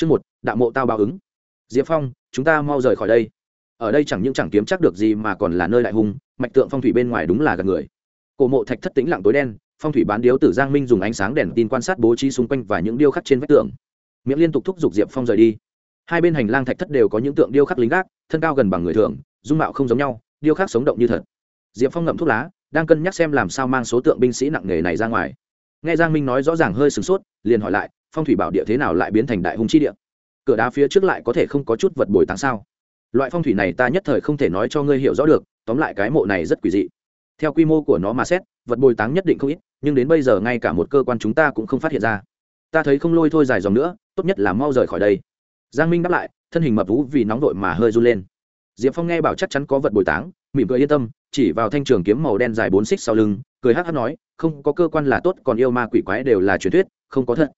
Chương một, đạo mộ tao báo ứng. Diệp Phong, chúng ta mau rời khỏi đây. Ở đây chẳng những chẳng kiếm chắc được gì mà còn là nơi đại hung, mạch tượng phong thủy bên ngoài đúng là gần người. Cổ mộ thạch thất tĩnh lặng tối đen, phong thủy bán điếu tử Giang Minh dùng ánh sáng đèn tin quan sát bố trí xung quanh và những điêu khắc trên vách tường. Miệng liên tục thúc giục Diệp Phong rời đi. Hai bên hành lang thạch thất đều có những tượng điêu khắc lính gác, thân cao gần bằng người thường, dung mạo không giống nhau, điêu khắc sống động như thật. Diệp Phong ngậm thuốc lá, đang cân nhắc xem làm sao mang số tượng binh sĩ nặng nghề này ra ngoài. Nghe Giang Minh nói rõ ràng hơi sửng sốt, liền hỏi lại, phong thủy bảo địa thế nào lại biến thành đại hung chi địa? cửa đá phía trước lại có thể không có chút vật bồi táng sao? Loại phong thủy này ta nhất thời không thể nói cho ngươi hiểu rõ được, tóm lại cái mộ này rất quỷ dị. Theo quy mô của nó mà xét, vật bồi táng nhất định không ít, nhưng đến bây giờ ngay cả một cơ quan chúng ta cũng không phát hiện ra. Ta thấy không lôi thôi dài dòng nữa, tốt nhất là mau rời khỏi đây. Giang minh đáp lại, thân hình mập vú vì nóng vội mà hơi run lên. Diệp phong nghe bảo chắc chắn có vật bồi táng, mỉm cười yên tâm, chỉ vào thanh trường kiếm màu đen dài bốn xích sau lưng, cười hát hát nói, không, có cơ quan là tốt, còn yêu ma quỷ quái đều là truyền thuyết, không có thật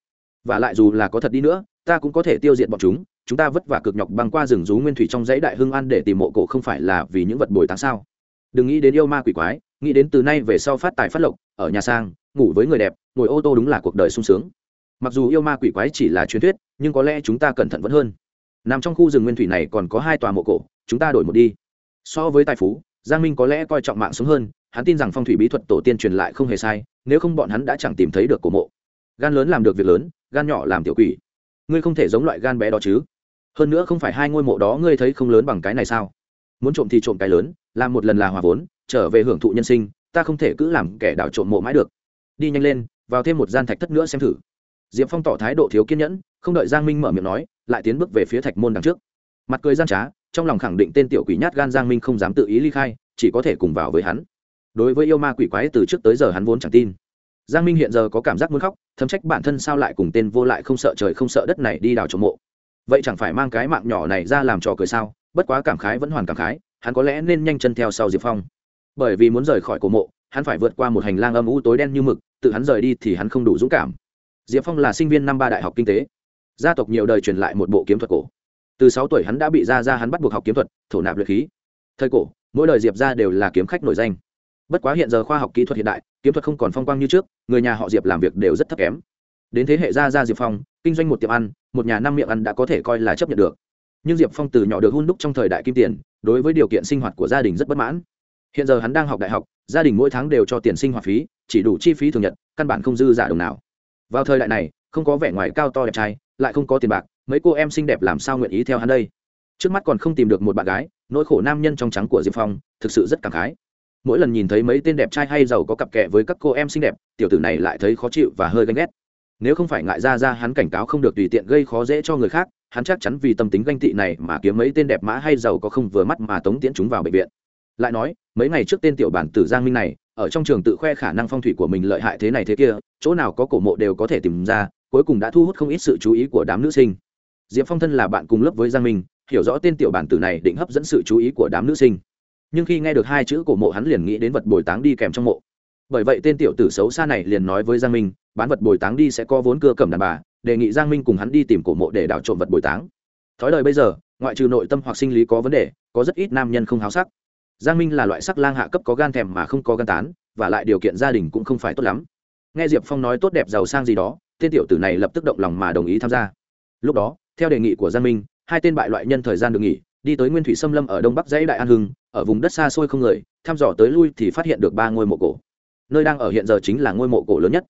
và lại dù là có thật đi nữa, ta cũng có thể tiêu diệt bọn chúng chúng ta vất vả cực nhọc băng qua rừng rú nguyên thủy trong dãy đại hưng an để tìm mộ cổ không phải là vì những vật bồi táng sao. Đừng nghĩ đến yêu ma quỷ quái, nghĩ đến từ nay về sau phát tài phát lộc, ở nhà sang, ngủ với người đẹp, ngồi ô tô đúng là cuộc đời sung sướng. Mặc dù yêu ma quỷ quái chỉ là truyền thuyết, nhưng có lẽ chúng ta cẩn thận vẫn hơn. Nằm trong khu rừng nguyên thủy này còn có hai tòa mộ cổ, chúng ta đổi một đi. So với tài phú, giang minh có lẽ coi trọng mạng sống hơn, hắn tin rằng phong thủy bí thuật tổ tiên truyền lại không hề sai, nếu không bọn hắn đã chẳng tìm thấy được cổ mộ gan lớn làm được việc lớn, gan nhỏ làm tiểu quỷ. Ngươi không thể giống loại gan bé đó chứ. Hơn nữa không phải hai ngôi mộ đó ngươi thấy không lớn bằng cái này sao? Muốn trộm thì trộm cái lớn, làm một lần là hòa vốn, trở về hưởng thụ nhân sinh, ta không thể cứ làm kẻ đảo trộm mộ mãi được. Đi nhanh lên, vào thêm một gian thạch thất nữa xem thử. Diệp phong tỏ thái độ thiếu kiên nhẫn, không đợi giang minh mở miệng nói, lại tiến bước về phía thạch môn đằng trước. Mặt cười gian trá, trong lòng khẳng định tên tiểu quỷ nhát gan giang minh không dám tự ý ly khai, chỉ có thể cùng vào với hắn. Đối với yêu ma quỷ quái từ trước tới giờ hắn vốn chẳng tin giang minh hiện giờ có cảm giác muốn khóc thấm trách bản thân sao lại cùng tên vô lại không sợ trời không sợ đất này đi đào trộm mộ. Vậy chẳng phải mang cái mạng nhỏ này ra làm trò cười sao? Bất quá cảm khái vẫn hoàn cảm khái, hắn có lẽ nên nhanh chân theo sau diệp phong. Bởi vì muốn rời khỏi cổ mộ, hắn phải vượt qua một hành lang âm u tối đen như mực, tự hắn rời đi thì hắn không đủ dũng cảm. Diệp phong là sinh viên năm ba đại học kinh tế. Gia tộc nhiều đời truyền lại một bộ kiếm thuật cổ. Từ sáu tuổi hắn đã bị ra ra hắn bắt buộc học kiếm thuật, thổ nạp luyện khí. Thời cổ, mỗi đời diệp ra đều là kiếm khách nổi danh bất quá hiện giờ khoa học kỹ thuật hiện đại, kiếm thuật không còn phong quang như trước, người nhà họ diệp làm việc đều rất thấp kém. Đến thế hệ gia gia diệp phong, kinh doanh một tiệm ăn, một nhà năm miệng ăn đã có thể coi là chấp nhận được. Nhưng diệp phong từ nhỏ được hôn đúc trong thời đại kim tiền, đối với điều kiện sinh hoạt của gia đình rất bất mãn. Hiện giờ hắn đang học đại học, gia đình mỗi tháng đều cho tiền sinh hoạt phí, chỉ đủ chi phí thường nhật, căn bản không dư giả đồng nào. Vào thời đại này, không có vẻ ngoài cao to đẹp trai, lại không có tiền bạc, mấy cô em xinh đẹp làm sao nguyện ý theo hắn đây? Trước mắt còn không tìm được một bạn gái, nỗi khổ nam nhân trong trắng của diệp phong, thực sự rất cảm khái mỗi lần nhìn thấy mấy tên đẹp trai hay giàu có cặp kẹ với các cô em xinh đẹp, tiểu tử này lại thấy khó chịu và hơi ganh ghét. Nếu không phải ngại ra ra hắn cảnh cáo không được tùy tiện gây khó dễ cho người khác, hắn chắc chắn vì tâm tính ganh tị này mà kiếm mấy tên đẹp mã hay giàu có không vừa mắt mà tống tiễn chúng vào bệnh viện. Lại nói, mấy ngày trước tên tiểu bản tử giang minh này, ở trong trường tự khoe khả năng phong thủy của mình lợi hại thế này thế kia, chỗ nào có cổ mộ đều có thể tìm ra, cuối cùng đã thu hút không ít sự chú ý của đám nữ sinh. Diệp phong thân là bạn cùng lớp với giang minh, hiểu rõ tên tiểu bản tử này định hấp dẫn sự chú ý của đám nữ sinh nhưng khi nghe được hai chữ cổ mộ hắn liền nghĩ đến vật bồi táng đi kèm trong mộ. Bởi vậy tên tiểu tử xấu xa này liền nói với giang minh, bán vật bồi táng đi sẽ có vốn cưa cầm đàn bà, đề nghị giang minh cùng hắn đi tìm cổ mộ để đảo trộm vật bồi táng. Thói đời bây giờ, ngoại trừ nội tâm hoặc sinh lý có vấn đề, có rất ít nam nhân không háo sắc. Giang minh là loại sắc lang hạ cấp có gan thèm mà không có gan tán, và lại điều kiện gia đình cũng không phải tốt lắm. Nghe diệp phong nói tốt đẹp giàu sang gì đó, tên tiểu tử này lập tức động lòng mà đồng ý tham gia. Lúc đó, theo đề nghị của giang minh, hai tên bại loại nhân thời gian được nghỉ đi tới nguyên thủy xâm lâm ở đông bắc dãy đại an hưng, ở vùng đất xa xôi không người, thăm dò tới lui thì phát hiện được ba ngôi mộ cổ. Nơi đang ở hiện giờ chính là ngôi mộ cổ lớn nhất.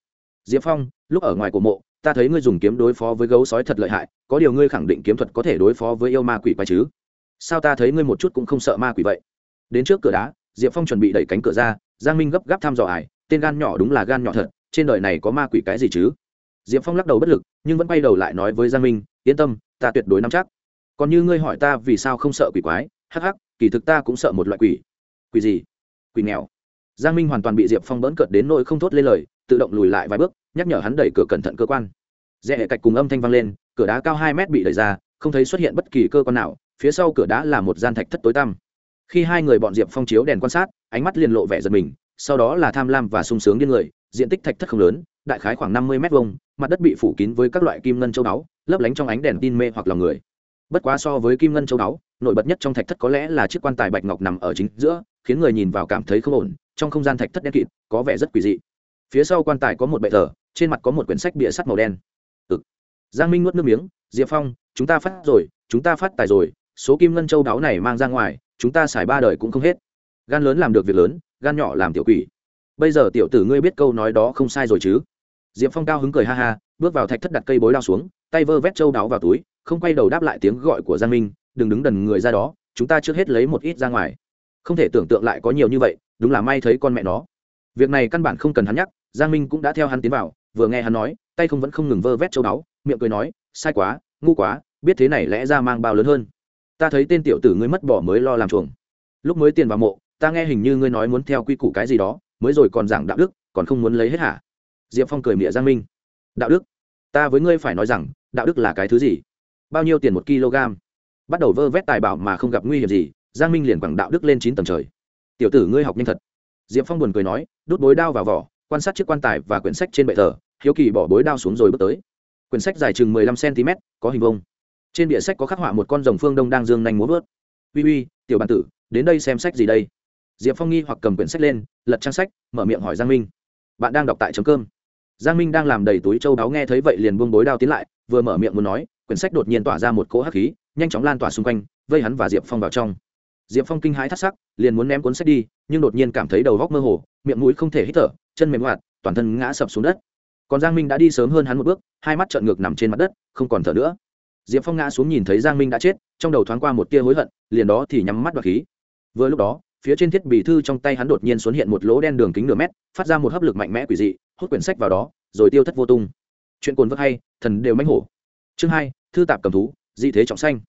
Diệp phong, lúc ở ngoài cổ mộ, ta thấy ngươi dùng kiếm đối phó với gấu sói thật lợi hại, có điều ngươi khẳng định kiếm thuật có thể đối phó với yêu ma quỷ quái chứ? Sao ta thấy ngươi một chút cũng không sợ ma quỷ vậy? Đến trước cửa đá, diệp phong chuẩn bị đẩy cánh cửa ra, giang minh gấp gáp thăm dò ải, tên gan nhỏ đúng là gan nhỏ thật, trên đời này có ma quỷ cái gì chứ? Diệp phong lắc đầu bất lực, nhưng vẫn quay đầu lại nói với giang minh, yên tâm, ta tuyệt đối nắm chắc còn như ngươi hỏi ta vì sao không sợ quỷ quái, hắc hắc, kỳ thực ta cũng sợ một loại quỷ. Quỷ gì? Quỷ nghèo. Giang minh hoàn toàn bị diệp phong bỡn cợt đến nỗi không thốt lên lời, tự động lùi lại vài bước, nhắc nhở hắn đẩy cửa cẩn thận cơ quan. Rẽ hệ cạch cùng âm thanh vang lên, cửa đá cao hai mét bị đẩy ra, không thấy xuất hiện bất kỳ cơ quan nào, phía sau cửa đá là một gian thạch thất tối tăm. Khi hai người bọn diệp phong chiếu đèn quan sát, ánh mắt liền lộ vẻ giật mình, sau đó là tham lam và sung sướng điên người, diện tích thạch thất không lớn, đại khái khoảng năm mươi m hai mặt đất bị phủ kín với các loại kim ngân châu đáo lấp lánh trong ánh đèn tin mê hoặc lòng người bất quá so với kim ngân châu đáo, nổi bật nhất trong thạch thất có lẽ là chiếc quan tài bạch ngọc nằm ở chính giữa, khiến người nhìn vào cảm thấy không ổn, trong không gian thạch thất đen kịt, có vẻ rất quỷ dị. Phía sau quan tài có một bệ thờ, trên mặt có một quyển sách bịa sắt màu đen. Ừ. giang minh nuốt nước miếng, diệp phong, chúng ta phát rồi, chúng ta phát tài rồi, số kim ngân châu đáo này mang ra ngoài, chúng ta xài ba đời cũng không hết. Gan lớn làm được việc lớn, gan nhỏ làm tiểu quỷ. Bây giờ tiểu tử ngươi biết câu nói đó không sai rồi chứ? Diệp phong cao hứng cười ha ha bước vào thạch thất đặt cây bối lao xuống, tay vơ vét châu đáo vào túi, không quay đầu đáp lại tiếng gọi của giang minh, đừng đứng đần người ra đó, chúng ta trước hết lấy một ít ra ngoài. Không thể tưởng tượng lại có nhiều như vậy, đúng là may thấy con mẹ nó. Việc này căn bản không cần hắn nhắc, giang minh cũng đã theo hắn tiến vào, vừa nghe hắn nói, tay không vẫn không ngừng vơ vét châu đáo, miệng cười nói, sai quá, ngu quá, biết thế này lẽ ra mang bao lớn hơn. Ta thấy tên tiểu tử ngươi mất bỏ mới lo làm chuồng. Lúc mới tiền vào mộ, ta nghe hình như ngươi nói muốn theo quy củ cái gì đó, mới rồi còn giảng đạo đức, còn không muốn lấy hết hả? Diệp phong cười mỉa giang minh đạo đức. Ta với ngươi phải nói rằng, đạo đức là cái thứ gì? Bao nhiêu tiền một kg? Bắt đầu vơ vét tài bảo mà không gặp nguy hiểm gì, giang minh liền quẳng đạo đức lên chín tầng trời. Tiểu tử ngươi học nhanh thật. Diệp phong buồn cười nói, đút bối đao vào vỏ, quan sát chiếc quan tài và quyển sách trên bệ thờ, hiếu kỳ bỏ bối đao xuống rồi bước tới. Quyển sách dài chừng mười lăm cm có hình vông trên bìa sách có khắc họa một con rồng phương đông đang dương nhanh múa vớt. Uy uy, tiểu bàn tử, đến đây xem sách gì đây? Diệp phong nghi hoặc cầm quyển sách lên, lật trang sách, mở miệng hỏi giang minh. Bạn đang đọc tại chấm cơm giang minh đang làm đầy túi châu đáo nghe thấy vậy liền buông bối đao tiến lại, vừa mở miệng muốn nói, quyển sách đột nhiên tỏa ra một cỗ hắc khí, nhanh chóng lan tỏa xung quanh, vây hắn và diệp phong vào trong. Diệp phong kinh hãi thắt sắc, liền muốn ném cuốn sách đi, nhưng đột nhiên cảm thấy đầu góc mơ hồ, miệng mũi không thể hít thở, chân mềm hoạt toàn thân ngã sập xuống đất. Còn giang minh đã đi sớm hơn hắn một bước, hai mắt trợn ngược nằm trên mặt đất, không còn thở nữa. Diệp phong ngã xuống nhìn thấy giang minh đã chết, trong đầu thoáng qua một tia hối hận, liền đó thì nhắm mắt đoạt khí. Vừa lúc đó, phía trên thiết bị thư trong tay hắn đột nhiên xuất hiện một lỗ đen đường kính nửa mét, phát ra một hấp lực mạnh mẽ quỷ dị hút quyển sách vào đó, rồi tiêu thất vô tung. Chuyện cồn vất hay, thần đều mánh hổ. Chương hai, thư tạp cầm thú di thế trọng xanh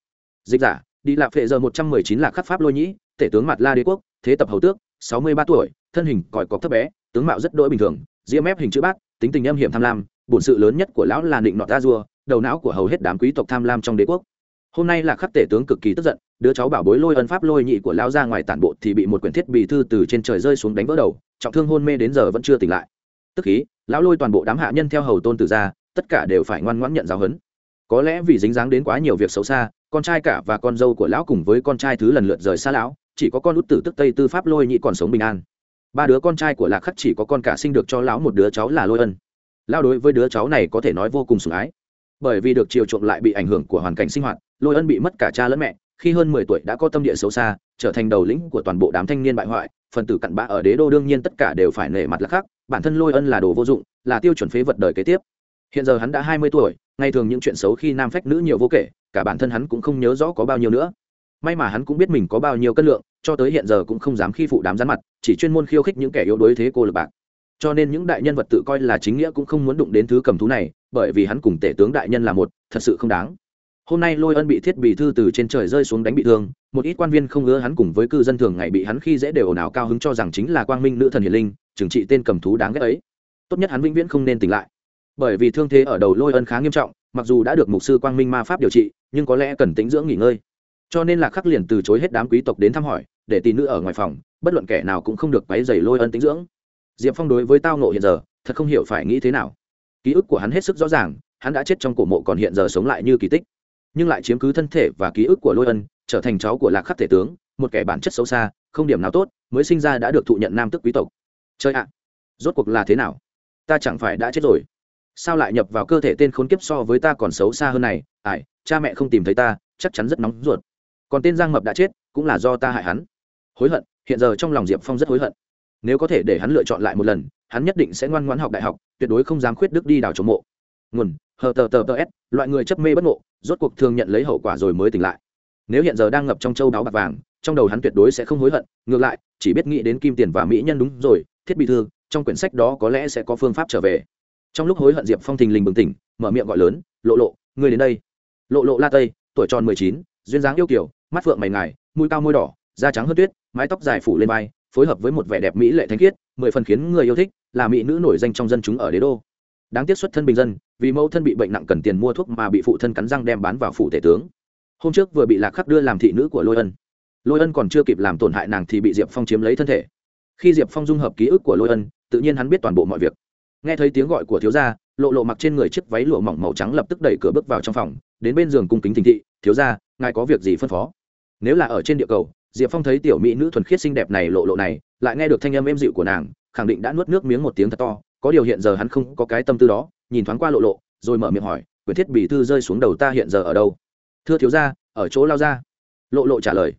dịch giả, đi lạc phệ giờ một trăm mười chín là khắc pháp lôi nhĩ, tể tướng mặt la đế quốc, thế tập hầu tước, sáu mươi ba tuổi, thân hình còi cọc thấp bé, tướng mạo rất đỗi bình thường, diễm ép hình chữ bát, tính tình âm hiểm tham lam, bổn sự lớn nhất của lão là định nọt a dua, đầu não của hầu hết đám quý tộc tham lam trong đế quốc. Hôm nay là khắc tể tướng cực kỳ tức giận, đứa cháu bảo bối lôi ân pháp lôi nhị của lão ra ngoài tản bộ thì bị một quyển thiết bị thư từ trên trời rơi xuống đánh vỡ đầu, trọng thương hôn mê đến giờ vẫn chưa tỉnh lại tức khí, lão lôi toàn bộ đám hạ nhân theo hầu tôn tử ra, tất cả đều phải ngoan ngoãn nhận giáo huấn. Có lẽ vì dính dáng đến quá nhiều việc xấu xa, con trai cả và con dâu của lão cùng với con trai thứ lần lượt rời xa lão, chỉ có con út tử tức tây tư pháp lôi nhị còn sống bình an. Ba đứa con trai của lạc khắc chỉ có con cả sinh được cho lão một đứa cháu là lôi ân. Lao đối với đứa cháu này có thể nói vô cùng sủng ái. Bởi vì được chiều chuộng lại bị ảnh hưởng của hoàn cảnh sinh hoạt, lôi ân bị mất cả cha lẫn mẹ, khi hơn mười tuổi đã có tâm địa xấu xa trở thành đầu lĩnh của toàn bộ đám thanh niên bại hoại, phần tử cặn bã ở đế đô đương nhiên tất cả đều phải nể mặt là khắc bản thân lôi ân là đồ vô dụng, là tiêu chuẩn phế vật đời kế tiếp. Hiện giờ hắn đã hai mươi tuổi ngày thường những chuyện xấu khi nam phách nữ nhiều vô kể, cả bản thân hắn cũng không nhớ rõ có bao nhiêu nữa. May mà hắn cũng biết mình có bao nhiêu cân lượng, cho tới hiện giờ cũng không dám khi phụ đám rán mặt, chỉ chuyên môn khiêu khích những kẻ yếu đuối thế cô lập bạc. Cho nên những đại nhân vật tự coi là chính nghĩa cũng không muốn đụng đến thứ cầm thú này, bởi vì hắn cùng tể tướng đại nhân là một, thật sự không đáng hôm nay lôi ân bị thiết bị thư từ trên trời rơi xuống đánh bị thương, một ít quan viên không ngứa hắn cùng với cư dân thường ngày bị hắn khi dễ đều ồn ào cao hứng cho rằng chính là quang minh nữ thần hiền linh, trừng trị tên cầm thú đáng ghét ấy. Tốt nhất hắn vĩnh viễn không nên tỉnh lại. Bởi vì thương thế ở đầu lôi ân khá nghiêm trọng, mặc dù đã được mục sư quang minh ma pháp điều trị, nhưng có lẽ cần tính dưỡng nghỉ ngơi. Cho nên là khắc liền từ chối hết đám quý tộc đến thăm hỏi, để tỷ nữ ở ngoài phòng, bất luận kẻ nào cũng không được quấy dày lôi ân tính dưỡng. Diệp phong đối với tao nộ hiện giờ, thật không hiểu phải nghĩ thế nào. Ký ức của hắn hết sức rõ ràng, hắn đã chết trong cổ mộ còn hiện giờ sống lại như kỳ tích nhưng lại chiếm cứ thân thể và ký ức của lôi ân, trở thành cháu của lạc khắc thể tướng, một kẻ bản chất xấu xa, không điểm nào tốt, mới sinh ra đã được thụ nhận nam tức quý tộc. Chơi ạ, rốt cuộc là thế nào? Ta chẳng phải đã chết rồi. Sao lại nhập vào cơ thể tên khốn kiếp so với ta còn xấu xa hơn này? Ải cha mẹ không tìm thấy ta, chắc chắn rất nóng ruột. Còn tên giang mập đã chết, cũng là do ta hại hắn. Hối hận, hiện giờ trong lòng diệp phong rất hối hận. Nếu có thể để hắn lựa chọn lại một lần, hắn nhất định sẽ ngoan ngoãn học đại học, tuyệt đối không dám khuyết đức đi đào chống mộ. Nguồn, hờ tờ tờ tờ s, loại người chấp mê bất ngộ rốt cuộc thường nhận lấy hậu quả rồi mới tỉnh lại. Nếu hiện giờ đang ngập trong châu đáo bạc vàng, trong đầu hắn tuyệt đối sẽ không hối hận, ngược lại, chỉ biết nghĩ đến kim tiền và mỹ nhân đúng rồi, thiết bị thương. trong quyển sách đó có lẽ sẽ có phương pháp trở về. Trong lúc hối hận diệp phong thình lình bừng tỉnh, mở miệng gọi lớn, lộ lộ người đến đây. Lộ lộ la tây, tuổi tròn mười chín, duyên dáng yêu kiểu mắt phượng mày ngài, mũi cao môi đỏ, da trắng hơn tuyết, mái tóc dài phủ lên vai, phối hợp với một vẻ đẹp mỹ lệ thánh khiết, mười phần khiến người yêu thích, là mỹ nữ nổi danh trong dân chúng ở đế đô đáng tiếc xuất thân bình dân, vì mẫu thân bị bệnh nặng cần tiền mua thuốc mà bị phụ thân cắn răng đem bán vào phủ tể tướng. Hôm trước vừa bị lạc khắc đưa làm thị nữ của lôi ân. Lôi ân còn chưa kịp làm tổn hại nàng thì bị diệp phong chiếm lấy thân thể. Khi diệp phong dung hợp ký ức của lôi ân, tự nhiên hắn biết toàn bộ mọi việc. Nghe thấy tiếng gọi của thiếu gia, lộ lộ mặc trên người chiếc váy lụa mỏng màu trắng lập tức đẩy cửa bước vào trong phòng, đến bên giường cung kính thình thị, thiếu gia, ngài có việc gì phân phó? Nếu là ở trên địa cầu, diệp phong thấy tiểu mỹ nữ thuần khiết xinh đẹp này lộ lộ này, lại nghe được thanh âm êm dịu của nàng, khẳng định đã nuốt nước miếng một tiếng thật to có điều hiện giờ hắn không có cái tâm tư đó, nhìn thoáng qua lộ lộ, rồi mở miệng hỏi quyển thiết bị thư rơi xuống đầu ta hiện giờ ở đâu? Thưa thiếu gia, ở chỗ lao gia. Lộ lộ trả lời,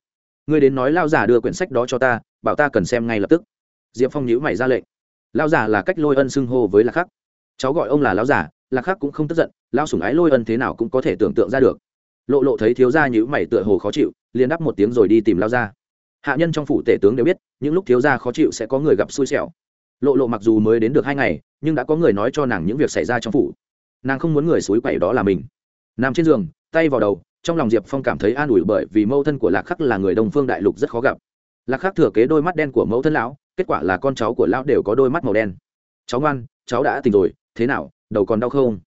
ngươi đến nói lao giả đưa quyển sách đó cho ta, bảo ta cần xem ngay lập tức. Diệp phong nhíu mày ra lệnh, lao giả là cách lôi ân xưng hô với lạc khắc. Cháu gọi ông là lao giả, lạc khắc cũng không tức giận, lao sủng ái lôi ân thế nào cũng có thể tưởng tượng ra được. Lộ lộ thấy thiếu gia nhữ mày tựa hồ khó chịu, liền đáp một tiếng rồi đi tìm lao gia. Hạ nhân trong phủ tể tướng đều biết, những lúc thiếu gia khó chịu sẽ có người gặp xui xẻo lộ lộ mặc dù mới đến được hai ngày, nhưng đã có người nói cho nàng những việc xảy ra trong phủ. Nàng không muốn người suối quậy đó là mình. Nằm trên giường, tay vào đầu, trong lòng diệp phong cảm thấy an ủi bởi vì mẫu thân của lạc khắc là người đông phương đại lục rất khó gặp. Lạc khắc thừa kế đôi mắt đen của mẫu thân lão, kết quả là con cháu của lão đều có đôi mắt màu đen. Cháu ngoan, cháu đã tỉnh rồi, thế nào, đầu còn đau không?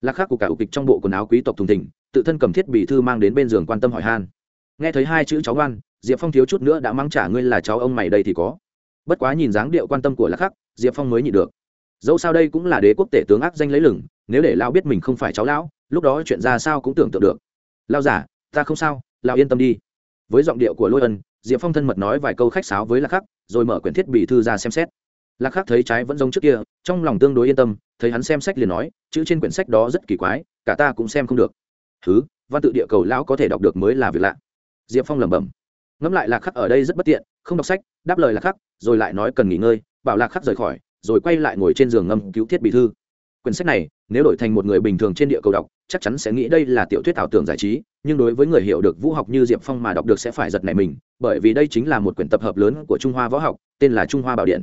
Lạc khắc của cả ục kịch trong bộ quần áo quý tộc thùng thỉnh tự thân cầm thiết bị thư mang đến bên giường quan tâm hỏi han. Nghe thấy hai chữ cháu ngoan, diệp phong thiếu chút nữa đã mang trả ngươi là cháu ông mày đây thì có bất quá nhìn dáng điệu quan tâm của lạc khắc diệp phong mới nhịn được. Dẫu sao đây cũng là đế quốc tể tướng ác danh lấy lừng, nếu để lão biết mình không phải cháu lão, lúc đó chuyện ra sao cũng tưởng tượng được. Lao giả ta không sao lao yên tâm đi. Với giọng điệu của lôi ân, diệp phong thân mật nói vài câu khách sáo với lạc khắc rồi mở quyển thiết bị thư ra xem xét. Lạc khắc thấy trái vẫn giống trước kia, trong lòng tương đối yên tâm, thấy hắn xem sách liền nói, chữ trên quyển sách đó rất kỳ quái, cả ta cũng xem không được. Thứ văn tự địa cầu lão có thể đọc được mới là việc lạ. Diệp phong lẩm bẩm ngẫm lại lạc khắc ở đây rất bất tiện không đọc sách đáp lời lạc khắc rồi lại nói cần nghỉ ngơi bảo lạc khắc rời khỏi rồi quay lại ngồi trên giường ngâm cứu thiết bị thư quyển sách này nếu đổi thành một người bình thường trên địa cầu đọc chắc chắn sẽ nghĩ đây là tiểu thuyết ảo tưởng giải trí nhưng đối với người hiểu được vũ học như diệp phong mà đọc được sẽ phải giật nảy mình bởi vì đây chính là một quyển tập hợp lớn của trung hoa võ học tên là trung hoa bảo điện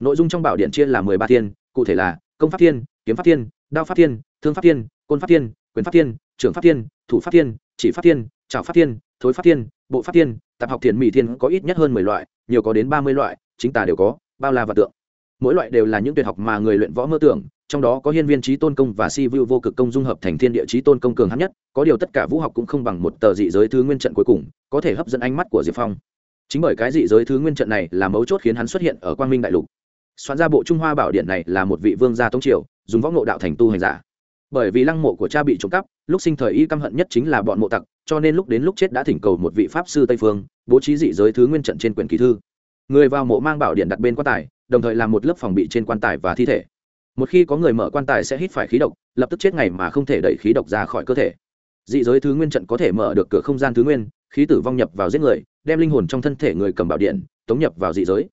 nội dung trong bảo điện chia là mười ba thiên cụ thể là công pháp thiên kiếm pháp thiên đao pháp thiên thương pháp thiên côn pháp thiên quyền pháp thiên trưởng pháp thiên thủ pháp thiên chỉ pháp thiên trào pháp thiên thối pháp thiên bộ pháp thiên tạp học thiền mỹ thiên có ít nhất hơn mười loại, nhiều có đến ba mươi loại, chính tà đều có, bao la và tượng. Mỗi loại đều là những tuyệt học mà người luyện võ mơ tưởng, trong đó có hiên viên trí tôn công và si vu vô cực công dung hợp thành thiên địa trí tôn công cường hắn nhất, có điều tất cả vũ học cũng không bằng một tờ dị giới thứ nguyên trận cuối cùng, có thể hấp dẫn ánh mắt của diệp phong. Chính bởi cái dị giới thứ nguyên trận này là mấu chốt khiến hắn xuất hiện ở quang minh đại lục. Soạn ra bộ trung hoa bảo điện này là một vị vương gia tống triều, dùng võ ngộ đạo thành tu hành giả. Bởi vì lăng mộ của cha bị trộm cắp, lúc sinh thời y căm hận nhất chính là bọn mộ tặc cho nên lúc đến lúc chết đã thỉnh cầu một vị pháp sư tây phương, bố trí dị giới thứ nguyên trận trên quyển ký thư. Người vào mộ mang bảo điện đặt bên quan tài, đồng thời làm một lớp phòng bị trên quan tài và thi thể. Một khi có người mở quan tài sẽ hít phải khí độc, lập tức chết ngày mà không thể đẩy khí độc ra khỏi cơ thể. Dị giới thứ nguyên trận có thể mở được cửa không gian thứ nguyên, khí tử vong nhập vào giết người, đem linh hồn trong thân thể người cầm bảo điện, tống nhập vào dị giới.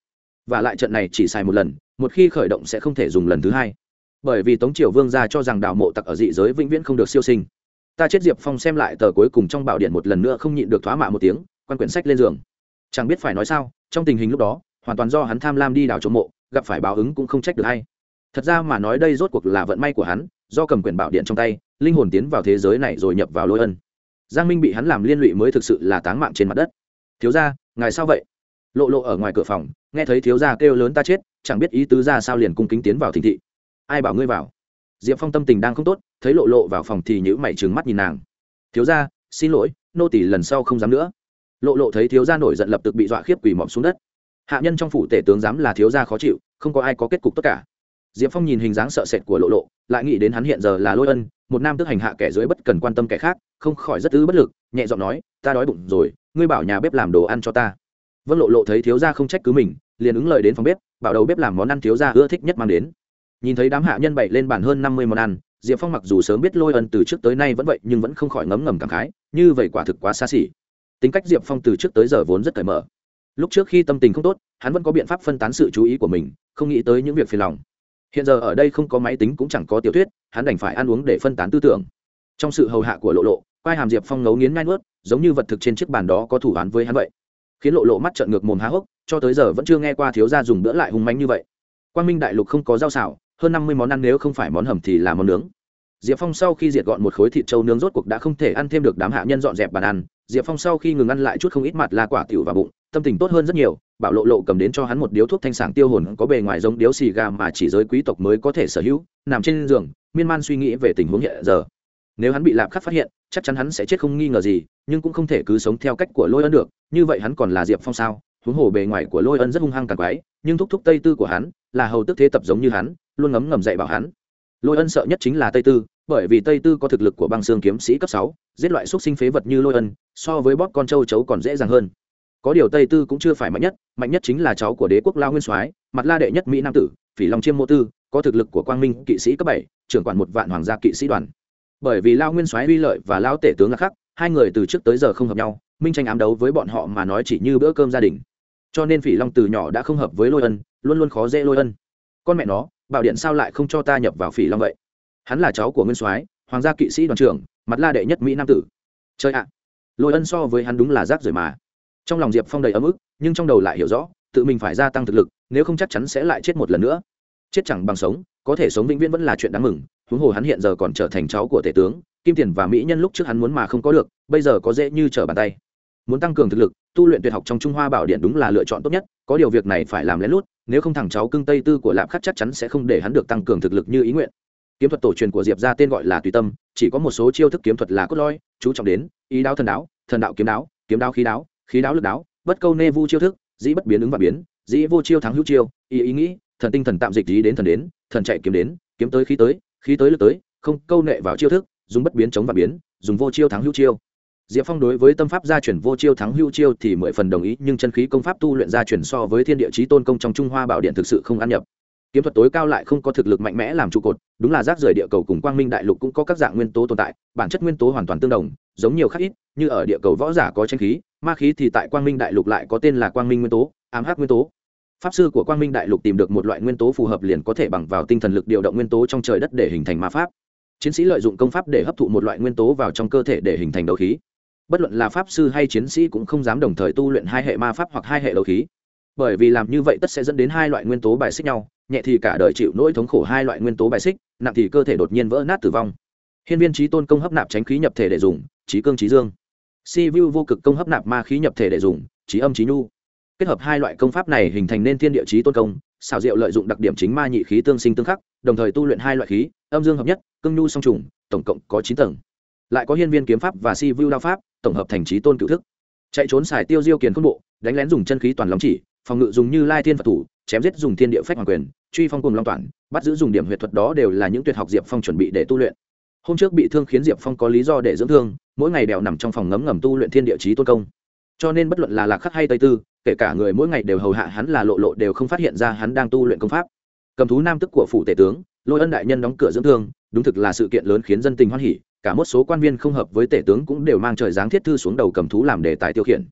Và lại trận này chỉ xài một lần, một khi khởi động sẽ không thể dùng lần thứ hai. Bởi vì tống triều vương ra cho rằng đào mộ tặc ở dị giới vĩnh viễn không được siêu sinh ta chết diệp phong xem lại tờ cuối cùng trong bảo điện một lần nữa không nhịn được thoá mạ một tiếng, quan quyển sách lên giường. Chẳng biết phải nói sao, trong tình hình lúc đó, hoàn toàn do hắn tham lam đi đào trộm mộ, gặp phải báo ứng cũng không trách được hay. Thật ra mà nói đây rốt cuộc là vận may của hắn, do cầm Quyển bảo điện trong tay, linh hồn tiến vào thế giới này rồi nhập vào lôi ân. Giang minh bị hắn làm liên lụy mới thực sự là táng mạng trên mặt đất. Thiếu ra ngài sao vậy? Lộ lộ ở ngoài cửa phòng, nghe thấy thiếu gia kêu lớn ta chết chẳng biết ý tứ ra sao liền cung kính tiến vào thịnh thị. Ai bảo ngươi vào? Diệp phong tâm tình đang không tốt thấy lộ lộ vào phòng thì nhữ mày trừng mắt nhìn nàng. Thiếu gia, xin lỗi, nô tỷ lần sau không dám nữa. Lộ lộ thấy thiếu gia nổi giận lập tức bị dọa khiếp quỳ mọm xuống đất. Hạ nhân trong phủ tể tướng dám là thiếu gia khó chịu, không có ai có kết cục tất cả. Diệp phong nhìn hình dáng sợ sệt của lộ lộ, lại nghĩ đến hắn hiện giờ là lôi ân, một nam tức hành hạ kẻ dưới bất cần quan tâm kẻ khác, không khỏi rất ư bất lực, nhẹ giọng nói, ta đói bụng rồi, ngươi bảo nhà bếp làm đồ ăn cho ta. Vâng lộ lộ thấy thiếu gia không trách cứ mình, liền ứng lời đến phòng bếp, bảo đầu bếp làm món ăn thiếu gia ưa thích nhất mang đến. Nhìn thấy đám hạ nhân bày lên bàn hơn năm mươi món ăn diệp phong mặc dù sớm biết lôi ân từ trước tới nay vẫn vậy nhưng vẫn không khỏi ngấm ngầm cảm khái, như vậy quả thực quá xa xỉ. Tính cách diệp phong từ trước tới giờ vốn rất cởi mở. Lúc trước khi tâm tình không tốt, hắn vẫn có biện pháp phân tán sự chú ý của mình, không nghĩ tới những việc phiền lòng. Hiện giờ ở đây không có máy tính cũng chẳng có tiểu thuyết, hắn đành phải ăn uống để phân tán tư tưởng. Trong sự hầu hạ của lộ lộ, quai hàm diệp phong ngấu nghiến ngai nuốt, giống như vật thực trên chiếc bàn đó có thủ án với hắn vậy. Khiến lộ lộ mắt trợn ngược mồm há hốc, cho tới giờ vẫn chưa nghe qua thiếu gia dùng bữa lại hùng mánh như vậy. Quang minh đại lục không có rau xào hơn năm mươi món ăn nếu không phải món hầm thì là món nướng. Diệp phong sau khi diệt gọn một khối thịt trâu nướng rốt cuộc đã không thể ăn thêm được đám hạ nhân dọn dẹp bàn ăn. Diệp phong sau khi ngừng ăn lại chút không ít mặt là quả tiểu và bụng, tâm tình tốt hơn rất nhiều, bảo lộ lộ cầm đến cho hắn một điếu thuốc thanh sảng tiêu hồn có bề ngoài giống điếu xì gà mà chỉ giới quý tộc mới có thể sở hữu, nằm trên giường, miên man suy nghĩ về tình huống hiện giờ. Nếu hắn bị lạp khắc phát hiện, chắc chắn hắn sẽ chết không nghi ngờ gì, nhưng cũng không thể cứ sống theo cách của lôi ân được, như vậy hắn còn là diệp phong sao? Huống hồ bề ngoài của lôi ân rất hung hăng càng quái, nhưng thúc thúc tây tư của hắn là hầu tức thế tập giống như hắn luôn ngấm ngầm dạy bảo hắn. Lôi ân sợ nhất chính là tây tư, bởi vì tây tư có thực lực của băng xương kiếm sĩ cấp sáu, giết loại xúc sinh phế vật như lôi ân, so với bóp con Châu chấu còn dễ dàng hơn. Có điều tây tư cũng chưa phải mạnh nhất mạnh nhất chính là cháu của đế quốc lao nguyên soái, mặt la đệ nhất mỹ nam tử, phỉ long chiêm mô tư, có thực lực của quang minh kỵ sĩ cấp bảy, trưởng quản một vạn hoàng gia kỵ sĩ đoàn. Bởi vì lao nguyên soái uy lợi và lao tể tướng là khác hai người từ trước tới giờ không hợp nhau, minh tranh ám đấu với bọn họ mà nói chỉ như bữa cơm gia đình. Cho nên phỉ long từ nhỏ đã không hợp với lôi ân, luôn luôn khó dễ lôi ân. Con mẹ nó bảo điện sao lại không cho ta nhập vào phỉ long vậy? Hắn là cháu của nguyên soái, hoàng gia kỵ sĩ đoàn trưởng, mặt la đệ nhất mỹ nam tử. Chơi ạ! Lôi ân so với hắn đúng là rác rời mà. Trong lòng diệp phong đầy ấm ức, nhưng trong đầu lại hiểu rõ, tự mình phải gia tăng thực lực, nếu không chắc chắn sẽ lại chết một lần nữa. Chết chẳng bằng sống, có thể sống vĩnh viễn vẫn là chuyện đáng mừng. Huống hồ hắn hiện giờ còn trở thành cháu của tể tướng, kim tiền và mỹ nhân lúc trước hắn muốn mà không có được, bây giờ có dễ như trở bàn tay. Muốn tăng cường thực lực, tu luyện tuyệt học trong trung hoa bảo điện đúng là lựa chọn tốt nhất, có điều việc này phải làm lén lút nếu không thằng cháu cưng tây tư của lạp khắc chắc chắn sẽ không để hắn được tăng cường thực lực như ý nguyện. Kiếm thuật tổ truyền của diệp ra tên gọi là tùy tâm, chỉ có một số chiêu thức kiếm thuật là cốt lõi, chú trọng đến ý đáo thần đáo, thần đạo kiếm đáo kiếm đáo khí đáo khí đáo lực đáo, bất câu nê vu chiêu thức, dĩ bất biến ứng và biến, dĩ vô chiêu thắng hữu chiêu, ý ý nghĩ, thần tinh thần tạm dịch ý đến thần đến, thần chạy kiếm đến, kiếm tới khí tới khí tới lực tới, không câu nệ vào chiêu thức, dùng bất biến chống và biến, dùng vô chiêu thắng hữu chiêu diệp phong đối với tâm pháp gia truyền vô chiêu thắng hữu chiêu thì mười phần đồng ý, nhưng chân khí công pháp tu luyện gia truyền so với thiên địa chí tôn công trong trung hoa bảo điện thực sự không ăn nhập. Kiếm thuật tối cao lại không có thực lực mạnh mẽ làm trụ cột, đúng là rác rời địa cầu cùng quang minh đại lục cũng có các dạng nguyên tố tồn tại, bản chất nguyên tố hoàn toàn tương đồng, giống nhiều khác ít, như ở địa cầu võ giả có tranh khí, ma khí thì tại quang minh đại lục lại có tên là quang minh nguyên tố, ám hắc nguyên tố. Pháp sư của quang minh đại lục tìm được một loại nguyên tố phù hợp liền có thể bằng vào tinh thần lực điều động nguyên tố trong trời đất để hình thành ma pháp. Chiến sĩ lợi dụng công pháp để hấp thụ một loại nguyên tố vào trong cơ thể để hình thành đấu khí bất luận là pháp sư hay chiến sĩ cũng không dám đồng thời tu luyện hai hệ ma pháp hoặc hai hệ đấu khí. Bởi vì làm như vậy tất sẽ dẫn đến hai loại nguyên tố bài xích nhau, nhẹ thì cả đời chịu nỗi thống khổ hai loại nguyên tố bài xích, nặng thì cơ thể đột nhiên vỡ nát tử vong. Hiên viên trí tôn công hấp nạp tránh khí nhập thể để dùng, trí cương trí dương. Si vu vô cực công hấp nạp ma khí nhập thể để dùng, trí âm trí nhu. Kết hợp hai loại công pháp này hình thành nên thiên địa trí tôn công, xảo diệu lợi dụng đặc điểm chính ma nhị khí tương sinh tương khắc, đồng thời tu luyện hai loại khí, âm dương hợp nhất, cương nhu song trùng, tổng cộng có chín tầng. Lại có hiên viên kiếm pháp và si vu đao pháp tổng hợp thành trí tôn cựu thức. Chạy trốn xài tiêu diêu kiền khôn bộ, đánh lén dùng chân khí toàn lòng chỉ, phòng ngự dùng như lai thiên phật thủ, chém giết dùng thiên địa phách hoàng quyền, truy phong cùng long toàn, bắt giữ dùng điểm huyệt thuật đó đều là những tuyệt học diệp phong chuẩn bị để tu luyện. Hôm trước bị thương khiến diệp phong có lý do để dưỡng thương, mỗi ngày đều nằm trong phòng ngấm ngầm tu luyện thiên địa chí tôn công. Cho nên bất luận là lạc khắc hay tây tư, kể cả người mỗi ngày đều hầu hạ hắn là lộ lộ đều không phát hiện ra hắn đang tu luyện công pháp. Cầm thú nam tức của phủ tể tướng, lôi ân đại nhân đóng cửa dưỡng thương, đúng thực là sự kiện lớn khiến dân tình hoan hỉ cả một số quan viên không hợp với tể tướng cũng đều mang trời dáng thiết thư xuống đầu cầm thú làm đề tài tiêu khiển.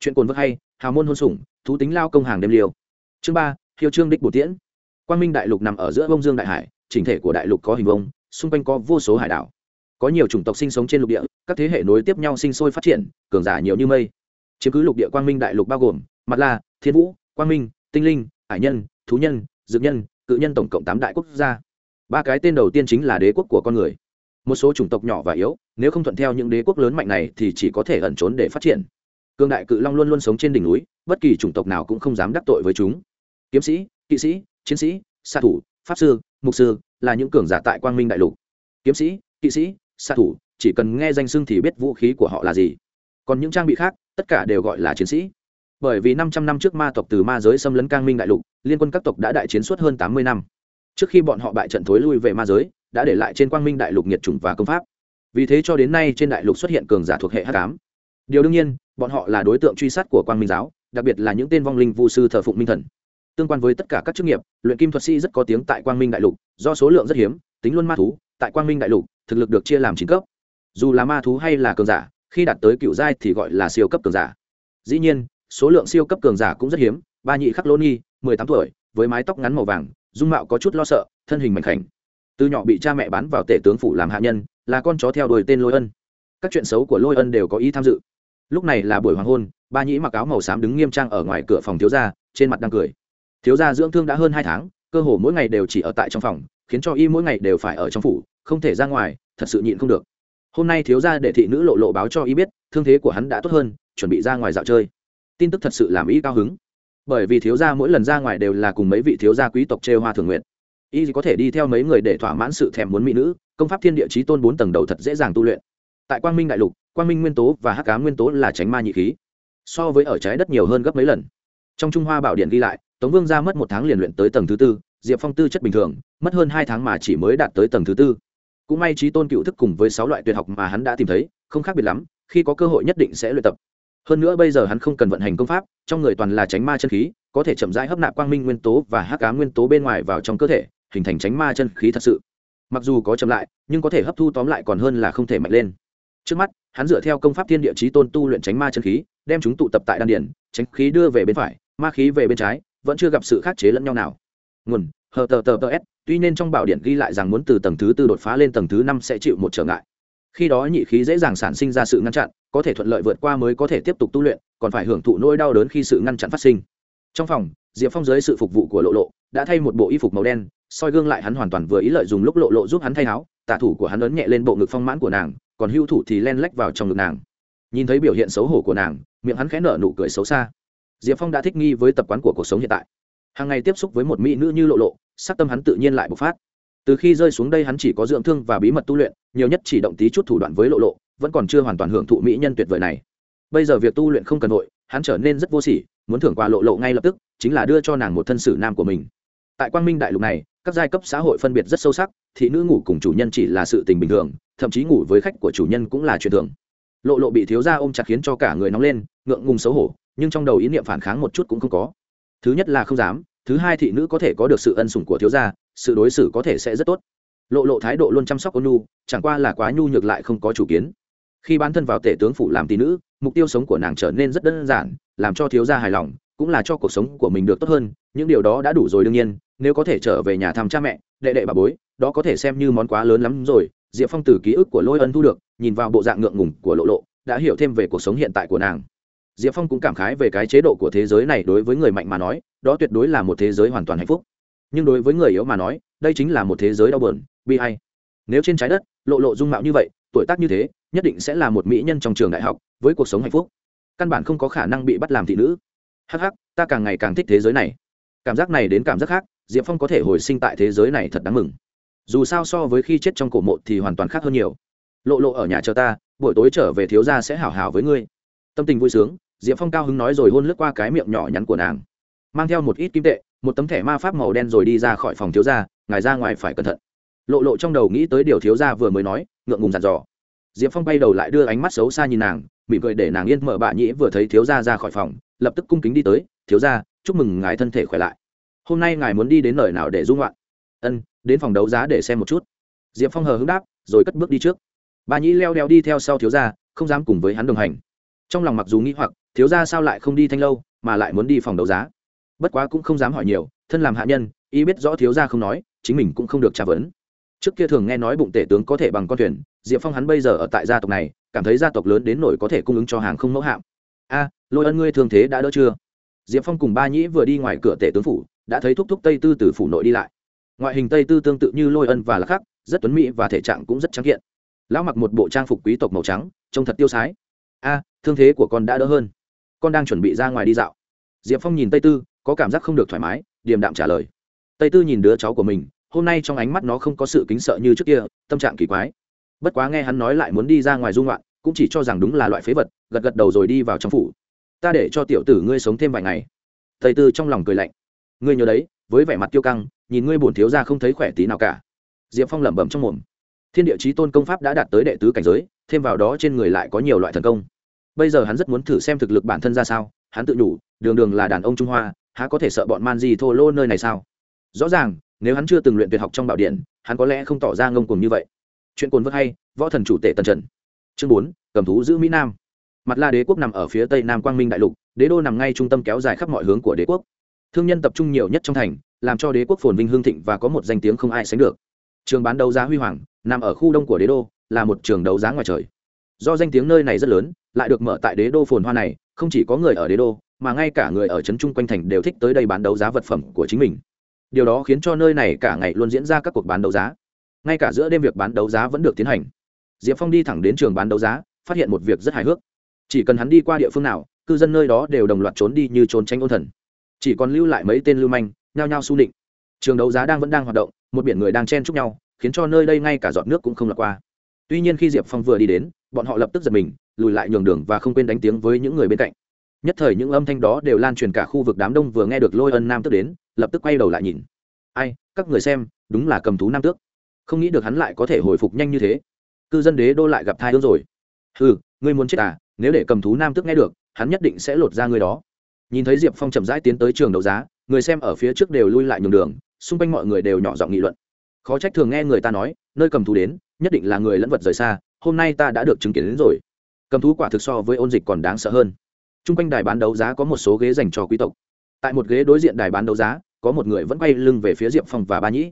Chuyện cồn vơ hay, hào môn hôn sủng, thú tính lao công hàng đêm liêu. Chương ba hiếu trương đích bổ tiễn. Quang minh đại lục nằm ở giữa bông dương đại hải, chỉnh thể của đại lục có hình vông xung quanh có vô số hải đảo. Có nhiều chủng tộc sinh sống trên lục địa, các thế hệ nối tiếp nhau sinh sôi phát triển, cường giả nhiều như mây. Chiếm cứ lục địa quang minh đại lục bao gồm mặt la, thiên vũ, quang minh, tinh linh, hải nhân, thú nhân, dược nhân, cự nhân tổng cộng tám đại quốc gia. Ba cái tên đầu tiên chính là đế quốc của con người một số chủng tộc nhỏ và yếu, nếu không thuận theo những đế quốc lớn mạnh này thì chỉ có thể ẩn trốn để phát triển. Cương đại cự long luôn luôn sống trên đỉnh núi, bất kỳ chủng tộc nào cũng không dám đắc tội với chúng. Kiếm sĩ, kỵ sĩ, chiến sĩ, xạ thủ, pháp sư, mục sư là những cường giả tại quang minh đại lục. Kiếm sĩ, kỵ sĩ, xạ thủ, chỉ cần nghe danh xưng thì biết vũ khí của họ là gì. Còn những trang bị khác, tất cả đều gọi là chiến sĩ. Bởi vì 500 năm trước ma tộc từ ma giới xâm lấn cang minh đại lục, liên quân các tộc đã đại chiến suốt hơn 80 năm trước khi bọn họ bại trận thối lui về ma giới, đã để lại trên quang minh đại lục nhiệt chủng và công pháp. Vì thế cho đến nay trên đại lục xuất hiện cường giả thuộc hệ h tám điều đương nhiên, bọn họ là đối tượng truy sát của quang minh giáo, đặc biệt là những tên vong linh vu sư thờ phụng minh thần. Tương quan với tất cả các chức nghiệp, luyện kim thuật sĩ rất có tiếng tại quang minh đại lục, do số lượng rất hiếm, tính luôn ma thú, tại quang minh đại lục, thực lực được chia làm chín cấp. Dù là ma thú hay là cường giả, khi đạt tới cựu giai thì gọi là siêu cấp cường giả. Dĩ nhiên, số lượng siêu cấp cường giả cũng rất hiếm, ba nhị khắc lô nhi mười tám tuổi, với mái tóc ngắn màu vàng dung mạo có chút lo sợ, thân hình mạnh khảnh. Từ nhỏ bị cha mẹ bán vào tể tướng phủ làm hạ nhân, là con chó theo đuổi tên lôi ân. Các chuyện xấu của lôi ân đều có ý tham dự. Lúc này là buổi hoàng hôn, ba nhĩ mặc áo màu xám đứng nghiêm trang ở ngoài cửa phòng thiếu gia, trên mặt đang cười. Thiếu gia dưỡng thương đã hơn hai tháng, cơ hồ mỗi ngày đều chỉ ở tại trong phòng, khiến cho y mỗi ngày đều phải ở trong phủ, không thể ra ngoài, thật sự nhịn không được. Hôm nay thiếu gia để thị nữ lộ lộ báo cho y biết, thương thế của hắn đã tốt hơn, chuẩn bị ra ngoài dạo chơi. Tin tức thật sự làm y cao hứng bởi vì thiếu gia mỗi lần ra ngoài đều là cùng mấy vị thiếu gia quý tộc chê hoa thường nguyện. Y có thể đi theo mấy người để thỏa mãn sự thèm muốn mỹ nữ, công pháp thiên địa chí tôn bốn tầng đầu thật dễ dàng tu luyện. Tại quang minh đại lục, quang minh nguyên tố và hắc cá nguyên tố là tránh ma nhị khí. So với ở trái đất nhiều hơn gấp mấy lần. Trong trung hoa bảo điện ghi lại, tống vương ra mất một tháng liền luyện tới tầng thứ tư, diệp phong tư chất bình thường, mất hơn hai tháng mà chỉ mới đạt tới tầng thứ tư. Cũng may trí tôn cựu thức cùng với sáu loại tuyệt học mà hắn đã tìm thấy, không khác biệt lắm, khi có cơ hội nhất định sẽ luyện tập hơn nữa bây giờ hắn không cần vận hành công pháp, trong người toàn là tránh ma chân khí, có thể chậm rãi hấp nạp quang minh nguyên tố và hắc cá nguyên tố bên ngoài vào trong cơ thể, hình thành tránh ma chân khí thật sự. Mặc dù có chậm lại, nhưng có thể hấp thu tóm lại còn hơn là không thể mạnh lên. Trước mắt, hắn dựa theo công pháp thiên địa chí tôn tu luyện tránh ma chân khí, đem chúng tụ tập tại đan điển tránh khí đưa về bên phải, ma khí về bên trái, vẫn chưa gặp sự khắc chế lẫn nhau nào. Nguồn, hờ tờ tờ tờ s, tuy nên trong bảo điện ghi lại rằng muốn từ tầng thứ tư đột phá lên tầng thứ năm sẽ chịu một trở ngại khi đó nhị khí dễ dàng sản sinh ra sự ngăn chặn, có thể thuận lợi vượt qua mới có thể tiếp tục tu luyện, còn phải hưởng thụ nỗi đau đớn khi sự ngăn chặn phát sinh. Trong phòng, diệp phong dưới sự phục vụ của lộ lộ, đã thay một bộ y phục màu đen, soi gương lại hắn hoàn toàn vừa ý lợi dùng lúc lộ lộ giúp hắn thay áo tả thủ của hắn ấn nhẹ lên bộ ngực phong mãn của nàng, còn hưu thủ thì len lách vào trong ngực nàng. Nhìn thấy biểu hiện xấu hổ của nàng, miệng hắn khẽ nở nụ cười xấu xa. Diệp phong đã thích nghi với tập quán của cuộc sống hiện tại. Hàng ngày tiếp xúc với một mỹ nữ như lộ lộ, sắc tâm hắn tự nhiên lại bộc phát từ khi rơi xuống đây hắn chỉ có dưỡng thương và bí mật tu luyện, nhiều nhất chỉ động tí chút thủ đoạn với lộ lộ, vẫn còn chưa hoàn toàn hưởng thụ mỹ nhân tuyệt vời này. Bây giờ việc tu luyện không cần nội hắn trở nên rất vô sỉ, muốn thưởng quà lộ lộ ngay lập tức, chính là đưa cho nàng một thân sử nam của mình. Tại quang minh đại lục này, các giai cấp xã hội phân biệt rất sâu sắc, thị nữ ngủ cùng chủ nhân chỉ là sự tình bình thường, thậm chí ngủ với khách của chủ nhân cũng là chuyện thường. Lộ lộ bị thiếu gia ôm chặt khiến cho cả người nóng lên, ngượng ngùng xấu hổ, nhưng trong đầu ý niệm phản kháng một chút cũng không có. Thứ nhất là không dám, thứ hai thị nữ có thể có được sự ân sủng của thiếu gia sự đối xử có thể sẽ rất tốt. Lộ lộ thái độ luôn chăm sóc ôn nhu, chẳng qua là quá nhu nhược lại không có chủ kiến. Khi bán thân vào tể tướng phủ làm tỷ nữ, mục tiêu sống của nàng trở nên rất đơn giản, làm cho thiếu gia hài lòng, cũng là cho cuộc sống của mình được tốt hơn, những điều đó đã đủ rồi đương nhiên, nếu có thể trở về nhà thăm cha mẹ, đệ đệ bà bối, đó có thể xem như món quá lớn lắm rồi, diệp phong từ ký ức của lôi ân thu được, nhìn vào bộ dạng ngượng ngùng của lộ lộ, đã hiểu thêm về cuộc sống hiện tại của nàng. Diệp phong cũng cảm khái về cái chế độ của thế giới này đối với người mạnh mà nói, đó tuyệt đối là một thế giới hoàn toàn hạnh phúc nhưng đối với người yếu mà nói, đây chính là một thế giới đau bờn bi hay nếu trên trái đất, lộ lộ dung mạo như vậy, tuổi tác như thế, nhất định sẽ là một mỹ nhân trong trường đại học, với cuộc sống hạnh phúc. Căn bản không có khả năng bị bắt làm thị nữ. Hh ta càng ngày càng thích thế giới này. Cảm giác này đến cảm giác khác, diệp phong có thể hồi sinh tại thế giới này thật đáng mừng. Dù sao so với khi chết trong cổ mộ thì hoàn toàn khác hơn nhiều. Lộ lộ ở nhà chờ ta, buổi tối trở về thiếu gia sẽ hảo hảo với ngươi. Tâm tình vui sướng, diệp phong cao hứng nói rồi hôn lướt qua cái miệng nhỏ nhắn của nàng. Mang theo một ít kim tệ một tấm thẻ ma pháp màu đen rồi đi ra khỏi phòng thiếu gia, ngài ra ngoài phải cẩn thận. Lộ lộ trong đầu nghĩ tới điều thiếu gia vừa mới nói, ngượng ngùng dặn dò. Diệp phong bay đầu lại đưa ánh mắt xấu xa nhìn nàng, mỉm cười để nàng yên mở bạ nhĩ vừa thấy thiếu gia ra khỏi phòng, lập tức cung kính đi tới, thiếu gia, chúc mừng ngài thân thể khỏe lại. Hôm nay ngài muốn đi đến nơi nào để dung loạn ân, đến phòng đấu giá để xem một chút. Diệp phong hờ hứng đáp, rồi cất bước đi trước. Bà nhĩ leo đeo đi theo sau thiếu gia, không dám cùng với hắn đồng hành. Trong lòng mặc dù nghĩ hoặc, thiếu gia sao lại không đi thanh lâu, mà lại muốn đi phòng đấu giá? Bất quá cũng không dám hỏi nhiều, thân làm hạ nhân, y biết rõ thiếu gia không nói, chính mình cũng không được trả vấn. Trước kia thường nghe nói bụng tể tướng có thể bằng con thuyền, diệp phong hắn bây giờ ở tại gia tộc này, cảm thấy gia tộc lớn đến nổi có thể cung ứng cho hàng không mẫu hạm. A, lôi ân ngươi thường thế đã đỡ chưa? Diệp phong cùng ba nhĩ vừa đi ngoài cửa tể tướng phủ, đã thấy thúc thúc tây tư từ phủ nội đi lại. Ngoại hình tây tư tương tự như lôi ân và lạc khắc, rất tuấn mỹ và thể trạng cũng rất trắng kiện. Lão mặc một bộ trang phục quý tộc màu trắng, trông thật tiêu sái. A, thương thế của con đã đỡ hơn. Con đang chuẩn bị ra ngoài đi dạo. Diệp phong nhìn tây tư có cảm giác không được thoải mái, điềm đạm trả lời. Tây tư nhìn đứa cháu của mình, hôm nay trong ánh mắt nó không có sự kính sợ như trước kia, tâm trạng kỳ quái. Bất quá nghe hắn nói lại muốn đi ra ngoài dung loạn cũng chỉ cho rằng đúng là loại phế vật, gật gật đầu rồi đi vào trong phủ. Ta để cho tiểu tử ngươi sống thêm vài ngày. Tây tư trong lòng cười lạnh. Ngươi nhớ đấy, với vẻ mặt tiêu căng, nhìn ngươi bổn thiếu ra không thấy khỏe tí nào cả. Diệp phong lẩm bẩm trong mồm. Thiên địa chí tôn công pháp đã đạt tới đệ tứ cảnh giới, thêm vào đó trên người lại có nhiều loại thần công. Bây giờ hắn rất muốn thử xem thực lực bản thân ra sao, hắn tự nhủ đường đường là đàn ông trung hoa há có thể sợ bọn man di thô lô nơi này sao? Rõ ràng, nếu hắn chưa từng luyện tuyệt học trong bảo điện, hắn có lẽ không tỏ ra ngông cuồng như vậy. Chuyện cồn vớt hay, võ thần chủ tể tần trần. Chương bốn, cầm thú giữ mỹ nam. Mặt la đế quốc nằm ở phía tây nam quang minh đại lục, đế đô nằm ngay trung tâm kéo dài khắp mọi hướng của đế quốc. Thương nhân tập trung nhiều nhất trong thành, làm cho đế quốc phồn vinh hương thịnh và có một danh tiếng không ai sánh được. Trường bán đấu giá huy hoàng, nằm ở khu đông của đế đô, là một trường đấu giá ngoài trời. Do danh tiếng nơi này rất lớn, lại được mở tại đế đô phồn hoa này, không chỉ có người ở đế đô mà ngay cả người ở trấn trung quanh thành đều thích tới đây bán đấu giá vật phẩm của chính mình. Điều đó khiến cho nơi này cả ngày luôn diễn ra các cuộc bán đấu giá. Ngay cả giữa đêm việc bán đấu giá vẫn được tiến hành. Diệp phong đi thẳng đến trường bán đấu giá, phát hiện một việc rất hài hước. Chỉ cần hắn đi qua địa phương nào, cư dân nơi đó đều đồng loạt trốn đi như trốn tránh ôn thần. Chỉ còn lưu lại mấy tên lưu manh, nhao nhao su định trường đấu giá đang vẫn đang hoạt động, một biển người đang chen chúc nhau, khiến cho nơi đây ngay cả giọt nước cũng không lọt qua. Tuy nhiên khi diệp phong vừa đi đến, bọn họ lập tức giật mình, lùi lại nhường đường và không quên đánh tiếng với những người bên cạnh nhất thời những âm thanh đó đều lan truyền cả khu vực đám đông vừa nghe được lôi ân nam tước đến, lập tức quay đầu lại nhìn. Ai, các người xem, đúng là cầm thú nam tước. Không nghĩ được hắn lại có thể hồi phục nhanh như thế. Cư dân đế đô lại gặp thai ương rồi. Ừ ngươi muốn chết à? Nếu để cầm thú nam tước nghe được, hắn nhất định sẽ lột ra người đó. Nhìn thấy diệp phong chậm rãi tiến tới trường đấu giá, người xem ở phía trước đều lui lại nhường đường, xung quanh mọi người đều nhỏ giọng nghị luận. Khó trách thường nghe người ta nói, nơi cầm thú đến, nhất định là người lẫn vật rời xa, hôm nay ta đã được chứng kiến đến rồi. Cầm thú quả thực so với ôn dịch còn đáng sợ hơn t r u n g quanh đài bán đấu giá có một số ghế dành cho quý tộc. Tại một ghế đối diện đài bán đấu giá, có một người vẫn quay lưng về phía diệp phong và ba nhĩ.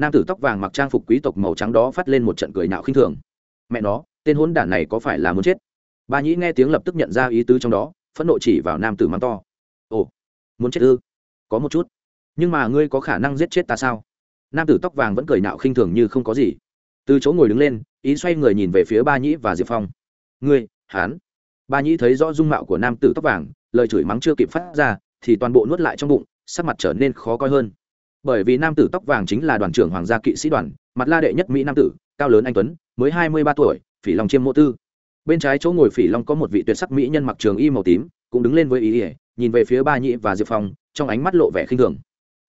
Nam tử tóc vàng mặc trang phục quý tộc màu trắng đó phát lên một trận cười nạo khinh thường. Mẹ nó, tên hôn đản này có phải là muốn chết? Ba nhĩ nghe tiếng lập tức nhận ra ý tứ trong đó, phẫn nộ chỉ vào nam tử mắng to. Ồ, muốn chết ư? Có một chút. Nhưng mà ngươi có khả năng giết chết ta sao? Nam tử tóc vàng vẫn cười nạo khinh thường như không có gì. Từ chỗ ngồi đứng lên, ý xoay người nhìn về phía ba nhĩ và diệp phong. Ngươi hán ba nhĩ thấy rõ dung mạo của nam tử tóc vàng, lời chửi mắng chưa kịp phát ra, thì toàn bộ nuốt lại trong bụng, sắc mặt trở nên khó coi hơn. Bởi vì nam tử tóc vàng chính là đoàn trưởng hoàng gia kỵ sĩ đoàn, mặt la đệ nhất mỹ nam tử, cao lớn anh tuấn, mới hai mươi ba tuổi, phỉ long chiêm mộ tư. Bên trái chỗ ngồi phỉ long có một vị tuyệt sắc mỹ nhân mặc trường y màu tím, cũng đứng lên với ý ỉa nhìn về phía ba nhĩ và diệp phong, trong ánh mắt lộ vẻ khinh thường.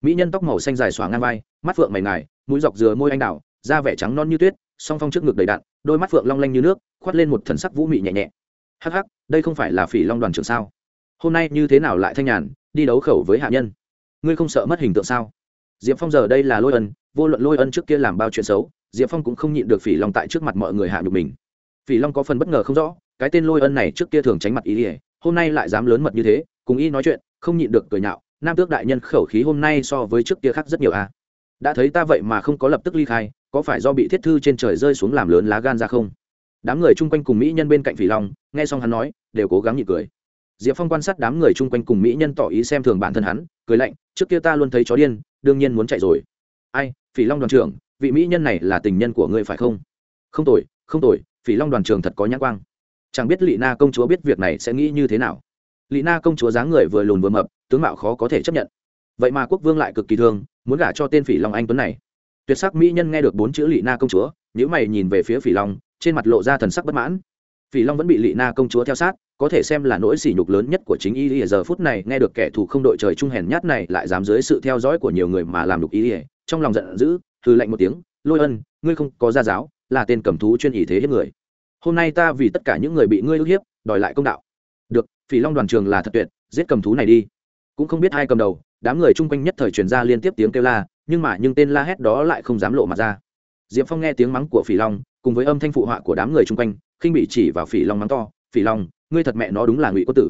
Mỹ nhân tóc màu xanh dài xóa ngang vai, mắt phượng mày ngài, mũi dọc dừa môi anh đào, da vẻ trắng non như tuyết, song phong trước ngực đầy đạn đôi mắt phượng long lanh như nước khoát lên một thần sắc vũ mị nhẹ nhẹ hắc hắc, đây không phải là phỉ long đoàn trưởng sao? Hôm nay như thế nào lại thanh nhàn, đi đấu khẩu với hạ nhân? Ngươi không sợ mất hình tượng sao? Diệp phong giờ đây là lôi ân, vô luận lôi ân trước kia làm bao chuyện xấu, diệp phong cũng không nhịn được phỉ long tại trước mặt mọi người hạ nhục mình. Phỉ long có phần bất ngờ không rõ, cái tên lôi ân này trước kia thường tránh mặt ý ỉa hôm nay lại dám lớn mật như thế, cùng y nói chuyện, không nhịn được cười nhạo, nam tước đại nhân khẩu khí hôm nay so với trước kia khác rất nhiều a à. đã thấy ta vậy mà không có lập tức ly khai, có phải do bị thiết thư trên trời rơi xuống làm lớn lá gan ra không? Đám người chung quanh cùng mỹ nhân bên cạnh phỉ long, nghe xong hắn nói, đều cố gắng nhịn cười. Diệp phong quan sát đám người chung quanh cùng mỹ nhân tỏ ý xem thường bản thân hắn, cười lạnh, trước kia ta luôn thấy chó điên, đương nhiên muốn chạy rồi. Ai, phỉ long đoàn trưởng, vị mỹ nhân này là tình nhân của ngươi phải không? Không tội không tội phỉ long đoàn trưởng thật có nhãn quang. Chẳng biết lị na công chúa biết việc này sẽ nghĩ như thế nào. Lị na công chúa dáng người vừa lùn vừa mập, tướng mạo khó có thể chấp nhận. Vậy mà quốc vương lại cực kỳ thương, muốn gả cho tên phỉ long anh tuấn này. Tuyệt sắc mỹ nhân nghe được bốn chữ lị na công chúa nhữ mày nhìn về phía phỉ long trên mặt lộ ra thần sắc bất mãn. Phỉ long vẫn bị lị na công chúa theo sát, có thể xem là nỗi sỉ nhục lớn nhất của chính y giờ phút này, nghe được kẻ thù không đội trời trung hèn nhát này lại dám dưới sự theo dõi của nhiều người mà làm đục y trong lòng giận dữ, hừ lạnh một tiếng, lôi ân, ngươi không có gia giáo, là tên cầm thú chuyên ý thế hiếp người. Hôm nay ta vì tất cả những người bị ngươi ức hiếp, đòi lại công đạo. Được, phỉ long đoàn trường là thật tuyệt, giết cầm thú này đi. Cũng không biết ai cầm đầu, đám người chung quanh nhất thời truyền ra liên tiếp tiếng kêu la, nhưng mà nhưng tên la hét đó lại không dám lộ mặt ra diệp phong nghe tiếng mắng của phỉ long, cùng với âm thanh phụ họa của đám người chung quanh, khinh bị chỉ vào phỉ long mắng to, phỉ long, ngươi thật mẹ nó đúng là ngụy quốc tử.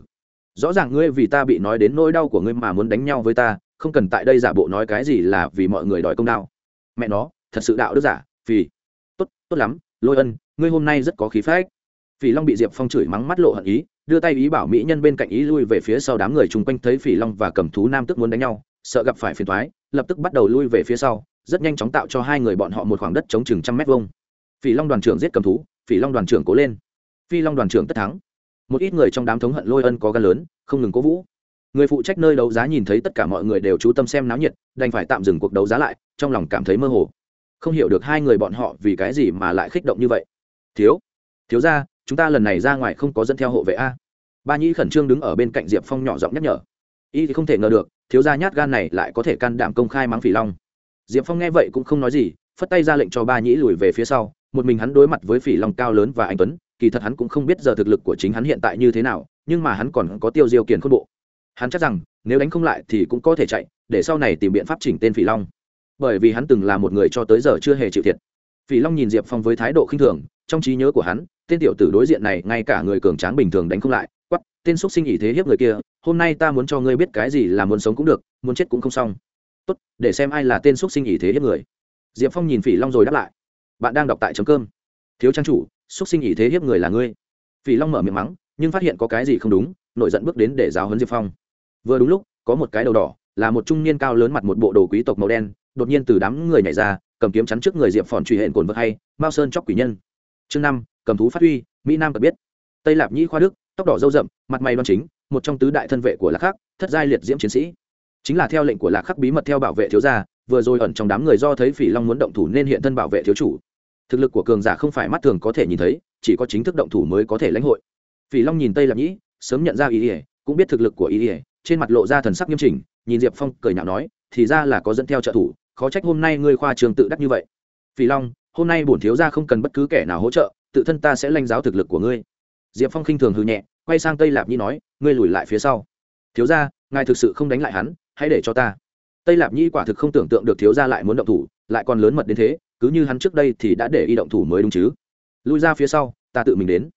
Rõ ràng ngươi vì ta bị nói đến nỗi đau của ngươi mà muốn đánh nhau với ta, không cần tại đây giả bộ nói cái gì là vì mọi người đòi công đao mẹ nó, thật sự đạo đức giả vì tốt tốt lắm, lôi ân, ngươi hôm nay rất có khí phách. Phỉ long bị diệp phong chửi mắng mắt lộ hận ý, đưa tay ý bảo mỹ nhân bên cạnh ý lui về phía sau đám người chung quanh thấy phỉ long và cầm thú nam tức muốn đánh nhau, sợ gặp phải phiền thoái lập tức bắt đầu lui về phía sau rất nhanh chóng tạo cho hai người bọn họ một khoảng đất chống chừng trăm mét vuông. Phỉ long đoàn trưởng giết cầm thú, phỉ long đoàn trưởng cố lên. Phi long đoàn trưởng tất thắng. Một ít người trong đám thống hận lôi ân có gan lớn, không ngừng cố vũ. Người phụ trách nơi đấu giá nhìn thấy tất cả mọi người đều chú tâm xem náo nhiệt, đành phải tạm dừng cuộc đấu giá lại, trong lòng cảm thấy mơ hồ. Không hiểu được hai người bọn họ vì cái gì mà lại kích động như vậy. Thiếu thiếu ra chúng ta lần này ra ngoài không có dẫn theo hộ vệ a. Ba nhĩ khẩn trương đứng ở bên cạnh diệp phong nhỏ giọng nhắc nhở. Y thì không thể ngờ được, thiếu gia nhát gan này lại có thể can đảm công khai mắng phỉ long diệp phong nghe vậy cũng không nói gì, phất tay ra lệnh cho ba nhĩ lùi về phía sau, một mình hắn đối mặt với phỉ long, cao lớn và anh tuấn, kỳ thật hắn cũng không biết giờ thực lực của chính hắn hiện tại như thế nào, nhưng mà hắn còn có tiêu diêu kiền khôn bộ. Hắn chắc rằng, nếu đánh không lại thì cũng có thể chạy, để sau này tìm biện pháp chỉnh tên phỉ long. Bởi vì hắn từng là một người cho tới giờ chưa hề chịu thiệt. Phỉ long nhìn diệp phong với thái độ khinh thường, trong trí nhớ của hắn, tên tiểu tử đối diện này ngay cả người cường tráng bình thường đánh không lại quắp tên xúc sinh ý thế hiếp người kia, hôm nay ta muốn cho ngươi biết cái gì là muốn sống cũng được, muốn chết cũng không xong tốt, để xem ai là tên xúc sinh ý thế hiếp người. Diệp phong nhìn phỉ long rồi đáp lại, bạn đang đọc tại chấm cơm. Thiếu trang chủ xúc sinh ý thế hiếp người là ngươi. Phỉ long mở miệng mắng, nhưng phát hiện có cái gì không đúng, nổi giận bước đến để giáo hấn diệp phong. Vừa đúng lúc, có một cái đầu đỏ, là một trung niên cao lớn mặt một bộ đồ quý tộc màu đen, đột nhiên từ đám người nhảy ra, cầm kiếm chắn trước người diệp phòn truy hện cồn vực hay, mao sơn chóc quỷ nhân. Chương năm, cầm thú phát huy, mỹ nam cập biết. Tây lạp nhĩ khoa đức, tóc đỏ dâu rậm, mặt mày đoan chính, một trong tứ đại thân vệ của lạc khắc thất giai liệt diễm chiến sĩ chính là theo lệnh của lạc khắc bí mật theo bảo vệ thiếu gia, vừa rồi ẩn trong đám người do thấy phỉ long muốn động thủ nên hiện thân bảo vệ thiếu chủ. Thực lực của cường giả không phải mắt thường có thể nhìn thấy, chỉ có chính thức động thủ mới có thể lãnh hội. Phỉ long nhìn tây lạp nhĩ, sớm nhận ra ý ỉa cũng biết thực lực của ý ỉa trên mặt lộ ra thần sắc nghiêm chỉnh, nhìn diệp phong cười nhạo nói, thì ra là có dẫn theo trợ thủ, khó trách hôm nay ngươi khoa trường tự đắc như vậy. Phỉ long, hôm nay bổn thiếu gia không cần bất cứ kẻ nào hỗ trợ, tự thân ta sẽ lãnh giáo thực lực của ngươi. Diệp phong khinh thường hư nhẹ, quay sang tây lạp nhi nói, ngươi lùi lại phía sau. Thiếu gia, ngài thực sự không đánh lại hắn hãy để cho ta. Tây lạp nhĩ quả thực không tưởng tượng được thiếu gia lại muốn động thủ, lại còn lớn mật đến thế, cứ như hắn trước đây thì đã để y động thủ mới đúng chứ. Lui ra phía sau, ta tự mình đến.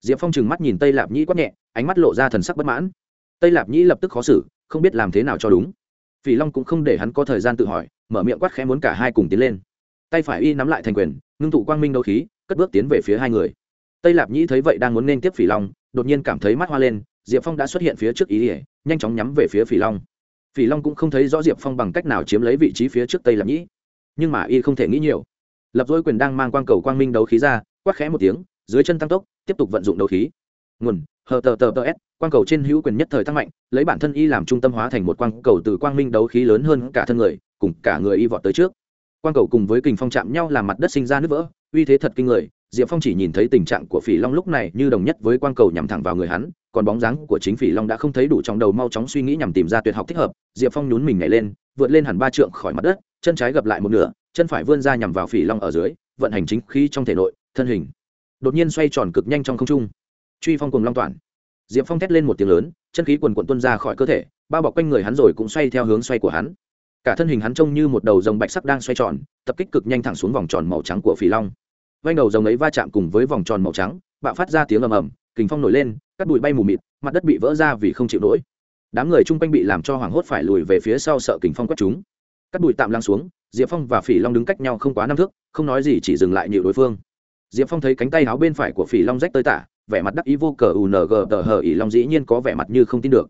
Diệp phong trừng mắt nhìn tây lạp nhĩ quát nhẹ, ánh mắt lộ ra thần sắc bất mãn. Tây lạp nhĩ lập tức khó xử, không biết làm thế nào cho đúng. Phỉ long cũng không để hắn có thời gian tự hỏi, mở miệng quát khẽ muốn cả hai cùng tiến lên. Tay phải y nắm lại thành quyền, ngưng tụ quang minh đấu khí, cất bước tiến về phía hai người. Tây lạp nhĩ thấy vậy đang muốn nên tiếp phỉ long, đột nhiên cảm thấy mắt hoa lên, diệp phong đã xuất hiện phía trước ý ỉa nhanh chóng nhắm về phía phỉ long phỉ long cũng không thấy rõ diệp phong bằng cách nào chiếm lấy vị trí phía trước tây lạp nhĩ. Nhưng mà y không thể nghĩ nhiều. Lập dối quyền đang mang quang cầu quang minh đấu khí ra, quát khẽ một tiếng, dưới chân tăng tốc, tiếp tục vận dụng đấu khí. Nguồn, hờ tờ tờ tờ s, quang cầu trên hữu quyền nhất thời tăng mạnh, lấy bản thân y làm trung tâm hóa thành một quang cầu từ quang minh đấu khí lớn hơn cả thân người, cùng cả người y vọt tới trước. Quang cầu cùng với kình phong chạm nhau làm mặt đất sinh ra nước vỡ, uy thế thật kinh người, diệp phong chỉ nhìn thấy tình trạng của phỉ long lúc này như đồng nhất với quang cầu nhằm thẳng vào người hắn còn bóng dáng của chính phỉ long đã không thấy đủ trong đầu mau chóng suy nghĩ nhằm tìm ra tuyệt học thích hợp. Diệp phong nhún mình nhảy lên, vượt lên hẳn ba trượng khỏi mặt đất, chân trái gập lại một nửa, chân phải vươn ra nhằm vào phỉ long ở dưới, vận hành chính khí trong thể nội, thân hình đột nhiên xoay tròn cực nhanh trong không trung. Truy phong cùng long toàn diệp phong thét lên một tiếng lớn, chân khí quần quận tuân ra khỏi cơ thể, bao bọc quanh người hắn rồi cũng xoay theo hướng xoay của hắn. Cả thân hình hắn trông như một đầu rồng bạch sắc đang xoay tròn, tập kích cực nhanh thẳng xuống vòng tròn màu trắng của phỉ long. Vanh đầu rồng ấy va chạm cùng với vòng tròn màu trắng, bạo phát ra tiếng ầm ầm kình phong nổi lên, cắt bụi bay mù mịt, mặt đất bị vỡ ra vì không chịu nổi. Đám người chung quanh bị làm cho hoảng hốt phải lùi về phía sau sợ kình phong quét chúng. Cắt bụi tạm lăng xuống, diệp phong và phỉ long đứng cách nhau không quá năm thước, không nói gì chỉ dừng lại nhịu đối phương. Diệp phong thấy cánh tay áo bên phải của phỉ long rách tơi tả, vẻ mặt đắc ý vô cờ ung tờ hờ ỉ long dĩ nhiên có vẻ mặt như không tin được.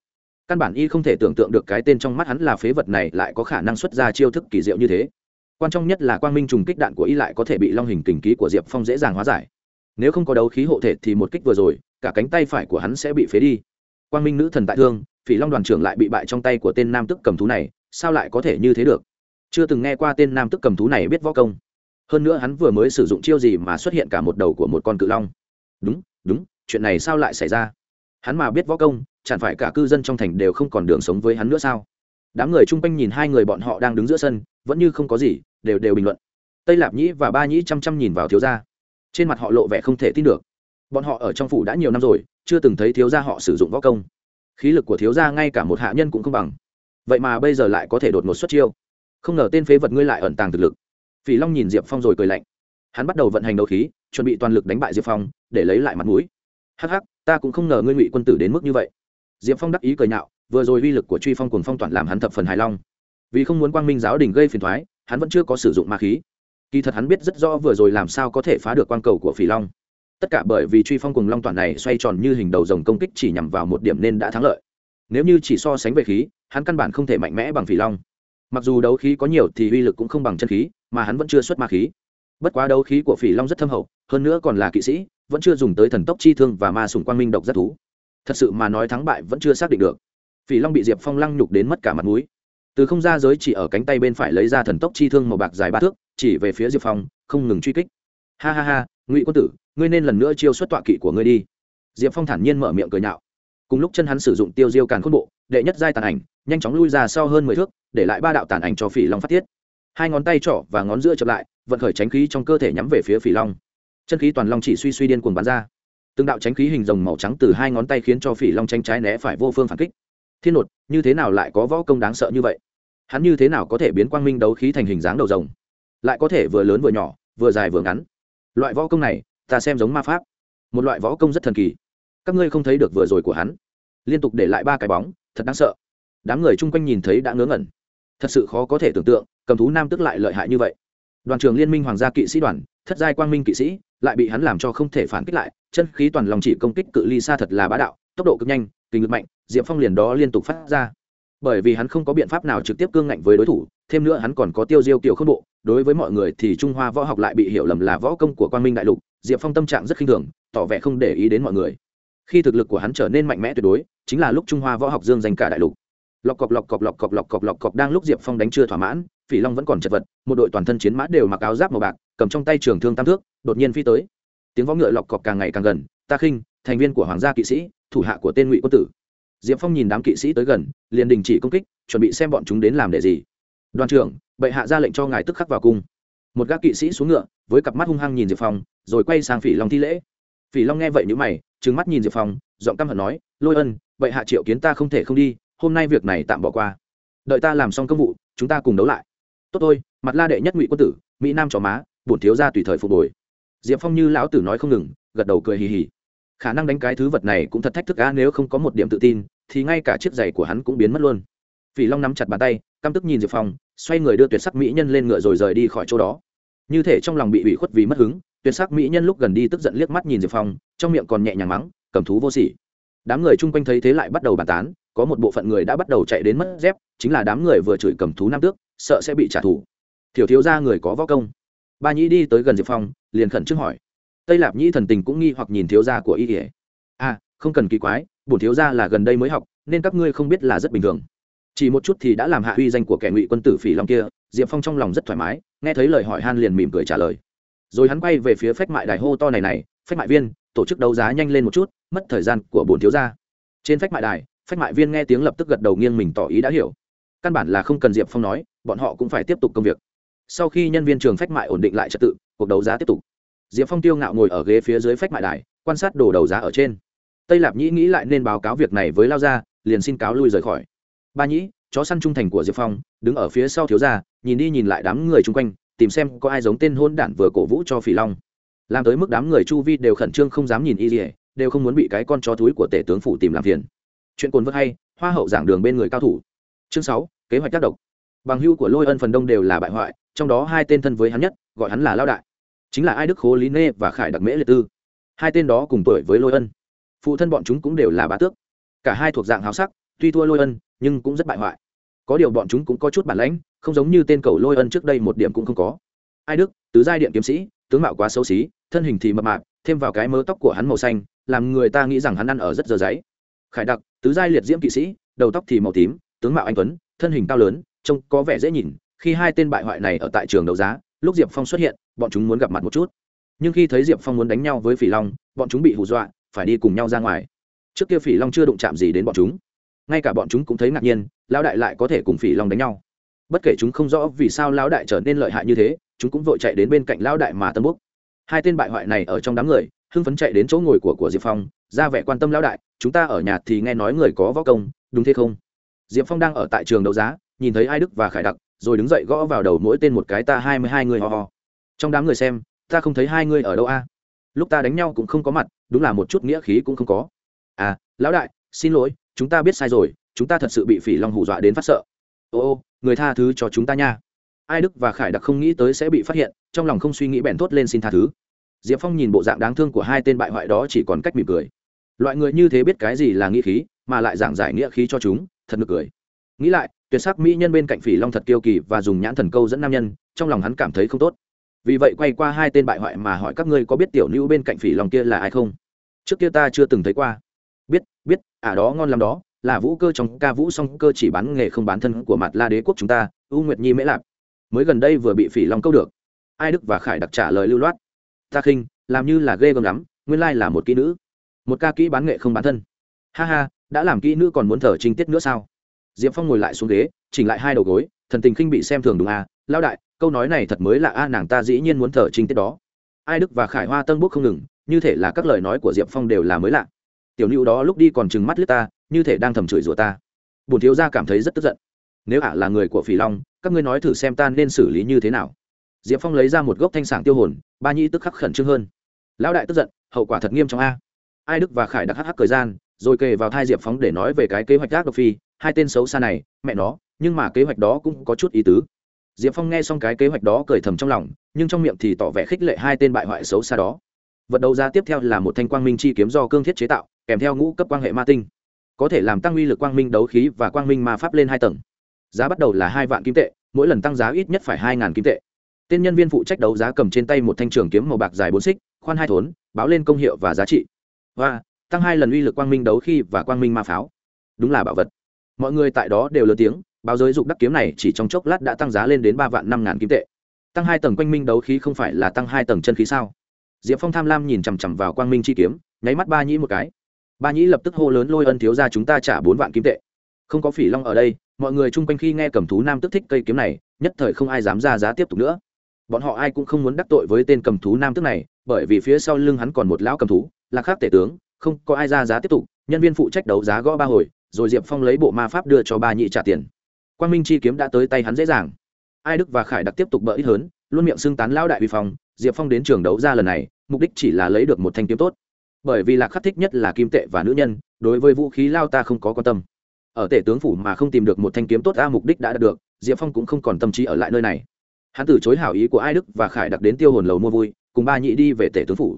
Căn bản y không thể tưởng tượng được cái tên trong mắt hắn là phế vật này lại có khả năng xuất ra chiêu thức kỳ diệu như thế. Quan trọng nhất là quang minh trùng kích đạn của y lại có thể bị long hình kình ký của diệp phong dễ dàng hóa giải. Nếu không có đấu khí hộ thể thì một kích vừa rồi cả cánh tay phải của hắn sẽ bị phế đi. Quang minh nữ thần tại thương, phỉ long đoàn trưởng lại bị bại trong tay của tên nam tức cầm thú này, sao lại có thể như thế được? Chưa từng nghe qua tên nam tức cầm thú này biết võ công. Hơn nữa hắn vừa mới sử dụng chiêu gì mà xuất hiện cả một đầu của một con cự long. Đúng đúng, chuyện này sao lại xảy ra? Hắn mà biết võ công, chẳng phải cả cư dân trong thành đều không còn đường sống với hắn nữa sao? Đám người chung quanh nhìn hai người bọn họ đang đứng giữa sân, vẫn như không có gì, đều đều bình luận. Tây lạp nhĩ và ba nhĩ chăm chăm nhìn vào thiếu gia. Trên mặt họ lộ vẻ không thể tin được bọn họ ở trong phủ đã nhiều năm rồi, chưa từng thấy thiếu gia họ sử dụng võ công. Khí lực của thiếu gia ngay cả một hạ nhân cũng không bằng. Vậy mà bây giờ lại có thể đột ngột xuất chiêu. Không ngờ tên phế vật ngươi lại ẩn tàng thực lực. Phỉ long nhìn diệp phong rồi cười lạnh. Hắn bắt đầu vận hành đấu khí, chuẩn bị toàn lực đánh bại diệp phong, để lấy lại mặt mũi. Hắc hắc, ta cũng không ngờ ngươi ngụy quân tử đến mức như vậy. Diệp phong đắc ý cười nhạo, vừa rồi uy lực của truy phong cùng phong toàn làm hắn thập phần hài long vì không muốn quang minh giáo đình gây phiền thoái hắn vẫn chưa có sử dụng ma khí. Kỳ thật hắn biết rất rõ vừa rồi làm sao có thể phá được quang cầu của phỉ long tất cả bởi vì truy phong cùng long toàn này xoay tròn như hình đầu rồng công kích chỉ nhằm vào một điểm nên đã thắng lợi. Nếu như chỉ so sánh về khí, hắn căn bản không thể mạnh mẽ bằng phỉ long. Mặc dù đấu khí có nhiều thì uy lực cũng không bằng chân khí, mà hắn vẫn chưa xuất ma khí. Bất quá đấu khí của phỉ long rất thâm hậu, hơn nữa còn là kỵ sĩ, vẫn chưa dùng tới thần tốc chi thương và ma sùng quang minh độc rất thú. Thật sự mà nói thắng bại vẫn chưa xác định được. Phỉ long bị diệp phong lăng nhục đến mất cả mặt mũi. Từ không ra giới chỉ ở cánh tay bên phải lấy ra thần tốc chi thương màu bạc dài ba thước, chỉ về phía diệp phong, không ngừng truy kích. Ha ha ha ngụy quân tử, ngươi nên lần nữa chiêu xuất tọa kỵ của ngươi đi. Diệp phong thản nhiên mở miệng cười nhạo. Cùng lúc chân hắn sử dụng tiêu diêu càn khôn bộ, đệ nhất giai tàn ảnh, nhanh chóng lui ra sau hơn mười thước, để lại ba đạo tàn ảnh cho phỉ long phát tiết. Hai ngón tay trỏ và ngón giữa chậm lại, vận khởi tránh khí trong cơ thể nhắm về phía phỉ long. Chân khí toàn long chỉ suy suy điên cuồng bắn ra. Từng đạo tránh khí hình rồng màu trắng từ hai ngón tay khiến cho phỉ long tranh trái né phải vô phương phản kích. Thiên nột, như thế nào lại có võ công đáng sợ như vậy? Hắn như thế nào có thể biến quang minh đấu khí thành hình dáng đầu rồng? Lại có thể vừa lớn vừa nhỏ, vừa dài vừa ngắn loại võ công này, ta xem giống ma pháp. Một loại võ công rất thần kỳ. Các ngươi không thấy được vừa rồi của hắn. Liên tục để lại ba cái bóng, thật đáng sợ. Đám người chung quanh nhìn thấy đã ngớ ngẩn. Thật sự khó có thể tưởng tượng, cầm thú nam tức lại lợi hại như vậy. Đoàn trưởng liên minh hoàng gia kỵ sĩ đoàn, thất giai quang minh kỵ sĩ, lại bị hắn làm cho không thể phản kích lại, chân khí toàn lòng chỉ công kích cự ly xa thật là bá đạo, tốc độ cực nhanh, kinh lực mạnh diệm phong liền đó liên tục phát ra. Bởi vì hắn không có biện pháp nào trực tiếp cương ngạnh với đối thủ, thêm nữa hắn còn có tiêu diêu kiểu không bộ đối với mọi người thì trung hoa võ học lại bị hiểu lầm là võ công của quang minh đại lục, diệp phong tâm trạng rất khinh thường, tỏ vẻ không để ý đến mọi người. Khi thực lực của hắn trở nên mạnh mẽ tuyệt đối, chính là lúc trung hoa võ học dương danh cả đại lục. Lọc cọc lọc cọc lọc cọc lọc cọc lọc cọc đang lúc diệp phong đánh chưa thỏa mãn, phỉ long vẫn còn chật vật, một đội toàn thân chiến mã đều mặc áo giáp màu bạc, cầm trong tay trường thương tam thước, đột nhiên phi tới. Tiếng võ ngựa lọc cọc càng ngày càng gần, ta khinh, thành viên của hoàng gia kỵ sĩ, thủ hạ của tên ngụy quân tử. Diệp phong nhìn đám kỵ sĩ tới gần, liền đình chỉ công kích, chuẩn bị xem bọn chúng đến làm để gì đoàn trưởng, bệ hạ ra lệnh cho ngài tức khắc vào cung. Một gác kỵ sĩ xuống ngựa, với cặp mắt hung hăng nhìn diệp phong, rồi quay sang phỉ long thi lễ. Phỉ long nghe vậy n mày trứng mắt nhìn diệp phong, giọng căm hận nói, lôi ân, bệ hạ triệu kiến ta không thể không đi, hôm nay việc này tạm bỏ qua. Đợi ta làm xong công vụ, chúng ta cùng đấu lại. Tốt thôi, mặt la đệ nhất ngụy quân tử, mỹ nam trò má, bổn thiếu ra tùy thời phục hồi. Diệp phong như lão tử nói không ngừng, gật đầu cười hì hì. Khả năng đánh cái thứ vật này cũng thật thách thức á, nếu không có một điểm tự tin, thì ngay cả chiếc giày của hắn cũng biến mất luôn. Phỉ long nắm chặt bàn tay căm tức nhìn diệp phong, xoay người đưa tuyệt sắc mỹ nhân lên ngựa rồi rời đi khỏi chỗ đó. Như thể trong lòng bị ủy khuất vì mất hứng, tuyệt sắc mỹ nhân lúc gần đi tức giận liếc mắt nhìn diệp phong, trong miệng còn nhẹ nhàng mắng, cầm thú vô sỉ. Đám người chung quanh thấy thế lại bắt đầu bàn tán, có một bộ phận người đã bắt đầu chạy đến mất dép, chính là đám người vừa chửi cầm thú nam tước, sợ sẽ bị trả thù. Thiểu thiếu ra người có võ công. Ba nhĩ đi tới gần diệp phong, liền khẩn trương hỏi. Tây lạp nhĩ thần tình cũng nghi hoặc nhìn thiếu gia của y ỉa à không cần kỳ quái, bổn thiếu gia là gần đây mới học, nên các ngươi không biết là rất bình thường chỉ một chút thì đã làm hạ uy danh của kẻ ngụy quân tử phỉ long kia, diệp phong trong lòng rất thoải mái, nghe thấy lời hỏi han liền mỉm cười trả lời. Rồi hắn quay về phía phách mại đài hô to này này, phách mại viên, tổ chức đấu giá nhanh lên một chút, mất thời gian của bổn thiếu gia. Trên phách mại đài, phách mại viên nghe tiếng lập tức gật đầu nghiêng mình tỏ ý đã hiểu. Căn bản là không cần diệp phong nói, bọn họ cũng phải tiếp tục công việc. Sau khi nhân viên trường phách mại ổn định lại trật tự, cuộc đấu giá tiếp tục. Diệp phong tiêu ngạo ngồi ở ghế phía dưới phách mại đài, quan sát đồ đầu giá ở trên. Tây lạp nhĩ nghĩ lại nên báo cáo việc này với lao gia, liền xin cáo lui rời khỏi ba nhĩ, chó săn trung thành của diệp phong, đứng ở phía sau thiếu gia, nhìn đi nhìn lại đám người chung quanh, tìm xem có ai giống tên hôn đản vừa cổ vũ cho phỉ long. Làm tới mức đám người chu vi đều khẩn trương không dám nhìn y dỉa đều không muốn bị cái con chó túi của tể tướng phủ tìm làm phiền. Chuyện cồn vớt hay, hoa hậu giảng đường bên người cao thủ. Chương sáu, kế hoạch tác động. Bằng hưu của lôi ân phần đông đều là bại hoại, trong đó hai tên thân với hắn nhất, gọi hắn là lao đại. Chính là ai đức khố lý nê và khải đặc mễ liệt tư. Hai tên đó cùng tuổi với lôi ân. Phụ thân bọn chúng cũng đều là bá tước. Cả hai thuộc dạng háo sắc, tuy thua lôi ân nhưng cũng rất bại hoại. Có điều bọn chúng cũng có chút bản lãnh, không giống như tên cầu lôi ân trước đây một điểm cũng không có. Ai đức, tứ giai điện kiếm sĩ, tướng mạo quá xấu xí, thân hình thì mập mạp, thêm vào cái mớ tóc của hắn màu xanh, làm người ta nghĩ rằng hắn ăn ở rất dơ giấy. Khải đặc, tứ giai liệt diễm kỵ sĩ, đầu tóc thì màu tím, tướng mạo anh tuấn, thân hình cao lớn, trông có vẻ dễ nhìn, khi hai tên bại hoại này ở tại trường đấu giá, lúc diệp phong xuất hiện, bọn chúng muốn gặp mặt một chút. Nhưng khi thấy diệp phong muốn đánh nhau với phỉ long, bọn chúng bị hù dọa, phải đi cùng nhau ra ngoài. Trước kia phỉ long chưa đụng chạm gì đến bọn chúng ngay cả bọn chúng cũng thấy ngạc nhiên, lão đại lại có thể cùng phỉ long đánh nhau. Bất kể chúng không rõ vì sao lão đại trở nên lợi hại như thế, chúng cũng vội chạy đến bên cạnh lão đại mà tân búc hai tên bại hoại này ở trong đám người, hưng phấn chạy đến chỗ ngồi của của diệp phong, ra vẻ quan tâm lão đại, chúng ta ở nhà thì nghe nói người có võ công, đúng thế không? Diệp phong đang ở tại trường đấu giá, nhìn thấy ai đức và khải đặc, rồi đứng dậy gõ vào đầu mỗi tên một cái ta hai mươi hai người ho ho. Trong đám người xem, ta không thấy hai người ở đâu a. Lúc ta đánh nhau cũng không có mặt, đúng là một chút nghĩa khí cũng không có. À lão đại, xin lỗi chúng ta biết sai rồi, chúng ta thật sự bị phỉ long hù dọa đến phát sợ. Ô ô, người tha thứ cho chúng ta nha. Ai đức và khải đặc không nghĩ tới sẽ bị phát hiện, trong lòng không suy nghĩ bèn thốt lên xin tha thứ. Diệp phong nhìn bộ dạng đáng thương của hai tên bại hoại đó chỉ còn cách mỉm cười. Loại người như thế biết cái gì là nghĩa khí, mà lại giảng giải nghĩa khí cho chúng, thật nực cười. Nghĩ lại, tuyệt sắc mỹ nhân bên cạnh phỉ long thật kiêu kỳ và dùng nhãn thần câu dẫn nam nhân, trong lòng hắn cảm thấy không tốt. Vì vậy quay qua hai tên bại hoại mà hỏi các ngươi có biết tiểu nữ bên cạnh phỉ long kia là ai không? Trước kia ta chưa từng thấy qua biết ả à đó ngon lắm đó, là vũ cơ trong ca vũ song cơ chỉ bán nghề không bán thân của mặt la đế quốc chúng ta, u nguyệt nhi mễ lạp. Mới gần đây vừa bị phỉ long câu được. Ai đức và khải đặc trả lời lưu loát. Ta khinh, làm như là ghê gớm lắm, nguyên lai là một kỹ nữ. Một ca kỹ bán nghệ không bán thân. Ha ha, đã làm kỹ nữ còn muốn thở trinh tiết nữa sao? Diệp phong ngồi lại xuống ghế, chỉnh lại hai đầu gối, thần tình khinh bị xem thường đúng à lao đại, câu nói này thật mới là a, nàng ta dĩ nhiên muốn thở trinh tiết đó. Ai đức và khải hoa tân bốc không ngừng, như thể là các lời nói của diệp phong đều là mới lạ tiểu nữ đó lúc đi còn trừng mắt lướt ta, như thể đang thầm chửi rủa ta. Bùn thiếu gia cảm thấy rất tức giận. Nếu ả là người của phỉ long, các ngươi nói thử xem ta nên xử lý như thế nào. Diệp phong lấy ra một gốc thanh sảng tiêu hồn, ba nhi tức khắc khẩn trương hơn. Lão đại tức giận, hậu quả thật nghiêm trọng a. Ai đức và khải đặc hắc hắc thời gian, rồi kề vào thai diệp phóng để nói về cái kế hoạch gác độc phi, hai tên xấu xa này, mẹ nó, nhưng mà kế hoạch đó cũng có chút ý tứ. Diệp phong nghe xong cái kế hoạch đó cười thầm trong lòng, nhưng trong miệng thì tỏ vẻ khích lệ hai tên bại hoại xấu xa đó. Vật đầu ra tiếp theo là một thanh quang minh chi kiếm do cương thiết chế tạo kèm theo ngũ cấp quan hệ ma tinh, có thể làm tăng uy lực quang minh đấu khí và quang minh ma pháp lên hai tầng. Giá bắt đầu là hai vạn kim tệ, mỗi lần tăng giá ít nhất phải hai ngàn kim tệ. Tên nhân viên phụ trách đấu giá cầm trên tay một thanh trường kiếm màu bạc dài bốn xích, khoan hai thốn, báo lên công hiệu và giá trị. Và tăng hai lần uy lực quang minh đấu khi và quang minh ma pháo. Đúng là bảo vật. Mọi người tại đó đều lớn tiếng, báo giới dục đắc kiếm này chỉ trong chốc lát đã tăng giá lên đến ba vạn năm ngàn kim tệ. Tăng hai tầng quanh minh đấu khí không phải là tăng hai tầng chân khí sao? Diệp phong tham lam nhìn chằm chằm vào quang minh chi kiếm, nháy mắt ba nhĩ một cái ba nhĩ lập tức hô lớn lôi ân thiếu ra chúng ta trả bốn vạn kim tệ. Không có phỉ long ở đây, mọi người chung quanh khi nghe cầm thú nam tức thích cây kiếm này, nhất thời không ai dám ra giá tiếp tục nữa. Bọn họ ai cũng không muốn đắc tội với tên cầm thú nam tức này, bởi vì phía sau lưng hắn còn một lão cầm thú, là khác tể tướng, không có ai ra giá tiếp tục, nhân viên phụ trách đấu giá gõ ba hồi, rồi diệp phong lấy bộ ma pháp đưa cho ba nhị trả tiền. Quang minh chi kiếm đã tới tay hắn dễ dàng. Ai đức và khải đặc tiếp tục bỡ ít hớn luôn miệng xưng tán lão đại vi phong, diệp phong đến trường đấu ra lần này, mục đích chỉ là lấy được một thanh kiếm tốt bởi vì lạc khắc thích nhất là kim tệ và nữ nhân, đối với vũ khí lao ta không có quan tâm. Ở tể tướng phủ mà không tìm được một thanh kiếm tốt a mục đích đã đạt được, diệp phong cũng không còn tâm trí ở lại nơi này. Hắn từ chối hảo ý của ai đức và khải đặc đến tiêu hồn lầu mua vui, cùng ba nhị đi về tể tướng phủ.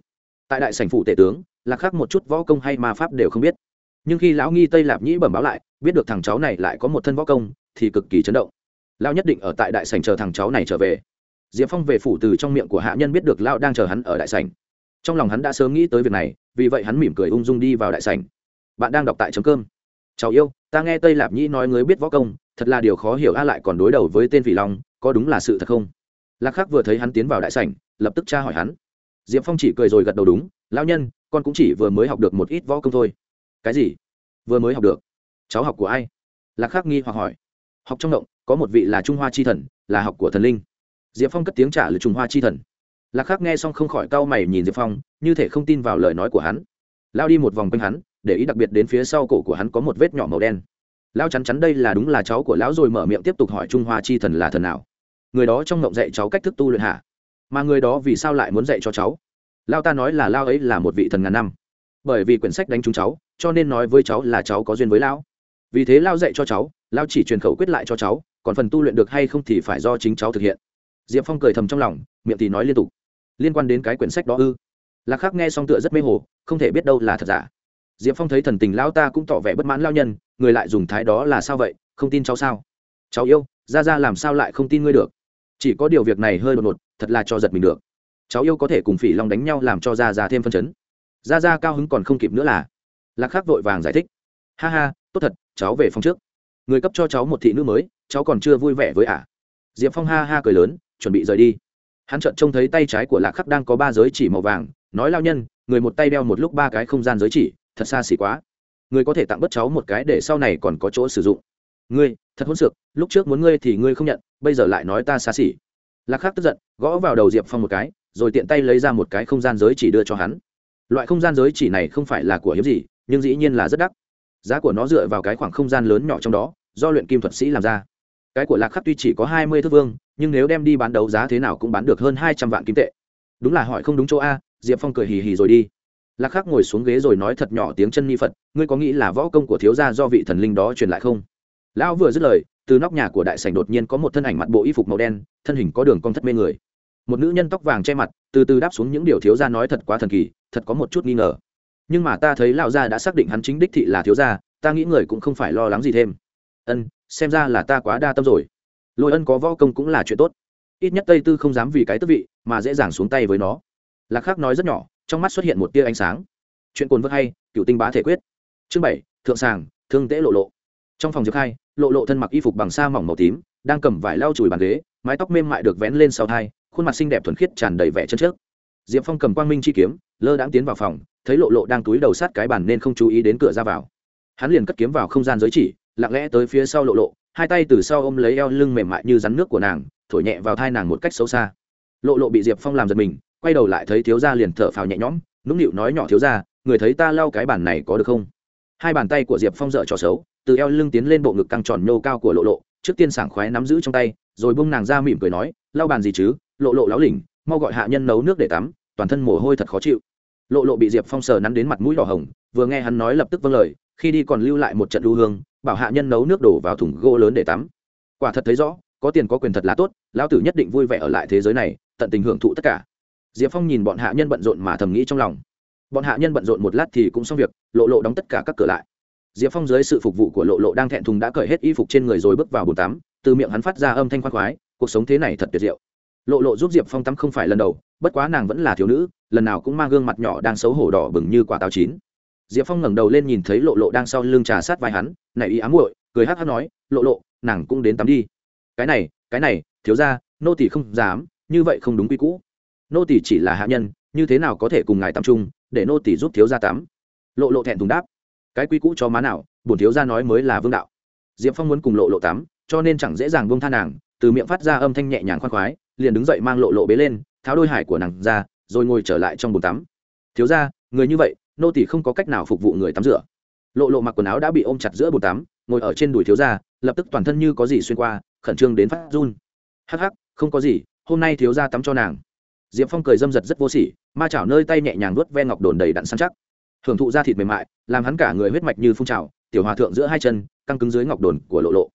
Tại đại sảnh phủ tể tướng, lạc khắc một chút võ công hay ma pháp đều không biết. Nhưng khi lão nghi tây lạp nhĩ bẩm báo lại, biết được thằng cháu này lại có một thân võ công, thì cực kỳ chấn động. Lão nhất định ở tại đại sảnh chờ thằng cháu này trở về. Diệp phong về phủ từ trong miệng của hạ nhân biết được lão đang chờ hắn ở đại sảnh trong lòng hắn đã sớm nghĩ tới việc này, vì vậy hắn mỉm cười ung dung đi vào đại sảnh. Bạn đang đọc tại chấm cơm cháu yêu, ta nghe tây lạp nhĩ nói người biết võ công, thật là điều khó hiểu a lại còn đối đầu với tên phỉ long, có đúng là sự thật không? Lạc khắc vừa thấy hắn tiến vào đại sảnh, lập tức tra hỏi hắn. Diệp phong chỉ cười rồi gật đầu đúng, lão nhân, con cũng chỉ vừa mới học được một ít võ công thôi. Cái gì? Vừa mới học được? Cháu học của ai? Lạc khắc nghi hoặc hỏi. Học trong động, có một vị là trung hoa chi thần, là học của thần linh. Diệp phong cất tiếng trả lời trung hoa chi thần lạc khắc nghe xong không khỏi cau mày nhìn diệp phong, như thể không tin vào lời nói của hắn. Lao đi một vòng quanh hắn, để ý đặc biệt đến phía sau cổ của hắn có một vết nhỏ màu đen. Lao chắn chắn đây là đúng là cháu của lão rồi mở miệng tiếp tục hỏi trung hoa chi thần là thần nào. Người đó trong ngộng dạy cháu cách thức tu luyện hạ mà người đó vì sao lại muốn dạy cho cháu? Lao ta nói là lao ấy là một vị thần ngàn năm. Bởi vì quyển sách đánh trúng cháu, cho nên nói với cháu là cháu có duyên với lão vì thế lao dạy cho cháu, lao chỉ truyền khẩu quyết lại cho cháu, còn phần tu luyện được hay không thì phải do chính cháu thực hiện. Diệp phong cười thầm trong lòng, miệng thì nói liên tục liên quan đến cái quyển sách đó ư? Lạc khắc nghe xong tựa rất mê hồ, không thể biết đâu là thật giả. Diệp phong thấy thần tình lao ta cũng tỏ vẻ bất mãn lao nhân, người lại dùng thái đó là sao vậy, không tin cháu sao? Cháu yêu, ra ra làm sao lại không tin ngươi được? Chỉ có điều việc này hơi đột ngột, thật là cho giật mình được. Cháu yêu có thể cùng phỉ long đánh nhau làm cho ra ra thêm phân chấn. Ra ra cao hứng còn không kịp nữa là. Lạc khắc vội vàng giải thích. Ha ha, tốt thật, cháu về phòng trước. Người cấp cho cháu một thị nữ mới, cháu còn chưa vui vẻ với ả diệp phong ha ha cười lớn, chuẩn bị rời đi hắn chợt trông thấy tay trái của lạc khắc đang có ba giới chỉ màu vàng, nói lao nhân, người một tay đeo một lúc ba cái không gian giới chỉ, thật xa xỉ quá. Người có thể tặng bất cháu một cái để sau này còn có chỗ sử dụng. Ngươi, thật hỗn xược, lúc trước muốn ngươi thì ngươi không nhận, bây giờ lại nói ta xa xỉ. Lạc khắc tức giận, gõ vào đầu diệp phong một cái, rồi tiện tay lấy ra một cái không gian giới chỉ đưa cho hắn. Loại không gian giới chỉ này không phải là của hiếm gì, nhưng dĩ nhiên là rất đắt. Giá của nó dựa vào cái khoảng không gian lớn nhỏ trong đó, do luyện kim thuật sĩ làm ra cái của lạc khắc tuy chỉ có hai mươi thước vương, nhưng nếu đem đi bán đấu giá thế nào cũng bán được hơn hai trăm vạn kim tệ. Đúng là hỏi không đúng chỗ a, diệp phong cười hì hì rồi đi. Lạc khắc ngồi xuống ghế rồi nói thật nhỏ tiếng chân ni phật, ngươi có nghĩ là võ công của thiếu gia do vị thần linh đó truyền lại không? Lão vừa dứt lời, từ nóc nhà của đại sảnh đột nhiên có một thân ảnh mặt bộ y phục màu đen, thân hình có đường cong thất mê người. Một nữ nhân tóc vàng che mặt, từ từ đáp xuống những điều thiếu gia nói thật quá thần kỳ, thật có một chút nghi ngờ. Nhưng mà ta thấy lão gia đã xác định hắn chính đích thị là thiếu gia, ta nghĩ người cũng không phải lo lắng gì thêm. Ân xem ra là ta quá đa tâm rồi. Lôi ân có võ công cũng là chuyện tốt. Ít nhất tây tư không dám vì cái tước vị, mà dễ dàng xuống tay với nó. Lạc khắc nói rất nhỏ, trong mắt xuất hiện một tia ánh sáng. Chuyện cồn vớt hay, cựu tinh bá thể quyết. Chương bảy, thượng sàng, thương tễ lộ lộ. Trong phòng diệp hai lộ lộ thân mặc y phục bằng sa mỏng màu tím, đang cầm vải lau chùi bàn ghế, mái tóc mềm mại được vén lên sau thai, khuôn mặt xinh đẹp thuần khiết tràn đầy vẻ chân trước. Diệp phong cầm quang minh chi kiếm, lơ đãng tiến vào phòng, thấy lộ lộ đang túi đầu sát cái bàn nên không chú ý đến cửa ra vào. Hắn liền cất kiếm vào không gian giới chỉ lặng lẽ tới phía sau lộ lộ, hai tay từ sau ôm lấy eo lưng mềm mại như rắn nước của nàng, thổi nhẹ vào thai nàng một cách xấu xa. Lộ lộ bị diệp phong làm giật mình, quay đầu lại thấy thiếu gia liền thở phào nhẹ nhõm, nũng nịu nói nhỏ thiếu gia, người thấy ta lau cái bàn này có được không? Hai bàn tay của diệp phong dở trò xấu, từ eo lưng tiến lên bộ ngực căng tròn nhô cao của lộ lộ, trước tiên sảng khoái nắm giữ trong tay, rồi bung nàng ra mỉm cười nói, lau bàn gì chứ? Lộ lộ láo lỉnh, mau gọi hạ nhân nấu nước để tắm, toàn thân mồ hôi thật khó chịu. Lộ lộ bị diệp phong sờ nắn đến mặt mũi đỏ hồng, vừa nghe hắn nói lập tức vâng lời, khi đi còn lưu lại một trận lưu hương bảo hạ nhân nấu nước đổ vào thùng gỗ lớn để tắm. Quả thật thấy rõ, có tiền có quyền thật là tốt, lão tử nhất định vui vẻ ở lại thế giới này, tận tình hưởng thụ tất cả. Diệp phong nhìn bọn hạ nhân bận rộn mà thầm nghĩ trong lòng. Bọn hạ nhân bận rộn một lát thì cũng xong việc, lộ lộ đóng tất cả các cửa lại. Diệp phong dưới sự phục vụ của lộ lộ đang thẹn thùng đã cởi hết y phục trên người rồi bước vào bồn tắm, từ miệng hắn phát ra âm thanh khoan khoái, cuộc sống thế này thật tuyệt diệu. Lộ lộ giúp diệp phong tắm không phải lần đầu, bất quá nàng vẫn là thiếu nữ, lần nào cũng mang gương mặt nhỏ đang xấu hổ đỏ bừng như quả táo chín diệp phong ngẩng đầu lên nhìn thấy lộ lộ đang sau lưng trà sát vai hắn này ý ám muội, cười hát hát nói, lộ lộ, nàng cũng đến tắm đi. Cái này cái này, thiếu ra nô tỷ không dám, như vậy không đúng quy cũ nô tỷ chỉ là hạ nhân, như thế nào có thể cùng ngài tắm chung, để nô tỷ giúp thiếu gia tắm? Lộ lộ thẹn thùng đáp, cái quy cũ cho má nào, bổn thiếu gia nói mới là vương đạo. Diệp phong muốn cùng lộ lộ tắm, cho nên chẳng dễ dàng buông tha nàng, từ miệng phát ra âm thanh nhẹ nhàng khoan khoái, liền đứng dậy mang lộ lộ bế lên, tháo đôi hải của nàng ra, rồi ngồi trở lại trong bồn tắm. Thiếu gia, người như vậy nô tỷ không có cách nào phục vụ người tắm rửa. Lộ lộ mặc quần áo đã bị ôm chặt giữa bồn tắm ngồi ở trên đùi thiếu gia lập tức toàn thân như có gì xuyên qua khẩn trương đến phát run. Hắc hắc không có gì hôm nay thiếu gia tắm cho nàng. Diệp phong cười dâm giật rất vô sỉ ma chảo nơi tay nhẹ nhàng nuốt ve ngọc đồn đầy đặn săn chắc. Hưởng thụ da thịt mềm mại làm hắn cả người huyết mạch như phun trào tiểu hòa thượng giữa hai chân căng cứng dưới ngọc đồn của lộ lộ.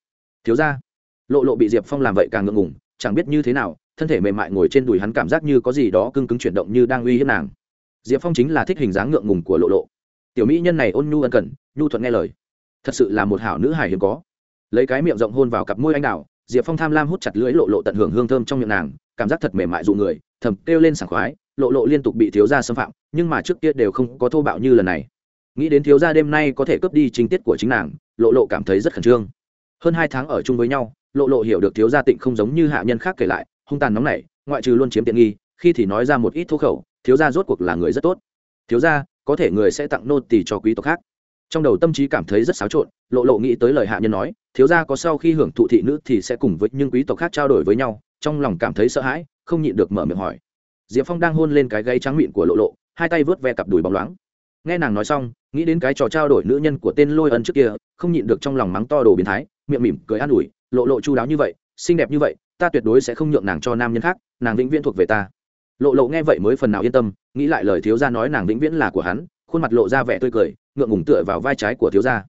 Thiếu gia, lộ lộ bị diệp phong làm vậy càng ngượng ngùng chẳng biết như thế nào thân thể mềm mại ngồi trên đùi hắn cảm giác như có gì đó cưng cứng chuyển động như đang uy hiếp nàng diệp phong chính là thích hình dáng ngượng ngùng của lộ lộ. Tiểu mỹ nhân này ôn nhu ân cần, nhu thuận nghe lời. Thật sự là một hảo nữ hài hiếm có. Lấy cái miệng rộng hôn vào cặp môi anh đào, diệp phong tham lam hút chặt lưỡi lộ lộ tận hưởng hương thơm trong miệng nàng, cảm giác thật mềm mại dụ người, thầm kêu lên sảng khoái, lộ lộ liên tục bị thiếu gia xâm phạm, nhưng mà trước kia đều không có thô bạo như lần này. Nghĩ đến thiếu gia đêm nay có thể cướp đi chính tiết của chính nàng, lộ lộ cảm thấy rất khẩn trương. Hơn hai tháng ở chung với nhau, lộ lộ hiểu được thiếu gia tịnh không giống như hạ nhân khác kể lại, hung tàn nóng nảy, ngoại trừ luôn chiếm tiện nghi, khi thì nói ra một ít thô khẩu thiếu gia rốt cuộc là người rất tốt. Thiếu gia, có thể người sẽ tặng nô tỳ cho quý tộc khác. Trong đầu tâm trí cảm thấy rất xáo trộn, lộ lộ nghĩ tới lời hạ nhân nói, thiếu gia có sau khi hưởng thụ thị nữ thì sẽ cùng với những quý tộc khác trao đổi với nhau, trong lòng cảm thấy sợ hãi, không nhịn được mở miệng hỏi. Diệp phong đang hôn lên cái gáy trắng miệng của lộ lộ, hai tay vớt ve cặp đùi bóng loáng. Nghe nàng nói xong, nghĩ đến cái trò trao đổi nữ nhân của tên lôi ân trước kia, không nhịn được trong lòng mắng to đồ biến thái, miệng mỉm cười an ủi, lộ lộ chu đáo như vậy, xinh đẹp như vậy, ta tuyệt đối sẽ không nhượng nàng cho nam nhân khác, nàng vĩnh viễn thuộc về ta lộ lộ nghe vậy mới phần nào yên tâm, nghĩ lại lời thiếu gia nói nàng vĩnh viễn là của hắn, khuôn mặt lộ ra vẻ tươi cười, ngượng ngùng tựa vào vai trái của thiếu gia.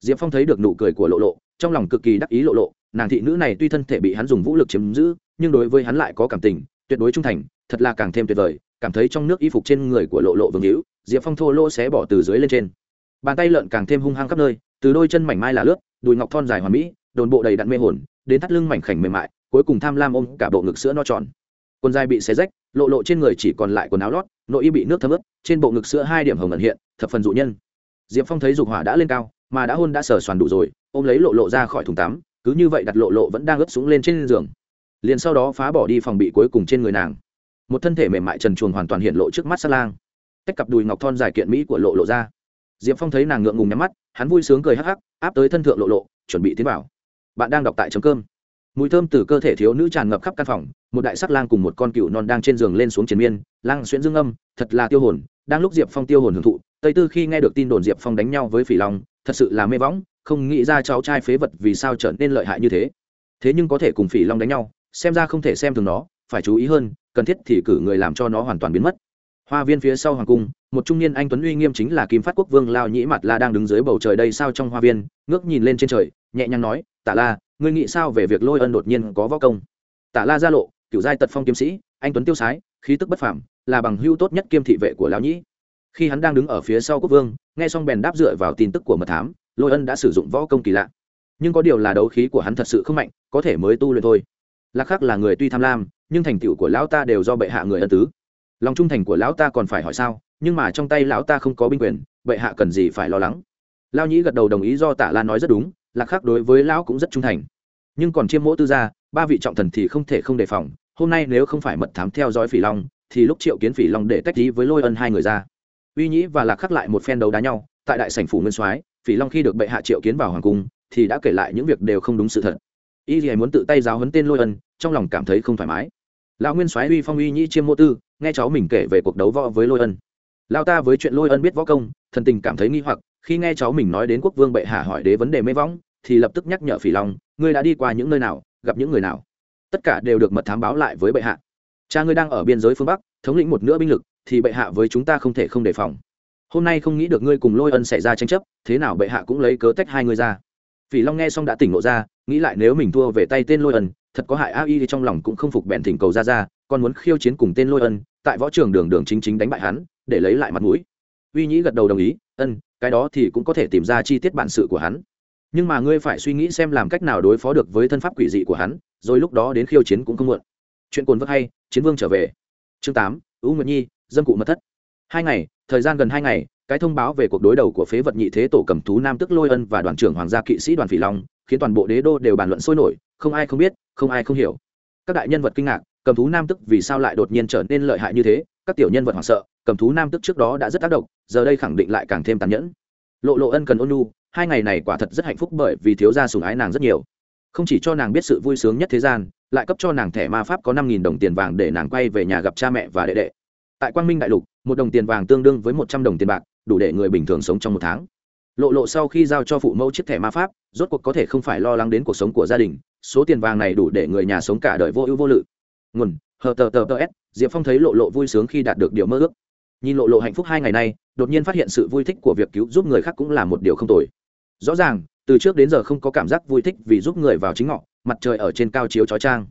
Diệp phong thấy được nụ cười của lộ lộ, trong lòng cực kỳ đắc ý lộ lộ, nàng thị nữ này tuy thân thể bị hắn dùng vũ lực chiếm giữ, nhưng đối với hắn lại có cảm tình, tuyệt đối trung thành, thật là càng thêm tuyệt vời, cảm thấy trong nước y phục trên người của lộ lộ vương hữu, diệp phong thô lỗ xé bỏ từ dưới lên trên. Bàn tay lợn càng thêm hung hăng khắp nơi, từ đôi chân mảnh mai là lướt, đùi ngọc thon dài hoàn mỹ, đồn bộ đầy đặn mê hồn, đến thắt lưng mảnh khảnh mềm mại, cuối cùng tham lam ôm cả bộ ngực sữa no tròn quần dài bị xé rách, lộ lộ trên người chỉ còn lại quần áo lót, nội y bị nước thấm ướt, trên bộ ngực sữa hai điểm hồng ẩn hiện, thập phần dụ nhân. Diệp phong thấy dục hỏa đã lên cao, mà đã hôn đã sờ soàn đủ rồi, ôm lấy lộ lộ ra khỏi thùng tắm, cứ như vậy đặt lộ lộ vẫn đang ướt súng lên trên giường. Liền sau đó phá bỏ đi phòng bị cuối cùng trên người nàng. Một thân thể mềm mại trần truồng hoàn toàn hiện lộ trước mắt sát lang. Tách cặp đùi ngọc thon dài kiện mỹ của lộ lộ ra. Diệp phong thấy nàng ngượng ngùng nhắm mắt, hắn vui sướng cười hắc hắc, áp tới thân thượng lộ lộ, chuẩn bị tiến vào. Bạn đang đọc tại chấm cơm mùi thơm từ cơ thể thiếu nữ tràn ngập khắp căn phòng, một đại sắc lang cùng một con cựu non đang trên giường lên xuống chiến miên, lang xuyễn dương âm, thật là tiêu hồn, đang lúc diệp phong tiêu hồn hưởng thụ, tây tư khi nghe được tin đồn diệp phong đánh nhau với phỉ long, thật sự là mê võng, không nghĩ ra cháu trai phế vật vì sao trở nên lợi hại như thế. Thế nhưng có thể cùng phỉ long đánh nhau, xem ra không thể xem thường nó, phải chú ý hơn, cần thiết thì cử người làm cho nó hoàn toàn biến mất. Hoa viên phía sau hoàng cung, một trung niên anh tuấn uy nghiêm chính là kim phát quốc vương lao nhĩ mặt la đang đứng dưới bầu trời đây sao trong hoa viên, ngước nhìn lên trên trời, nhẹ nhàng nói, tạ la ngươi nghĩ sao về việc lôi ân đột nhiên có võ công? Tả la gia lộ, cựu giai tật phong kiếm sĩ, anh tuấn tiêu sái, khí tức bất phảm là bằng hưu tốt nhất kiêm thị vệ của lão nhĩ. Khi hắn đang đứng ở phía sau quốc vương, nghe xong bèn đáp dựa vào tin tức của mật thám, lôi ân đã sử dụng võ công kỳ lạ. Nhưng có điều là đấu khí của hắn thật sự không mạnh, có thể mới tu luyện thôi. Lạc khắc là người tuy tham lam, nhưng thành tựu của lão ta đều do bệ hạ người ân tứ. Lòng trung thành của lão ta còn phải hỏi sao, nhưng mà trong tay lão ta không có binh quyền, bệ hạ cần gì phải lo lắng? Lao nhĩ gật đầu đồng ý do Tả lan nói rất đúng lạc khắc đối với lão cũng rất trung thành. Nhưng còn chiêm mỗ tư gia, ba vị trọng thần thì không thể không đề phòng. Hôm nay nếu không phải mật thám theo dõi phỉ long, thì lúc triệu kiến phỉ long để tách trí với lôi ân hai người ra. Uy nhĩ và lạc khắc lại một phen đấu đá nhau. Tại đại sảnh phủ nguyên soái, phỉ long khi được bệ hạ triệu kiến vào hoàng cung, thì đã kể lại những việc đều không đúng sự thật. Y thì muốn tự tay giáo huấn tên lôi ân, trong lòng cảm thấy không thoải mái. Lão nguyên soái uy phong uy nhĩ chiêm mô tư, nghe cháu mình kể về cuộc đấu võ với lôi ân. Lao ta với chuyện lôi ân biết võ công, thần tình cảm thấy nghi hoặc khi nghe cháu mình nói đến quốc vương bệ hạ hỏi đế vấn đề mê võng thì lập tức nhắc nhở phỉ long, ngươi đã đi qua những nơi nào, gặp những người nào? Tất cả đều được mật thám báo lại với bệ hạ. Cha ngươi đang ở biên giới phương bắc, thống lĩnh một nửa binh lực, thì bệ hạ với chúng ta không thể không đề phòng. Hôm nay không nghĩ được ngươi cùng lôi ân xảy ra tranh chấp, thế nào bệ hạ cũng lấy cớ tách hai ngươi ra. Phỉ long nghe xong đã tỉnh ngộ ra, nghĩ lại nếu mình thua về tay tên lôi ân, thật có hại a y thì trong lòng cũng không phục bèn thỉnh cầu ra ra, còn muốn khiêu chiến cùng tên lôi ân, tại võ trường đường đường chính chính đánh bại hắn, để lấy lại mặt mũi. Uy nhĩ gật đầu đồng ý, ân cái đó thì cũng có thể tìm ra chi tiết bản sự của hắn. Nhưng mà ngươi phải suy nghĩ xem làm cách nào đối phó được với thân pháp quỷ dị của hắn, rồi lúc đó đến khiêu chiến cũng không muộn. Chuyện cồn vất hay, chiến vương trở về. Chương tám, u nguyệt nhi, dâm cụ mật thất. Hai ngày, thời gian gần hai ngày, cái thông báo về cuộc đối đầu của phế vật nhị thế tổ cầm thú nam tức lôi ân và đoàn trưởng hoàng gia kỵ sĩ đoàn phỉ long, khiến toàn bộ đế đô đều bàn luận sôi nổi, không ai không biết, không ai không hiểu. Các đại nhân vật kinh ngạc, cầm thú nam tức vì sao lại đột nhiên trở nên lợi hại như thế? Các tiểu nhân vật hoảng sợ cầm thú nam tức trước đó đã rất tác động, giờ đây khẳng định lại càng thêm tàn nhẫn. Lộ lộ ân cần ôn nu hai ngày này quả thật rất hạnh phúc bởi vì thiếu gia sủng ái nàng rất nhiều. Không chỉ cho nàng biết sự vui sướng nhất thế gian, lại cấp cho nàng thẻ ma pháp có năm nghìn đồng tiền vàng để nàng quay về nhà gặp cha mẹ và đệ đệ. Tại quang minh đại lục, một đồng tiền vàng tương đương với một trăm đồng tiền bạc, đủ để người bình thường sống trong một tháng. Lộ lộ sau khi giao cho phụ mẫu chiếc thẻ ma pháp, rốt cuộc có thể không phải lo lắng đến cuộc sống của gia đình, số tiền vàng này đủ để người nhà sống cả đời vô ưu vô lự. Nguồn, hờ tờ tờ tờ s, diệp phong thấy lộ lộ vui sướng khi đạt được điều mơ ước nhìn lộ lộ hạnh phúc hai ngày nay, đột nhiên phát hiện sự vui thích của việc cứu giúp người khác cũng là một điều không tồi. Rõ ràng, từ trước đến giờ không có cảm giác vui thích vì giúp người vào chính ngọ, mặt trời ở trên cao chiếu chói trang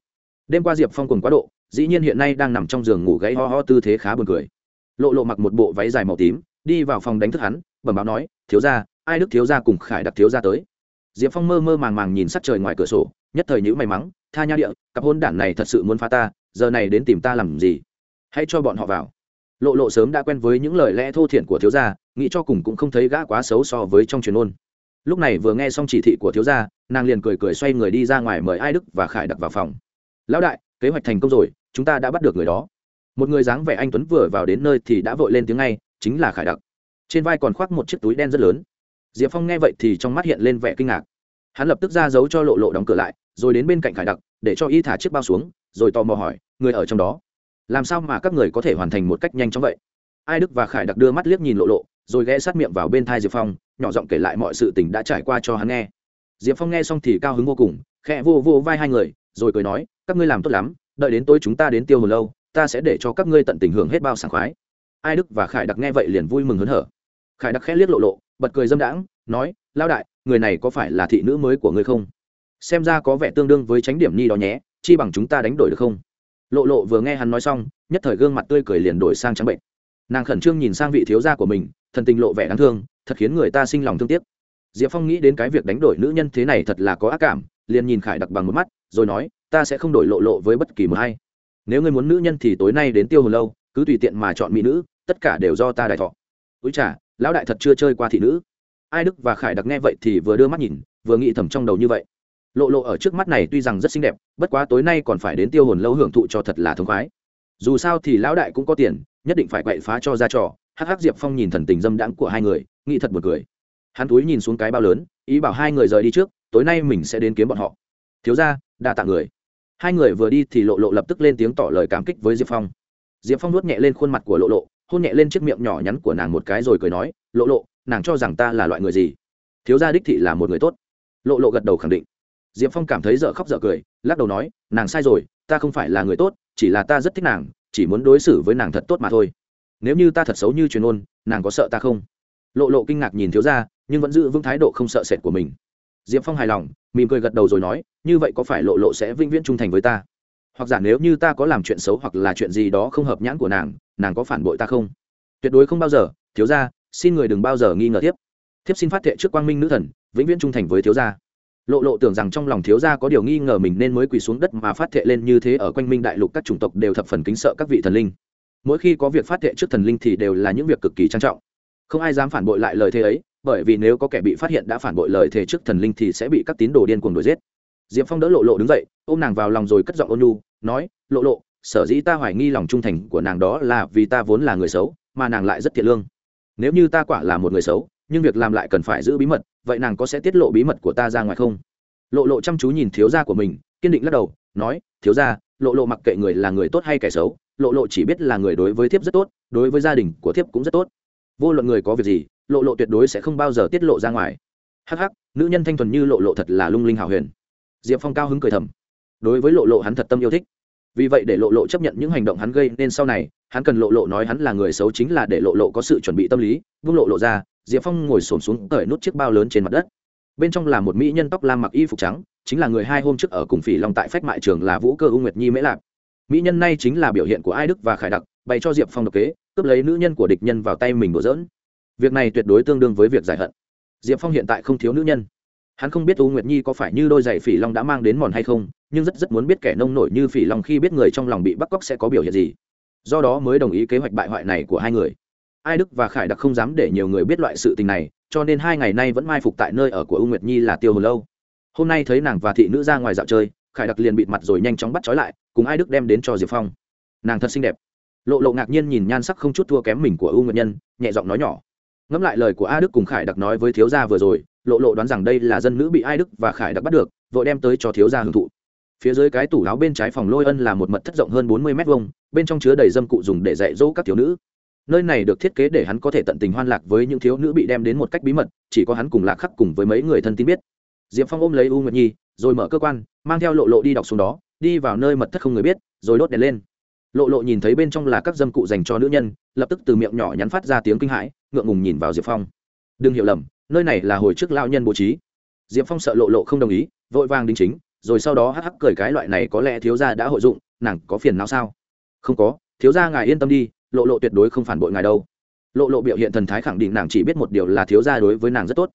đêm qua diệp phong cùng quá độ, dĩ nhiên hiện nay đang nằm trong giường ngủ gãy ho ho tư thế khá buồn cười. Lộ lộ mặc một bộ váy dài màu tím, đi vào phòng đánh thức hắn, bẩm báo nói, thiếu ra ai đức thiếu ra cùng khải đặc thiếu ra tới? Diệp phong mơ mơ màng màng nhìn sắt trời ngoài cửa sổ, nhất thời nhữ may mắn tha nha địa, cặp hôn đản này thật sự muốn phá ta, giờ này đến tìm ta làm gì? Hãy cho bọn họ vào lộ lộ sớm đã quen với những lời lẽ thô thiển của thiếu gia, nghĩ cho cùng cũng không thấy gã quá xấu so với trong truyền ôn lúc này vừa nghe xong chỉ thị của thiếu gia, nàng liền cười cười xoay người đi ra ngoài mời ai đức và khải đặc vào phòng. Lão đại, kế hoạch thành công rồi, chúng ta đã bắt được người đó. Một người dáng vẻ anh tuấn vừa vào đến nơi thì đã vội lên tiếng ngay, chính là khải đặc. Trên vai còn khoác một chiếc túi đen rất lớn. Diệp phong nghe vậy thì trong mắt hiện lên vẻ kinh ngạc. Hắn lập tức ra giấu cho lộ lộ đóng cửa lại, rồi đến bên cạnh khải đặc, để cho y thả chiếc bao xuống, rồi tò mò hỏi, người ở trong đó? Làm sao mà các người có thể hoàn thành một cách nhanh chóng vậy? Ai đức và khải đặc đưa mắt liếc nhìn lộ lộ, rồi ghé sát miệng vào bên thai diệp phong, nhỏ giọng kể lại mọi sự tình đã trải qua cho hắn nghe. Diệp phong nghe xong thì cao hứng vô cùng, khẽ vô vô vai hai người, rồi cười nói, các ngươi làm tốt lắm, đợi đến tối chúng ta đến tiêu hồn lâu, ta sẽ để cho các ngươi tận tình hưởng hết bao sảng khoái. Ai đức và khải đặc nghe vậy liền vui mừng hớn hở. Khải đặc khẽ liếc lộ lộ, bật cười dâm đãng, nói lao đại, người này có phải là thị nữ mới của ngươi không? Xem ra có vẻ tương đương với tránh điểm ni đó nhé, chi bằng chúng ta đánh đổi được không? Lộ lộ vừa nghe hắn nói xong, nhất thời gương mặt tươi cười liền đổi sang trắng bệnh. Nàng khẩn trương nhìn sang vị thiếu gia của mình, thần tình lộ vẻ đáng thương, thật khiến người ta sinh lòng thương tiếc. Diệp phong nghĩ đến cái việc đánh đổi nữ nhân thế này thật là có ác cảm, liền nhìn khải đặc bằng một mắt, rồi nói, ta sẽ không đổi lộ lộ với bất kỳ một hay nếu ngươi muốn nữ nhân thì tối nay đến tiêu hồn lâu, cứ tùy tiện mà chọn mỹ nữ, tất cả đều do ta đại thọ. Úi chả lão đại thật chưa chơi qua thị nữ. Ai đức và khải đặc nghe vậy thì vừa đưa mắt nhìn, vừa nghĩ thầm trong đầu như vậy lộ lộ ở trước mắt này tuy rằng rất xinh đẹp, bất quá tối nay còn phải đến tiêu hồn lâu hưởng thụ cho thật là thống khoái. Dù sao thì lão đại cũng có tiền, nhất định phải quậy phá cho ra trò. Hắc hắc diệp phong nhìn thần tình dâm đãng của hai người, nghĩ thật một cười. Hắn túi nhìn xuống cái bao lớn, ý bảo hai người rời đi trước, tối nay mình sẽ đến kiếm bọn họ. Thiếu ra đa tạ người. Hai người vừa đi thì lộ lộ lập tức lên tiếng tỏ lời cảm kích với diệp phong. Diệp phong nuốt nhẹ lên khuôn mặt của lộ lộ, hôn nhẹ lên chiếc miệng nhỏ nhắn của nàng một cái rồi cười nói, lộ lộ, nàng cho rằng ta là loại người gì? Thiếu gia đích thị là một người tốt. Lộ lộ gật đầu khẳng định diệp phong cảm thấy dở khóc dở cười, lắc đầu nói, nàng sai rồi, ta không phải là người tốt, chỉ là ta rất thích nàng, chỉ muốn đối xử với nàng thật tốt mà thôi. Nếu như ta thật xấu như truyền ôn nàng có sợ ta không? Lộ lộ kinh ngạc nhìn thiếu ra nhưng vẫn giữ vững thái độ không sợ sệt của mình. Diệp phong hài lòng, mỉm cười gật đầu rồi nói, như vậy có phải lộ lộ sẽ vĩnh viễn trung thành với ta? Hoặc giả nếu như ta có làm chuyện xấu hoặc là chuyện gì đó không hợp nhãn của nàng nàng có phản bội ta không? Tuyệt đối không bao giờ, thiếu ra xin người đừng bao giờ nghi ngờ tiếp. Thiếp xin phát thệ trước quang minh nữ thần, vĩnh viễn trung thành với thiếu gia lộ lộ tưởng rằng trong lòng thiếu gia có điều nghi ngờ mình nên mới quỳ xuống đất mà phát thệ lên như thế ở quanh minh đại lục các chủng tộc đều thập phần kính sợ các vị thần linh. Mỗi khi có việc phát thệ trước thần linh thì đều là những việc cực kỳ trang trọng. Không ai dám phản bội lại lời thế ấy, bởi vì nếu có kẻ bị phát hiện đã phản bội lời thề trước thần linh thì sẽ bị các tín đồ điên cuồng đuổi giết. Diệp phong đỡ lộ lộ đứng dậy, ôm nàng vào lòng rồi cất giọng ôn nhu, nói, lộ lộ, sở dĩ ta hoài nghi lòng trung thành của nàng đó là vì ta vốn là người xấu, mà nàng lại rất thiện lương. Nếu như ta quả là một người xấu nhưng việc làm lại cần phải giữ bí mật vậy nàng có sẽ tiết lộ bí mật của ta ra ngoài không lộ lộ chăm chú nhìn thiếu gia của mình kiên định lắc đầu nói thiếu gia lộ lộ mặc kệ người là người tốt hay kẻ xấu lộ lộ chỉ biết là người đối với thiếp rất tốt đối với gia đình của thiếp cũng rất tốt vô luận người có việc gì lộ lộ tuyệt đối sẽ không bao giờ tiết lộ ra ngoài hắc hắc nữ nhân thanh thuần như lộ lộ thật là lung linh hào huyền diệp phong cao hứng cười thầm đối với lộ lộ hắn thật tâm yêu thích vì vậy để lộ lộ chấp nhận những hành động hắn gây nên sau này hắn cần lộ lộ nói hắn là người xấu chính là để lộ lộ có sự chuẩn bị tâm lý vung lộ lộ ra diệp phong ngồi xổm xuống cởi nút chiếc bao lớn trên mặt đất. Bên trong là một mỹ nhân tóc lam mặc y phục trắng, chính là người hai hôm trước ở cùng phỉ long tại phách mại trường là vũ cơ u nguyệt nhi mễ lạc mỹ nhân này chính là biểu hiện của ai đức và khải đặc, bày cho diệp phong độc kế, cướp lấy nữ nhân của địch nhân vào tay mình đổ dỡn việc này tuyệt đối tương đương với việc giải hận. Diệp phong hiện tại không thiếu nữ nhân. Hắn không biết u nguyệt nhi có phải như đôi giày phỉ long đã mang đến mòn hay không, nhưng rất rất muốn biết kẻ nông nổi như phỉ long khi biết người trong lòng bị bắt cóc sẽ có biểu hiện gì. Do đó mới đồng ý kế hoạch bại hoại này của hai người ai đức và khải đặc không dám để nhiều người biết loại sự tình này, cho nên hai ngày nay vẫn mai phục tại nơi ở của u nguyệt nhi là tiêu hồ lâu. Hôm nay thấy nàng và thị nữ ra ngoài dạo chơi, khải đặc liền bịt mặt rồi nhanh chóng bắt trói lại, cùng ai đức đem đến cho diệp phong. Nàng thật xinh đẹp. Lộ lộ ngạc nhiên nhìn nhan sắc không chút thua kém mình của u nguyệt nhân, nhẹ giọng nói nhỏ. Ngẫm lại lời của a đức cùng khải đặc nói với thiếu gia vừa rồi, lộ lộ đoán rằng đây là dân nữ bị ai đức và khải đặc bắt được, vội đem tới cho thiếu gia hưởng thụ. Phía dưới cái tủ áo bên trái phòng lôi ân là một mật thất rộng hơn bốn mươi m hai bên trong chứa đầy dâm cụ dùng để dạy dỗ các thiếu nữ nơi này được thiết kế để hắn có thể tận tình hoan lạc với những thiếu nữ bị đem đến một cách bí mật, chỉ có hắn cùng lạc khắc cùng với mấy người thân tín biết. Diệp phong ôm lấy u nguyệt nhi, rồi mở cơ quan, mang theo lộ lộ đi đọc xuống đó, đi vào nơi mật thất không người biết, rồi đốt đèn lên. Lộ lộ nhìn thấy bên trong là các dâm cụ dành cho nữ nhân, lập tức từ miệng nhỏ nhắn phát ra tiếng kinh hãi, ngượng ngùng nhìn vào diệp phong. Đừng hiểu lầm, nơi này là hồi trước lao nhân bố trí. Diệp phong sợ lộ lộ không đồng ý, vội vàng đính chính, rồi sau đó hắc hắc cười cái loại này có lẽ thiếu gia đã hội dụng, nàng có phiền não sao? Không có, thiếu gia ngài yên tâm đi lộ lộ tuyệt đối không phản bội ngài đâu. Lộ lộ biểu hiện thần thái khẳng định nàng chỉ biết một điều là thiếu gia đối với nàng rất tốt.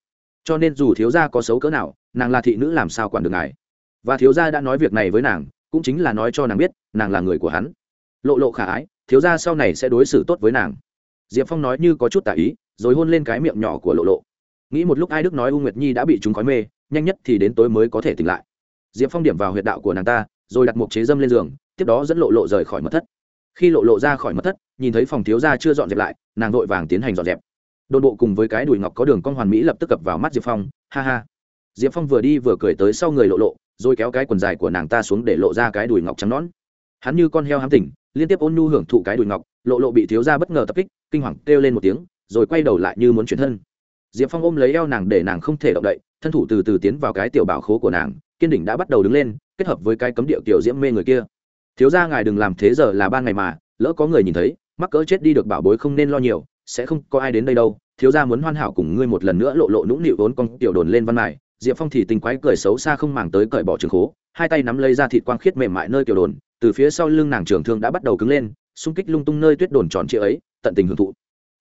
Cho nên dù thiếu gia có xấu cỡ nào, nàng là thị nữ làm sao quản được ngài? Và thiếu gia đã nói việc này với nàng, cũng chính là nói cho nàng biết, nàng là người của hắn. Lộ lộ khả ái, thiếu gia sau này sẽ đối xử tốt với nàng. Diệp phong nói như có chút tả ý, rồi hôn lên cái miệng nhỏ của lộ lộ. Nghĩ một lúc ai đức nói u nguyệt nhi đã bị chúng khói mê, nhanh nhất thì đến tối mới có thể tỉnh lại. Diệp phong điểm vào huyệt đạo của nàng ta, rồi đặt một chế dâm lên giường, tiếp đó dẫn lộ lộ rời khỏi mật thất khi lộ lộ ra khỏi mất thất, nhìn thấy phòng thiếu gia chưa dọn dẹp lại, nàng vội vàng tiến hành dọn dẹp. Đồn bộ cùng với cái đùi ngọc có đường con hoàn mỹ lập tức cập vào mắt diệp phong, ha ha. Diệp phong vừa đi vừa cười tới sau người lộ lộ, rồi kéo cái quần dài của nàng ta xuống để lộ ra cái đùi ngọc trắng nón hắn như con heo hám tỉnh, liên tiếp ôn nhu hưởng thụ cái đùi ngọc, lộ lộ bị thiếu gia bất ngờ tập kích, kinh hoàng kêu lên một tiếng, rồi quay đầu lại như muốn chuyển thân. Diệp phong ôm lấy eo nàng để nàng không thể động đậy, thân thủ từ từ tiến vào cái tiểu bảo khố của nàng, kiên đỉnh đã bắt đầu đứng lên, kết hợp với cái cấm điệu tiểu diễm mê người kia thiếu gia ngài đừng làm thế giờ là ban ngày mà, lỡ có người nhìn thấy, mắc cỡ chết đi được bảo bối không nên lo nhiều, sẽ không có ai đến đây đâu. Thiếu gia muốn hoàn hảo cùng ngươi một lần nữa lộ lộ nũng nịu vốn con tiểu đồn lên văn mài. Diệp phong thì tình quái cười xấu xa không màng tới cởi bỏ trường khố, hai tay nắm lấy ra thịt quang khiết mềm mại nơi tiểu đồn, từ phía sau lưng nàng trường thương đã bắt đầu cứng lên, xung kích lung tung nơi tuyết đồn tròn trịa ấy, tận tình hưởng thụ.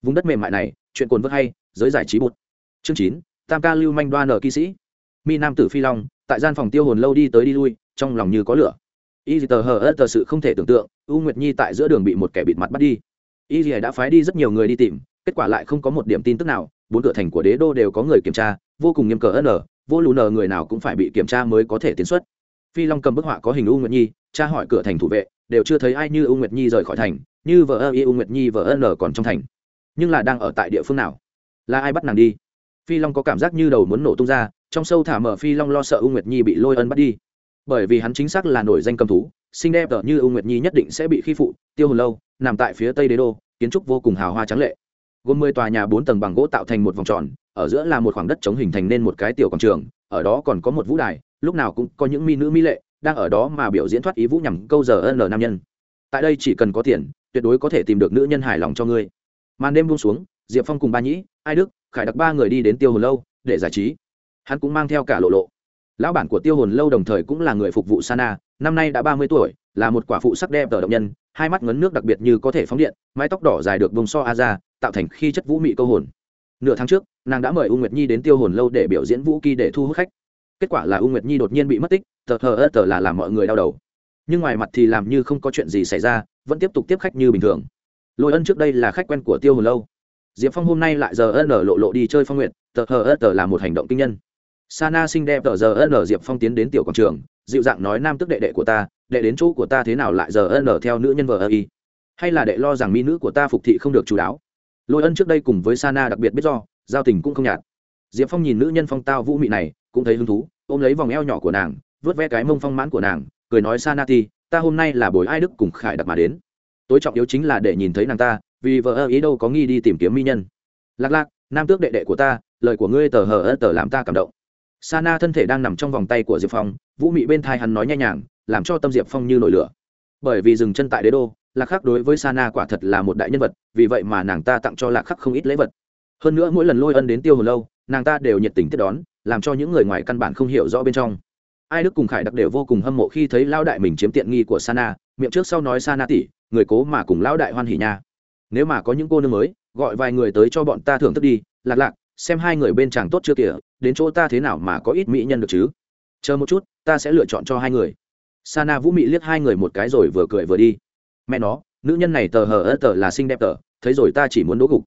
Vùng đất mềm mại này, chuyện cồn vớt hay, giới giải trí bụt. Chương chín, tam ca lưu manh đoan nở kỵ sĩ. Mi nam tử phi long, tại gian phòng tiêu hồn lâu đi tới đi lui, trong lòng như có lửa y tờ hờ ớt thật sự không thể tưởng tượng, u nguyệt nhi tại giữa đường bị một kẻ bịt mặt bắt đi. Y đã phái đi rất nhiều người đi tìm, kết quả lại không có một điểm tin tức nào, bốn cửa thành của đế đô đều có người kiểm tra, vô cùng nghiêm cờ nờ. vô lù nờ người nào cũng phải bị kiểm tra mới có thể tiến xuất. Phi long cầm bức họa có hình u nguyệt nhi, tra hỏi cửa thành thủ vệ, đều chưa thấy ai như u nguyệt nhi rời khỏi thành, như vợ ơ y u nguyệt nhi vợ n còn trong thành. Nhưng là đang ở tại địa phương nào? Là ai bắt nàng đi? Phi long có cảm giác như đầu muốn nổ tung ra, trong sâu thả mở phi long lo sợ u nguyệt nhi bị lôi ân bắt đi bởi vì hắn chính xác là nổi danh cầm thú, xinh đẹp tờ như u nguyệt nhi nhất định sẽ bị khi phụ, tiêu hồn lâu, nằm tại phía tây đế đô, kiến trúc vô cùng hào hoa trắng lệ. Gồm mười tòa nhà bốn tầng bằng gỗ tạo thành một vòng tròn, ở giữa là một khoảng đất chống hình thành nên một cái tiểu quảng trường, ở đó còn có một vũ đài, lúc nào cũng có những mi nữ mỹ lệ, đang ở đó mà biểu diễn thoát ý vũ nhằm câu giờ n nam nhân. Tại đây chỉ cần có tiền, tuyệt đối có thể tìm được nữ nhân hài lòng cho ngươi. Màn đêm buông xuống, diệp phong cùng ba nhĩ, ai đức, khải đặc ba người đi đến tiêu hồn lâu, để giải trí. Hắn cũng mang theo cả lộ lộ lão bản của tiêu hồn lâu đồng thời cũng là người phục vụ sana, năm nay đã ba mươi tuổi, là một quả phụ sắc đẹp tờ động nhân, hai mắt ngấn nước đặc biệt như có thể phóng điện, mái tóc đỏ dài được bông so a ra tạo thành khi chất vũ mị câu hồn. Nửa tháng trước, nàng đã mời u nguyệt nhi đến tiêu hồn lâu để biểu diễn vũ kỳ để thu hút khách. Kết quả là u nguyệt nhi đột nhiên bị mất tích, tờ thờ ơ tờ là làm mọi người đau đầu. Nhưng ngoài mặt thì làm như không có chuyện gì xảy ra, vẫn tiếp tục tiếp khách như bình thường. Lôi ân trước đây là khách quen của tiêu hồn lâu. Diệp phong hôm nay lại giờ ân lộ lộ đi chơi phong nguyện tờ hờ ơ tờ là một hành động kinh nhân sana sinh đẹp tờ giờ ân diệp phong tiến đến tiểu quảng trường, dịu dạng nói, nam tức đệ đệ của ta, đệ đến chỗ của ta thế nào lại giờ ân theo nữ nhân vợ ơ y hay là đệ lo rằng mỹ nữ của ta phục thị không được chú đáo? Lôi ân trước đây cùng với sana đặc biệt biết do, giao tình cũng không nhạt. Diệp phong nhìn nữ nhân phong tao vũ mị này, cũng thấy hứng thú, ôm lấy vòng eo nhỏ của nàng vớt ve cái mông phong mãn của nàng, cười nói, sana ti ta hôm nay là bồi ai đức cùng khải đặc mà đến. Tối trọng yếu chính là để nhìn thấy nàng ta, vì vợ ơ ý đâu có nghi đi tìm kiếm mỹ nhân. Lạc lạc, nam tước đệ đệ của ta, lời của ngươi tờ hờ ớt tờ làm ta cảm động sana thân thể đang nằm trong vòng tay của diệp phong, vũ mị bên thai hắn nói nhẹ nhàng, làm cho tâm diệp phong như nổi lửa. Bởi vì dừng chân tại đế đô, lạc khắc đối với sana quả thật là một đại nhân vật, vì vậy mà nàng ta tặng cho lạc khắc không ít lễ vật. Hơn nữa mỗi lần lôi ân đến tiêu hồn lâu, nàng ta đều nhiệt tình tiếp đón, làm cho những người ngoài căn bản không hiểu rõ bên trong. Ai đức cùng khải đặc đều vô cùng hâm mộ khi thấy lao đại mình chiếm tiện nghi của sana, miệng trước sau nói sana tỷ, người cố mà cùng lão đại hoan hỉ nha. Nếu mà có những cô nương mới, gọi vài người tới cho bọn ta thưởng thức đi, lạc lạc xem hai người bên chàng tốt chưa kìa, đến chỗ ta thế nào mà có ít mỹ nhân được chứ? Chờ một chút, ta sẽ lựa chọn cho hai người. Sana vũ mị liếc hai người một cái rồi vừa cười vừa đi. Mẹ nó, nữ nhân này tờ hờ ơ tờ là xinh đẹp tờ, thấy rồi ta chỉ muốn đỗ gục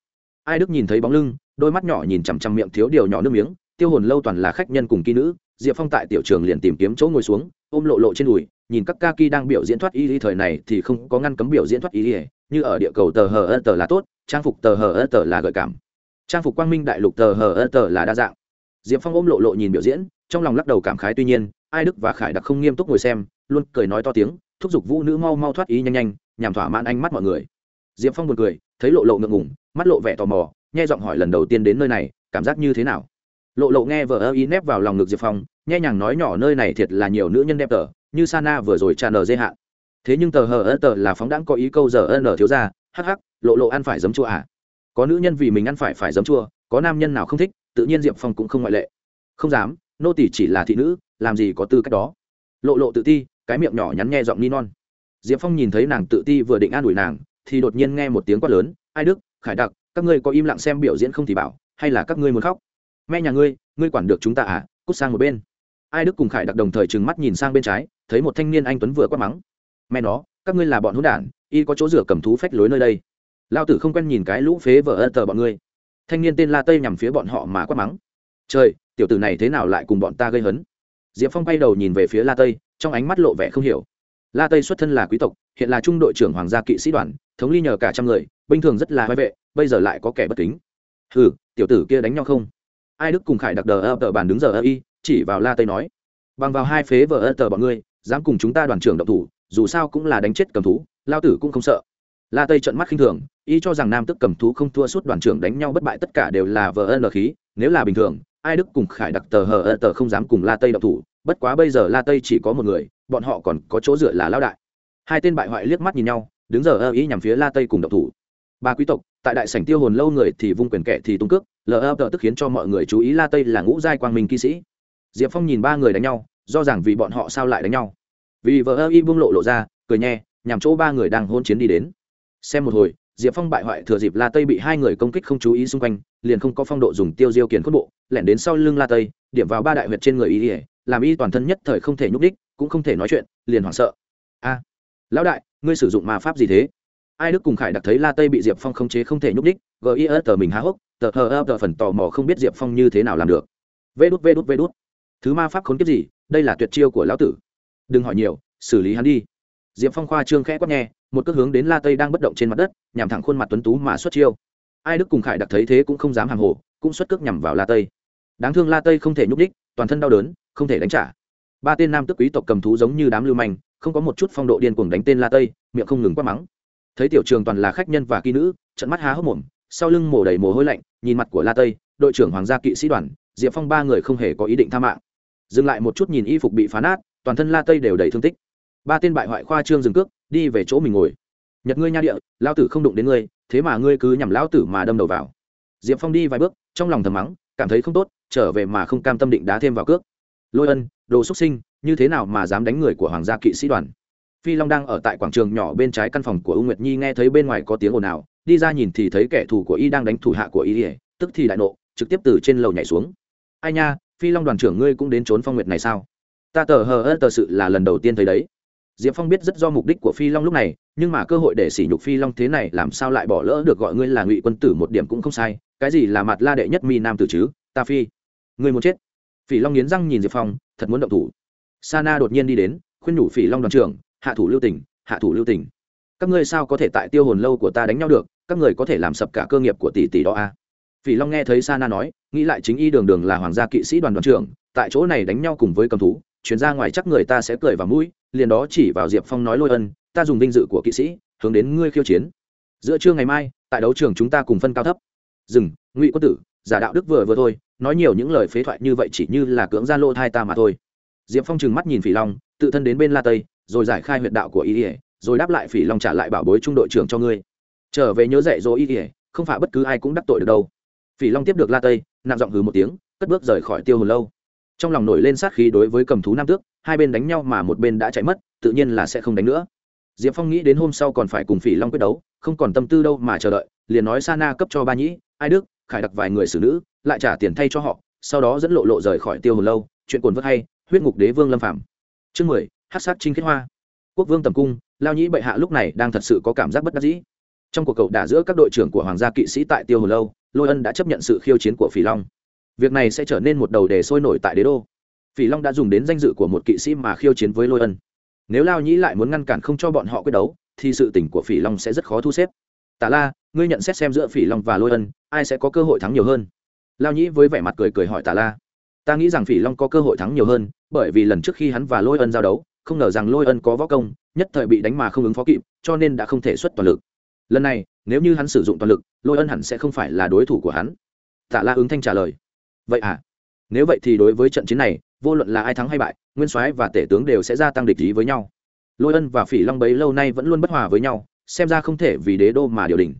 ai đức nhìn thấy bóng lưng, đôi mắt nhỏ nhìn chằm chằm miệng thiếu điều nhỏ nước miếng, tiêu hồn lâu toàn là khách nhân cùng kỹ nữ, diệp phong tại tiểu trường liền tìm kiếm chỗ ngồi xuống, ôm lộ lộ trên đùi, nhìn các ca ki đang biểu diễn thoát y y thời này thì không có ngăn cấm biểu diễn thoát y y, như ở địa cầu tờ hờ ơ tờ là tốt, trang phục tờ hờ ơ tờ là gợi cảm trang phục quang minh đại lục tờ hờ ơ tờ là đa dạng. Diệp phong ôm lộ lộ nhìn biểu diễn, trong lòng lắc đầu cảm khái tuy nhiên, ai đức và khải đặc không nghiêm túc ngồi xem, luôn cười nói to tiếng, thúc giục vũ nữ mau mau thoát ý nhanh nhanh, nhằm thỏa mãn ánh mắt mọi người. Diệp phong buồn cười, thấy lộ lộ ngượng ngủng mắt lộ vẻ tò mò nghe giọng hỏi lần đầu tiên đến nơi này, cảm giác như thế nào? Lộ lộ nghe vợ ơ ý nép vào lòng ngực diệp phong nghe nhàng nói nhỏ nơi này thiệt là nhiều nữ nhân đẹp tờ, như sana vừa rồi tràn ở dê hạn thế nhưng tờ hờ ơ tờ là phóng đãng có ý câu giờ ân thiếu ra, hắc hắc, lộ lộ ăn phải giấm chua à có nữ nhân vì mình ăn phải phải giấm chua, có nam nhân nào không thích, tự nhiên diệp phong cũng không ngoại lệ. Không dám, nô tỷ chỉ là thị nữ, làm gì có tư cách đó. Lộ lộ tự ti, cái miệng nhỏ nhắn nghe giọng ni non. Diệp phong nhìn thấy nàng tự ti vừa định an ủi nàng, thì đột nhiên nghe một tiếng quát lớn, ai đức, khải đặc, các ngươi có im lặng xem biểu diễn không thì bảo, hay là các ngươi muốn khóc? Mẹ nhà ngươi ngươi quản được chúng ta à? Cút sang một bên. Ai đức cùng khải đặc đồng thời trừng mắt nhìn sang bên trái, thấy một thanh niên anh tuấn vừa quát mắng, mẹ nó, các ngươi là bọn hữu đản, y có chỗ rửa cầm thú phách lối nơi đây lao tử không quen nhìn cái lũ phế vợ ơ tờ bọn ngươi. Thanh niên tên la tây nhằm phía bọn họ mà quát mắng. Trời, tiểu tử này thế nào lại cùng bọn ta gây hấn? Diệp phong bay đầu nhìn về phía la tây, trong ánh mắt lộ vẻ không hiểu. La tây xuất thân là quý tộc, hiện là trung đội trưởng hoàng gia kỵ sĩ đoàn, thống ly nhờ cả trăm người, bình thường rất là vai vệ, bây giờ lại có kẻ bất kính. Ừ tiểu tử kia đánh nhau không? Ai đức cùng khải đặc đờ ập tờ bàn đứng giờ ơ y, chỉ vào la tây nói. Bằng vào hai phế vợ ơ tờ bọn ngươi, dám cùng chúng ta đoàn trưởng động thủ, dù sao cũng là đánh chết cầm thú, lao tử cũng không sợ la tây trận mắt khinh thường, y cho rằng nam tức cầm thú không thua suốt đoàn trưởng đánh nhau bất bại tất cả đều là vợ ân khí, nếu là bình thường, ai đức cùng khải đặc tờ hờ ơ tờ không dám cùng la tây động thủ, bất quá bây giờ la tây chỉ có một người, bọn họ còn có chỗ dựa là lao đại. Hai tên bại hoại liếc mắt nhìn nhau, đứng giờ ơ ý nhằm phía la tây cùng động thủ. Ba quý tộc, tại đại sảnh tiêu hồn lâu người thì vung quyền kẻ thì tung cước lờ ơ tờ tức khiến cho mọi người chú ý la tây là ngũ giai quang minh kỵ sĩ. Diệp phong nhìn ba người đánh nhau, do rằng vì bọn họ sao lại đánh nhau. Vì vợ ơ y buông lộ lộ ra, cười nhẹ, nhằm chỗ ba người đang hôn chiến đi đến xem một hồi, diệp phong bại hoại thừa dịp la tây bị hai người công kích không chú ý xung quanh, liền không có phong độ dùng tiêu diêu kiền khuất bộ, lẻn đến sau lưng la tây, điểm vào ba đại huyệt trên người y ỉa làm y toàn thân nhất thời không thể nhúc đích cũng không thể nói chuyện, liền hoảng sợ. A, lão đại, ngươi sử dụng ma pháp gì thế? Ai đức cùng khải đặc thấy la tây bị diệp phong khống chế không thể nhúc đích gis tờ mình há hốc, tờ hờ ơ tờ phần tò mò không biết diệp phong như thế nào làm được. Vê đút vê đút vê đút. Thứ ma pháp khốn kiếp gì, đây là tuyệt chiêu của lão tử. Đừng hỏi nhiều, xử lý hắn đi. Diệp phong khoa trương khẽ quát nghe một cước hướng đến la tây đang bất động trên mặt đất, nhằm thẳng khuôn mặt tuấn tú mà xuất chiêu. Ai đức cùng khải đặc thấy thế cũng không dám hàng hồ, cũng xuất cước nhằm vào la tây. Đáng thương la tây không thể nhúc đích toàn thân đau đớn, không thể đánh trả. Ba tên nam tức quý tộc cầm thú giống như đám lưu manh, không có một chút phong độ điên cuồng đánh tên la tây, miệng không ngừng quát mắng. Thấy tiểu trường toàn là khách nhân và kỹ nữ, trận mắt há hốc mồm, sau lưng mổ đầy mồ hôi lạnh, nhìn mặt của la tây, đội trưởng hoàng gia kỵ sĩ đoàn, diệp phong ba người không hề có ý định tha mạng. Dừng lại một chút nhìn y phục bị phá nát, toàn thân la tây đều đầy thương tích. Ba tên bại hoại khoa trương dừng cước đi về chỗ mình ngồi. Nhật ngươi nha địa, lao tử không đụng đến ngươi, thế mà ngươi cứ nhằm lão tử mà đâm đầu vào. Diệp phong đi vài bước, trong lòng thầm mắng, cảm thấy không tốt, trở về mà không cam tâm định đá thêm vào cước. Lôi ân, đồ xuất sinh, như thế nào mà dám đánh người của hoàng gia kỵ sĩ đoàn? Phi long đang ở tại quảng trường nhỏ bên trái căn phòng của ưu nguyệt nhi nghe thấy bên ngoài có tiếng ồn ào, đi ra nhìn thì thấy kẻ thù của y đang đánh thủ hạ của y ỉa tức thì đại nộ, trực tiếp từ trên lầu nhảy xuống. Ai nha, phi long đoàn trưởng ngươi cũng đến trốn phong nguyệt này sao? Ta tờ hờ ớt tờ sự là lần đầu tiên thấy đấy diệp phong biết rất do mục đích của phi long lúc này, nhưng mà cơ hội để sỉ nhục phi long thế này làm sao lại bỏ lỡ được gọi ngươi là ngụy quân tử một điểm cũng không sai, cái gì là mặt la đệ nhất mi nam tử chứ, ta phi, ngươi muốn chết. Phỉ long nghiến răng nhìn diệp phong, thật muốn động thủ. Sana đột nhiên đi đến, khuyên nhủ phỉ long đoàn trưởng, hạ thủ lưu tỉnh hạ thủ lưu tỉnh các ngươi sao có thể tại tiêu hồn lâu của ta đánh nhau được, các người có thể làm sập cả cơ nghiệp của tỷ tỷ đó à? phỉ long nghe thấy sana nói, nghĩ lại chính y đường đường là hoàng gia kỵ sĩ đoàn đoàn trưởng, tại chỗ này đánh nhau cùng với cầm thú chuyển ra ngoài chắc người ta sẽ cười vào mũi, liền đó chỉ vào diệp phong nói lôi ân, ta dùng vinh dự của kỵ sĩ, hướng đến ngươi khiêu chiến. Giữa trưa ngày mai, tại đấu trường chúng ta cùng phân cao thấp. Dừng, ngụy quân tử, giả đạo đức vừa vừa thôi, nói nhiều những lời phế thoại như vậy chỉ như là cưỡng gian lô thai ta mà thôi. Diệp phong trừng mắt nhìn phỉ long, tự thân đến bên la tây, rồi giải khai huyệt đạo của y ỉa rồi đáp lại phỉ long trả lại bảo bối trung đội trưởng cho ngươi. Trở về nhớ dạy dỗ y ỉa không phải bất cứ ai cũng đắc tội được đâu. Phỉ long tiếp được la tây, nặng giọng hừ một tiếng, cất bước rời khỏi tiêu hồn lâu trong lòng nổi lên sát khí đối với cầm thú nam tước, hai bên đánh nhau mà một bên đã chạy mất, tự nhiên là sẽ không đánh nữa. Diệp phong nghĩ đến hôm sau còn phải cùng phỉ long quyết đấu, không còn tâm tư đâu mà chờ đợi, liền nói sa na cấp cho ba nhĩ, ai đức, khải đặc vài người xử nữ, lại trả tiền thay cho họ, sau đó dẫn lộ lộ rời khỏi tiêu hồ lâu, chuyện cồn vớt hay, huyết ngục đế vương lâm phạm chương mười hát sát trinh kết hoa. Quốc vương tầm cung, lao nhĩ bệ hạ lúc này đang thật sự có cảm giác bất đắc dĩ. Trong cuộc cậu đả giữa các đội trưởng của hoàng gia kỵ sĩ tại tiêu hồ lâu, lôi ân đã chấp nhận sự khiêu chiến của phỉ long việc này sẽ trở nên một đầu đề sôi nổi tại đế đô. Phỉ long đã dùng đến danh dự của một kỵ sĩ mà khiêu chiến với lôi ân. Nếu lao nhĩ lại muốn ngăn cản không cho bọn họ quyết đấu, thì sự tỉnh của phỉ long sẽ rất khó thu xếp. Tả la, ngươi nhận xét xem giữa phỉ long và lôi ân, ai sẽ có cơ hội thắng nhiều hơn? Lao nhĩ với vẻ mặt cười cười hỏi tả la. Ta nghĩ rằng phỉ long có cơ hội thắng nhiều hơn, bởi vì lần trước khi hắn và lôi ân giao đấu, không ngờ rằng lôi ân có võ công, nhất thời bị đánh mà không ứng phó kịp, cho nên đã không thể xuất toàn lực. Lần này, nếu như hắn sử dụng toàn lực, lôi ân hẳn sẽ không phải là đối thủ của hắn. Tả la ứng thanh trả lời vậy à? Nếu vậy thì đối với trận chiến này, vô luận là ai thắng hay bại, nguyên soái và tể tướng đều sẽ gia tăng địch ý với nhau. Lôi ân và phỉ long bấy lâu nay vẫn luôn bất hòa với nhau, xem ra không thể vì đế đô mà điều đình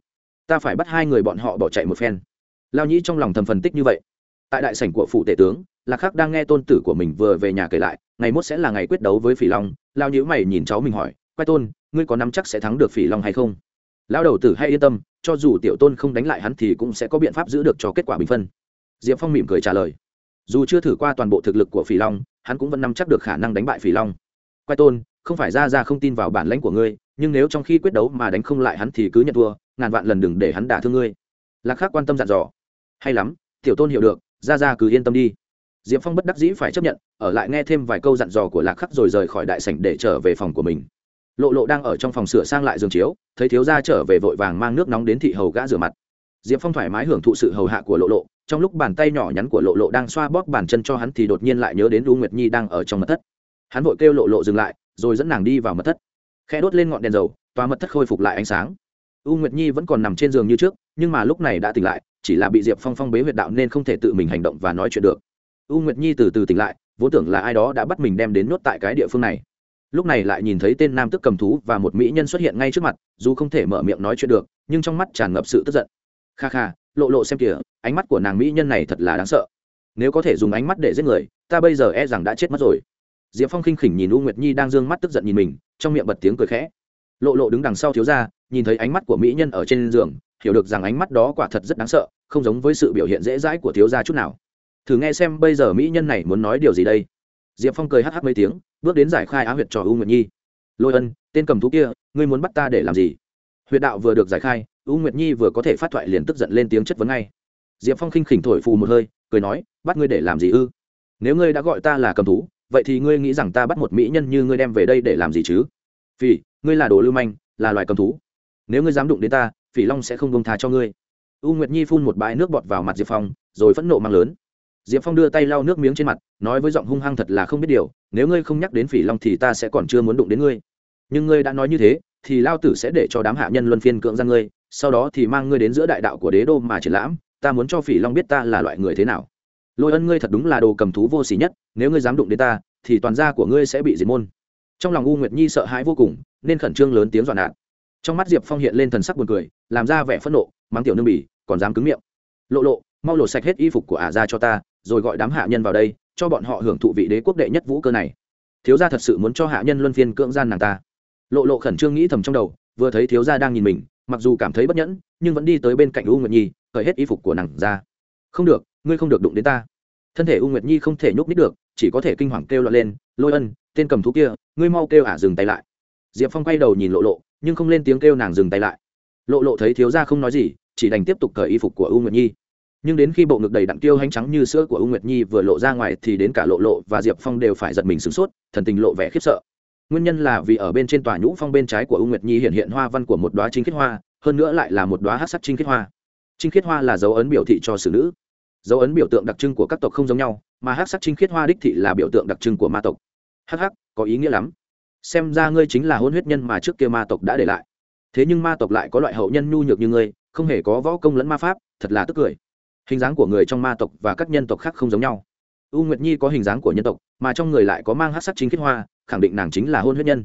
ta phải bắt hai người bọn họ bỏ chạy một phen. Lao nhĩ trong lòng thầm phân tích như vậy. Tại đại sảnh của phụ tể tướng, lạc khắc đang nghe tôn tử của mình vừa về nhà kể lại, ngày mốt sẽ là ngày quyết đấu với phỉ long. Lao nhữ mày nhìn cháu mình hỏi quay tôn, ngươi có nắm chắc sẽ thắng được phỉ long hay không? Lao đầu tử hay yên tâm, cho dù tiểu tôn không đánh lại hắn thì cũng sẽ có biện pháp giữ được cho kết quả bình phân diệp phong mỉm cười trả lời. Dù chưa thử qua toàn bộ thực lực của phỉ long, hắn cũng vẫn nắm chắc được khả năng đánh bại phỉ long. Quay tôn, không phải ra ra không tin vào bản lãnh của ngươi, nhưng nếu trong khi quyết đấu mà đánh không lại hắn thì cứ nhận thua, ngàn vạn lần đừng để hắn đả thương ngươi. Lạc khắc quan tâm dặn dò. Hay lắm, tiểu tôn hiểu được, ra ra cứ yên tâm đi. Diệp phong bất đắc dĩ phải chấp nhận, ở lại nghe thêm vài câu dặn dò của lạc khắc rồi rời khỏi đại sảnh để trở về phòng của mình. Lộ lộ đang ở trong phòng sửa sang lại giường chiếu, thấy thiếu gia trở về vội vàng mang nước nóng đến thị hầu gã rửa mặt. Diệp phong thoải mái hưởng thụ sự hầu hạ của lộ lộ trong lúc bàn tay nhỏ nhắn của lộ lộ đang xoa bóp bàn chân cho hắn thì đột nhiên lại nhớ đến u nguyệt nhi đang ở trong mật thất. Hắn vội kêu lộ lộ dừng lại, rồi dẫn nàng đi vào mật thất. Khe đốt lên ngọn đèn dầu toa mật thất khôi phục lại ánh sáng. U nguyệt nhi vẫn còn nằm trên giường như trước, nhưng mà lúc này đã tỉnh lại, chỉ là bị diệp phong phong bế huyệt đạo nên không thể tự mình hành động và nói chuyện được. U nguyệt nhi từ từ tỉnh lại, vốn tưởng là ai đó đã bắt mình đem đến nhốt tại cái địa phương này. Lúc này lại nhìn thấy tên nam tức cầm thú và một mỹ nhân xuất hiện ngay trước mặt, dù không thể mở miệng nói chuyện được, nhưng trong mắt tràn ngập sự tức giận. Kha kha lộ lộ xem kìa, ánh mắt của nàng mỹ nhân này thật là đáng sợ. Nếu có thể dùng ánh mắt để giết người, ta bây giờ e rằng đã chết mất rồi. Diệp phong khinh khỉnh nhìn u nguyệt nhi đang d ư ơ n g mắt tức giận nhìn mình, trong miệng bật tiếng cười khẽ. Lộ lộ đứng đằng sau thiếu ra nhìn thấy ánh mắt của mỹ nhân ở trên giường, hiểu được rằng ánh mắt đó quả thật rất đáng sợ, không giống với sự biểu hiện dễ dãi của thiếu gia chút nào. Thử nghe xem bây giờ mỹ nhân này muốn nói điều gì đây. Diệp phong cười hh mấy tiếng, bước đến giải khai á huyệt cho u nguyệt nhi. Lôi ân, tên cầm thú kia, ngươi muốn bắt ta để làm gì? Huyệt đạo vừa được giải khai u nguyệt nhi vừa có thể phát thoại liền tức giận lên tiếng chất vấn ngay. Diệp phong khinh khỉnh thổi phù một hơi, cười nói, bắt ngươi để làm gì ư? Nếu ngươi đã gọi ta là cầm thú, vậy thì ngươi nghĩ rằng ta bắt một mỹ nhân như ngươi đem về đây để làm gì chứ? Vì ngươi là đồ lưu manh, là loài cầm thú. Nếu ngươi dám đụng đến ta, phỉ long sẽ không bông tha cho ngươi. U nguyệt nhi phun một bãi nước bọt vào mặt diệp phong, rồi phẫn nộ mang lớn. Diệp phong đưa tay lau nước miếng trên mặt, nói với giọng hung hăng thật là không biết điều, nếu ngươi không nhắc đến phỉ long thì ta sẽ còn chưa muốn đụng đến ngươi. Nhưng ngươi đã nói như thế, thì lao tử sẽ để cho đám hạ nhân luân phiên cưỡng ra ngươi sau đó thì mang ngươi đến giữa đại đạo của đế đô mà triển lãm, ta muốn cho phỉ long biết ta là loại người thế nào. Lôi ân ngươi thật đúng là đồ cầm thú vô xỉ nhất, nếu ngươi dám đụng đến ta, thì toàn gia của ngươi sẽ bị diệt môn. Trong lòng u nguyệt nhi sợ hãi vô cùng, nên khẩn trương lớn tiếng dọa nạn trong mắt diệp phong hiện lên thần sắc buồn cười, làm ra vẻ phẫn nộ, mắng tiểu nương bỉ, còn dám cứng miệng. Lộ lộ, mau lộ sạch hết y phục của ả ra cho ta, rồi gọi đám hạ nhân vào đây, cho bọn họ hưởng thụ vị đế quốc đệ nhất vũ cơ này. Thiếu gia thật sự muốn cho hạ nhân luân phiên cưỡng gian nàng ta. Lộ lộ khẩn trương nghĩ thầm trong đầu, vừa thấy thiếu gia đang nhìn mình mặc dù cảm thấy bất nhẫn, nhưng vẫn đi tới bên cạnh u nguyệt nhi, cởi hết y phục của nàng ra. Không được, ngươi không được đụng đến ta. Thân thể u nguyệt nhi không thể nhúc nít được, chỉ có thể kinh hoàng kêu loạn lên, lôi ân, tên cầm thú kia, ngươi mau kêu ả dừng tay lại. Diệp phong quay đầu nhìn lộ lộ, nhưng không lên tiếng kêu nàng dừng tay lại. Lộ lộ thấy thiếu gia không nói gì, chỉ đành tiếp tục cởi y phục của u nguyệt nhi. Nhưng đến khi bộ ngực đầy đặn tiêu hánh trắng như sữa của u nguyệt nhi vừa lộ ra ngoài thì đến cả lộ lộ và diệp phong đều phải giật mình sửng sốt, thần tình lộ vẻ khiếp sợ nguyên nhân là vì ở bên trên tòa nhũ phong bên trái của u nguyệt nhi hiện hiện hoa văn của một đoá trinh khiết hoa, hơn nữa lại là một đoá hát sắc trinh khiết hoa. Trinh khiết hoa là dấu ấn biểu thị cho xử nữ. Dấu ấn biểu tượng đặc trưng của các tộc không giống nhau, mà hát sắc trinh khiết hoa đích thị là biểu tượng đặc trưng của ma tộc. Hắc hắc, có ý nghĩa lắm. Xem ra ngươi chính là hôn huyết nhân mà trước kia ma tộc đã để lại. Thế nhưng ma tộc lại có loại hậu nhân nhu nhược như ngươi, không hề có võ công lẫn ma pháp, thật là tức cười. Hình dáng của người trong ma tộc và các nhân tộc khác không giống nhau. U nguyệt nhi có hình dáng của nhân tộc, mà trong người lại có mang hát sắc chính khiết hoa khẳng định nàng chính là hôn huyết nhân.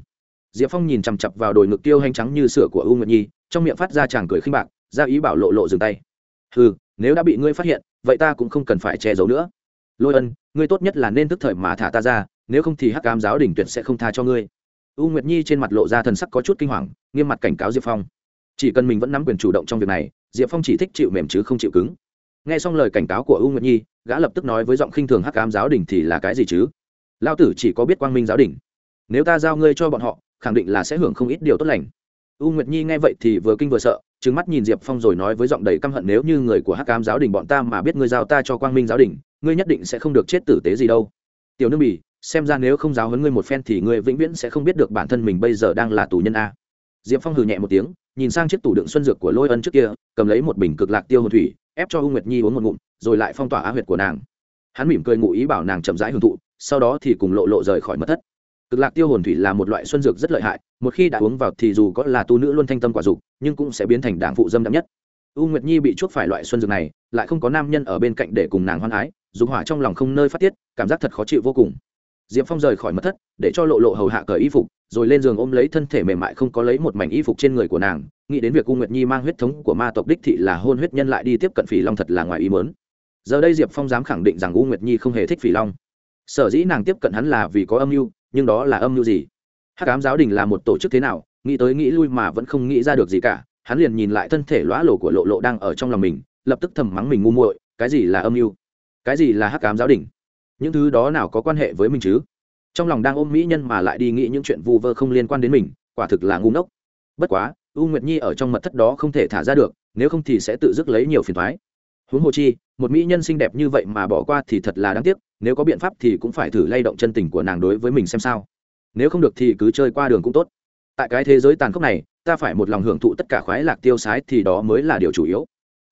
Diệp phong nhìn chằm chặp vào đồi ngực tiêu hanh trắng như sửa của u nguyệt nhi, trong miệng phát ra chàng cười khinh bạc, ra ý bảo lộ lộ dừng tay. Ừ nếu đã bị ngươi phát hiện, vậy ta cũng không cần phải che giấu nữa. Lôi ân, ngươi tốt nhất là nên tức thời mà thả ta ra, nếu không thì hắc cám giáo đình tuyệt sẽ không tha cho ngươi. U nguyệt nhi trên mặt lộ ra thần sắc có chút kinh hoàng, nghiêm mặt cảnh cáo diệp phong. Chỉ cần mình vẫn nắm quyền chủ động trong việc này, diệp phong chỉ thích chịu mềm chứ không chịu cứng. Nghe xong lời cảnh cáo của u nguyệt nhi, gã lập tức nói với giọng khinh thường hắc cám giáo đình thì là cái gì chứ? Lao tử chỉ có biết quang minh giáo đình nếu ta giao ngươi cho bọn họ, khẳng định là sẽ hưởng không ít điều tốt lành. U nguyệt nhi nghe vậy thì vừa kinh vừa sợ, trừng mắt nhìn diệp phong rồi nói với giọng đầy căm hận, nếu như người của hắc cám giáo đình bọn ta mà biết ngươi giao ta cho quang minh giáo đình, ngươi nhất định sẽ không được chết tử tế gì đâu. Tiểu nương bỉ xem ra nếu không giáo huấn ngươi một phen thì ngươi vĩnh viễn sẽ không biết được bản thân mình bây giờ đang là tù nhân a. Diệp phong hừ nhẹ một tiếng, nhìn sang chiếc tủ đựng xuân dược của lôi ân trước kia, cầm lấy một bình cực lạc tiêu hồn thủy, ép cho u nguyệt nhi uống một ngụm, rồi lại phong tỏa á huyệt của nàng. Hắn mỉm cười ngụ ý bảo nàng chậm rãi hưởng thụ, sau đó thì cùng lộ lộ rời khỏi mất thất cực lạc tiêu hồn thủy là một loại xuân dược rất lợi hại, một khi đã uống vào thì dù có là tu nữ luôn thanh tâm quả dục, nhưng cũng sẽ biến thành đảng phụ dâm đậm nhất. U nguyệt nhi bị chuốc phải loại xuân dược này, lại không có nam nhân ở bên cạnh để cùng nàng hoan ái, dục hỏa trong lòng không nơi phát tiết, cảm giác thật khó chịu vô cùng. Diệp phong rời khỏi mất thất, để cho lộ lộ hầu hạ cởi y phục, rồi lên giường ôm lấy thân thể mềm mại không có lấy một mảnh y phục trên người của nàng, nghĩ đến việc u nguyệt nhi mang huyết thống của ma tộc đích thị là hôn huyết nhân lại đi tiếp cận phỉ long thật là ngoài ý mớn giờ đây diệp phong dám khẳng định rằng u nguyệt nhi không hề thích phỉ long. Sở dĩ nàng tiếp cận hắn là vì có âm mưu nhưng đó là âm mưu gì? Hắc ám giáo đình là một tổ chức thế nào? Nghĩ tới nghĩ lui mà vẫn không nghĩ ra được gì cả. Hắn liền nhìn lại thân thể lõa lổ của lộ lộ đang ở trong lòng mình, lập tức thầm mắng mình ngu muội, cái gì là âm mưu? Cái gì là hắc ám giáo đình? Những thứ đó nào có quan hệ với mình chứ? Trong lòng đang ôm mỹ nhân mà lại đi nghĩ những chuyện vu vơ không liên quan đến mình, quả thực là ngu ngốc. Bất quá, u nguyệt nhi ở trong mật thất đó không thể thả ra được, nếu không thì sẽ tự dứt lấy nhiều phiền thoái huống hồ chi, một mỹ nhân xinh đẹp như vậy mà bỏ qua thì thật là đáng tiếc, nếu có biện pháp thì cũng phải thử lay động chân tình của nàng đối với mình xem sao. Nếu không được thì cứ chơi qua đường cũng tốt. Tại cái thế giới tàn khốc này, ta phải một lòng hưởng thụ tất cả khoái lạc tiêu sái thì đó mới là điều chủ yếu.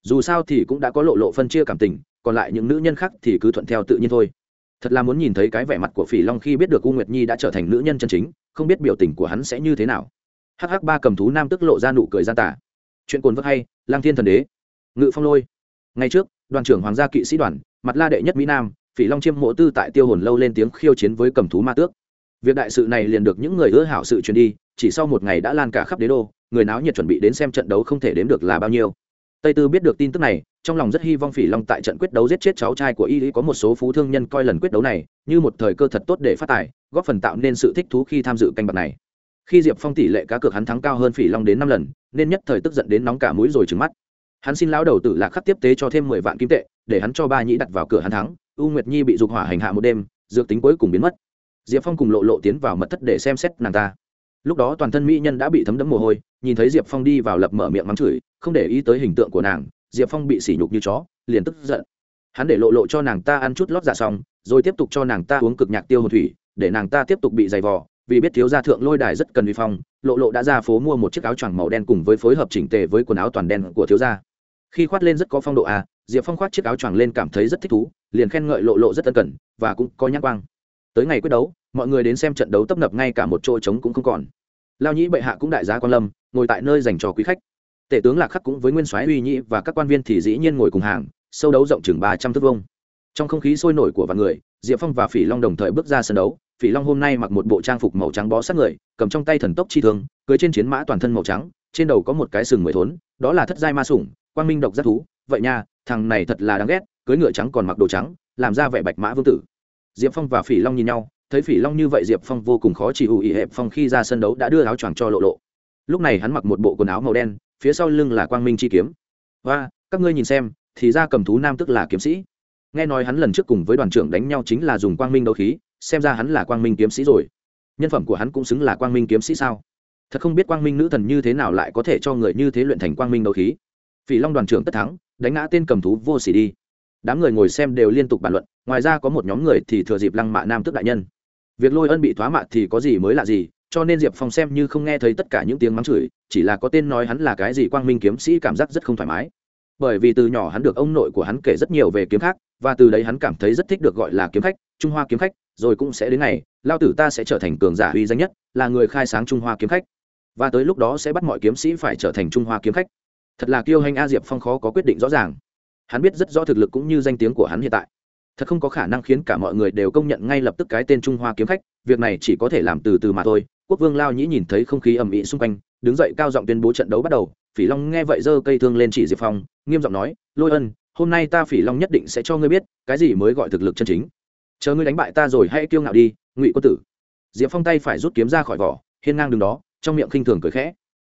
Dù sao thì cũng đã có lộ lộ phân chia cảm tình, còn lại những nữ nhân khác thì cứ thuận theo tự nhiên thôi. Thật là muốn nhìn thấy cái vẻ mặt của phỉ long khi biết được u nguyệt nhi đã trở thành nữ nhân chân chính, không biết biểu tình của hắn sẽ như thế nào. Hh ba cầm thú nam tức lộ ra nụ cười gian tả chuyện cồn vơ hay, lang thiên thần đế. Ngự phong lôi ngay trước, đoàn trưởng hoàng gia kỵ sĩ đoàn, mặt la đệ nhất mỹ nam, phỉ long chiêm mộ tư tại tiêu hồn lâu lên tiếng khiêu chiến với cầm thú ma tước. Việc đại sự này liền được những người ưa hảo sự truyền đi, chỉ sau một ngày đã lan cả khắp đế đô, người náo nhiệt chuẩn bị đến xem trận đấu không thể đếm được là bao nhiêu. Tây tư biết được tin tức này, trong lòng rất hy vọng phỉ long tại trận quyết đấu giết chết cháu trai của y lý có một số phú thương nhân coi lần quyết đấu này, như một thời cơ thật tốt để phát tài, góp phần tạo nên sự thích thú khi tham dự canh bạc này. Khi diệp phong tỷ lệ cá cược hắn thắng cao hơn phỉ long đến năm lần, nên nhất thời tức giận đến nóng cả mũi rồi trừng mắt hắn xin lão đầu tử lạc khắc tiếp tế cho thêm mười vạn kim tệ, để hắn cho ba nhĩ đặt vào cửa hắn thắng, u nguyệt nhi bị dục hỏa hành hạ một đêm, dược tính cuối cùng biến mất. Diệp phong cùng lộ lộ tiến vào mật thất để xem xét nàng ta. Lúc đó toàn thân mỹ nhân đã bị thấm đẫm mồ hôi, nhìn thấy diệp phong đi vào lập mở miệng mắng chửi, không để ý tới hình tượng của nàng, diệp phong bị sỉ nhục như chó, liền tức giận. Hắn để lộ lộ cho nàng ta ăn chút lót dạ xong, rồi tiếp tục cho nàng ta uống cực nhạc tiêu hồn thủy, để nàng ta tiếp tục bị dày vò, vì biết thiếu gia thượng lôi đài rất cần vi phong, lộ lộ đã ra phố mua một chiếc áo choàng màu đen cùng với phối hợp chỉnh tề với quần áo toàn đen của thiếu gia khi khoát lên rất có phong độ à diệp phong khoát chiếc áo choàng lên cảm thấy rất thích thú, liền khen ngợi lộ lộ rất tân cẩn và cũng có nhãn quang. Tới ngày quyết đấu, mọi người đến xem trận đấu tấp nập ngay cả một chỗ trống cũng không còn. Lao nhĩ bệ hạ cũng đại giá quan lâm, ngồi tại nơi dành cho quý khách. Tể tướng lạc khắc cũng với nguyên soái uy nhĩ và các quan viên thì dĩ nhiên ngồi cùng hàng, sâu đấu rộng chừng ba trăm thước vông trong không khí sôi nổi của vạn người, diệp phong và phỉ long đồng thời bước ra sân đấu. Phỉ long hôm nay mặc một bộ trang phục màu trắng bó sát người, cầm trong tay thần tốc chi thương, cưới trên chiến mã toàn thân màu trắng, trên đầu có một cái sừng mười thốn, đó là thất giai ma sủng quang minh độc giác thú, vậy nha, thằng này thật là đáng ghét, cưới ngựa trắng còn mặc đồ trắng, làm ra vẻ bạch mã vương tử. Diệp phong và phỉ long nhìn nhau, thấy phỉ long như vậy diệp phong vô cùng khó chỉ ủ ỉ hẹp phong khi ra sân đấu đã đưa áo choàng cho lộ lộ. Lúc này hắn mặc một bộ quần áo màu đen, phía sau lưng là quang minh chi kiếm. Và các ngươi nhìn xem, thì ra cầm thú nam tức là kiếm sĩ. Nghe nói hắn lần trước cùng với đoàn trưởng đánh nhau chính là dùng quang minh đấu khí, xem ra hắn là quang minh kiếm sĩ rồi. Nhân phẩm của hắn cũng xứng là quang minh kiếm sĩ sao? Thật không biết quang minh nữ thần như thế nào lại có thể cho người như thế luyện thành quang minh đấu khí phỉ long đoàn trưởng tất thắng, đánh ngã tên cầm thú vô sỉ đi. Đám người ngồi xem đều liên tục bàn luận, ngoài ra có một nhóm người thì thừa dịp lăng mạ nam tức đại nhân. Việc lôi ân bị thoá mạ thì có gì mới lạ gì, cho nên diệp phong xem như không nghe thấy tất cả những tiếng mắng chửi, chỉ là có tên nói hắn là cái gì quang minh kiếm sĩ cảm giác rất không thoải mái. Bởi vì từ nhỏ hắn được ông nội của hắn kể rất nhiều về kiếm khác, và từ đấy hắn cảm thấy rất thích được gọi là kiếm khách, trung hoa kiếm khách, rồi cũng sẽ đến ngày, lao tử ta sẽ trở thành cường giả uy danh nhất, là người khai sáng trung hoa kiếm khách. Và tới lúc đó sẽ bắt mọi kiếm sĩ phải trở thành trung hoa kiếm khách thật là kiêu hành a diệp phong khó có quyết định rõ ràng. Hắn biết rất rõ thực lực cũng như danh tiếng của hắn hiện tại. Thật không có khả năng khiến cả mọi người đều công nhận ngay lập tức cái tên trung hoa kiếm khách, việc này chỉ có thể làm từ từ mà thôi. Quốc vương lao nhĩ nhìn thấy không khí ầm ĩ xung quanh, đứng dậy cao giọng tuyên bố trận đấu bắt đầu. Phỉ long nghe vậy giơ cây thương lên chỉ diệp phong, nghiêm giọng nói, lôi ân, hôm nay ta phỉ long nhất định sẽ cho ngươi biết cái gì mới gọi thực lực chân chính. Chờ ngươi đánh bại ta rồi hãy kiêu ngạo đi, ngụy quân tử. Diệp phong tay phải rút kiếm ra khỏi vỏ, hiên ngang đường đó, trong miệng khinh thường cười khẽ.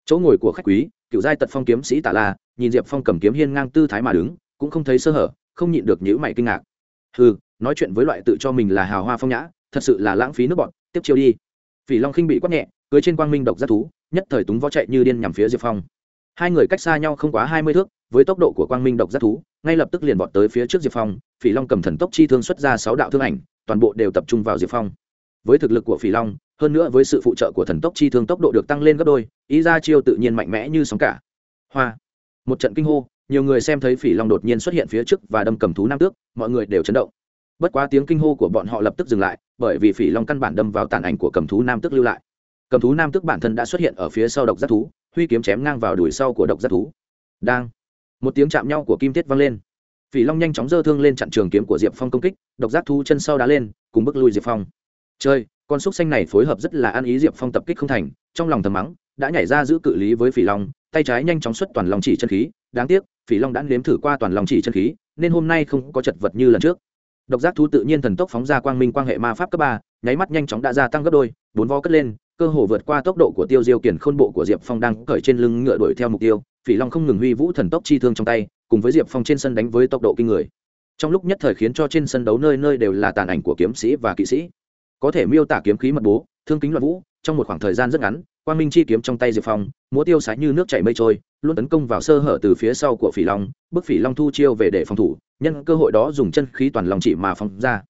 Chỗ ngồi của khách quý cựu giai tật phong kiếm sĩ tả la, nhìn diệp phong cầm kiếm hiên ngang tư thái mà đứng, cũng không thấy sơ hở, không nhịn được nhữ mày kinh ngạc. Ừ nói chuyện với loại tự cho mình là hào hoa phong nhã, thật sự là lãng phí nước bọn, tiếp chiêu đi. Phỉ long khinh bị quắc nhẹ, cưới trên quang minh độc giác thú, nhất thời túng võ chạy như điên nhằm phía diệp phong. Hai người cách xa nhau không quá hai mươi thước, với tốc độ của quang minh độc giác thú, ngay lập tức liền vọt tới phía trước diệp phong, phỉ long cầm thần tốc chi thương xuất ra sáu đạo thương ảnh, toàn bộ đều tập trung vào diệp phong. Với thực lực của phỉ long hơn nữa với sự phụ trợ của thần tốc chi thương tốc độ được tăng lên gấp đôi, ý ra chiêu tự nhiên mạnh mẽ như sóng cả. Hoa. Một trận kinh hô, nhiều người xem thấy phỉ long đột nhiên xuất hiện phía trước và đâm cầm thú nam tước, mọi người đều chấn động. Bất quá tiếng kinh hô của bọn họ lập tức dừng lại, bởi vì phỉ long căn bản đâm vào tàn ảnh của cầm thú nam tước lưu lại. Cầm thú nam tước bản thân đã xuất hiện ở phía sau độc giác thú, huy kiếm chém ngang vào đùi sau của độc giác thú. Đang. Một tiếng chạm nhau của kim tiết vang lên. Phỉ long nhanh chóng dơ thương lên chặn trường kiếm của diệp phong công kích, độc giác thú chân sau đá lên, cùng bước lui diệp phong chơi, con xúc xanh này phối hợp rất là ăn ý diệp phong tập kích không thành, trong lòng thầm mắng, đã nhảy ra giữ cự lý với phỉ long, tay trái nhanh chóng xuất toàn lòng chỉ chân khí, đáng tiếc, phỉ long đã nếm thử qua toàn lòng chỉ chân khí, nên hôm nay không có chật vật như lần trước. Độc giác thú tự nhiên thần tốc phóng ra quang minh quan hệ ma pháp cấp ba, nháy mắt nhanh chóng đã gia tăng gấp đôi, bốn vo cất lên, cơ hồ vượt qua tốc độ của tiêu diêu kiển khôn bộ của diệp phong đang cởi trên lưng ngựa đuổi theo mục tiêu, phỉ long không ngừng huy vũ thần tốc chi thương trong tay, cùng với diệp phong trên sân đánh với tốc độ kinh người. Trong lúc nhất thời khiến cho trên sân đấu nơi nơi đều là tàn ảnh của kiếm sĩ và kỵ sĩ có thể miêu tả kiếm khí mật bố, thương kính loạn vũ, trong một khoảng thời gian rất ngắn, quang minh chi kiếm trong tay diệp phong, múa tiêu sái như nước chảy mây trôi, luôn tấn công vào sơ hở từ phía sau của phỉ long bức phỉ long thu chiêu về để phòng thủ, nhân cơ hội đó dùng chân khí toàn lòng chỉ mà phóng ra.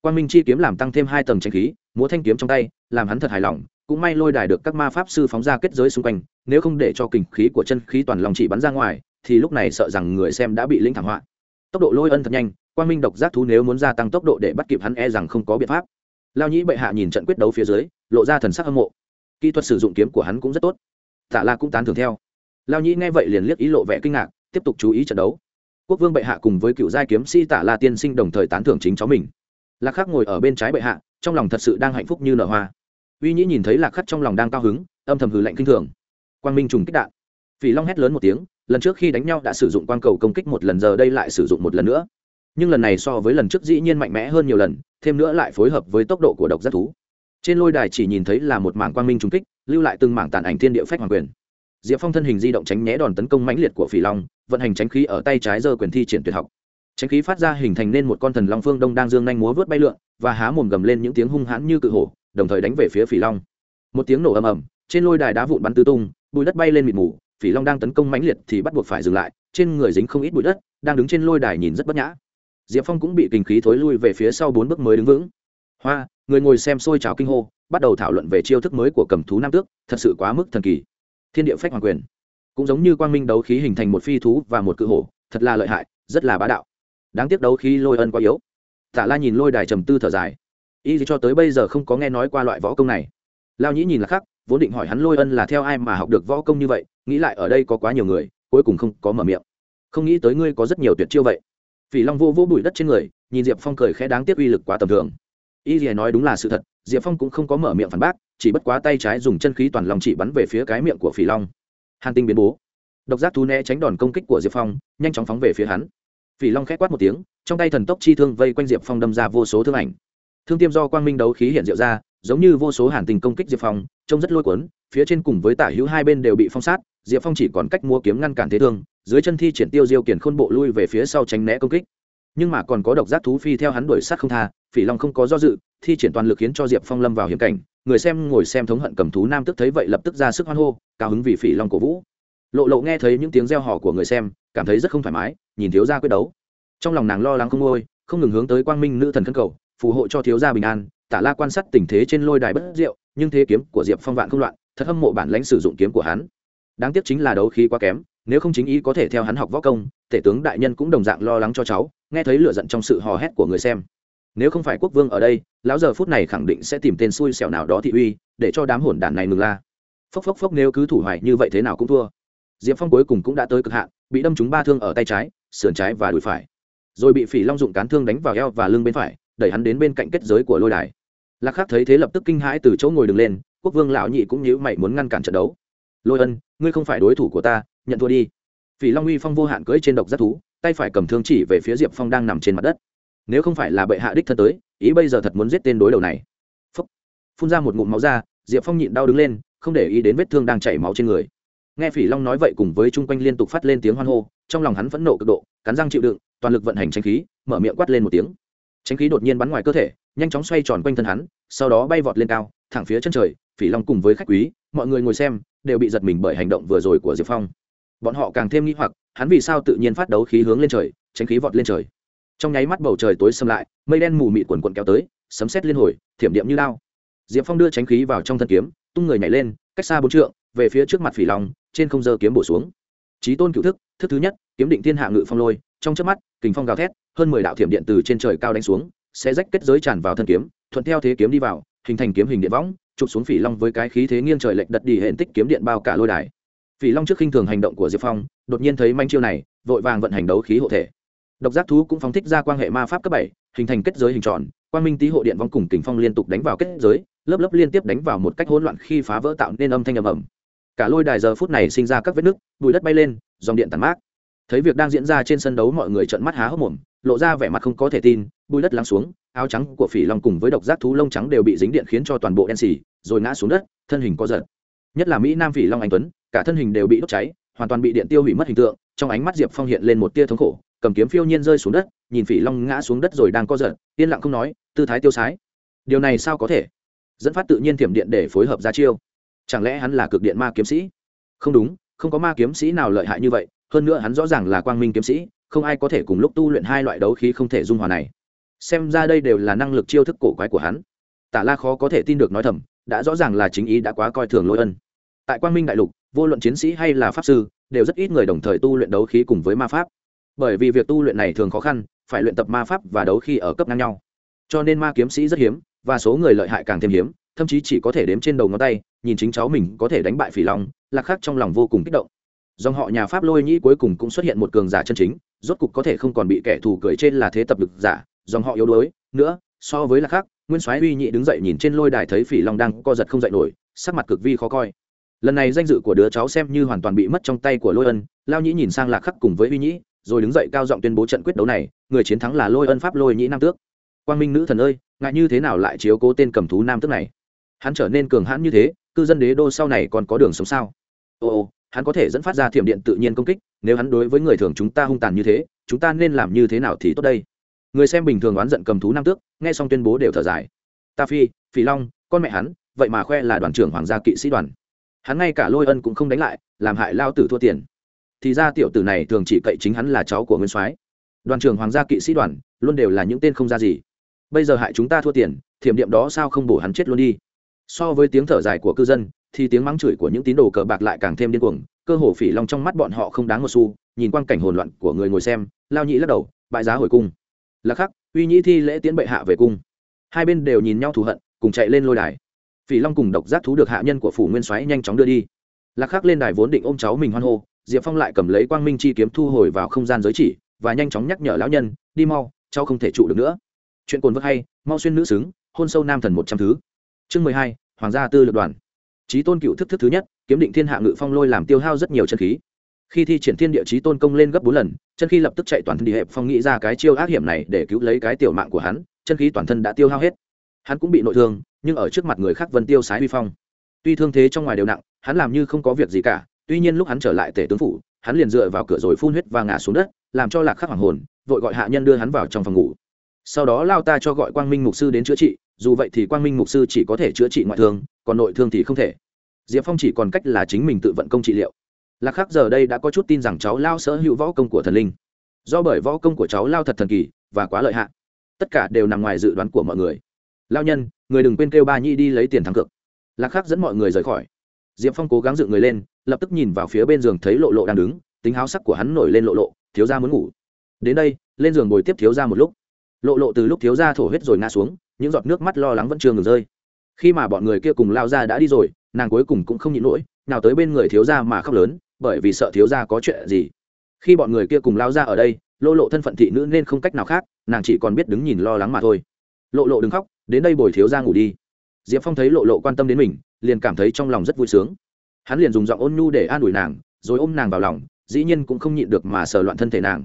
Quang minh chi kiếm làm tăng thêm hai tầng tranh khí, múa thanh kiếm trong tay, làm hắn thật hài lòng, cũng may lôi đài được các ma pháp sư phóng ra kết giới xung quanh, nếu không để cho kình khí của chân khí toàn lòng chỉ bắn ra ngoài, thì lúc này sợ rằng người xem đã bị linh thảm họa. Tốc độ lôi ân thật nhanh, quang minh độc giác thú nếu muốn gia tăng tốc độ để bắt kịp hắn e rằng không có biện pháp lao nhĩ bệ hạ nhìn trận quyết đấu phía dưới, lộ ra thần sắc hâm mộ. Kỹ thuật sử dụng kiếm của hắn cũng rất tốt. Tạ la cũng tán thưởng theo. Lao nhĩ nghe vậy liền liếc ý lộ vẻ kinh ngạc, tiếp tục chú ý trận đấu. Quốc vương bệ hạ cùng với cựu giai kiếm sĩ tạ la tiên sinh đồng thời tán thưởng chính cháu mình. Lạc khắc ngồi ở bên trái bệ hạ, trong lòng thật sự đang hạnh phúc như nở hoa. Uy nhĩ nhìn thấy lạc khắc trong lòng đang cao hứng, âm thầm hừ lạnh kinh thường. Quang minh trùng kích đạn. Phỉ long hét lớn một tiếng, lần trước khi đánh nhau đã sử dụng quang cầu công kích một lần, giờ đây lại sử dụng một lần nữa nhưng lần này so với lần trước dĩ nhiên mạnh mẽ hơn nhiều lần, thêm nữa lại phối hợp với tốc độ của độc giác thú. Trên lôi đài chỉ nhìn thấy là một mảng quang minh trung kích, lưu lại từng mảng tàn ảnh thiên địa phách hoàng quyền. Diệp phong thân hình di động tránh né đòn tấn công mãnh liệt của phỉ long, vận hành tránh khí ở tay trái giơ quyền thi triển tuyệt học. Tránh khí phát ra hình thành nên một con thần long phương đông đang dương nhanh múa vớt bay lượn và há mồm gầm lên những tiếng hung hãn như cự hổ, đồng thời đánh về phía phỉ long. Một tiếng nổ ầm ầm, trên lôi đài đá vụn bắn tứ tung, bụi đất bay lên mịt mù, phỉ long đang tấn công mãnh liệt thì bắt buộc phải dừng lại, trên người dính không ít bụi đất, đang đứng trên lôi đài nhìn rất bất nhã diệp phong cũng bị kinh khí thối lui về phía sau bốn bước mới đứng vững. Hoa, người ngồi xem xôi trào kinh hô, bắt đầu thảo luận về chiêu thức mới của cầm thú nam tước, thật sự quá mức thần kỳ. Thiên địa phách hoàng quyền. Cũng giống như quang minh đấu khí hình thành một phi thú và một cự hổ, thật là lợi hại, rất là bá đạo. Đáng tiếc đấu khí lôi ân quá yếu. Tả la nhìn lôi đài trầm tư thở dài. Y cho tới bây giờ không có nghe nói qua loại võ công này. Lao nhĩ nhìn là khác, vốn định hỏi hắn lôi ân là theo ai mà học được võ công như vậy, nghĩ lại ở đây có quá nhiều người, cuối cùng không có mở miệng. Không nghĩ tới ngươi có rất nhiều tuyệt chiêu vậy phỉ long vô vô bụi đất trên người, nhìn diệp phong cười khẽ đáng tiếc uy lực quá tầm thường. Y dì nói đúng là sự thật, diệp phong cũng không có mở miệng phản bác, chỉ bất quá tay trái dùng chân khí toàn lòng chỉ bắn về phía cái miệng của phỉ long. Hàn tinh biến bố. Độc giác thú né tránh đòn công kích của diệp phong, nhanh chóng phóng về phía hắn. Phỉ long k h quát một tiếng, trong tay thần tốc chi thương vây quanh diệp phong đâm ra vô số thương ảnh. Thương tiêm do quang minh đấu khí hiện diệu ra, giống như vô số hàn tình công kích diệp phong, trông rất lôi cuốn, phía trên cùng với tả hữu hai bên đều bị phong sát diệp phong chỉ còn cách mua kiếm ngăn cản thế thương, dưới chân thi triển tiêu diêu kiển khôn bộ lui về phía sau tránh né công kích. Nhưng mà còn có độc giác thú phi theo hắn đuổi sát không tha, phỉ long không có do dự, thi triển toàn lực khiến cho diệp phong lâm vào hiểm cảnh. Người xem ngồi xem thống hận cầm thú nam tức thấy vậy lập tức ra sức hoan hô, cao hứng vì phỉ long cổ vũ. Lộ lộ nghe thấy những tiếng reo hò của người xem, cảm thấy rất không thoải mái, nhìn thiếu gia quyết đấu. Trong lòng nàng lo lắng không ngôi không ngừng hướng tới quang minh nữ thần khân cầu, phù hộ cho thiếu gia bình an, tả la quan sát tình thế trên lôi đài bất diệu, nhưng thế kiếm của diệp phong vạn không loạn, thật hâm mộ bản lãnh sử dụng kiếm của hắn đáng tiếc chính là đấu khí quá kém, nếu không chính ý có thể theo hắn học võ công, tể tướng đại nhân cũng đồng dạng lo lắng cho cháu, nghe thấy lửa giận trong sự hò hét của người xem. Nếu không phải quốc vương ở đây, lão giờ phút này khẳng định sẽ tìm tên xui xẻo nào đó thị uy, để cho đám hồn đản này ngừng la. Phốc phốc phốc nếu cứ thủ hoài như vậy thế nào cũng thua. Diệp phong cuối cùng cũng đã tới cực hạn, bị đâm trúng ba thương ở tay trái, sườn trái và đùi phải. Rồi bị phỉ long dụng cán thương đánh vào eo và lưng bên phải, đẩy hắn đến bên cạnh kết giới của lôi đài. Lạc khác thấy thế lập tức kinh hãi từ chỗ ngồi đứng lên, quốc vương lão nhị cũng nhíu mày muốn ngăn cản trận đấu lôi ân, ngươi không phải đối thủ của ta, nhận thua đi. Phỉ long uy phong vô hạn cưỡi trên độc giác thú, tay phải cầm thương chỉ về phía diệp phong đang nằm trên mặt đất. Nếu không phải là bệ hạ đích thân tới, ý bây giờ thật muốn giết tên đối đầu này. Phúc. phun ra một ngụm máu ra, diệp phong nhịn đau đứng lên, không để ý đến vết thương đang chảy máu trên người. Nghe phỉ long nói vậy cùng với chung quanh liên tục phát lên tiếng hoan hô, trong lòng hắn phẫn nộ cực độ, cắn răng chịu đựng, toàn lực vận hành tranh khí, mở miệng quát lên một tiếng. Tranh khí đột nhiên bắn ngoài cơ thể, nhanh chóng xoay tròn quanh thân hắn, sau đó bay vọt lên cao, thẳng phía chân trời, phỉ long cùng với khách quý, mọi người ngồi xem đều bị giật mình bởi hành động vừa rồi của diệp phong. Bọn họ càng thêm nghĩ hoặc, hắn vì sao tự nhiên phát đấu khí hướng lên trời, tránh khí vọt lên trời. Trong nháy mắt bầu trời tối xâm lại, mây đen mù mịt quần quần kéo tới, sấm xét liên hồi, thiểm điện như lao diệp phong đưa tránh khí vào trong thân kiếm, tung người nhảy lên, cách xa bốn trượng, về phía trước mặt phỉ lòng trên không dơ kiếm bổ xuống. Trí tôn cựu thức thức thứ nhất, kiếm định thiên hạ ngự phong lôi, trong trước mắt, kình phong gào thét, hơn mười đạo thiểm điện từ trên trời cao đánh xuống sẽ rách kết giới tràn vào thân kiếm, thuận theo thế kiếm đi vào, hình thành kiếm hình điện võng chụp xuống phỉ long với cái khí thế nghiêng trời lệch đật đi hệ tích kiếm điện bao cả lôi đài. Phỉ long trước khinh thường hành động của diệp phong, đột nhiên thấy manh chiêu này, vội vàng vận hành đấu khí hộ thể. Độc giác thú cũng phóng thích ra quan hệ ma pháp cấp bảy, hình thành kết giới hình tròn quan minh tý hộ điện vong cùng kình phong liên tục đánh vào kết giới, lớp lớp liên tiếp đánh vào một cách hỗn loạn khi phá vỡ tạo nên âm thanh ầm ầm. Cả lôi đài giờ phút này sinh ra các vết nứt, bụi đất bay lên, dòng điện tàn mát. Thấy việc đang diễn ra trên sân đấu mọi người trợn mắt há hốc mồm, lộ ra vẻ mặt không có thể tin bùi đất lắng xuống, áo trắng của phỉ long cùng với độc giác thú lông trắng đều bị dính điện khiến cho toàn bộ đen xì, rồi ngã xuống đất, thân hình có giật. Nhất là mỹ nam phỉ long anh tuấn, cả thân hình đều bị đốt cháy, hoàn toàn bị điện tiêu hủy mất hình tượng, trong ánh mắt diệp phong hiện lên một tia thống khổ, cầm kiếm phiêu nhiên rơi xuống đất, nhìn phỉ long ngã xuống đất rồi đang co giật, yên lặng không nói, tư thái tiêu sái. Điều này sao có thể? Dẫn phát tự nhiên thiểm điện để phối hợp ra chiêu. Chẳng lẽ hắn là cực điện ma kiếm sĩ? Không đúng, không có ma kiếm sĩ nào lợi hại như vậy, hơn nữa hắn rõ ràng là quang minh kiếm sĩ, không ai có thể cùng lúc tu luyện hai loại đấu khí không thể dung hòa này xem ra đây đều là năng lực chiêu thức cổ quái của hắn. Tả la khó có thể tin được nói thầm, đã rõ ràng là chính ý đã quá coi thường lôi ân. Tại quang minh đại lục, vô luận chiến sĩ hay là pháp sư, đều rất ít người đồng thời tu luyện đấu khí cùng với ma pháp. Bởi vì việc tu luyện này thường khó khăn, phải luyện tập ma pháp và đấu khí ở cấp ngang nhau. Cho nên ma kiếm sĩ rất hiếm, và số người lợi hại càng thêm hiếm, thậm chí chỉ có thể đếm trên đầu ngón tay, nhìn chính cháu mình có thể đánh bại phỉ long, lạc khắc trong lòng vô cùng kích động. Dòng họ nhà pháp lôi nhĩ cuối cùng cũng xuất hiện một cường giả chân chính, rốt cục có thể không còn bị kẻ thù cười trên là thế tập lực giả dòng họ yếu đuối, nữa, so với là khác. nguyên soái uy nhị đứng dậy nhìn trên lôi đài thấy phỉ long đang co giật không dậy nổi, sắc mặt cực vi khó coi. Lần này danh dự của đứa cháu xem như hoàn toàn bị mất trong tay của lôi ân, lao nhĩ nhìn sang lạc khắc cùng với uy nhĩ rồi đứng dậy cao giọng tuyên bố trận quyết đấu này, người chiến thắng là lôi ân pháp lôi nhĩ nam tước. Quang minh nữ thần ơi, ngại như thế nào lại chiếu cố tên cầm thú nam tước này? Hắn trở nên cường hãn như thế, cư dân đế đô sau này còn có đường sống sao? Ồ ồ hắn có thể dẫn phát ra thiểm điện tự nhiên công kích, nếu hắn đối với người thường chúng ta hung tàn như thế, chúng ta nên làm như thế nào thì tốt đây? Người xem bình thường oán giận cầm thú nam tước, nghe xong tuyên bố đều thở dài. Ta phi, phỉ long, con mẹ hắn, vậy mà khoe là đoàn trưởng hoàng gia kỵ sĩ đoàn. Hắn ngay cả lôi ân cũng không đánh lại, làm hại lao tử thua tiền. Thì ra tiểu tử này thường chỉ cậy chính hắn là cháu của nguyên soái. Đoàn trưởng hoàng gia kỵ sĩ đoàn, luôn đều là những tên không ra gì. Bây giờ hại chúng ta thua tiền, thiểm điểm đó sao không bổ hắn chết luôn đi. So với tiếng thở dài của cư dân, thì tiếng mắng chửi của những tín đồ cờ bạc lại càng thêm điên cuồng. Cơ hồ phỉ long trong mắt bọn họ không đáng một xu, nhìn quang cảnh hồn loạn của người ngồi xem, lao nhĩ lắc đầu bại giá hồi cung lạc khắc, uy nhĩ thi lễ tiễn bệ hạ về cung. Hai bên đều nhìn nhau thù hận, cùng chạy lên lôi đài. Phỉ long cùng độc giác thú được hạ nhân của phủ nguyên soái nhanh chóng đưa đi. Lạc khắc lên đài vốn định ôm cháu mình hoan hô, diệp phong lại cầm lấy quang minh chi kiếm thu hồi vào không gian giới chỉ, và nhanh chóng nhắc nhở lão nhân, đi mau, cháu không thể trụ được nữa. Chuyện cồn vơ hay, mau xuyên nữ xứng, hôn sâu nam thần một trăm thứ. Chương mười hai, hoàng gia tư lược đoàn. Trí tôn cựu thức thức thứ nhất, kiếm định thiên hạ ngự phong lôi làm tiêu hao rất nhiều chân khí khi thi triển thiên địa chí tôn công lên gấp bốn lần, chân khí lập tức chạy toàn thân đi hẹp, phong nghĩ ra cái chiêu ác hiểm này để cứu lấy cái tiểu mạng của hắn, chân khí toàn thân đã tiêu hao hết. Hắn cũng bị nội thương, nhưng ở trước mặt người khác vân tiêu sái vi phong. Tuy thương thế trong ngoài đều nặng, hắn làm như không có việc gì cả, tuy nhiên lúc hắn trở lại tể tướng phủ, hắn liền dựa vào cửa rồi phun huyết và ngã xuống đất, làm cho lạc khắc hoàng hồn, vội gọi hạ nhân đưa hắn vào trong phòng ngủ. Sau đó lao ta cho gọi quang minh mục sư đến chữa trị, dù vậy thì quang minh mục sư chỉ có thể chữa trị ngoại thương, còn nội thương thì không thể. Diệp phong chỉ còn cách là chính mình tự vận công trị liệu lạc khắc giờ đây đã có chút tin rằng cháu lao sở hữu võ công của thần linh. Do bởi võ công của cháu lao thật thần kỳ và quá lợi hại. Tất cả đều nằm ngoài dự đoán của mọi người. Lao nhân, người đừng quên kêu ba nhi đi lấy tiền thắng cược. Lạc khắc dẫn mọi người rời khỏi. Diệp phong cố gắng dựng người lên, lập tức nhìn vào phía bên giường thấy lộ lộ đang đứng, tính háo sắc của hắn nổi lên lộ lộ, thiếu ra muốn ngủ. Đến đây, lên giường ngồi tiếp thiếu ra một lúc. Lộ lộ từ lúc thiếu ra thổ huyết rồi ngã xuống, những giọt nước mắt lo lắng vẫn chưa ngừng rơi. Khi mà bọn người kia cùng lao ra đã đi rồi, nàng cuối cùng cũng không nhịn nổi, nào tới bên người thiếu ra mà khóc lớn bởi vì sợ thiếu gia có chuyện gì. Khi bọn người kia cùng lao ra ở đây lộ lộ thân phận thị nữ nên không cách nào khác, nàng chỉ còn biết đứng nhìn lo lắng mà thôi. Lộ lộ đừng khóc, đến đây bồi thiếu gia ngủ đi. Diệp phong thấy lộ lộ quan tâm đến mình, liền cảm thấy trong lòng rất vui sướng. Hắn liền dùng giọng ôn nhu để an ủi nàng, rồi ôm nàng vào lòng, dĩ nhiên cũng không nhịn được mà sờ loạn thân thể nàng.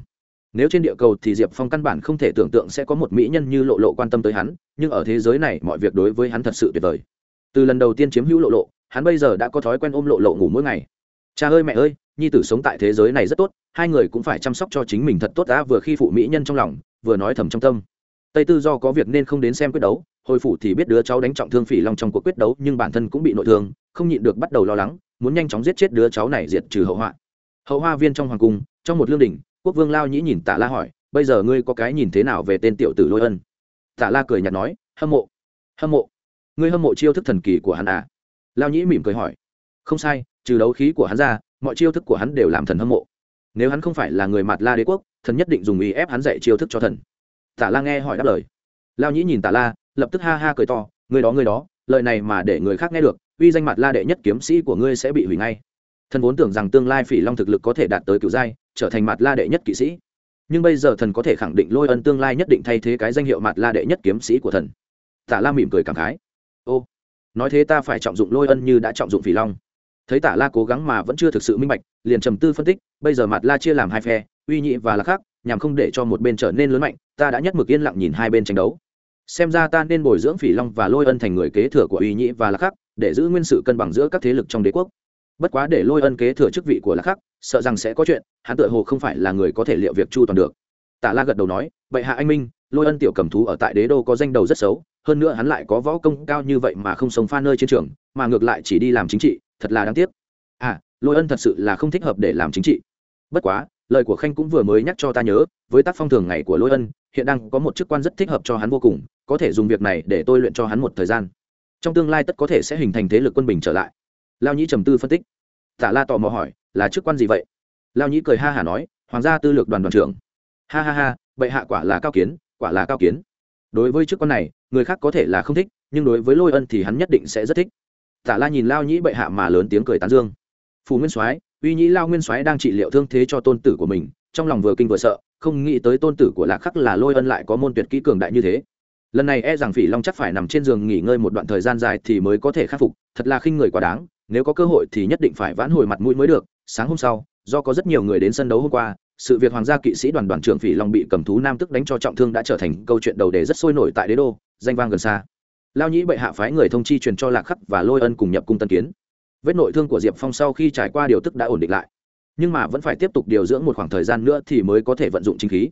Nếu trên địa cầu thì diệp phong căn bản không thể tưởng tượng sẽ có một mỹ nhân như lộ lộ quan tâm tới hắn, nhưng ở thế giới này mọi việc đối với hắn thật sự tuyệt vời. Từ lần đầu tiên chiếm hữu lộ lộ, hắn bây giờ đã có thói quen ôm lộ lộ ngủ mỗi ngày cha ơi mẹ ơi, nhi tử sống tại thế giới này rất tốt, hai người cũng phải chăm sóc cho chính mình thật tốt đã vừa khi phụ mỹ nhân trong lòng, vừa nói thầm trong tâm. Tây tư do có việc nên không đến xem quyết đấu, hồi phủ thì biết đứa cháu đánh trọng thương phỉ long trong cuộc quyết đấu, nhưng bản thân cũng bị nội thương, không nhịn được bắt đầu lo lắng, muốn nhanh chóng giết chết đứa cháu này diệt trừ hậu họa. Hậu hoa viên trong hoàng cung, trong một lương đình quốc vương lao nhĩ nhìn tạ la hỏi, bây giờ ngươi có cái nhìn thế nào về tên tiểu tử lôi ân? Tạ la cười nhạt nói, hâm mộ hâm mộ. Ngươi hâm mộ chiêu thức thần kỳ của hắn à? Lao nhĩ mỉm cười hỏi, không sai trừ đấu khí của hắn ra, mọi chiêu thức của hắn đều làm thần hâm mộ. Nếu hắn không phải là người mặt la đế quốc, thần nhất định dùng ý ép hắn dạy chiêu thức cho thần. Tả la nghe hỏi đáp lời. Lao nhĩ nhìn tả la, lập tức ha ha cười to, người đó người đó, lời này mà để người khác nghe được, uy danh mặt la đệ nhất kiếm sĩ của ngươi sẽ bị hủy ngay. Thần vốn tưởng rằng tương lai phỉ long thực lực có thể đạt tới cựu giai, trở thành mặt la đệ nhất kỵ sĩ. Nhưng bây giờ thần có thể khẳng định lôi ân tương lai nhất định thay thế cái danh hiệu mặt la đệ nhất kiếm sĩ của thần. Tả la mỉm cười cảm khái. Ô, nói thế ta phải trọng dụng lôi ân như đã trọng dụng phỉ long thấy tả la cố gắng mà vẫn chưa thực sự minh bạch, liền trầm tư phân tích, bây giờ mặt la chia làm hai phe, uy nhị và là khác, nhằm không để cho một bên trở nên lớn mạnh, ta đã nhất mực yên lặng nhìn hai bên tranh đấu. Xem ra ta nên bồi dưỡng phỉ long và lôi ân thành người kế thừa của uy nhị và là khác, để giữ nguyên sự cân bằng giữa các thế lực trong đế quốc. Bất quá để lôi ân kế thừa chức vị của là khác, sợ rằng sẽ có chuyện, hắn tựa hồ không phải là người có thể liệu việc chu toàn được. Tả la gật đầu nói vậy hạ anh minh, lôi ân tiểu cầm thú ở tại đế đô có danh đầu rất xấu, hơn nữa hắn lại có võ công cao như vậy mà không sống pha nơi chiến trường, mà ngược lại chỉ đi làm chính trị thật là đáng tiếc. À lôi ân thật sự là không thích hợp để làm chính trị. Bất quá, lời của khanh cũng vừa mới nhắc cho ta nhớ, với tác phong thường ngày của lôi ân, hiện đang có một chức quan rất thích hợp cho hắn vô cùng, có thể dùng việc này để tôi luyện cho hắn một thời gian. Trong tương lai tất có thể sẽ hình thành thế lực quân bình trở lại. Lao nhĩ trầm tư phân tích. Tả la tò mò hỏi, là chức quan gì vậy? Lao nhĩ cười ha hả nói, hoàng gia tư lược đoàn đoàn trưởng. Ha ha ha, bệ hạ quả là cao kiến, quả là cao kiến. Đối với chức quan này, người khác có thể là không thích, nhưng đối với lôi ân thì hắn nhất định sẽ rất thích tả la nhìn lao nhĩ bệ hạ mà lớn tiếng cười tán dương. Phù nguyên soái, uy nhĩ lao nguyên soái đang trị liệu thương thế cho tôn tử của mình, trong lòng vừa kinh vừa sợ, không nghĩ tới tôn tử của lạc khắc là lôi ân lại có môn tuyệt kỹ cường đại như thế. Lần này e rằng phỉ long chắc phải nằm trên giường nghỉ ngơi một đoạn thời gian dài thì mới có thể khắc phục, thật là khinh người quá đáng, nếu có cơ hội thì nhất định phải vãn hồi mặt mũi mới được. Sáng hôm sau, do có rất nhiều người đến sân đấu hôm qua, sự việc hoàng gia kỵ sĩ đoàn đoàn trưởng phỉ long bị cầm thú nam tức đánh cho trọng thương đã trở thành câu chuyện đầu đề rất sôi nổi tại đế đô, danh vang gần xa lao nhĩ bệ hạ phái người thông chi truyền cho lạc khắc và lôi ân cùng nhập cung tân kiến. Vết nội thương của diệp phong sau khi trải qua điều tức đã ổn định lại. Nhưng mà vẫn phải tiếp tục điều dưỡng một khoảng thời gian nữa thì mới có thể vận dụng chính khí.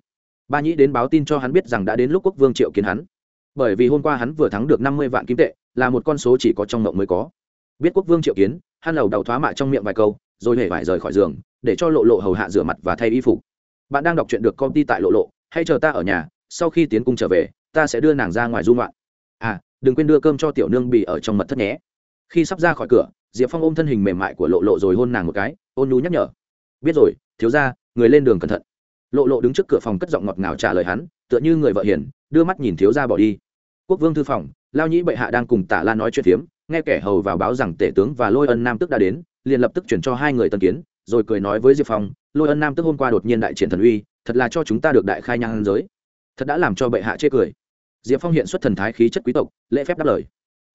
Ba nhĩ đến báo tin cho hắn biết rằng đã đến lúc quốc vương triệu kiến hắn. Bởi vì hôm qua hắn vừa thắng được năm mươi vạn kim tệ, là một con số chỉ có trong mộng mới có. Biết quốc vương triệu kiến, hắn lầu đầu thoá mạ trong miệng vài câu, rồi hề vải rời khỏi giường, để cho lộ lộ hầu hạ rửa mặt và thay y phục. Bạn đang đọc chuyện được công ty tại lộ lộ hay chờ ta ở nhà, sau khi tiến cung trở về, ta sẽ đưa nàng ra ngoài dung o ạ n đừng quên đưa cơm cho tiểu nương bị ở trong mật thất nhé. Khi sắp ra khỏi cửa, diệp phong ôm thân hình mềm mại của lộ lộ rồi hôn nàng một cái, ôn nhu nhắc nhở. Biết rồi, thiếu ra người lên đường cẩn thận. Lộ lộ đứng trước cửa phòng cất giọng ngọt ngào trả lời hắn, tựa như người vợ hiền, đưa mắt nhìn thiếu ra bỏ đi. Quốc vương thư phòng, lao nhĩ bệ hạ đang cùng tả lan nói chuyện phiếm, nghe kẻ hầu vào báo rằng tể tướng và lôi ân nam tức đã đến, liền lập tức chuyển cho hai người tân kiến, rồi cười nói với diệp phong, lôi ân nam tức hôm qua đột nhiên đại triển thần uy, thật là cho chúng ta được đại khai nhang giới. Thật đã làm cho bệ hạ chê cười diệp phong hiện xuất thần thái khí chất quý tộc, lễ phép đáp lời.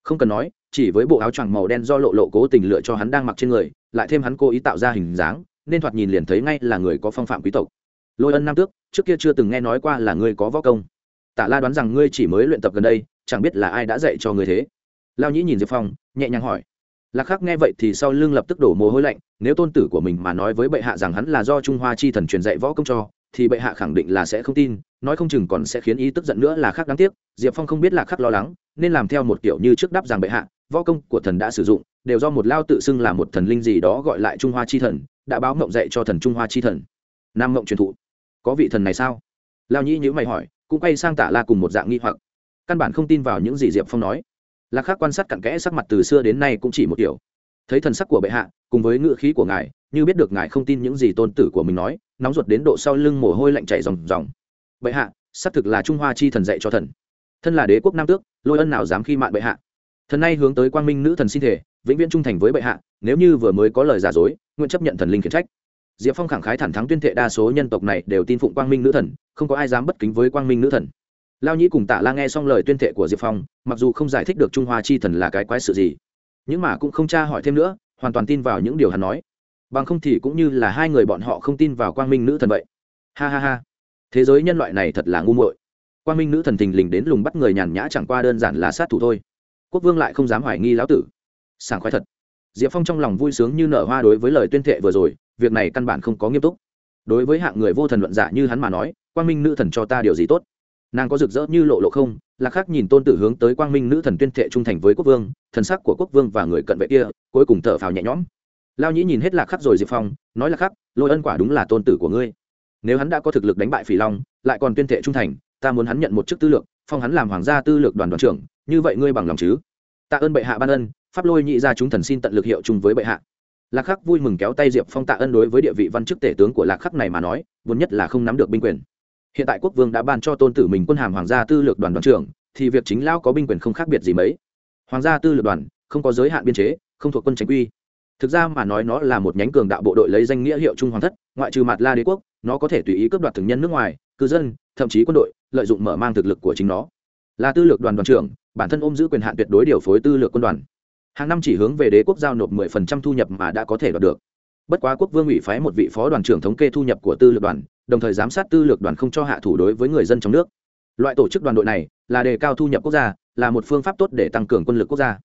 Không cần nói, chỉ với bộ áo choàng màu đen do lộ lộ cố tình lựa cho hắn đang mặc trên người, lại thêm hắn cố ý tạo ra hình dáng, nên thoạt nhìn liền thấy ngay là người có phong phạm quý tộc. Lôi ân nam tước, trước kia chưa từng nghe nói qua là ngươi có võ công. Tả la đoán rằng ngươi chỉ mới luyện tập gần đây, chẳng biết là ai đã dạy cho ngươi thế. Lao nhĩ nhìn diệp phong, nhẹ nhàng hỏi. Lạc khắc nghe vậy thì sau lưng lập tức đổ mồ hôi lạnh, nếu tôn tử của mình mà nói với bệ hạ rằng hắn là do trung hoa chi thần truyền dạy võ công cho thì bệ hạ khẳng định là sẽ không tin, nói không chừng còn sẽ khiến ý tức giận nữa là khác đáng tiếc, diệp phong không biết là khác lo lắng, nên làm theo một kiểu như trước đáp rằng bệ hạ, võ công của thần đã sử dụng, đều do một lao tự xưng là một thần linh gì đó gọi lại trung hoa chi thần, đã báo mộng dạy cho thần trung hoa chi thần. Nam mộng truyền thụ. Có vị thần này sao? Lao nhĩ nhữ mày hỏi, cũng quay sang tả la cùng một dạng nghi hoặc. Căn bản không tin vào những gì diệp phong nói. Lạc khắc quan sát cặn kẽ sắc mặt từ xưa đến nay cũng chỉ một kiểu. Thấy thần sắc của bệ hạ, cùng với ngựa khí của ngài, như biết được ngài không tin những gì tôn tử của mình nói nóng ruột đến độ sau lưng mồ hôi lạnh chảy ròng ròng. Bệ hạ, xác thực là trung hoa chi thần dạy cho thần. Thân là đế quốc nam tước, lôi ân nào dám khi mạn bệ hạ? Thần nay hướng tới quang minh nữ thần xin thể vĩnh viễn trung thành với bệ hạ, nếu như vừa mới có lời giả dối, nguyện chấp nhận thần linh khiển trách. Diệp phong khẳng khái thẳng thắng tuyên thệ đa số nhân tộc này đều tin phụng quang minh nữ thần, không có ai dám bất kính với quang minh nữ thần. Lao nhĩ cùng tạ la nghe xong lời tuyên thệ của diệp phong, mặc dù không giải thích được trung hoa chi thần là cái quái sự gì, nhưng mà cũng không tra hỏi thêm nữa, hoàn toàn tin vào những điều hắn nói bằng không thì cũng như là hai người bọn họ không tin vào quang minh nữ thần vậy. Ha ha ha. Thế giới nhân loại này thật là ngu muội. Quang minh nữ thần thình lình đến lùng bắt người nhàn nhã chẳng qua đơn giản là sát thủ thôi. Quốc vương lại không dám hoài nghi lão tử. Sảng khoái thật. Diệp phong trong lòng vui sướng như nở hoa đối với lời tuyên thệ vừa rồi, việc này căn bản không có nghiêm túc. Đối với hạng người vô thần luận giả như hắn mà nói, quang minh nữ thần cho ta điều gì tốt? Nàng có rực rỡ như lộ lộ không? Là khác nhìn tôn tử hướng tới quang minh nữ thần tuyên thệ trung thành với quốc vương, thần sắc của quốc vương và người cận vệ kia, cuối cùng thở phào nhẹ nhõm lao nhĩ nhìn hết lạc khắc rồi diệp phong, nói là khắc, lôi ân quả đúng là tôn tử của ngươi. Nếu hắn đã có thực lực đánh bại phỉ long, lại còn tuyên thệ trung thành, ta muốn hắn nhận một chức tư lược, phong hắn làm hoàng gia tư lược đoàn đoàn trưởng, như vậy ngươi bằng lòng chứ? Tạ ơn bệ hạ ban ân, pháp lôi nhị ra chúng thần xin tận lực hiệu chung với bệ hạ. Lạc khắc vui mừng kéo tay diệp phong tạ ân đối với địa vị văn chức tể tướng của lạc khắc này mà nói, vốn nhất là không nắm được binh quyền. Hiện tại quốc vương đã ban cho tôn tử mình quân hàm hoàng gia tư lược đoàn đoàn trưởng, thì việc chính lao có binh quyền không khác biệt gì mấy. Hoàng gia tư lược đoàn, không có giới hạn biên chế, không thuộc quân tránh quy thực ra mà nói nó là một nhánh cường đạo bộ đội lấy danh nghĩa hiệu trung hoàng thất, ngoại trừ mặt la đế quốc, nó có thể tùy ý cướp đoạt thường nhân nước ngoài, cư dân, thậm chí quân đội, lợi dụng mở mang thực lực của chính nó. Là tư lược đoàn đoàn trưởng, bản thân ôm giữ quyền hạn tuyệt đối điều phối tư lược quân đoàn. Hàng năm chỉ hướng về đế quốc giao nộp 10% thu nhập mà đã có thể đoạt được. Bất quá quốc vương ủy phái một vị phó đoàn trưởng thống kê thu nhập của tư lược đoàn, đồng thời giám sát tư lược đoàn không cho hạ thủ đối với người dân trong nước. Loại tổ chức đoàn đội này là đề cao thu nhập quốc gia, là một phương pháp tốt để tăng cường quân lực quốc gia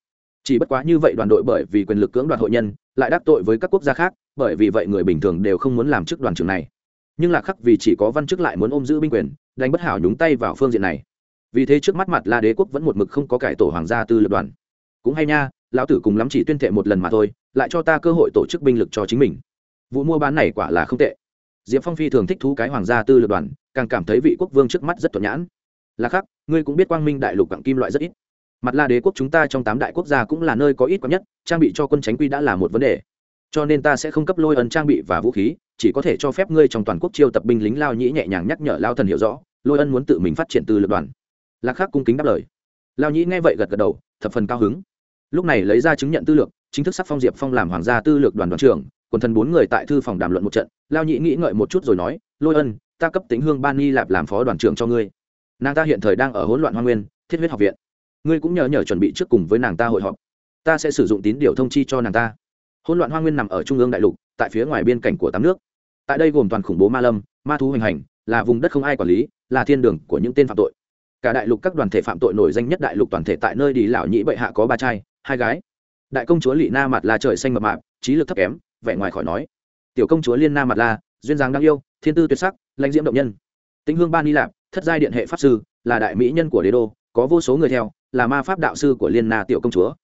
chỉ bất quá như vậy đoàn đội bởi vì quyền lực cưỡng đoạt hội nhân, lại đắc tội với các quốc gia khác, bởi vì vậy người bình thường đều không muốn làm chức đoàn trưởng này. Nhưng là khắc vì chỉ có văn chức lại muốn ôm giữ binh quyền đánh bất hảo nhúng tay vào phương diện này. Vì thế trước mắt mặt la đế quốc vẫn một mực không có cải tổ hoàng gia tư lập đoàn. Cũng hay nha, lão tử cùng lắm chỉ tuyên thệ một lần mà thôi, lại cho ta cơ hội tổ chức binh lực cho chính mình. Vụ mua bán này quả là không tệ. Diệp phong phi thường thích thú cái hoàng gia tư lập đoàn, càng cảm thấy vị quốc vương trước mắt rất thuận nhãn. Là khác ngươi cũng biết quang minh đại lục cặng kim loại rất ít mặt la đế quốc chúng ta trong tám đại quốc gia cũng là nơi có ít có nhất, trang bị cho quân tránh quy đã là một vấn đề. Cho nên ta sẽ không cấp lôi ấn trang bị và vũ khí, chỉ có thể cho phép ngươi trong toàn quốc chiêu tập binh lính lao nhĩ nhẹ nhàng nhắc nhở lao thần hiểu rõ, lôi ân muốn tự mình phát triển từ lực đoàn. Lạc khắc cung kính đáp lời. Lao nhĩ nghe vậy gật gật đầu, thập phần cao hứng. Lúc này lấy ra chứng nhận tư lược, chính thức sắc phong diệp phong làm hoàng gia tư lược đoàn đoàn trưởng, quần thần bốn người tại thư phòng đàm luận một trận, lao nhĩ nghĩ ngợi một chút rồi nói, lôi ân, ta cấp tính hương ban nghi lạp làm phó đoàn trưởng cho ngươi. Nàng ta hiện thời đang ở hỗn loạn hoa nguyên, thiết huyết học viện ngươi cũng nhờ nhờ chuẩn bị trước cùng với nàng ta hội họp. Ta sẽ sử dụng tín điều thông chi cho nàng ta. Hỗn loạn hoa nguyên nằm ở trung ương đại lục, tại phía ngoài biên cảnh của tám nước. Tại đây gồm toàn khủng bố ma lâm, ma thú hoành hành, là vùng đất không ai quản lý, là thiên đường của những tên phạm tội. Cả đại lục các đoàn thể phạm tội nổi danh nhất đại lục toàn thể tại nơi đi lão nhĩ bệ hạ có ba trai, hai gái. Đại công chúa lị na mặt là trời xanh mập mạp, trí lực thấp kém, vẻ ngoài khỏi nói. Tiểu công chúa liên na mặt la, duyên dáng đáng yêu, thiên tư tuyệt sắc, lãnh diễm động nhân. Tĩnh hương ban ni lạp, thất giai điện hệ pháp sư, là đại mỹ nhân của đế đô, có vô số người theo là ma pháp đạo sư của liên na tiểu công chúa.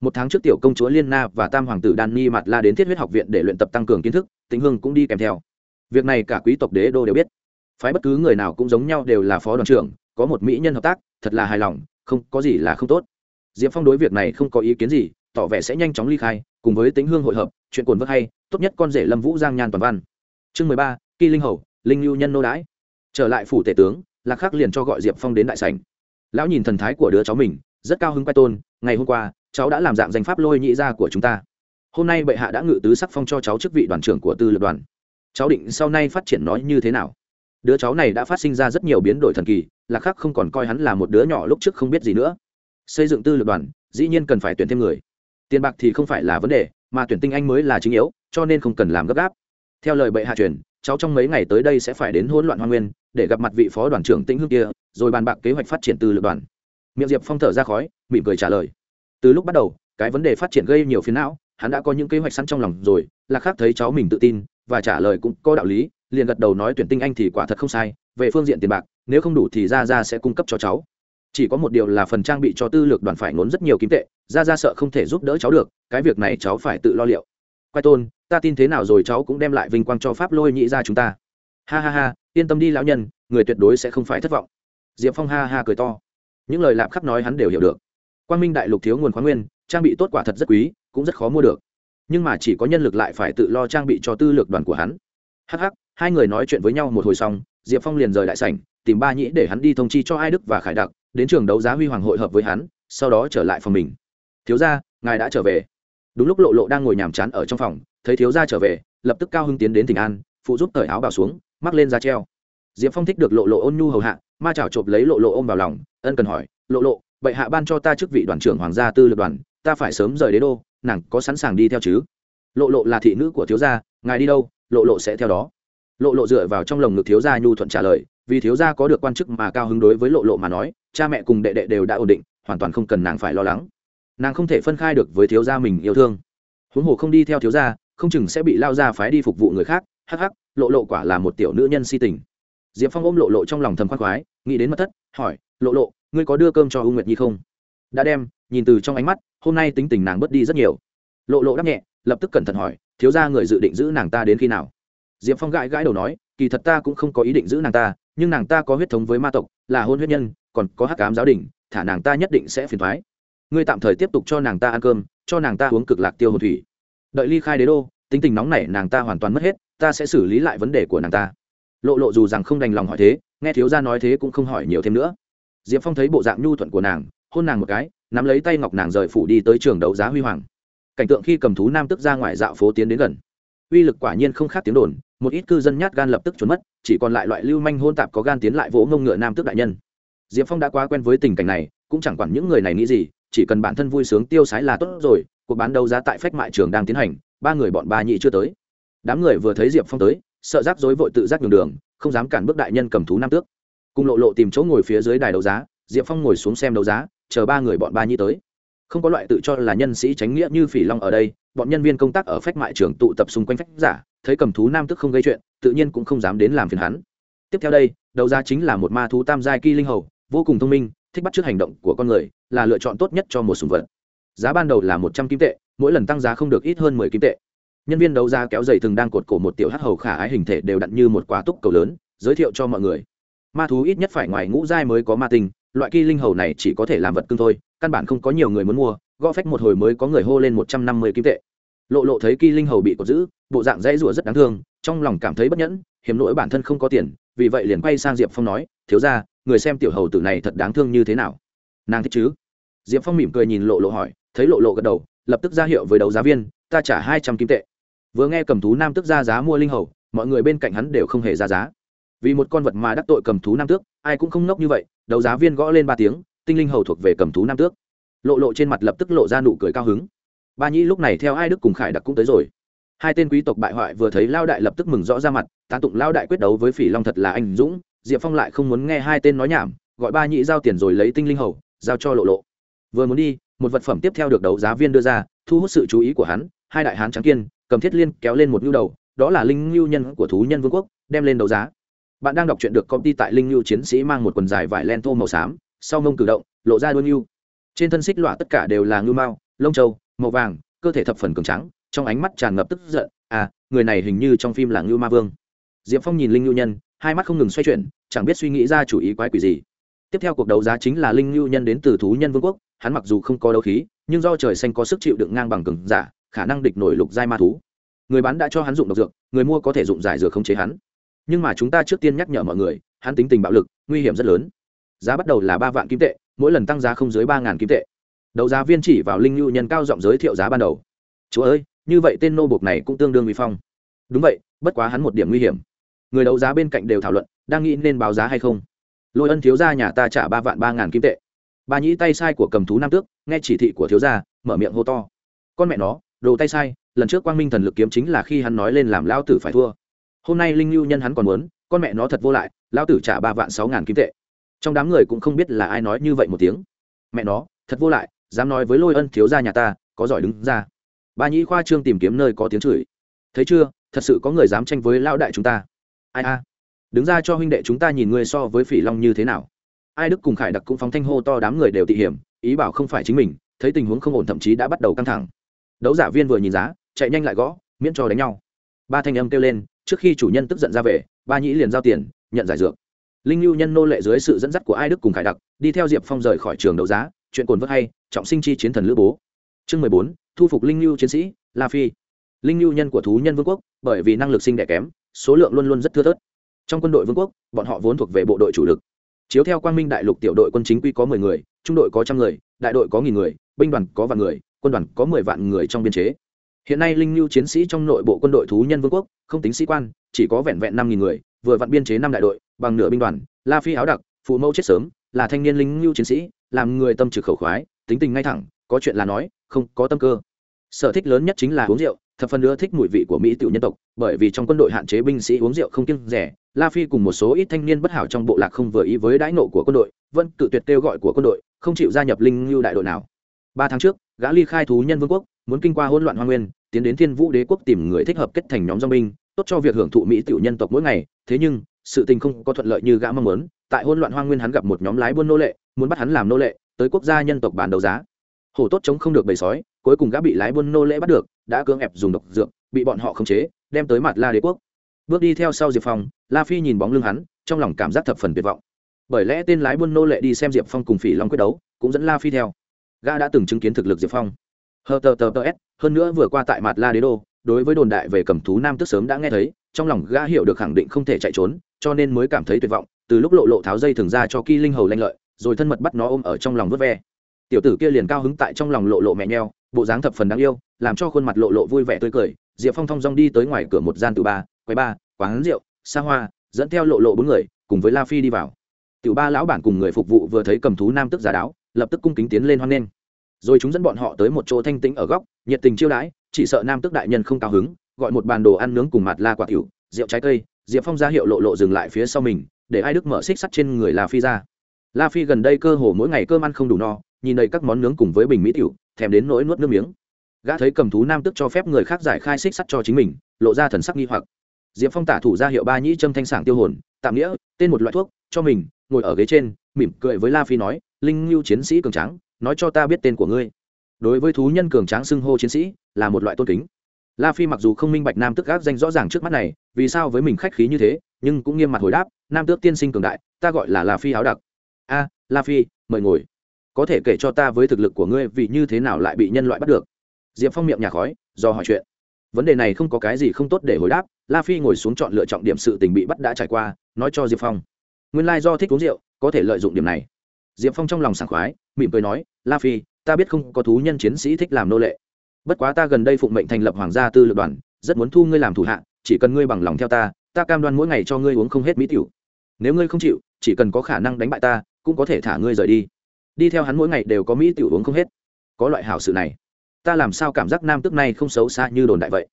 Một tháng trước tiểu công chúa liên na và tam hoàng tử đan ni mặt la đến thiết huyết học viện để luyện tập tăng cường kiến thức tĩnh hương cũng đi kèm theo. Việc này cả quý tộc đế đô đều biết. Phái bất cứ người nào cũng giống nhau đều là phó đoàn trưởng, có một mỹ nhân hợp tác, thật là hài lòng, không có gì là không tốt. Diệp phong đối việc này không có ý kiến gì, tỏ vẻ sẽ nhanh chóng ly khai, cùng với tính hương hội hợp, chuyện cồn vớt hay, tốt nhất con rể lâm vũ giang nhan toàn văn. Chương mười ba, kỳ linh hầu, linh lưu nhân nô đái trở lại phủ tể tướng, lạc khắc liền cho gọi diệp phong đến đại sảnh lão nhìn thần thái của đứa cháu mình, rất cao hứng quay tôn, ngày hôm qua, cháu đã làm dạng danh pháp lôi nhị gia của chúng ta. Hôm nay bệ hạ đã ngự tứ sắc phong cho cháu chức vị đoàn trưởng của tư lập đoàn. Cháu định sau này phát triển nó như thế nào? Đứa cháu này đã phát sinh ra rất nhiều biến đổi thần kỳ, lạc khắc không còn coi hắn là một đứa nhỏ lúc trước không biết gì nữa. Xây dựng tư lập đoàn, dĩ nhiên cần phải tuyển thêm người. Tiền bạc thì không phải là vấn đề, mà tuyển tinh anh mới là chính yếu, cho nên không cần làm gấp gáp. Theo lời bệ hạ truyền cháu trong mấy ngày tới đây sẽ phải đến hỗn loạn hoa nguyên, để gặp mặt vị phó đoàn trưởng tĩnh hương kia, rồi bàn bạc kế hoạch phát triển từ lực đoàn. Miệng diệp phong thở ra khói, mỉm cười trả lời. Từ lúc bắt đầu, cái vấn đề phát triển gây nhiều phiền não, hắn đã có những kế hoạch sẵn trong lòng rồi, là khác thấy cháu mình tự tin, và trả lời cũng có đạo lý, liền gật đầu nói tuyển tinh anh thì quả thật không sai, về phương diện tiền bạc, nếu không đủ thì ra ra sẽ cung cấp cho cháu. Chỉ có một điều là phần trang bị cho tư lược đoàn phải nốn rất nhiều kim tệ ra ra sợ không thể giúp đỡ cháu được, cái việc này cháu phải tự lo liệu. Quay tôn ta tin thế nào rồi cháu cũng đem lại vinh quang cho pháp lôi nhị ra chúng ta. Ha ha ha, yên tâm đi lão nhân, người tuyệt đối sẽ không phải thất vọng. Diệp phong ha ha cười to. Những lời lạp khắp nói hắn đều hiểu được. Quan minh đại lục thiếu nguồn khoáng nguyên, trang bị tốt quả thật rất quý, cũng rất khó mua được. Nhưng mà chỉ có nhân lực lại phải tự lo trang bị cho tư lược đoàn của hắn. Hh hai người nói chuyện với nhau một hồi xong, diệp phong liền rời đại sảnh, tìm ba nhĩ để hắn đi thông chi cho ai đức và khải đặc, đến trường đấu giá huy hoàng hội hợp với hắn, sau đó trở lại phòng mình. Thiếu gia, ngài đã trở về. Đúng lúc lộ lộ đang ngồi nhàm chán ở trong phòng thấy thiếu gia trở về, lập tức cao hưng tiến đến tỉnh an, phụ giúp cởi áo bào xuống, mắc lên ra treo. Diệp phong thích được lộ lộ ôn nhu hầu hạ, ma chảo chộp lấy lộ lộ ôm vào lòng, ân cần hỏi, lộ lộ, bệ hạ ban cho ta chức vị đoàn trưởng hoàng gia tư lực đoàn, ta phải sớm rời đế đô, nàng có sẵn sàng đi theo chứ? Lộ lộ là thị nữ của thiếu gia, ngài đi đâu, lộ lộ sẽ theo đó. Lộ lộ dựa vào trong lồng ngực thiếu gia nhu thuận trả lời, vì thiếu gia có được quan chức mà cao hứng đối với lộ lộ mà nói, cha mẹ cùng đệ đệ đều đã ổn định, hoàn toàn không cần nàng phải lo lắng. Nàng không thể phân khai được với thiếu gia mình yêu thương. Huống hồ không đi theo thiếu gia không chừng sẽ bị lao ra phái đi phục vụ người khác, hắc hắc, lộ lộ quả là một tiểu nữ nhân si tình. Diệp phong ôm lộ lộ trong lòng thầm khoác khoái, nghĩ đến mất thất, hỏi, lộ lộ, ngươi có đưa cơm cho u nguyệt nhi không? Đã đem, nhìn từ trong ánh mắt, hôm nay tính tình nàng bớt đi rất nhiều. Lộ lộ đáp nhẹ, lập tức cẩn thận hỏi, thiếu ra người dự định giữ nàng ta đến khi nào? Diệp phong gãi gãi đầu nói, kỳ thật ta cũng không có ý định giữ nàng ta, nhưng nàng ta có huyết thống với ma tộc, là hôn huyết nhân, còn có hắc cám giáo đình, thả nàng ta nhất định sẽ phiền thoái. Ngươi tạm thời tiếp tục cho nàng ta ăn cơm, cho nàng ta uống cực lạc tiêu hồn thủy đợi ly khai đế đô, tính tình nóng nảy nàng ta hoàn toàn mất hết, ta sẽ xử lý lại vấn đề của nàng ta. Lộ lộ dù rằng không đành lòng hỏi thế, nghe thiếu gia nói thế cũng không hỏi nhiều thêm nữa. Diệp phong thấy bộ dạng nhu thuận của nàng, hôn nàng một cái, nắm lấy tay ngọc nàng rời phủ đi tới trường đấu giá huy hoàng. Cảnh tượng khi cầm thú nam tức ra ngoài dạo phố tiến đến gần. Uy lực quả nhiên không khác tiếng đồn, một ít cư dân nhát gan lập tức trốn mất, chỉ còn lại loại lưu manh hôn tạp có gan tiến lại vỗ ngông ngựa nam tước đại nhân. Diệp phong đã quá quen với tình cảnh này, cũng chẳng quản những người này nghĩ gì, chỉ cần bản thân vui sướng tiêu sái là tốt rồi cuộc bán đấu giá tại phách mại trường đang tiến hành, ba người bọn ba nhị chưa tới. Đám người vừa thấy diệp phong tới, sợ rắc rối vội tự giác nhường đường, không dám cản bước đại nhân cầm thú nam tước. Cùng lộ lộ tìm chỗ ngồi phía dưới đài đấu giá, diệp phong ngồi xuống xem đấu giá, chờ ba người bọn ba nhị tới. Không có loại tự cho là nhân sĩ tránh nghĩa như phỉ long ở đây, bọn nhân viên công tác ở phách mại trường tụ tập xung quanh phách giả, thấy cầm thú nam tức không gây chuyện, tự nhiên cũng không dám đến làm phiền hắn. Tiếp theo đây, đấu giá chính là một ma thú tam giai kỳ linh hầu, vô cùng thông minh, thích bắt chước hành động của con người, là lựa chọn tốt nhất cho một sùng vật giá ban đầu là một trăm kim tệ, mỗi lần tăng giá không được ít hơn mười kim tệ. Nhân viên đấu giá kéo dày thường đang cột cổ một tiểu hắc hầu khả ái hình thể đều đặn như một quả túc cầu lớn, giới thiệu cho mọi người. Ma thú ít nhất phải ngoài ngũ giai mới có ma tinh, loại kỳ linh hầu này chỉ có thể làm vật cưng thôi, căn bản không có nhiều người muốn mua, gõ phách một hồi mới có người hô lên một trăm năm mươi kim tệ. Lộ lộ thấy kỳ linh hầu bị cột giữ, bộ dạng dãy rủa rất đáng thương, trong lòng cảm thấy bất nhẫn hiểm nỗi bản thân không có tiền, vì vậy liền quay sang diệp phong nói, thiếu ra người xem tiểu hầu tử này thật đáng thương như thế nào? Nàng thích chứ? Diệp phong mỉm cười nhìn lộ lộ hỏi thấy lộ lộ gật đầu, lập tức ra hiệu với đấu giá viên, ta trả hai trăm kim tệ. Vừa nghe cầm thú nam tước ra giá mua linh hầu, mọi người bên cạnh hắn đều không hề ra giá. Vì một con vật mà đắc tội cầm thú nam tước, ai cũng không nốc như vậy, đấu giá viên gõ lên ba tiếng, tinh linh hầu thuộc về cầm thú nam tước. Lộ lộ trên mặt lập tức lộ ra nụ cười cao hứng. Ba nhĩ lúc này theo ai đức cùng khải đặc cũng tới rồi. Hai tên quý tộc bại hoại vừa thấy lao đại lập tức mừng rõ ra mặt, tán tụng lao đại quyết đấu với phỉ long thật là anh dũng, diệp phong lại không muốn nghe hai tên nói nhảm, gọi ba nhị giao tiền rồi lấy tinh linh hầu, giao cho lộ lộ. Vừa muốn đi một vật phẩm tiếp theo được đấu giá viên đưa ra, thu hút sự chú ý của hắn, hai đại hán trắng kiên, cầm thiết liên kéo lên một nhu đầu, đó là linh lưu nhân của thú nhân vương quốc, đem lên đấu giá. Bạn đang đọc chuyện được công ty tại linh lưu chiến sĩ mang một quần dài vải len thô màu xám, sau mông cử động, lộ ra đuôi lưu trên thân xích lọa tất cả đều là ngưu mao, lông trâu, màu vàng, cơ thể thập phần cường trắng trong ánh mắt tràn ngập tức giận à người này hình như trong phim là ngưu ma vương. Diệp phong nhìn linh lưu nhân, hai mắt không ngừng xoay chuyển, chẳng biết suy nghĩ ra chủ ý quái quỷ gì tiếp theo cuộc đấu giá chính là linh lưu nhân đến từ thú nhân vương quốc, hắn mặc dù không có đấu khí, nhưng do trời xanh có sức chịu đựng ngang bằng cường giả, khả năng địch nổi lục giai ma thú. Người bán đã cho hắn dụng độc dược, người mua có thể dụng giải dược không chế hắn. Nhưng mà chúng ta trước tiên nhắc nhở mọi người, hắn tính tình bạo lực, nguy hiểm rất lớn. Giá bắt đầu là ba vạn kim tệ, mỗi lần tăng giá không dưới ba ngàn kim tệ. Đấu giá viên chỉ vào linh lưu nhân cao giọng giới thiệu giá ban đầu. Chúa ơi, như vậy tên nô bộc này cũng tương đương vi phong. Đúng vậy, bất quá hắn một điểm nguy hiểm. Người đấu giá bên cạnh đều thảo luận, đang nghĩ nên báo giá hay không lôi ân thiếu gia nhà ta trả ba vạn ba ngàn kim tệ. Ba nhĩ tay sai của cầm thú nam tước, nghe chỉ thị của thiếu gia, mở miệng hô to. Con mẹ nó, đồ tay sai, lần trước quang minh thần lực kiếm chính là khi hắn nói lên làm lao tử phải thua. Hôm nay linh lưu nhân hắn còn muốn, con mẹ nó thật vô lại lao tử trả ba vạn sáu ngàn kim tệ. Trong đám người cũng không biết là ai nói như vậy một tiếng. Mẹ nó, thật vô lại, dám nói với lôi ân thiếu gia nhà ta, có giỏi đứng ra. Ba nhĩ khoa trương tìm kiếm nơi có tiếng chửi. Thấy chưa, thật sự có người dám tranh với lao đại chúng ta. Ai a? Đứng ra cho huynh đệ chúng ta nhìn ngươi so với phỉ long như thế nào. Ai đức cùng khải đặc cũng phóng thanh hô to đám người đều tị hiểm, ý bảo không phải chính mình, thấy tình huống không ổn thậm chí đã bắt đầu căng thẳng. Đấu giả viên vừa nhìn giá, chạy nhanh lại gõ, miễn cho đánh nhau. Ba thanh âm kêu lên, trước khi chủ nhân tức giận ra về, ba nhĩ liền giao tiền, nhận giải dược. Linh lưu nhân nô lệ dưới sự dẫn dắt của ai đức cùng khải đặc, đi theo diệp phong rời khỏi trường đấu giá, chuyện cồn vớt hay, trọng sinh chi chiến thần lữ bố. Chương mười bốn, thu phục linh lưu chiến sĩ, la phi. Linh lưu nhân của thú nhân vương quốc, bởi vì năng lực sinh đẻ kém, số lượng luôn luôn rất thưa thớt trong quân đội vương quốc, bọn họ vốn thuộc về bộ đội chủ lực. Chiếu theo quang minh đại lục tiểu đội quân chính quy có mười người, trung đội có trăm người, đại đội có nghìn người, binh đoàn có vạn người, quân đoàn có mười vạn người trong biên chế. Hiện nay linh lưu chiến sĩ trong nội bộ quân đội thú nhân vương quốc, không tính sĩ quan, chỉ có vẹn vẹn năm nghìn người, vừa vặn biên chế năm đại đội, bằng nửa binh đoàn, la phi áo đặc, phụ mẫu chết sớm, là thanh niên linh lưu chiến sĩ, làm người tâm trực khẩu khoái, tính tình ngay thẳng, có chuyện là nói, không có tâm cơ. Sở thích lớn nhất chính là uống rượu, thập phần nữa thích mùi vị của mỹ tiểu nhân tộc, bởi vì trong quân đội hạn chế binh sĩ uống rượu không kiêng rẻ la phi cùng một số ít thanh niên bất hảo trong bộ lạc không vừa ý với đãi nộ của quân đội, vẫn cự tuyệt kêu gọi của quân đội, không chịu gia nhập linh lưu đại đội nào. Ba tháng trước, gã ly khai thú nhân vương quốc, muốn kinh qua hỗn loạn hoa nguyên, tiến đến thiên vũ đế quốc tìm người thích hợp kết thành nhóm dong binh, tốt cho việc hưởng thụ mỹ tiểu nhân tộc mỗi ngày. Thế nhưng, sự tình không có thuận lợi như gã mong muốn, tại hỗn loạn hoa nguyên hắn gặp một nhóm lái buôn nô lệ, muốn bắt hắn làm nô lệ, tới quốc gia nhân tộc bán đấu giá. Hổ tốt chống không được bầy sói, cuối cùng gã bị lái buôn nô lệ bắt được, đã cưỡng ép dùng độc dược, bị bọn họ khống chế, đem tới mặt la đế quốc bước đi theo sau diệp phong, la phi nhìn bóng lưng hắn, trong lòng cảm giác thập phần tuyệt vọng. Bởi lẽ tên lái buôn nô lệ đi xem diệp phong cùng phỉ long quyết đấu, cũng dẫn la phi theo. Gã đã từng chứng kiến thực lực diệp phong. Hờ tờ tờ tờ s, hơn nữa vừa qua tại mặt la đế đô, đối với đồn đại về cầm thú nam tức sớm đã nghe thấy, trong lòng gã hiểu được khẳng định không thể chạy trốn, cho nên mới cảm thấy tuyệt vọng, từ lúc lộ lộ tháo dây thường ra cho kỳ linh hầu lanh lợi, rồi thân mật bắt nó ôm ở trong lòng vớt ve. Tiểu tử kia liền cao hứng tại trong lòng lộ lộ mẹ nheo, bộ dáng thập phần đáng yêu, làm cho khuôn mặt lộ lộ vui vẻ tươi cười, diệp phong thong dong đi tới ngoài cửa một gian từ ba quầy ba, quán rượu, xa hoa, dẫn theo lộ lộ bốn người, cùng với la phi đi vào. Tiểu ba lão bản cùng người phục vụ vừa thấy cầm thú nam tức giả đáo, lập tức cung kính tiến lên hoan nghênh. Rồi chúng dẫn bọn họ tới một chỗ thanh tĩnh ở góc, nhiệt tình chiêu đãi, chỉ sợ nam tức đại nhân không cao hứng, gọi một bàn đồ ăn nướng cùng mặt la quả tiểu, rượu trái cây, diệp phong ra hiệu lộ lộ dừng lại phía sau mình, để ai đức mở xích sắt trên người la phi ra. La phi gần đây cơ hồ mỗi ngày cơm ăn không đủ no, nhìn đầy các món nướng cùng với bình mỹ tiểu, thèm đến nỗi nuốt nước miếng. Gã thấy cầm thú nam tức cho phép người khác giải khai xích sắt cho chính mình, lộ ra thần sắc nghi hoặc diệp phong tả thủ ra hiệu ba nhĩ châm thanh sảng tiêu hồn, tạm nghĩa, tên một loại thuốc, cho mình, ngồi ở ghế trên, mỉm cười với la phi nói, linh lưu chiến sĩ cường tráng, nói cho ta biết tên của ngươi. Đối với thú nhân cường tráng xưng hô chiến sĩ, là một loại tôn kính. La phi mặc dù không minh bạch nam tước gác danh rõ ràng trước mắt này, vì sao với mình khách khí như thế, nhưng cũng nghiêm mặt hồi đáp, nam tước tiên sinh cường đại, ta gọi là la phi áo đặc. A, la phi, mời ngồi. Có thể kể cho ta với thực lực của ngươi vì như thế nào lại bị nhân loại bắt được? Diệp phong miệng nhà khói, do hỏi chuyện vấn đề này không có cái gì không tốt để hồi đáp, la phi ngồi xuống chọn lựa trọng điểm sự tình bị bắt đã trải qua, nói cho diệp phong. Nguyên lai、like、do thích uống rượu, có thể lợi dụng điểm này. Diệp phong trong lòng sảng khoái, mỉm cười nói, la phi, ta biết không có thú nhân chiến sĩ thích làm nô lệ. Bất quá ta gần đây phụng mệnh thành lập hoàng gia tư lược đoàn, rất muốn thu ngươi làm thủ hạ, chỉ cần ngươi bằng lòng theo ta ta cam đoan mỗi ngày cho ngươi uống không hết mỹ tiểu. Nếu ngươi không chịu, chỉ cần có khả năng đánh bại ta, cũng có thể thả ngươi rời đi. Đi theo hắn mỗi ngày đều có mỹ tiểu uống không hết. Có loại hảo sự này ta làm sao cảm giác nam tức này không xấu xa như đồn đại vậy?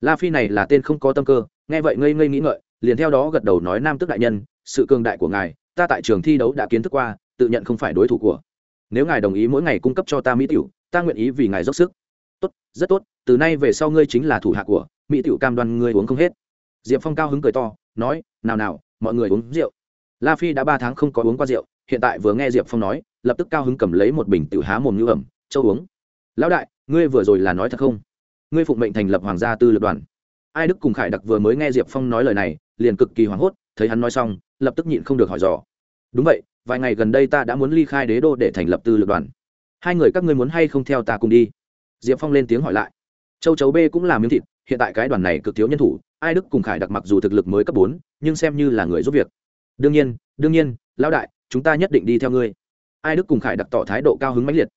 La phi này là tên không có tâm cơ, nghe vậy ngây ngây nghĩ ngợi, liền theo đó gật đầu nói, nam tức đại nhân, sự cường đại của ngài, ta tại trường thi đấu đã kiến thức qua, tự nhận không phải đối thủ của. Nếu ngài đồng ý mỗi ngày cung cấp cho ta mỹ tiểu, ta nguyện ý vì ngài dốc sức. Tốt, rất tốt, từ nay về sau ngươi chính là thủ hạ của, mỹ tiểu cam đoan ngươi uống không hết. Diệp phong cao hứng cười to, nói, nào nào, mọi người uống rượu. La phi đã ba tháng không có uống qua rượu, hiện tại vừa nghe diệp phong nói, lập tức cao hứng cầm lấy một bình tiểu há mồm như ẩm, châu uống. Lão đại ngươi vừa rồi là nói thật không? Ngươi phụng mệnh thành lập hoàng gia tư lập đoàn. Ai đức cùng khải đặc vừa mới nghe diệp phong nói lời này, liền cực kỳ hoảng hốt, thấy hắn nói xong, lập tức nhịn không được hỏi dò. Đúng vậy, vài ngày gần đây ta đã muốn ly khai đế đô để thành lập tư lập đoàn. Hai người các ngươi muốn hay không theo ta cùng đi? Diệp phong lên tiếng hỏi lại. Châu chấu b cũng là miếng thịt, hiện tại cái đoàn này cực thiếu nhân thủ, ai đức cùng khải đặc mặc dù thực lực mới cấp bốn, nhưng xem như là người giúp việc. Đương nhiên đương nhiên, lão đại, chúng ta nhất định đi theo ngươi. Ai đức cùng khải đặc tỏ thái độ cao hứng mãnh liệt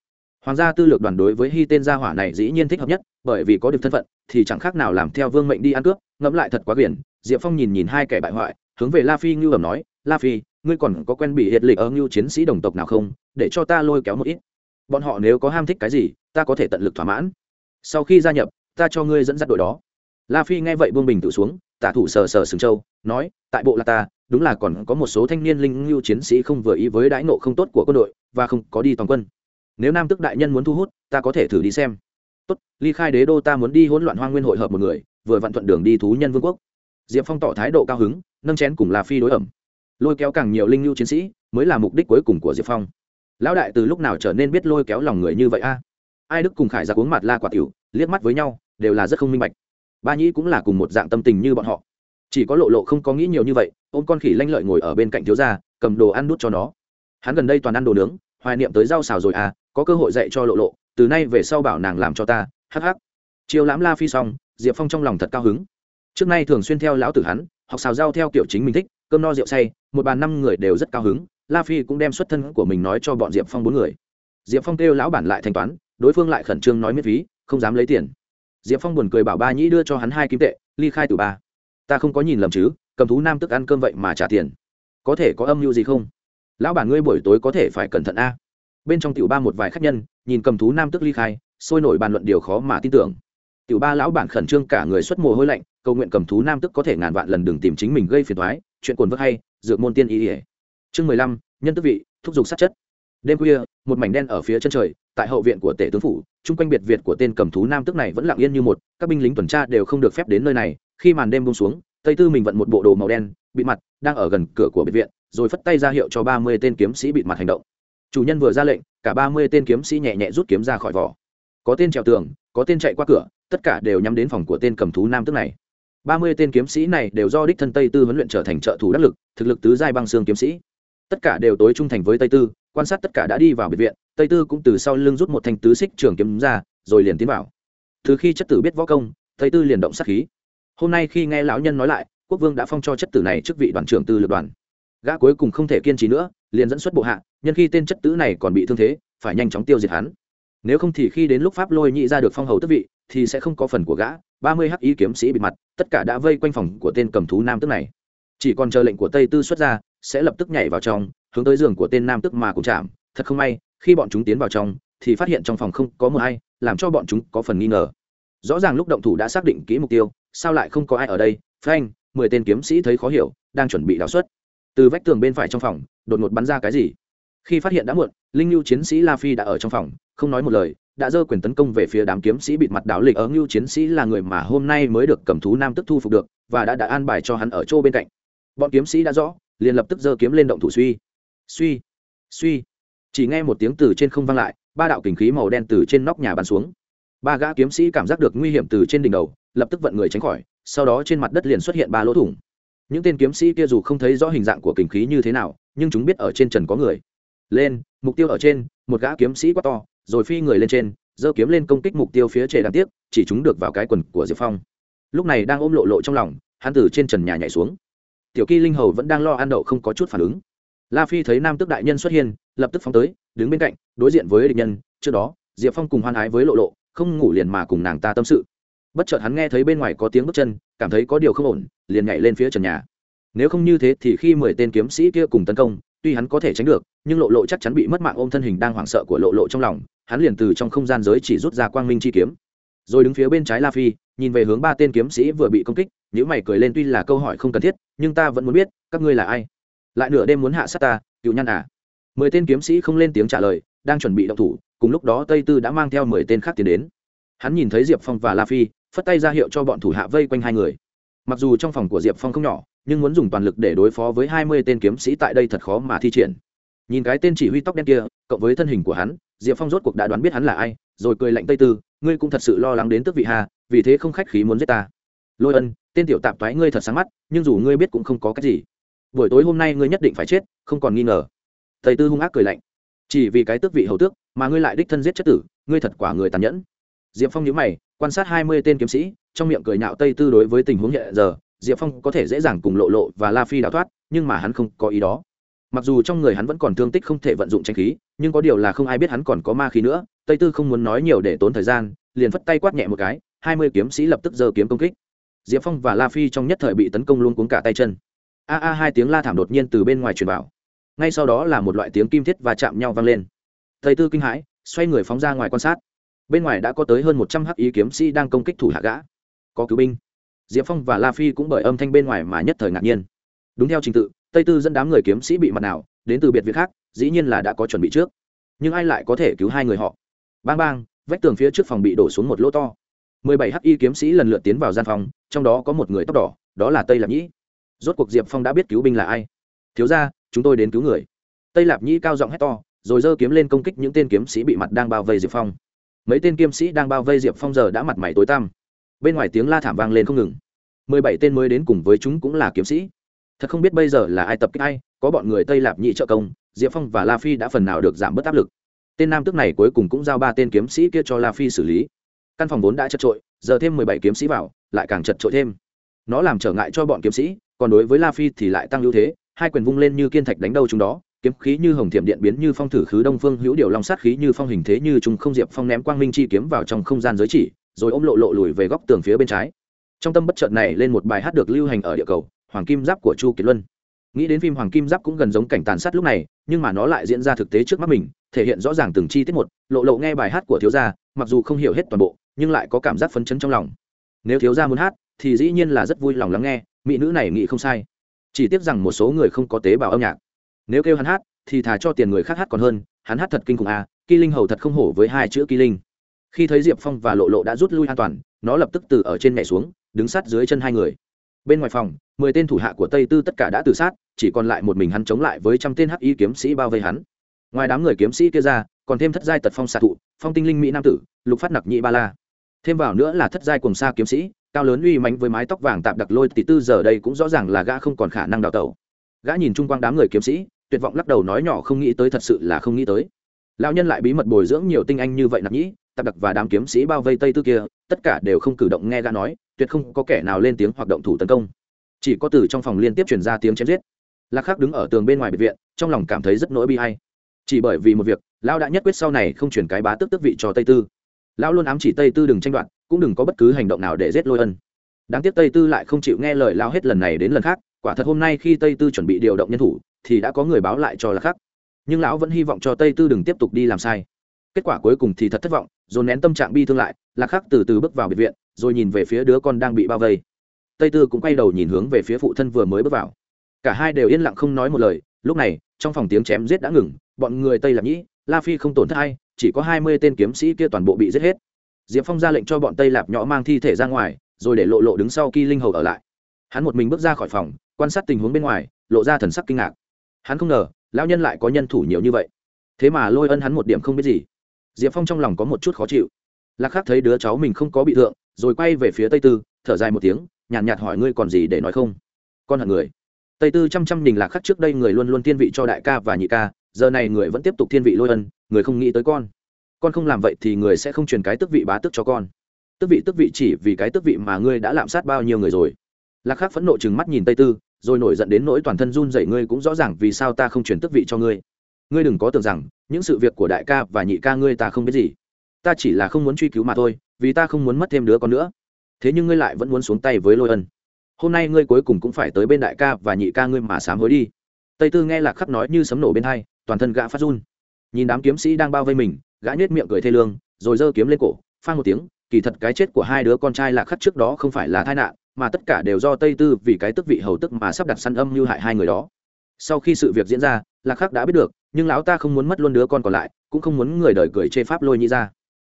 hoàng gia tư lược đoàn đối với hy tên gia hỏa này dĩ nhiên thích hợp nhất, bởi vì có được thân phận, thì chẳng khác nào làm theo vương mệnh đi ăn cướp, ngẫm lại thật quá biển. Diệp phong nhìn nhìn hai kẻ bại hoại, hướng về la phi ngưu ẩm nói, la phi, ngươi còn có quen bị hiệt lịch ở ngưu chiến sĩ đồng tộc nào không? Để cho ta lôi kéo một ít. Bọn họ nếu có ham thích cái gì, ta có thể tận lực thỏa mãn. Sau khi gia nhập, ta cho ngươi dẫn dắt đội đó. La phi nghe vậy buông bình tự xuống, tả thủ sờ sờ sừng châu nói, tại bộ là ta, đúng là còn có một số thanh niên linh ngưu chiến sĩ không vừa ý với đãi nộ không tốt của quân đội, và không có đi toàn quân nếu nam tức đại nhân muốn thu hút, ta có thể thử đi xem. Tốt, ly khai đế đô ta muốn đi hỗn loạn hoang nguyên hội hợp một người, vừa vặn thuận đường đi thú nhân vương quốc. Diệp phong tỏ thái độ cao hứng, nâng chén cùng là phi đối ẩm. Lôi kéo càng nhiều linh lưu chiến sĩ, mới là mục đích cuối cùng của diệp phong. Lão đại từ lúc nào trở nên biết lôi kéo lòng người như vậy a? Ai đức cùng khải ra uống mặt la quả tiểu, liếc mắt với nhau, đều là rất không minh bạch. Ba nhĩ cũng là cùng một dạng tâm tình như bọn họ. Chỉ có lộ lộ không có nghĩ nhiều như vậy, ôm con khỉ lanh lợi ngồi ở bên cạnh thiếu gia, cầm đồ ăn đút cho nó. Hắn gần đây toàn ăn đồ nướng, hoài niệm tới rau xào rồi à có cơ hội dạy cho lộ lộ, từ nay về sau bảo nàng làm cho ta, hắc hắc. Chiêu lãm la phi xong, diệp phong trong lòng thật cao hứng. Trước nay thường xuyên theo lão tử hắn, học xào rau theo kiểu chính mình thích, cơm no rượu say, một bàn năm người đều rất cao hứng, la phi cũng đem xuất thân của mình nói cho bọn diệp phong bốn người. Diệp phong kêu lão bản lại thanh toán, đối phương lại khẩn trương nói miễn phí, không dám lấy tiền. Diệp phong buồn cười bảo ba nhĩ đưa cho hắn hai kim tệ, ly khai từ ba. Ta không có nhìn lầm chứ, cầm thú nam tức ăn cơm vậy mà trả tiền. Có thể có âm mưu gì không? Lão bản ngươi buổi tối có thể phải cẩn thận a bên trong tiểu ba một vài khách nhân, nhìn cầm thú nam tức ly khai, sôi nổi bàn luận điều khó mà tin tưởng. Tiểu ba lão bản khẩn trương cả người xuất mồ hôi lạnh, cầu nguyện cầm thú nam tức có thể ngàn vạn lần đừng tìm chính mình gây phiền thoái chuyện cuồn vớt hay, dược môn tiên ý ỉa chương mười lăm, nhân tức vị, thúc giục sát chất. Đêm khuya, một mảnh đen ở phía chân trời, tại hậu viện của tể tướng phủ, chung quanh biệt việt của tên cầm thú nam tức này vẫn lặng yên như một, các binh lính tuần tra đều không được phép đến nơi này, khi màn đêm bông xuống, tây tư mình vận một bộ đồ màu đen bị mặt, đang ở gần cửa của biệt viện, rồi phất tay ra hiệu cho ba mươi tên kiếm sĩ bịt mặt hành động chủ nhân vừa ra lệnh, cả ba mươi tên kiếm sĩ nhẹ nhẹ rút kiếm ra khỏi vỏ. Có tên trèo tường, có tên chạy qua cửa, tất cả đều nhắm đến phòng của tên cầm thú nam tức này. Ba mươi tên kiếm sĩ này đều do đích thân tây tư huấn luyện trở thành trợ thủ đắc lực, thực lực tứ giai băng xương kiếm sĩ. Tất cả đều tối trung thành với tây tư, quan sát tất cả đã đi vào biệt viện, tây tư cũng từ sau lưng rút một thanh tứ xích trường kiếm ra, rồi liền tiến vào. Từ khi chất tử biết võ công, tây tư liền động sát khí. Hôm nay khi nghe lão nhân nói lại, quốc vương đã phong cho chất tử này chức vị đoàn trưởng tư lược đoàn gã cuối cùng không thể kiên trì nữa, liền dẫn xuất bộ hạ, nhân khi tên chất tử này còn bị thương thế, phải nhanh chóng tiêu diệt hắn. Nếu không thì khi đến lúc pháp lôi nhị ra được phong hầu tức vị, thì sẽ không có phần của gã, ba mươi hắc y kiếm sĩ bị mặt, tất cả đã vây quanh phòng của tên cầm thú nam tức này. Chỉ còn chờ lệnh của tây tư xuất ra, sẽ lập tức nhảy vào trong, hướng tới giường của tên nam tức mà cùng chạm. Thật không may, khi bọn chúng tiến vào trong, thì phát hiện trong phòng không có một ai, làm cho bọn chúng có phần nghi ngờ. Rõ ràng lúc động thủ đã xác định kỹ mục tiêu, sao lại không có ai ở đây? Frank mười tên kiếm sĩ thấy khó hiểu, đang chuẩn bị đào xuất từ vách tường bên phải trong phòng, đột ngột bắn ra cái gì? Khi phát hiện đã muộn, linh lưu chiến sĩ la phi đã ở trong phòng, không nói một lời, đã dơ quyền tấn công về phía đám kiếm sĩ bịt mặt đảo lịch. Ở ngưu chiến sĩ là người mà hôm nay mới được cầm thú nam tức thu phục được và đã đã an bài cho hắn ở chỗ bên cạnh. Bọn kiếm sĩ đã rõ, liền lập tức giơ kiếm lên động thủ suy. Suy suy. Chỉ nghe một tiếng từ trên không vang lại, ba đạo kình khí màu đen từ trên nóc nhà bắn xuống. Ba gã kiếm sĩ cảm giác được nguy hiểm từ trên đỉnh đầu, lập tức vận người tránh khỏi, sau đó trên mặt đất liền xuất hiện ba lỗ thủng những tên kiếm sĩ kia dù không thấy rõ hình dạng của kình khí như thế nào, nhưng chúng biết ở trên trần có người. Lên, mục tiêu ở trên, một gã kiếm sĩ quá to, rồi phi người lên trên, giơ kiếm lên công kích mục tiêu phía trệ đáng tiếc, chỉ chúng được vào cái quần của diệp phong. Lúc này đang ôm lộ lộ trong lòng, hắn từ trên trần nhà nhảy xuống. Tiểu kỳ linh hầu vẫn đang lo ăn đậu không có chút phản ứng. La phi thấy nam tước đại nhân xuất hiện, lập tức phóng tới, đứng bên cạnh, đối diện với địch nhân. Trước đó, diệp phong cùng hoan ái với lộ lộ, không ngủ liền mà cùng nàng ta tâm sự. Bất chợt hắn nghe thấy bên ngoài có tiếng bước chân cảm thấy có điều không ổn, liền nhảy lên phía trần nhà. Nếu không như thế thì khi mười tên kiếm sĩ kia cùng tấn công, tuy hắn có thể tránh được, nhưng lộ lộ chắc chắn bị mất mạng ôm thân hình đang hoảng sợ của lộ lộ trong lòng, hắn liền từ trong không gian giới chỉ rút ra quang minh chi kiếm. Rồi đứng phía bên trái la phi, nhìn về hướng ba tên kiếm sĩ vừa bị công kích nhữ mày cười lên tuy là câu hỏi không cần thiết, nhưng ta vẫn muốn biết, các ngươi là ai? Lại nửa đêm muốn hạ sát ta, cựu nhăn à? Mười tên kiếm sĩ không lên tiếng trả lời, đang chuẩn bị động thủ, cùng lúc đó tây tư đã mang theo mười tên khác tiến đến. Hắn nhìn thấy diệp phong và la phi phất tay ra hiệu cho bọn thủ hạ vây quanh hai người. Mặc dù trong phòng của diệp phong không nhỏ, nhưng muốn dùng toàn lực để đối phó với hai mươi tên kiếm sĩ tại đây thật khó mà thi triển. Nhìn cái tên chỉ huy tóc đen kia, cộng với thân hình của hắn, diệp phong rốt cuộc đã đoán biết hắn là ai, rồi cười lạnh tây tư, ngươi cũng thật sự lo lắng đến tức vị hà, vì thế không khách khí muốn giết ta. Lôi ân, tên tiểu tạp toái ngươi thật sáng mắt, nhưng dù ngươi biết cũng không có cách gì. Buổi tối hôm nay ngươi nhất định phải chết, không còn nghi ngờ. Tây tư hung ác cười lạnh. Chỉ vì cái tước vị hầu tước, mà ngươi lại đích thân giết chất tử, ngươi thật quả người tàn nhẫn. Diệp phong nhớ mày quan sát hai mươi tên kiếm sĩ, trong miệng cười nhạo tây tư đối với tình huống hiện giờ, diệp phong có thể dễ dàng cùng lộ lộ và la phi đào thoát, nhưng mà hắn không có ý đó. Mặc dù trong người hắn vẫn còn thương tích không thể vận dụng tranh khí, nhưng có điều là không ai biết hắn còn có ma khí nữa, tây tư không muốn nói nhiều để tốn thời gian, liền phất tay quát nhẹ một cái, hai mươi kiếm sĩ lập tức giơ kiếm công kích. Diệp phong và la phi trong nhất thời bị tấn công luôn cuống cả tay chân. A a, hai tiếng la thảm đột nhiên từ bên ngoài truyền vào. Ngay sau đó là một loại tiếng kim thiết và chạm nhau vang lên. Tây tư kinh hãi, xoay người phóng ra ngoài quan sát bên ngoài đã có tới hơn một trăm hắc ý kiếm sĩ đang công kích thủ hạ gã. Có cứu binh. Diệp phong và la phi cũng bởi âm thanh bên ngoài mà nhất thời ngạc nhiên. Đúng theo trình tự, tây tư dẫn đám người kiếm sĩ bị mặt nào, đến từ biệt viện khác, dĩ nhiên là đã có chuẩn bị trước. Nhưng ai lại có thể cứu hai người họ? Bang bang, vách tường phía trước phòng bị đổ xuống một lỗ to. Mười bảy hắc y kiếm sĩ lần lượt tiến vào gian phòng, trong đó có một người tóc đỏ, đó là tây lạp nhĩ. Rốt cuộc diệp phong đã biết cứu binh là ai. Thiếu ra chúng tôi đến cứu người. Tây lạp nhĩ cao giọng hét to, rồi giơ kiếm lên công kích những tên kiếm sĩ bị mặt đang bao vây diệp phong mấy tên kiếm sĩ đang bao vây diệp phong giờ đã mặt mày tối tăm. Bên ngoài tiếng la thảm vang lên không ngừng. Mười bảy tên mới đến cùng với chúng cũng là kiếm sĩ. Thật không biết bây giờ là ai tập kích ai, có bọn người tây lạp nhị trợ công, diệp phong và la phi đã phần nào được giảm bớt áp lực. Tên nam tước này cuối cùng cũng giao ba tên kiếm sĩ kia cho la phi xử lý. Căn phòng vốn đã chật trội, giờ thêm mười bảy kiếm sĩ vào, lại càng chật trội thêm. Nó làm trở ngại cho bọn kiếm sĩ, còn đối với la phi thì lại tăng ưu thế, hai quyền vung lên như kiên thạch đánh đâu chúng đó kiếm khí như hồng thiểm điện biến như phong thử khứ đông phương, hữu điều long sát khí như phong hình thế như trùng không diệp phong ném quang minh chi kiếm vào trong không gian giới chỉ, rồi ôm lộ lộ lùi về góc tường phía bên trái. Trong tâm bất chợt này lên một bài hát được lưu hành ở địa cầu, hoàng kim giáp của chu kiệt luân. Nghĩ đến phim hoàng kim giáp cũng gần giống cảnh tàn sát lúc này, nhưng mà nó lại diễn ra thực tế trước mắt mình, thể hiện rõ ràng từng chi tiết một. Lộ lộ nghe bài hát của thiếu gia, mặc dù không hiểu hết toàn bộ, nhưng lại có cảm giác phấn chấn trong lòng. Nếu thiếu gia muốn hát, thì dĩ nhiên là rất vui lòng lắng nghe, mỹ nữ này nghĩ không sai. Chỉ tiếc rằng một số người không có tế bào âm nhạc nếu kêu hắn hát, thì thà cho tiền người khác hát còn hơn, hắn hát thật kinh khủng à kỳ linh hầu thật không hổ với hai chữ kỳ linh. Khi thấy diệp phong và lộ lộ đã rút lui an toàn, nó lập tức từ ở trên nhảy xuống, đứng sát dưới chân hai người. Bên ngoài phòng, mười tên thủ hạ của tây tư tất cả đã tự sát, chỉ còn lại một mình hắn chống lại với trăm tên hắc y kiếm sĩ bao vây hắn. Ngoài đám người kiếm sĩ kia ra, còn thêm thất giai tật phong xạ thụ phong tinh linh mỹ nam tử, lục phát nặc nhị ba la. Thêm vào nữa là thất giai cùng xa kiếm sĩ, cao lớn uy mánh với mái tóc vàng tạm đặc lôi, tỷ tư giờ đây cũng rõ ràng là gã không còn khả năng đào tẩu. Gã nhìn chung quanh đám người kiếm sĩ tuyệt vọng lắc đầu nói nhỏ không nghĩ tới thật sự là không nghĩ tới. Lão nhân lại bí mật bồi dưỡng nhiều tinh anh như vậy nặc nhĩ, tạp đặc và đám kiếm sĩ bao vây tây tư kia, tất cả đều không cử động nghe gã nói, tuyệt không có kẻ nào lên tiếng hoặc động thủ tấn công. Chỉ có từ trong phòng liên tiếp truyền ra tiếng chém giết. Lạc khắc đứng ở tường bên ngoài biệt viện, trong lòng cảm thấy rất nỗi bi hay chỉ bởi vì một việc, lão đã nhất quyết sau này không chuyển cái bá tước tước vị cho tây tư. Lão luôn ám chỉ tây tư đừng tranh đoạt, cũng đừng có bất cứ hành động nào để giết lôi ân. Đáng tiếc tây tư lại không chịu nghe lời lão hết lần này đến lần khác, quả thật hôm nay khi tây tư chuẩn bị điều động nhân thủ thì đã có người báo lại cho là khắc nhưng lão vẫn hy vọng cho tây tư đừng tiếp tục đi làm sai. Kết quả cuối cùng thì thật thất vọng, dồn nén tâm trạng bi thương lại, lạc khắc từ từ bước vào biệt viện, rồi nhìn về phía đứa con đang bị bao vây. Tây tư cũng quay đầu nhìn hướng về phía phụ thân vừa mới bước vào. Cả hai đều yên lặng không nói một lời, lúc này, trong phòng tiếng chém giết đã ngừng, bọn người tây lạc nhĩ, la phi không tổn thất hay chỉ có hai mươi tên kiếm sĩ kia toàn bộ bị giết hết. Diệp phong ra lệnh cho bọn tây lạp nhỏ mang thi thể ra ngoài, rồi để lộ lộ đứng sau khi linh hầu ở lại. Hắn một mình bước ra khỏi phòng, quan sát tình huống bên ngoài, lộ ra thần sắc kinh ngạc hắn không ngờ lão nhân lại có nhân thủ nhiều như vậy. Thế mà lôi ân hắn một điểm không biết gì. Diệp phong trong lòng có một chút khó chịu. Lạc khắc thấy đứa cháu mình không có bị thương rồi quay về phía tây tư thở dài một tiếng nhàn nhạt, nhạt hỏi ngươi còn gì để nói không? Con hận người. Tây tư chăm chăm đình lạc khắc trước đây người luôn luôn thiên vị cho đại ca và nhị ca giờ này người vẫn tiếp tục thiên vị lôi ân người không nghĩ tới con. Con không làm vậy thì người sẽ không truyền cái tước vị bá tước cho con. Tước vị tước vị chỉ vì cái tước vị mà ngươi đã lạm sát bao nhiêu người rồi. Lạc khắc phẫn nộ chừng mắt nhìn tây tư rồi nổi giận đến nỗi toàn thân run dậy ngươi cũng rõ ràng vì sao ta không truyền tước vị cho ngươi. Ngươi đừng có tưởng rằng, những sự việc của đại ca và nhị ca ngươi ta không biết gì. Ta chỉ là không muốn truy cứu mà thôi, vì ta không muốn mất thêm đứa con nữa. Thế nhưng ngươi lại vẫn muốn xuống tay với lôi ân. Hôm nay ngươi cuối cùng cũng phải tới bên đại ca và nhị ca ngươi mà sám hối đi. Tây tư nghe lạc khắc nói như sấm nổ bên hai, toàn thân gã phát run. Nhìn đám kiếm sĩ đang bao vây mình, gã nhếch miệng cười thê lương, rồi giơ kiếm lên cổ, phang một tiếng, kỳ thật cái chết của hai đứa con trai lạc khắc trước đó không phải là tai nạn mà tất cả đều do tây tư vì cái tức vị hầu tức mà sắp đặt săn âm như hại hai người đó. Sau khi sự việc diễn ra, lạc khắc đã biết được, nhưng lão ta không muốn mất luôn đứa con còn lại, cũng không muốn người đời cười chê pháp lôi nhĩ ra.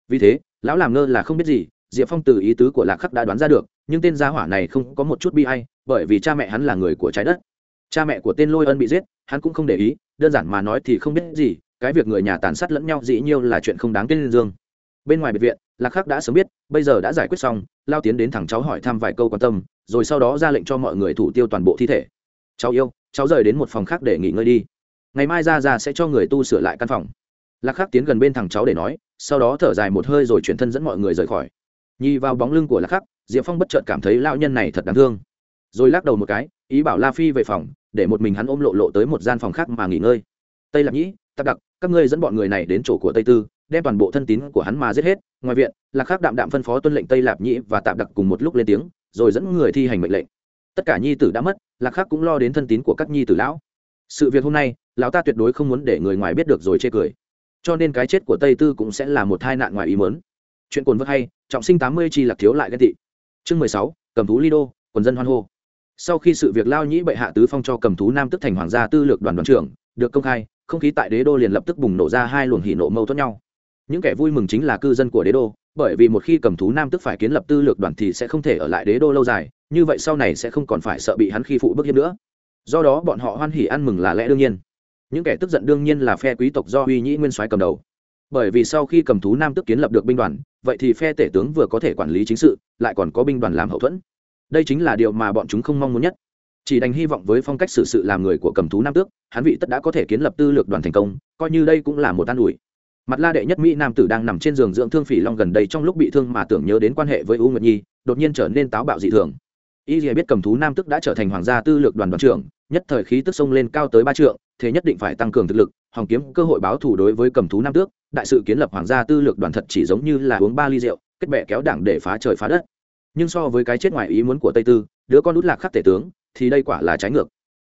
Vì thế, lão làm ngơ là không biết gì, diệp phong từ ý tứ của lạc khắc đã đoán ra được, nhưng tên gia hỏa này không có một chút bi hay bởi vì cha mẹ hắn là người của trái đất. Cha mẹ của tên lôi ân bị giết, hắn cũng không để ý, đơn giản mà nói thì không biết gì, cái việc người nhà tàn sát lẫn nhau dĩ nhiêu là chuyện không đáng tên dương. Bên ngoài biệt viện lạc khắc đã sớm biết, bây giờ đã giải quyết xong, lao tiến đến thằng cháu hỏi thăm vài câu quan tâm, rồi sau đó ra lệnh cho mọi người thủ tiêu toàn bộ thi thể. Cháu yêu, cháu rời đến một phòng khác để nghỉ ngơi đi. Ngày mai ra ra sẽ cho người tu sửa lại căn phòng. Lạc khắc tiến gần bên thằng cháu để nói, sau đó thở dài một hơi rồi chuyển thân dẫn mọi người rời khỏi. Nhi vào bóng lưng của lạc khắc, diệp phong bất chợt cảm thấy lao nhân này thật đáng thương. Rồi lắc đầu một cái, ý bảo la phi về phòng, để một mình hắn ôm lộ lộ tới một gian phòng khác mà nghỉ ngơi. Tây lạc nhĩ tắc đặc, các ngươi dẫn bọn người này đến chỗ của tây tư đem toàn bộ thân tín của hắn mà giết hết, ngoài viện, lạc khắc đạm đạm phân phó tuân lệnh tây lạp nhĩ và tạm đặc cùng một lúc lên tiếng, rồi dẫn người thi hành mệnh lệnh. Tất cả nhi tử đã mất, lạc khắc cũng lo đến thân tín của các nhi tử lão. Sự việc hôm nay, lão ta tuyệt đối không muốn để người ngoài biết được rồi chê cười. Cho nên cái chết của tây tư cũng sẽ là một tai nạn ngoài ý mớn chuyện cồn vơ hay, trọng sinh tám mươi chi lạc thiếu lại ghen tị. Chương mười sáu, cầm thú lido, quần dân hoan hô. Sau khi sự việc lao nhĩ bệ hạ tứ phong cho cầm thú nam tức thành hoàng gia tư lược đoàn đoàn trưởng được công khai, không khí tại đế đô liền lập tức bùng nổ ra hai luồng hỉ nộ mâu thuẫn nhau những kẻ vui mừng chính là cư dân của đế đô, bởi vì một khi cầm thú nam tức phải kiến lập tư lược đoàn thì sẽ không thể ở lại đế đô lâu dài, như vậy sau này sẽ không còn phải sợ bị hắn khi phụ bức hiếp nữa. Do đó bọn họ hoan hỉ ăn mừng là lẽ đương nhiên. Những kẻ tức giận đương nhiên là phe quý tộc do uy nhĩ nguyên soái cầm đầu. Bởi vì sau khi cầm thú nam tức kiến lập được binh đoàn, vậy thì phe tể tướng vừa có thể quản lý chính sự, lại còn có binh đoàn làm hậu thuẫn. Đây chính là điều mà bọn chúng không mong muốn nhất. Chỉ đành hy vọng với phong cách xử sự làm người của cầm thú nam tước, hắn vị tất đã có thể kiến lập tư lược đoàn thành công, coi như đây cũng là một an ủi mặt la đệ nhất mỹ nam tử đang nằm trên giường dưỡng thương phỉ long gần đây trong lúc bị thương mà tưởng nhớ đến quan hệ với u nguyệt nhi, đột nhiên trở nên táo bạo dị thường. Y dìa biết cầm thú nam tức đã trở thành hoàng gia tư lược đoàn đoàn trưởng, nhất thời khí tức sông lên cao tới ba trượng, thế nhất định phải tăng cường thực lực, hòng kiếm cơ hội báo thù đối với cầm thú nam tước, đại sự kiến lập hoàng gia tư lược đoàn thật chỉ giống như là uống ba ly rượu, kết bệ kéo đảng để phá trời phá đất. Nhưng so với cái chết ngoài ý muốn của tây tư, đứa con út lạc khắc tể tướng, thì đây quả là trái ngược.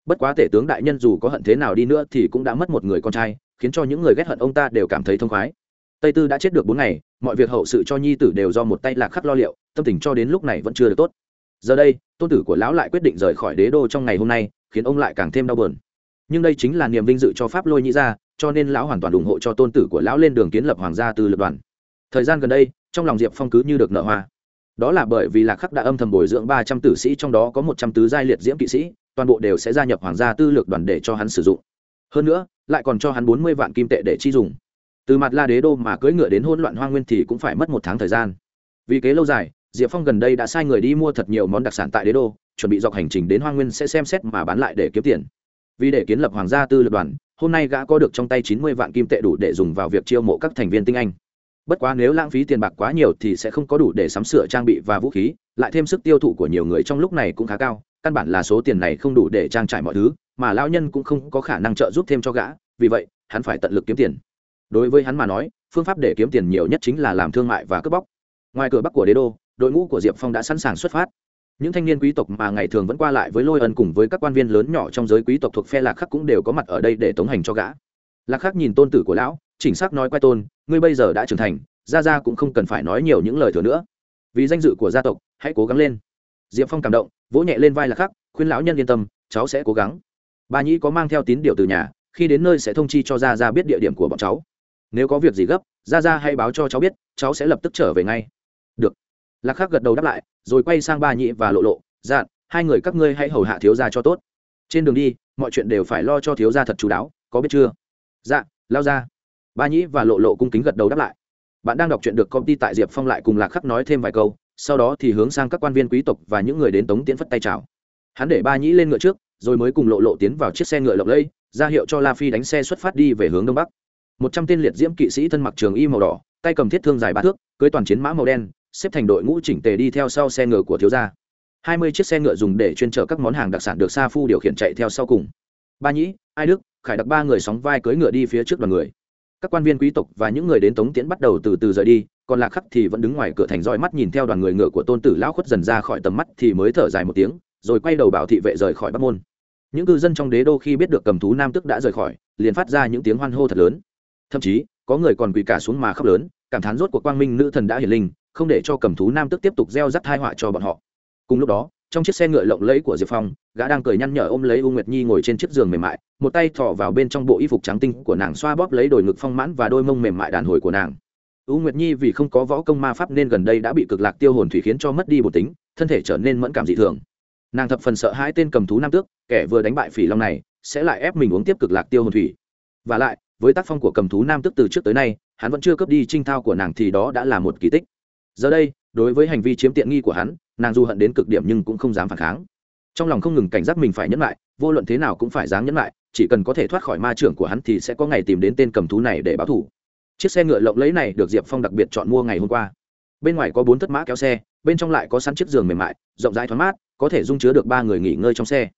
Bất quá tể tướng đại nhân dù có hận thế nào đi nữa thì cũng đã mất một người con trai khiến cho những người ghét hận ông ta đều cảm thấy thông khoái. Tây tư đã chết được bốn ngày, mọi việc hậu sự cho nhi tử đều do một tay lạc khắc lo liệu, tâm tình cho đến lúc này vẫn chưa được tốt. Giờ đây, tôn tử của lão lại quyết định rời khỏi đế đô trong ngày hôm nay, khiến ông lại càng thêm đau buồn. Nhưng đây chính là niềm vinh dự cho pháp lôi nhĩ ra cho nên lão hoàn toàn ủng hộ cho tôn tử của lão lên đường kiến lập hoàng gia từ lập đoàn. Thời gian gần đây, trong lòng diệp phong cứ như được nợ hoa. Đó là bởi vì lạc khắc đã âm thầm bồi dưỡng ba trăm tử sĩ, trong đó có một trăm tứ giai liệt diễm kỵ sĩ, toàn bộ đều sẽ gia nhập hoàng gia tư lược đoàn để cho hắn sử dụng hơn nữa, lại còn cho hắn bốn mươi vạn kim tệ để chi dùng. Từ mặt la đế đô mà cưỡi ngựa đến hỗn loạn hoa nguyên thì cũng phải mất một tháng thời gian. Vì kế lâu dài, diệp phong gần đây đã sai người đi mua thật nhiều món đặc sản tại đế đô, chuẩn bị dọc hành trình đến hoa nguyên sẽ xem xét mà bán lại để kiếm tiền. Vì để kiến lập hoàng gia tư lập đoàn, hôm nay gã có được trong tay chín mươi vạn kim tệ đủ để dùng vào việc chiêu mộ các thành viên tinh anh. Bất quá nếu lãng phí tiền bạc quá nhiều thì sẽ không có đủ để sắm sửa trang bị và vũ khí, lại thêm sức tiêu thụ của nhiều người trong lúc này cũng khá cao căn bản là số tiền này không đủ để trang trải mọi thứ, mà lão nhân cũng không có khả năng trợ giúp thêm cho gã, vì vậy, hắn phải tận lực kiếm tiền. Đối với hắn mà nói, phương pháp để kiếm tiền nhiều nhất chính là làm thương mại và cướp bóc. Ngoài cửa bắc của đế đô, đội ngũ của diệp phong đã sẵn sàng xuất phát. Những thanh niên quý tộc mà ngày thường vẫn qua lại với lôi ân cùng với các quan viên lớn nhỏ trong giới quý tộc thuộc phe lạc khắc cũng đều có mặt ở đây để tống hành cho gã. Lạc khắc nhìn tôn tử của lão, chỉnh xác nói quay tôn, ngươi bây giờ đã trưởng thành ra ra cũng không cần phải nói nhiều những lời thừa nữa. Vì danh dự của gia tộc, hãy cố gắng lên diệp phong cảm động, vỗ nhẹ lên vai lạc khắc, khuyên lão nhân yên tâm, cháu sẽ cố gắng. Bà nhĩ có mang theo tín điều từ nhà, khi đến nơi sẽ thông chi cho ra ra biết địa điểm của bọn cháu. Nếu có việc gì gấp ra ra hãy báo cho cháu biết, cháu sẽ lập tức trở về ngay. Được. Lạc khắc gật đầu đáp lại, rồi quay sang ba nhị và lộ lộ dạn hai người các ngươi hãy hầu hạ thiếu gia cho tốt. Trên đường đi, mọi chuyện đều phải lo cho thiếu gia thật chú đáo, có biết chưa? Dạ lao ra. Ba nhĩ và lộ lộ cung kính gật đầu đáp lại. Bạn đang đọc chuyện được công ty tại diệp phong lại cùng lạc khắc nói thêm vài câu sau đó thì hướng sang các quan viên quý tộc và những người đến tống tiễn phất tay chào. Hắn để ba nhĩ lên ngựa trước, rồi mới cùng lộ lộ tiến vào chiếc xe ngựa lộng lẫy, ra hiệu cho la phi đánh xe xuất phát đi về hướng đông bắc. Một trăm tên liệt diễm kỵ sĩ thân mặc trường y màu đỏ, tay cầm thiết thương dài ba thước, cưới toàn chiến mã màu đen, xếp thành đội ngũ chỉnh tề đi theo sau xe ngựa của thiếu gia. Hai mươi chiếc xe ngựa dùng để chuyên chở các món hàng đặc sản được sa phu điều khiển chạy theo sau cùng. Ba nhĩ, ai đức, khải đặc ba người sóng vai cưỡi ngựa đi phía trước đoàn người các quan viên quý tộc và những người đến tống tiễn bắt đầu từ từ rời đi, còn lạc khắc thì vẫn đứng ngoài cửa thành roi mắt nhìn theo đoàn người ngựa của tôn tử lão khuất dần ra khỏi tầm mắt thì mới thở dài một tiếng, rồi quay đầu bảo thị vệ rời khỏi bắc môn. Những cư dân trong đế đô khi biết được cầm thú nam tức đã rời khỏi, liền phát ra những tiếng hoan hô thật lớn. Thậm chí, có người còn quỳ cả xuống mà khóc lớn, cảm thán rốt của quang minh nữ thần đã hiển linh, không để cho cầm thú nam tức tiếp tục gieo rắc thai họa cho bọn họ. Cùng lúc đó trong chiếc xe ngựa lộng lẫy của diệp phong, gã đang cười nhăn nhở ôm lấy u nguyệt nhi ngồi trên chiếc giường mềm mại, một tay thỏ vào bên trong bộ y phục trắng tinh của nàng xoa bóp lấy đồi ngực phong mãn và đôi mông mềm mại đàn hồi của nàng. U nguyệt nhi vì không có võ công ma pháp nên gần đây đã bị cực lạc tiêu hồn thủy khiến cho mất đi bột tính, thân thể trở nên mẫn cảm dị thường. Nàng thập phần sợ hai tên cầm thú nam tước, kẻ vừa đánh bại phỉ long này, sẽ lại ép mình uống tiếp cực lạc tiêu hồn thủy. Và lại, với tác phong của cầm thú nam tước từ trước tới nay, hắn vẫn chưa cướp đi trinh thao của nàng thì đó đã là một kỳ tích. Giờ đây, đối với hành vi chiếm tiện nghi của hắn nàng dù hận đến cực điểm nhưng cũng không dám phản kháng. Trong lòng không ngừng cảnh giác mình phải nhẫn lại, vô luận thế nào cũng phải dám nhẫn lại, chỉ cần có thể thoát khỏi ma trưởng của hắn thì sẽ có ngày tìm đến tên cầm thú này để báo thủ chiếc xe ngựa lộng lẫy này được diệp phong đặc biệt chọn mua ngày hôm qua. Bên ngoài có bốn thất mã kéo xe, bên trong lại có sẵn chiếc giường mềm mại, rộng rãi thoáng mát, có thể dung chứa được ba người nghỉ ngơi trong xe.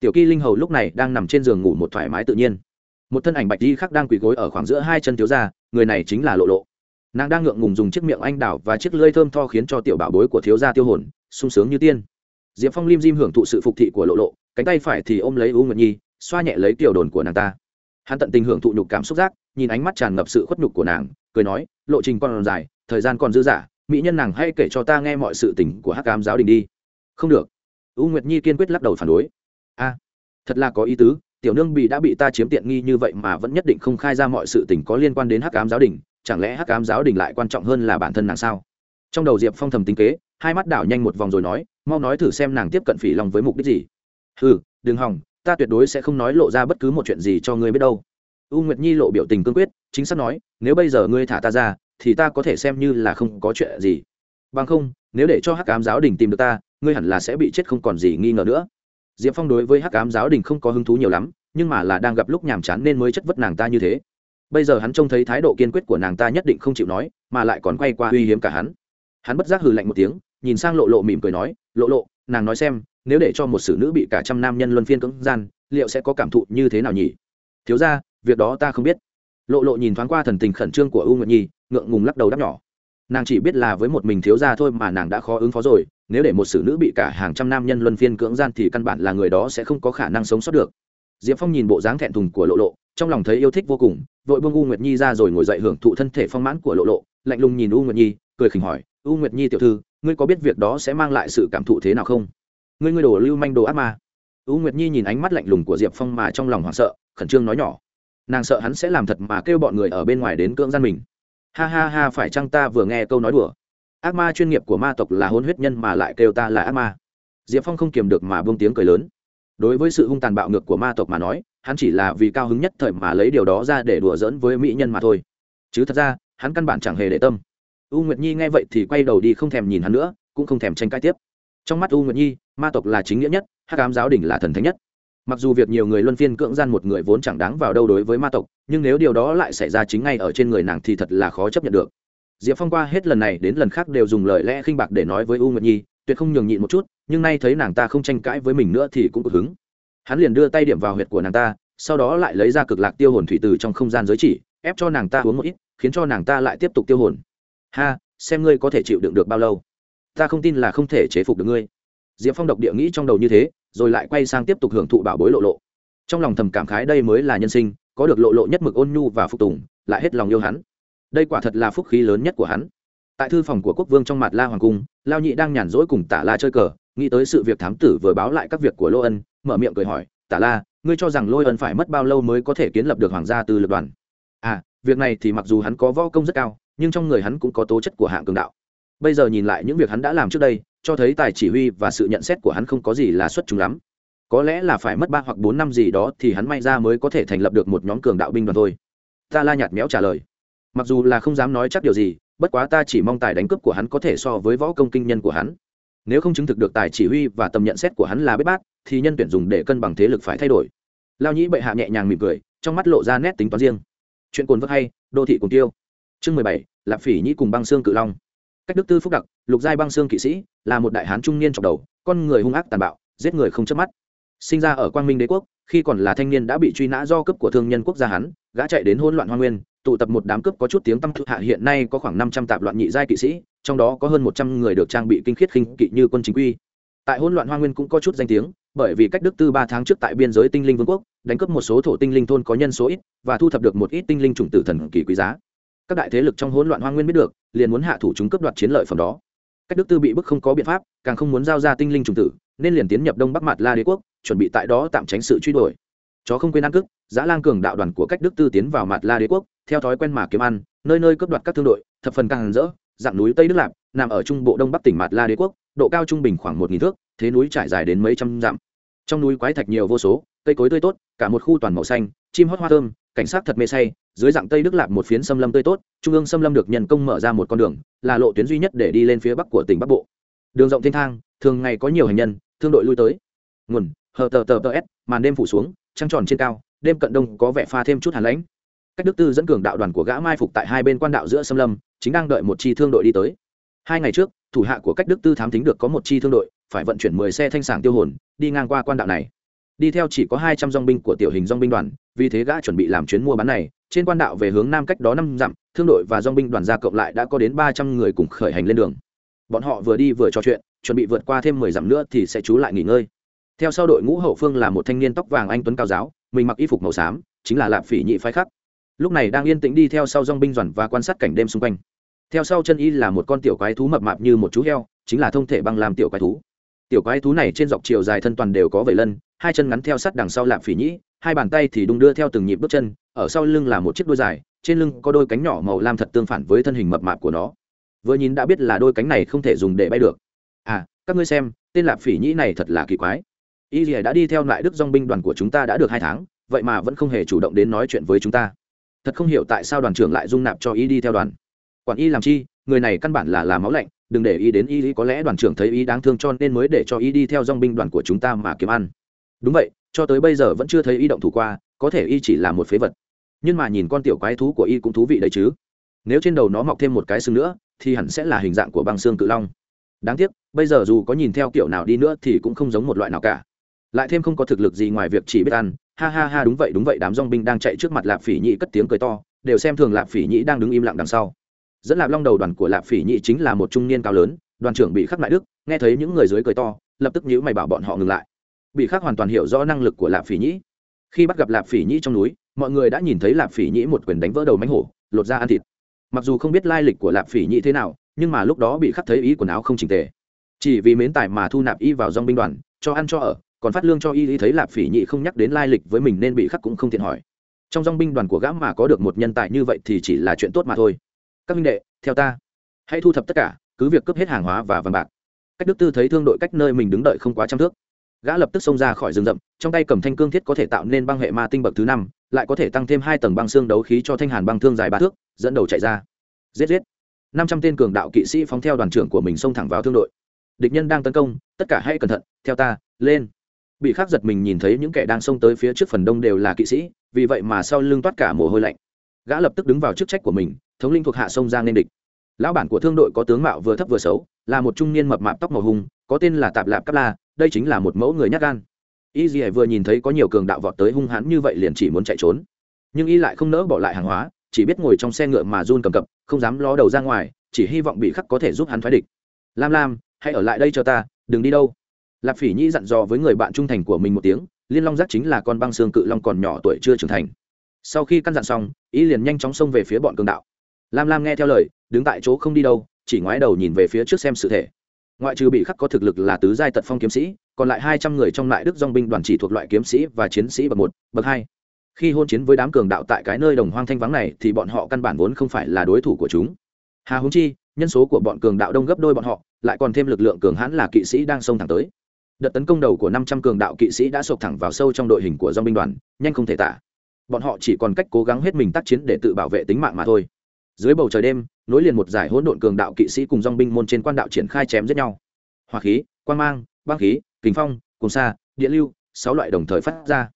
Tiểu kỳ linh hầu lúc này đang nằm trên giường ngủ một thoải mái tự nhiên. Một thân ảnh bạch đi khác đang quỳ gối ở khoảng giữa hai chân thiếu ra người này chính là lộ lộ. Nàng đang ngượng ngùng dùng chiếc miệng anh đào và chiếc lưỡi thơm tho khiến cho tiểu bảo bối của thiếu gia tiêu hồn sung sướng như tiên. Diệp phong lim dim hưởng thụ sự phục thị của lộ lộ, cánh tay phải thì ôm lấy u nguyệt nhi, xoa nhẹ lấy tiểu đồn của nàng ta. Hắn tận tình hưởng thụ nhục cảm xúc giác, nhìn ánh mắt tràn ngập sự khuất nhục của nàng, cười nói, lộ trình còn dài, thời gian còn dư dả, mỹ nhân nàng hay kể cho ta nghe mọi sự tình của hắc cám giáo đình đi. Không được. U nguyệt nhi kiên quyết lắc đầu phản đối. A, thật là có ý tứ, tiểu nương bị đã bị ta chiếm tiện nghi như vậy mà vẫn nhất định không khai ra mọi sự tình có liên quan đến hắc cám giáo đình, chẳng lẽ hắc cám giáo đình lại quan trọng hơn là bản thân nàng sao? Trong đầu diệp phong thầm tính kế hai mắt đảo nhanh một vòng rồi nói, mau nói thử xem nàng tiếp cận phỉ lòng với mục đích gì. Ừ đừng hòng ta tuyệt đối sẽ không nói lộ ra bất cứ một chuyện gì cho ngươi biết đâu. U nguyệt nhi lộ biểu tình cương quyết, chính xác nói, nếu bây giờ ngươi thả ta ra, thì ta có thể xem như là không có chuyện gì. Bằng không, nếu để cho hắc cám giáo đình tìm được ta, ngươi hẳn là sẽ bị chết không còn gì nghi ngờ nữa. Diệp phong đối với hắc cám giáo đình không có hứng thú nhiều lắm, nhưng mà là đang gặp lúc nhàm chán nên mới chất vất nàng ta như thế. Bây giờ hắn trông thấy thái độ kiên quyết của nàng ta nhất định không chịu nói, mà lại còn quay qua uy hiếm cả hắn. Hắn bất giác hừ lạnh một tiếng nhìn sang lộ lộ mỉm cười nói, lộ lộ, nàng nói xem, nếu để cho một xử nữ bị cả trăm nam nhân luân phiên cưỡng gian, liệu sẽ có cảm thụ như thế nào nhỉ? Thiếu ra việc đó ta không biết. Lộ lộ nhìn thoáng qua thần tình khẩn trương của u nguyệt nhi, ngượng ngùng lắc đầu đắp nhỏ. Nàng chỉ biết là với một mình thiếu ra thôi mà nàng đã khó ứng phó rồi, nếu để một xử nữ bị cả hàng trăm nam nhân luân phiên cưỡng gian thì căn bản là người đó sẽ không có khả năng sống sót được. Diệp phong nhìn bộ dáng thẹn thùng của lộ lộ, trong lòng thấy yêu thích vô cùng, vội buông u nguyệt nhi ra rồi ngồi dậy hưởng thụ thân thể phong mãn của lộ lộ, lạnh lùng nhìn u nguyệt nhi, cười khỉnh hỏi u nguyệt nhi tiểu thư, ngươi có biết việc đó sẽ mang lại sự cảm thụ thế nào không? Ngươi ngươi đồ lưu manh đồ ác ma. U nguyệt nhi nhìn ánh mắt lạnh lùng của diệp phong mà trong lòng hoảng sợ, khẩn trương nói nhỏ. Nàng sợ hắn sẽ làm thật mà kêu bọn người ở bên ngoài đến cưỡng gian mình. Ha ha ha, phải chăng ta vừa nghe câu nói đùa? Ác ma chuyên nghiệp của ma tộc là hôn huyết nhân mà lại kêu ta là ác ma. Diệp phong không kiềm được mà bông tiếng cười lớn. Đối với sự hung tàn bạo ngược của ma tộc mà nói, hắn chỉ là vì cao hứng nhất thời mà lấy điều đó ra để đùa giỡn với mỹ nhân mà thôi. Chứ thật ra, hắn căn bản chẳng hề để tâm u nguyệt nhi nghe vậy thì quay đầu đi không thèm nhìn hắn nữa, cũng không thèm tranh cãi tiếp. Trong mắt u nguyệt nhi, ma tộc là chính nghĩa nhất, hắc ám giáo đình là thần thánh nhất. Mặc dù việc nhiều người luân phiên cưỡng gian một người vốn chẳng đáng vào đâu đối với ma tộc, nhưng nếu điều đó lại xảy ra chính ngay ở trên người nàng thì thật là khó chấp nhận được. Diệp phong qua hết lần này đến lần khác đều dùng lời lẽ khinh bạc để nói với u nguyệt nhi, tuyệt không nhường nhịn một chút, nhưng nay thấy nàng ta không tranh cãi với mình nữa thì cũng cực hứng. Hắn liền đưa tay điểm vào huyệt của nàng ta, sau đó lại lấy ra cực lạc tiêu hồn thủy từ trong không gian giới chỉ, ép cho nàng ta uống một ít, khiến cho nàng ta lại tiếp tục tiêu hồn ha, xem ngươi có thể chịu đựng được bao lâu. Ta không tin là không thể chế phục được ngươi. Diệp phong độc địa nghĩ trong đầu như thế, rồi lại quay sang tiếp tục hưởng thụ bảo bối lộ lộ. Trong lòng thầm cảm khái đây mới là nhân sinh, có được lộ lộ nhất mực ôn nhu và phục tùng, lại hết lòng yêu hắn. Đây quả thật là phúc khí lớn nhất của hắn. Tại thư phòng của quốc vương trong mặt la hoàng cung, lao nhị đang nhàn rỗi cùng tả la chơi cờ, nghĩ tới sự việc thám tử vừa báo lại các việc của lô ân, mở miệng cười hỏi, tả la, ngươi cho rằng lôi ân phải mất bao lâu mới có thể kiến lập được hoàng gia từ lực đoàn? À việc này thì mặc dù hắn có võ công rất cao nhưng trong người hắn cũng có tố chất của hạng cường đạo. Bây giờ nhìn lại những việc hắn đã làm trước đây, cho thấy tài chỉ huy và sự nhận xét của hắn không có gì là xuất chúng lắm. Có lẽ là phải mất ba hoặc bốn năm gì đó thì hắn may ra mới có thể thành lập được một nhóm cường đạo binh đoàn thôi. Ta la nhạt méo trả lời. Mặc dù là không dám nói chắc điều gì, bất quá ta chỉ mong tài đánh cướp của hắn có thể so với võ công kinh nhân của hắn. Nếu không chứng thực được tài chỉ huy và tầm nhận xét của hắn là bế bát, thì nhân tuyển dùng để cân bằng thế lực phải thay đổi. Lao nhĩ bệ hạ nhẹ nhàng mỉm cười, trong mắt lộ ra nét tính toán riêng. Chuyện cồn vớt hay, đô thị cùng tiêu chương mười bảy, lạp phỉ nhĩ cùng băng xương cự long. Cách đức tư phúc đặc, lục giai băng xương kỵ sĩ, là một đại hán trung niên trọng đầu, con người hung ác tàn bạo, giết người không chớp mắt. Sinh ra ở quang minh đế quốc, khi còn là thanh niên đã bị truy nã do cấp của thương nhân quốc gia hắn, gã chạy đến hỗn loạn hoa nguyên, tụ tập một đám cướp có chút tiếng tăm hạ hiện nay có khoảng năm trăm tạp loạn nhị giai kỵ sĩ, trong đó có hơn một trăm người được trang bị kinh khiết khinh kỵ như quân chính quy. Tại hỗn loạn hoa nguyên cũng có chút danh tiếng, bởi vì cách đức tư ba tháng trước tại biên giới tinh linh vương quốc, đánh cướp một số thổ tinh linh thôn có nhân số ít, và thu thập được một ít tinh linh chủng tử thần kỳ quý giá các đại thế lực trong hỗn loạn hoang nguyên biết được, liền muốn hạ thủ chúng cướp đoạt chiến lợi phẩm đó. Cách đức tư bị bức không có biện pháp, càng không muốn giao ra tinh linh trùng tử, nên liền tiến nhập đông bắc mặt la đế quốc, chuẩn bị tại đó tạm tránh sự truy đuổi. Chó không quên ăn cức giã lang cường đạo đoàn của cách đức tư tiến vào mặt la đế quốc, theo thói quen mà kiếm ăn, nơi nơi cướp đoạt các thương đội, thập phần càng rỡ, dạng núi tây đức lạp, nằm ở trung bộ đông bắc tỉnh mặt la đế quốc, độ cao trung bình khoảng một nghìn thước, thế núi trải dài đến mấy trăm dặm. Trong núi quái thạch nhiều vô số, cây cối tươi tốt, cả một khu toàn màu xanh, chim hót hoa thơm cảnh sát thật mê say, dưới dạng tây đức lạp một phiến xâm lâm tươi tốt, trung ương xâm lâm được nhân công mở ra một con đường, là lộ tuyến duy nhất để đi lên phía bắc của tỉnh bắc bộ. Đường rộng thiên thang, thường ngày có nhiều hành nhân, thương đội lui tới. Nguồn, hờ tờ tờ tờ s, màn đêm phủ xuống, trăng tròn trên cao, đêm cận đông có vẻ pha thêm chút hàn lãnh. Cách đức tư dẫn cường đạo đoàn của gã mai phục tại hai bên quan đạo giữa xâm lâm, chính đang đợi một chi thương đội đi tới. Hai ngày trước, thủ hạ của cách đức tư thám tính được có một chi thương đội, phải vận chuyển mười xe thanh sàng tiêu hồn, đi ngang qua quan đạo này đi theo chỉ có hai trăm dong binh của tiểu hình dong binh đoàn, vì thế gã chuẩn bị làm chuyến mua bán này. Trên quan đạo về hướng nam cách đó năm dặm, thương đội và dong binh đoàn gia cộng lại đã có đến ba trăm người cùng khởi hành lên đường. Bọn họ vừa đi vừa trò chuyện, chuẩn bị vượt qua thêm mười dặm nữa thì sẽ trú lại nghỉ ngơi. Theo sau đội ngũ hậu phương là một thanh niên tóc vàng anh tuấn cao giáo, mình mặc y phục màu xám, chính là lạp phỉ nhị phái khắc. Lúc này đang yên tĩnh đi theo sau dong binh đoàn và quan sát cảnh đêm xung quanh. Theo sau chân y là một con tiểu quái thú mập mạp như một chú heo, chính là thông thể băng làm tiểu quái thú tiểu quái thú này trên dọc chiều dài thân toàn đều có vẩy lân, hai chân ngắn theo sát đằng sau lạp phỉ nhĩ, hai bàn tay thì đung đưa theo từng nhịp bước chân, ở sau lưng là một chiếc đuôi dài, trên lưng có đôi cánh nhỏ màu lam thật tương phản với thân hình mập mạp của nó. Vừa nhìn đã biết là đôi cánh này không thể dùng để bay được. À các ngươi xem, tên lạp phỉ nhĩ này thật là kỳ quái. Y dì đã đi theo lại đức dong binh đoàn của chúng ta đã được hai tháng, vậy mà vẫn không hề chủ động đến nói chuyện với chúng ta. Thật không hiểu tại sao đoàn trưởng lại dung nạp cho y đi theo đoàn quản y làm chi, người này căn bản là làm máu lạnh, đừng để ý đến y có lẽ đoàn trưởng thấy y đáng thương cho nên mới để cho y đi theo dong binh đoàn của chúng ta mà kiếm ăn. Đúng vậy, cho tới bây giờ vẫn chưa thấy y động thủ qua, có thể y chỉ là một phế vật. Nhưng mà nhìn con tiểu quái thú của y cũng thú vị đấy chứ. Nếu trên đầu nó mọc thêm một cái xương nữa, thì hẳn sẽ là hình dạng của băng xương cự long. Đáng tiếc, bây giờ dù có nhìn theo kiểu nào đi nữa thì cũng không giống một loại nào cả. Lại thêm không có thực lực gì ngoài việc chỉ biết ăn. Ha ha ha, đúng vậy đúng vậy, đám dong binh đang chạy trước mặt lạp phỉ nhị cất tiếng cười to, đều xem thường lạp phỉ nhị đang đứng im lặng đằng sau dẫn lạp long đầu đoàn của lạp phỉ nhị chính là một trung niên cao lớn, đoàn trưởng bị khắc lại đức, nghe thấy những người dưới cười to, lập tức nhíu mày bảo bọn họ ngừng lại. Bị khắc hoàn toàn hiểu rõ năng lực của lạp phỉ nhĩ khi bắt gặp lạp phỉ nhĩ trong núi, mọi người đã nhìn thấy lạp phỉ nhĩ một quyền đánh vỡ đầu mánh hổ, lột ra ăn thịt. Mặc dù không biết lai lịch của lạp phỉ nhĩ thế nào, nhưng mà lúc đó bị khắc thấy ý quần áo không chỉnh tề. Chỉ vì mến tài mà thu nạp y vào dong binh đoàn, cho ăn cho ở, còn phát lương cho y y thấy lạp phỉ nhị không nhắc đến lai lịch với mình nên bị khắc cũng không tiện hỏi. Trong dong binh đoàn của gã mà có được một nhân tài như vậy thì chỉ là chuyện tốt mà thôi các minh đệ, theo ta. Hãy thu thập tất cả, cứ việc cướp hết hàng hóa và vàng bạc. Cách đức tư thấy thương đội cách nơi mình đứng đợi không quá trăm thước. Gã lập tức xông ra khỏi rừng rậm, trong tay cầm thanh cương thiết có thể tạo nên băng hệ ma tinh bậc thứ năm, lại có thể tăng thêm hai tầng băng xương đấu khí cho thanh hàn băng thương dài ba thước, dẫn đầu chạy ra. Giết giết. Năm trăm tên cường đạo kỵ sĩ phóng theo đoàn trưởng của mình xông thẳng vào thương đội. Địch nhân đang tấn công, tất cả hãy cẩn thận, theo ta, lên. Bị khắc giật mình nhìn thấy những kẻ đang xông tới phía trước phần đông đều là kỵ sĩ, vì vậy mà sau lưng toát cả mồ hôi lạnh gã lập tức đứng vào chức trách của mình, thống linh thuộc hạ sông giang nên địch. Lão bản của thương đội có tướng mạo vừa thấp vừa xấu, là một trung niên mập mạp tóc màu hùng, có tên là tạp lạp cắp la, đây chính là một mẫu người nhát gan. Y dì vừa nhìn thấy có nhiều cường đạo vọt tới hung hãn như vậy liền chỉ muốn chạy trốn. Nhưng y lại không nỡ bỏ lại hàng hóa, chỉ biết ngồi trong xe ngựa mà run cầm cập, không dám ló đầu ra ngoài, chỉ hy vọng bị khắc có thể giúp hắn thoái địch. Lam lam, hãy ở lại đây cho ta, đừng đi đâu. Lạp phỉ nhĩ dặn dò với người bạn trung thành của mình một tiếng, liên long giác chính là con băng xương cự long còn nhỏ tuổi chưa trưởng thành sau khi căn dặn xong ý liền nhanh chóng xông về phía bọn cường đạo. Lam lam nghe theo lời, đứng tại chỗ không đi đâu, chỉ ngoái đầu nhìn về phía trước xem sự thể. Ngoại trừ bị khắc có thực lực là tứ giai tật phong kiếm sĩ, còn lại hai trăm người trong lại đức dong binh đoàn chỉ thuộc loại kiếm sĩ và chiến sĩ bậc một, bậc hai. Khi hôn chiến với đám cường đạo tại cái nơi đồng hoang thanh vắng này, thì bọn họ căn bản vốn không phải là đối thủ của chúng. Hà húng chi, nhân số của bọn cường đạo đông gấp đôi bọn họ, lại còn thêm lực lượng cường hãn là kỵ sĩ đang xông thẳng tới. Đợt tấn công đầu của năm trăm cường đạo kỵ sĩ đã sộc thẳng vào sâu trong đội hình của dong binh đoàn, nhanh không thể tả bọn họ chỉ còn cách cố gắng hết mình tác chiến để tự bảo vệ tính mạng mà thôi. Dưới bầu trời đêm, nối liền một giải hỗn độn cường đạo kỵ sĩ cùng dong binh môn trên quan đạo triển khai chém giết nhau. Hỏa khí, quang mang, băng khí kính phong cùng xa điện lưu, sáu loại đồng thời phát ra.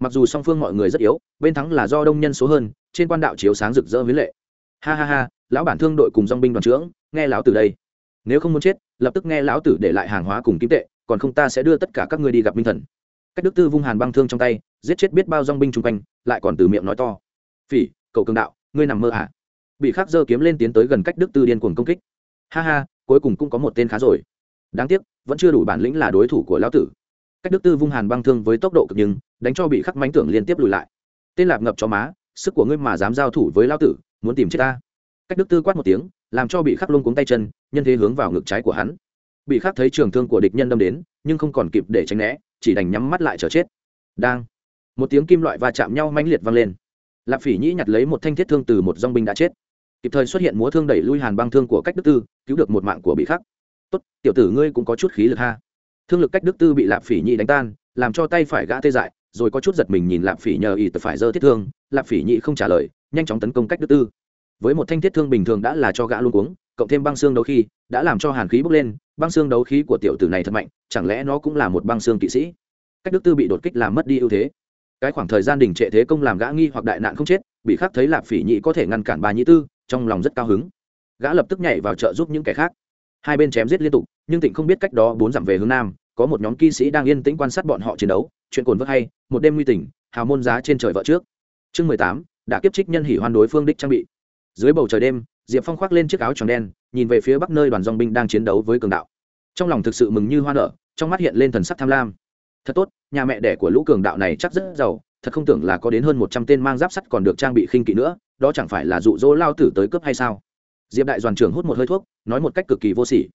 Mặc dù song phương mọi người rất yếu, bên thắng là do đông nhân số hơn, trên quan đạo chiếu sáng rực rỡ với lệ. Ha ha ha, lão bản thương đội cùng dong binh đoàn trưởng, nghe lão tử đây. Nếu không muốn chết, lập tức nghe lão tử để lại hàng hóa cùng kim tệ, còn không ta sẽ đưa tất cả các ngươi đi gặp minh thần cách đức tư vung hàn băng thương trong tay, giết chết biết bao dong binh chung quanh, lại còn từ miệng nói to. Phỉ, cậu cường đạo, ngươi nằm mơ hả bị khắc dơ kiếm lên tiến tới gần cách đức tư điên cuồng công kích. Ha ha, cuối cùng cũng có một tên khá rồi. Đáng tiếc, vẫn chưa đủ bản lĩnh là đối thủ của lão tử. Cách đức tư vung hàn băng thương với tốc độ cực nhưng, đánh cho bị khắc mánh tưởng liên tiếp lùi lại. Tên lạp ngập cho má, sức của ngươi mà dám giao thủ với lão tử, muốn tìm chết ta. Cách đức tư quát một tiếng, làm cho bị khắc luôn cuống tay chân, nhân thế hướng vào ngực trái của hắn. Bị khắc thấy trường thương của địch nhân đâm đến, nhưng không còn kịp để tránh né chỉ đành nhắm mắt lại chờ chết. Đang một tiếng kim loại va chạm nhau mãnh liệt vang lên. Lạp phỉ nhĩ nhặt lấy một thanh thiết thương từ một dong binh đã chết. Kịp thời xuất hiện múa thương đẩy lui hàn băng thương của cách đức tư cứu được một mạng của bị khắc. Tốt tiểu tử ngươi cũng có chút khí lực ha. Thương lực cách đức tư bị lạp phỉ nhĩ đánh tan làm cho tay phải gã tê dại rồi có chút giật mình nhìn lạp phỉ nhờ ý tập phải giơ thiết thương. Lạp phỉ nhĩ không trả lời nhanh chóng tấn công cách đức tư. Với một thanh thiết thương bình thường đã là cho gã luôn cuống, cộng thêm băng xương đấu khí đã làm cho hàn khí bốc lên băng xương đấu khí của tiểu tử này thật mạnh chẳng lẽ nó cũng là một băng xương kỵ sĩ? Cách đức tư bị đột kích làm mất đi ưu thế. Cái khoảng thời gian đình trệ thế công làm gã nghi hoặc đại nạn không chết bị khắc thấy lạp phỉ nhị có thể ngăn cản bà nhị tư trong lòng rất cao hứng. Gã lập tức nhảy vào trợ giúp những kẻ khác. Hai bên chém giết liên tục nhưng tịnh không biết cách đó bốn dặm về hướng nam có một nhóm kỵ sĩ đang yên tĩnh quan sát bọn họ chiến đấu chuyện cồn vớt hay một đêm nguy tình, hào môn giá trên trời vợ trước. Chương mười tám đã kiếp trích nhân hỉ hoan đối phương đích trang bị. Dưới bầu trời đêm diệp phong khoác lên chiếc áo tròn đen, nhìn về phía bắc nơi đoàn dong binh đang chiến đấu với cường đạo. Trong lòng thực sự mừng như hoa nở, trong mắt hiện lên thần sắc tham lam. Thật tốt, nhà mẹ đẻ của lũ cường đạo này chắc rất giàu, thật không tưởng là có đến hơn một trăm tên mang giáp sắt còn được trang bị khinh kỵ nữa, đó chẳng phải là dụ dỗ lao tử tới cướp hay sao? Diệp đại đoàn trưởng hút một hơi thuốc, nói một cách cực kỳ vô sỉ.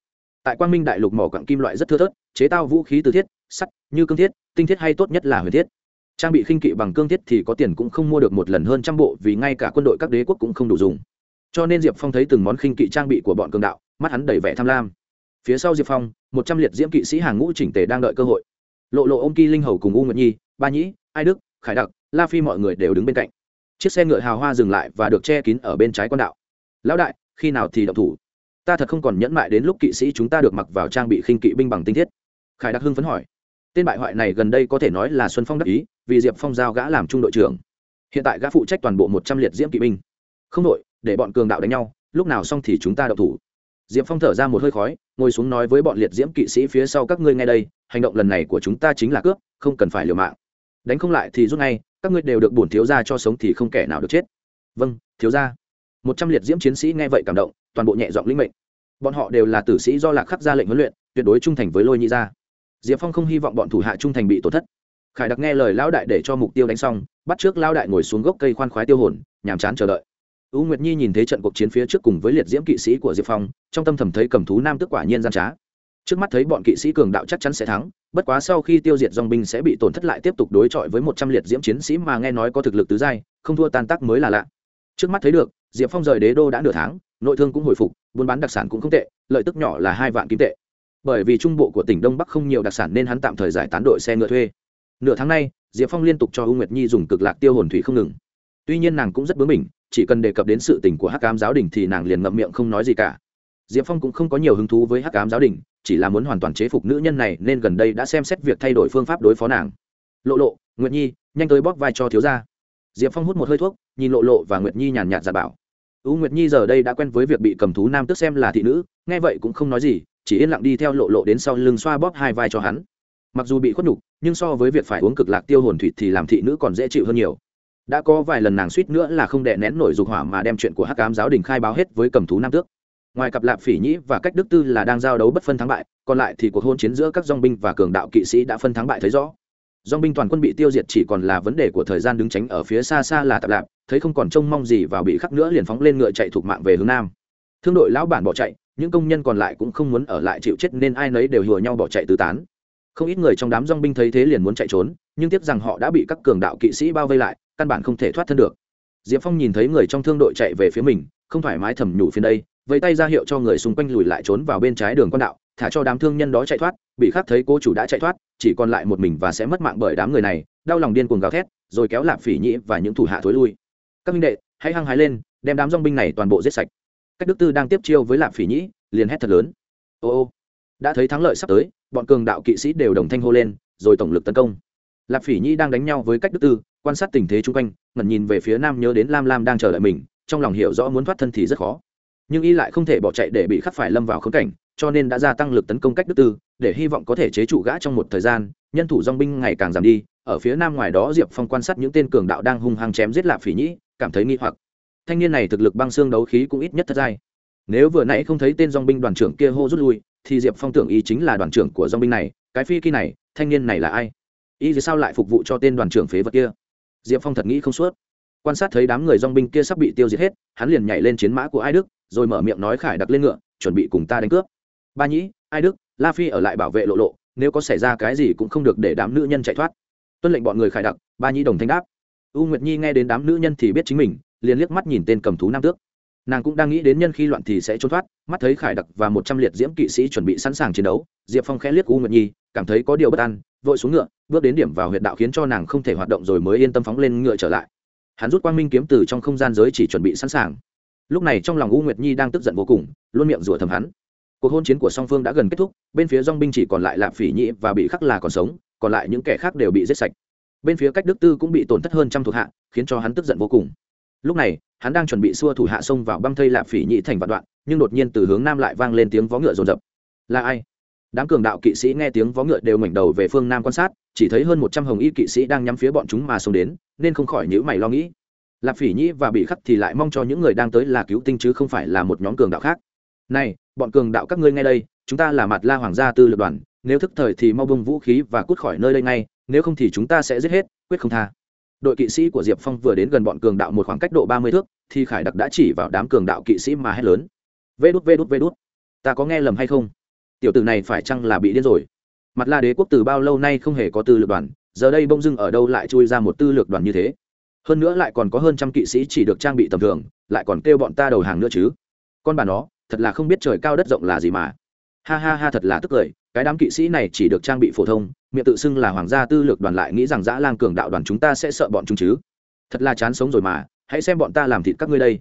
Tại quang minh đại lục mỏ quặng kim loại rất thưa thớt, chế tạo vũ khí từ thiết, sắt, như cương thiết, tinh thiết hay tốt nhất là huyền thiết. Trang bị khinh kỵ bằng cương thiết thì có tiền cũng không mua được một lần hơn trăm bộ vì ngay cả quân đội các đế quốc cũng không đủ dùng cho nên diệp phong thấy từng món khinh kỵ trang bị của bọn cường đạo, mắt hắn đầy vẻ tham lam. Phía sau diệp phong, một trăm liệt diễm kỵ sĩ hàng ngũ chỉnh tề đang đợi cơ hội. Lộ lộ ô m kỳ linh hầu cùng u nguyệt nhi, ba nhĩ, ai đức, khải đặc, la phi mọi người đều đứng bên cạnh. Chiếc xe ngựa hào hoa dừng lại và được che kín ở bên trái con đạo. Lão đại, khi nào thì đậu thủ? Ta thật không còn nhẫn mại đến lúc kỵ sĩ chúng ta được mặc vào trang bị khinh kỵ binh bằng tinh thiết. Khải đặc hưng phấn hỏi. Tên bại hoại này gần đây có thể nói là xuân phong đắc ý, vì diệp phong giao gã làm trung đội trưởng. Hiện tại gã phụ trách toàn bộ một trăm liệt diễm kỵ binh không đội, để bọn cường đạo đánh nhau, lúc nào xong thì chúng ta đậu thủ. Diệp phong thở ra một hơi khói, ngồi xuống nói với bọn liệt diễm kỵ sĩ phía sau các ngươi ngay đây, hành động lần này của chúng ta chính là cướp, không cần phải liều mạng. Đánh không lại thì rút ngay, các ngươi đều được bổn thiếu ra cho sống thì không kẻ nào được chết. Vâng thiếu ra một trăm liệt diễm chiến sĩ nghe vậy cảm động, toàn bộ nhẹ giọng linh mệnh. Bọn họ đều là tử sĩ do lạc khắc ra lệnh huấn luyện, tuyệt đối trung thành với lôi nhị gia. Diệp phong không hy vọng bọn thủ hạ trung thành bị tổn thất. Khải đặc nghe lời lão đại để cho mục tiêu đánh xong, bắt trước lão đại ngồi xuống gốc cây khoan khoái tiêu hồn, nhàm chán chờ đợi. U Nguyệt Nhi nhìn thấy trận cuộc chiến phía trước cùng với liệt diễm kỵ sĩ của Diệp Phong, trong tâm thầm thấy cầm thú nam tức quả nhiên gian trá. Trước mắt thấy bọn kỵ sĩ cường đạo chắc chắn sẽ thắng, bất quá sau khi tiêu diệt dòng binh sẽ bị tổn thất lại tiếp tục đối chọi với một trăm liệt diễm chiến sĩ mà nghe nói có thực lực tứ giai, không thua tan tác mới là lạ. Trước mắt thấy được, Diệp Phong rời đế đô đã nửa tháng, nội thương cũng hồi phục, buôn bán đặc sản cũng không tệ, lợi tức nhỏ là hai vạn kim tệ. Bởi vì trung bộ của tỉnh Đông Bắc không nhiều đặc sản nên hắn tạm thời giải tán đội xe ngựa thuê. Nửa tháng nay, Diệp Phong liên tục cho U Nguyệt Nhi dùng cực lạc tiêu hồn thủy không ngừng. Tuy nhiên nàng cũng rất bướng bỉnh, chỉ cần đề cập đến sự tình của hắc cám giáo đình thì nàng liền ngậm miệng không nói gì cả. Diệp phong cũng không có nhiều hứng thú với hắc cám giáo đình, chỉ là muốn hoàn toàn chế phục nữ nhân này nên gần đây đã xem xét việc thay đổi phương pháp đối phó nàng. Lộ lộ, nguyệt nhi, nhanh tới bóp vai cho thiếu gia. Diệp phong hút một hơi thuốc, nhìn lộ lộ và nguyệt nhi nhàn nhạt giả bảo. U nguyệt nhi giờ đây đã quen với việc bị cầm thú nam tức xem là thị nữ, nghe vậy cũng không nói gì, chỉ yên lặng đi theo lộ lộ đến sau lưng xoa bóp hai vai cho hắn. Mặc dù bị khuất nhục, nhưng so với việc phải uống cực lạc tiêu hồn thủy thì làm thị nữ còn dễ chịu hơn nhiều đã có vài lần nàng suýt nữa là không đè nén nổi dục hỏa mà đem chuyện của hắc ám giáo đình khai báo hết với cầm thú nam tước. Ngoài cặp lạp phỉ nhĩ và cách đức tư là đang giao đấu bất phân thắng bại, còn lại thì cuộc hôn chiến giữa các dong binh và cường đạo kỵ sĩ đã phân thắng bại thấy rõ. Dong binh toàn quân bị tiêu diệt chỉ còn là vấn đề của thời gian đứng tránh ở phía xa xa là tạp lạp, thấy không còn trông mong gì vào bị khắc nữa liền phóng lên ngựa chạy thuộc mạng về hướng nam. Thương đội lão bản bỏ chạy, những công nhân còn lại cũng không muốn ở lại chịu chết nên ai nấy đều hùa nhau bỏ chạy tứ tán. Không ít người trong đám dong binh thấy thế liền muốn chạy trốn, nhưng tiếc rằng họ đã bị các cường đạo kỵ sĩ bao vây lại căn bản không thể thoát thân được. Diệp phong nhìn thấy người trong thương đội chạy về phía mình, không thoải mái thầm nhủ phiên đây, vẫy tay ra hiệu cho người xung quanh lùi lại trốn vào bên trái đường quan đạo, thả cho đám thương nhân đó chạy thoát, bị khắc thấy cô chủ đã chạy thoát, chỉ còn lại một mình và sẽ mất mạng bởi đám người này, đau lòng điên cuồng gào thét, rồi kéo lạp phỉ nhĩ và những thủ hạ thối lui. Các minh đệ, hãy hăng hái lên, đem đám dong binh này toàn bộ giết sạch. Cách đức tư đang tiếp chiêu với lạp phỉ nhĩ, liền hét thật lớn. Ô ô, đã thấy thắng lợi sắp tới, bọn cường đạo kỵ sĩ đều đồng thanh hô lên, rồi tổng lực tấn công. Lạp phỉ nhĩ đang đánh nhau với cách đức tư quan sát tình thế chung quanh, ngẩn nhìn về phía nam nhớ đến lam lam đang chờ đợi mình, trong lòng hiểu rõ muốn thoát thân thì rất khó. Nhưng y lại không thể bỏ chạy để bị khắc phải lâm vào khống cảnh, cho nên đã gia tăng lực tấn công cách đức tư, để hy vọng có thể chế trụ gã trong một thời gian, nhân thủ dong binh ngày càng giảm đi. Ở phía nam ngoài đó, diệp phong quan sát những tên cường đạo đang hung hăng chém giết lạp phỉ nhĩ, cảm thấy nghi hoặc. Thanh niên này thực lực băng xương đấu khí cũng ít nhất thất giai nếu vừa nãy không thấy tên dong binh đoàn trưởng kia hô rút lui, thì diệp phong tưởng y chính là đoàn trưởng của dong binh này. Cái phi kỳ này, thanh niên này là ai? Y sao lại phục vụ cho tên đoàn trưởng phế vật kia? Diệp phong thật nghĩ không suốt. Quan sát thấy đám người dong binh kia sắp bị tiêu diệt hết, hắn liền nhảy lên chiến mã của ai đức, rồi mở miệng nói khải đặc lên ngựa, chuẩn bị cùng ta đánh cướp. Ba nhĩ, ai đức, la phi ở lại bảo vệ lộ lộ, nếu có xảy ra cái gì cũng không được để đám nữ nhân chạy thoát. Tuân lệnh bọn người khải đặc, ba nhĩ đồng thanh đáp. U nguyệt nhi nghe đến đám nữ nhân thì biết chính mình, liền liếc mắt nhìn tên cầm thú nam tước. Nàng cũng đang nghĩ đến nhân khi loạn thì sẽ trốn thoát, mắt thấy khải đặc và một trăm liệt diễm kỵ sĩ chuẩn bị sẵn sàng chiến đấu, diệp phong khẽ liếc u nguyệt nhi, cảm thấy có điều bất an vội xuống ngựa, bước đến điểm vào huyệt đạo khiến cho nàng không thể hoạt động rồi mới yên tâm phóng lên ngựa trở lại. Hắn rút quang minh kiếm từ trong không gian giới chỉ chuẩn bị sẵn sàng. Lúc này trong lòng u nguyệt nhi đang tức giận vô cùng, luôn miệng rủa thầm hắn. Cuộc hôn chiến của song phương đã gần kết thúc, bên phía dong binh chỉ còn lại lạp phỉ Nhị và bị khắc là còn sống, còn lại những kẻ khác đều bị giết sạch. Bên phía cách đức tư cũng bị tổn thất hơn trăm thuộc hạ, khiến cho hắn tức giận vô cùng. Lúc này, hắn đang chuẩn bị xua thủ hạ sông vào băng thây lạp phỉ Nhị thành vạn đoạn, nhưng đột nhiên từ hướng nam lại vang lên tiếng vó ngựa rồn rập là ai? Đám cường đạo kỵ sĩ nghe tiếng vó ngựa đều ngoảnh đầu về phương nam quan sát, chỉ thấy hơn một trăm hồng y kỵ sĩ đang nhắm phía bọn chúng mà xông đến, nên không khỏi nhữ mày lo nghĩ. Lạp phỉ nhĩ và bị khắc thì lại mong cho những người đang tới là cứu tinh chứ không phải là một nhóm cường đạo khác. Này, bọn cường đạo các ngươi ngay đây, chúng ta là mặt la hoàng gia tư lực đoàn, nếu thức thời thì mau bông vũ khí và cút khỏi nơi đây ngay, nếu không thì chúng ta sẽ giết hết, quyết không tha. Đội kỵ sĩ của diệp phong vừa đến gần bọn cường đạo một khoảng cách độ ba mươi thước, thì khải đặc đã chỉ vào đám cường đạo kỵ sĩ mà hét lớn. Vê đút vê đút vê đút, ta có nghe lầm hay không? Tiểu tử này phải chăng là bị điên rồi? Mặt la đế quốc từ bao lâu nay không hề có tư lược đoàn, giờ đây bông dưng ở đâu lại chui ra một tư lược đoàn như thế? Hơn nữa lại còn có hơn trăm kỵ sĩ chỉ được trang bị tầm thường, lại còn kêu bọn ta đầu hàng nữa chứ? Con bà nó, thật là không biết trời cao đất rộng là gì mà. Ha ha ha, thật là tức cười, cái đám kỵ sĩ này chỉ được trang bị phổ thông, miệng tự xưng là hoàng gia tư lược đoàn lại nghĩ rằng dã lang cường đạo đoàn chúng ta sẽ sợ bọn chúng chứ? Thật là chán sống rồi mà, hãy xem bọn ta làm thịt các ngươi đây.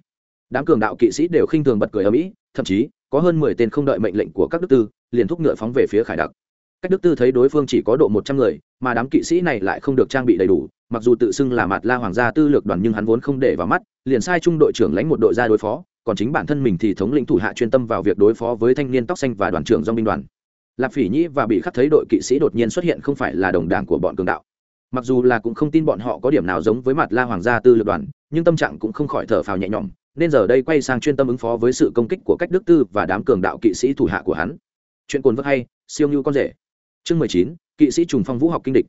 Đám cường đạo kỵ sĩ đều khinh thường bật cười ở mỹ thậm chí, có hơn mười tên không đợi mệnh lệnh của các đức tư liền thúc ngựa phóng về phía khải đặc. Cách đức tư thấy đối phương chỉ có độ một trăm người, mà đám kỵ sĩ này lại không được trang bị đầy đủ, mặc dù tự xưng là mặt la hoàng gia tư lược đoàn nhưng hắn vốn không để vào mắt, liền sai trung đội trưởng lãnh một đội ra đối phó, còn chính bản thân mình thì thống lĩnh thủ hạ chuyên tâm vào việc đối phó với thanh niên tóc xanh và đoàn trưởng Do binh đoàn. Lạp phỉ nhĩ và bị khắc thấy đội kỵ sĩ đột nhiên xuất hiện không phải là đồng đảng của bọn cường đạo. Mặc dù là cũng không tin bọn họ có điểm nào giống với mặt la hoàng gia tư lược đoàn, nhưng tâm trạng cũng không khỏi thở phào nhẹ nhõm, nên giờ đây quay sang chuyên tâm ứng phó với sự công kích của cách đức tư và đám cường đạo kỵ sĩ thủ hạ của hắn chuyện cồn vất hay, siêu như con rể. Chương mười chín, kỵ sĩ trùng phong vũ học kinh địch.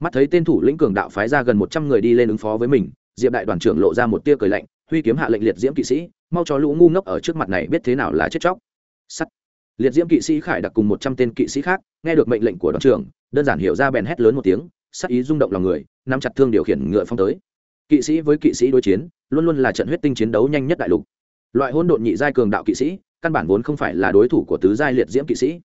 Mắt thấy tên thủ lĩnh cường đạo phái ra gần một trăm người đi lên ứng phó với mình, diệp đại đoàn trưởng lộ ra một tia cười lạnh, huy kiếm hạ lệnh liệt diễm kỵ sĩ, mau cho lũ ngu ngốc ở trước mặt này biết thế nào là chết chóc. Sắt. Liệt diễm kỵ sĩ khải đặc cùng một trăm tên kỵ sĩ khác, nghe được mệnh lệnh của đoàn trưởng, đơn giản hiểu ra bèn hét lớn một tiếng sắc ý rung động lòng người, nắm chặt thương điều khiển ngựa phong tới. Kỵ sĩ với kỵ sĩ đối chiến, luôn luôn là trận huyết tinh chiến đấu nhanh nhất đại lục. Loại hôn độn nhị giai cường đạo kỵ sĩ căn bản vốn không phải là đối thủ của tứ giai liệt diễm kỵ sĩ.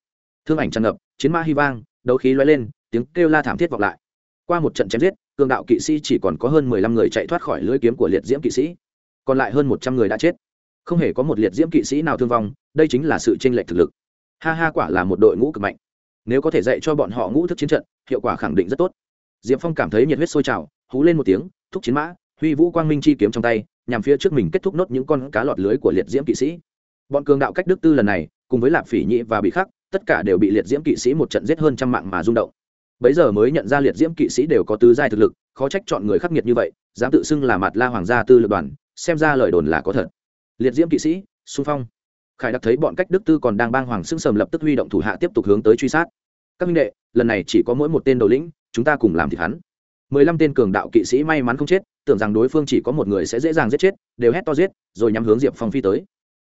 Thương ảnh tràn ngập, chiến ma hy vang, đấu khí loay lên, tiếng kêu la thảm thiết vọng lại. Qua một trận chém giết, cường đạo kỵ sĩ chỉ còn có hơn mười lăm người chạy thoát khỏi lưỡi kiếm của liệt diễm kỵ sĩ. Còn lại hơn một trăm người đã chết. Không hề có một liệt diễm kỵ sĩ nào thương vong, đây chính là sự chênh lệch thực lực. Ha ha quả là một đội ngũ cực mạnh. Nếu có thể dạy cho bọn họ ngũ thức chiến trận, hiệu quả khẳng định rất tốt. Diệp phong cảm thấy nhiệt huyết sôi trào, hú lên một tiếng, thúc chiến mã, huy vũ quang minh chi kiếm trong tay, nhằm phía trước mình kết thúc nốt những con cá lọt lưới của liệt diễm kỵ sĩ bọn cường đạo cách đức tư lần này, cùng với lạp phỉ nhị và bị khắc, tất cả đều bị liệt diễm kỵ sĩ một trận giết hơn trăm mạng mà rung động. Bấy giờ mới nhận ra liệt diễm kỵ sĩ đều có tứ giai thực lực, khó trách chọn người khắc nghiệt như vậy, dám tự xưng là mặt la hoàng gia tư lực đoàn, xem ra lời đồn là có thật. Liệt diễm kỵ sĩ, xung phong. Khải đặc thấy bọn cách đức tư còn đang bang hoàng xưng sầm lập tức huy động thủ hạ tiếp tục hướng tới truy sát. Các minh đệ, lần này chỉ có mỗi một tên đầu lĩnh, chúng ta cùng làm thịt hắn. Mười lăm tên cường đạo kỵ sĩ may mắn không chết, tưởng rằng đối phương chỉ có một người sẽ dễ dàng giết chết, đều hét to giết, rồi nhắm hướng diệp phong phi tới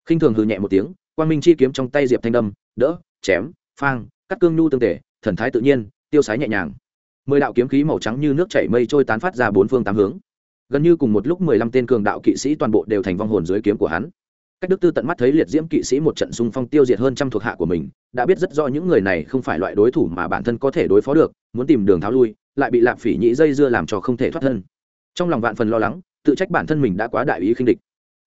khinh thường hư nhẹ một tiếng, quang minh chi kiếm trong tay diệp thanh đâm, đỡ, chém, phang, cắt cương nhu tương tể, thần thái tự nhiên, tiêu sái nhẹ nhàng. Mười đạo kiếm khí màu trắng như nước chảy mây trôi tán phát ra bốn phương tám hướng. Gần như cùng một lúc mười lăm tên cường đạo kỵ sĩ toàn bộ đều thành vong hồn dưới kiếm của hắn. Cách đức tư tận mắt thấy liệt diễm kỵ sĩ một trận xung phong tiêu diệt hơn trăm thuộc hạ của mình, đã biết rất rõ những người này không phải loại đối thủ mà bản thân có thể đối phó được, muốn tìm đường tháo lui, lại bị lạp phỉ nhĩ dây dưa làm cho không thể thoát thân. Trong lòng vạn phần lo lắng, tự trách bản thân mình đã quá đại ý khinh địch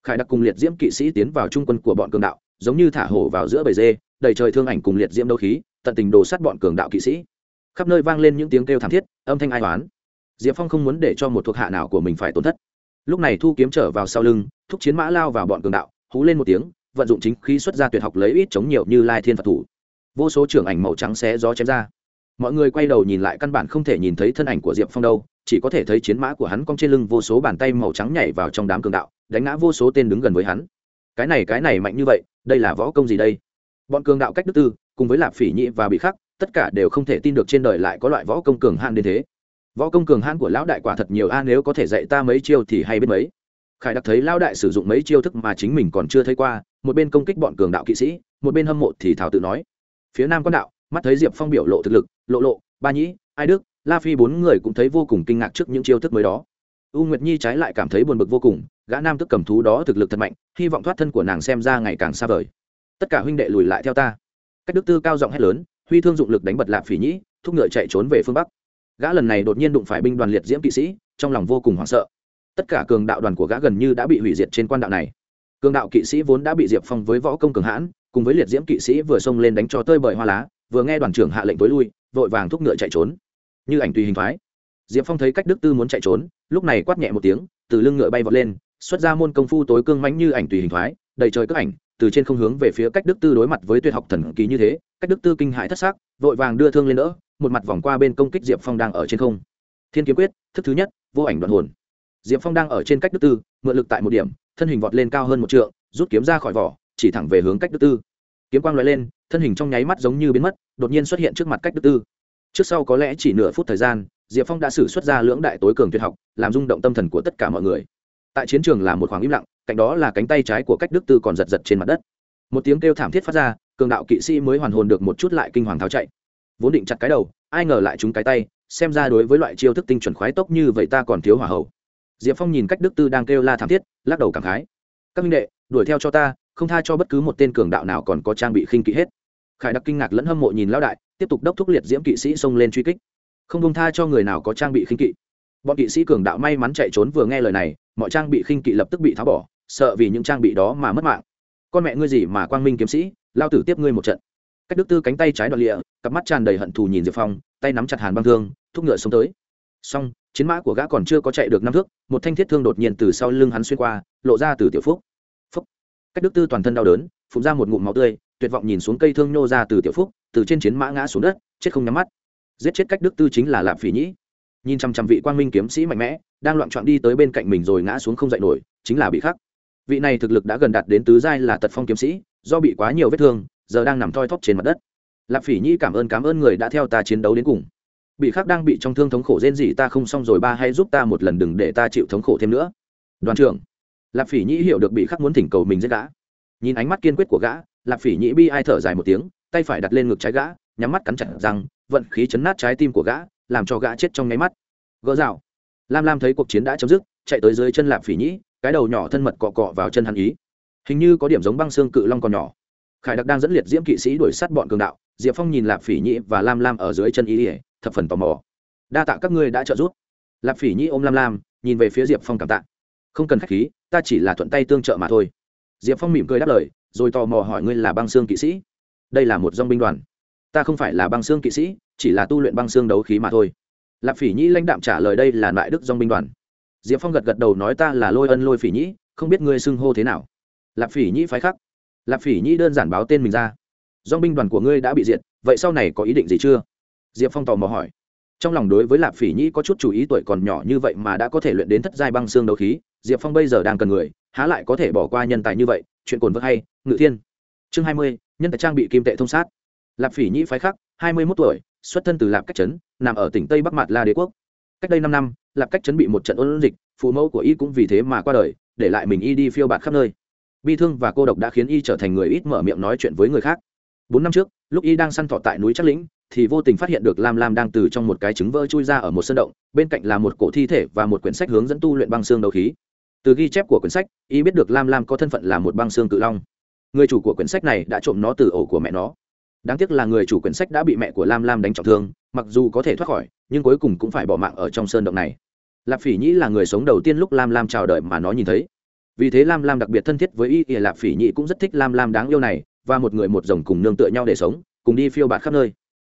khải đặc cùng liệt diễm kỵ sĩ tiến vào trung quân của bọn cường đạo, giống như thả hổ vào giữa bầy dê, đầy trời thương ảnh cùng liệt diễm đấu khí, tận tình đồ sát bọn cường đạo kỵ sĩ. Khắp nơi vang lên những tiếng kêu thảm thiết, âm thanh ai oán. Diệp phong không muốn để cho một thuộc hạ nào của mình phải tổn thất. Lúc này thu kiếm trở vào sau lưng, thúc chiến mã lao vào bọn cường đạo, hú lên một tiếng, vận dụng chính khí xuất ra tuyệt học lấy ít chống nhiều như lai thiên phật thủ. Vô số trưởng ảnh màu trắng xé gió chém ra. Mọi người quay đầu nhìn lại căn bản không thể nhìn thấy thân ảnh của diệp phong đâu chỉ có thể thấy chiến mã của hắn cong trên lưng vô số bàn tay màu trắng nhảy vào trong đám cường đạo, đánh ngã vô số tên đứng gần với hắn. Cái này cái này mạnh như vậy, đây là võ công gì đây? Bọn cường đạo cách đức tư, cùng với lạp phỉ nhị và bị khắc, tất cả đều không thể tin được trên đời lại có loại võ công cường hạn đến thế. Võ công cường hãn của lão đại quả thật nhiều a, nếu có thể dạy ta mấy chiêu thì hay biết mấy. Khải đặc thấy lão đại sử dụng mấy chiêu thức mà chính mình còn chưa thấy qua, một bên công kích bọn cường đạo kỵ sĩ, một bên hâm mộ thì thảo tự nói. Phía nam quan đạo, mắt thấy diệp phong biểu lộ thực lực, lộ lộ, ba nhĩ, ai đức la phi bốn người cũng thấy vô cùng kinh ngạc trước những chiêu thức mới đó. U nguyệt nhi trái lại cảm thấy buồn bực vô cùng, gã nam tức cầm thú đó thực lực thật mạnh, hy vọng thoát thân của nàng xem ra ngày càng xa vời. Tất cả huynh đệ lùi lại theo ta. Cách đức tư cao giọng hét lớn, huy thương dụng lực đánh bật lạp phỉ nhĩ, thúc ngựa chạy trốn về phương bắc. Gã lần này đột nhiên đụng phải binh đoàn liệt diễm kỵ sĩ, trong lòng vô cùng hoảng sợ. Tất cả cường đạo đoàn của gã gần như đã bị hủy diệt trên quan đạo này. Cường đạo kỵ sĩ vốn đã bị diệp phong với võ công cường hãn, cùng với liệt diễm kỵ sĩ vừa xông lên đánh cho tơi bời hoa lá, vừa nghe đoàn trưởng hạ lệnh tối lui, vội vàng thúc ngựa chạy trốn như ảnh tùy hình phái. diệp phong thấy cách đức tư muốn chạy trốn, lúc này quát nhẹ một tiếng, từ lưng ngựa bay vọt lên, xuất ra môn công phu tối cương mãnh như ảnh tùy hình thoái đầy trời các ảnh, từ trên không hướng về phía cách đức tư đối mặt với tuyệt học thần kỳ như thế, cách đức tư kinh hãi thất xác vội vàng đưa thương lên đỡ, một mặt vòng qua bên công kích diệp phong đang ở trên không. Thiên kiếm quyết, thức thứ nhất, vô ảnh đoạn hồn. Diệp phong đang ở trên cách đức tư, mượn lực tại một điểm, thân hình vọt lên cao hơn một trượng, rút kiếm ra khỏi vỏ, chỉ thẳng về hướng cách đức tư. Kiếm quang l lên, thân hình trong nháy mắt giống như biến mất, đột nhiên xuất hiện trước mặt cách đức tư trước sau có lẽ chỉ nửa phút thời gian, diệp phong đã xử xuất ra lưỡng đại tối cường tuyệt học, làm rung động tâm thần của tất cả mọi người. Tại chiến trường là một khoảng im lặng, cạnh đó là cánh tay trái của cách đức tư còn giật giật trên mặt đất. Một tiếng kêu thảm thiết phát ra, cường đạo kỵ sĩ mới hoàn hồn được một chút lại kinh hoàng tháo chạy. Vốn định chặt cái đầu, ai ngờ lại trúng cái tay, xem ra đối với loại chiêu thức tinh chuẩn khoái tốc như vậy ta còn thiếu hỏa hậu diệp phong nhìn cách đức tư đang kêu la thảm thiết, lắc đầu cảm khái. Các minh đệ, đuổi theo cho ta, không tha cho bất cứ một tên cường đạo nào còn có trang bị khinh kỵ hết khải đặc kinh ngạc lẫn hâm mộ nhìn lão đại, tiếp tục đốc thúc liệt diễm kỵ sĩ xông lên truy kích. Không công tha cho người nào có trang bị khinh kỵ. Bọn kỵ sĩ cường đạo may mắn chạy trốn vừa nghe lời này, mọi trang bị khinh kỵ lập tức bị tháo bỏ, sợ vì những trang bị đó mà mất mạng. Con mẹ ngươi gì mà quang minh kiếm sĩ, lao tử tiếp ngươi một trận. Cách đức tư cánh tay trái đoạn lịa, cặp mắt tràn đầy hận thù nhìn diệp phong, tay nắm chặt hàn băng thương, thúc ngựa xuống tới. Song chiến mã của gã còn chưa có chạy được năm thước, một thanh thiết thương đột nhiên từ sau lưng hắn xuyên qua, lộ ra từ tiểu phúc. Phúc. Cách đức tư toàn thân đau đớn phụng ra một ngụm máu tươi tuyệt vọng nhìn xuống cây thương nhô ra từ tiểu phúc, từ trên chiến mã ngã xuống đất, chết không nhắm mắt. Giết chết cách đức tư chính là lạp phỉ nhĩ. Nhìn chăm chăm vị quang minh kiếm sĩ mạnh mẽ, đang loạn trọn đi tới bên cạnh mình rồi ngã xuống không dậy nổi, chính là bị khắc. Vị này thực lực đã gần đạt đến tứ giai là tật phong kiếm sĩ, do bị quá nhiều vết thương, giờ đang nằm thoi thóp trên mặt đất. Lạp phỉ nhĩ cảm ơn cảm ơn người đã theo ta chiến đấu đến cùng. Bị khắc đang bị trong thương thống khổ rên gì ta không xong rồi ba hay giúp ta một lần đừng để ta chịu thống khổ thêm nữa. Đoàn trưởng. Lạp phỉ nhĩ hiểu được bị khắc muốn thỉnh cầu mình giết gã. Nhìn ánh mắt kiên quyết của gã lạp phỉ nhĩ bi ai thở dài một tiếng, tay phải đặt lên ngực trái gã, nhắm mắt cắn chặt răng, vận khí chấn nát trái tim của gã, làm cho gã chết trong nháy mắt. Gỡ rào. Lam lam thấy cuộc chiến đã chấm dứt, chạy tới dưới chân lạp phỉ nhĩ, cái đầu nhỏ thân mật cọ cọ vào chân hắn ý. Hình như có điểm giống băng xương cự long còn nhỏ. Khải đặc đang dẫn liệt diễm kỵ sĩ đuổi sát bọn cường đạo, diệp phong nhìn lạp phỉ nhĩ và lam lam ở dưới chân ý ỉa thập phần tò mò. Đa tạ các ngươi đã trợ giúp. Lạp phỉ nhĩ ôm lam lam, nhìn về phía diệp phong cảm tạ. Không cần k h á c h khí, ta chỉ là thuận tay tương trợ mà thôi. Diệp phong mỉm cười đáp lời rồi tò mò hỏi ngươi là băng xương kỵ sĩ. Đây là một dong binh đoàn. Ta không phải là băng xương kỵ sĩ, chỉ là tu luyện băng xương đấu khí mà thôi. Lạp phỉ nhĩ lãnh đạm trả lời đây là loại đức dong binh đoàn. Diệp phong gật gật đầu nói ta là lôi ân lôi phỉ nhĩ, không biết ngươi xưng hô thế nào. Lạp phỉ nhĩ phái khắc. Lạp phỉ nhĩ đơn giản báo tên mình ra. Dong binh đoàn của ngươi đã bị diệt, vậy sau này có ý định gì chưa? Diệp phong tò mò hỏi. Trong lòng đối với lạp phỉ nhĩ có chút chú ý tuổi còn nhỏ như vậy mà đã có thể luyện đến thất giai băng xương đấu khí, diệp phong bây giờ đang cần người, há lại có thể bỏ qua nhân tài như vậy chuyện cồn vợ hay, ngự thiên. Chương hai mươi, nhân tài trang bị kim tệ thông sát. Lạp phỉ nhĩ phái khắc, hai mươi mốt tuổi, xuất thân từ lạp cách trấn, nằm ở tỉnh tây bắc mạt la đế quốc. Cách đây năm năm, lạp cách trấn bị một trận ôn dịch phụ mẫu của y cũng vì thế mà qua đời, để lại mình y đi phiêu bạt khắp nơi. Bi thương và cô độc đã khiến y trở thành người ít mở miệng nói chuyện với người khác. Bốn năm trước, lúc y đang săn thọ tại núi chắc lĩnh, thì vô tình phát hiện được lam lam đang từ trong một cái trứng vỡ chui ra ở một sân động, bên cạnh là một cổ thi thể và một quyển sách hướng dẫn tu luyện băng xương đấu khí từ ghi chép của quyển sách, y biết được lam lam có thân phận là một băng xương cự long. Người chủ của quyển sách này đã trộm nó từ ổ của mẹ nó. Đáng tiếc là người chủ quyển sách đã bị mẹ của lam lam đánh trọng thương, mặc dù có thể thoát khỏi, nhưng cuối cùng cũng phải bỏ mạng ở trong sơn động này. Lạp phỉ nhĩ là người sống đầu tiên lúc lam lam chào đợi mà nó nhìn thấy. Vì thế lam lam đặc biệt thân thiết với y ỉa lạp phỉ nhĩ cũng rất thích lam lam đáng yêu này, và một người một rồng cùng nương tựa nhau để sống, cùng đi phiêu bạt khắp nơi.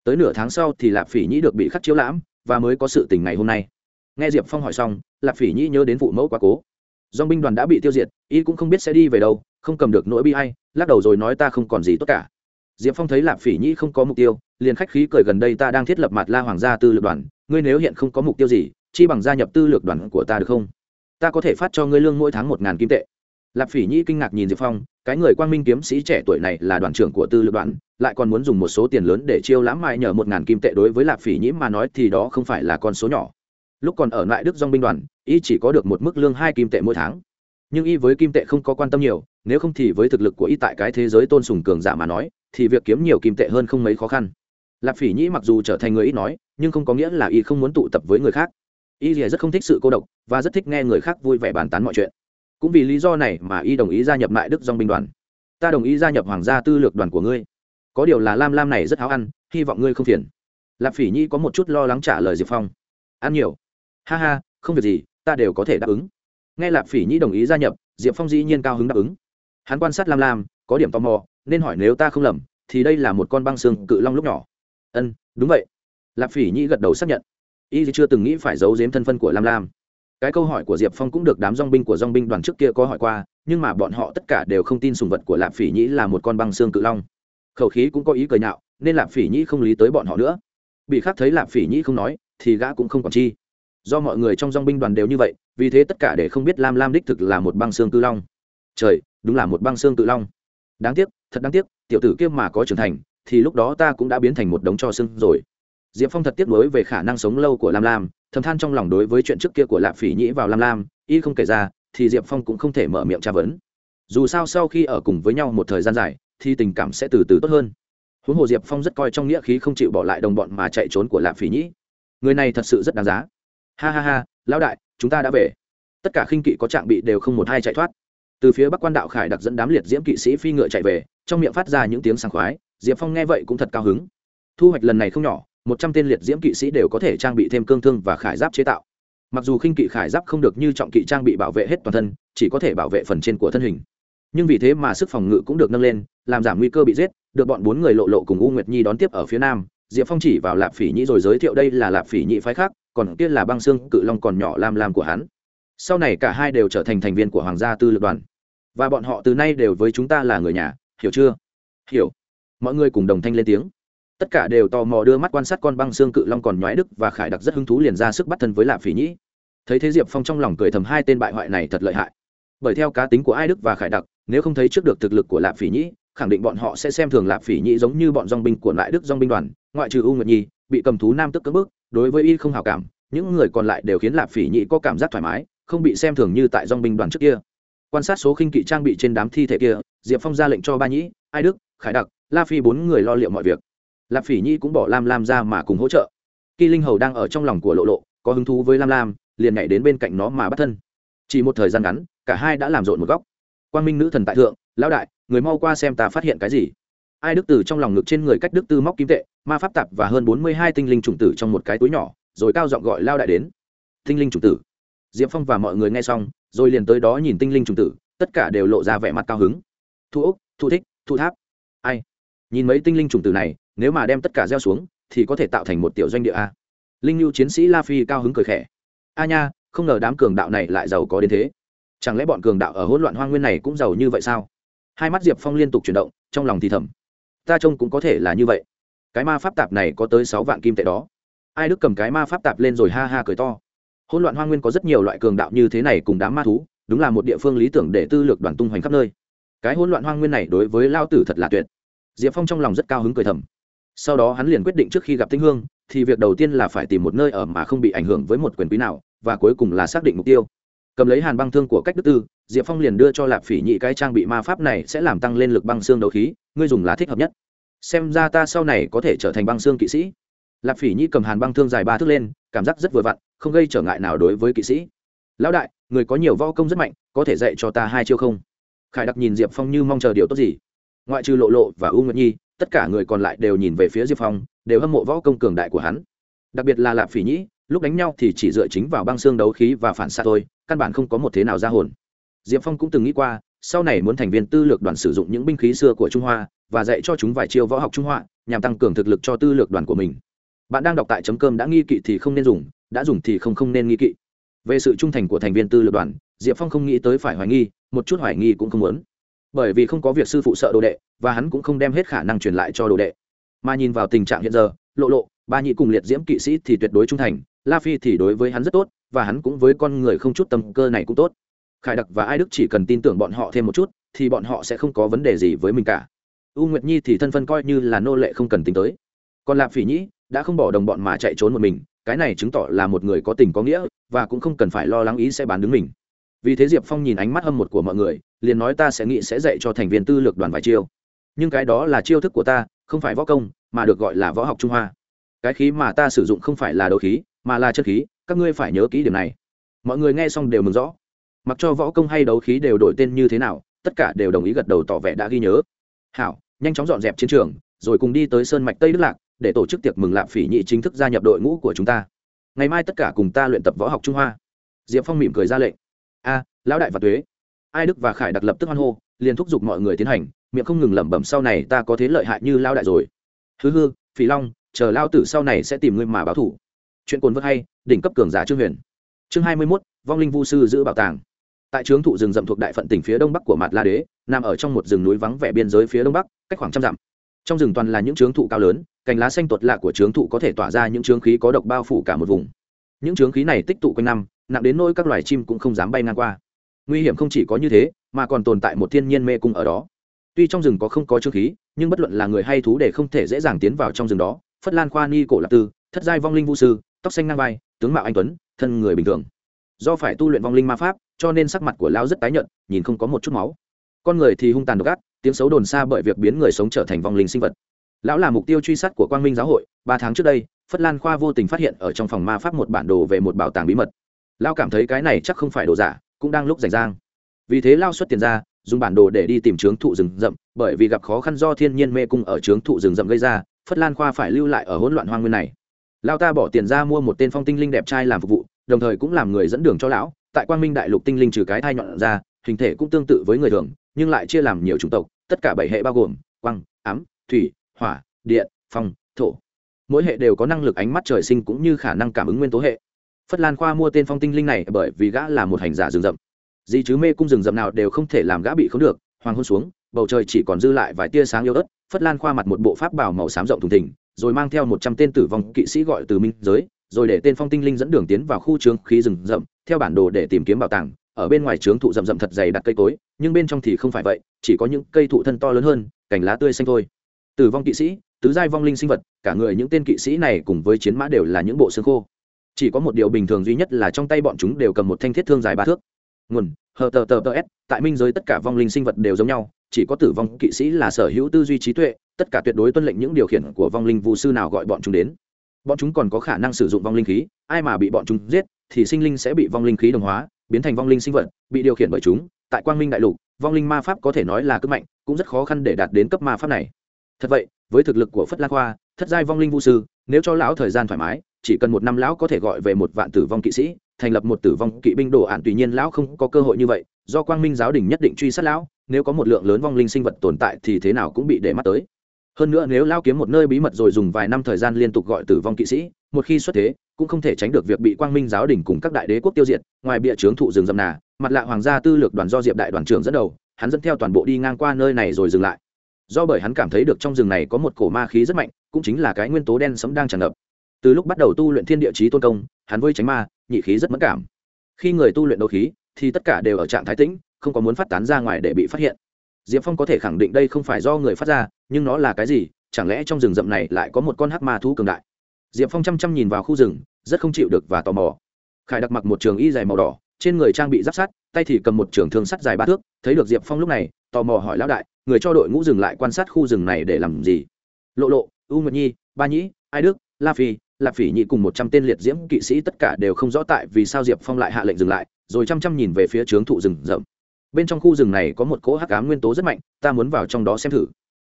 Tới nửa tháng sau thì lạp phỉ nhĩ được bị khắc chiếu lãm, và mới có sự tình ngày hôm nay. Nghe diệp phong hỏi xong, lạp phỉ nhĩ nhớ đến vụ mẫu quá cố dong binh đoàn đã bị tiêu diệt, y cũng không biết sẽ đi về đâu, không cầm được nỗi bi hay lắc đầu rồi nói ta không còn gì tốt cả. Diệp phong thấy lạp phỉ nhĩ không có mục tiêu, liền khách khí cười gần đây ta đang thiết lập mặt la hoàng gia tư lược đoàn, ngươi nếu hiện không có mục tiêu gì, chi bằng gia nhập tư lược đoàn của ta được không? Ta có thể phát cho ngươi lương mỗi tháng một ngàn kim tệ. Lạp phỉ nhĩ kinh ngạc nhìn diệp phong, cái người quang minh kiếm sĩ trẻ tuổi này là đoàn trưởng của tư lược đoàn, lại còn muốn dùng một số tiền lớn để chiêu lãm mại nhờ một ngàn kim tệ đối với lạp phỉ nhĩ mà nói thì đó không phải là con số nhỏ lúc còn ở lại đức dong binh đoàn, y chỉ có được một mức lương hai kim tệ mỗi tháng. Nhưng y với kim tệ không có quan tâm nhiều, nếu không thì với thực lực của y tại cái thế giới tôn sùng cường giả mà nói, thì việc kiếm nhiều kim tệ hơn không mấy khó khăn. Lạp phỉ nhĩ mặc dù trở thành người ít nói, nhưng không có nghĩa là y không muốn tụ tập với người khác. Y rất không thích sự cô độc, và rất thích nghe người khác vui vẻ bàn tán mọi chuyện. Cũng vì lý do này mà y đồng ý gia nhập lại đức dong binh đoàn. Ta đồng ý gia nhập hoàng gia tư lược đoàn của ngươi. Có điều là lam lam này rất háo ăn, hy vọng ngươi không phiền. Lạp phỉ nhi có một chút lo lắng trả lời diệp phong. Ăn nhiều ha ha, không việc gì, ta đều có thể đáp ứng. Nghe lạp phỉ nhi đồng ý gia nhập, diệp phong dĩ nhiên cao hứng đáp ứng. Hắn quan sát lam lam, có điểm tò mò, nên hỏi nếu ta không lầm, thì đây là một con băng xương cự long lúc nhỏ. Ân, đúng vậy. Lạp phỉ nhi gật đầu xác nhận. Y chưa từng nghĩ phải giấu giếm thân phân của lam lam. Cái câu hỏi của diệp phong cũng được đám dong binh của dong binh đoàn trước kia có hỏi qua, nhưng mà bọn họ tất cả đều không tin sùng vật của lạp phỉ nhĩ là một con băng xương cự long. Khẩu khí cũng có ý cười nhạo, nên lạp phỉ nhĩ không lý tới bọn họ nữa. Bị khác thấy lạp phỉ nhĩ không nói, thì gã cũng không còn chi do mọi người trong dong binh đoàn đều như vậy, vì thế tất cả để không biết lam lam đích thực là một băng xương cự long. Trời, đúng là một băng xương cự long. Đáng tiếc, thật đáng tiếc, tiểu tử kia mà có trưởng thành, thì lúc đó ta cũng đã biến thành một đống cho xương rồi. Diệp phong thật tiếc nuối về khả năng sống lâu của lam lam, thầm than trong lòng đối với chuyện trước kia của lạp phỉ nhĩ vào lam lam, y không kể ra, thì diệp phong cũng không thể mở miệng tra vấn. Dù sao sau khi ở cùng với nhau một thời gian dài, thì tình cảm sẽ từ từ tốt hơn. Huống hồ diệp phong rất coi trong nghĩa khí không chịu bỏ lại đồng bọn mà chạy trốn của lạp phỉ nhĩ. Người này thật sự rất đáng giá ha ha ha, lão đại, chúng ta đã về. Tất cả khinh kỵ có trạng bị đều không một hai chạy thoát. Từ phía bắc quan đạo khải đặc dẫn đám liệt diễm kỵ sĩ phi ngựa chạy về, trong miệng phát ra những tiếng sảng khoái, diệp phong nghe vậy cũng thật cao hứng. Thu hoạch lần này không nhỏ, một trăm tên liệt diễm kỵ sĩ đều có thể trang bị thêm cương thương và khải giáp chế tạo. Mặc dù khinh kỵ khải giáp không được như trọng kỵ trang bị bảo vệ hết toàn thân, chỉ có thể bảo vệ phần trên của thân hình. Nhưng vì thế mà sức phòng ngự cũng được nâng lên, làm giảm nguy cơ bị giết, được bọn bốn người lộ lộ cùng u nguyệt nhi đón tiếp ở phía nam, diệp phong chỉ vào lạp phỉ nhĩ rồi giới thiệu đây là lạp phỉ nhĩ phái khác còn kia là băng xương cự long còn nhỏ lam lam của hắn. Sau này cả hai đều trở thành thành viên của hoàng gia tư lược đoàn. Và bọn họ từ nay đều với chúng ta là người nhà, hiểu chưa? Hiểu. Mọi người cùng đồng thanh lên tiếng. Tất cả đều tò mò đưa mắt quan sát con băng xương cự long còn nhoái đức và khải đặc rất hứng thú liền ra sức bắt thân với lạp phỉ nhĩ. Thấy thế diệp phong trong lòng cười thầm hai tên bại hoại này thật lợi hại. Bởi theo cá tính của ai đức và khải đặc, nếu không thấy trước được thực lực của lạp phỉ nhĩ, khẳng định bọn họ sẽ xem thường lạp phỉ nhĩ giống như bọn dong binh của lại đức dong binh đoàn, ngoại trừ u nguyệt nhi, bị cầm thú nam tức cưỡng bức đối với y không hào cảm, những người còn lại đều khiến lạp phỉ Nhị có cảm giác thoải mái, không bị xem thường như tại dong binh đoàn trước kia. Quan sát số khinh kỵ trang bị trên đám thi thể kia, diệp phong ra lệnh cho ba nhĩ, ai đức, khải đặc, la phi bốn người lo liệu mọi việc. Lạp phỉ nhi cũng bỏ lam lam ra mà cùng hỗ trợ. Kỳ linh hầu đang ở trong lòng của lộ lộ, có hứng thú với lam lam, liền nhảy đến bên cạnh nó mà bắt thân. Chỉ một thời gian ngắn, cả hai đã làm rộn một góc. Quang minh nữ thần tại thượng, lão đại, người mau qua xem ta phát hiện cái gì ai đức tử trong lòng ngực trên người cách đức tư móc kim tệ, ma pháp tạp và hơn bốn mươi hai tinh linh chủng tử trong một cái túi nhỏ, rồi cao giọng gọi lao đại đến. Tinh linh chủng tử. Diệp phong và mọi người nghe xong, rồi liền tới đó nhìn tinh linh chủng tử, tất cả đều lộ ra vẻ mặt cao hứng. Thu úc, thu thích, thu tháp. Ai? Nhìn mấy tinh linh chủng tử này, nếu mà đem tất cả gieo xuống, thì có thể tạo thành một tiểu doanh địa a. Linh lưu chiến sĩ la phi cao hứng cười khẽ. A nha, không ngờ đám cường đạo này lại giàu có đến thế. Chẳng lẽ bọn cường đạo ở hỗn loạn hoang nguyên này cũng giàu như vậy sao? Hai mắt diệp phong liên tục chuyển động, trong lòng thì thầm ta trông cũng có thể là như vậy. Cái ma pháp tạp này có tới sáu vạn kim tệ đó. Ai đức cầm cái ma pháp tạp lên rồi ha ha cười to. Hỗn loạn hoa nguyên có rất nhiều loại cường đạo như thế này cùng đám ma thú, đúng là một địa phương lý tưởng để tư lược đoàn tung hoành khắp nơi. Cái hỗn loạn hoa nguyên này đối với lao tử thật là tuyệt. Diệp phong trong lòng rất cao hứng cười thầm. Sau đó hắn liền quyết định trước khi gặp tinh hương, thì việc đầu tiên là phải tìm một nơi ở mà không bị ảnh hưởng với một quyền quý nào, và cuối cùng là xác định mục tiêu cầm lấy hàn băng thương của cách đức tư, diệp phong liền đưa cho lạp phỉ nhị cái trang bị ma pháp này sẽ làm tăng lên lực băng xương đấu khí, ngươi dùng là thích hợp nhất. Xem ra ta sau này có thể trở thành băng xương kỵ sĩ. Lạp phỉ nhị cầm hàn băng thương dài ba thước lên, cảm giác rất vừa vặn, không gây trở ngại nào đối với kỵ sĩ. Lão đại, người có nhiều võ công rất mạnh, có thể dạy cho ta hai chiêu không? Khải đặc nhìn diệp phong như mong chờ điều tốt gì. Ngoại trừ lộ lộ và u nguyệt nhi, tất cả người còn lại đều nhìn về phía diệp phong, đều hâm mộ võ công cường đại của hắn. Đặc biệt là lạp phỉ nhĩ lúc đánh nhau thì chỉ dựa chính vào băng xương đấu khí và phản xạ thôi, căn bản không có một thế nào ra hồn. Diệp phong cũng từng nghĩ qua, sau này muốn thành viên tư lược đoàn sử dụng những binh khí xưa của trung hoa và dạy cho chúng vài chiêu võ học trung hoa, nhằm tăng cường thực lực cho tư lược đoàn của mình. Bạn đang đọc tại chấm cơm đã nghi kỵ thì không nên dùng, đã dùng thì không không nên nghi kỵ. Về sự trung thành của thành viên tư lược đoàn, diệp phong không nghĩ tới phải hoài nghi, một chút hoài nghi cũng không muốn. Bởi vì không có việc sư phụ sợ đồ đệ, và hắn cũng không đem hết khả năng truyền lại cho đồ đệ. Mà nhìn vào tình trạng hiện giờ, lộ lộ, ba nhị cùng liệt diễm kỵ sĩ thì tuyệt đối trung thành la phi thì đối với hắn rất tốt, và hắn cũng với con người không chút tâm cơ này cũng tốt. Khải đặc và ai đức chỉ cần tin tưởng bọn họ thêm một chút, thì bọn họ sẽ không có vấn đề gì với mình cả. U nguyệt nhi thì thân phân coi như là nô lệ không cần tính tới. Còn lạp phỉ nhĩ, đã không bỏ đồng bọn mà chạy trốn một mình, cái này chứng tỏ là một người có tình có nghĩa, và cũng không cần phải lo lắng ý sẽ bán đứng mình. Vì thế diệp phong nhìn ánh mắt hâm một của mọi người, liền nói ta sẽ nghĩ sẽ dạy cho thành viên tư lược đoàn vài chiêu. Nhưng cái đó là chiêu thức của ta, không phải võ công, mà được gọi là võ học trung hoa. Cái khí mà ta sử dụng không phải là đấu khí mà là chất khí, các ngươi phải nhớ kỹ điểm này. Mọi người nghe xong đều mừng rõ. Mặc cho võ công hay đấu khí đều đổi tên như thế nào, tất cả đều đồng ý gật đầu tỏ vẻ đã ghi nhớ. Hảo, nhanh chóng dọn dẹp chiến trường, rồi cùng đi tới sơn mạch tây đức lạc, để tổ chức tiệc mừng lạp phỉ nhị chính thức gia nhập đội ngũ của chúng ta. Ngày mai tất cả cùng ta luyện tập võ học trung hoa. Diệp phong mỉm cười ra lệnh. A, lão đại và tuế. Ai đức và khải đặc lập tức hoan hô, liền thúc giục mọi người tiến hành, miệng không ngừng lẩm bẩm sau này ta có thế lợi hại như lao đại rồi. Hư hư phỉ long, chờ lao tử sau này sẽ tìm ngươi mà báo thủ chuyện cồn vớt hay, đỉnh cấp cường giả trương huyền. Chương hai mươi mốt, vong linh vu sư giữ bảo tàng. Tại trướng thụ rừng rậm thuộc đại phận tỉnh phía đông bắc của mạt la đế, nằm ở trong một rừng núi vắng vẻ biên giới phía đông bắc, cách khoảng trăm dặm. Trong rừng toàn là những trướng thụ cao lớn, cành lá xanh tuột lạ của trướng thụ có thể tỏa ra những trướng khí có độc bao phủ cả một vùng. Những trướng khí này tích tụ quanh năm, nặng đến nỗi các loài chim cũng không dám bay ngang qua. Nguy hiểm không chỉ có như thế, mà còn tồn tại một thiên nhiên mê cung ở đó. Tuy trong rừng có không có trướng khí, nhưng bất luận là người hay thú để không thể dễ dàng tiến vào trong rừng đó. Phất lan khoa ni cổ lạc tư, thất giai vong linh vũ sư tóc xanh ngang vai, tướng mạo anh tuấn, thân người bình thường. Do phải tu luyện vong linh ma pháp, cho nên sắc mặt của lão rất tái nhợt, nhìn không có một chút máu. Con người thì hung tàn độc ác, tiếng xấu đồn xa bởi việc biến người sống trở thành vong linh sinh vật. Lão là mục tiêu truy sát của quang minh giáo hội, ba tháng trước đây, phất lan khoa vô tình phát hiện ở trong phòng ma pháp một bản đồ về một bảo tàng bí mật. Lão cảm thấy cái này chắc không phải đồ giả, cũng đang lúc rảnh rang. Vì thế lao xuất tiền ra, dùng bản đồ để đi tìm trướng thụ rừng rậm, bởi vì gặp khó khăn do thiên nhiên mê cung ở trướng thụ rừng rậm gây ra, phất lan khoa phải lưu lại ở hỗn loạn hoang nguyên này lao ta bỏ tiền ra mua một tên phong tinh linh đẹp trai làm phục vụ, đồng thời cũng làm người dẫn đường cho lão. Tại quang minh đại lục tinh linh trừ cái thai nhọn ra, hình thể cũng tương tự với người thường, nhưng lại chia làm nhiều chủng tộc, tất cả bảy hệ bao gồm quang, ám, thủy, hỏa, điện, phong, thổ. Mỗi hệ đều có năng lực ánh mắt trời sinh cũng như khả năng cảm ứng nguyên tố hệ. Phất lan khoa mua tên phong tinh linh này bởi vì gã là một hành giả rừng rậm. Gì chứ mê cung rừng rậm nào đều không thể làm gã bị không được, hoàng hôn xuống, bầu trời chỉ còn dư lại vài tia sáng yếu ớt. Phất lan khoa mặt một bộ pháp bảo màu xám rộng thùng thình rồi mang theo một trăm tên tử vong kỵ sĩ gọi từ minh giới, rồi để tên phong tinh linh dẫn đường tiến vào khu trướng khí rừng rậm, theo bản đồ để tìm kiếm bảo tàng, ở bên ngoài trướng thụ rậm rậm thật dày đặt cây cối, nhưng bên trong thì không phải vậy, chỉ có những cây thụ thân to lớn hơn, cành lá tươi xanh thôi. Tử vong kỵ sĩ, tứ giai vong linh sinh vật, cả người những tên kỵ sĩ này cùng với chiến mã đều là những bộ xương khô. Chỉ có một điều bình thường duy nhất là trong tay bọn chúng đều cầm một thanh thiết thương dài ba thước. Nguồn, hờ tờ tờ tờ s, tại minh giới tất cả vong linh sinh vật đều giống nhau chỉ có tử vong kỵ sĩ là sở hữu tư duy trí tuệ, tất cả tuyệt đối tuân lệnh những điều khiển của vong linh vũ sư nào gọi bọn chúng đến. Bọn chúng còn có khả năng sử dụng vong linh khí, ai mà bị bọn chúng giết thì sinh linh sẽ bị vong linh khí đồng hóa, biến thành vong linh sinh vật, bị điều khiển bởi chúng. Tại quang minh đại lục, vong linh ma pháp có thể nói là cực mạnh, cũng rất khó khăn để đạt đến cấp ma pháp này. Thật vậy, với thực lực của phất la khoa, thất giai vong linh vũ sư, nếu cho lão thời gian thoải mái, chỉ cần một năm lão có thể gọi về một vạn tử vong kỵ sĩ, thành lập một tử vong kỵ binh đồ ạn tuy nhiên lão không có cơ hội như vậy do quang minh giáo đình nhất định truy sát lão, nếu có một lượng lớn vong linh sinh vật tồn tại thì thế nào cũng bị để mắt tới. Hơn nữa nếu lao kiếm một nơi bí mật rồi dùng vài năm thời gian liên tục gọi tử vong kỵ sĩ, một khi xuất thế, cũng không thể tránh được việc bị quang minh giáo đình cùng các đại đế quốc tiêu diệt, ngoài bịa trướng thụ rừng rậm nà, mặt lạ hoàng gia tư lược đoàn do diệp đại đoàn trưởng dẫn đầu, hắn dẫn theo toàn bộ đi ngang qua nơi này rồi dừng lại. Do bởi hắn cảm thấy được trong rừng này có một cổ ma khí rất mạnh, cũng chính là cái nguyên tố đen sấm đang tràn ngập. Từ lúc bắt đầu tu luyện thiên địa chí tôn công, hắn với tránh ma, nhị khí rất mất cảm. Khi người tu luyện đấu khí thì tất cả đều ở trạng thái tĩnh, không có muốn phát tán ra ngoài để bị phát hiện. Diệp phong có thể khẳng định đây không phải do người phát ra, nhưng nó là cái gì, chẳng lẽ trong rừng rậm này lại có một con hắc ma thú cường đại? Diệp phong chăm chăm nhìn vào khu rừng, rất không chịu được và tò mò. Khải đặc mặc một trường y dài màu đỏ, trên người trang bị giáp sắt tay thì cầm một trường thương sắt dài ba thước, thấy được diệp phong lúc này, tò mò hỏi lão đại, người cho đội ngũ dừng lại quan sát khu rừng này để làm gì? Lộ lộ, u nguyệt nhi, ba nhĩ, ai đức, la phi lạp phỉ nhị cùng một trăm tên liệt diễm kỵ sĩ tất cả đều không rõ tại vì sao diệp phong lại hạ lệnh dừng lại rồi chăm chăm nhìn về phía trướng thụ rừng rậm. Bên trong khu rừng này có một cỗ hắc ám nguyên tố rất mạnh, ta muốn vào trong đó xem thử.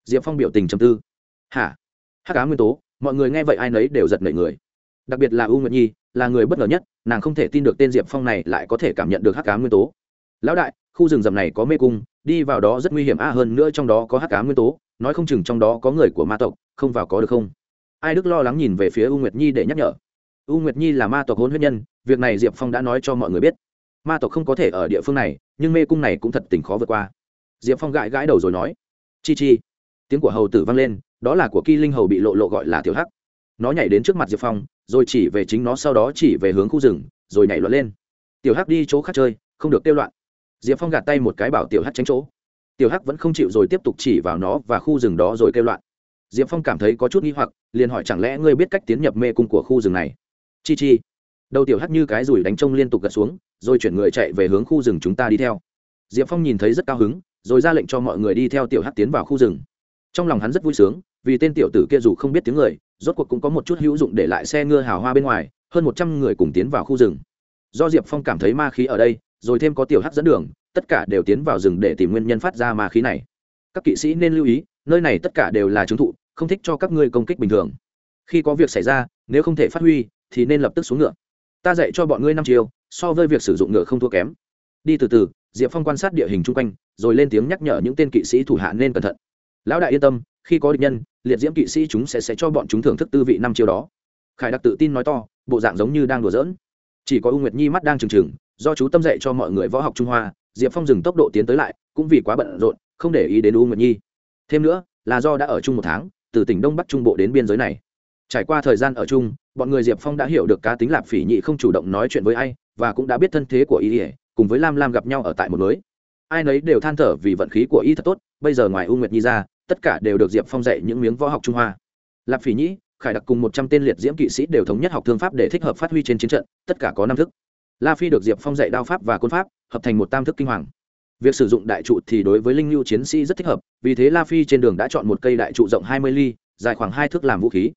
Diệp phong biểu tình trầm tư. Hả? Hắc ám nguyên tố? Mọi người nghe vậy ai nấy đều giật nảy người. Đặc biệt là u nguyệt nhi, là người bất ngờ nhất, nàng không thể tin được tên diệp phong này lại có thể cảm nhận được hắc ám nguyên tố. Lão đại, khu rừng rậm này có mê cung, đi vào đó rất nguy hiểm. A hơn nữa trong đó có hắc ám nguyên tố, nói không chừng trong đó có người của ma tộc, không vào có được không? Ai đức lo lắng nhìn về phía u nguyệt nhi để nhắc nhở. U nguyệt nhi là ma tộc hôn huyết nhân, việc này diệp phong đã nói cho mọi người biết ma tộc không có thể ở địa phương này, nhưng mê cung này cũng thật tình khó vượt qua. Diệp phong gãi gãi đầu rồi nói, chi chi. Tiếng của hầu tử vang lên, đó là của kỳ linh hầu bị lộ lộ gọi là tiểu hắc. Nó nhảy đến trước mặt diệp phong, rồi chỉ về chính nó sau đó chỉ về hướng khu rừng, rồi nhảy loạn lên. Tiểu hắc đi chỗ khác chơi, không được kêu loạn. Diệp phong gạt tay một cái bảo tiểu hắc tránh chỗ. Tiểu hắc vẫn không chịu rồi tiếp tục chỉ vào nó và khu rừng đó rồi kêu loạn. Diệp phong cảm thấy có chút nghi hoặc, liền hỏi chẳng lẽ ngươi biết cách tiến nhập mê cung của khu rừng này? Chi chi. Đầu tiểu hắc như cái rủi đánh trông liên tục gật xuống rồi chuyển người chạy về hướng khu rừng chúng ta đi theo. Diệp phong nhìn thấy rất cao hứng, rồi ra lệnh cho mọi người đi theo tiểu hắc tiến vào khu rừng. Trong lòng hắn rất vui sướng, vì tên tiểu tử kia dù không biết tiếng người, rốt cuộc cũng có một chút hữu dụng để lại xe ngựa hào hoa bên ngoài, hơn một trăm người cùng tiến vào khu rừng. Do diệp phong cảm thấy ma khí ở đây, rồi thêm có tiểu hắc dẫn đường, tất cả đều tiến vào rừng để tìm nguyên nhân phát ra ma khí này. Các kỵ sĩ nên lưu ý, nơi này tất cả đều là chứng thụ, không thích cho các ngươi công kích bình thường. Khi có việc xảy ra, nếu không thể phát huy, thì nên lập tức xuống ngựa ta dạy cho bọn ngươi năm chiều so với việc sử dụng ngựa không thua kém. Đi từ từ, diệp phong quan sát địa hình chung quanh, rồi lên tiếng nhắc nhở những tên kỵ sĩ thủ hạ nên cẩn thận. Lão đại yên tâm, khi có địch nhân, liệt diễm kỵ sĩ chúng sẽ sẽ cho bọn chúng thưởng thức tư vị năm chiều đó. Khải đặc tự tin nói to, bộ dạng giống như đang đùa giỡn. Chỉ có u nguyệt nhi mắt đang trừng trừng, do chú tâm dạy cho mọi người võ học trung hoa, diệp phong dừng tốc độ tiến tới lại, cũng vì quá bận rộn, không để ý đến u nguyệt nhi. Thêm nữa, là do đã ở chung một tháng, từ tỉnh đông bắc trung bộ đến biên giới này. Trải qua thời gian ở chung bọn người diệp phong đã hiểu được cá tính lạp phỉ nhị không chủ động nói chuyện với ai, và cũng đã biết thân thế của y ỉa cùng với lam lam gặp nhau ở tại một lối. Ai nấy đều than thở vì vận khí của y thật tốt, bây giờ ngoài u nguyệt nhi ra, tất cả đều được diệp phong dạy những miếng võ học trung hoa. Lạp phỉ nhĩ khải đặc cùng một trăm tên liệt diễm kỵ sĩ đều thống nhất học thương pháp để thích hợp phát huy trên chiến trận, tất cả có năm thức. La phi được diệp phong dạy đao pháp và côn pháp, hợp thành một tam thức kinh hoàng. Việc sử dụng đại trụ thì đối với linh lưu chiến sĩ rất thích hợp, vì thế la phi trên đường đã chọn một cây đại trụ rộng hai mươi ly, dài khoảng hai thước làm vũ khí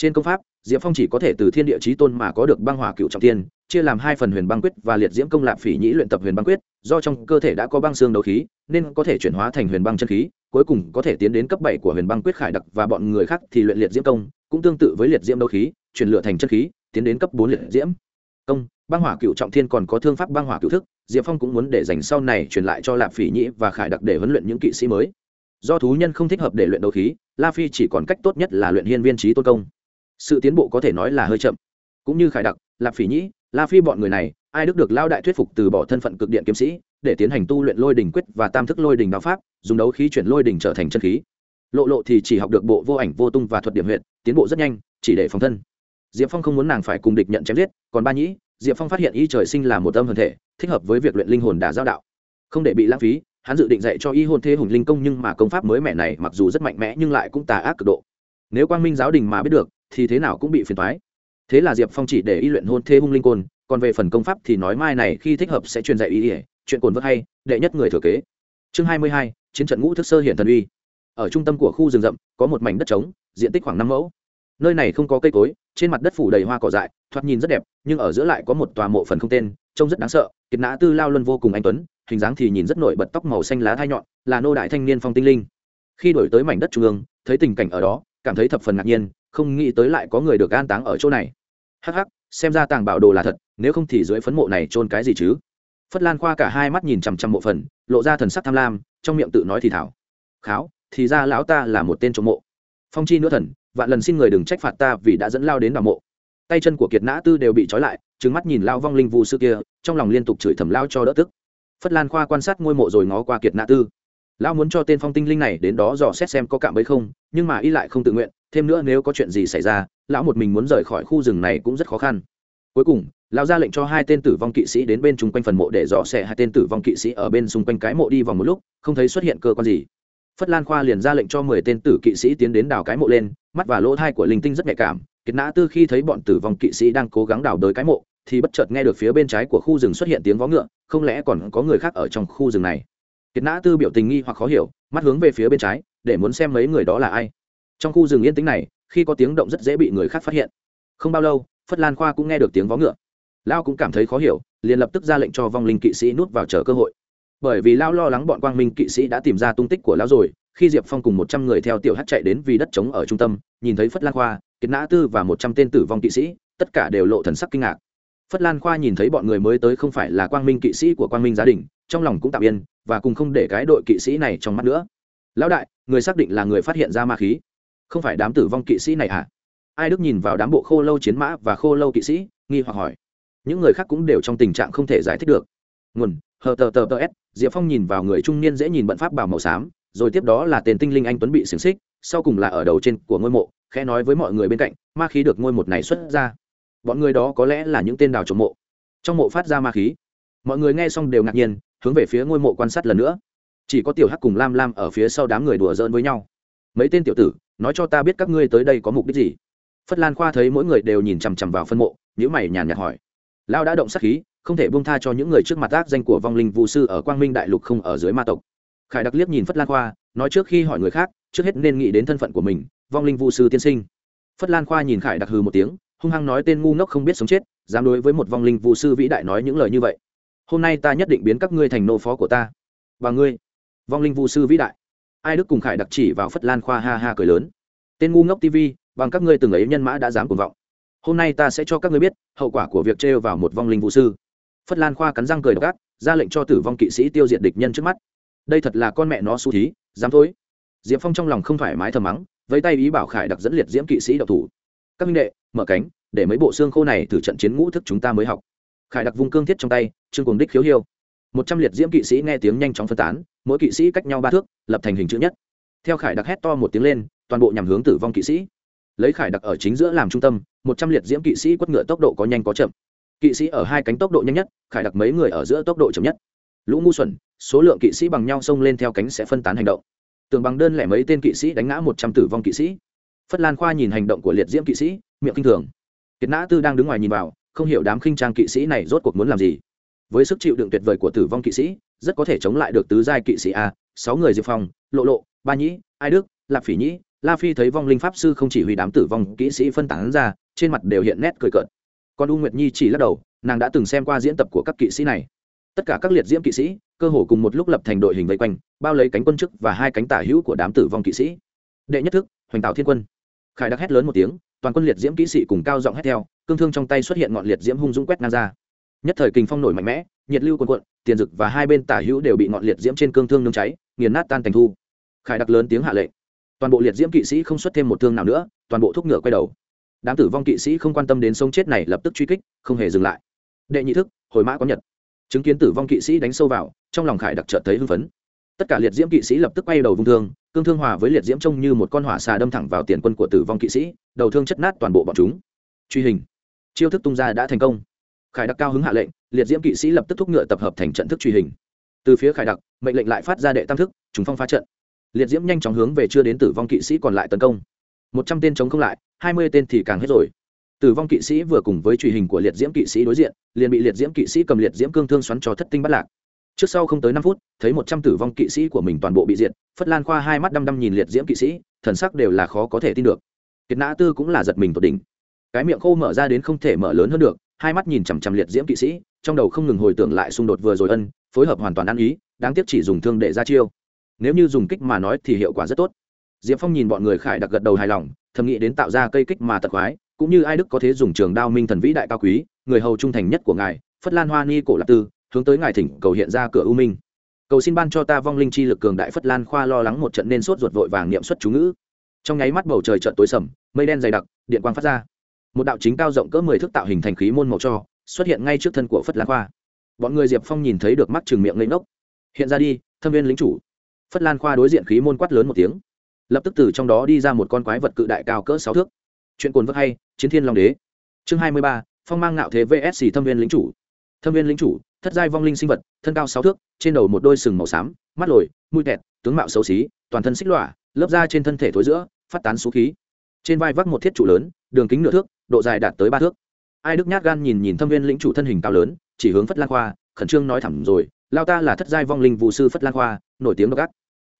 trên công pháp, diệp phong chỉ có thể từ thiên địa trí tôn mà có được băng hỏa cựu trọng tiên chia làm hai phần huyền băng quyết và liệt diễm công lạp phỉ nhĩ luyện tập huyền băng quyết, do trong cơ thể đã có băng xương đấu khí, nên có thể chuyển hóa thành huyền băng chân khí, cuối cùng có thể tiến đến cấp bảy của huyền băng quyết khải đặc và bọn người khác thì luyện liệt diễm công, cũng tương tự với liệt diễm đấu khí, chuyển lựa thành chân khí, tiến đến cấp bốn liệt diễm. Công, băng hỏa cựu trọng thiên còn có thương pháp băng hỏa cựu thức, diệp phong cũng muốn để dành sau này truyền lại cho lạp phỉ nhĩ và khải đặc để huấn luyện những kỵ sĩ mới. Do thú nhân không thích hợp để luyện đấu khí, la phi chỉ còn cách tốt nhất là luyện hiên viên trí tôn công sự tiến bộ có thể nói là hơi chậm. Cũng như khải đặc, lạp phỉ nhĩ, la phi bọn người này, ai đức được lao đại thuyết phục từ bỏ thân phận cực điện kiếm sĩ, để tiến hành tu luyện lôi đình quyết và tam thức lôi đình đạo pháp, dùng đấu khí chuyển lôi đình trở thành chân khí. Lộ lộ thì chỉ học được bộ vô ảnh, vô tung và thuật điểm huyện tiến bộ rất nhanh, chỉ để phòng thân. Diệp phong không muốn nàng phải cùng địch nhận chém giết, còn ba nhĩ, diệp phong phát hiện y trời sinh là một âm hồn thể, thích hợp với việc luyện linh hồn đà giao đạo. Không để bị lãng phí, hắn dự định dạy cho y hôn thế hùng linh công nhưng mà công pháp mới mẻ này mặc dù rất mạnh mẽ nhưng lại cũng tà ác cực độ nếu quang minh giáo đình mà biết được, thì thế nào cũng bị phiền thoái thế là diệp phong chỉ để y luyện hôn thế hung linh côn, còn về phần công pháp thì nói mai này khi thích hợp sẽ truyền dạy ý ỉa chuyện cồn vớt hay, đệ nhất người thừa kế. Chương hai mươi hai, chiến trận ngũ thức sơ hiện thần uy. Ở trung tâm của khu rừng rậm, có một mảnh đất trống, diện tích khoảng năm mẫu. Nơi này không có cây cối, trên mặt đất phủ đầy hoa cỏ dại, thoạt nhìn rất đẹp, nhưng ở giữa lại có một tòa mộ phần không tên, trông rất đáng sợ, kiệt nã tư lao luân vô cùng anh tuấn, hình dáng thì nhìn rất nổi bật tóc màu xanh lá thai nhọn, là nô đại thanh niên phong tinh linh. Khi đổi tới mảnh đất trung ương, thấy tình cảnh ở đó cảm thấy thập phần ngạc nhiên, không nghĩ tới lại có người được an táng ở chỗ này. Hắc hắc, xem ra tàng bảo đồ là thật, nếu không thì dưới phấn mộ này trôn cái gì chứ? Phất lan khoa cả hai mắt nhìn chằm chằm mộ phần, lộ ra thần sắc tham lam, trong miệng tự nói thì thảo. Kháo, thì ra lão ta là một tên trộm mộ. Phong chi nữa thần, vạn lần xin người đừng trách phạt ta vì đã dẫn lao đến đào mộ. Tay chân của kiệt nã tư đều bị trói lại trứng mắt nhìn lao vong linh vu sư kia, trong lòng liên tục chửi thầm lao cho đỡ tức. Phất lan khoa quan sát ngôi mộ rồi ngó qua kiệt nã tư lão muốn cho tên phong tinh linh này đến đó dò xét xem có cạm bẫy không, nhưng mà y lại không tự nguyện, thêm nữa nếu có chuyện gì xảy ra, lão một mình muốn rời khỏi khu rừng này cũng rất khó khăn. Cuối cùng, lão ra lệnh cho hai tên tử vong kỵ sĩ đến bên chung quanh phần mộ để dò xẻ hai tên tử vong kỵ sĩ ở bên xung quanh cái mộ đi vòng một lúc, không thấy xuất hiện cơ quan gì. Phất lan khoa liền ra lệnh cho mười tên tử kỵ sĩ tiến đến đào cái mộ lên, mắt và lỗ thai của linh tinh rất nhạy cảm, kiệt nã tư khi thấy bọn tử vong kỵ sĩ đang cố gắng đào đới cái mộ, thì bất chợt nghe được phía bên trái của khu rừng xuất hiện tiếng vó ngựa, không lẽ còn có người khác ở trong khu rừng này? Kiệt nã tư biểu tình nghi hoặc khó hiểu, mắt hướng về phía bên trái, để muốn xem mấy người đó là ai. Trong khu rừng yên tĩnh này, khi có tiếng động rất dễ bị người khác phát hiện. Không bao lâu, phất lan khoa cũng nghe được tiếng vó ngựa. Lao cũng cảm thấy khó hiểu, liền lập tức ra lệnh cho vong linh kỵ sĩ nút vào chờ cơ hội. Bởi vì lao lo lắng bọn quang minh kỵ sĩ đã tìm ra tung tích của lão rồi, khi diệp phong cùng một trăm người theo tiểu hát chạy đến vì đất trống ở trung tâm, nhìn thấy phất lan khoa, kiệt nã tư và một trăm tên tử vong kỵ sĩ, tất cả đều lộ thần sắc kinh ngạc. Phất lan khoa nhìn thấy bọn người mới tới không phải là quang minh kỵ sĩ của quang minh gia đình trong lòng cũng tạm yên, và cùng không để cái đội kỵ sĩ này trong mắt nữa. Lão đại, người xác định là người phát hiện ra ma khí. Không phải đám tử vong kỵ sĩ này à ai đức nhìn vào đám bộ khô lâu chiến mã và khô lâu kỵ sĩ, nghi hoặc hỏi. Những người khác cũng đều trong tình trạng không thể giải thích được. Nguồn, hờ tờ tờ tờ s, diệp phong nhìn vào người trung niên dễ nhìn bận pháp bảo màu xám, rồi tiếp đó là tên tinh linh anh tuấn bị xiềng xích, sau cùng là ở đầu trên của ngôi mộ, khẽ nói với mọi người bên cạnh, ma khí được ngôi một này xuất ra. Bọn người đó có lẽ là những tên đào trộm mộ. Trong mộ phát ra ma khí. Mọi người nghe xong đều ngạc nhiên hướng về phía ngôi mộ quan sát lần nữa. Chỉ có tiểu hắc cùng lam lam ở phía sau đám người đùa giỡn với nhau. Mấy tên tiểu tử, nói cho ta biết các ngươi tới đây có mục đích gì? Phất lan khoa thấy mỗi người đều nhìn chằm chằm vào phân mộ nhữ mày nhàn nhạt hỏi. Lao đã động sắc khí, không thể buông tha cho những người trước mặt ác danh của vong linh vũ sư ở quang minh đại lục không ở dưới ma tộc. Khải đặc liếc nhìn phất lan khoa, nói trước khi hỏi người khác, trước hết nên nghĩ đến thân phận của mình, vong linh vũ sư tiên sinh. Phất lan khoa nhìn khải đặc hừ một tiếng, hung hăng nói tên ngu ngốc không biết sống chết, dám đối với một vong linh vũ sư vĩ đại nói những lời như vậy hôm nay ta nhất định biến các ngươi thành nô phó của ta. Và ngươi, vong linh vũ sư vĩ đại. Ai đức cùng khải đặc chỉ vào phất lan khoa ha ha cười lớn. Tên ngu ngốc tv bằng các ngươi từng ấy nhân mã đã dám cuồng vọng. Hôm nay ta sẽ cho các ngươi biết hậu quả của việc trêu vào một vong linh vũ sư. Phất lan khoa cắn răng cười độc ác, ra lệnh cho tử vong kỵ sĩ tiêu diệt địch nhân trước mắt. Đây thật là con mẹ nó xu thí, dám thối. diệp phong trong lòng không thoải mái thầm mắng, với tay ý bảo khải đặc dẫn liệt diễm kỵ sĩ đậu thủ. Các minh đệ, mở cánh, để mấy bộ xương khô này thử trận chiến ngũ thức chúng ta mới học khải đặc vung cương thiết trong tay, trương cùng đích khiếu hiêu. Một trăm liệt diễm kỵ sĩ nghe tiếng nhanh chóng phân tán, mỗi kỵ sĩ cách nhau ba thước, lập thành hình chữ nhất. Theo khải đặc hét to một tiếng lên, toàn bộ nhằm hướng tử vong kỵ sĩ. Lấy khải đặc ở chính giữa làm trung tâm, một trăm liệt diễm kỵ sĩ quất ngựa tốc độ có nhanh có chậm. Kỵ sĩ ở hai cánh tốc độ nhanh nhất, khải đặc mấy người ở giữa tốc độ chậm nhất. Lũ ngu xuẩn, số lượng kỵ sĩ bằng nhau xông lên theo cánh sẽ phân tán hành động. Tường bằng đơn lẻ mấy tên kỵ sĩ đánh ngã một trăm tử vong kỵ sĩ. Phất lan khoa nhìn hành động của liệt diễm kỵ sĩ, miệng kinh thường. Kiệt nã tư đang đứng ngoài nhìn vào không hiểu đám khinh trang kỵ sĩ này rốt cuộc muốn làm gì. Với sức chịu đựng tuyệt vời của tử vong kỵ sĩ, rất có thể chống lại được tứ giai kỵ sĩ a, sáu người diệp phong, lộ lộ, ba nhĩ, ai đức lạp phỉ nhĩ, la phi thấy vong linh pháp sư không chỉ huy đám tử vong kỵ sĩ phân tán ra, trên mặt đều hiện nét cười cợt. Còn u nguyệt nhi chỉ lắc đầu, nàng đã từng xem qua diễn tập của các kỵ sĩ này. Tất cả các liệt diễm kỵ sĩ, cơ hồ cùng một lúc lập thành đội hình vây quanh, bao lấy cánh quân chức và hai cánh tả hữu của đám tử vong kỵ sĩ. Đệ nhất thức, hoành tạo thiên quân khải đặc hét lớn một tiếng, toàn quân liệt diễm kỵ sĩ cùng cao giọng hét theo, cương thương trong tay xuất hiện ngọn liệt diễm hung dũng quét ngang ra. Nhất thời kình phong nổi mạnh mẽ, nhiệt lưu quần quận tiền dực và hai bên tả hữu đều bị ngọn liệt diễm trên cương thương nương cháy, nghiền nát tan thành thu. Khải đặc lớn tiếng hạ lệnh. Toàn bộ liệt diễm kỵ sĩ không xuất thêm một thương nào nữa, toàn bộ thúc ngựa quay đầu. Đám tử vong kỵ sĩ không quan tâm đến sông chết này lập tức truy kích, không hề dừng lại. Đệ nhị thức, hồi mã có nhật. Chứng kiến tử vong kỵ sĩ đánh sâu vào, trong lòng khải đặc trợt thấy hưng phấn tất cả liệt diễm kỵ sĩ lập tức quay đầu vung thương, cương thương hòa với liệt diễm trông như một con hỏa xà đâm thẳng vào tiền quân của tử vong kỵ sĩ, đầu thương chất nát toàn bộ bọn chúng. Truy hình. Chiêu thức tung ra đã thành công. Khải đặc cao hứng hạ lệnh, liệt diễm kỵ sĩ lập tức thúc ngựa tập hợp thành trận thức truy hình. Từ phía khải đặc, mệnh lệnh lại phát ra đệ tam thức chúng phong phá trận. Liệt diễm nhanh chóng hướng về chưa đến tử vong kỵ sĩ còn lại tấn công. Một trăm tên chống không lại, hai mươi tên thì càng hết rồi. Tử vong kỵ sĩ vừa cùng với truy hình của liệt diễm kỵ sĩ đối diện, liền bị liệt diễm kỵ sĩ cầm liệt diễm cương thương xoắn cho thất tinh bắt lạc trước sau không tới năm phút, thấy một trăm tử vong kỵ sĩ của mình toàn bộ bị diệt, phất lan khoa hai mắt đăm đăm nhìn liệt diễm kỵ sĩ, thần sắc đều là khó có thể tin được. Kiệt nã tư cũng là giật mình tột đỉnh. Cái miệng khô mở ra đến không thể mở lớn hơn được, hai mắt nhìn chằm chằm liệt diễm kỵ sĩ, trong đầu không ngừng hồi tưởng lại xung đột vừa rồi ân, phối hợp hoàn toàn ăn ý, đáng tiếc chỉ dùng thương để ra chiêu. Nếu như dùng kích mà nói thì hiệu quả rất tốt. Diệp phong nhìn bọn người khải đặc gật đầu hài lòng, thầm nghĩ đến tạo ra cây kích mà tật khoái, cũng như ai đức có thể dùng trường đao minh thần vĩ đại cao quý, người hầu trung thành nhất của ngài, phất lan hoa ni cổ lạc tư hướng tới ngài thỉnh cầu hiện ra cửa u minh. Cầu xin ban cho ta vong linh chi lực cường đại phất lan khoa lo lắng một trận nên sốt ruột vội vàng niệm xuất chú ngữ. Trong nháy mắt bầu trời trận tối sầm, mây đen dày đặc, điện quang phát ra. Một đạo chính cao rộng cỡ mười thước tạo hình thành khí môn màu cho, xuất hiện ngay trước thân của phất lan khoa. Bọn người diệp phong nhìn thấy được mắt chừng miệng lấy ngốc. Hiện ra đi, thâm viên lính chủ. Phất lan khoa đối diện khí môn quát lớn một tiếng. Lập tức từ trong đó đi ra một con quái vật cự đại cao cỡ sáu thước. Chuyện cồn vất hay, chiến thiên long đế. Chương hai mươi ba, phong mang ngạo thế vsc thâm viên lính chủ thâm viên lính chủ, thất giai vong linh sinh vật, thân cao sáu thước, trên đầu một đôi sừng màu xám, mắt lồi, mũi tẹt, tướng mạo xấu xí, toàn thân xích lọa, lớp da trên thân thể thối giữa, phát tán xú khí. Trên vai vác một thiết trụ lớn, đường kính nửa thước, độ dài đạt tới ba thước. Ai đức nhát gan nhìn nhìn thâm viên lĩnh chủ thân hình cao lớn, chỉ hướng phất lan khoa, khẩn trương nói thẳng rồi lao ta là thất giai vong linh vụ sư phất lan khoa, nổi tiếng độc ác.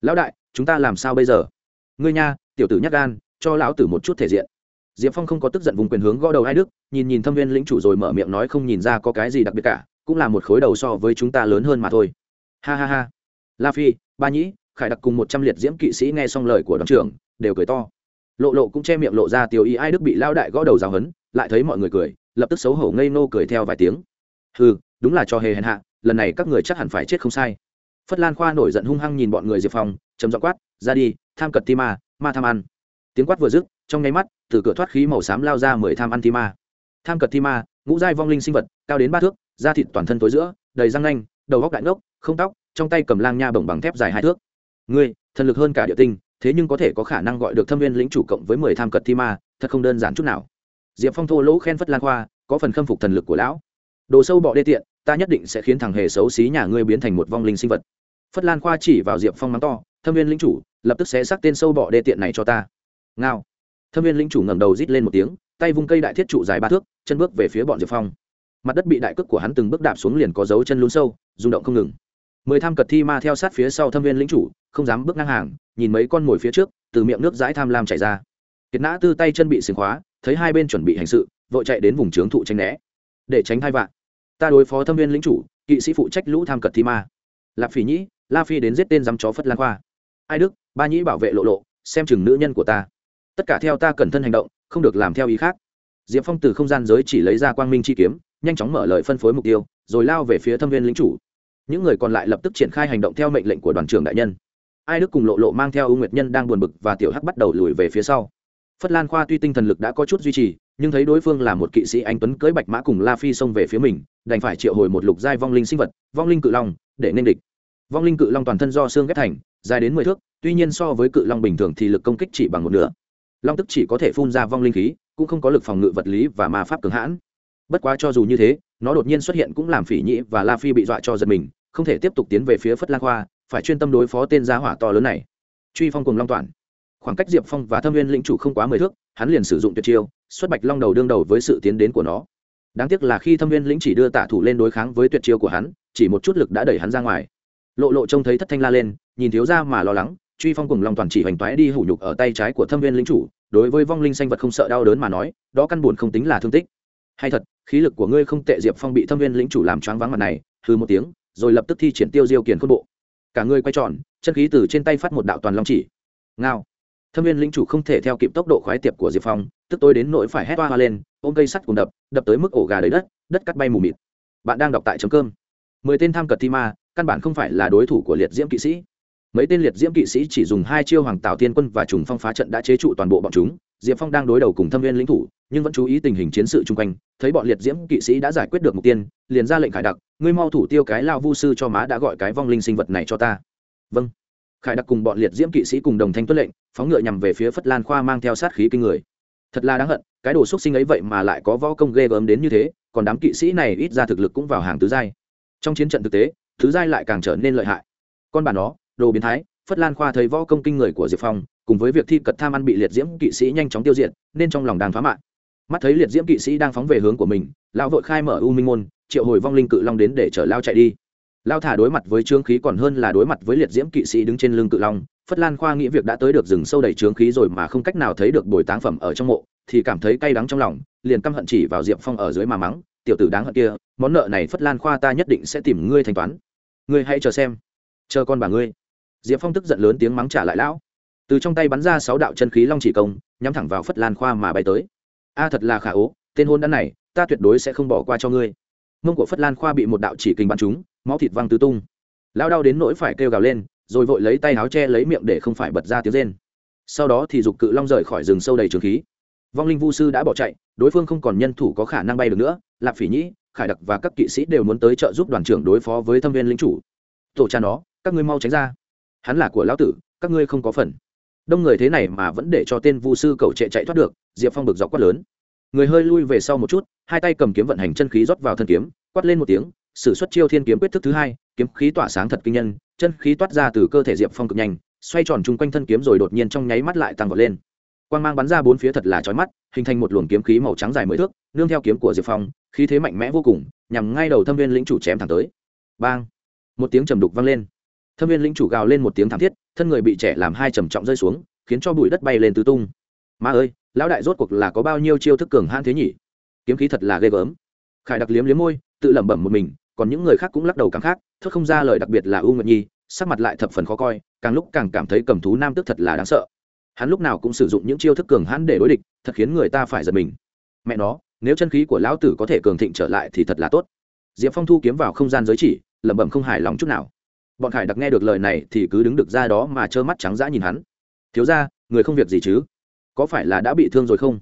Lão đại, chúng ta làm sao bây giờ? Ngươi nha, tiểu tử nhát gan, cho lão tử một chút thể diện diệp phong không có tức giận vùng quyền hướng gõ đầu ai đức, nhìn nhìn thâm viên lĩnh chủ rồi mở miệng nói không nhìn ra có cái gì đặc biệt cả, cũng là một khối đầu so với chúng ta lớn hơn mà thôi. Ha ha ha. La phi, ba nhĩ, khải đặc cùng một trăm liệt diễm kỵ sĩ nghe xong lời của đoàn trưởng, đều cười to. Lộ lộ cũng che miệng lộ ra Tiểu ý ai đức bị lao đại gõ đầu giáo hấn, lại thấy mọi người cười, lập tức xấu hổ ngây nô cười theo vài tiếng. Ừ đúng là cho hề hèn hạ, lần này các người chắc hẳn phải chết không sai. Phất lan khoa nổi giận hung hăng nhìn bọn người diệp phong chấm dọ quát, ra đi, tham cật ti ma ma tham ăn tiếng quát vừa dứt, trong nháy mắt, từ cửa thoát khí màu xám lao ra mười tham ăn thi ma. Tham cật thi ma, ngũ giai vong linh sinh vật, cao đến ba thước, da thịt toàn thân tối giữa, đầy răng nanh, đầu góc đại ngốc, không tóc, trong tay cầm lang nha bổng bằng thép dài hai thước. Ngươi, thần lực hơn cả địa tinh, thế nhưng có thể có khả năng gọi được thâm viên lĩnh chủ cộng với mười tham cật thi ma, thật không đơn giản chút nào. Diệp phong thô lỗ khen phất lan khoa, có phần khâm phục thần lực của lão. Đồ sâu bọ đê tiện, ta nhất định sẽ khiến thằng hề xấu xí nhà ngươi biến thành một vong linh sinh vật. Phất lan khoa chỉ vào diệp phong mắng to, thâm viên lĩnh chủ, lập tức sẽ xác tên sâu bọ đê tiện này cho ta ngao. Thâm viên lĩnh chủ ngẩng đầu rít lên một tiếng, tay vung cây đại thiết trụ dài ba thước, chân bước về phía bọn diệp phong. Mặt đất bị đại cước của hắn từng bước đạp xuống liền có dấu chân lún sâu, rung động không ngừng. Mười tham cật thi ma theo sát phía sau thâm viên lĩnh chủ, không dám bước ngang hàng, nhìn mấy con mồi phía trước, từ miệng nước dãi tham lam chảy ra. Kiệt nã tư tay chân bị xứng khóa, thấy hai bên chuẩn bị hành sự, vội chạy đến vùng trướng thụ tranh né. Để tránh hai vạn. Ta đối phó thâm viên lĩnh chủ, kỵ sĩ phụ trách lũ tham cật thi ma. Lạp phỉ nhĩ, la phi đến giết tên dăm chó phất lan khoa. Ai đức, ba nhĩ bảo vệ lộ lộ, xem chừng nữ nhân của ta tất cả theo ta cẩn thân hành động, không được làm theo ý khác. Diệp phong từ không gian giới chỉ lấy ra quang minh chi kiếm, nhanh chóng mở lời phân phối mục tiêu, rồi lao về phía thâm viên lính chủ. Những người còn lại lập tức triển khai hành động theo mệnh lệnh của đoàn trưởng đại nhân. Ai đức cùng lộ lộ mang theo ưu nguyệt nhân đang buồn bực và tiểu hắc bắt đầu lùi về phía sau. Phất lan khoa tuy tinh thần lực đã có chút duy trì, nhưng thấy đối phương là một kỵ sĩ anh tuấn cưới bạch mã cùng la phi xông về phía mình, đành phải triệu hồi một lục giai vong linh sinh vật, vong linh cự long, để nên địch. Vong linh cự long toàn thân do xương ghép thành, dài đến mười thước, tuy nhiên so với cự long bình thường thì lực công kích chỉ bằng một nửa long tức chỉ có thể phun ra vong linh khí, cũng không có lực phòng ngự vật lý và ma pháp cường hãn. Bất quá cho dù như thế, nó đột nhiên xuất hiện cũng làm phỉ nhĩ và la phi bị dọa cho giật mình, không thể tiếp tục tiến về phía phất lan khoa, phải chuyên tâm đối phó tên gia hỏa to lớn này. Truy phong cùng long toàn. Khoảng cách diệp phong và thâm viên lĩnh chủ không quá mười thước, hắn liền sử dụng tuyệt chiêu, xuất bạch long đầu đương đầu với sự tiến đến của nó. Đáng tiếc là khi thâm viên lĩnh chỉ đưa tả thủ lên đối kháng với tuyệt chiêu của hắn, chỉ một chút lực đã đẩy hắn ra ngoài. Lộ lộ trông thấy thất thanh la lên, nhìn thiếu ra mà lo lắng truy phong cùng long toàn chỉ hoành toái đi hủ nhục ở tay trái của thâm viên lĩnh chủ, đối với vong linh xanh vật không sợ đau đớn mà nói, đó căn buồn không tính là thương tích. Hay thật, khí lực của ngươi không tệ diệp phong bị thâm viên lĩnh chủ làm choáng váng mặt này hư một tiếng, rồi lập tức thi triển tiêu diêu kiền khôn bộ. Cả người quay tròn, chân khí từ trên tay phát một đạo toàn long chỉ. Ngao. Thâm viên lĩnh chủ không thể theo kịp tốc độ khoái tiệp của diệp phong, tức tôi đến nỗi phải hét hoa hoa lên, ôm cây sắt cùng đập đập tới mức ổ gà đầy đất đất cắt bay mù mịt. Bạn đang đọc tại chấm cơm mười tên tham cật thi ma, căn bản không phải là đối thủ của liệt diễm kỵ sĩ mấy tên liệt diễm kỵ sĩ chỉ dùng hai chiêu hoàng tào tiên quân và trùng phong phá trận đã chế trụ toàn bộ bọn chúng. Diệp phong đang đối đầu cùng thâm viên lính thủ, nhưng vẫn chú ý tình hình chiến sự chung quanh. Thấy bọn liệt diễm kỵ sĩ đã giải quyết được mục tiên liền ra lệnh khải đặc, ngươi mau thủ tiêu cái lao vu sư cho má đã gọi cái vong linh sinh vật này cho ta. Vâng. Khải đặc cùng bọn liệt diễm kỵ sĩ cùng đồng thanh tuất lệnh, phóng ngựa nhằm về phía phất lan khoa mang theo sát khí kinh người. Thật là đáng hận, cái đồ xúc sinh ấy vậy mà lại có võ công ghê gớm đến như thế, còn đám kỵ sĩ này ít ra thực lực cũng vào hàng tứ giai. Trong chiến trận thực tế, tứ giai lại càng trở nên lợi hại. Con bà nó đồ biến thái, phất lan khoa thấy võ công kinh người của diệp phong, cùng với việc thi cật tham ăn bị liệt diễm kỵ sĩ nhanh chóng tiêu diệt, nên trong lòng đang phá mạng mắt thấy liệt diễm kỵ sĩ đang phóng về hướng của mình, lão vội khai mở u minh môn, triệu hồi vong linh cự long đến để chở lao chạy đi. Lao thả đối mặt với trướng khí còn hơn là đối mặt với liệt diễm kỵ sĩ đứng trên lưng cự long, phất lan khoa nghĩ việc đã tới được rừng sâu đầy trướng khí rồi mà không cách nào thấy được bồi táng phẩm ở trong mộ, thì cảm thấy cay đắng trong lòng, liền căm hận chỉ vào diệp phong ở dưới mà mắng, tiểu tử đáng hận kia, món nợ này phất lan khoa ta nhất định sẽ tìm ngươi thanh toán. Ngươi hãy chờ xem. Chờ con bà ngươi diệp phong tức giận lớn tiếng mắng trả lại lão. Từ trong tay bắn ra sáu đạo chân khí long chỉ công, nhắm thẳng vào phất lan khoa mà bay tới. A, thật là khả ố, tên hôn đan này, ta tuyệt đối sẽ không bỏ qua cho ngươi. Mông của phất lan khoa bị một đạo chỉ kình bắn trúng, máu thịt văng tứ tung. Lao đau đến nỗi phải kêu gào lên, rồi vội lấy tay áo che lấy miệng để không phải bật ra tiếng rên. Sau đó thì dục cự long rời khỏi rừng sâu đầy trường khí. Vong linh vu sư đã bỏ chạy, đối phương không còn nhân thủ có khả năng bay được nữa, lạp phỉ nhĩ, khải đặc và các kỵ sĩ đều muốn tới trợ giúp đoàn trưởng đối phó với thâm viên lính chủ. Tổ cha nó, các ngươi mau tránh ra hắn là của lão tử, các ngươi không có phần. Đông người thế này mà vẫn để cho tên vu sư cầu trệ chạy thoát được, diệp phong bực dọc quát lớn. Người hơi lui về sau một chút, hai tay cầm kiếm vận hành chân khí rót vào thân kiếm, quát lên một tiếng, sử xuất chiêu thiên kiếm quyết thức thứ hai, kiếm khí tỏa sáng thật kinh nhân, chân khí toát ra từ cơ thể diệp phong cực nhanh, xoay tròn chung quanh thân kiếm rồi đột nhiên trong nháy mắt lại tăng vọt lên. Quang mang bắn ra bốn phía thật là chói mắt, hình thành một luồng kiếm khí màu trắng dài mười thước, nương theo kiếm của diệp phong, khí thế mạnh mẽ vô cùng, nhằm ngay đầu thâm viên lĩnh chủ chém thẳng tới. Bang! Một tiếng trầm đục vang lên thâm viên lĩnh chủ gào lên một tiếng thảm thiết, thân người bị trẻ làm hai trầm trọng rơi xuống, khiến cho bụi đất bay lên tứ tung. Ma ơi, lão đại rốt cuộc là có bao nhiêu chiêu thức cường han thế nhỉ? Kiếm khí thật là ghê gớm. Khải đặc liếm liếm môi, tự lẩm bẩm một mình, còn những người khác cũng lắc đầu càng khác, thốt không ra lời đặc biệt là u nguyệt nhi, sắc mặt lại thập phần khó coi, càng lúc càng cảm thấy cầm thú nam tức thật là đáng sợ. Hắn lúc nào cũng sử dụng những chiêu thức cường hãn để đối địch, thật khiến người ta phải giật mình. Mẹ nó, nếu chân khí của lão tử có thể cường thịnh trở lại thì thật là tốt. Diệp phong thu kiếm vào không gian giới chỉ, lẩm bẩm không hài lòng chút nào bọn khải đặc nghe được lời này thì cứ đứng được ra đó mà trơ mắt trắng dã nhìn hắn. Thiếu ra người không việc gì chứ? Có phải là đã bị thương rồi không?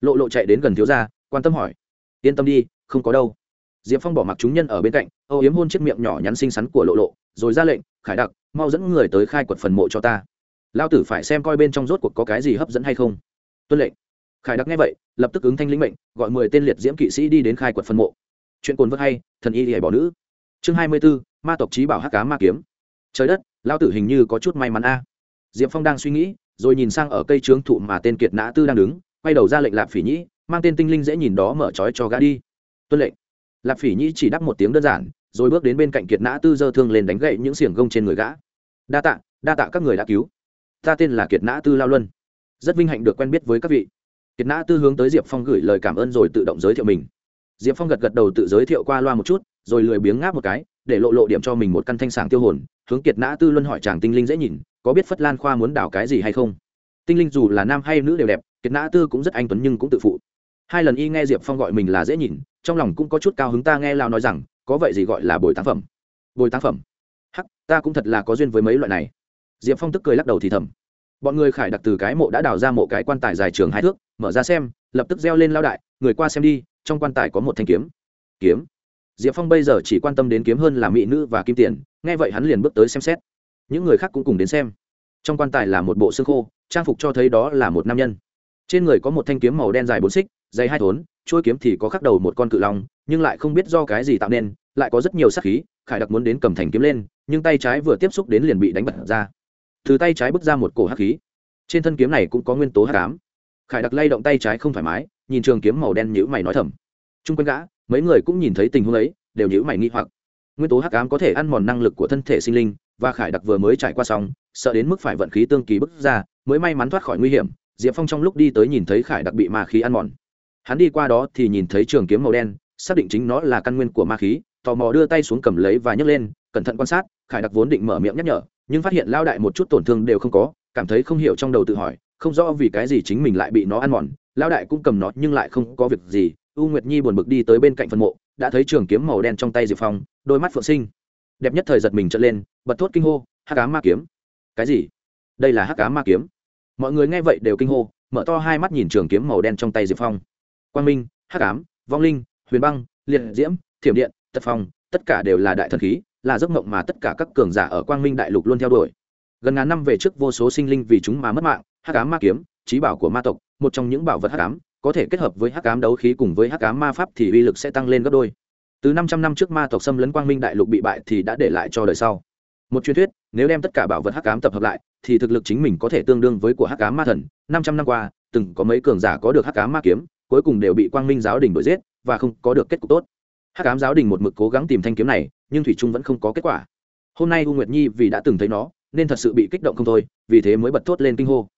Lộ lộ chạy đến gần thiếu gia, quan tâm hỏi. Yên tâm đi, không có đâu. Diệp phong bỏ mặc chúng nhân ở bên cạnh, âu yếm hôn chiếc miệng nhỏ nhắn xinh xắn của lộ lộ, rồi ra lệnh, khải đặc, mau dẫn người tới khai quật phần mộ cho ta. Lao tử phải xem coi bên trong rốt cuộc có cái gì hấp dẫn hay không. Tuân lệnh. Khải đặc nghe vậy, lập tức ứng thanh lĩnh mệnh, gọi mười tên liệt diễm kỵ sĩ đi đến khai quật phần mộ. Chuyện cồn vơ hay, thần y hề bỏ nữ chương hai mươi b ố ma tộc trí bảo hắc cá ma kiếm. Trời đất lao tử hình như có chút may mắn a. Diệp phong đang suy nghĩ, rồi nhìn sang ở cây trướng thụ mà tên kiệt nã tư đang đứng, quay đầu ra lệnh lạp phỉ nhĩ, mang tên tinh linh dễ nhìn đó mở trói cho gã đi. Tuân lệnh. Lạp phỉ nhĩ chỉ đáp một tiếng đơn giản, rồi bước đến bên cạnh kiệt nã tư dơ thương lên đánh gậy những xiềng gông trên người gã. Đa tạ đa tạ các người đã cứu. Ta tên là kiệt nã tư lao luân. Rất vinh hạnh được quen biết với các vị. Kiệt nã tư hướng tới diệp phong gửi lời cảm ơn rồi tự động giới thiệu mình. Diệp phong gật gật đầu tự giới thiệu qua loa một chút rồi lười biếng ngáp một cái, để lộ lộ điểm cho mình một căn thanh sảng tiêu hồn, hướng kiệt nã tư luân hỏi chàng tinh linh dễ nhìn, có biết phất lan khoa muốn đảo cái gì hay không? Tinh linh dù là nam hay nữ đều đẹp, kiệt nã tư cũng rất anh tuấn nhưng cũng tự phụ. Hai lần y nghe diệp phong gọi mình là dễ nhìn, trong lòng cũng có chút cao hứng ta nghe lao nói rằng, có vậy gì gọi là bồi tác phẩm. Bồi tác phẩm? Hắc, ta cũng thật là có duyên với mấy loại này. Diệp phong tức cười lắc đầu thì thầm. Bọn người khải đặc từ cái mộ đã đào ra mộ cái quan tài dài trường hai thước, mở ra xem, lập tức reo lên lao đại, người qua xem đi, trong quan tài có một thanh kiếm. Kiếm? Diệp phong bây giờ chỉ quan tâm đến kiếm hơn là mỹ nữ và kim tiền, nghe vậy hắn liền bước tới xem xét. Những người khác cũng cùng đến xem. Trong quan tài là một bộ xương khô, trang phục cho thấy đó là một nam nhân. Trên người có một thanh kiếm màu đen dài bốn xích, dày hai thốn, chuôi kiếm thì có khắc đầu một con cự long, nhưng lại không biết do cái gì tạo nên, lại có rất nhiều sắc khí, khải đặc muốn đến cầm thành kiếm lên, nhưng tay trái vừa tiếp xúc đến liền bị đánh bật ra. Từ tay trái bước ra một cổ hắc khí. Trên thân kiếm này cũng có nguyên tố hắc ám. Khải đặc lay động tay trái không thoải mái, nhìn trường kiếm màu đen nhữ mày nói thầm. T r u n g quanh gã mấy người cũng nhìn thấy tình huống ấy, đều nhữ mày nghi hoặc. Nguyên tố hắc ám có thể ăn mòn năng lực của thân thể sinh linh, và khải đặc vừa mới trải qua xong, sợ đến mức phải vận khí tương kỳ bức ra, mới may mắn thoát khỏi nguy hiểm, diệp phong trong lúc đi tới nhìn thấy khải đặc bị ma khí ăn mòn. Hắn đi qua đó thì nhìn thấy trường kiếm màu đen, xác định chính nó là căn nguyên của ma khí, tò mò đưa tay xuống cầm lấy và nhấc lên, cẩn thận quan sát, khải đặc vốn định mở miệng nhắc nhở, nhưng phát hiện lao đại một chút tổn thương đều không có, cảm thấy không hiểu trong đầu tự hỏi, không rõ vì cái gì chính mình lại bị nó ăn mòn, lao đại cũng cầm nó nhưng lại không có việc gì u nguyệt nhi buồn bực đi tới bên cạnh phần mộ, đã thấy trường kiếm màu đen trong tay diệp phong, đôi mắt phượng sinh. Đẹp nhất thời giật mình trợn lên, bật thốt kinh hô, hắc cá ma kiếm. Cái gì? Đây là hắc cá ma kiếm. Mọi người nghe vậy đều kinh hô, mở to hai mắt nhìn trường kiếm màu đen trong tay diệp phong. Quang minh, hắc ám, vong linh, huyền băng, liệt diễm, thiểm điện, tật phong, tất cả đều là đại thần khí, là giấc mộng mà tất cả các cường giả ở quang minh đại lục luôn theo đuổi. Gần ngàn năm về trước vô số sinh linh vì chúng mà mất mạng, hắc ám ma kiếm trí bảo của ma tộc, một trong những bảo vật hắc ám có thể kết hợp với hắc ám đấu khí cùng với hắc ám ma pháp thì uy lực sẽ tăng lên gấp đôi. Từ năm trăm năm trước ma tộc xâm lấn quang minh đại lục bị bại thì đã để lại cho đời sau. Một truyền thuyết, nếu đem tất cả bảo vật hắc ám tập hợp lại, thì thực lực chính mình có thể tương đương với của hắc ám ma thần. Năm trăm năm qua, từng có mấy cường giả có được hắc ám ma kiếm, cuối cùng đều bị quang minh giáo đình đuổi giết và không có được kết cục tốt. Hắc ám giáo đình một mực cố gắng tìm thanh kiếm này, nhưng thủy trung vẫn không có kết quả. Hôm nay u nguyệt nhi vì đã từng thấy nó, nên thật sự bị kích động không thôi, vì thế mới bật thốt lên kinh hô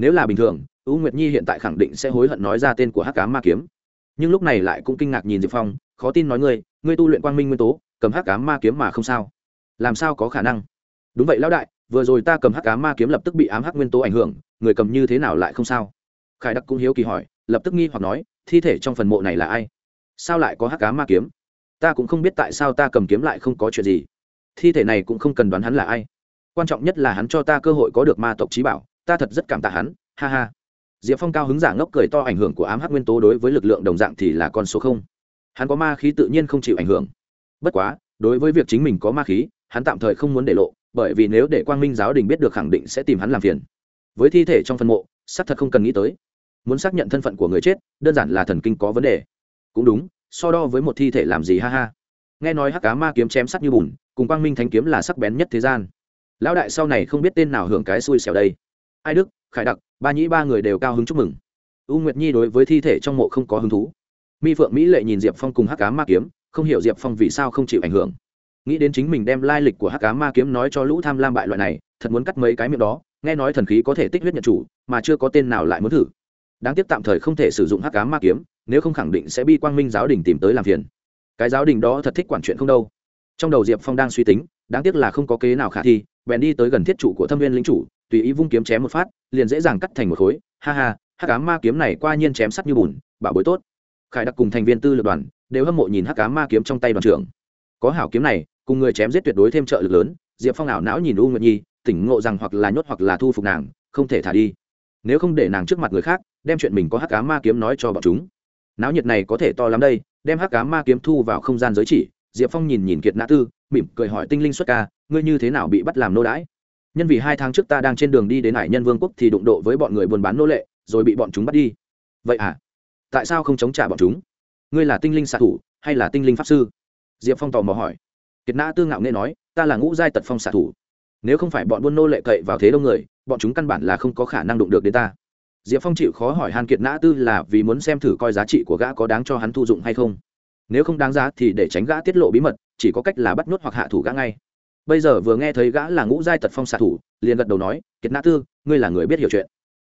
nếu là bình thường, u nguyệt nhi hiện tại khẳng định sẽ hối hận nói ra tên của hắc ám ma kiếm. Nhưng lúc này lại cũng kinh ngạc nhìn diệp phong, khó tin nói ngươi ngươi tu luyện quang minh nguyên tố, cầm hắc ám ma kiếm mà không sao. Làm sao có khả năng? Đúng vậy lão đại, vừa rồi ta cầm hắc ám ma kiếm lập tức bị ám hắc nguyên tố ảnh hưởng, người cầm như thế nào lại không sao? Khải đặc cũng hiếu kỳ hỏi, lập tức nghi hoặc nói, thi thể trong phần mộ này là ai? Sao lại có hắc ám ma kiếm? Ta cũng không biết tại sao ta cầm kiếm lại không có chuyện gì. Thi thể này cũng không cần đoán hắn là ai. Quan trọng nhất là hắn cho ta cơ hội có được ma tộc trí bảo ta thật rất cảm tạ hắn, ha ha. Diệp phong cao hứng giả ngốc cười to, ảnh hưởng của ám hắc nguyên tố đối với lực lượng đồng dạng thì là con số không. Hắn có ma khí tự nhiên không chịu ảnh hưởng. Bất quá, đối với việc chính mình có ma khí, hắn tạm thời không muốn để lộ, bởi vì nếu để quang minh giáo đình biết được khẳng định sẽ tìm hắn làm phiền. Với thi thể trong phân mộ, xác thật không cần nghĩ tới. Muốn xác nhận thân phận của người chết, đơn giản là thần kinh có vấn đề. Cũng đúng, so đo với một thi thể làm gì, ha ha. Nghe nói hắc cá ma kiếm chém sắt như bùn, cùng quang minh thanh kiếm là sắc bén nhất thế gian. Lão đại sau này không biết tên nào hưởng cái xui xẻo đây ai đức, khải đặc, ba nhĩ ba người đều cao hứng chúc mừng. U nguyệt nhi đối với thi thể trong mộ không có hứng thú. Mi phượng mỹ lệ nhìn diệp phong cùng hắc cá ma kiếm, không hiểu diệp phong vì sao không chịu ảnh hưởng. Nghĩ đến chính mình đem lai lịch của hắc cá ma kiếm nói cho lũ tham lam bại loại này, thật muốn cắt mấy cái miệng đó, nghe nói thần khí có thể tích huyết nhận chủ, mà chưa có tên nào lại muốn thử. Đáng tiếc tạm thời không thể sử dụng hắc cá ma kiếm, nếu không khẳng định sẽ bi quang minh giáo đình tìm tới làm phiền. Cái giáo đình đó thật thích quản chuyện không đâu. Trong đầu diệp phong đang suy tính, đáng tiếc là không có kế nào khả thi bèn đi tới gần thiết trụ của thâm viên lính chủ, tùy ý vung kiếm chém một phát, liền dễ dàng cắt thành một khối. Ha ha, hắc cá ma kiếm này qua nhiên chém sắt như bùn, bảo bối tốt. Khải đặc cùng thành viên tư lực đoàn đều hâm mộ nhìn hắc cá ma kiếm trong tay đoàn trưởng. Có hảo kiếm này, cùng người chém giết tuyệt đối thêm trợ lực lớn, diệp phong ảo não nhìn u nguyệt nhi, tỉnh ngộ rằng hoặc là nhốt hoặc là thu phục nàng, không thể thả đi. Nếu không để nàng trước mặt người khác, đem chuyện mình có hắc cá ma kiếm nói cho bọn chúng. Náo nhiệt này có thể to lắm đây, đem hắc cá ma kiếm thu vào không gian giới chỉ, diệp phong nhìn nhìn kiệt nã tư mỉm cười hỏi tinh linh xuất ca, ngươi như thế nào bị bắt làm nô đãi? Nhân vì hai tháng trước ta đang trên đường đi đến hải nhân vương quốc thì đụng độ với bọn người buôn bán nô lệ, rồi bị bọn chúng bắt đi. Vậy à? Tại sao không chống trả bọn chúng? Ngươi là tinh linh xạ thủ, hay là tinh linh pháp sư? Diệp phong tò mò hỏi. Kiệt nã tư ngạo nghe nói, ta là ngũ giai tật phong xạ thủ. Nếu không phải bọn buôn nô lệ cậy vào thế đông người, bọn chúng căn bản là không có khả năng đụng được đến ta. Diệp phong chịu khó hỏi hàn kiệt nã tư là vì muốn xem thử coi giá trị của gã có đáng cho hắn thu dụng hay không. Nếu không đáng giá thì để tránh gã tiết lộ bí mật chỉ có cách là bắt nhốt hoặc hạ thủ gã ngay. Bây giờ vừa nghe thấy gã là ngũ giai tật phong xạ thủ, liền gật đầu nói, kiệt nã tư, ngươi là người biết hiểu chuyện.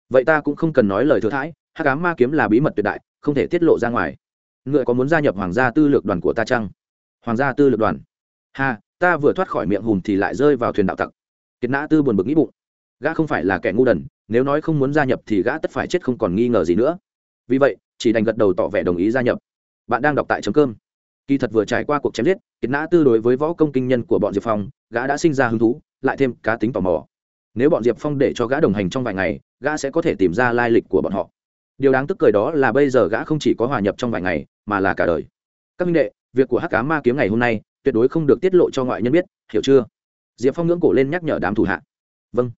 Vậy ta cũng không cần nói lời thừa thãi, hắc ám ma kiếm là bí mật tuyệt đại, không thể tiết lộ ra ngoài. Ngựa có muốn gia nhập hoàng gia tư lược đoàn của ta chăng? Hoàng gia tư lược đoàn? Ha, ta vừa thoát khỏi miệng hùm thì lại rơi vào thuyền đạo tặc. Kiệt nã tư buồn bực nghĩ bụng. Gã không phải là kẻ ngu đần, nếu nói không muốn gia nhập thì gã tất phải chết không còn nghi ngờ gì nữa. Vì vậy, chỉ đành gật đầu tỏ vẻ đồng ý gia nhập. Bạn đang đọc tại chấm cơm kỳ thật vừa trải qua cuộc chém giết, kiệt nã tư đối với võ công kinh nhân của bọn diệp phong, gã đã sinh ra hứng thú, lại thêm cá tính tò mò. Nếu bọn diệp phong để cho gã đồng hành trong vài ngày, gã sẽ có thể tìm ra lai lịch của bọn họ. Điều đáng tức cười đó là bây giờ gã không chỉ có hòa nhập trong vài ngày, mà là cả đời. Các minh đệ, việc của hắc cá ma kiếm ngày hôm nay tuyệt đối không được tiết lộ cho ngoại nhân biết, hiểu chưa? Diệp phong ngưỡng cổ lên nhắc nhở đám thủ hạ. Vâng.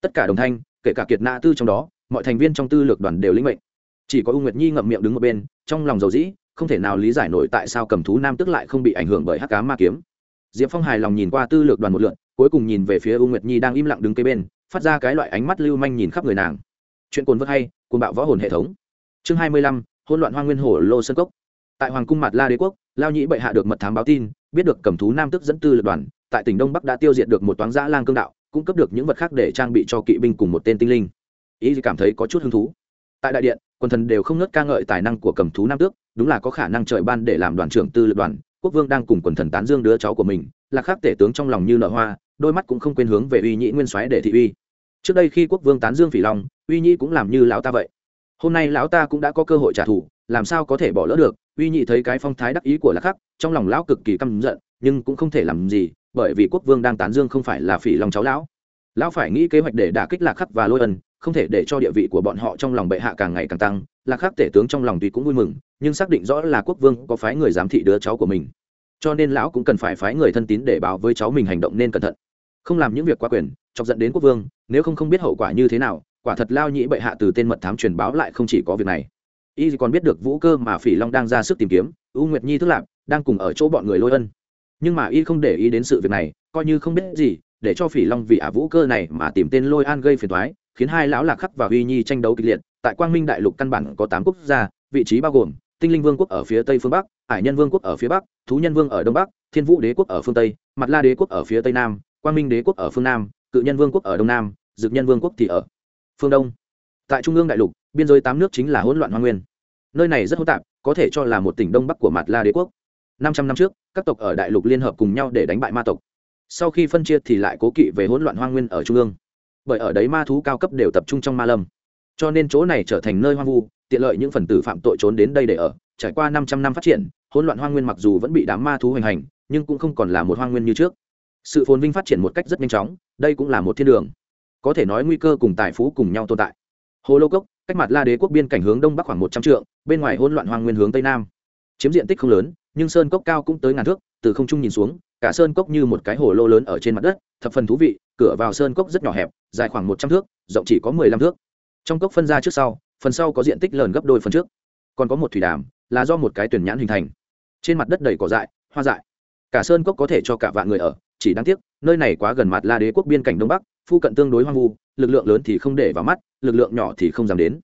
Tất cả đồng thanh, kể cả kiệt nã tư trong đó, mọi thành viên trong tư lược đoàn đều lĩnh mệnh. Chỉ có u nguyệt nhi ngậm miệng đứng một bên, trong lòng dầu dĩ không thể nào lý giải nổi tại sao cầm thú nam tức lại không bị ảnh hưởng bởi hắc cá ma kiếm. Diệp phong hài lòng nhìn qua tư lược đoàn một lượn, cuối cùng nhìn về phía u nguyệt nhi đang im lặng đứng kế bên, phát ra cái loại ánh mắt lưu manh nhìn khắp người nàng. Chuyện cồn vớt hay cồn bạo võ hồn hệ thống. Chương hai mươi lăm hôn loạn hoa nguyên hồ lô sơn cốc. Tại hoàng cung mặt la đế quốc, lao nhĩ bệ hạ được mật thám báo tin, biết được cầm thú nam tức dẫn tư lược đoàn, tại tỉnh đông bắc đã tiêu diệt được một toán giã lang cương đạo, cung cấp được những vật khác để trang bị cho kỵ binh cùng một tên tinh linh. Ý cảm thấy có chút hứng thú? Tại đại điện quần thần đều không ngớt ca ngợi tài năng của cầm thú nam tước, đúng là có khả năng trời ban để làm đoàn trưởng tư lược đoàn, quốc vương đang cùng quần thần tán dương đứa cháu của mình, là khác tể tướng trong lòng như nợ hoa, đôi mắt cũng không quên hướng về uy nhĩ nguyên soái để thị uy. Trước đây khi quốc vương tán dương phỉ long, uy nhĩ cũng làm như lão ta vậy. Hôm nay lão ta cũng đã có cơ hội trả thù, làm sao có thể bỏ lỡ được, uy nhị thấy cái phong thái đắc ý của lạc khắc trong lòng lão cực kỳ căm giận, nhưng cũng không thể làm gì, bởi vì quốc vương đang tán dương không phải là phỉ lòng cháu lão. Lão phải nghĩ kế hoạch để đả kích lạc khắc và lôi ân không thể để cho địa vị của bọn họ trong lòng bệ hạ càng ngày càng tăng, lạc khắc tể tướng trong lòng tuy cũng vui mừng, nhưng xác định rõ là quốc vương có phái người giám thị đứa cháu của mình. Cho nên lão cũng cần phải phái người thân tín để báo với cháu mình hành động nên cẩn thận. Không làm những việc quá quyền, chọc dẫn đến quốc vương, nếu không không biết hậu quả như thế nào, quả thật lao nhĩ bệ hạ từ tên mật thám truyền báo lại không chỉ có việc này. Y còn biết được vũ cơ mà phỉ long đang ra sức tìm kiếm, u nguyệt nhi thức lạp đang cùng ở chỗ bọn người lôi ân. Nhưng mà y không để ý đến sự việc này, coi như không biết gì, để cho phỉ long vì ả vũ cơ này mà tìm tên lôi an gây phiền thoái khiến hai lão lạc khắc và uy nhi tranh đấu kịch liệt. Tại quang minh đại lục căn bản có tám quốc gia, vị trí bao gồm tinh linh vương quốc ở phía tây phương bắc, hải nhân vương quốc ở phía bắc, thú nhân vương ở đông bắc, thiên vũ đế quốc ở phương tây mặt la đế quốc ở phía tây nam, quang minh đế quốc ở phương nam, cự nhân vương quốc ở đông nam, dực nhân vương quốc thì ở phương đông. Tại trung ương đại lục, biên giới tám nước chính là hỗn loạn hoa nguyên. Nơi này rất hỗn tạp, có thể cho là một tỉnh đông bắc của mặt la đế quốc. Năm trăm năm trước, các tộc ở đại lục liên hợp cùng nhau để đánh bại ma tộc. Sau khi phân chia thì lại cố kỵ về hỗn loạn hoa nguyên ở trung ương bởi ở đấy ma thú cao cấp đều tập trung trong ma lâm. Cho nên chỗ này trở thành nơi hoang vu, tiện lợi những phần tử phạm tội trốn đến đây để ở. Trải qua năm trăm năm phát triển, hỗn loạn hoang nguyên mặc dù vẫn bị đám ma thú hoành hành, nhưng cũng không còn là một hoang nguyên như trước. Sự phồn vinh phát triển một cách rất nhanh chóng, đây cũng là một thiên đường. Có thể nói nguy cơ cùng tài phú cùng nhau tồn tại. Hồ lô cốc, cách mặt la đế quốc biên cảnh hướng đông bắc khoảng một trăm trượng, bên ngoài hỗn loạn hoang nguyên hướng tây nam. Chiếm diện tích không lớn, nhưng sơn cốc cao cũng tới ngàn thước, từ không trung nhìn xuống, cả sơn cốc như một cái hồ lô lớn ở trên mặt đất, thập phần thú vị, cửa vào sơn cốc rất nhỏ hẹp dài khoảng một trăm thước, rộng chỉ có mười lăm thước. Trong cốc phân ra trước sau, phần sau có diện tích lớn gấp đôi phần trước. Còn có một thủy đàm, là do một cái tuyển nhãn hình thành. Trên mặt đất đầy cỏ dại, hoa dại. Cả sơn cốc có thể cho cả vạn người ở, chỉ đáng tiếc, nơi này quá gần mặt la đế quốc biên cảnh đông bắc, phu cận tương đối hoang vu, lực lượng lớn thì không để vào mắt, lực lượng nhỏ thì không dám đến.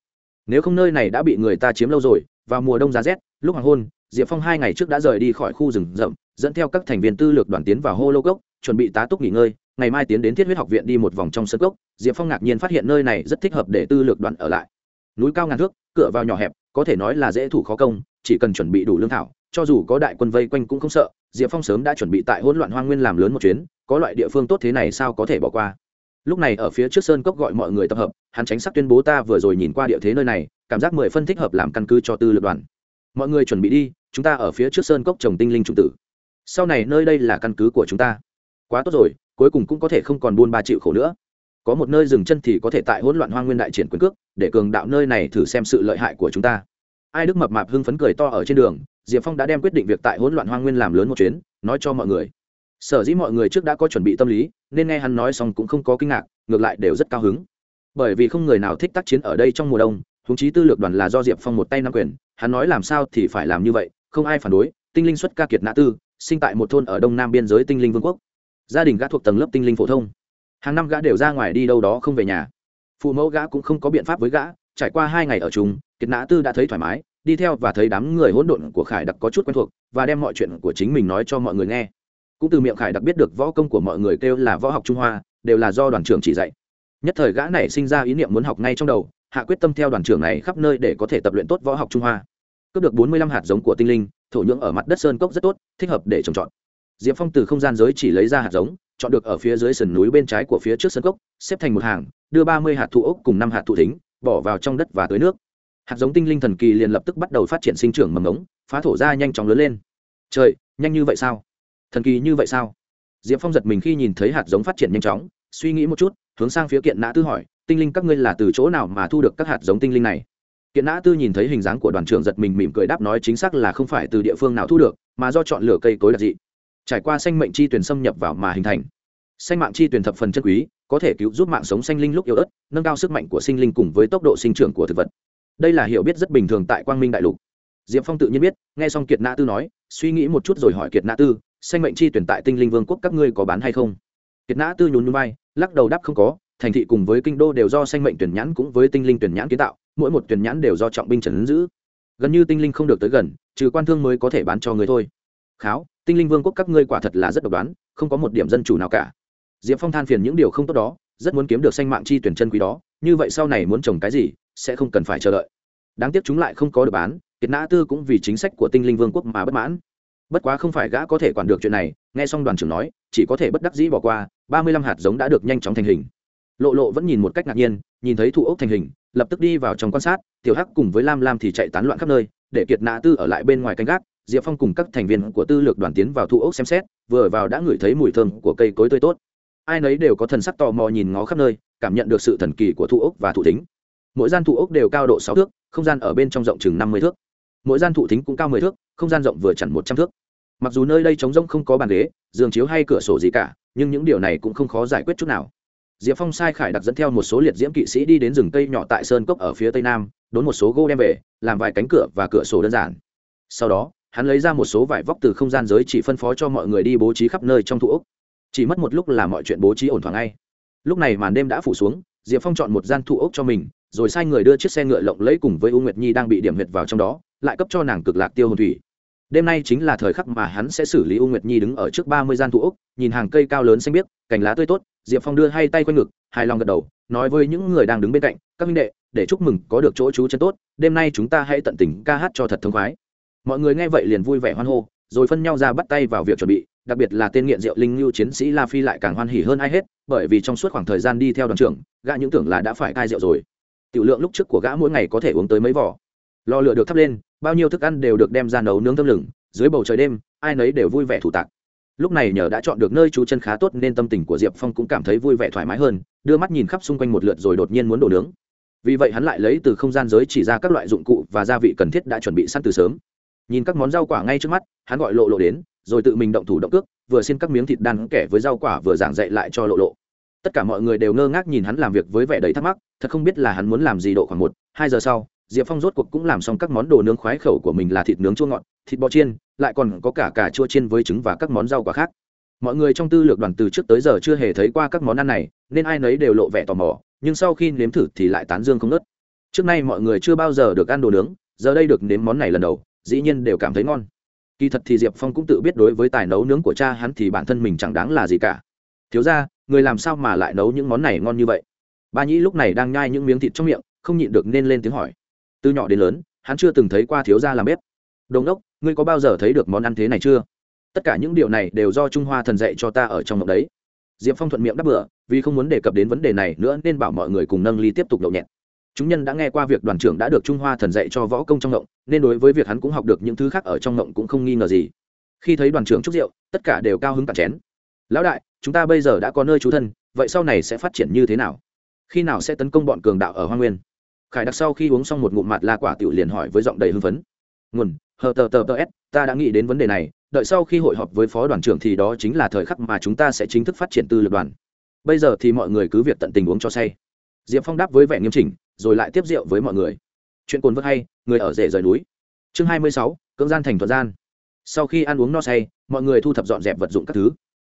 Nếu không nơi này đã bị người ta chiếm lâu rồi, vào mùa đông giá rét, lúc hoàng hôn, diệp phong hai ngày trước đã rời đi khỏi khu rừng rậm, dẫn theo các thành viên tư lược đoàn tiến vào hô lô cốc, chuẩn bị tá túc nghỉ ngơi ngày mai tiến đến thiết huyết học viện đi một vòng trong sân cốc, diệp phong ngạc nhiên phát hiện nơi này rất thích hợp để tư lược đoàn ở lại. Núi cao ngàn thước, cửa vào nhỏ hẹp, có thể nói là dễ thủ khó công, chỉ cần chuẩn bị đủ lương thảo, cho dù có đại quân vây quanh cũng không sợ, diệp phong sớm đã chuẩn bị tại hỗn loạn hoang nguyên làm lớn một chuyến, có loại địa phương tốt thế này sao có thể bỏ qua. Lúc này ở phía trước sơn cốc gọi mọi người tập hợp, hắn tránh sắc tuyên bố ta vừa rồi nhìn qua địa thế nơi này, cảm giác mười phân thích hợp làm căn cứ cho tư lược đoàn. Mọi người chuẩn bị đi, chúng ta ở phía trước sơn cốc trồng tinh linh trụ tử. Sau này nơi đây là căn cứ của chúng ta. Quá tốt rồi cuối cùng cũng có thể không còn buôn ba chịu khổ nữa. Có một nơi dừng chân thì có thể tại hỗn loạn hoang nguyên đại triển quyền cước, để cường đạo nơi này thử xem sự lợi hại của chúng ta. Ai đức mập mạp hưng phấn cười to ở trên đường, diệp phong đã đem quyết định việc tại hỗn loạn hoang nguyên làm lớn một chuyến, nói cho mọi người. Sở dĩ mọi người trước đã có chuẩn bị tâm lý, nên nghe hắn nói xong cũng không có kinh ngạc, ngược lại đều rất cao hứng. Bởi vì không người nào thích tác chiến ở đây trong mùa đông húng chí tư lược đoàn là do diệp phong một tay nắm quyền, hắn nói làm sao thì phải làm như vậy, không ai phản đối, tinh linh xuất ca kiệt nã tư, sinh tại một thôn ở đông nam biên giới tinh linh vương quốc gia đình gã thuộc tầng lớp tinh linh phổ thông. Hàng năm gã đều ra ngoài đi đâu đó không về nhà. Phụ mẫu gã cũng không có biện pháp với gã, trải qua hai ngày ở chung, kiệt nã tư đã thấy thoải mái, đi theo và thấy đám người hỗn độn của khải đặc có chút quen thuộc, và đem mọi chuyện của chính mình nói cho mọi người nghe. Cũng từ miệng khải đặc biết được võ công của mọi người kêu là võ học trung hoa, đều là do đoàn trưởng chỉ dạy. Nhất thời gã này sinh ra ý niệm muốn học ngay trong đầu, hạ quyết tâm theo đoàn trưởng này khắp nơi để có thể tập luyện tốt võ học trung hoa. Cướp được bốn mươi lăm hạt giống của tinh linh, thổ nhưỡng ở mặt đất sơn cốc rất tốt, thích hợp để trồng trọt diệp phong từ không gian giới chỉ lấy ra hạt giống, chọn được ở phía dưới sườn núi bên trái của phía trước sân cốc, xếp thành một hàng, đưa ba mươi hạt thụ ốc cùng năm hạt thụ thính, bỏ vào trong đất và tưới nước. Hạt giống tinh linh thần kỳ liền lập tức bắt đầu phát triển sinh trưởng mầm ống phá thổ ra nhanh chóng lớn lên. Trời, nhanh như vậy sao? Thần kỳ như vậy sao? Diệp phong giật mình khi nhìn thấy hạt giống phát triển nhanh chóng, suy nghĩ một chút, hướng sang phía kiện nã tư hỏi, tinh linh các ngươi là từ chỗ nào mà thu được các hạt giống tinh linh này? Kiện nã tư nhìn thấy hình dáng của đoàn trưởng giật mình mỉm cười đáp nói chính xác là không phải từ địa phương nào thu được, mà do chọn lựa cây cối đặc dị trải qua sanh mệnh chi tuyển xâm nhập vào mà hình thành. Sanh mạng chi tuyển thập phần chân quý, có thể cứu giúp mạng sống sanh linh lúc yếu ớt, nâng cao sức mạnh của sinh linh cùng với tốc độ sinh trưởng của thực vật. Đây là hiểu biết rất bình thường tại quang minh đại lục. Diệp phong tự nhiên biết, nghe xong kiệt Na tư nói, suy nghĩ một chút rồi hỏi kiệt Na tư, sanh mệnh chi tuyển tại tinh linh vương quốc các ngươi có bán hay không? Kiệt Na tư nhún núi bay lắc đầu đáp không có, thành thị cùng với kinh đô đều do sanh mệnh tuyển nhãn cũng với tinh linh tuyển nhãn kiến tạo, mỗi một tuyển nhãn đều do trọng binh trần giữ. Gần như tinh linh không được tới gần, trừ quan thương mới có thể bán cho người thôi. Kháo tinh linh vương quốc các ngươi quả thật là rất độc đoán, không có một điểm dân chủ nào cả. Diệp phong than phiền những điều không tốt đó, rất muốn kiếm được sanh mạng chi tuyển chân quý đó, như vậy sau này muốn trồng cái gì, sẽ không cần phải chờ đợi. Đáng tiếc chúng lại không có được bán, kiệt nã tư cũng vì chính sách của tinh linh vương quốc mà bất mãn. Bất quá không phải gã có thể quản được chuyện này, nghe xong đoàn trưởng nói, chỉ có thể bất đắc dĩ bỏ qua, ba mươi lăm hạt giống đã được nhanh chóng thành hình. Lộ lộ vẫn nhìn một cách ngạc nhiên, nhìn thấy thụ ốc thành hình, lập tức đi vào trong quan sát, tiểu hắc cùng với lam lam thì chạy tán loạn khắp nơi, để kiệt nã tư ở lại bên ngoài canh gác diệp phong cùng các thành viên của tư lược đoàn tiến vào thu ốc xem xét, vừa vào đã ngửi thấy mùi thơm của cây cối tươi tốt. Ai nấy đều có thần sắc tò mò nhìn ngó khắp nơi, cảm nhận được sự thần kỳ của thu ốc và thụ thính. Mỗi gian thụ ốc đều cao độ sáu thước, không gian ở bên trong rộng chừng năm mươi thước. Mỗi gian thụ thính cũng cao mười thước, không gian rộng vừa chặn một trăm thước. Mặc dù nơi đây trống rỗng không có bàn ghế, giường chiếu hay cửa sổ gì cả, nhưng những điều này cũng không khó giải quyết chút nào. Diệp phong sai khải đặc dẫn theo một số liệt diễm kỵ sĩ đi đến rừng cây nhỏ tại sơn cốc ở phía tây nam, đốn một số gỗ đem về, làm vài cánh cửa và cửa sổ đơn giản. Sau đó hắn lấy ra một số vải vóc từ không gian giới chỉ phân phó cho mọi người đi bố trí khắp nơi trong thụ ốc. Chỉ mất một lúc là mọi chuyện bố trí ổn thỏa ngay. Lúc này màn đêm đã phủ xuống, diệp phong chọn một gian thụ ốc cho mình, rồi sai người đưa chiếc xe ngựa lộng lẫy cùng với u nguyệt nhi đang bị điểm huyệt vào trong đó, lại cấp cho nàng cực lạc tiêu hồn thủy. Đêm nay chính là thời khắc mà hắn sẽ xử lý u nguyệt nhi đứng ở trước ba mươi gian thụ ốc, nhìn hàng cây cao lớn xanh biếc, cành lá tươi tốt, diệp phong đưa hai tay quanh ngực, hài lòng gật đầu, nói với những người đang đứng bên cạnh, các minh đệ, để chúc mừng có được chỗ trú chân tốt, đêm nay chúng ta hãy tận tình ca hát cho thật thông khoái mọi người nghe vậy liền vui vẻ hoan hô, rồi phân nhau ra bắt tay vào việc chuẩn bị, đặc biệt là tên nghiện rượu linh lưu chiến sĩ la phi lại càng hoan hỉ hơn ai hết, bởi vì trong suốt khoảng thời gian đi theo đoàn trưởng, gã những tưởng là đã phải cai rượu rồi. Tiểu lượng lúc trước của gã mỗi ngày có thể uống tới mấy vỏ lò lửa được thắp lên, bao nhiêu thức ăn đều được đem ra nấu nướng thơm lửng. dưới bầu trời đêm, ai nấy đều vui vẻ thủ tạc. Lúc này nhờ đã chọn được nơi trú chân khá tốt nên tâm tình của diệp phong cũng cảm thấy vui vẻ thoải mái hơn, đưa mắt nhìn khắp xung quanh một lượt rồi đột nhiên muốn đổ nướng. Vì vậy hắn lại lấy từ không gian giới chỉ ra các loại dụng cụ và gia vị cần thiết đã chuẩn bị sẵn từ sớm nhìn các món rau quả ngay trước mắt, hắn gọi lộ lộ đến, rồi tự mình động thủ động cước, vừa xin các miếng thịt đan kẻ với rau quả vừa giảng dạy lại cho lộ lộ. Tất cả mọi người đều ngơ ngác nhìn hắn làm việc với vẻ đầy thắc mắc, thật không biết là hắn muốn làm gì độ khoảng một, hai giờ sau, diệp phong rốt cuộc cũng làm xong các món đồ nướng khoái khẩu của mình là thịt nướng chua ngọt, thịt bò chiên, lại còn có cả cà chua chiên với trứng và các món rau quả khác. Mọi người trong tư lược đoàn từ trước tới giờ chưa hề thấy qua các món ăn này, nên ai nấy đều lộ vẻ tò mò, nhưng sau khi nếm thử thì lại tán dương không nớt trước nay mọi người chưa bao giờ được ăn đồ nướng, giờ đây được nếm món này lần đầu dĩ nhiên đều cảm thấy ngon. Kỳ thật thì diệp phong cũng tự biết đối với tài nấu nướng của cha hắn thì bản thân mình chẳng đáng là gì cả. Thiếu ra người làm sao mà lại nấu những món này ngon như vậy? Ba nhĩ lúc này đang nhai những miếng thịt trong miệng, không nhịn được nên lên tiếng hỏi. Từ nhỏ đến lớn, hắn chưa từng thấy qua thiếu gia làm bếp. Đồn đốc ngươi có bao giờ thấy được món ăn thế này chưa? Tất cả những điều này đều do trung hoa thần dạy cho ta ở trong mộng đấy. Diệp phong thuận miệng đáp bựa vì không muốn đề cập đến vấn đề này nữa nên bảo mọi người cùng nâng ly tiếp tục nhậu nhẹt chúng nhân đã nghe qua việc đoàn trưởng đã được trung hoa thần dạy cho võ công trong ngộng, nên đối với việc hắn cũng học được những thứ khác ở trong ngộng cũng không nghi ngờ gì. Khi thấy đoàn trưởng chúc rượu, tất cả đều cao hứng cả chén. Lão đại, chúng ta bây giờ đã có nơi trú thân, vậy sau này sẽ phát triển như thế nào? Khi nào sẽ tấn công bọn cường đạo ở hoa nguyên? Khải đặc sau khi uống xong một ngụm mặt la quả tiểu liền hỏi với giọng đầy hưng phấn. Nguồn, hờ tờ tờ tờ s, ta đã nghĩ đến vấn đề này, đợi sau khi hội họp với phó đoàn trưởng thì đó chính là thời khắc mà chúng ta sẽ chính thức phát triển tư lực đoàn. Bây giờ thì mọi người cứ việc tận tình uống cho say. Diệp phong đáp với vẻ nghiêm chỉnh rồi lại tiếp rượu với mọi người. Chuyện cồn vớt hay, người ở rể rời núi. Chương hai mươi sáu, cưỡng gian thành thuật gian. Sau khi ăn uống no say, mọi người thu thập dọn dẹp vật dụng các thứ.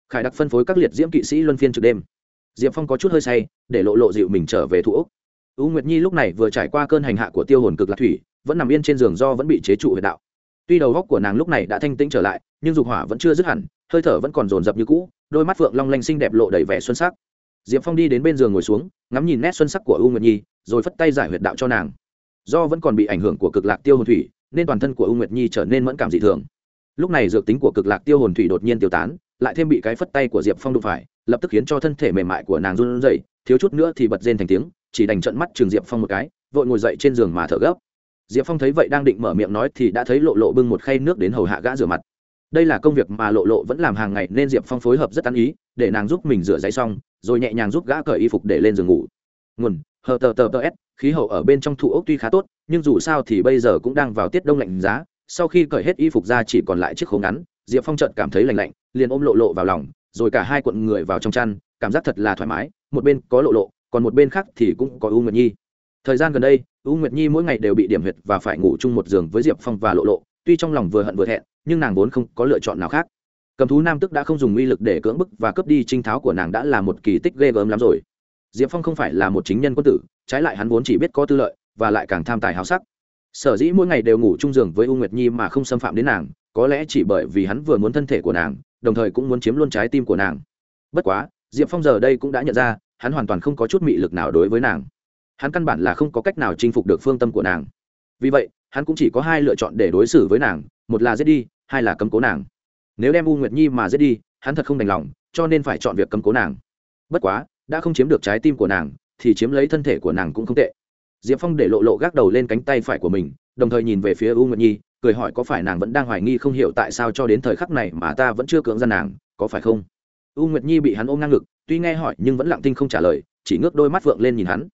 Khải đặc phân phối các liệt diễm kỵ sĩ luân phiên trực đêm. Diệp phong có chút hơi say, để lộ lộ dịu mình trở về thủ úc. U nguyệt nhi lúc này vừa trải qua cơn hành hạ của tiêu hồn cực lạc thủy, vẫn nằm yên trên giường do vẫn bị chế trụ huyệt đạo. Tuy đầu góc của nàng lúc này đã thanh tĩnh trở lại, nhưng dục hỏa vẫn chưa dứt hẳn, hơi thở vẫn còn rồn rập như cũ, đôi mắt phượng long lanh xinh đẹp lộ đầy vẻ xuân sắc. Diệp phong đi đến bên giường ngồi xuống, ngắm nhìn nét xuân sắc của u nguyệt nhi rồi phất tay giải huyệt đạo cho nàng. Do vẫn còn bị ảnh hưởng của cực lạc tiêu hồn thủy, nên toàn thân của u nguyệt nhi trở nên mẫn cảm dị thường. Lúc này dược tính của cực lạc tiêu hồn thủy đột nhiên tiêu tán, lại thêm bị cái phất tay của diệp phong đụng phải, lập tức khiến cho thân thể mềm mại của nàng run rẩy, thiếu chút nữa thì bật rên thành tiếng, chỉ đành trận mắt trường diệp phong một cái, vội ngồi dậy trên giường mà thở gấp. Diệp phong thấy vậy đang định mở miệng nói thì đã thấy lộ lộ bưng một khay nước đến hầu hạ gã rửa mặt. Đây là công việc mà lộ lộ vẫn làm hàng ngày nên diệp phong phối hợp rất ăn ý, để nàng giúp mình rửa giấy xong, rồi nhẹ nhàng giúp gã cởi y phục để lên giường ngủ. Nguồn hờ tờ tờ tờ s, khí hậu ở bên trong thụ ốc tuy khá tốt, nhưng dù sao thì bây giờ cũng đang vào tiết đông lạnh giá. Sau khi cởi hết y phục ra chỉ còn lại chiếc khố ngắn, diệp phong trợt cảm thấy lành lạnh, liền ôm lộ lộ vào lòng, rồi cả hai cuộn người vào trong chăn, cảm giác thật là thoải mái, một bên có lộ lộ, còn một bên khác thì cũng có u nguyệt nhi. Thời gian gần đây, u nguyệt nhi mỗi ngày đều bị điểm huyệt và phải ngủ chung một giường với diệp phong và lộ lộ, tuy trong lòng vừa hận vừa thẹn, nhưng nàng vốn không có lựa chọn nào khác. Cầm thú nam tức đã không dùng uy lực để cưỡng bức và cướp đi trinh tháo của nàng đã là một kỳ tích ghê gớm lắm rồi diệp phong không phải là một chính nhân quân tử, trái lại hắn vốn chỉ biết có tư lợi, và lại càng tham tài háo sắc. Sở dĩ mỗi ngày đều ngủ chung giường với u nguyệt nhi mà không xâm phạm đến nàng, có lẽ chỉ bởi vì hắn vừa muốn thân thể của nàng, đồng thời cũng muốn chiếm luôn trái tim của nàng. Bất quá, diệp phong giờ đây cũng đã nhận ra, hắn hoàn toàn không có chút mị lực nào đối với nàng. Hắn căn bản là không có cách nào chinh phục được phương tâm của nàng. Vì vậy, hắn cũng chỉ có hai lựa chọn để đối xử với nàng, một là giết đi, hai là cấm cố nàng. Nếu đem u nguyệt nhi mà giết đi, hắn thật không đành lòng, cho nên phải chọn việc cấm cố nàng. Bất quá đã không chiếm được trái tim của nàng, thì chiếm lấy thân thể của nàng cũng không tệ. Diệp phong để lộ lộ gác đầu lên cánh tay phải của mình, đồng thời nhìn về phía u nguyệt nhi, cười hỏi có phải nàng vẫn đang hoài nghi không hiểu tại sao cho đến thời khắc này mà ta vẫn chưa cưỡng ra nàng, có phải không? U nguyệt nhi bị hắn ôm ngang ngực, tuy nghe hỏi nhưng vẫn lặng tinh không trả lời, chỉ ngước đôi mắt vượng lên nhìn hắn.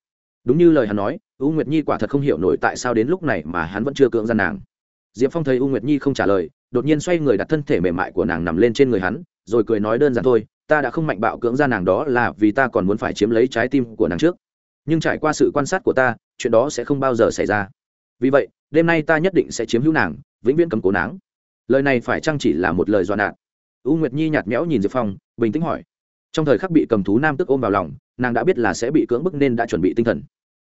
Đúng như lời hắn nói, u nguyệt nhi quả thật không hiểu nổi tại sao đến lúc này mà hắn vẫn chưa cưỡng ra nàng. Diệp phong thấy u nguyệt nhi không trả lời, đột nhiên xoay người đặt thân thể mềm mại của nàng nằm lên trên người hắn, rồi cười nói đơn giản thôi ta đã không mạnh bạo cưỡng ra nàng đó là vì ta còn muốn phải chiếm lấy trái tim của nàng trước. Nhưng trải qua sự quan sát của ta, chuyện đó sẽ không bao giờ xảy ra. Vì vậy, đêm nay ta nhất định sẽ chiếm hữu nàng, vĩnh viễn cấm cố nàng. lời này phải chăng chỉ là một lời dọa nạt? U nguyệt nhi nhạt nhẽo nhìn diệp phong, bình tĩnh hỏi. Trong thời khắc bị cầm thú nam tức ôm vào lòng, nàng đã biết là sẽ bị cưỡng bức nên đã chuẩn bị tinh thần.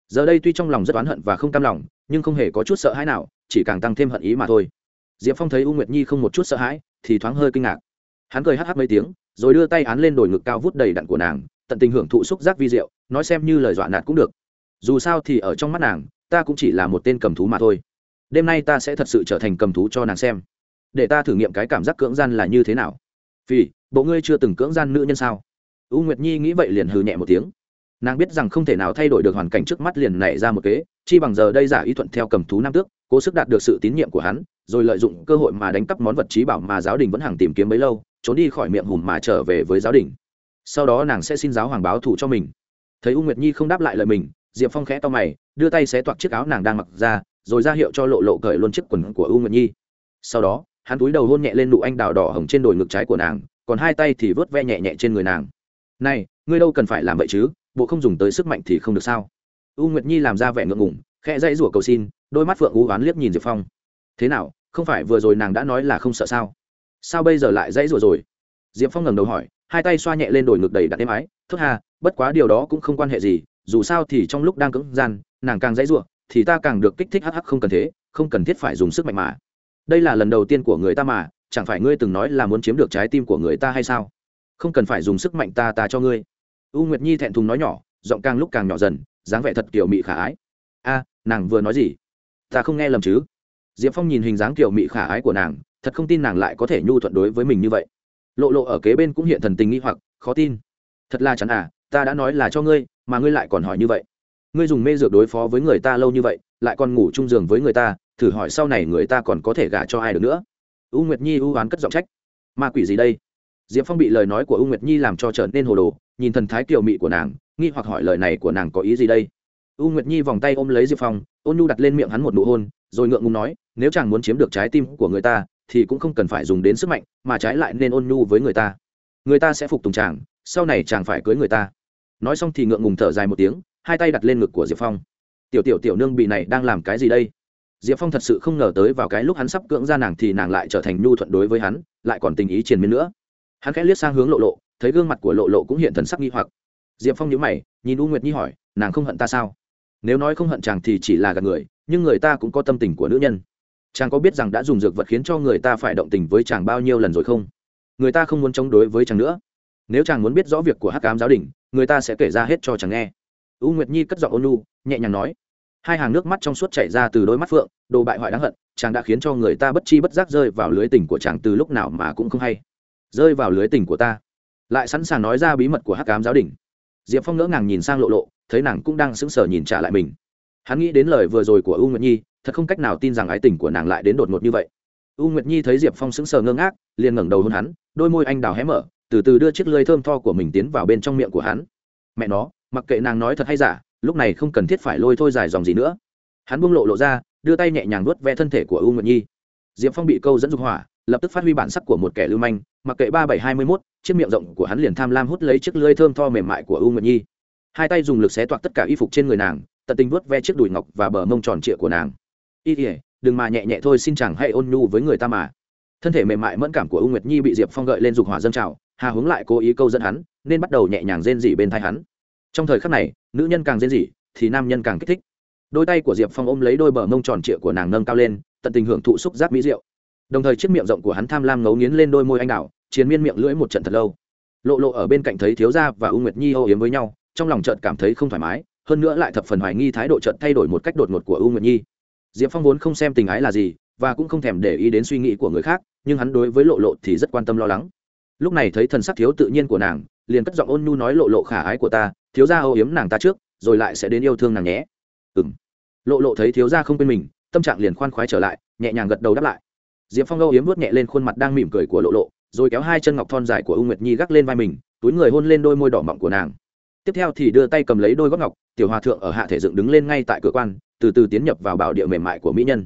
Giờ đây tuy trong lòng rất oán hận và không cam lòng, nhưng không hề có chút sợ hãi nào, chỉ càng tăng thêm hận ý mà thôi. Diệp phong thấy u nguyệt nhi không một chút sợ hãi, thì thoáng hơi kinh ngạc hắn cười hh mấy tiếng, rồi đưa tay án lên đồi ngực cao vút đầy đặn của nàng, tận tình hưởng thụ xúc giác vi diệu, nói xem như lời dọa nạt cũng được. Dù sao thì ở trong mắt nàng, ta cũng chỉ là một tên cầm thú mà thôi. Đêm nay ta sẽ thật sự trở thành cầm thú cho nàng xem. Để ta thử nghiệm cái cảm giác cưỡng gian là như thế nào. Vì bộ ngươi chưa từng cưỡng gian nữ nhân sao? U nguyệt nhi nghĩ vậy liền hừ nhẹ một tiếng. Nàng biết rằng không thể nào thay đổi được hoàn cảnh trước mắt liền nảy ra một kế, chi bằng giờ đây giả ý thuận theo cầm thú nam tước, cố sức đạt được sự tín nhiệm của hắn, rồi lợi dụng cơ hội mà đánh cắp món vật trí bảo mà giáo đình vẫn hàng tìm kiếm bấy lâu trốn đi khỏi miệng hùm mà trở về với giáo đình. Sau đó nàng sẽ xin giáo hoàng báo thủ cho mình. Thấy u nguyệt nhi không đáp lại lời mình, diệp phong khẽ to mày, đưa tay xé toạc chiếc áo nàng đang mặc ra, rồi ra hiệu cho lộ lộ cởi luôn chiếc quần của u nguyệt nhi. Sau đó, hắn túi đầu hôn nhẹ lên nụ anh đào đỏ hồng trên đồi ngực trái của nàng, còn hai tay thì vớt ve nhẹ nhẹ trên người nàng. Này, ngươi đâu cần phải làm vậy chứ, bộ không dùng tới sức mạnh thì không được sao? U nguyệt nhi làm ra vẻ ngượng ngủng khẽ dãy rủa cầu xin, đôi mắt phượng u oán liếc nhìn diệp phong. Thế nào, không phải vừa rồi nàng đã nói là không sợ sao? Sao bây giờ lại dãy rủa rồi? Diệp phong ngẩng đầu hỏi, hai tay xoa nhẹ lên đồi ngực đầy đặt êm ái thất hà bất quá điều đó cũng không quan hệ gì, dù sao thì trong lúc đang cưỡng gian, nàng càng dãy rủa, thì ta càng được kích thích hắc hắc không cần thế, không cần thiết phải dùng sức mạnh mà. Đây là lần đầu tiên của người ta mà, chẳng phải ngươi từng nói là muốn chiếm được trái tim của người ta hay sao? Không cần phải dùng sức mạnh ta ta cho ngươi. U nguyệt nhi thẹn thùng nói nhỏ, giọng càng lúc càng nhỏ dần, dáng vẻ thật kiểu mị khả ái. A, nàng vừa nói gì? Ta không nghe lầm chứ. Diệp phong nhìn hình dáng kiểu mị khả ái của nàng thật không tin nàng lại có thể nhu thuận đối với mình như vậy. Lộ lộ ở kế bên cũng hiện thần tình nghi hoặc, khó tin. Thật là chắn à ta đã nói là cho ngươi, mà ngươi lại còn hỏi như vậy. Ngươi dùng mê dược đối phó với người ta lâu như vậy, lại còn ngủ chung giường với người ta, thử hỏi sau này người ta còn có thể gả cho ai được nữa? U nguyệt nhi u oán cất giọng trách. Ma quỷ gì đây? Diệp phong bị lời nói của u nguyệt nhi làm cho trở nên hồ đồ, nhìn thần thái kiều mị của nàng, nghi hoặc hỏi lời này của nàng có ý gì đây? U nguyệt nhi vòng tay ôm lấy diệp phong, ôn nhu đặt lên miệng hắn một nụ hôn, rồi ngượng ngùng nói, nếu chàng muốn chiếm được trái tim của người ta thì cũng không cần phải dùng đến sức mạnh, mà trái lại nên ôn nhu với người ta. Người ta sẽ phục tùng chàng, sau này chàng phải cưới người ta. Nói xong thì ngượng ngùng thở dài một tiếng, hai tay đặt lên ngực của diệp phong. Tiểu tiểu tiểu nương bị này đang làm cái gì đây? Diệp phong thật sự không ngờ tới vào cái lúc hắn sắp cưỡng ra nàng thì nàng lại trở thành nhu thuận đối với hắn, lại còn tình ý triền miên nữa. Hắn khẽ liếc sang hướng lộ lộ, thấy gương mặt của lộ lộ cũng hiện thần sắc nghi hoặc. Diệp phong nhớ mày, nhìn u nguyệt nhi hỏi, nàng không hận ta sao? Nếu nói không hận chàng thì chỉ là gạt người, nhưng người ta cũng có tâm tình của nữ nhân chàng có biết rằng đã dùng dược vật khiến cho người ta phải động tình với chàng bao nhiêu lần rồi không? Người ta không muốn chống đối với chàng nữa. Nếu chàng muốn biết rõ việc của hắc cám giáo đình, người ta sẽ kể ra hết cho chàng nghe. U nguyệt nhi cất giọng ôn lu nhẹ nhàng nói. Hai hàng nước mắt trong suốt chảy ra từ đôi mắt phượng, đồ bại hoại đáng hận, chàng đã khiến cho người ta bất chi bất giác rơi vào lưới tình của chàng từ lúc nào mà cũng không hay. Rơi vào lưới tình của ta. Lại sẵn sàng nói ra bí mật của hắc cám giáo đình. Diệp phong ngỡ ngàng nhìn sang lộ lộ, thấy nàng cũng đang sững sờ nhìn trả lại mình. Hắn nghĩ đến lời vừa rồi của u nguyệt nhi thật không cách nào tin rằng ái tình của nàng lại đến đột ngột như vậy. U nguyệt nhi thấy diệp phong sững sờ ngơ ngác, liền ngẩng đầu hôn hắn, đôi môi anh đào hé mở, từ từ đưa chiếc lưới thơm tho của mình tiến vào bên trong miệng của hắn. Mẹ nó, mặc kệ nàng nói thật hay giả, lúc này không cần thiết phải lôi thôi dài dòng gì nữa. Hắn buông lộ lộ ra, đưa tay nhẹ nhàng nuốt ve thân thể của u nguyệt nhi. Diệp phong bị câu dẫn dục hỏa, lập tức phát huy bản sắc của một kẻ lưu manh, mặc kệ ba bảy hai mươi mốt, chiếc miệng rộng của hắn liền tham lam hút lấy chiếc lưới thơm tho mềm mại của u nguyệt nhi. Hai tay dùng lực xé toạc tất cả y phục trên người nàng, tận tình vuốt ve chiếc đùi ngọc và bờ mông tròn trịa của nàng y ỉa đừng mà nhẹ nhẹ thôi, xin chẳng hãy ôn nhu với người ta mà. Thân thể mềm mại mẫn cảm của u nguyệt nhi bị diệp phong gợi lên dục hỏa dâng trào, hà hướng lại cố ý câu dẫn hắn, nên bắt đầu nhẹ nhàng rên rỉ bên thai hắn. Trong thời khắc này, nữ nhân càng rên rỉ, thì nam nhân càng kích thích. Đôi tay của diệp phong ôm lấy đôi bờ mông tròn trịa của nàng nâng cao lên, tận tình hưởng thụ xúc giác mỹ rượu đồng thời chiếc miệng rộng của hắn tham lam ngấu nghiến lên đôi môi anh đào chiến miên miệng lưỡi một trận thật lâu. Lộ lộ ở bên cạnh thấy thiếu gia và u nguyệt nhi âu yếm với nhau, trong lòng trợt cảm thấy không thoải mái, hơn nữa lại thập phần hoài nghi thái độ trợt thay đổi một cách đột ngột của u nguyệt nhi diệp phong vốn không xem tình ái là gì, và cũng không thèm để ý đến suy nghĩ của người khác, nhưng hắn đối với lộ lộ thì rất quan tâm lo lắng. Lúc này thấy thần sắc thiếu tự nhiên của nàng, liền cất giọng ôn nhu nói lộ lộ khả ái của ta, thiếu gia âu yếm nàng ta trước, rồi lại sẽ đến yêu thương nàng nhé. Ừ m lộ lộ thấy thiếu gia không quên mình, tâm trạng liền khoan khoái trở lại, nhẹ nhàng gật đầu đáp lại. Diệp phong âu yếm vuốt nhẹ lên khuôn mặt đang mỉm cười của lộ lộ, rồi kéo hai chân ngọc thon dài của u nguyệt nhi gác lên vai mình, túi người hôn lên đôi môi đỏ mọng của nàng. Tiếp theo thì đưa tay cầm lấy đôi gót ngọc, tiểu hòa thượng ở hạ thể dựng đứng lên ngay tại cửa quan từ từ tiến nhập vào bảo địa mềm mại của mỹ nhân.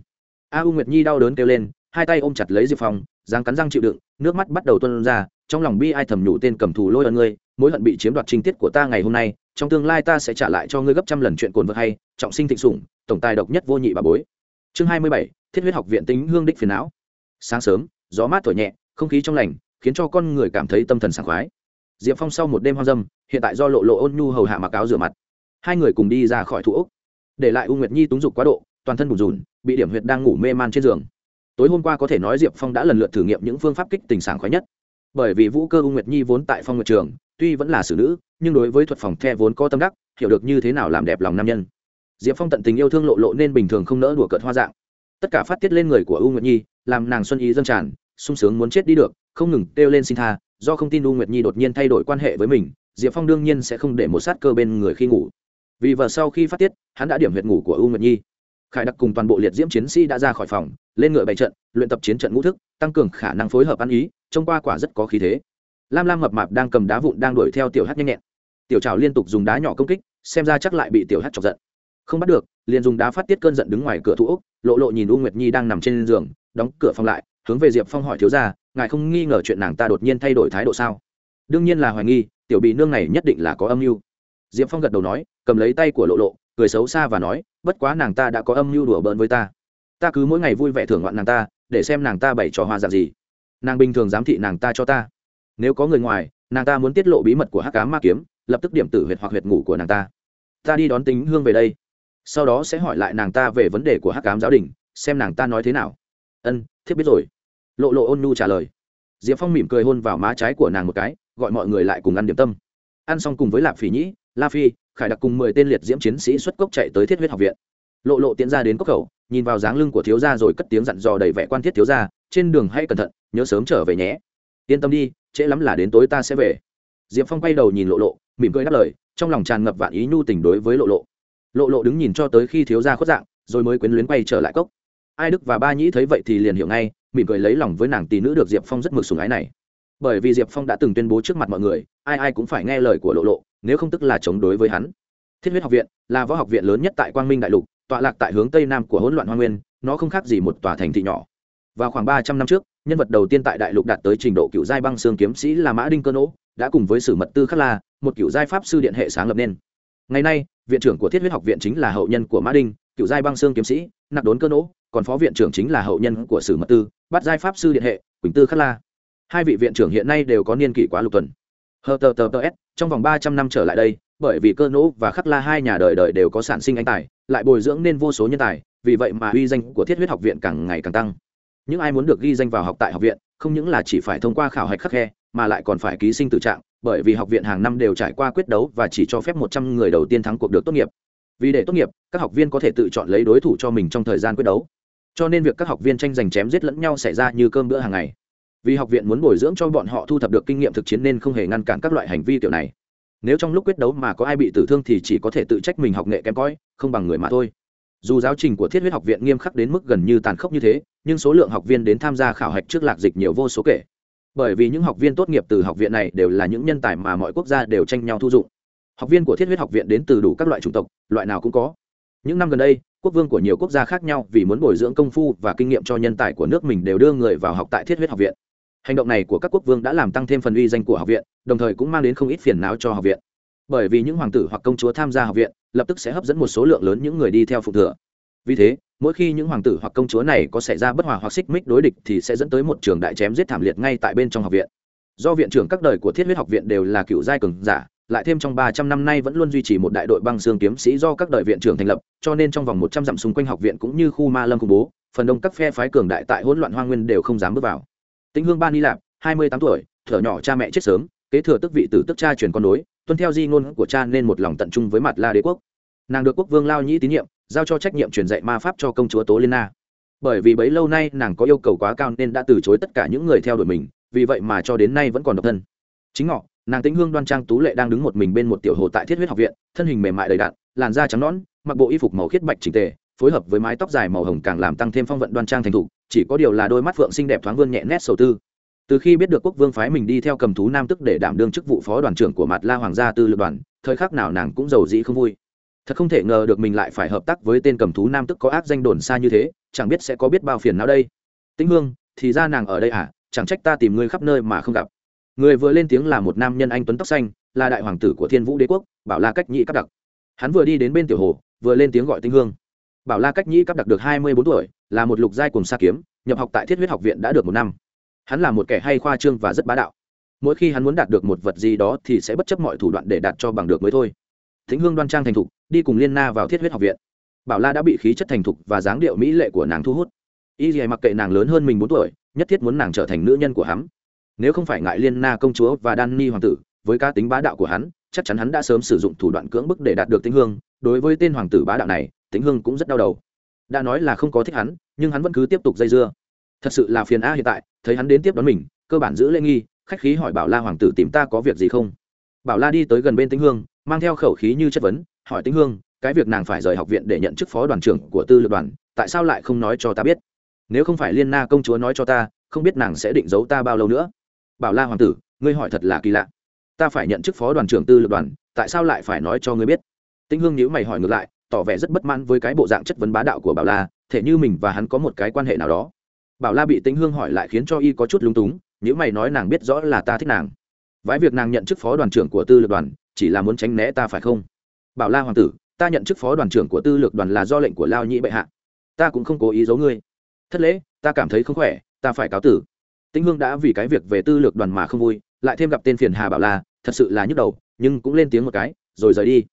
A u nguyệt nhi đau đớn kêu lên, hai tay ôm chặt lấy diệp phong giang cắn răng chịu đựng, nước mắt bắt đầu tuân ra, trong lòng bi ai thầm nhủ tên cầm thù lôi ơn ngươi, mối hận bị chiếm đoạt trinh tiết của ta ngày hôm nay, trong tương lai ta sẽ trả lại cho ngươi gấp trăm lần chuyện cồn vật hay, trọng sinh thịnh sủng, tổng tài độc nhất vô nhị bà bối. Chương hai mươi bảy, thiết huyết học viện tính hương đích phiền não. Sáng sớm, gió mát thổi nhẹ, không khí trong lành, khiến cho con người cảm thấy tâm thần sảng khoái. Diệp phong sau một đêm hoang dâm, hiện tại do lộ lộ ôn nhu hầu hạ mặc áo rửa mặt. Hai người cùng đi ra khỏi thủ úc để lại u nguyệt nhi túng dục quá độ, toàn thân bùn rùn, bị điểm huyệt đang ngủ mê man trên giường. Tối hôm qua có thể nói diệp phong đã lần lượt thử nghiệm những phương pháp kích tình sảng khoái nhất. Bởi vì vũ cơ u nguyệt nhi vốn tại phong nguyệt trường, tuy vẫn là xử nữ, nhưng đối với thuật phòng the vốn có tâm đắc, hiểu được như thế nào làm đẹp lòng nam nhân. Diệp phong tận tình yêu thương lộ lộ nên bình thường không nỡ đùa cợt hoa dạng. Tất cả phát tiết lên người của u nguyệt nhi, làm nàng xuân ý dâng tràn, sung sướng muốn chết đi được, không ngừng kêu lên xin tha, do không tin u nguyệt nhi đột nhiên thay đổi quan hệ với mình, diệp phong đương nhiên sẽ không để một sát cơ bên người khi ngủ vì vợ sau khi phát tiết, hắn đã điểm huyệt ngủ của u nguyệt nhi. Khải đặc cùng toàn bộ liệt diễm chiến sĩ đã ra khỏi phòng, lên ngựa bày trận, luyện tập chiến trận ngũ thức, tăng cường khả năng phối hợp ăn ý, trông qua quả rất có khí thế. Lam lam mập mạp đang cầm đá vụn đang đuổi theo tiểu hát nhanh nhẹn. Tiểu trào liên tục dùng đá nhỏ công kích, xem ra chắc lại bị tiểu hát chọc giận. Không bắt được, liền dùng đá phát tiết cơn giận đứng ngoài cửa thủ úc lộ lộ nhìn u nguyệt nhi đang nằm trên giường, đóng cửa phòng lại, hướng về diệp phong hỏi thiếu ra ngài không nghi ngờ chuyện nàng ta đột nhiên thay đổi thái độ sao? Đương nhiên là hoài nghi, tiểu bị nương này nhất định là có âm mưu diệp phong gật đầu nói, cầm lấy tay của lộ lộ, cười xấu xa và nói, bất quá nàng ta đã có âm mưu đùa bỡn với ta. Ta cứ mỗi ngày vui vẻ thưởng ngoạn nàng ta, để xem nàng ta bày trò hoa dạng gì. Nàng bình thường giám thị nàng ta cho ta. Nếu có người ngoài, nàng ta muốn tiết lộ bí mật của hắc cá ma kiếm, lập tức điểm tử huyệt hoặc huyệt ngủ của nàng ta. Ta đi đón tính hương về đây. Sau đó sẽ hỏi lại nàng ta về vấn đề của hắc cám giáo đình, xem nàng ta nói thế nào. Ân thiết biết rồi. Lộ lộ ôn nhu trả lời. Diệp phong mỉm cười hôn vào má trái của nàng một cái, gọi mọi người lại cùng ăn điểm tâm ăn xong cùng với lạp phỉ nhĩ, la phi, khải đặc cùng mười tên liệt diễm chiến sĩ xuất cốc chạy tới thiết huyết học viện. Lộ lộ tiến ra đến cốc khẩu, nhìn vào dáng lưng của thiếu gia rồi cất tiếng dặn dò đầy vẻ quan thiết thiếu gia, trên đường hay cẩn thận, nhớ sớm trở về nhé. Yên tâm đi, trễ lắm là đến tối ta sẽ về. Diệp phong quay đầu nhìn lộ lộ, mỉm cười đáp lời, trong lòng tràn ngập vạn ý nhu tình đối với lộ lộ. Lộ lộ đứng nhìn cho tới khi thiếu gia khuất dạng, rồi mới quyến luyến quay trở lại cốc. Ai đức và ba nhĩ thấy vậy thì liền hiểu ngay, mỉm cười lấy lòng với nàng tỷ nữ được diệp phong rất mực sùng ái này bởi vì diệp phong đã từng tuyên bố trước mặt mọi người, ai ai cũng phải nghe lời của lộ lộ, nếu không tức là chống đối với hắn. Thiết huyết học viện là võ học viện lớn nhất tại quang minh đại lục, tọa lạc tại hướng tây nam của hỗn loạn hoa nguyên, nó không khác gì một tòa thành thị nhỏ. Vào khoảng ba trăm năm trước, nhân vật đầu tiên tại đại lục đạt tới trình độ cựu giai băng xương kiếm sĩ là mã đinh cơ nỗ, đã cùng với sử mật tư khắc la, một cựu giai pháp sư điện hệ sáng lập nên. Ngày nay, viện trưởng của thiết huyết học viện chính là hậu nhân của mã đinh, cựu giai băng xương kiếm sĩ, nặc đốn cơ nỗ, còn phó viện trưởng chính là hậu nhân của sử mật tư bắt giai pháp sư điện hệ, quỳnh tư khắc la hai vị viện trưởng hiện nay đều có niên kỷ quá lục tuần. Hờ tờ tờ tờ s, trong vòng ba trăm năm trở lại đây, bởi vì cơ nỗ và khắc la hai nhà đời đời đều có sản sinh anh tài, lại bồi dưỡng nên vô số nhân tài, vì vậy mà uy danh của thiết huyết học viện càng ngày càng tăng. Những ai muốn được ghi danh vào học tại học viện, không những là chỉ phải thông qua khảo hạch khắc khe, mà lại còn phải ký sinh tự trạng, bởi vì học viện hàng năm đều trải qua quyết đấu và chỉ cho phép một trăm người đầu tiên thắng cuộc được tốt nghiệp. Vì để tốt nghiệp, các học viên có thể tự chọn lấy đối thủ cho mình trong thời gian quyết đấu. Cho nên việc các học viên tranh giành chém giết lẫn nhau xảy ra như cơm bữa hàng ngày vì học viện muốn bồi dưỡng cho bọn họ thu thập được kinh nghiệm thực chiến nên không hề ngăn cản các loại hành vi kiểu này. Nếu trong lúc quyết đấu mà có ai bị tử thương thì chỉ có thể tự trách mình học nghệ kém cỏi, không bằng người mà thôi. Dù giáo trình của thiết huyết học viện nghiêm khắc đến mức gần như tàn khốc như thế, nhưng số lượng học viên đến tham gia khảo hạch trước lạc dịch nhiều vô số kể. Bởi vì những học viên tốt nghiệp từ học viện này đều là những nhân tài mà mọi quốc gia đều tranh nhau thu dụng. Học viên của thiết huyết học viện đến từ đủ các loại chủng tộc, loại nào cũng có. Những năm gần đây, quốc vương của nhiều quốc gia khác nhau vì muốn bồi dưỡng công phu và kinh nghiệm cho nhân tài của nước mình đều đưa người vào học tại thiết huyết học viện hành động này của các quốc vương đã làm tăng thêm phần uy danh của học viện, đồng thời cũng mang đến không ít phiền não cho học viện. Bởi vì những hoàng tử hoặc công chúa tham gia học viện, lập tức sẽ hấp dẫn một số lượng lớn những người đi theo phụ thừa. Vì thế, mỗi khi những hoàng tử hoặc công chúa này có xảy ra bất hòa hoặc xích mích đối địch thì sẽ dẫn tới một trường đại chém giết thảm liệt ngay tại bên trong học viện. Do viện trưởng các đời của thiết huyết học viện đều là cựu giai cường giả, lại thêm trong ba trăm năm nay vẫn luôn duy trì một đại đội băng xương kiếm sĩ do các đời viện trưởng thành lập, cho nên trong vòng một trăm dặm xung quanh học viện cũng như khu ma lâm khủng bố, phần đông các phe phái cường đại tại hỗn loạn hoa nguyên đều không dám bước vào tĩnh hương ban đi lạp, hai mươi tám tuổi, thở nhỏ cha mẹ chết sớm, kế thừa tức vị tử tức cha truyền con nối, tuân theo di ngôn của cha nên một lòng tận trung với mặt la đế quốc. Nàng được quốc vương lao nhĩ tín nhiệm, giao cho trách nhiệm truyền dạy ma pháp cho công chúa tố liên na. Bởi vì bấy lâu nay nàng có yêu cầu quá cao nên đã từ chối tất cả những người theo đuổi mình, vì vậy mà cho đến nay vẫn còn độc thân. Chính ngọ, nàng tĩnh hương đoan trang tú lệ đang đứng một mình bên một tiểu hồ tại thiết huyết học viện, thân hình mềm mại đầy đạn làn da trắng nõn, mặc bộ y phục màu khiết bạch trình tề phối hợp với mái tóc dài màu hồng càng làm tăng thêm phong vận đoan trang thành thục, chỉ có điều là đôi mắt phượng xinh đẹp thoáng vươn nhẹ nét sầu tư. Từ khi biết được quốc vương phái mình đi theo cầm thú nam tức để đảm đương chức vụ phó đoàn trưởng của mặt la hoàng gia tư lược đoàn, thời khắc nào nàng cũng giàu dĩ không vui. Thật không thể ngờ được mình lại phải hợp tác với tên cầm thú nam tức có ác danh đồn xa như thế, chẳng biết sẽ có biết bao phiền nào đây. Tĩnh hương, thì ra nàng ở đây à? Chẳng trách ta tìm ngươi khắp nơi mà không gặp. Người vừa lên tiếng là một nam nhân anh tuấn tóc xanh, là đại hoàng tử của thiên vũ đế quốc, bảo la cách nhị cấp đặc. Hắn vừa đi đến bên tiểu hồ, vừa lên tiếng gọi tinh hương bảo la cách nhĩ cắp đặc được hai mươi bốn tuổi, là một lục giai cùng sa kiếm, nhập học tại thiết huyết học viện đã được một năm. Hắn là một kẻ hay khoa trương và rất bá đạo. Mỗi khi hắn muốn đạt được một vật gì đó thì sẽ bất chấp mọi thủ đoạn để đạt cho bằng được mới thôi. Thính hương đoan trang thành thục, đi cùng liên na vào thiết huyết học viện. Bảo la đã bị khí chất thành thục và dáng điệu mỹ lệ của nàng thu hút. Y dì mặc kệ nàng lớn hơn mình bốn tuổi, nhất thiết muốn nàng trở thành nữ nhân của hắn. Nếu không phải ngại liên na công chúa và đan ni hoàng tử, với cá tính bá đạo của hắn, chắc chắn hắn đã sớm sử dụng thủ đoạn cưỡng bức để đạt được tinh hương. Đối với tên hoàng tử bá đạo này tính hương cũng rất đau đầu. Đã nói là không có thích hắn, nhưng hắn vẫn cứ tiếp tục dây dưa. Thật sự là phiền a hiện tại, thấy hắn đến tiếp đón mình, cơ bản giữ lễ nghi, khách khí hỏi bảo la hoàng tử tìm ta có việc gì không? Bảo la đi tới gần bên tĩnh hương, mang theo khẩu khí như chất vấn, hỏi tĩnh hương, cái việc nàng phải rời học viện để nhận chức phó đoàn trưởng của tư lược đoàn, tại sao lại không nói cho ta biết? Nếu không phải liên na công chúa nói cho ta, không biết nàng sẽ định giấu ta bao lâu nữa? Bảo la hoàng tử, ngươi hỏi thật là kỳ lạ. Ta phải nhận chức phó đoàn trưởng tư lược đoàn, tại sao lại phải nói cho ngươi biết? Tĩnh hương nhữ mày hỏi ngược lại tỏ vẻ rất bất mãn với cái bộ dạng chất vấn bá đạo của bảo la, thể như mình và hắn có một cái quan hệ nào đó. Bảo la bị tĩnh hương hỏi lại khiến cho y có chút lúng túng, nếu mày nói nàng biết rõ là ta thích nàng. Vãi việc nàng nhận chức phó đoàn trưởng của tư lược đoàn, chỉ là muốn tránh né ta phải không? Bảo la hoàng tử, ta nhận chức phó đoàn trưởng của tư lược đoàn là do lệnh của lao nhĩ bệ hạ. Ta cũng không cố ý giấu ngươi. Thất lễ, ta cảm thấy không khỏe, ta phải cáo tử. Tĩnh hương đã vì cái việc về tư lược đoàn mà không vui, lại thêm gặp tên phiền hà bảo la, thật sự là nhức đầu, nhưng cũng lên tiếng một cái, rồi rời đi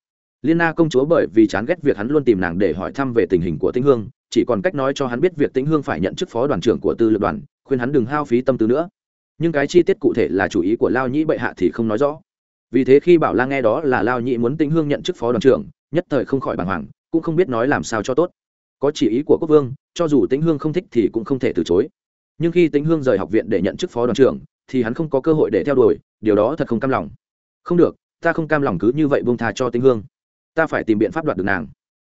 liên na công chúa bởi vì chán ghét việc hắn luôn tìm nàng để hỏi thăm về tình hình của tĩnh hương, chỉ còn cách nói cho hắn biết việc tĩnh hương phải nhận chức phó đoàn trưởng của tư lược đoàn, khuyên hắn đừng hao phí tâm tư nữa. Nhưng cái chi tiết cụ thể là chủ ý của lao nhĩ bệ hạ thì không nói rõ. Vì thế khi bảo la nghe đó là lao nhĩ muốn tĩnh hương nhận chức phó đoàn trưởng, nhất thời không khỏi bàng hoàng, cũng không biết nói làm sao cho tốt. Có chỉ ý của quốc vương, cho dù tĩnh hương không thích thì cũng không thể từ chối. Nhưng khi tĩnh hương rời học viện để nhận chức phó đoàn trưởng, thì hắn không có cơ hội để theo đuổi, điều đó thật không cam lòng. Không được, ta không cam lòng cứ như vậy buông tha cho tĩnh hương ta phải tìm biện pháp đoạt được nàng.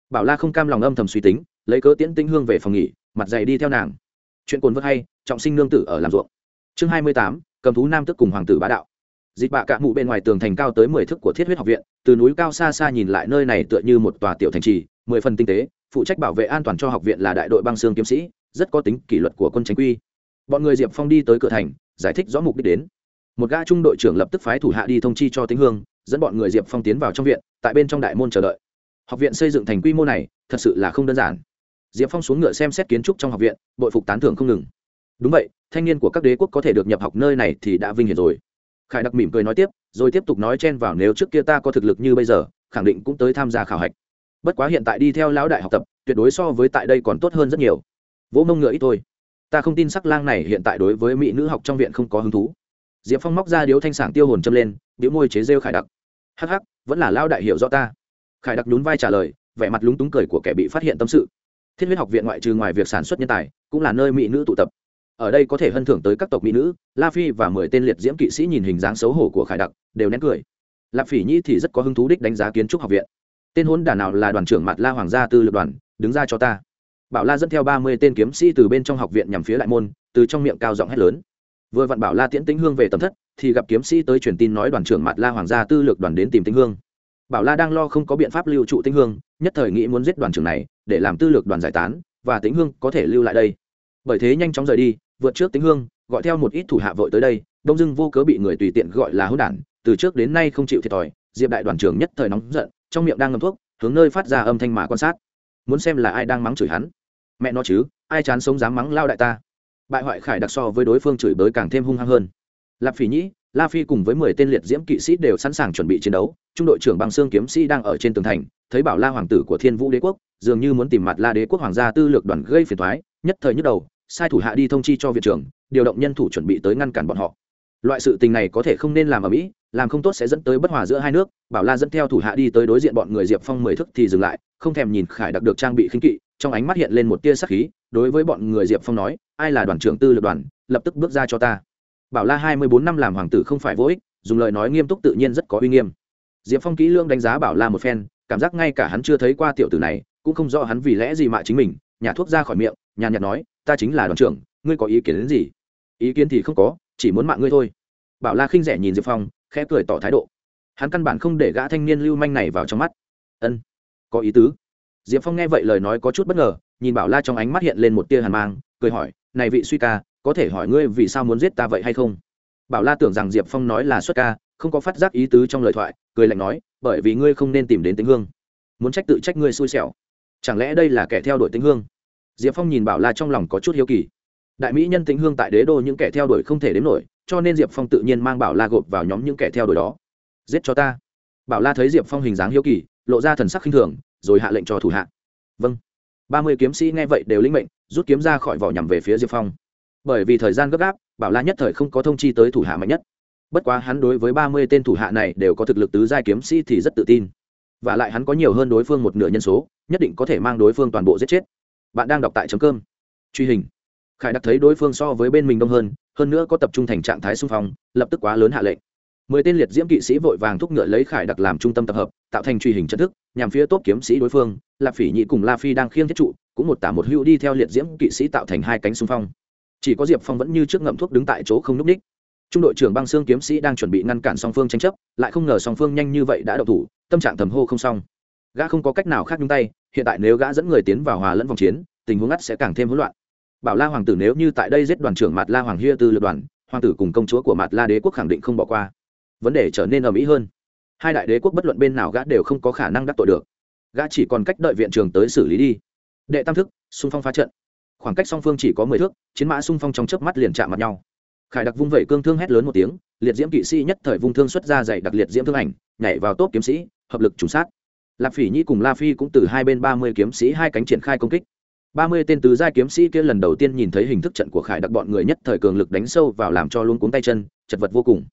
Bảo la không cam lòng âm thầm suy tính, lấy cớ tiễn tĩnh hương về phòng nghỉ, mặt dày đi theo nàng. Chuyện cồn vớt hay, trọng sinh nương tử ở làm ruộng. Chương hai mươi tám, cầm thú nam tức cùng hoàng tử bá đạo. Dịch bạ cạ mụ bên ngoài tường thành cao tới mười thước của thiết huyết học viện, từ núi cao xa xa nhìn lại nơi này tựa như một tòa tiểu thành trì, mười phần tinh tế, phụ trách bảo vệ an toàn cho học viện là đại đội băng xương kiếm sĩ, rất có tính kỷ luật của quân chính quy. Bọn người diệp phong đi tới cửa thành, giải thích rõ mục đích đến. Một gã trung đội trưởng lập tức phái thủ hạ đi thông chi cho tĩnh hương dẫn bọn người diệp phong tiến vào trong viện, tại bên trong đại môn chờ đợi. Học viện xây dựng thành quy mô này, thật sự là không đơn giản. Diệp phong xuống ngựa xem xét kiến trúc trong học viện, bội phục tán thưởng không ngừng. Đúng vậy, thanh niên của các đế quốc có thể được nhập học nơi này thì đã vinh hiển rồi. Khải đặc mỉm cười nói tiếp, rồi tiếp tục nói chen vào nếu trước kia ta có thực lực như bây giờ, khẳng định cũng tới tham gia khảo hạch. Bất quá hiện tại đi theo lão đại học tập, tuyệt đối so với tại đây còn tốt hơn rất nhiều. Vỗ mông ngựa ít thôi. Ta không tin sắc lang này hiện tại đối với mỹ nữ học trong viện không có hứng thú. Diệp phong móc ra điếu thanh sảng tiêu hồn châm lên điếu môi chế rêu khải đặc. Hắc hắc, vẫn là lao đại hiểu rõ ta. Khải đặc nhún vai trả lời, vẻ mặt lúng túng cười của kẻ bị phát hiện tâm sự. Thiết huyết học viện ngoại trừ ngoài việc sản xuất nhân tài, cũng là nơi mỹ nữ tụ tập. Ở đây có thể hân thưởng tới các tộc mỹ nữ, la phi và mười tên liệt diễm kỵ sĩ nhìn hình dáng xấu hổ của khải đặc, đều nén cười. Lạp phỉ nhi thì rất có hứng thú đích đánh giá kiến trúc học viện. Tên hôn đả nào là đoàn trưởng mặt la hoàng gia tư lực đoàn, đứng ra cho ta. Bảo la dẫn theo ba mươi tên kiếm sĩ từ bên trong học viện nhằm phía đại môn, từ trong miệng cao giọng hét lớn. Vừa vặn bảo la tiễn tĩnh hương về tầm thất thì gặp kiếm sĩ tới truyền tin nói đoàn trưởng mặt la hoàng gia tư lược đoàn đến tìm tĩnh hương. Bảo la đang lo không có biện pháp lưu trụ tĩnh hương, nhất thời nghĩ muốn giết đoàn trưởng này, để làm tư lược đoàn giải tán, và tĩnh hương có thể lưu lại đây. Bởi thế nhanh chóng rời đi, vượt trước tĩnh hương, gọi theo một ít thủ hạ vội tới đây, đông dưng vô cớ bị người tùy tiện gọi là hữu đản, từ trước đến nay không chịu thiệt thòi, diệp đại đoàn trưởng nhất thời nóng giận, trong miệng đang ngâm thuốc, hướng nơi phát ra âm thanh mà quan sát. Muốn xem là ai đang mắng chửi hắn. Mẹ nó chứ, ai chán sống dám mắng lao đại ta. Bại hoại khải đặc so với đối phương chửi bới càng thêm hung hăng hơn lạp phỉ nhĩ, la phi cùng với mười tên liệt diễm kỵ sĩ đều sẵn sàng chuẩn bị chiến đấu. Trung đội trưởng bằng xương kiếm sĩ đang ở trên tường thành, thấy bảo la hoàng tử của thiên vũ đế quốc, dường như muốn tìm mặt la đế quốc hoàng gia tư lược đoàn gây phiền thoái nhất thời nhức đầu, sai thủ hạ đi thông chi cho viện trưởng, điều động nhân thủ chuẩn bị tới ngăn cản bọn họ. Loại sự tình này có thể không nên làm ở mỹ, làm không tốt sẽ dẫn tới bất hòa giữa hai nước. Bảo la dẫn theo thủ hạ đi tới đối diện bọn người diệp phong mười thức thì dừng lại, không thèm nhìn khải đặc được trang bị khinh kỵ, trong ánh mắt hiện lên một tia sắc khí, đối với bọn người diệp phong nói, ai là đoàn trưởng tư lực đoàn, lập tức bước ra cho ta bảo la hai mươi bốn năm làm hoàng tử không phải vô ích, dùng lời nói nghiêm túc tự nhiên rất có uy nghiêm. Diệp phong kỹ lưỡng đánh giá bảo la một phen, cảm giác ngay cả hắn chưa thấy qua tiểu tử này, cũng không rõ hắn vì lẽ gì mạ chính mình, nhà thuốc ra khỏi miệng, nhàn nhạt nói, ta chính là đoàn trưởng, ngươi có ý kiến đến gì? Ý kiến thì không có, chỉ muốn mạng ngươi thôi. Bảo la khinh rẻ nhìn diệp phong, khẽ cười tỏ thái độ. Hắn căn bản không để gã thanh niên lưu manh này vào trong mắt. Ân, có ý tứ. Diệp phong nghe vậy lời nói có chút bất ngờ, nhìn bảo la trong ánh mắt hiện lên một tia hàn mang, cười hỏi, này vị suy ca có thể hỏi ngươi vì sao muốn giết ta vậy hay không? Bảo la tưởng rằng diệp phong nói là xuất ca, không có phát giác ý tứ trong lời thoại, cười lạnh nói, bởi vì ngươi không nên tìm đến Tĩnh hương. Muốn trách tự trách ngươi xui xẻo. Chẳng lẽ đây là kẻ theo đuổi Tĩnh hương? Diệp phong nhìn bảo la trong lòng có chút hiếu kỳ. Đại mỹ nhân Tĩnh hương tại đế đô những kẻ theo đuổi không thể đến nổi, cho nên diệp phong tự nhiên mang bảo la gộp vào nhóm những kẻ theo đuổi đó. Giết cho ta. Bảo la thấy diệp phong hình dáng hiếu kỳ, lộ ra thần sắc khinh thường, rồi hạ lệnh cho thủ hạ. Vâng. Ba mươi kiếm sĩ nghe vậy đều linh mệnh, rút kiếm ra khỏi vỏ nhằm về phía diệp phong bởi vì thời gian gấp gáp, bảo la nhất thời không có thông chi tới thủ hạ mạnh nhất. Bất quá hắn đối với ba mươi tên thủ hạ này đều có thực lực tứ giai kiếm sĩ thì rất tự tin. Và lại hắn có nhiều hơn đối phương một nửa nhân số, nhất định có thể mang đối phương toàn bộ giết chết. Bạn đang đọc tại chấm cơm. Truy hình. Khải đặc thấy đối phương so với bên mình đông hơn hơn nữa có tập trung thành trạng thái xung phong, lập tức quá lớn hạ lệnh. Mười tên liệt diễm kỵ sĩ vội vàng thúc ngựa lấy khải đặc làm trung tâm tập hợp, tạo thành truy hình trận thức, nhằm phía tốt kiếm sĩ đối phương là phỉ nhị cùng la phi đang khiêng thiết trụ, cũng một tả một hữu đi theo liệt diễm kỵ sĩ tạo thành hai cánh xung phong chỉ có diệp phong vẫn như trước ngậm thuốc đứng tại chỗ không n ú c ních trung đội trưởng băng xương kiếm sĩ đang chuẩn bị ngăn cản song phương tranh chấp, lại không ngờ song phương nhanh như vậy đã đậu thủ, tâm trạng thầm hô không xong. Gã không có cách nào khác nhung tay, hiện tại nếu gã dẫn người tiến vào hòa lẫn vòng chiến, tình huống ngắt sẽ càng thêm hỗn loạn. Bảo la hoàng tử nếu như tại đây giết đoàn trưởng mạt la hoàng hia tư lượt đoàn, hoàng tử cùng công chúa của mạt la đế quốc khẳng định không bỏ qua. Vấn đề trở nên ầm ĩ hơn. Hai đại đế quốc bất luận bên nào gã đều không có khả năng đắc tội được. Gã chỉ còn cách đợi viện trường tới xử lý đi. Đệ tam thức, xung phong phá trận khoảng cách song phương chỉ có mười thước, chiến mã xung phong trong chớp mắt liền chạm mặt nhau. Khải đặc vung vẩy cương thương hét lớn một tiếng, liệt diễm kỵ sĩ nhất thời vung thương xuất ra dạy đặc liệt diễm thương ảnh, nhảy vào tốp kiếm sĩ, hợp lực trùng sát. Lạp phỉ nhi cùng la phi cũng từ hai bên ba mươi kiếm sĩ hai cánh triển khai công kích. Ba mươi tên tứ giai kiếm sĩ kia lần đầu tiên nhìn thấy hình thức trận của khải đặc bọn người nhất thời cường lực đánh sâu vào làm cho luôn cuống tay chân, chật vật vô cùng.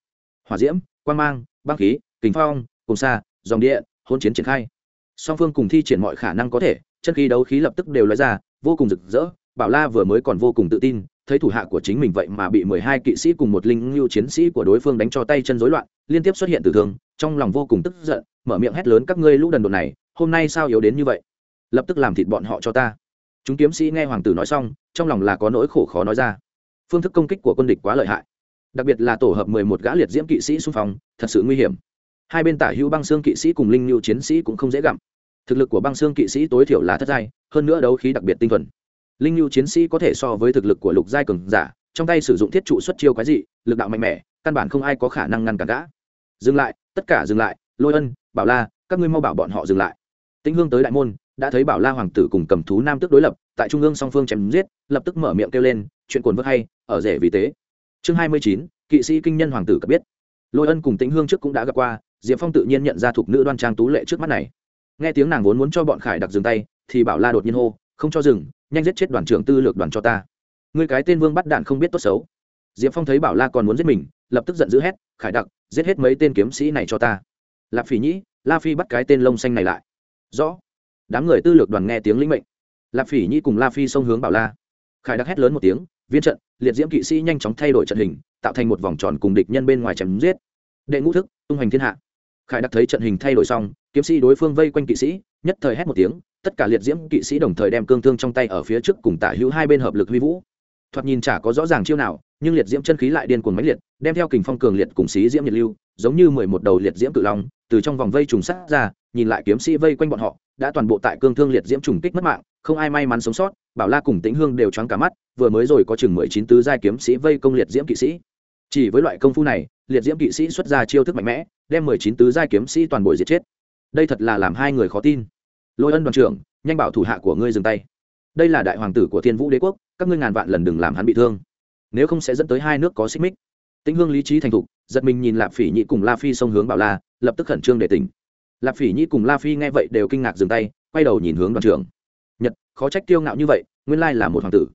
Hỏa diễm, quang mang, băng khí kính phong, cùng xa dòng địa hôn chiến triển khai. Song phương cùng thi triển mọi khả năng có thể, chân khí, đấu khí lập tức đều lóe ra, vô cùng rực rỡ bảo la vừa mới còn vô cùng tự tin, thấy thủ hạ của chính mình vậy mà bị mười hai kỵ sĩ cùng một linh lưu chiến sĩ của đối phương đánh cho tay chân rối loạn, liên tiếp xuất hiện tử thương, trong lòng vô cùng tức giận, mở miệng hét lớn, các ngươi lũ đần độn này, hôm nay sao yếu đến như vậy? Lập tức làm thịt bọn họ cho ta. Chúng kiếm sĩ nghe hoàng tử nói xong, trong lòng là có nỗi khổ khó nói ra. Phương thức công kích của quân địch quá lợi hại. Đặc biệt là tổ hợp mười một gã liệt diễm kỵ sĩ xung phong, thật sự nguy hiểm. Hai bên tả hữu băng xương kỵ sĩ cùng linh lưu chiến sĩ cũng không dễ gặm. Thực lực của băng xương kỵ sĩ tối thiểu là thất giai, hơn nữa đấu khí đặc biệt tinh thuần linh lưu chiến sĩ có thể so với thực lực của lục giai cường giả, trong tay sử dụng thiết trụ xuất chiêu quái dị, lực đạo mạnh mẽ, căn bản không ai có khả năng ngăn cản gã. Dừng lại, tất cả dừng lại, lôi ân, bảo la, các ngươi mau bảo bọn họ dừng lại. Tĩnh hương tới đại môn, đã thấy bảo la hoàng tử cùng cầm thú nam tức đối lập, tại trung ương song phương chém giết, lập tức mở miệng kêu lên, chuyện cồn vớt hay, ở rể vì tế. Chương hai mươi chín, kỵ sĩ kinh nhân hoàng tử cập biết. Lôi ân cùng tĩnh hương trước cũng đã gặp qua, diệp phong tự nhiên nhận ra thuộc nữ đoan trang tú lệ trước mắt này. Nghe tiếng nàng vốn muốn cho bọn khải đặc dừng tay, thì bảo la đột nhiên hô không cho dừng, nhanh giết chết đoàn trưởng tư lược đoàn cho ta. Người cái tên vương bắt đạn không biết tốt xấu. Diệp phong thấy bảo la còn muốn giết mình, lập tức giận dữ hét, khải đặc, giết hết mấy tên kiếm sĩ này cho ta. Lạp phỉ nhĩ, la phi bắt cái tên lông xanh này lại. Rõ. Đám người tư lược đoàn nghe tiếng lĩnh mệnh. Lạp phỉ nhĩ cùng la phi xông hướng bảo la. Khải đặc hét lớn một tiếng, viên trận, liệt diễm kỵ sĩ nhanh chóng thay đổi trận hình, tạo thành một vòng tròn cùng địch nhân bên ngoài chém giết. Đệ ngũ thức, tung hoành thiên hạ. Khải đặc thấy trận hình thay đổi xong, kiếm sĩ đối phương vây quanh kỵ sĩ, nhất thời hét một tiếng tất cả liệt diễm kỵ sĩ đồng thời đem cương thương trong tay ở phía trước cùng tả hữu hai bên hợp lực huy vũ. Thoạt nhìn chả có rõ ràng chiêu nào, nhưng liệt diễm chân khí lại điên cuồng mãnh liệt, đem theo kình phong cường liệt cùng xí diễm nhiệt lưu, giống như mười một đầu liệt diễm cự long, từ trong vòng vây trùng sát ra, nhìn lại kiếm sĩ vây quanh bọn họ, đã toàn bộ tại cương thương liệt diễm trùng kích mất mạng, không ai may mắn sống sót, bảo la cùng tĩnh hương đều choáng cả mắt, vừa mới rồi có chừng mười chín tứ giai kiếm sĩ vây công liệt diễm kỵ sĩ. Chỉ với loại công phu này, liệt diễm kỵ sĩ xuất ra chiêu thức mạnh mẽ, đem mười chín tứ giai kiếm sĩ toàn bộ diệt chết. Đây thật là làm hai người khó tin lôi ân đoàn trưởng, nhanh bảo thủ hạ của ngươi dừng tay. Đây là đại hoàng tử của thiên vũ đế quốc, các ngươi ngàn vạn lần đừng làm hắn bị thương. Nếu không sẽ dẫn tới hai nước có xích mích. Tĩnh hương lý trí thành thục, giật mình nhìn lạp phỉ nhị cùng la phi xông hướng bảo la, lập tức khẩn trương để tỉnh. Lạp phỉ nhị cùng la phi nghe vậy đều kinh ngạc dừng tay, quay đầu nhìn hướng đoàn trưởng. Nhật, khó trách tiêu ngạo như vậy, nguyên lai là một hoàng tử.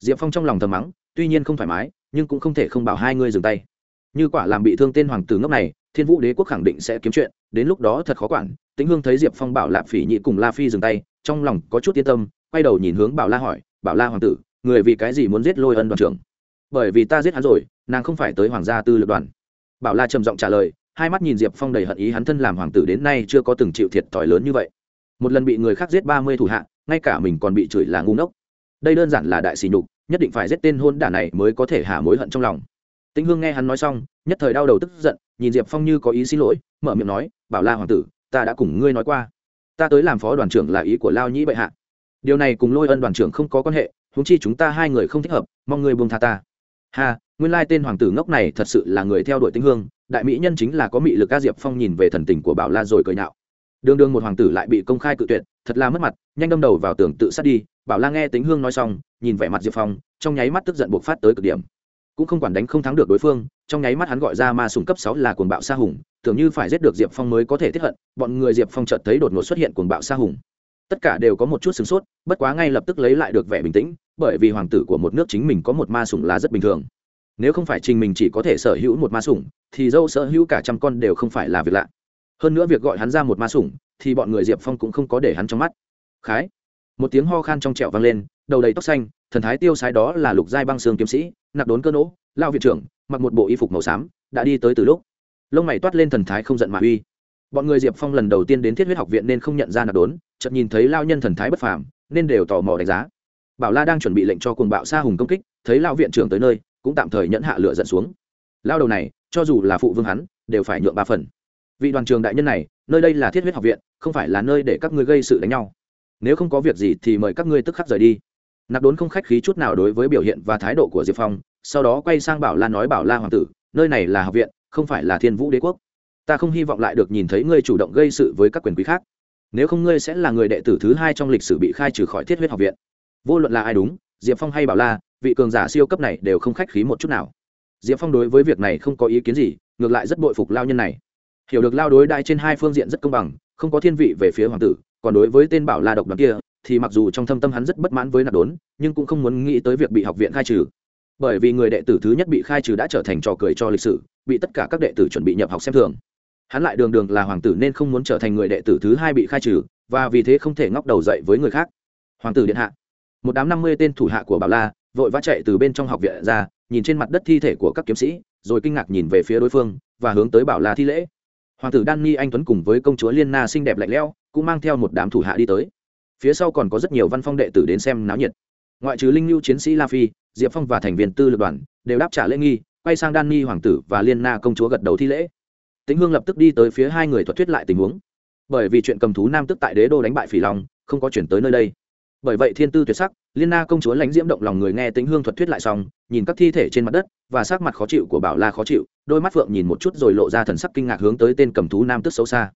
Diệp phong trong lòng thầm mắng, tuy nhiên không thoải mái, nhưng cũng không thể không bảo hai ngươi dừng tay. Như quả làm bị thương tên hoàng tử ngốc này thiên vũ đế quốc khẳng định sẽ kiếm chuyện, đến lúc đó thật khó quản. Tĩnh hương thấy diệp phong bảo lạp phỉ nhị cùng la phi dừng tay, trong lòng có chút yên tâm, quay đầu nhìn hướng bảo la hỏi, bảo la hoàng tử, người vì cái gì muốn giết lôi ân đoàn trưởng? Bởi vì ta giết hắn rồi, nàng không phải tới hoàng gia tư lực đoàn. Bảo la trầm giọng trả lời, hai mắt nhìn diệp phong đầy hận ý hắn thân làm hoàng tử đến nay chưa có từng chịu thiệt thòi lớn như vậy. Một lần bị người khác giết ba mươi thủ hạ, ngay cả mình còn bị chửi là ngu ngốc. Đây đơn giản là đại sỉ nhục, nhất định phải giết tên hôn đả này mới có thể hạ mối hận trong lòng tĩnh hương nghe hắn nói xong, nhất thời đau đầu tức giận, nhìn diệp phong như có ý xin lỗi, mở miệng nói, bảo la hoàng tử, ta đã cùng ngươi nói qua. Ta tới làm phó đoàn trưởng là ý của lao nhĩ bệ hạ. Điều này cùng lôi ân đoàn trưởng không có quan hệ húng chi chúng ta hai người không thích hợp, mong ngươi buông tha ta. Ha, nguyên lai tên hoàng tử ngốc này thật sự là người theo đuổi tinh hương, đại mỹ nhân chính là có mị lực ca diệp phong nhìn về thần tình của bảo la rồi cười nhạo. Đương đương một hoàng tử lại bị công khai cự tuyệt, thật là mất mặt, nhanh đâm đầu vào tường tự sát đi. Bảo la nghe tính hương nói xong, nhìn vẻ mặt diệp phong, trong nháy mắt tức giận buộc phát tới cực điểm cũng không quản đánh không thắng được đối phương, trong nháy mắt hắn gọi ra ma sùng cấp sáu là cuồng bạo sa hùng, tưởng như phải giết được diệp phong mới có thể thiết hận, bọn người diệp phong chợt thấy đột ngột xuất hiện cuồng bạo sa hùng. Tất cả đều có một chút sửng sốt, bất quá ngay lập tức lấy lại được vẻ bình tĩnh, bởi vì hoàng tử của một nước chính mình có một ma sủng là rất bình thường. Nếu không phải trình mình chỉ có thể sở hữu một ma sủng, thì dâu sở hữu cả trăm con đều không phải là việc lạ. Hơn nữa việc gọi hắn ra một ma sủng, thì bọn người diệp phong cũng không có để hắn trong mắt. Khái một tiếng ho khan trong trẹo vang lên, đầu đầy tóc xanh, thần thái tiêu sái đó là lục giai băng xương kiếm sĩ, nặc đốn cơ nỗ, lao viện trưởng, mặc một bộ y phục màu xám, đã đi tới từ lúc. Lông mày toát lên thần thái không giận mà uy. Bọn người diệp phong lần đầu tiên đến thiết huyết học viện nên không nhận ra nạp đốn, chợt nhìn thấy lao nhân thần thái bất phàm, nên đều tò mò đánh giá. Bảo la đang chuẩn bị lệnh cho cuồng bạo sa hùng công kích, thấy lao viện trưởng tới nơi, cũng tạm thời nhẫn hạ lửa dẫn xuống. Lao đầu này, cho dù là phụ vương hắn, đều phải nhượng ba phần. Vị đoàn trường đại nhân này, nơi đây là thiết huyết học viện, không phải là nơi để các ngươi gây sự đánh nhau nếu không có việc gì thì mời các ngươi tức khắc rời đi. Nạp đốn không khách khí chút nào đối với biểu hiện và thái độ của diệp phong, sau đó quay sang bảo la nói bảo la hoàng tử, nơi này là học viện, không phải là thiên vũ đế quốc. Ta không hy vọng lại được nhìn thấy ngươi chủ động gây sự với các quyền quý khác. Nếu không ngươi sẽ là người đệ tử thứ hai trong lịch sử bị khai trừ khỏi thiết huyết học viện. Vô luận là ai đúng, diệp phong hay bảo la, vị cường giả siêu cấp này đều không khách khí một chút nào. Diệp phong đối với việc này không có ý kiến gì, ngược lại rất bội phục lao nhân này hiểu được lao đối đại trên hai phương diện rất công bằng, không có thiên vị về phía hoàng tử, còn đối với tên bảo la độc đoàn kia, thì mặc dù trong thâm tâm hắn rất bất mãn với nạp đốn, nhưng cũng không muốn nghĩ tới việc bị học viện khai trừ. Bởi vì người đệ tử thứ nhất bị khai trừ đã trở thành trò cười cho lịch sử, bị tất cả các đệ tử chuẩn bị nhập học xem thường. Hắn lại đường đường là hoàng tử nên không muốn trở thành người đệ tử thứ hai bị khai trừ, và vì thế không thể ngóc đầu dậy với người khác. Hoàng tử điện hạ. Một đám năm mươi tên thủ hạ của bảo la, vội vã chạy từ bên trong học viện ra, nhìn trên mặt đất thi thể của các kiếm sĩ, rồi kinh ngạc nhìn về phía đối phương, và hướng tới bảo la thi lễ hoàng tử đan ni anh tuấn cùng với công chúa liên na xinh đẹp lạnh lẽo, cũng mang theo một đám thủ hạ đi tới. Phía sau còn có rất nhiều văn phong đệ tử đến xem náo nhiệt. Ngoại trừ linh lưu chiến sĩ la phi, diệp phong và thành viên tư lực đoàn đều đáp trả lễ nghi, quay sang đan ni hoàng tử và liên na công chúa gật đầu thi lễ. Tĩnh hương lập tức đi tới phía hai người thuật thuyết lại tình huống. Bởi vì chuyện cầm thú nam tức tại đế đô đánh bại phỉ long, không có chuyển tới nơi đây bởi vậy thiên tư tuyệt sắc, liên na công chúa lãnh diễm động lòng người nghe tính hương thuật thuyết lại xong, nhìn các thi thể trên mặt đất, và sắc mặt khó chịu của bảo la khó chịu, đôi mắt phượng nhìn một chút rồi lộ ra thần sắc kinh ngạc hướng tới tên cầm thú nam tức xấu xa.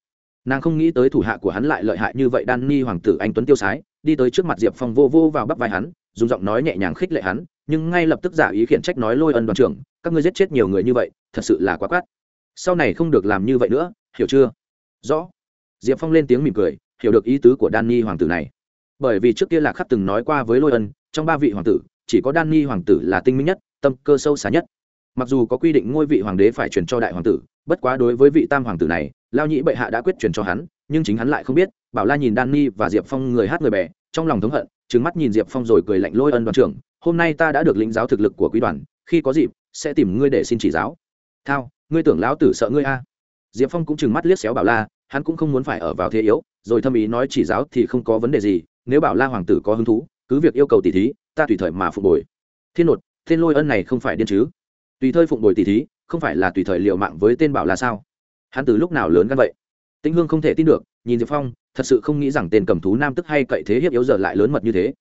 Nàng không nghĩ tới thủ hạ của hắn lại lợi hại như vậy, đan ni hoàng tử anh tuấn tiêu sái, đi tới trước mặt diệp phong vô vô vào bắp vai hắn, dùng giọng nói nhẹ nhàng khích lệ hắn, nhưng ngay lập tức giả ý khiển trách nói lôi ân đoàn trưởng, các ngươi giết chết nhiều người như vậy, thật sự là quá quát. Sau này không được làm như vậy nữa, hiểu chưa? Rõ. Diệp phong lên tiếng mỉm cười, hiểu được ý tứ của đan ni hoàng tử này bởi vì trước kia lạc khắc từng nói qua với lôi ân, trong ba vị hoàng tử, chỉ có đan nghi hoàng tử là tinh minh nhất, tâm cơ sâu xa nhất. Mặc dù có quy định ngôi vị hoàng đế phải truyền cho đại hoàng tử, bất quá đối với vị tam hoàng tử này, lao nhĩ bệ hạ đã quyết truyền cho hắn, nhưng chính hắn lại không biết, bảo la nhìn đan nghi và diệp phong người hát người bè, trong lòng thống hận trứng mắt nhìn diệp phong rồi cười lạnh lôi ân đoàn trưởng, hôm nay ta đã được lĩnh giáo thực lực của quý đoàn, khi có dịp, sẽ tìm ngươi để xin chỉ giáo. Thao, ngươi tưởng lão tử sợ ngươi a? Diệp phong cũng trừng mắt liếc xéo bảo la, hắn cũng không muốn phải ở vào thế yếu, rồi thâm ý nói chỉ giáo thì không có vấn đề gì nếu bảo la hoàng tử có hứng thú, cứ việc yêu cầu tỷ thí, ta tùy thời mà phục bồi. Thiên nột, tên lôi ân này không phải điên chứ? Tùy thời phụng bồi tỷ thí, không phải là tùy thời liệu mạng với tên bảo là sao? Hắn từ lúc nào lớn gan vậy? Tĩnh hương không thể tin được, nhìn diệp phong, thật sự không nghĩ rằng tên cầm thú nam tức hay cậy thế hiếp yếu giờ lại lớn mật như thế.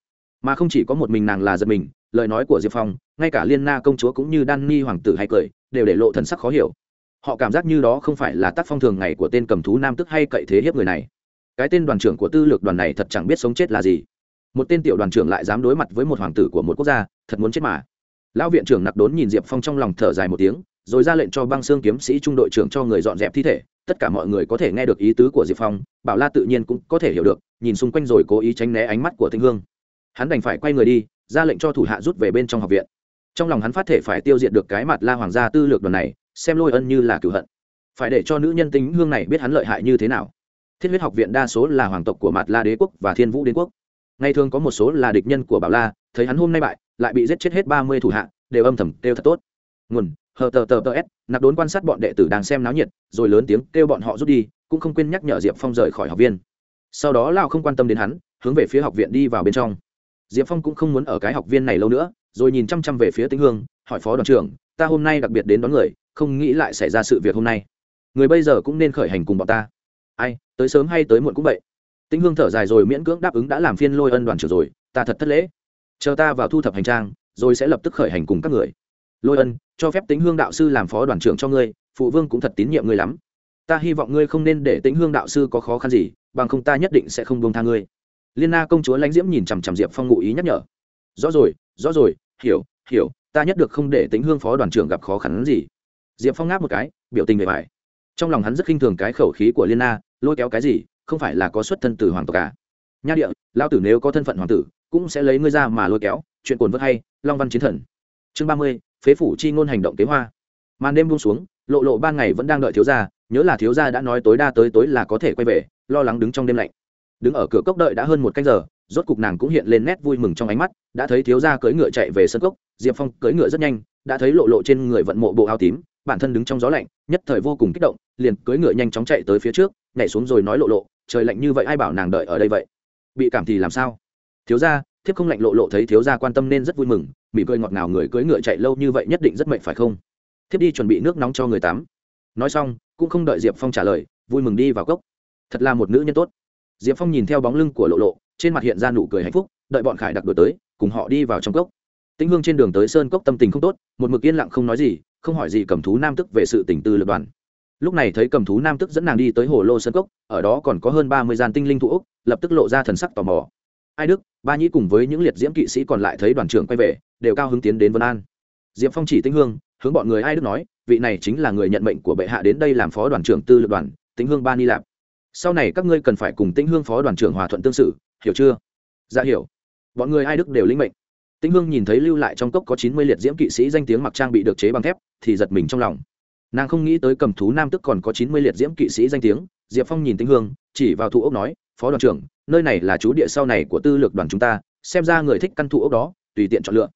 Mà không chỉ có một mình nàng là giật mình, lời nói của diệp phong, ngay cả liên na công chúa cũng như đan ni hoàng tử hay cười, đều để lộ thần sắc khó hiểu. Họ cảm giác như đó không phải là tác phong thường ngày của tên cầm thú nam tức hay cậy thế hiếp người này cái tên đoàn trưởng của tư lược đoàn này thật chẳng biết sống chết là gì. Một tên tiểu đoàn trưởng lại dám đối mặt với một hoàng tử của một quốc gia, thật muốn chết mà. Lão viện trưởng nặc đốn nhìn diệp phong trong lòng thở dài một tiếng, rồi ra lệnh cho băng xương kiếm sĩ trung đội trưởng cho người dọn dẹp thi thể. Tất cả mọi người có thể nghe được ý tứ của diệp phong, bảo la tự nhiên cũng có thể hiểu được, nhìn xung quanh rồi cố ý tránh né ánh mắt của tinh hương. Hắn đành phải quay người đi, ra lệnh cho thủ hạ rút về bên trong học viện. Trong lòng hắn phát thể phải tiêu diệt được cái mặt la hoàng gia tư lược đoàn này, xem lôi ân như là cửu hận. Phải để cho nữ nhân tính hương này biết hắn lợi hại như thế nào thiết huyết học viện đa số là hoàng tộc của Mạt la đế quốc và thiên vũ đế quốc. Ngày thường có một số là địch nhân của bảo la, thấy hắn hôm nay bại, lại bị giết chết hết ba mươi thủ hạ, đều âm thầm kêu thật tốt. Nguồn, hờ tờ tờ tờ s, nạp đốn quan sát bọn đệ tử đang xem náo nhiệt, rồi lớn tiếng kêu bọn họ rút đi, cũng không quên nhắc nhở diệp phong rời khỏi học viên sau đó lao không quan tâm đến hắn, hướng về phía học viện đi vào bên trong. Diệp phong cũng không muốn ở cái học viên này lâu nữa, rồi nhìn chăm chăm về phía tĩnh hương, hỏi phó đoàn trưởng, ta hôm nay đặc biệt đến đón người, không nghĩ lại xảy ra sự việc hôm nay. Người bây giờ cũng nên khởi hành cùng bọn ta. Ai tới sớm hay tới muộn cũng vậy. Tĩnh hương thở dài rồi miễn cưỡng đáp ứng đã làm phiên lôi ân đoàn trưởng rồi, ta thật thất lễ. Chờ ta vào thu thập hành trang, rồi sẽ lập tức khởi hành cùng các người. Lôi ân, cho phép tĩnh hương đạo sư làm phó đoàn trưởng cho ngươi, phụ vương cũng thật tín nhiệm ngươi lắm. Ta hy vọng ngươi không nên để tĩnh hương đạo sư có khó khăn gì, bằng không ta nhất định sẽ không buông tha ngươi. Liên na công chúa lãnh diễm nhìn chằm chằm diệp phong ngụ ý nhắc nhở. Rõ rồi rõ rồi, hiểu hiểu, ta nhất được không để tĩnh hương phó đoàn trưởng gặp khó khăn gì. Diệp phong ngáp một cái, biểu tình bề bài trong lòng hắn rất khinh thường cái khẩu khí của liên na lôi kéo cái gì, không phải là có xuất thân từ hoàng tộc cả à? nha địa lao tử nếu có thân phận hoàng tử, cũng sẽ lấy ngươi ra mà lôi kéo, chuyện cồn vớt hay, long văn chiến thần. Chương ba mươi, phế phủ chi ngôn hành động kế hoa. Màn đêm buông xuống, lộ lộ ban ngày vẫn đang đợi thiếu gia, nhớ là thiếu gia đã nói tối đa tới tối là có thể quay về, lo lắng đứng trong đêm lạnh. Đứng ở cửa cốc đợi đã hơn một canh giờ, rốt cục nàng cũng hiện lên nét vui mừng trong ánh mắt, đã thấy thiếu gia cưỡi ngựa chạy về sân cốc, diệp phong cưỡi ngựa rất nhanh, đã thấy lộ lộ trên người vận mộ bộ áo tím, bản thân đứng trong gió lạnh, nhất thời vô cùng kích động, liền cưỡi ngựa nhanh chóng chạy tới phía trước nhảy xuống rồi nói lộ lộ, trời lạnh như vậy ai bảo nàng đợi ở đây vậy? Bị cảm thì làm sao? Thiếu gia, thiếp không lạnh lộ lộ thấy thiếu gia quan tâm nên rất vui mừng, mỉm cười ngọt ngào người cưỡi ngựa chạy lâu như vậy nhất định rất mệt phải không? Thiếp đi chuẩn bị nước nóng cho người tắm. Nói xong, cũng không đợi diệp phong trả lời, vui mừng đi vào cốc. Thật là một nữ nhân tốt. Diệp phong nhìn theo bóng lưng của lộ lộ, trên mặt hiện ra nụ cười hạnh phúc, đợi bọn khải đặc đổi tới, cùng họ đi vào trong cốc. Tĩnh hương trên đường tới sơn cốc tâm tình không tốt, một mực yên lặng không nói gì, không hỏi gì cầm thú nam tức về sự tỉnh tư lập đoàn lúc này thấy cầm thú nam tức dẫn nàng đi tới hồ lô sơn cốc, ở đó còn có hơn ba mươi gian tinh linh thụ úc lập tức lộ ra thần sắc tò mò. Ai đức, ba nhĩ cùng với những liệt diễm kỵ sĩ còn lại thấy đoàn trưởng quay về, đều cao hứng tiến đến vân an. Diệp phong chỉ tĩnh hương, hướng bọn người ai đức nói, vị này chính là người nhận mệnh của bệ hạ đến đây làm phó đoàn trưởng tư lập đoàn, tĩnh hương ba ni lạp. Sau này các ngươi cần phải cùng tĩnh hương phó đoàn trưởng hòa thuận tương sự hiểu chưa? Dạ hiểu. Bọn người ai đức đều linh mệnh. Tĩnh hương nhìn thấy lưu lại trong cốc có chín mươi liệt diễm kỵ sĩ danh tiếng mặc trang bị được chế bằng thép, thì giật mình trong lòng nàng không nghĩ tới cầm thú nam tức còn có chín mươi liệt diễm kỵ sĩ danh tiếng, diệp phong nhìn tĩnh hương, chỉ vào thụ ốc nói, phó đoàn trưởng, nơi này là chú địa sau này của tư lược đoàn chúng ta, xem ra người thích căn thụ ốc đó, tùy tiện chọn lựa.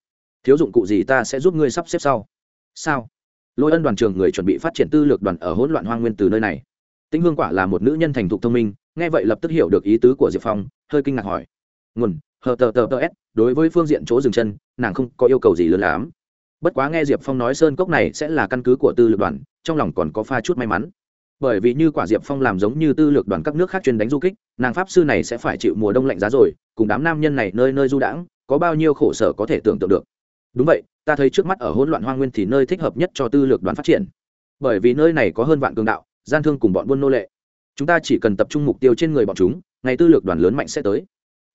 Thiếu dụng cụ gì ta sẽ giúp ngươi sắp xếp sau. Sao? Lôi ân đoàn trưởng người chuẩn bị phát triển tư lược đoàn ở hỗn loạn hoang nguyên từ nơi này. Tĩnh hương quả là một nữ nhân thành thục thông minh, nghe vậy lập tức hiểu được ý tứ của diệp phong, hơi kinh ngạc hỏi. Nguồn, hờ tờ tờ tờ s, đối với phương diện chỗ dừng chân, nàng không có yêu cầu gì lớn lắm bất quá nghe diệp phong nói sơn cốc này sẽ là căn cứ của tư lược đoàn, trong lòng còn có pha chút may mắn. Bởi vì như quả diệp phong làm giống như tư lược đoàn các nước khác chuyên đánh du kích, nàng pháp sư này sẽ phải chịu mùa đông lạnh giá rồi, cùng đám nam nhân này nơi nơi du đãng, có bao nhiêu khổ sở có thể tưởng tượng được. Đúng vậy, ta thấy trước mắt ở hỗn loạn hoa nguyên thì nơi thích hợp nhất cho tư lược đoàn phát triển. Bởi vì nơi này có hơn vạn cường đạo, gian thương cùng bọn buôn nô lệ. Chúng ta chỉ cần tập trung mục tiêu trên người bọn chúng, ngày tư lược đoàn lớn mạnh sẽ tới.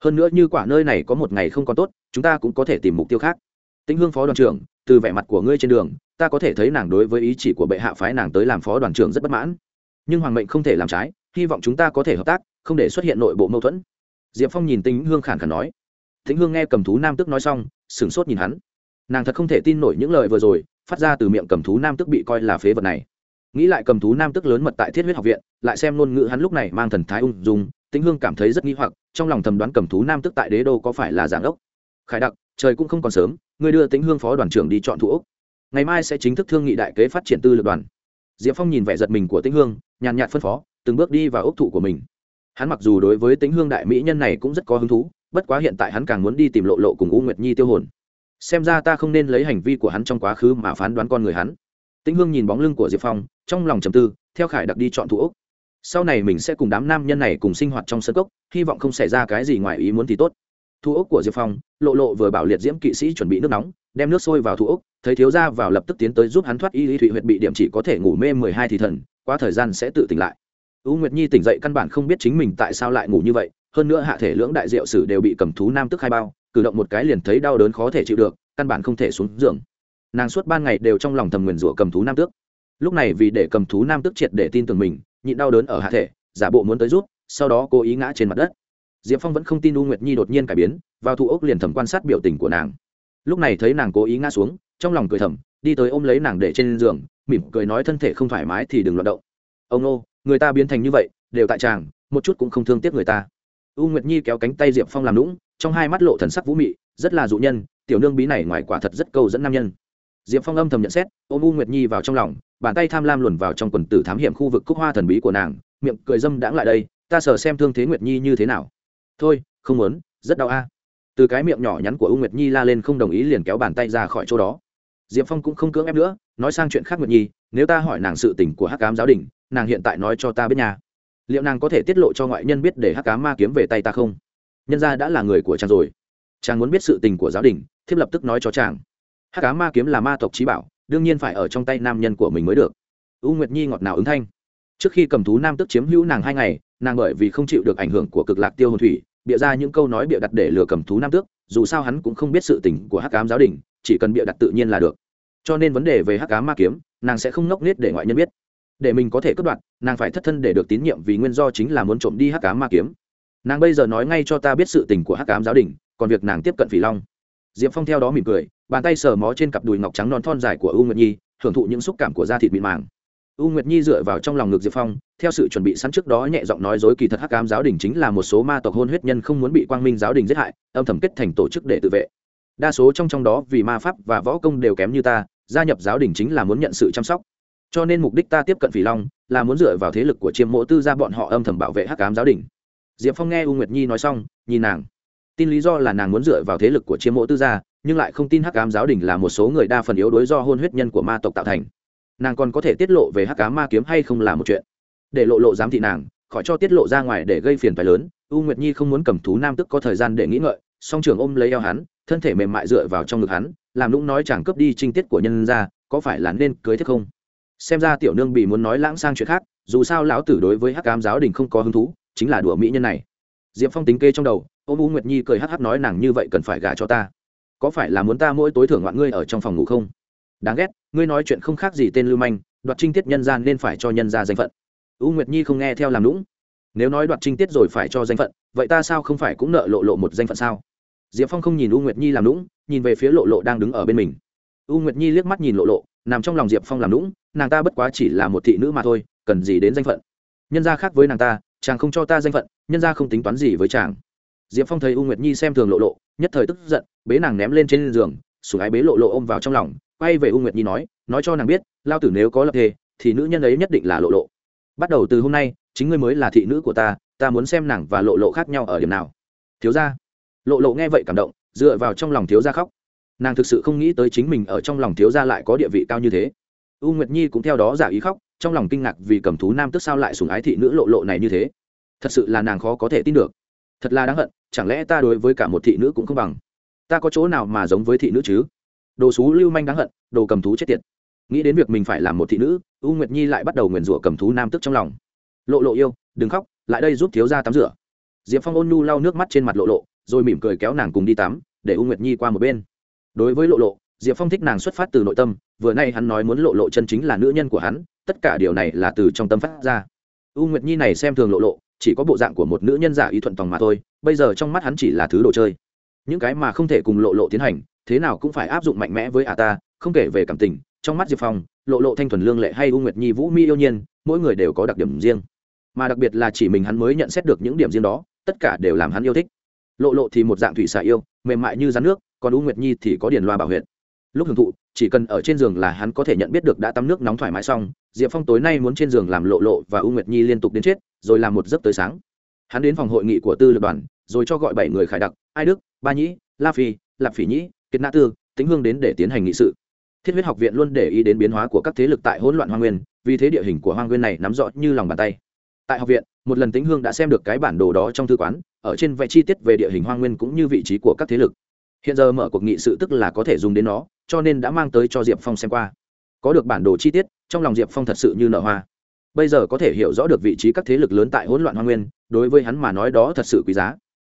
Hơn nữa như quả nơi này có một ngày không còn tốt, chúng ta cũng có thể tìm mục tiêu khác tĩnh hương phó đoàn trưởng, từ vẻ mặt của ngươi trên đường, ta có thể thấy nàng đối với ý chỉ của bệ hạ phái nàng tới làm phó đoàn trưởng rất bất mãn. Nhưng hoàng mệnh không thể làm trái, hy vọng chúng ta có thể hợp tác, không để xuất hiện nội bộ mâu thuẫn. Diệp phong nhìn tĩnh hương khản khản nói. Tĩnh hương nghe cầm thú nam tức nói xong, sửng sốt nhìn hắn. Nàng thật không thể tin nổi những lời vừa rồi, phát ra từ miệng cầm thú nam tức bị coi là phế vật này. Nghĩ lại cầm thú nam tức lớn mật tại thiết huyết học viện, lại xem ngôn ngữ hắn lúc này mang thần thái ung dung, tĩnh hương cảm thấy rất nghi hoặc, trong lòng thầm đoán cầm thú nam tức tại đế đô có phải là giảng ốc. Khải đặc, trời cũng không còn sớm ngươi đưa tĩnh hương phó đoàn trưởng đi chọn thủ ốc. Ngày mai sẽ chính thức thương nghị đại kế phát triển tư lực đoàn. Diệp phong nhìn vẻ giật mình của tĩnh hương, nhàn nhạt phân phó, từng bước đi vào ốc thụ của mình. Hắn mặc dù đối với tĩnh hương đại mỹ nhân này cũng rất có hứng thú, bất quá hiện tại hắn càng muốn đi tìm lộ lộ cùng u nguyệt nhi tiêu hồn. Xem ra ta không nên lấy hành vi của hắn trong quá khứ mà phán đoán con người hắn. Tĩnh hương nhìn bóng lưng của diệp phong, trong lòng trầm tư, theo khải đặc đi chọn thủ ốc. Sau này mình sẽ cùng đám nam nhân này cùng sinh hoạt trong sân cốc, hy vọng không xảy ra cái gì ngoài ý muốn thì tốt thu ốc của diệp phong, lộ lộ vừa bảo liệt diễm kỵ sĩ chuẩn bị nước nóng, đem nước sôi vào thu ốc, thấy thiếu gia vào lập tức tiến tới giúp hắn thoát y lý thụy huyệt bị điểm chỉ có thể ngủ mê mười hai thì thần qua thời gian sẽ tự tỉnh lại. U nguyệt nhi tỉnh dậy căn bản không biết chính mình tại sao lại ngủ như vậy, hơn nữa hạ thể lưỡng đại diệu sử đều bị cầm thú nam tức hai bao, cử động một cái liền thấy đau đớn khó thể chịu được, căn bản không thể xuống giường. Nàng suốt ban ngày đều trong lòng thầm nguyền rủa cầm thú nam tước. Lúc này vì để cầm thú nam tước triệt để tin tưởng mình, nhịn đau đớn ở hạ thể, giả bộ muốn tới rút sau đó cố ý ngã trên mặt đất diệp phong vẫn không tin u nguyệt nhi đột nhiên cải biến, vào thụ ốc liền thầm quan sát biểu tình của nàng. Lúc này thấy nàng cố ý ngã xuống, trong lòng cười thầm, đi tới ôm lấy nàng để trên giường, mỉm cười nói thân thể không thoải mái thì đừng loạt động. Ông ô người ta biến thành như vậy, đều tại chàng một chút cũng không thương tiếc người ta. U nguyệt nhi kéo cánh tay diệp phong làm lũng trong hai mắt lộ thần sắc vũ mị, rất là dụ nhân, tiểu nương bí này ngoài quả thật rất câu dẫn nam nhân. Diệp phong âm thầm nhận xét, ôm u nguyệt nhi vào trong lòng, bàn tay tham lam luồn vào trong quần tử thám hiểm khu vực cúc hoa thần bí của nàng, miệng cười dâm đãng lại đây, ta sờ xem thương thế nguyệt nhi như thế nào thôi, không muốn, rất đau a. Từ cái miệng nhỏ nhắn của u nguyệt nhi la lên không đồng ý liền kéo bàn tay ra khỏi chỗ đó. Diệp phong cũng không cưỡng ép nữa, nói sang chuyện khác nguyệt nhi, nếu ta hỏi nàng sự tình của hắc cám giáo đình, nàng hiện tại nói cho ta biết nhà liệu nàng có thể tiết lộ cho ngoại nhân biết để hắc cám ma kiếm về tay ta không? Nhân ra đã là người của chàng rồi. Chàng muốn biết sự tình của giáo đình, thiếp lập tức nói cho chàng. Hắc Cám ma kiếm là ma tộc trí bảo, đương nhiên phải ở trong tay nam nhân của mình mới được. U nguyệt nhi ngọt nào ứng thanh. Trước khi cầm thú nam tức chiếm hữu nàng hai ngày, nàng bởi vì không chịu được ảnh hưởng của cực lạc tiêu hồn thủy bịa ra những câu nói bịa đặt để lừa cầm thú nam tước, dù sao hắn cũng không biết sự tình của hắc cám giáo đình, chỉ cần bịa đặt tự nhiên là được. Cho nên vấn đề về hắc cám ma kiếm, nàng sẽ không ngốc nghếch để ngoại nhân biết. Để mình có thể cất đoạn, nàng phải thất thân để được tín nhiệm vì nguyên do chính là muốn trộm đi hắc cám ma kiếm. Nàng bây giờ nói ngay cho ta biết sự tình của hắc cám giáo đình, còn việc nàng tiếp cận phỉ long. Diệp phong theo đó mỉm cười, bàn tay sờ mó trên cặp đùi ngọc trắng non thon dài của u nguyệt nhi, hưởng thụ những xúc cảm của da thịt mịn màng u nguyệt nhi dựa vào trong lòng ngực diệp phong, theo sự chuẩn bị sẵn trước đó nhẹ giọng nói dối kỳ thật hắc cám giáo đình chính là một số ma tộc hôn huyết nhân không muốn bị quang minh giáo đình giết hại, âm thầm kết thành tổ chức để tự vệ. Đa số trong trong đó vì ma pháp và võ công đều kém như ta, gia nhập giáo đình chính là muốn nhận sự chăm sóc. Cho nên mục đích ta tiếp cận phỉ long, là muốn dựa vào thế lực của chiêm mộ tư gia bọn họ âm thầm bảo vệ hắc cám giáo đình. Diệp phong nghe u nguyệt nhi nói xong, nhìn nàng. Tin lý do là nàng muốn dựa vào thế lực của chiêm mộ tư gia, nhưng lại không tin hắc ám giáo đình là một số người đa phần yếu đối do hôn huyết nhân của ma tộc tạo thành nàng còn có thể tiết lộ về hắc ám ma kiếm hay không là một chuyện. Để lộ lộ giám thị nàng, khỏi cho tiết lộ ra ngoài để gây phiền phái lớn, u nguyệt nhi không muốn cầm thú nam tức có thời gian để nghĩ ngợi, song trường ôm lấy eo hắn, thân thể mềm mại dựa vào trong ngực hắn, làm lũng nói chàng cướp đi trinh tiết của nhân ra, có phải là nên cưới thiết không? Xem ra tiểu nương bị muốn nói lãng sang chuyện khác, dù sao lão tử đối với hắc cám giáo đình không có hứng thú, chính là đùa mỹ nhân này. Diệp phong tính kê trong đầu, ôm u nguyệt nhi cười hắc hắc nói nàng như vậy cần phải gả cho ta. Có phải là muốn ta mỗi tối thưởng ngoạn ngươi ở trong phòng ngủ không? Đáng ghét ngươi nói chuyện không khác gì tên lưu manh, đoạt trinh tiết nhân gian nên phải cho nhân ra danh phận. U nguyệt nhi không nghe theo làm lũng nếu nói đoạt trinh tiết rồi phải cho danh phận, vậy ta sao không phải cũng nợ lộ lộ một danh phận sao? Diệp phong không nhìn u nguyệt nhi làm lũng nhìn về phía lộ lộ đang đứng ở bên mình. U nguyệt nhi liếc mắt nhìn lộ lộ, nằm trong lòng diệp phong làm lũng nàng ta bất quá chỉ là một thị nữ mà thôi, cần gì đến danh phận? Nhân gia khác với nàng ta, chàng không cho ta danh phận, nhân gia không tính toán gì với chàng. Diệp phong thấy u nguyệt nhi xem thường lộ lộ, nhất thời tức giận, bế nàng ném lên trên giường sùng ái bế lộ lộ ôm vào trong lòng quay về u nguyệt nhi nói nói cho nàng biết, lao tử nếu có lập thề, thì nữ nhân ấy nhất định là lộ lộ. Bắt đầu từ hôm nay, chính ngươi mới là thị nữ của ta ta muốn xem nàng và lộ lộ khác nhau ở điểm nào. Thiếu ra lộ lộ nghe vậy cảm động, dựa vào trong lòng thiếu ra khóc. Nàng thực sự không nghĩ tới chính mình ở trong lòng thiếu ra lại có địa vị cao như thế. U nguyệt nhi cũng theo đó giả ý khóc, trong lòng kinh ngạc vì cầm thú nam tức sao lại sùng ái thị nữ lộ lộ này như thế. Thật sự là nàng khó có thể tin được. Thật là đáng hận, chẳng lẽ ta đối với cả một thị nữ cũng không bằng? Ta có chỗ nào mà giống với thị nữ chứ? Đồ xú lưu manh đáng hận, đồ cầm thú chết tiệt. Nghĩ đến việc mình phải làm một thị nữ, u nguyệt nhi lại bắt đầu nguyền rủa cầm thú nam tức trong lòng. Lộ lộ yêu, đừng khóc, lại đây giúp thiếu ra tắm rửa. Diệp phong ôn nhu lau nước mắt trên mặt lộ lộ, rồi mỉm cười kéo nàng cùng đi tắm, để u nguyệt nhi qua một bên. Đối với lộ lộ, diệp phong thích nàng xuất phát từ nội tâm, vừa nay hắn nói muốn lộ lộ chân chính là nữ nhân của hắn, tất cả điều này là từ trong tâm phát ra. U nguyệt nhi này xem thường lộ lộ, chỉ có bộ dạng của một nữ nhân giả ý thuận tòng mà thôi, bây giờ trong mắt hắn chỉ là thứ đồ chơi. Những cái mà không thể cùng lộ lộ tiến hành thế nào cũng phải áp dụng mạnh mẽ với ả ta, không kể về cảm tình, trong mắt diệp phong, lộ lộ thanh thuần lương lệ hay u nguyệt nhi vũ mi yêu nhiên, mỗi người đều có đặc điểm riêng. Mà đặc biệt là chỉ mình hắn mới nhận xét được những điểm riêng đó, tất cả đều làm hắn yêu thích. Lộ lộ thì một dạng thủy xạ yêu, mềm mại như rắn nước, còn u nguyệt nhi thì có điền loa bảo huyện lúc hưởng thụ, chỉ cần ở trên giường là hắn có thể nhận biết được đã tắm nước nóng thoải mái xong, diệp phong tối nay muốn trên giường làm lộ lộ và u nguyệt nhi liên tục đến chết, rồi làm một giấc tới sáng. Hắn đến phòng hội nghị của tư lập đoàn, rồi cho gọi bảy người khải đặc, ai đức, ba nhĩ, la phi, lạp phỉ nhĩ kiệt nã tư tính hương đến để tiến hành nghị sự. Thiết huyết học viện luôn để ý đến biến hóa của các thế lực tại hỗn loạn hoa nguyên, vì thế địa hình của hoa nguyên này nắm rõ như lòng bàn tay. Tại học viện, một lần tính hương đã xem được cái bản đồ đó trong thư quán, ở trên vẽ chi tiết về địa hình hoa nguyên cũng như vị trí của các thế lực. Hiện giờ mở cuộc nghị sự tức là có thể dùng đến nó, cho nên đã mang tới cho diệp phong xem qua. Có được bản đồ chi tiết, trong lòng diệp phong thật sự như nở hoa. Bây giờ có thể hiểu rõ được vị trí các thế lực lớn tại hỗn loạn hoa nguyên, đối với hắn mà nói đó thật sự quý giá.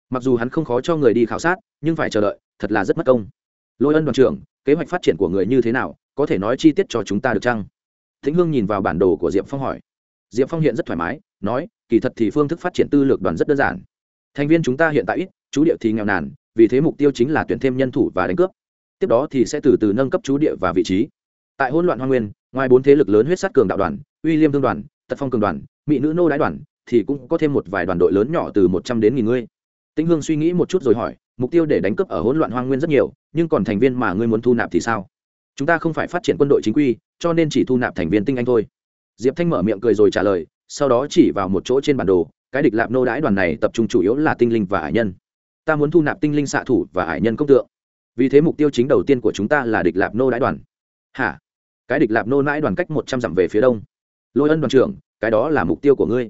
Mặc dù hắn không khó cho người đi khảo sát, nhưng phải chờ đợi, thật là rất mất công lôi ân đoàn trưởng, kế hoạch phát triển của người như thế nào, có thể nói chi tiết cho chúng ta được chăng? Thính hương nhìn vào bản đồ của diệp phong hỏi. Diệp phong hiện rất thoải mái, nói, kỳ thật thì phương thức phát triển tư lược đoàn rất đơn giản. Thành viên chúng ta hiện tại ít, chú địa thì nghèo nàn, vì thế mục tiêu chính là tuyển thêm nhân thủ và đánh cướp. Tiếp đó thì sẽ từ từ nâng cấp chú địa và vị trí. Tại hỗn loạn hoa nguyên, ngoài bốn thế lực lớn huyết sát cường đạo đoàn, uy liêm thương đoàn, tật phong cường đoàn mỹ nữ nô đái đoàn, thì cũng có thêm một vài đoàn đội lớn nhỏ từ một trăm đến nghìn ngươi tĩnh hương suy nghĩ một chút rồi hỏi mục tiêu để đánh cướp ở hỗn loạn hoang nguyên rất nhiều, nhưng còn thành viên mà ngươi muốn thu nạp thì sao? Chúng ta không phải phát triển quân đội chính quy, cho nên chỉ thu nạp thành viên tinh anh thôi. Diệp thanh mở miệng cười rồi trả lời, sau đó chỉ vào một chỗ trên bản đồ, cái địch lạp nô đái đoàn này tập trung chủ yếu là tinh linh và hải nhân. Ta muốn thu nạp tinh linh xạ thủ và hải nhân công tượng. Vì thế mục tiêu chính đầu tiên của chúng ta là địch lạp nô đái đoàn. Hả? Cái địch lạp nô nãi đoàn cách một trăm dặm về phía đông. Lôi ân đoàn trưởng, cái đó là mục tiêu của ngươi.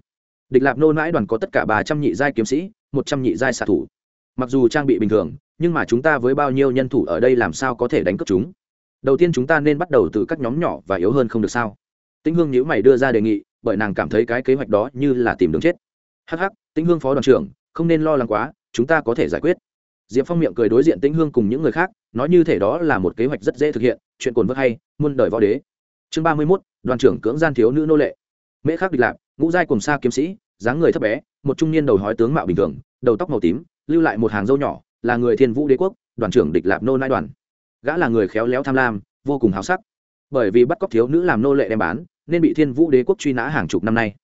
Địch lạp nô nãi đoàn có tất cả ba trăm nhị giai kiếm sĩ, một trăm nhị giai xạ thủ mặc dù trang bị bình thường, nhưng mà chúng ta với bao nhiêu nhân thủ ở đây làm sao có thể đánh cướp chúng? Đầu tiên chúng ta nên bắt đầu từ các nhóm nhỏ và yếu hơn không được sao? Tĩnh hương nhữ mày đưa ra đề nghị, bởi nàng cảm thấy cái kế hoạch đó như là tìm đường chết. Hh tĩnh hương phó đoàn trưởng, không nên lo lắng quá, chúng ta có thể giải quyết. Diệp phong miệng cười đối diện tĩnh hương cùng những người khác, nói như thể đó là một kế hoạch rất dễ thực hiện, chuyện cồn vơ hay, muôn đời võ đế. Chương ba mươi mốt, đoàn trưởng cưỡng gian thiếu nữ nô lệ. Mễ khắc địch lạp, ngũ giai cùng xa kiếm sĩ, dáng người thấp bé, một trung niên đầu hói tướng mạo bình thường, đầu tóc màu tím lưu lại một hàng dâu nhỏ, là người thiên vũ đế quốc, đoàn trưởng địch lạp nô nai đoàn. Gã là người khéo léo tham lam, vô cùng háo sắc. Bởi vì bắt cóc thiếu nữ làm nô lệ đem bán, nên bị thiên vũ đế quốc truy nã hàng chục năm nay.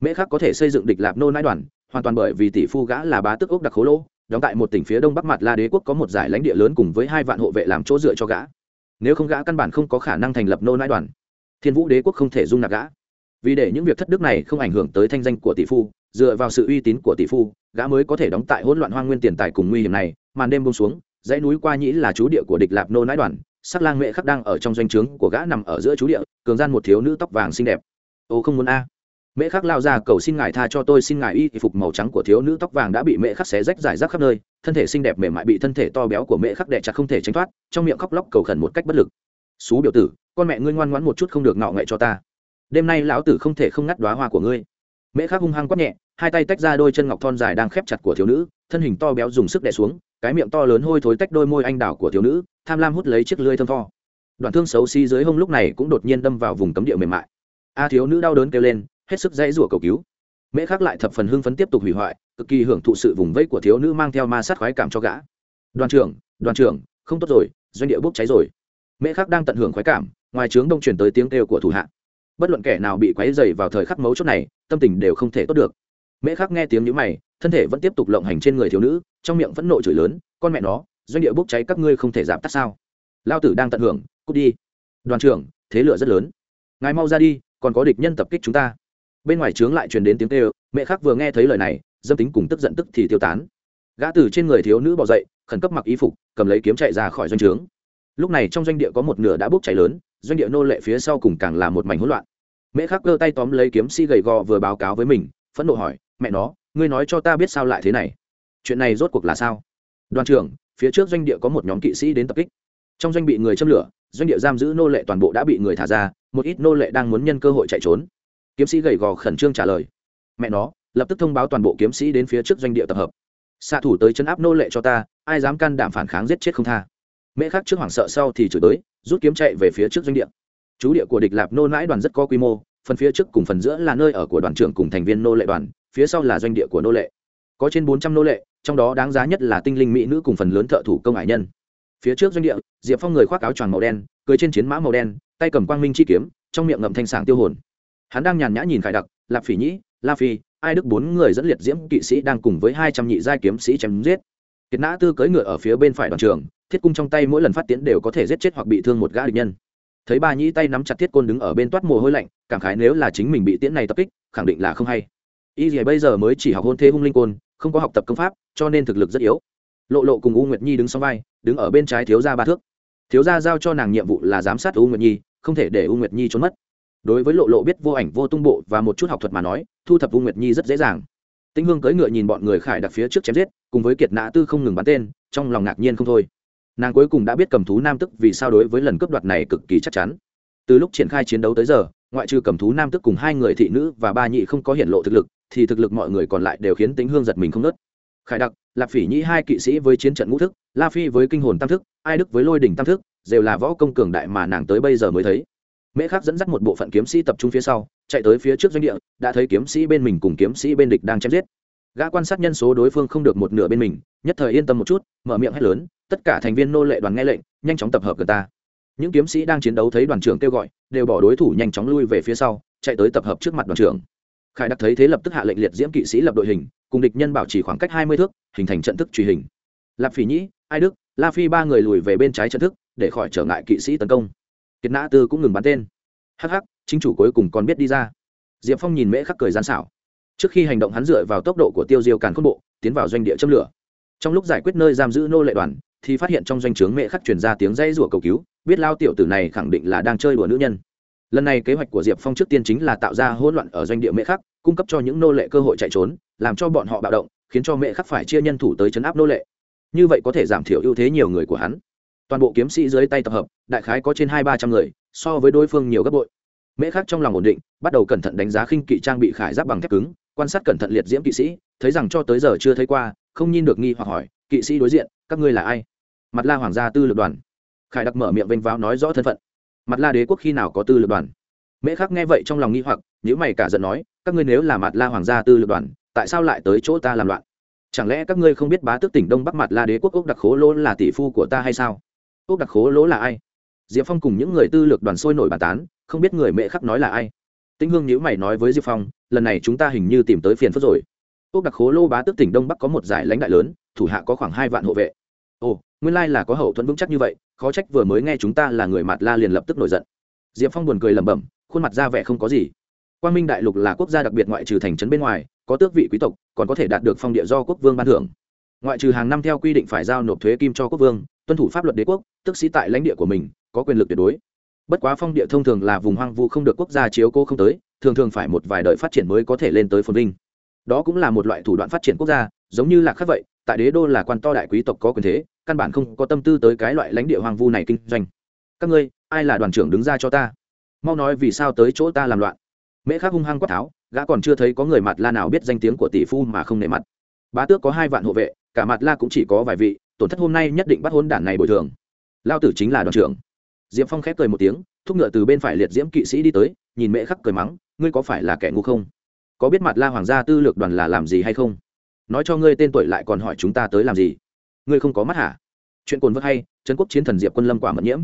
Mễ khắc có thể xây dựng địch lạp nô nai đoàn, hoàn toàn bởi vì tỷ phu gã là bá tức ốc đặc khố lô, đóng tại một tỉnh phía đông bắc mặt la đế quốc có một giải lãnh địa lớn cùng với hai vạn hộ vệ làm chỗ dựa cho gã. Nếu không gã căn bản không có khả năng thành lập nô nai đoàn, thiên vũ đế quốc không thể dung nạp gã. Vì để những việc thất đức này không ảnh hưởng tới thanh danh của tỷ phu dựa vào sự uy tín của tỷ phu, gã mới có thể đóng tại hỗn loạn hoang nguyên tiền tài cùng nguy hiểm này, màn đêm bông xuống, dãy núi qua nhĩ là chú địa của địch lạp nô nãi đoàn, sắc lang mẹ khắc đang ở trong doanh trướng của gã nằm ở giữa chú địa, cường gian một thiếu nữ tóc vàng xinh đẹp. Ô, không muốn a. Mẹ khắc lao ra cầu xin ngài tha cho tôi, xin ngài y phục màu trắng của thiếu nữ tóc vàng đã bị mẹ khắc xé rách giải rác khắp nơi, thân thể xinh đẹp mềm mại bị thân thể to béo của mẹ khắc đẻ chặt không thể tránh thoát, trong miệng khóc lóc cầu khẩn một cách bất lực. Xú biểu tử, con mẹ ngươi ngoan ngoãn một chút không được ngạo nghệ cho ta. Đêm nay lão tử không thể không ngắt đoá hoa của ngươi. Mẹ khắc hung hăng quát nhẹ hai tay tách ra đôi chân ngọc thon dài đang khép chặt của thiếu nữ, thân hình to béo dùng sức đè xuống, cái miệng to lớn hôi thối tách đôi môi anh đào của thiếu nữ, tham lam hút lấy chiếc lưới thơm tho. Đoạn thương xấu xí dưới hông lúc này cũng đột nhiên đâm vào vùng cấm địa mềm mại. A thiếu nữ đau đớn kêu lên, hết sức dãy rủa cầu cứu. Mễ khắc lại thập phần hưng phấn tiếp tục hủy hoại, cực kỳ hưởng thụ sự vùng vẫy của thiếu nữ mang theo ma sát khoái cảm cho gã. Đoàn trưởng đoàn trưởng, không tốt rồi, doanh địa bốc cháy rồi. Mễ khắc đang tận hưởng khoái cảm, ngoài trướng đông chuyển tới tiếng kêu của thủ hạ. Bất luận kẻ nào bị quấy dày vào thời khắc mấu chốt này, tâm tình đều không thể tốt được mễ khắc nghe tiếng nhữ mày, thân thể vẫn tiếp tục lộng hành trên người thiếu nữ, trong miệng vẫn nộ chửi lớn, con mẹ nó, doanh địa bốc cháy các ngươi không thể giảm tắt sao? Lao tử đang tận hưởng, cút đi. Đoàn trưởng, thế lửa rất lớn. Ngài mau ra đi, còn có địch nhân tập kích chúng ta. Bên ngoài trướng lại truyền đến tiếng kêu mẹ khắc vừa nghe thấy lời này, dâm tính cùng tức giận tức thì tiêu tán. Gã từ trên người thiếu nữ bỏ dậy, khẩn cấp mặc y phục, cầm lấy kiếm chạy ra khỏi doanh trướng. Lúc này trong doanh địa có một nửa đã bốc cháy lớn, doanh địa nô lệ phía sau cùng càng là một mảnh hỗn loạn. Mẹ khắc cơ tay tóm lấy kiếm si gầy gò vừa báo cáo với mình, phẫn nộ hỏi mẹ nó, ngươi nói cho ta biết sao lại thế này? Chuyện này rốt cuộc là sao? Đoàn trưởng, phía trước doanh địa có một nhóm kỵ sĩ đến tập kích. Trong doanh bị người châm lửa, doanh địa giam giữ nô lệ toàn bộ đã bị người thả ra, một ít nô lệ đang muốn nhân cơ hội chạy trốn. Kiếm sĩ gầy gò khẩn trương trả lời, mẹ nó, lập tức thông báo toàn bộ kiếm sĩ đến phía trước doanh địa tập hợp. Xạ thủ tới chấn áp nô lệ cho ta, ai dám can đảm phản kháng giết chết không tha. Mễ khác trước hoảng sợ sau thì chửi tới, rút kiếm chạy về phía trước doanh địa. Chú địa của địch lạp nô nãi đoàn rất có quy mô, phần phía trước cùng phần giữa là nơi ở của đoàn trưởng cùng thành viên nô lệ đoàn phía sau là doanh địa của nô lệ. Có trên bốn trăm nô lệ, trong đó đáng giá nhất là tinh linh mỹ nữ cùng phần lớn thợ thủ công hải nhân. Phía trước doanh địa, diệp phong người khoác áo choàng màu đen, cưới trên chiến mã màu đen, tay cầm quang minh chi kiếm, trong miệng ngậm thanh sảng tiêu hồn. Hắn đang nhàn nhã nhìn khải đặc, lạp phỉ nhĩ, la phi, ai đức bốn người dẫn liệt diễm kỵ sĩ đang cùng với hai trăm nhị giai kiếm sĩ chém giết. Kiệt nã tư cưỡi ngựa ở phía bên phải đoàn trường, thiết cung trong tay mỗi lần phát tiến đều có thể giết chết hoặc bị thương một gã địch nhân. Thấy ba nhĩ tay nắm chặt thiết côn đứng ở bên toát mồ hôi lạnh, cảm khái nếu là chính mình bị tiễn này tập kích, khẳng định là không hay y gì bây giờ mới chỉ học hôn thế hung linh côn, không có học tập công pháp, cho nên thực lực rất yếu. Lộ lộ cùng u nguyệt nhi đứng sau vai, đứng ở bên trái thiếu gia ba thước. Thiếu gia giao cho nàng nhiệm vụ là giám sát u nguyệt nhi, không thể để u nguyệt nhi trốn mất. Đối với lộ lộ biết vô ảnh, vô tung bộ và một chút học thuật mà nói, thu thập u nguyệt nhi rất dễ dàng. Tĩnh hương cưỡi ngựa nhìn bọn người khải đặt phía trước chém giết, cùng với kiệt nã tư không ngừng bắn tên, trong lòng ngạc nhiên không thôi. Nàng cuối cùng đã biết cầm thú nam tức vì sao đối với lần cướp đoạt này cực kỳ chắc chắn. Từ lúc triển khai chiến đấu tới giờ ngoại trừ cầm thú nam tức cùng hai người thị nữ và ba nhị không có hiện lộ thực lực, thì thực lực mọi người còn lại đều khiến tính hương giật mình không nớt khải đặc lạp phỉ nhĩ hai kỵ sĩ với chiến trận ngũ thức, la phi với kinh hồn tam thức, ai đức với lôi đỉnh tam thức, đều là võ công cường đại mà nàng tới bây giờ mới thấy. Mễ khắc dẫn dắt một bộ phận kiếm sĩ tập trung phía sau, chạy tới phía trước doanh địa, đã thấy kiếm sĩ bên mình cùng kiếm sĩ bên địch đang chém giết. Gã quan sát nhân số đối phương không được một nửa bên mình, nhất thời yên tâm một chút, mở miệng hét lớn, tất cả thành viên nô lệ đoàn nghe lệnh, nhanh chóng tập hợp gần ta những kiếm sĩ đang chiến đấu thấy đoàn trưởng kêu gọi, đều bỏ đối thủ nhanh chóng lui về phía sau, chạy tới tập hợp trước mặt đoàn trưởng. Khải đặc thấy thế lập tức hạ lệnh liệt diễm kỵ sĩ lập đội hình, cùng địch nhân bảo trì khoảng cách hai mươi thước, hình thành trận thức truy hình. Lạp phỉ nhĩ, ai đức, la phi ba người lùi về bên trái trận thức, để khỏi trở ngại kỵ sĩ tấn công. Kiệt nã tư cũng ngừng bắn tên. Hắc hắc, chính chủ cuối cùng còn biết đi ra. Diệp phong nhìn mễ khắc cười gian xảo. Trước khi hành động hắn dựa vào tốc độ của tiêu diêu càn khôn bộ, tiến vào doanh địa châm lửa. Trong lúc giải quyết nơi giam giữ nô lệ đoàn thì phát hiện trong doanh trướng mẹ khắc truyền ra tiếng dây rủa cầu cứu, biết lao tiểu tử này khẳng định là đang chơi đùa nữ nhân. Lần này kế hoạch của diệp phong trước tiên chính là tạo ra hỗn loạn ở doanh địa mẹ khắc, cung cấp cho những nô lệ cơ hội chạy trốn, làm cho bọn họ bạo động, khiến cho mẹ khắc phải chia nhân thủ tới chấn áp nô lệ. Như vậy có thể giảm thiểu ưu thế nhiều người của hắn. Toàn bộ kiếm sĩ dưới tay tập hợp, đại khái có trên hai ba trăm người, so với đối phương nhiều gấp bội. Mễ khắc trong lòng ổn định, bắt đầu cẩn thận đánh giá khinh kỵ trang bị khải giáp bằng thép cứng, quan sát cẩn thận liệt diễm kỵ sĩ, thấy rằng cho tới giờ chưa thấy qua, không nhìn được nghi hoặc hỏi, kỵ sĩ đối diện các ngươi là ai? Mặt la hoàng gia tư lược đoàn. Khải đặc mở miệng vênh vào nói rõ thân phận. Mặt la đế quốc khi nào có tư lược đoàn? Mễ khắc nghe vậy trong lòng nghi hoặc nếu mày cả giận nói, các ngươi nếu là mặt la hoàng gia tư lược đoàn, tại sao lại tới chỗ ta làm loạn? Chẳng lẽ các ngươi không biết bá tước tỉnh đông bắc mặt la đế quốc ốc đặc khố lỗ là tỷ phu của ta hay sao? Ốc đặc khố lỗ là ai? Diệp phong cùng những người tư lược đoàn sôi nổi bàn tán, không biết người mẹ khắc nói là ai. Tĩnh hương nhữ mày nói với diệp phong, lần này chúng ta hình như tìm tới phiền phức rồi ốc đặc khố lô bá tước tỉnh đông bắc có một giải lãnh đại lớn, thủ hạ có khoảng hai vạn hộ vệ. Ồ, nguyên lai là có hậu thuẫn vững chắc như vậy, khó trách vừa mới nghe chúng ta là người mặt la liền lập tức nổi giận. Diệp phong buồn cười lẩm bẩm, khuôn mặt ra vẻ không có gì. Quang minh đại lục là quốc gia đặc biệt ngoại trừ thành trấn bên ngoài, có tước vị quý tộc, còn có thể đạt được phong địa do quốc vương ban thưởng. Ngoại trừ hàng năm theo quy định phải giao nộp thuế kim cho quốc vương, tuân thủ pháp luật đế quốc tức sĩ tại lãnh địa của mình, có quyền lực tuyệt đối. Bất quá phong địa thông thường là vùng hoang vu không được quốc gia chiếu cố không tới, thường thường phải một vài đời phát triển mới có thể lên tới phồn vinh đó cũng là một loại thủ đoạn phát triển quốc gia, giống như là khác vậy, tại đế đô là quan to đại quý tộc có quyền thế, căn bản không có tâm tư tới cái loại lãnh địa hoang vu này kinh doanh. Các ngươi, ai là đoàn trưởng đứng ra cho ta? Mau nói vì sao tới chỗ ta làm loạn. Mễ khắc hung hăng quát tháo, gã còn chưa thấy có người mặt la nào biết danh tiếng của tỷ phu mà không nể mặt. Bá tước có hai vạn hộ vệ, cả mặt la cũng chỉ có vài vị, tổn thất hôm nay nhất định bắt hôn đản này bồi thường. Lao tử chính là đoàn trưởng. Diệp phong khép cười một tiếng, thúc ngựa từ bên phải liệt diễm kỵ sĩ đi tới, nhìn mễ khắc cười mắng, ngươi có phải là kẻ ngu không? Có biết mặt la hoàng gia tư lược đoàn là làm gì hay không? Nói cho ngươi tên tuổi lại còn hỏi chúng ta tới làm gì? Ngươi không có mắt hả? Chuyện cồn vớt hay, trấn quốc chiến thần diệp quân lâm quả mật nhiễm.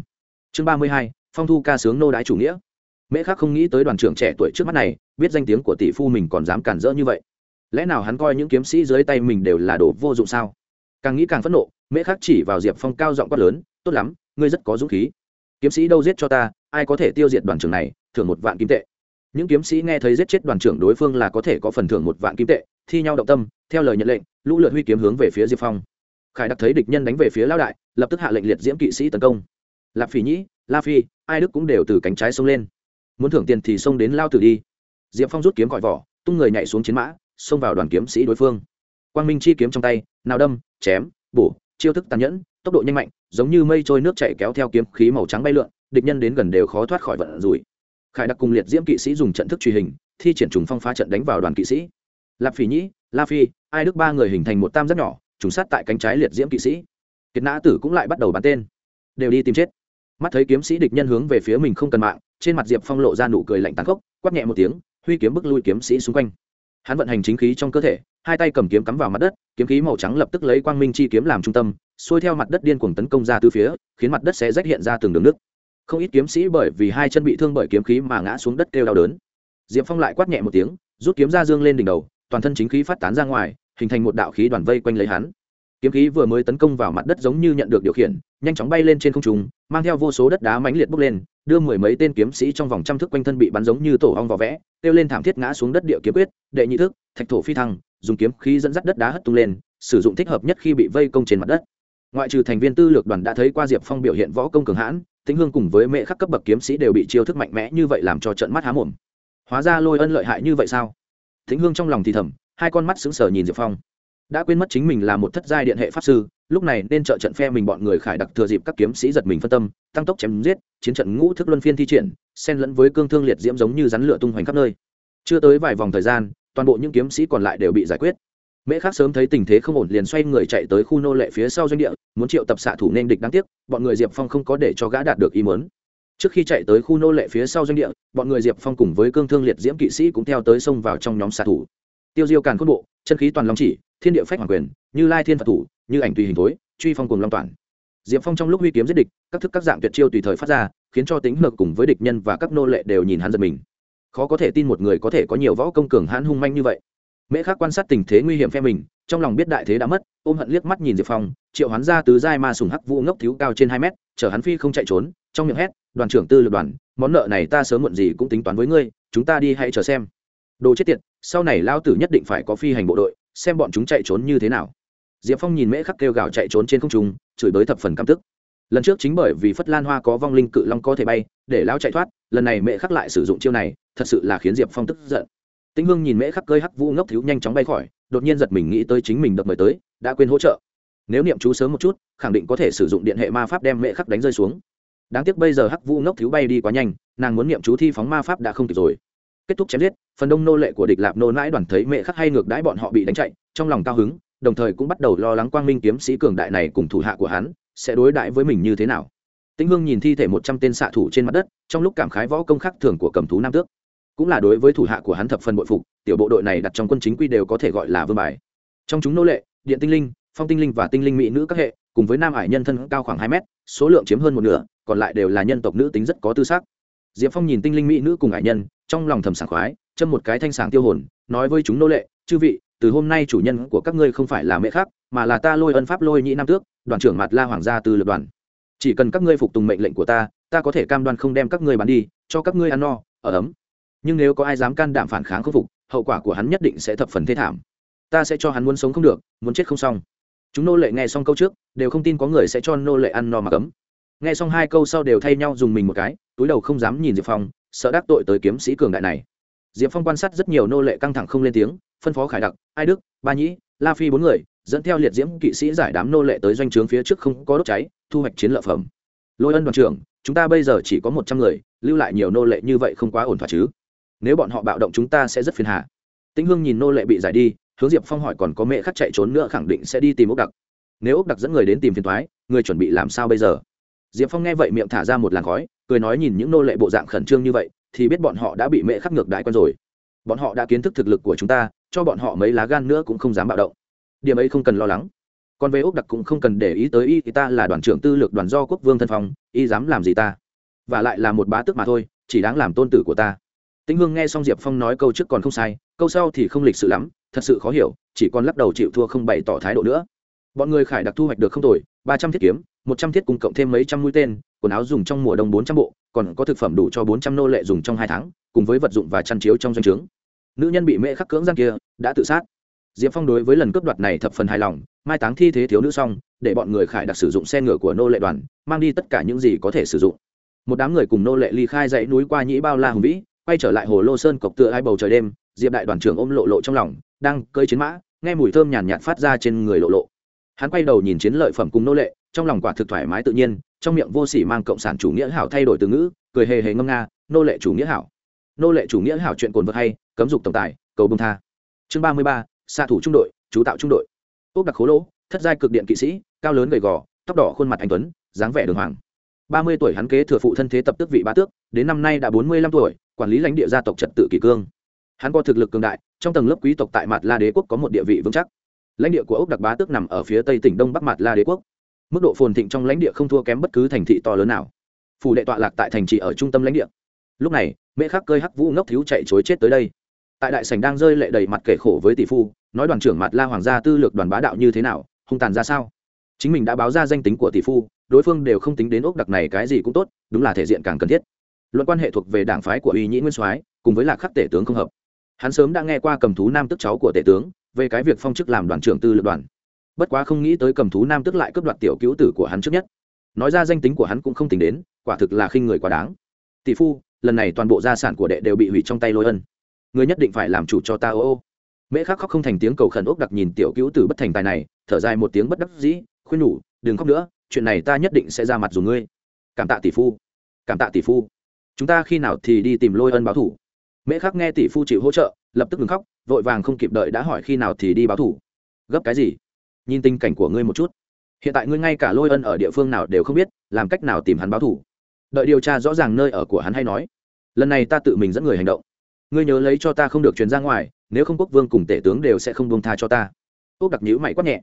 Chương ba mươi hai, phong thu ca sướng nô đái chủ nghĩa. Mễ khác không nghĩ tới đoàn trưởng trẻ tuổi trước mắt này, biết danh tiếng của tỷ phu mình còn dám cản rỡ như vậy. Lẽ nào hắn coi những kiếm sĩ dưới tay mình đều là đồ vô dụng sao? Càng nghĩ càng phẫn nộ, mễ khác chỉ vào diệp phong cao giọng quát lớn, tốt lắm, ngươi rất có dũng khí. Kiếm sĩ đâu giết cho ta, ai có thể tiêu diệt đoàn trưởng này, thưởng một vạn kim tệ những kiếm sĩ nghe thấy giết chết đoàn trưởng đối phương là có thể có phần thưởng một vạn kim tệ, thi nhau động tâm, theo lời nhận lệnh, lũ lượt huy kiếm hướng về phía diệp phong. Khải đặc thấy địch nhân đánh về phía lao đại, lập tức hạ lệnh liệt diễm kỵ sĩ tấn công. Lạp phỉ nhĩ, la phi, ai đức cũng đều từ cánh trái xông lên. Muốn thưởng tiền thì xông đến lao tử đi. Diệp phong rút kiếm gọi vỏ, tung người nhảy xuống chiến mã, xông vào đoàn kiếm sĩ đối phương. Quang minh chi kiếm trong tay, nào đâm, chém, bổ, chiêu thức tàn nhẫn, tốc độ nhanh mạnh, giống như mây trôi nước chạy kéo theo kiếm khí màu trắng bay lượn, địch nhân đến gần đều khó thoát khỏi vận rủi khải đặc cùng liệt diễm kỵ sĩ dùng trận thức truy hình, thi triển trùng phong phá trận đánh vào đoàn kỵ sĩ. Lạp phỉ nhĩ, la phi, ai đức ba người hình thành một tam giác nhỏ, trùng sát tại cánh trái liệt diễm kỵ sĩ. Kiệt nã tử cũng lại bắt đầu bắn tên. Đều đi tìm chết. Mắt thấy kiếm sĩ địch nhân hướng về phía mình không cần mạng, trên mặt diệp phong lộ ra nụ cười lạnh tàn khốc, quát nhẹ một tiếng, huy kiếm bức lui kiếm sĩ xung quanh. Hắn vận hành chính khí trong cơ thể, hai tay cầm kiếm cắm vào mặt đất, kiếm khí màu trắng lập tức lấy quang minh chi kiếm làm trung tâm, xuôi theo mặt đất điên cuồng tấn công ra từ phía, khiến mặt đất sẽ rách hiện ra từng đường nước không ít kiếm sĩ bởi vì hai chân bị thương bởi kiếm khí mà ngã xuống đất kêu đau đớn. Diệp phong lại quát nhẹ một tiếng, rút kiếm ra dương lên đỉnh đầu, toàn thân chính khí phát tán ra ngoài, hình thành một đạo khí đoàn vây quanh lấy hắn. Kiếm khí vừa mới tấn công vào mặt đất giống như nhận được điều khiển, nhanh chóng bay lên trên không trung, mang theo vô số đất đá mãnh liệt bốc lên, đưa mười mấy tên kiếm sĩ trong vòng trăm thước quanh thân bị bắn giống như tổ ong vỏ vẽ, kêu lên thảm thiết ngã xuống đất địa kiếm quyết, đệ nhị thức thạch thổ phi thăng, dùng kiếm khí dẫn dắt đất đá hất tung lên, sử dụng thích hợp nhất khi bị vây công trên mặt đất. Ngoại trừ thành viên tư lược đoàn đã thấy qua diệp phong biểu hiện võ công cường hãn tĩnh hương cùng với mẹ khắc cấp bậc kiếm sĩ đều bị chiêu thức mạnh mẽ như vậy làm cho trận mắt há mồm. Hóa ra lôi ân lợi hại như vậy sao? Tĩnh hương trong lòng thì thầm, hai con mắt sững sờ nhìn diệp phong. Đã quên mất chính mình là một thất giai điện hệ pháp sư, lúc này nên trợ trận phe mình bọn người khải đặc thừa dịp các kiếm sĩ giật mình phân tâm, tăng tốc chém giết, chiến trận ngũ thức luân phiên thi triển, xen lẫn với cương thương liệt diễm giống như rắn lửa tung hoành khắp nơi. Chưa tới vài vòng thời gian, toàn bộ những kiếm sĩ còn lại đều bị giải quyết mễ khác sớm thấy tình thế không ổn liền xoay người chạy tới khu nô lệ phía sau doanh địa, muốn triệu tập xạ thủ nên địch đáng tiếc, bọn người diệp phong không có để cho gã đạt được ý muốn. Trước khi chạy tới khu nô lệ phía sau doanh địa, bọn người diệp phong cùng với cương thương liệt diễm kỵ sĩ cũng theo tới xông vào trong nhóm xạ thủ. Tiêu diêu càn khôn bộ, chân khí toàn long chỉ, thiên địa phách hoàng quyền, như lai thiên phật thủ, như ảnh tùy hình thối, truy phong cùng long toàn. Diệp phong trong lúc huy kiếm giết địch, các thức các dạng tuyệt chiêu tùy thời phát ra, khiến cho tính ngược cùng với địch nhân và các nô lệ đều nhìn hắn giật mình. Khó có thể tin một người có thể có nhiều võ công cường hãn hung manh như vậy mễ khắc quan sát tình thế nguy hiểm phe mình, trong lòng biết đại thế đã mất, ôm hận liếc mắt nhìn diệp phong, triệu hắn ra tứ giai ma sùng hắc vũ ngốc thiếu cao trên hai mét, chở hắn phi không chạy trốn, trong miệng hét, đoàn trưởng tư lực đoàn, món nợ này ta sớm muộn gì cũng tính toán với ngươi, chúng ta đi hãy chờ xem. Đồ chết tiệt, sau này lao tử nhất định phải có phi hành bộ đội, xem bọn chúng chạy trốn như thế nào. Diệp phong nhìn mễ khắc kêu gào chạy trốn trên không trung, chửi bới thập phần căm tức. Lần trước chính bởi vì phất lan hoa có vong linh cự long có thể bay, để lao chạy thoát, lần này mễ khắc lại sử dụng chiêu này, thật sự là khiến diệp phong tức giận tĩnh hương nhìn mễ khắc cơi hắc vũ ngốc thiếu nhanh chóng bay khỏi, đột nhiên giật mình nghĩ tới chính mình đập mời tới, đã quên hỗ trợ. Nếu niệm chú sớm một chút, khẳng định có thể sử dụng điện hệ ma pháp đem mễ khắc đánh rơi xuống. Đáng tiếc bây giờ hắc vũ ngốc thiếu bay đi quá nhanh, nàng muốn niệm chú thi phóng ma pháp đã không kịp rồi. Kết thúc chém giết, phần đông nô lệ của địch lạp nô nãi đoàn thấy mẹ khắc hay ngược đãi bọn họ bị đánh chạy, trong lòng cao hứng, đồng thời cũng bắt đầu lo lắng quang minh kiếm sĩ cường đại này cùng thủ hạ của hắn sẽ đối đãi với mình như thế nào. Tĩnh hương nhìn thi thể một trăm tên xạ thủ trên mặt đất, trong lúc cảm khái võ công khắc thường của cầm thú nam tước cũng là đối với thủ hạ của hắn thập phần bội phục, tiểu bộ đội này đặt trong quân chính quy đều có thể gọi là vương bài. Trong chúng nô lệ, điện tinh linh, phong tinh linh và tinh linh mỹ nữ các hệ, cùng với nam hải nhân thân cao khoảng hai mét, số lượng chiếm hơn một nửa, còn lại đều là nhân tộc nữ tính rất có tư xác diệp phong nhìn tinh linh mỹ nữ cùng hải nhân, trong lòng thầm sảng khoái, châm một cái thanh sảng tiêu hồn, nói với chúng nô lệ, chư vị, từ hôm nay chủ nhân của các ngươi không phải là mẹ khác, mà là ta lôi ân pháp lôi nhĩ nam tước, đoàn trưởng mặt la hoàng gia từ lực đoàn. Chỉ cần các ngươi phục tùng mệnh lệnh của ta ta có thể cam đoan không đem các ngươi bán đi, cho các ngươi ăn no, ở ấm nhưng nếu có ai dám can đảm phản kháng khắc phục, hậu quả của hắn nhất định sẽ thập phần thê thảm. Ta sẽ cho hắn muốn sống không được, muốn chết không xong. Chúng nô lệ nghe xong câu trước, đều không tin có người sẽ cho nô lệ ăn no mà cấm. Nghe xong hai câu sau đều thay nhau dùng mình một cái, túi đầu không dám nhìn diệp phong, sợ đắc tội tới kiếm sĩ cường đại này. Diệp phong quan sát rất nhiều nô lệ căng thẳng không lên tiếng, phân phó khải đặc, ai đức, ba nhĩ, la phi bốn người, dẫn theo liệt diễm kỵ sĩ giải đám nô lệ tới doanh trướng phía trước không có đốt cháy, thu hoạch chiến lợi phẩm. Lôi ân đoàn trưởng, chúng ta bây giờ chỉ có một trăm người, lưu lại nhiều nô lệ như vậy không quá ổn thỏa chứ? Nếu bọn họ bạo động chúng ta sẽ rất phiền hà. Tĩnh hương nhìn nô lệ bị giải đi, hướng diệp phong hỏi còn có mẹ khắc chạy trốn nữa khẳng định sẽ đi tìm ốc đặc. Nếu ốc đặc dẫn người đến tìm phiền thoái người chuẩn bị làm sao bây giờ? Diệp phong nghe vậy miệng thả ra một làn khói, cười nói nhìn những nô lệ bộ dạng khẩn trương như vậy, thì biết bọn họ đã bị mẹ khắc ngược đại quân rồi. Bọn họ đã kiến thức thực lực của chúng ta, cho bọn họ mấy lá gan nữa cũng không dám bạo động. Điểm ấy không cần lo lắng. Còn về ốc đặc cũng không cần để ý tới y thì ta là đoàn trưởng tư lược đoàn do quốc vương thân phong, y dám làm gì ta? Và lại là một bá tước mà thôi, chỉ đáng làm tôn tử của ta tĩnh hương nghe xong diệp phong nói câu trước còn không sai, câu sau thì không lịch sự lắm, thật sự khó hiểu, chỉ còn lắc đầu chịu thua không bày tỏ thái độ nữa. Bọn người khải đặc thu hoạch được không tồi, ba trăm thiết kiếm, một trăm thiết cùng cộng thêm mấy trăm mũi tên, quần áo dùng trong mùa đông bốn trăm bộ, còn có thực phẩm đủ cho bốn trăm nô lệ dùng trong hai tháng, cùng với vật dụng và chăn chiếu trong doanh trướng. Nữ nhân bị mễ khắc cưỡng gian kia, đã tự sát. Diệp phong đối với lần cướp đoạt này thập phần hài lòng, mai táng thi thế thiếu nữ xong, để bọn người khải đặc sử dụng xe ngựa của nô lệ đoàn, mang đi tất cả những gì có thể sử dụng. Một đám người cùng nô lệ ly khai dãy núi qua nhĩ bao la hùng vĩ quay trở lại hồ lô sơn cộc tựa hai bầu trời đêm, diệp đại đoàn trưởng ôm lộ lộ trong lòng, đang cơi chiến mã, nghe mùi thơm nhàn nhạt phát ra trên người lộ lộ. Hắn quay đầu nhìn chiến lợi phẩm cùng nô lệ, trong lòng quả thực thoải mái tự nhiên, trong miệng vô sỉ mang cộng sản chủ nghĩa hảo thay đổi từ ngữ, cười hề hề ngâm nga, nô lệ chủ nghĩa hảo. Nô lệ chủ nghĩa hảo chuyện cồn vật hay, cấm dục tổng tài, cầu bông tha. Chương ba mươi ba, xạ thủ trung đội, chú tạo trung đội. Ốc đặc khố lỗ, thất giai cực điện kỵ sĩ, cao lớn gầy gò, tóc đỏ khuôn mặt anh tuấn, dáng vẻ đường hoàng. Ba mươi tuổi hắn kế thừa phụ thân thế tập tước vị bá tước, đến năm nay đã bốn mươi lăm tuổi quản lý lãnh địa gia tộc trật tự kỷ cương. Hắn có thực lực cường đại, trong tầng lớp quý tộc tại mặt la đế quốc có một địa vị vững chắc. Lãnh địa của ốc đặc bá tước nằm ở phía tây tỉnh đông bắc mặt la đế quốc. Mức độ phồn thịnh trong lãnh địa không thua kém bất cứ thành thị to lớn nào. Phủ đệ tọa lạc tại thành trì ở trung tâm lãnh địa. Lúc này mễ khắc cơi hắc vũ ngốc thiếu chạy chối chết tới đây. Tại đại sảnh đang rơi lệ đầy mặt kể khổ với tỷ phu, nói đoàn trưởng mặt la hoàng gia tư lược đoàn bá đạo như thế nào, hung tàn ra sao? Chính mình đã báo ra danh tính của tỷ phu, đối phương đều không tính đến ốc đặc này cái gì cũng tốt, đúng là thể diện càng cần thiết luận quan hệ thuộc về đảng phái của uy nhĩ nguyên soái, cùng với lạc khắc tể tướng không hợp. Hắn sớm đã nghe qua cầm thú nam tức cháu của tể tướng, về cái việc phong chức làm đoàn trưởng tư lược đoàn. Bất quá không nghĩ tới cầm thú nam tức lại cướp đoạt tiểu cứu tử của hắn trước nhất. Nói ra danh tính của hắn cũng không tính đến, quả thực là khinh người quá đáng. Tỷ phu, lần này toàn bộ gia sản của đệ đều bị hủy trong tay lôi ân. Người nhất định phải làm chủ cho ta, ô ô. Mễ khắc khóc không thành tiếng cầu khẩn ốc đặc nhìn tiểu cứu tử bất thành tài này, thở dài một tiếng bất đắc dĩ, khuyên nhủ, đừng khóc nữa, chuyện này ta nhất định sẽ ra mặt dùng ngươi. Cảm tạ tỷ phu. Cảm tạ tỷ phu chúng ta khi nào thì đi tìm lôi ân báo thủ? Mễ khắc nghe tỷ phu chịu hỗ trợ, lập tức ngừng khóc, vội vàng không kịp đợi đã hỏi khi nào thì đi báo thủ. Gấp cái gì? Nhìn tình cảnh của ngươi một chút. Hiện tại ngươi ngay cả lôi ân ở địa phương nào đều không biết, làm cách nào tìm hắn báo thủ? Đợi điều tra rõ ràng nơi ở của hắn hay nói. Lần này ta tự mình dẫn người hành động. Ngươi nhớ lấy cho ta không được truyền ra ngoài, nếu không quốc vương cùng tể tướng đều sẽ không buông tha cho ta. Ốc đặc nhữ mày quát nhẹ.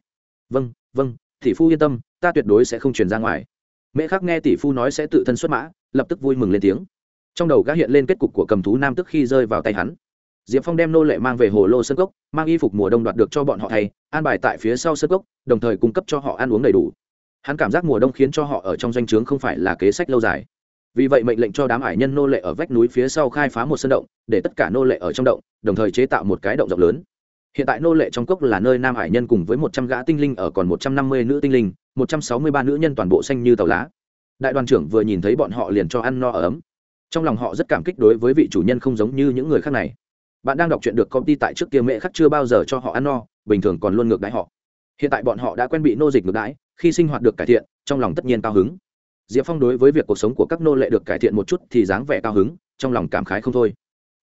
Vâng vâng tỷ phu yên tâm, ta tuyệt đối sẽ không truyền ra ngoài. Mễ khắc nghe tỷ phu nói sẽ tự thân xuất mã, lập tức vui mừng lên tiếng trong đầu gã hiện lên kết cục của cầm thú nam tức khi rơi vào tay hắn. Diệp phong đem nô lệ mang về hồ lô sân cốc, mang y phục mùa đông đoạt được cho bọn họ thay, an bài tại phía sau sân cốc, đồng thời cung cấp cho họ ăn uống đầy đủ. Hắn cảm giác mùa đông khiến cho họ ở trong doanh trướng không phải là kế sách lâu dài. Vì vậy mệnh lệnh cho đám ải nhân nô lệ ở vách núi phía sau khai phá một sân động, để tất cả nô lệ ở trong động, đồng thời chế tạo một cái động rộng lớn. Hiện tại nô lệ trong cốc là nơi nam ải nhân cùng với một trăm gã tinh linh, ở còn một trăm năm mươi nữ tinh linh, một trăm sáu mươi ba nữ nhân toàn bộ xanh như tàu lá. Đại đoàn trưởng vừa nhìn thấy bọn họ liền cho ăn no ở ấm trong lòng họ rất cảm kích đối với vị chủ nhân không giống như những người khác này. Bạn đang đọc chuyện được công ty tại trước kia mẹ khắc chưa bao giờ cho họ ăn no, bình thường còn luôn ngược đãi họ. Hiện tại bọn họ đã quen bị nô dịch ngược đãi, khi sinh hoạt được cải thiện, trong lòng tất nhiên cao hứng. Diệp phong đối với việc cuộc sống của các nô lệ được cải thiện một chút thì dáng vẻ cao hứng, trong lòng cảm khái không thôi.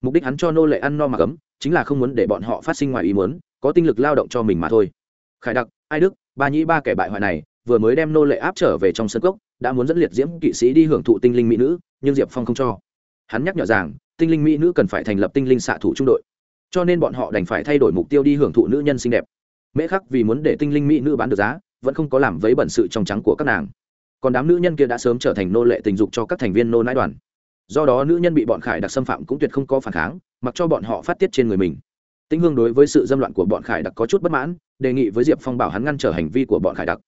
Mục đích hắn cho nô lệ ăn no mặc ấm chính là không muốn để bọn họ phát sinh ngoài ý muốn, có tinh lực lao động cho mình mà thôi. Khải đặc, ai đức, ba nhĩ ba kẻ bại hoại này vừa mới đem nô lệ áp trở về trong sân cốc, đã muốn dẫn liệt diễm kỵ sĩ đi hưởng thụ tinh linh mỹ nữ, nhưng diệp phong không cho. Hắn nhắc nhở rằng, tinh linh mỹ nữ cần phải thành lập tinh linh xạ thủ trung đội, cho nên bọn họ đành phải thay đổi mục tiêu đi hưởng thụ nữ nhân xinh đẹp. Mễ khắc vì muốn để tinh linh mỹ nữ bán được giá, vẫn không có làm vấy bẩn sự trong trắng của các nàng. Còn đám nữ nhân kia đã sớm trở thành nô lệ tình dục cho các thành viên nô nãi đoàn. Do đó nữ nhân bị bọn khải đặc xâm phạm cũng tuyệt không có phản kháng, mặc cho bọn họ phát tiết trên người mình. Tĩnh hương đối với sự dâm loạn của bọn khải đặc có chút bất mãn, đề nghị với diệp phong bảo hắn ngăn trở hành vi của bọn khải đặc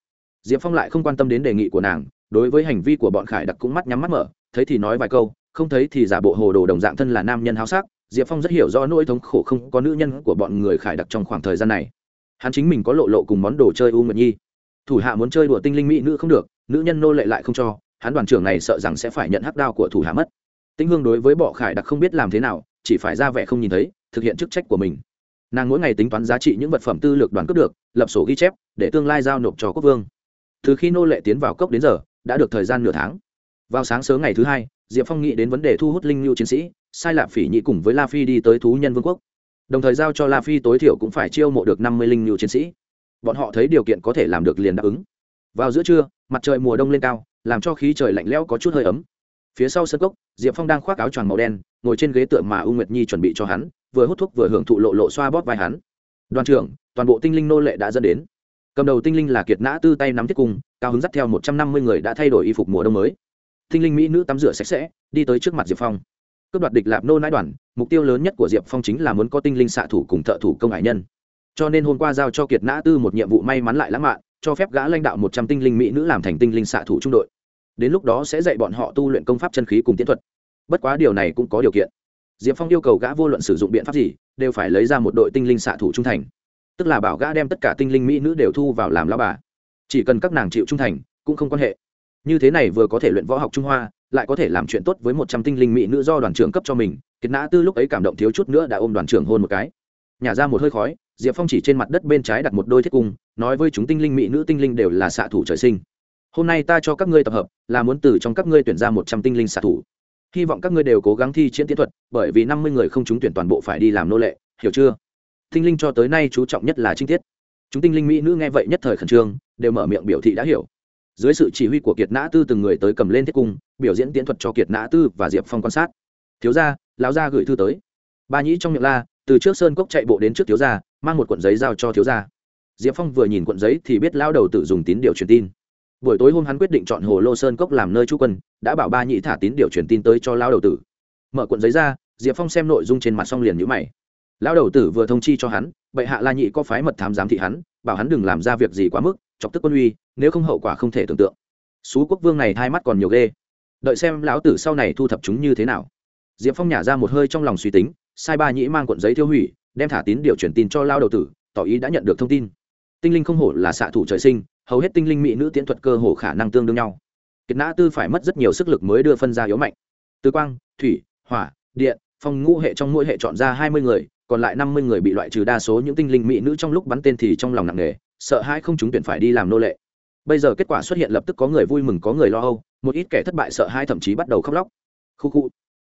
diệp phong lại không quan tâm đến đề nghị của nàng, đối với hành vi của bọn khải đặc cũng mắt nhắm mắt mở, thấy thì nói vài câu, không thấy thì giả bộ hồ đồ đồng dạng thân là nam nhân háo sắc. Diệp phong rất hiểu rõ nỗi thống khổ không có nữ nhân của bọn người khải đặc trong khoảng thời gian này. Hắn chính mình có lộ lộ cùng món đồ chơi u nguyệt nhi. Thủ hạ muốn chơi đùa tinh linh mỹ nữ không được, nữ nhân nô lệ lại không cho, hắn đoàn trưởng này sợ rằng sẽ phải nhận hắc đao của thủ hạ mất. Tĩnh hương đối với bọ khải đặc không biết làm thế nào, chỉ phải ra vẻ không nhìn thấy, thực hiện chức trách của mình. Nàng mỗi ngày tính toán giá trị những vật phẩm tư lược đoàn cướp được, lập sổ ghi chép, để tương lai giao nộp cho quốc vương từ khi nô lệ tiến vào cốc đến giờ, đã được thời gian nửa tháng. Vào sáng sớm ngày thứ hai, diệp phong nghĩ đến vấn đề thu hút linh lưu chiến sĩ, sai lạp phỉ nhị cùng với la phi đi tới thú nhân vương quốc. Đồng thời giao cho la phi tối thiểu cũng phải chiêu mộ được năm mươi linh lưu chiến sĩ. Bọn họ thấy điều kiện có thể làm được liền đáp ứng. Vào giữa trưa, mặt trời mùa đông lên cao, làm cho khí trời lạnh lẽo có chút hơi ấm. Phía sau sân cốc, diệp phong đang khoác áo choàng màu đen, ngồi trên ghế tượng mà u nguyệt nhi chuẩn bị cho hắn, vừa hút thuốc vừa hưởng thụ lộ lộ xoa bóp vai hắn. Đoàn trưởng, toàn bộ tinh linh nô lệ đã dẫn đến cầm đầu tinh linh là kiệt nã tư tay nắm thiết cung, cao hứng dắt theo một trăm năm mươi người đã thay đổi y phục mùa đông mới. Tinh linh mỹ nữ tắm rửa sạch sẽ, đi tới trước mặt diệp phong. Cướp đoạt địch lạp nô nãi đoàn, mục tiêu lớn nhất của diệp phong chính là muốn có tinh linh xạ thủ cùng thợ thủ công hải nhân. Cho nên hôm qua giao cho kiệt nã tư một nhiệm vụ may mắn lại lãng mạn, cho phép gã lãnh đạo một trăm tinh linh mỹ nữ làm thành tinh linh xạ thủ trung đội. Đến lúc đó sẽ dạy bọn họ tu luyện công pháp chân khí cùng tiến thuật. Bất quá điều này cũng có điều kiện. Diệp phong yêu cầu gã vô luận sử dụng biện pháp gì, đều phải lấy ra một đội tinh linh xạ thủ trung thành tức là bảo gã đem tất cả tinh linh mỹ nữ đều thu vào làm lao bà. Chỉ cần các nàng chịu trung thành, cũng không quan hệ. Như thế này vừa có thể luyện võ học trung hoa, lại có thể làm chuyện tốt với một trăm tinh linh mỹ nữ do đoàn trưởng cấp cho mình, kiệt nã tư lúc ấy cảm động thiếu chút nữa đã ôm đoàn trưởng hôn một cái. Nhả ra một hơi khói, diệp phong chỉ trên mặt đất bên trái đặt một đôi thiết cung, nói với chúng tinh linh mỹ nữ tinh linh đều là xạ thủ trời sinh. Hôm nay ta cho các ngươi tập hợp, là muốn từ trong các ngươi tuyển ra một trăm tinh linh xạ thủ. Hy vọng các ngươi đều cố gắng thi chiến tiến thuật, bởi vì năm mươi người không trúng tuyển toàn bộ phải đi làm nô lệ, hiểu chưa? Tinh linh cho tới nay chú trọng nhất là trinh tiết. Chúng tinh linh mỹ nữ nghe vậy nhất thời khẩn trương, đều mở miệng biểu thị đã hiểu. Dưới sự chỉ huy của kiệt nã tư từng người tới cầm lên thiết cung, biểu diễn tiễn thuật cho kiệt nã tư và diệp phong quan sát. Thiếu gia, lão gia gửi thư tới. Ba nhĩ trong miệng la, từ trước sơn cốc chạy bộ đến trước thiếu gia, mang một cuộn giấy giao cho thiếu gia. Diệp phong vừa nhìn cuộn giấy thì biết lao đầu tự dùng tín điều truyền tin. Buổi tối hôm hắn quyết định chọn hồ lô sơn cốc làm nơi trú quân, đã bảo ba nhĩ thả tín điều truyền tin tới cho lao đầu tử. Mở cuộn giấy ra, diệp phong xem nội dung trên mặt xong liền nhữ mày lão đầu tử vừa thông chi cho hắn, bệ hạ la nhị có phái mật thám giám thị hắn, bảo hắn đừng làm ra việc gì quá mức, chọc tức quân uy, nếu không hậu quả không thể tưởng tượng. Xú quốc vương này hai mắt còn nhiều ghê. Đợi xem lão tử sau này thu thập chúng như thế nào. Diệp phong nhả ra một hơi trong lòng suy tính, sai ba nhĩ mang cuộn giấy tiêu hủy, đem thả tín điều truyền tin cho lao đầu tử, tỏ ý đã nhận được thông tin. Tinh linh không hổ là xạ thủ trời sinh, hầu hết tinh linh mỹ nữ tiễn thuật cơ hồ khả năng tương đương nhau. Kiệt nã tư phải mất rất nhiều sức lực mới đưa phân ra yếu mạnh. Từ quang, thủy, hỏa, điện, phong ngũ hệ trong mỗi hệ chọn ra hai mươi người còn lại năm mươi người bị loại trừ đa số những tinh linh mỹ nữ trong lúc bắn tên thì trong lòng nặng nề, sợ hãi không chúng tuyển phải đi làm nô lệ. Bây giờ kết quả xuất hiện lập tức có người vui mừng, có người lo âu, một ít kẻ thất bại sợ hãi thậm chí bắt đầu khóc lóc. Khu khu.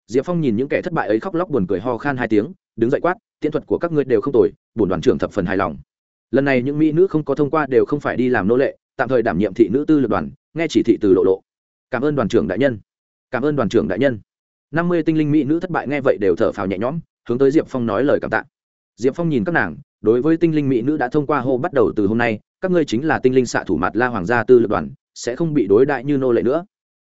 Diệp phong nhìn những kẻ thất bại ấy khóc lóc buồn cười ho khan hai tiếng, đứng dậy quát, tiễn thuật của các ngươi đều không tồi, bổn đoàn trưởng thập phần hài lòng. Lần này những mỹ nữ không có thông qua đều không phải đi làm nô lệ, tạm thời đảm nhiệm thị nữ tư lực đoàn, nghe chỉ thị từ lộ lộ. Cảm ơn đoàn trưởng đại nhân. Cảm ơn đoàn trưởng đại nhân. Năm mươi tinh linh mỹ nữ thất bại nghe vậy đều thở phào nhẹ nhõm hướng tới diệp phong nói lời cảm tạ. Diệp phong nhìn các nàng, đối với tinh linh mỹ nữ đã thông qua hô bắt đầu từ hôm nay, các ngươi chính là tinh linh xạ thủ mặt la hoàng gia tư lập đoàn, sẽ không bị đối đại như nô lệ nữa.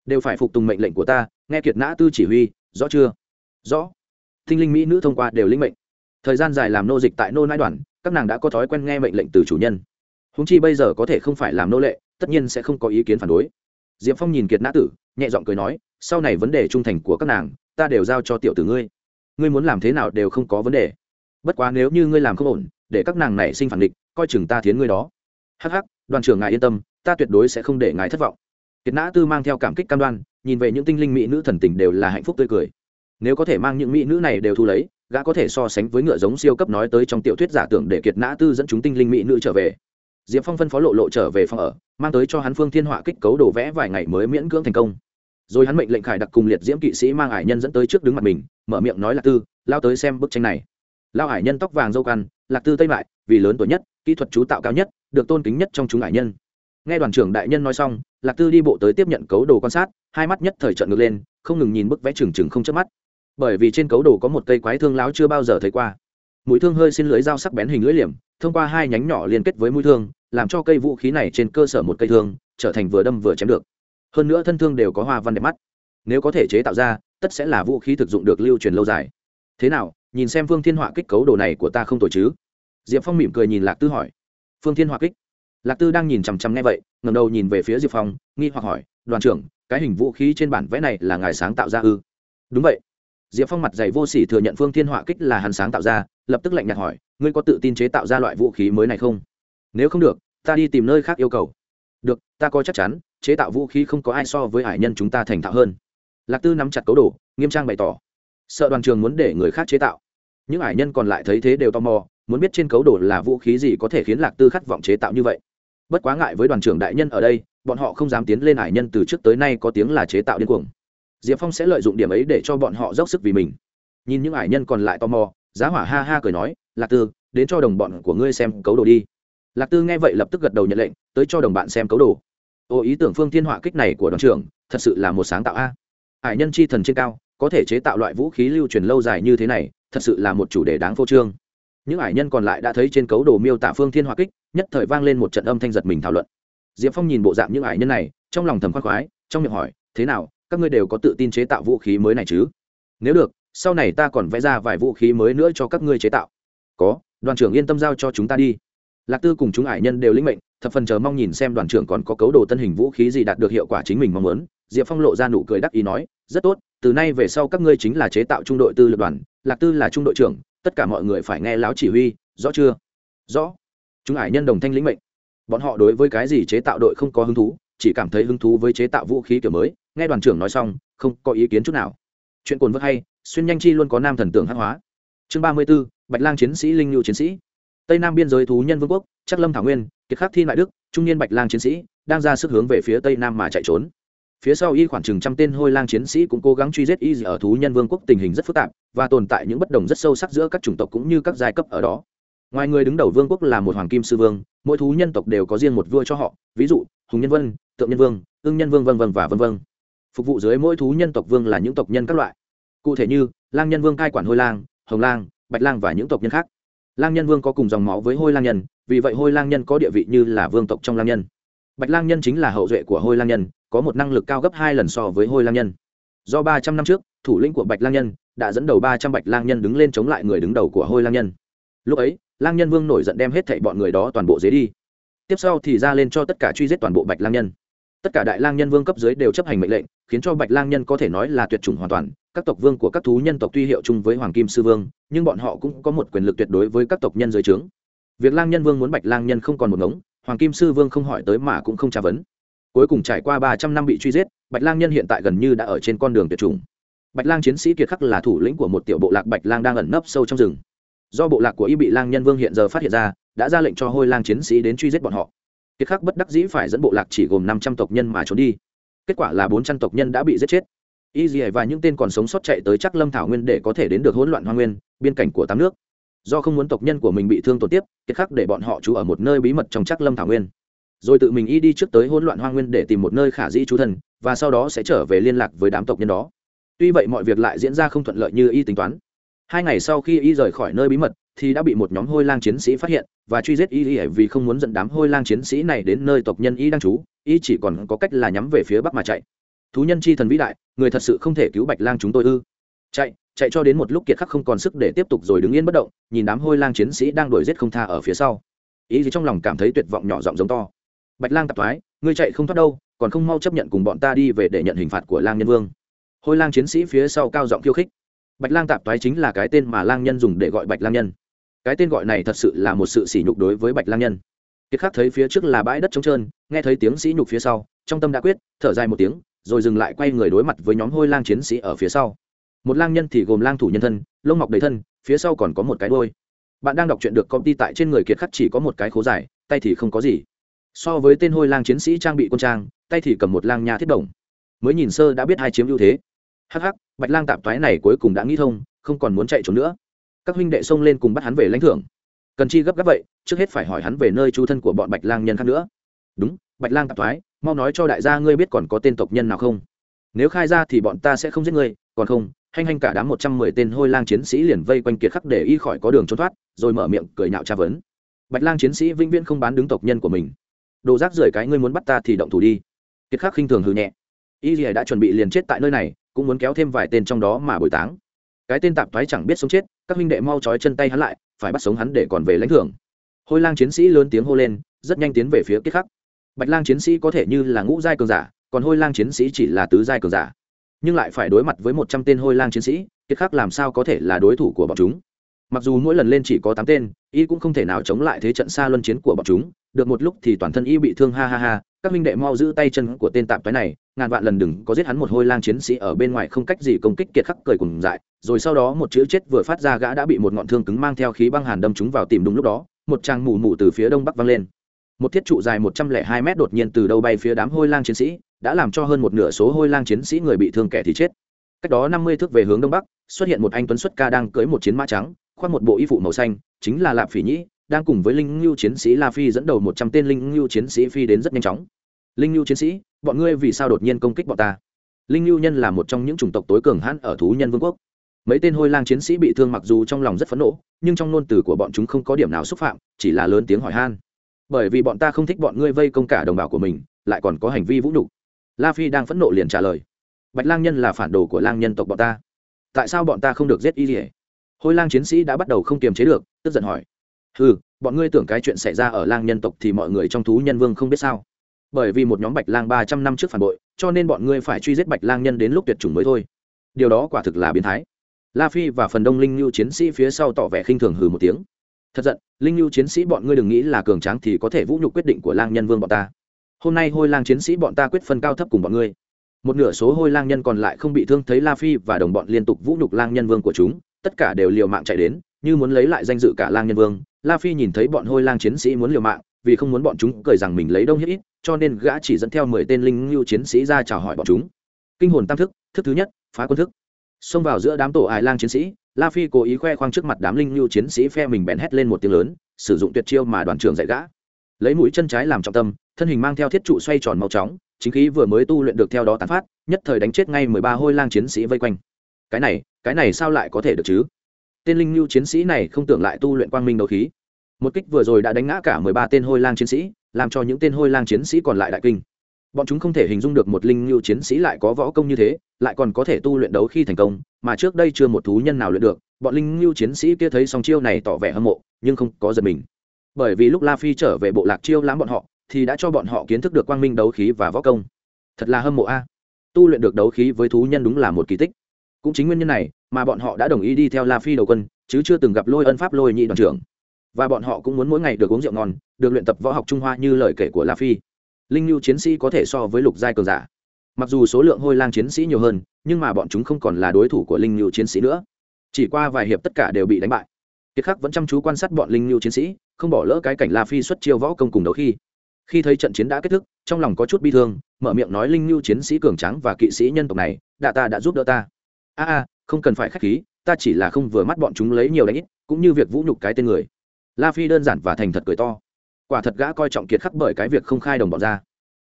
Đều phải phục tùng mệnh lệnh của ta, nghe kiệt nã tư chỉ huy, rõ chưa? Rõ. Tinh linh mỹ nữ thông qua đều linh mệnh. Thời gian dài làm nô dịch tại nô nai đoàn, các nàng đã có thói quen nghe mệnh lệnh từ chủ nhân. Húng chi bây giờ có thể không phải làm nô lệ, tất nhiên sẽ không có ý kiến phản đối. Diệp phong nhìn kiệt nã tử, nhẹ giọng cười nói, sau này vấn đề trung thành của các nàng, ta đều giao cho tiểu tử ngươi ngươi muốn làm thế nào đều không có vấn đề. Bất quá nếu như ngươi làm không ổn, để các nàng này sinh phản địch, coi chừng ta thiến ngươi đó. Hắc hắc, đoàn trưởng ngài yên tâm, ta tuyệt đối sẽ không để ngài thất vọng. Kiệt nã tư mang theo cảm kích cam đoan, nhìn về những tinh linh mỹ nữ thần tình đều là hạnh phúc tươi cười. Nếu có thể mang những mỹ nữ này đều thu lấy, gã có thể so sánh với ngựa giống siêu cấp nói tới trong tiểu thuyết giả tưởng để kiệt nã tư dẫn chúng tinh linh mỹ nữ trở về. Diệp phong phân phó lộ lộ trở về phòng ở, mang tới cho hắn phương thiên họa kích cấu đồ vẽ vài ngày mới miễn cưỡng thành công rồi hắn mệnh lệnh khải đặc cùng liệt diễm kỵ sĩ mang ải nhân dẫn tới trước đứng mặt mình, mở miệng nói lạc tư, lao tới xem bức tranh này. Lao ải nhân tóc vàng dâu căn lạc tư tây mại, vì lớn tuổi nhất, kỹ thuật chú tạo cao nhất, được tôn kính nhất trong chúng ải nhân. Nghe đoàn trưởng đại nhân nói xong, lạc tư đi bộ tới tiếp nhận cấu đồ quan sát, hai mắt nhất thời trận ngược lên, không ngừng nhìn bức vẽ trừng trừng không chớp mắt. Bởi vì trên cấu đồ có một cây quái thương láo chưa bao giờ thấy qua. Mũi thương hơi xin lưới dao sắc bén hình lưỡi liềm, thông qua hai nhánh nhỏ liên kết với mũi thương, làm cho cây vũ khí này trên cơ sở một cây thương, trở thành vừa đâm vừa chém được hơn nữa thân thương đều có hoa văn đẹp mắt. Nếu có thể chế tạo ra, tất sẽ là vũ khí thực dụng được lưu truyền lâu dài. Thế nào, nhìn xem phương thiên họa kích cấu đồ này của ta không tồi chứ? Diệp phong mỉm cười nhìn lạc tư hỏi. Phương thiên họa kích. Lạc tư đang nhìn chằm chằm nghe vậy ngầm đầu nhìn về phía diệp phong, nghi hoặc hỏi, đoàn trưởng, cái hình vũ khí trên bản vẽ này là ngài sáng tạo ra ư? Đúng vậy. Diệp phong mặt dày vô sỉ thừa nhận phương thiên họa kích là hắn sáng tạo ra, lập tức lạnh nhạt hỏi, ngươi có tự tin chế tạo ra loại vũ khí mới này không? Nếu không được, ta đi tìm nơi khác yêu cầu được, ta coi chắc chắn, chế tạo vũ khí không có ai so với hải nhân chúng ta thành thạo hơn. Lạc tư nắm chặt cấu đồ, nghiêm trang bày tỏ. Sợ đoàn trường muốn để người khác chế tạo. Những hải nhân còn lại thấy thế đều tò mò, muốn biết trên cấu đồ là vũ khí gì có thể khiến lạc tư khát vọng chế tạo như vậy. Bất quá ngại với đoàn trưởng đại nhân ở đây, bọn họ không dám tiến lên hải nhân từ trước tới nay có tiếng là chế tạo điên cuồng. Diệp phong sẽ lợi dụng điểm ấy để cho bọn họ dốc sức vì mình. Nhìn những hải nhân còn lại tò mò, giá hỏa ha ha cười nói, lạc tư, đến cho đồng bọn của ngươi xem cấu đồ đi lạc tư nghe vậy lập tức gật đầu nhận lệnh, tới cho đồng bạn xem cấu đồ. Ô, ý tưởng phương thiên họa kích này của đoàn trưởng, thật sự là một sáng tạo a. Hải nhân chi thần trên cao, có thể chế tạo loại vũ khí lưu truyền lâu dài như thế này, thật sự là một chủ đề đáng phô trương. Những hải nhân còn lại đã thấy trên cấu đồ miêu tả phương thiên họa kích, nhất thời vang lên một trận âm thanh giật mình thảo luận. Diệp phong nhìn bộ dạng những hải nhân này, trong lòng thầm khoác khoái, trong miệng hỏi, thế nào, các ngươi đều có tự tin chế tạo vũ khí mới này chứ? Nếu được, sau này ta còn vẽ ra vài vũ khí mới nữa cho các ngươi chế tạo. Có, đoàn trưởng yên tâm giao cho chúng ta đi lạc tư cùng chúng ải nhân đều lĩnh mệnh, thập phần chờ mong nhìn xem đoàn trưởng còn có cấu đồ tân hình vũ khí gì đạt được hiệu quả chính mình mong muốn. Diệp phong lộ ra nụ cười đắc ý nói, rất tốt, từ nay về sau các ngươi chính là chế tạo trung đội tư lập đoàn, lạc tư là trung đội trưởng, tất cả mọi người phải nghe láo chỉ huy, rõ chưa? Rõ. Chúng ải nhân đồng thanh lĩnh mệnh. Bọn họ đối với cái gì chế tạo đội không có hứng thú, chỉ cảm thấy hứng thú với chế tạo vũ khí kiểu mới, nghe đoàn trưởng nói xong, không có ý kiến chút nào. Chuyện cồn vớt hay, xuyên nhanh chi luôn có nam thần tượng hát hóa. Chương ba mươi b ố bạch lang chiến sĩ, linh nhu chiến sĩ tây nam biên giới thú nhân vương quốc chắc lâm thảo nguyên, kiệt khắc thi đại đức, trung niên bạch lang chiến sĩ, đang ra sức hướng về phía tây nam mà chạy trốn. Phía sau y khoảng chừng trăm tên hôi lang chiến sĩ cũng cố gắng truy giết y ở thú nhân vương quốc, tình hình rất phức tạp và tồn tại những bất đồng rất sâu sắc giữa các chủng tộc cũng như các giai cấp ở đó. Ngoài người đứng đầu vương quốc là một hoàng kim sư vương, mỗi thú nhân tộc đều có riêng một vua cho họ, ví dụ, hùng nhân vân, tượng nhân vương, ưng nhân vương vân vân và vân vân. Phục vụ dưới mỗi thú nhân tộc vương là những tộc nhân các loại. Cụ thể như, lang nhân vương cai quản hôi lang, hồng lang, bạch lang và những tộc nhân khác lang nhân vương có cùng dòng máu với hôi lang nhân, vì vậy hôi lang nhân có địa vị như là vương tộc trong lang nhân. Bạch lang nhân chính là hậu duệ của hôi lang nhân, có một năng lực cao gấp hai lần so với hôi lang nhân. Do ba trăm năm trước, thủ lĩnh của bạch lang nhân đã dẫn đầu ba trăm bạch lang nhân đứng lên chống lại người đứng đầu của hôi lang nhân. Lúc ấy, lang nhân vương nổi giận đem hết thảy bọn người đó toàn bộ dế đi. Tiếp sau thì ra lên cho tất cả truy giết toàn bộ bạch lang nhân tất cả đại lang nhân vương cấp dưới đều chấp hành mệnh lệnh, khiến cho bạch lang nhân có thể nói là tuyệt chủng hoàn toàn. Các tộc vương của các thú nhân tộc tuy hiệu chung với hoàng kim sư vương, nhưng bọn họ cũng có một quyền lực tuyệt đối với các tộc nhân dưới trướng. Việc lang nhân vương muốn bạch lang nhân không còn một ngống, hoàng kim sư vương không hỏi tới mà cũng không tra vấn. Cuối cùng trải qua ba trăm năm bị truy giết, bạch lang nhân hiện tại gần như đã ở trên con đường tuyệt chủng. Bạch lang chiến sĩ kiệt khắc là thủ lĩnh của một tiểu bộ lạc bạch lang đang ẩn nấp sâu trong rừng. Do bộ lạc của y bị lang nhân vương hiện giờ phát hiện ra, đã ra lệnh cho hôi lang chiến sĩ đến truy giết bọn họ kiệt khắc bất đắc dĩ phải dẫn bộ lạc chỉ gồm năm trăm tộc nhân mà trốn đi. Kết quả là bốn trăm tộc nhân đã bị giết chết. Y dì và những tên còn sống sót chạy tới chắc lâm thảo nguyên để có thể đến được hỗn loạn hoa nguyên biên cảnh của tám nước. Do không muốn tộc nhân của mình bị thương tổn tiếp kiệt khắc để bọn họ trú ở một nơi bí mật trong chắc lâm thảo nguyên. Rồi tự mình y đi trước tới hỗn loạn hoa nguyên để tìm một nơi khả dĩ trú thần, và sau đó sẽ trở về liên lạc với đám tộc nhân đó. Tuy vậy mọi việc lại diễn ra không thuận lợi như y tính toán. Hai ngày sau khi y rời khỏi nơi bí mật thì đã bị một nhóm hôi lang chiến sĩ phát hiện, và truy giết y Y vì không muốn dẫn đám hôi lang chiến sĩ này đến nơi tộc nhân y đang trú, y chỉ còn có cách là nhắm về phía bắc mà chạy. Thú nhân chi thần vĩ đại, người thật sự không thể cứu bạch lang chúng tôi ư? Chạy chạy cho đến một lúc kiệt khắc không còn sức để tiếp tục rồi đứng yên bất động, nhìn đám hôi lang chiến sĩ đang đuổi giết không tha ở phía sau. Ý gì trong lòng cảm thấy tuyệt vọng nhỏ giọng giống to. Bạch lang tạp thoái, ngươi chạy không thoát đâu, còn không mau chấp nhận cùng bọn ta đi về để nhận hình phạt của lang nhân vương. Hôi lang chiến sĩ phía sau cao giọng khiêu khích. Bạch lang tạp thoái chính là cái tên mà lang nhân dùng để gọi bạch lang nhân cái tên gọi này thật sự là một sự sỉ nhục đối với bạch lang nhân. Kiệt khắc thấy phía trước là bãi đất trống trơn, nghe thấy tiếng sĩ nhục phía sau, trong tâm đã quyết, thở dài một tiếng, rồi dừng lại quay người đối mặt với nhóm hôi lang chiến sĩ ở phía sau. Một lang nhân thì gồm lang thủ nhân thân, lông mọc đầy thân, phía sau còn có một cái đôi bạn đang đọc chuyện được công ty tại trên người kiệt khắc chỉ có một cái khố dài, tay thì không có gì. So với tên hôi lang chiến sĩ trang bị quân trang, tay thì cầm một lang nha thiết đồng. Mới nhìn sơ đã biết hai chiếm ưu thế. Hắc hắc, bạch lang tạp thoái này cuối cùng đã nghĩ thông, không còn muốn chạy trốn nữa các huynh đệ xông lên cùng bắt hắn về lãnh thưởng. Cần chi gấp gáp vậy, trước hết phải hỏi hắn về nơi chú thân của bọn bạch lang nhân khác nữa. Đúng, bạch lang tạp thoái, mau nói cho đại gia ngươi biết còn có tên tộc nhân nào không? Nếu khai ra thì bọn ta sẽ không giết ngươi, còn không, hanh hanh cả đám một trăm mười tên hôi lang chiến sĩ liền vây quanh kiệt khắc để y khỏi có đường trốn thoát, rồi mở miệng cười nhạo tra vấn. Bạch lang chiến sĩ vĩnh viễn không bán đứng tộc nhân của mình. Đồ rác rưởi cái ngươi muốn bắt ta thì động thủ đi. Kiệt khắc khinh thường hư nhẹ. Y lìa đã chuẩn bị liền chết tại nơi này, cũng muốn kéo thêm vài tên trong đó mà bồi táng cái tên tạp thoái chẳng biết sống chết, các huynh đệ mau trói chân tay hắn lại, phải bắt sống hắn để còn về lãnh thưởng. Hôi lang chiến sĩ lớn tiếng hô lên, rất nhanh tiến về phía kiệt khắc. Bạch lang chiến sĩ có thể như là ngũ giai cường giả, còn hôi lang chiến sĩ chỉ là tứ giai cường giả. Nhưng lại phải đối mặt với một trăm tên hôi lang chiến sĩ kiệt khắc làm sao có thể là đối thủ của bọn chúng? Mặc dù mỗi lần lên chỉ có tám tên, y cũng không thể nào chống lại thế trận xa luân chiến của bọn chúng, được một lúc thì toàn thân y bị thương ha ha ha, các minh đệ mau giữ tay chân của tên tạm toái này, ngàn vạn lần đừng có giết hắn một hôi lang chiến sĩ ở bên ngoài không cách gì công kích kiệt khắc cười cùng dại rồi sau đó một chữ chết vừa phát ra gã đã bị một ngọn thương cứng mang theo khí băng hàn đâm chúng vào tìm đúng lúc đó, một tràng mù mù từ phía đông bắc vang lên. Một thiết trụ dài một trăm lẻ hai mét đột nhiên từ đâu bay phía đám hôi lang chiến sĩ, đã làm cho hơn một nửa số hôi lang chiến sĩ người bị thương kẻ thì chết. Cách đó năm mươi thước về hướng đông bắc, xuất hiện một anh tuấn xuất ca đang cưới một chiến mã trắng, khoác một bộ y phụ màu xanh, chính là lạp phỉ nhĩ, đang cùng với linh lưu chiến sĩ la phi dẫn đầu một trăm tên linh lưu chiến sĩ phi đến rất nhanh chóng. Linh lưu chiến sĩ, bọn ngươi vì sao đột nhiên công kích bọn ta? Linh lưu nhân là một trong những chủng tộc tối cường hãn ở thú nhân vương quốc mấy tên hôi lang chiến sĩ bị thương mặc dù trong lòng rất phẫn nộ, nhưng trong ngôn từ của bọn chúng không có điểm nào xúc phạm, chỉ là lớn tiếng hỏi han. Bởi vì bọn ta không thích bọn ngươi vây công cả đồng bào của mình, lại còn có hành vi vũ nhục. La phi đang phẫn nộ liền trả lời. Bạch lang nhân là phản đồ của lang nhân tộc bọn ta. Tại sao bọn ta không được giết y dỉa hôi lang chiến sĩ đã bắt đầu không kiềm chế được, tức giận hỏi. Ừ bọn ngươi tưởng cái chuyện xảy ra ở lang nhân tộc thì mọi người trong thú nhân vương không biết sao. Bởi vì một nhóm bạch lang ba trăm năm trước phản bội, cho nên bọn ngươi phải truy giết bạch lang nhân đến lúc tuyệt chủng mới thôi. Điều đó quả thực là biến thái la phi và phần đông linh lưu chiến sĩ phía sau tỏ vẻ khinh thường hừ một tiếng. Thật giận, linh lưu chiến sĩ bọn ngươi đừng nghĩ là cường tráng thì có thể vũ nhục quyết định của lang nhân vương bọn ta. Hôm nay hôi lang chiến sĩ bọn ta quyết phân cao thấp cùng bọn ngươi. Một nửa số hôi lang nhân còn lại không bị thương thấy la phi và đồng bọn liên tục vũ nhục lang nhân vương của chúng, tất cả đều liều mạng chạy đến, như muốn lấy lại danh dự cả lang nhân vương. La phi nhìn thấy bọn hôi lang chiến sĩ muốn liều mạng, vì không muốn bọn chúng cười rằng mình lấy đông nhất ít, cho nên gã chỉ dẫn theo mười tên linh lưu chiến sĩ ra chào hỏi bọn chúng. Kinh hồn tam thức thức thứ nhất, phá quân thức xông vào giữa đám tổ ải lang chiến sĩ, la phi cố ý khoe khoang trước mặt đám linh lưu chiến sĩ phe mình bèn hét lên một tiếng lớn, sử dụng tuyệt chiêu mà đoàn trưởng dạy gã. Lấy mũi chân trái làm trọng tâm, thân hình mang theo thiết trụ xoay tròn màu chóng chính khí vừa mới tu luyện được theo đó tán phát, nhất thời đánh chết ngay mười ba hôi lang chiến sĩ vây quanh. Cái này cái này sao lại có thể được chứ? Tên linh lưu chiến sĩ này không tưởng lại tu luyện quang minh đấu khí. Một kích vừa rồi đã đánh ngã cả mười ba tên hôi lang chiến sĩ, làm cho những tên hôi lang chiến sĩ còn lại đại kinh bọn chúng không thể hình dung được một linh lưu chiến sĩ lại có võ công như thế, lại còn có thể tu luyện đấu khi thành công, mà trước đây chưa một thú nhân nào luyện được, bọn linh lưu chiến sĩ kia thấy song chiêu này tỏ vẻ hâm mộ, nhưng không có giật mình. Bởi vì lúc la phi trở về bộ lạc chiêu lãm bọn họ, thì đã cho bọn họ kiến thức được quang minh đấu khí và võ công. Thật là hâm mộ a. Tu luyện được đấu khí với thú nhân đúng là một kỳ tích. Cũng chính nguyên nhân này mà bọn họ đã đồng ý đi theo la phi đầu quân, chứ chưa từng gặp lôi ân pháp lôi nhị đoàn trưởng. Và bọn họ cũng muốn mỗi ngày được uống rượu ngon, được luyện tập võ học trung hoa như lời kể của la phi linh lưu chiến sĩ có thể so với lục giai cường giả. Mặc dù số lượng hôi lang chiến sĩ nhiều hơn, nhưng mà bọn chúng không còn là đối thủ của linh lưu chiến sĩ nữa. Chỉ qua vài hiệp tất cả đều bị đánh bại. Kiệt khắc vẫn chăm chú quan sát bọn linh lưu chiến sĩ, không bỏ lỡ cái cảnh la phi xuất chiêu võ công cùng đấu khi. Khi thấy trận chiến đã kết thúc, trong lòng có chút bi thương, mở miệng nói linh lưu chiến sĩ cường trắng và kỵ sĩ nhân tộc này đã ta đã giúp đỡ ta. A a, không cần phải k h á c h khí, ta chỉ là không vừa mắt bọn chúng lấy nhiều đánh ít, cũng như việc vũ nhục cái tên người. La phi đơn giản và thành thật cười to quả thật gã coi trọng kiệt khắc bởi cái việc không khai đồng bọn ra.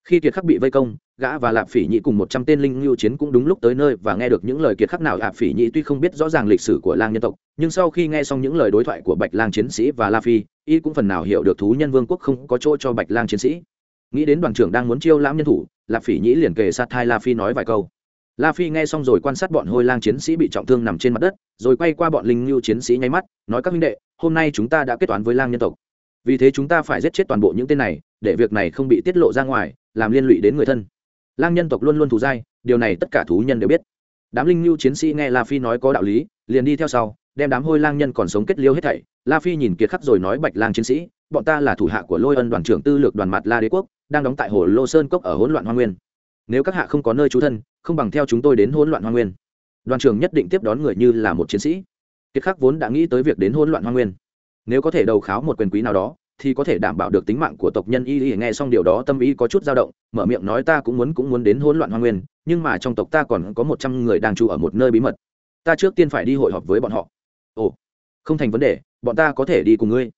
Khi kiệt khắc bị vây công, gã và lạp phỉ nhị cùng một trăm tên linh lưu chiến cũng đúng lúc tới nơi và nghe được những lời kiệt khắc nào. Lạp phỉ nhị tuy không biết rõ ràng lịch sử của lang nhân tộc, nhưng sau khi nghe xong những lời đối thoại của bạch lang chiến sĩ và la phi, y cũng phần nào hiểu được thú nhân vương quốc không có chỗ cho bạch lang chiến sĩ. Nghĩ đến đoàn trưởng đang muốn chiêu lãm nhân thủ, lạp phỉ nhị liền kề sát thai la phi nói vài câu. La phi nghe xong rồi quan sát bọn hôi lang chiến sĩ bị trọng thương nằm trên mặt đất, rồi quay qua bọn linh lưu chiến sĩ nháy mắt, nói các huynh đệ, hôm nay chúng ta đã kết toán với lang nhân tộc vì thế chúng ta phải giết chết toàn bộ những tên này, để việc này không bị tiết lộ ra ngoài, làm liên lụy đến người thân. Lang nhân tộc luôn luôn thù dai, điều này tất cả thú nhân đều biết. Đám linh lưu chiến sĩ nghe la phi nói có đạo lý, liền đi theo sau, đem đám hôi lang nhân còn sống kết liêu hết thảy. La phi nhìn kiệt khắc rồi nói bạch lang chiến sĩ, bọn ta là thủ hạ của lôi ân đoàn trưởng tư lược đoàn mặt la đế quốc, đang đóng tại hồ lô sơn cốc ở hỗn loạn hoa nguyên. Nếu các hạ không có nơi trú thân, không bằng theo chúng tôi đến hỗn loạn hoa nguyên. Đoàn trưởng nhất định tiếp đón người như là một chiến sĩ. Kiệt khắc vốn đã nghĩ tới việc đến hỗn loạn hoa nguyên nếu có thể đầu kháo một quyền quý nào đó, thì có thể đảm bảo được tính mạng của tộc nhân y y. Nghe xong điều đó, tâm ý có chút dao động, mở miệng nói ta cũng muốn cũng muốn đến hỗn loạn hoa nguyên, nhưng mà trong tộc ta còn có một trăm người đang trụ ở một nơi bí mật. Ta trước tiên phải đi hội họp với bọn họ. Ồ, không thành vấn đề, bọn ta có thể đi cùng ngươi.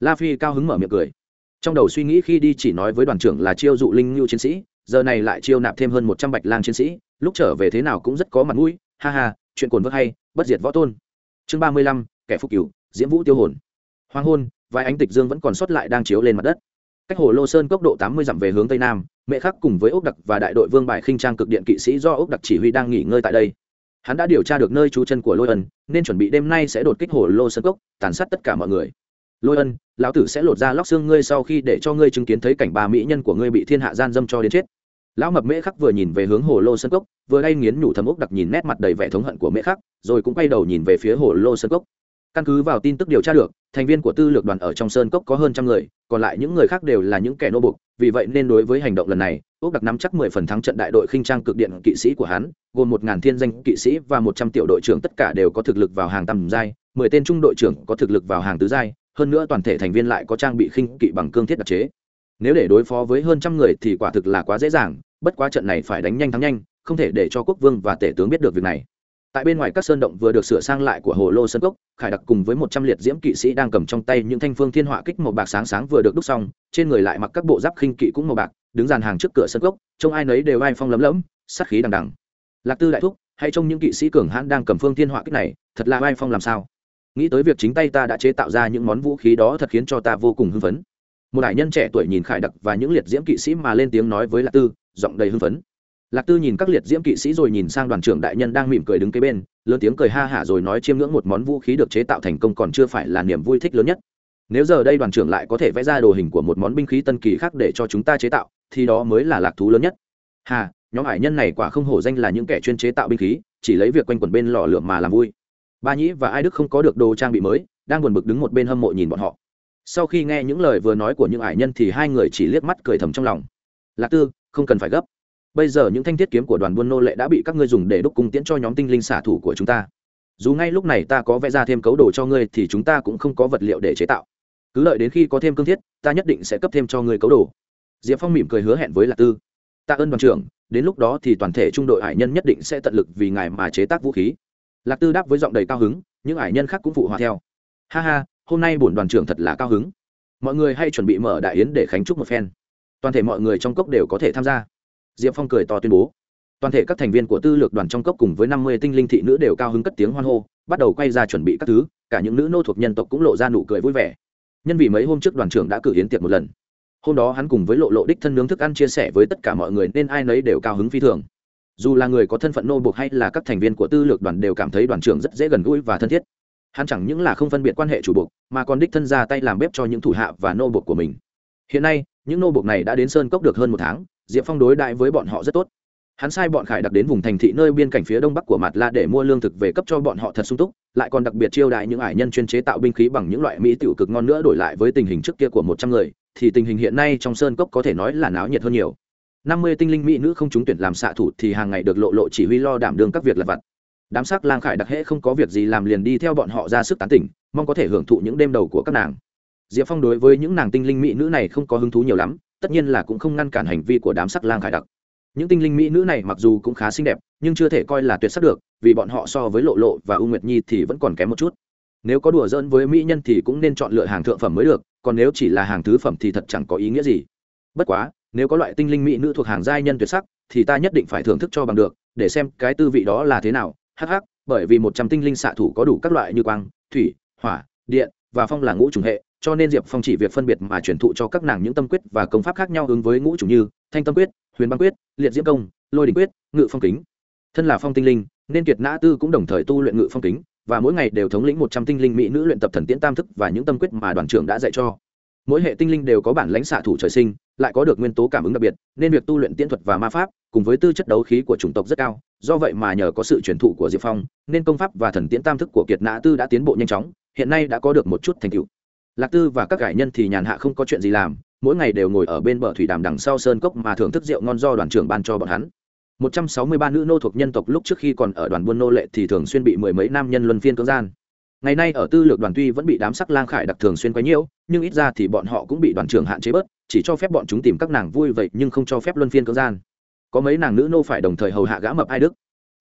La phi cao hứng mở miệng cười. Trong đầu suy nghĩ khi đi chỉ nói với đoàn trưởng là chiêu dụ linh ngưu chiến sĩ, giờ này lại chiêu nạp thêm hơn một trăm bạch lang chiến sĩ, lúc trở về thế nào cũng rất có mặt mũi. Ha ha, chuyện cồn vớt hay, bất diệt võ tôn. Chương ba mươi lăm, kẻ phục cửu, diễm vũ tiêu hồn hoàng hôn, vài ánh tịch dương vẫn còn sót lại đang chiếu lên mặt đất. Cách hồ lô sơn cốc độ tám mươi dặm về hướng tây nam, mẹ khắc cùng với ốc đặc và đại đội vương bài khinh trang cực điện kỵ sĩ do ốc đặc chỉ huy đang nghỉ ngơi tại đây. Hắn đã điều tra được nơi trú chân của lôi ân, nên chuẩn bị đêm nay sẽ đột kích hồ lô sơn cốc, tàn sát tất cả mọi người. Lôi ân, lão tử sẽ lột ra lóc xương ngươi sau khi để cho ngươi chứng kiến thấy cảnh bà mỹ nhân của ngươi bị thiên hạ gian dâm cho đến chết. Lão mập mễ khắc vừa nhìn về hướng hồ lô sơn cốc, vừa hay nghiến nhủ thấm ốc đặc nhìn nét mặt đầy vẻ thống hận của mễ khắc, rồi cũng quay đầu nhìn về phía hồ lô sơn cốc căn cứ vào tin tức điều tra được, thành viên của tư lược đoàn ở trong sơn cốc có hơn trăm người, còn lại những người khác đều là những kẻ nô bục vì vậy nên đối với hành động lần này, úc đặc nắm chắc mười phần thắng trận đại đội khinh trang cực điện kỵ sĩ của hắn, gồm một ngàn thiên danh kỵ sĩ và một trăm tiểu đội trưởng tất cả đều có thực lực vào hàng tầm giai, mười tên trung đội trưởng có thực lực vào hàng tứ giai, hơn nữa toàn thể thành viên lại có trang bị khinh kỵ bằng cương thiết đặc chế. Nếu để đối phó với hơn trăm người thì quả thực là quá dễ dàng, bất quá trận này phải đánh nhanh thắng nhanh, không thể để cho quốc vương và tể tướng biết được việc này tại bên ngoài các sơn động vừa được sửa sang lại của hồ lô sơn cốc, khải đặc cùng với một trăm liệt diễm kỵ sĩ đang cầm trong tay những thanh phương thiên họa kích màu bạc sáng sáng vừa được đúc xong, trên người lại mặc các bộ giáp khinh kỵ cũng màu bạc, đứng dàn hàng trước cửa sơn cốc, trông ai nấy đều ai phong lấm lấm sát khí đằng đằng. Lạc tư đại thúc hay trông những kỵ sĩ cường hãn đang cầm phương thiên họa kích này, thật là ai phong làm sao? Nghĩ tới việc chính tay ta đã chế tạo ra những món vũ khí đó thật khiến cho ta vô cùng hưng phấn. Một đại nhân trẻ tuổi nhìn khải đặc và những liệt diễm kỵ sĩ mà lên tiếng nói với lạc tư, giọng đầy hưng phấn lạc tư nhìn các liệt diễm kỵ sĩ rồi nhìn sang đoàn trưởng đại nhân đang mỉm cười đứng kế bên, lớn tiếng cười ha hả rồi nói chiêm ngưỡng một món vũ khí được chế tạo thành công còn chưa phải là niềm vui thích lớn nhất. Nếu giờ đây đoàn trưởng lại có thể vẽ ra đồ hình của một món binh khí tân kỳ khác để cho chúng ta chế tạo, thì đó mới là lạc thú lớn nhất. Hà, nhóm hải nhân này quả không hổ danh là những kẻ chuyên chế tạo binh khí, chỉ lấy việc quanh quẩn bên lò lượm mà làm vui. Ba nhĩ và ai đức không có được đồ trang bị mới, đang buồn bực đứng một bên hâm mộ nhìn bọn họ. Sau khi nghe những lời vừa nói của những hải nhân thì hai người chỉ liếc mắt cười thầm trong lòng. Lạc tư, không cần phải gấp bây giờ những thanh thiết kiếm của đoàn buôn nô lệ đã bị các ngươi dùng để đúc cung tiễn cho nhóm tinh linh xả thủ của chúng ta. Dù ngay lúc này ta có vẽ ra thêm cấu đồ cho ngươi thì chúng ta cũng không có vật liệu để chế tạo. Cứ đợi đến khi có thêm cương thiết, ta nhất định sẽ cấp thêm cho ngươi cấu đồ. Diệp phong mỉm cười hứa hẹn với lạc tư. Ta ơn đoàn trưởng, đến lúc đó thì toàn thể trung đội hải nhân nhất định sẽ tận lực vì ngài mà chế tác vũ khí. Lạc tư đáp với giọng đầy cao hứng, những hải nhân khác cũng phụ hòa theo. Ha ha, hôm nay bổn đoàn trưởng thật là cao hứng. Mọi người hay chuẩn bị mở đại yến để khánh chúc một phen. Toàn thể mọi người trong cốc đều có thể tham gia diệp phong cười to tuyên bố. Toàn thể các thành viên của tư lược đoàn trong cốc cùng với năm mươi tinh linh thị nữ đều cao hứng cất tiếng hoan hô, bắt đầu quay ra chuẩn bị các thứ, cả những nữ nô thuộc nhân tộc cũng lộ ra nụ cười vui vẻ. Nhân vì mấy hôm trước đoàn trưởng đã cử hiến tiệc một lần. Hôm đó hắn cùng với lộ lộ đích thân nướng thức ăn chia sẻ với tất cả mọi người nên ai nấy đều cao hứng phi thường. Dù là người có thân phận nô buộc hay là các thành viên của tư lược đoàn đều cảm thấy đoàn trưởng rất dễ gần gũi và thân thiết. Hắn chẳng những là không phân biệt quan hệ chủ buộc, mà còn đích thân ra tay làm bếp cho những thủ hạ và nô buộc của mình. Hiện nay, những nô buộc này đã đến sơn cốc được hơn một tháng diệp phong đối đại với bọn họ rất tốt. Hắn sai bọn khải đặc đến vùng thành thị nơi biên cảnh phía đông bắc của mặt la để mua lương thực về cấp cho bọn họ thật sung túc, lại còn đặc biệt chiêu đại những ải nhân chuyên chế tạo binh khí bằng những loại mỹ tiểu cực ngon nữa đổi lại với tình hình trước kia của một trăm người, thì tình hình hiện nay trong sơn cốc có thể nói là náo nhiệt hơn nhiều. Năm mươi tinh linh mỹ nữ không trúng tuyển làm xạ thủ thì hàng ngày được lộ lộ chỉ huy lo đảm đương các việc lặt vặt. Đám sắc lang khải đặc hễ không có việc gì làm liền đi theo bọn họ ra sức tán tỉnh, mong có thể hưởng thụ những đêm đầu của các nàng. Diệp phong đối với những nàng tinh linh mỹ nữ này không có hứng thú nhiều lắm tất nhiên là cũng không ngăn cản hành vi của đám sắc lang khải đặc. Những tinh linh mỹ nữ này mặc dù cũng khá xinh đẹp, nhưng chưa thể coi là tuyệt sắc được, vì bọn họ so với lộ lộ và u nguyệt nhi thì vẫn còn kém một chút. Nếu có đùa giỡn với mỹ nhân thì cũng nên chọn lựa hàng thượng phẩm mới được, còn nếu chỉ là hàng thứ phẩm thì thật chẳng có ý nghĩa gì. Bất quá, nếu có loại tinh linh mỹ nữ thuộc hàng giai nhân tuyệt sắc, thì ta nhất định phải thưởng thức cho bằng được, để xem cái tư vị đó là thế nào. Hh bởi vì một trăm tinh linh xạ thủ có đủ các loại như quang, thủy, hỏa, điện và phong là ngũ trùng hệ cho nên diệp phong chỉ việc phân biệt mà chuyển thụ cho các nàng những tâm quyết và công pháp khác nhau ứng với ngũ chủ như thanh tâm quyết, huyền băng quyết, liệt diễm công, lôi đình quyết, ngự phong kính. Thân là phong tinh linh, nên kiệt nã tư cũng đồng thời tu luyện ngự phong kính, và mỗi ngày đều thống lĩnh một trăm tinh linh mỹ nữ luyện tập thần tiễn tam thức và những tâm quyết mà đoàn trưởng đã dạy cho. Mỗi hệ tinh linh đều có bản lãnh xạ thủ trời sinh, lại có được nguyên tố cảm ứng đặc biệt, nên việc tu luyện tiễn thuật và ma pháp cùng với tư chất đấu khí của chủng tộc rất cao. Do vậy mà nhờ có sự truyền thụ của diệp phong, nên công pháp và thần tiễn tam thức của kiệt nã tư đã tiến bộ nhanh chóng, hiện nay đã có được một chút thành tựu lạc tư và các cải nhân thì nhàn hạ không có chuyện gì làm, mỗi ngày đều ngồi ở bên bờ thủy đàm đằng sau sơn cốc mà thưởng thức rượu ngon do đoàn trưởng ban cho bọn hắn. Một trăm sáu mươi ba nữ nô thuộc nhân tộc lúc trước khi còn ở đoàn buôn nô lệ thì thường xuyên bị mười mấy nam nhân luân phiên cưỡng gian. Ngày nay ở tư lược đoàn tuy vẫn bị đám sắc lang khải đặc thường xuyên quấy nhiễu, nhưng ít ra thì bọn họ cũng bị đoàn trưởng hạn chế bớt, chỉ cho phép bọn chúng tìm các nàng vui vậy nhưng không cho phép luân phiên cưỡng gian. Có mấy nàng nữ nô phải đồng thời hầu hạ gã mập ai đức.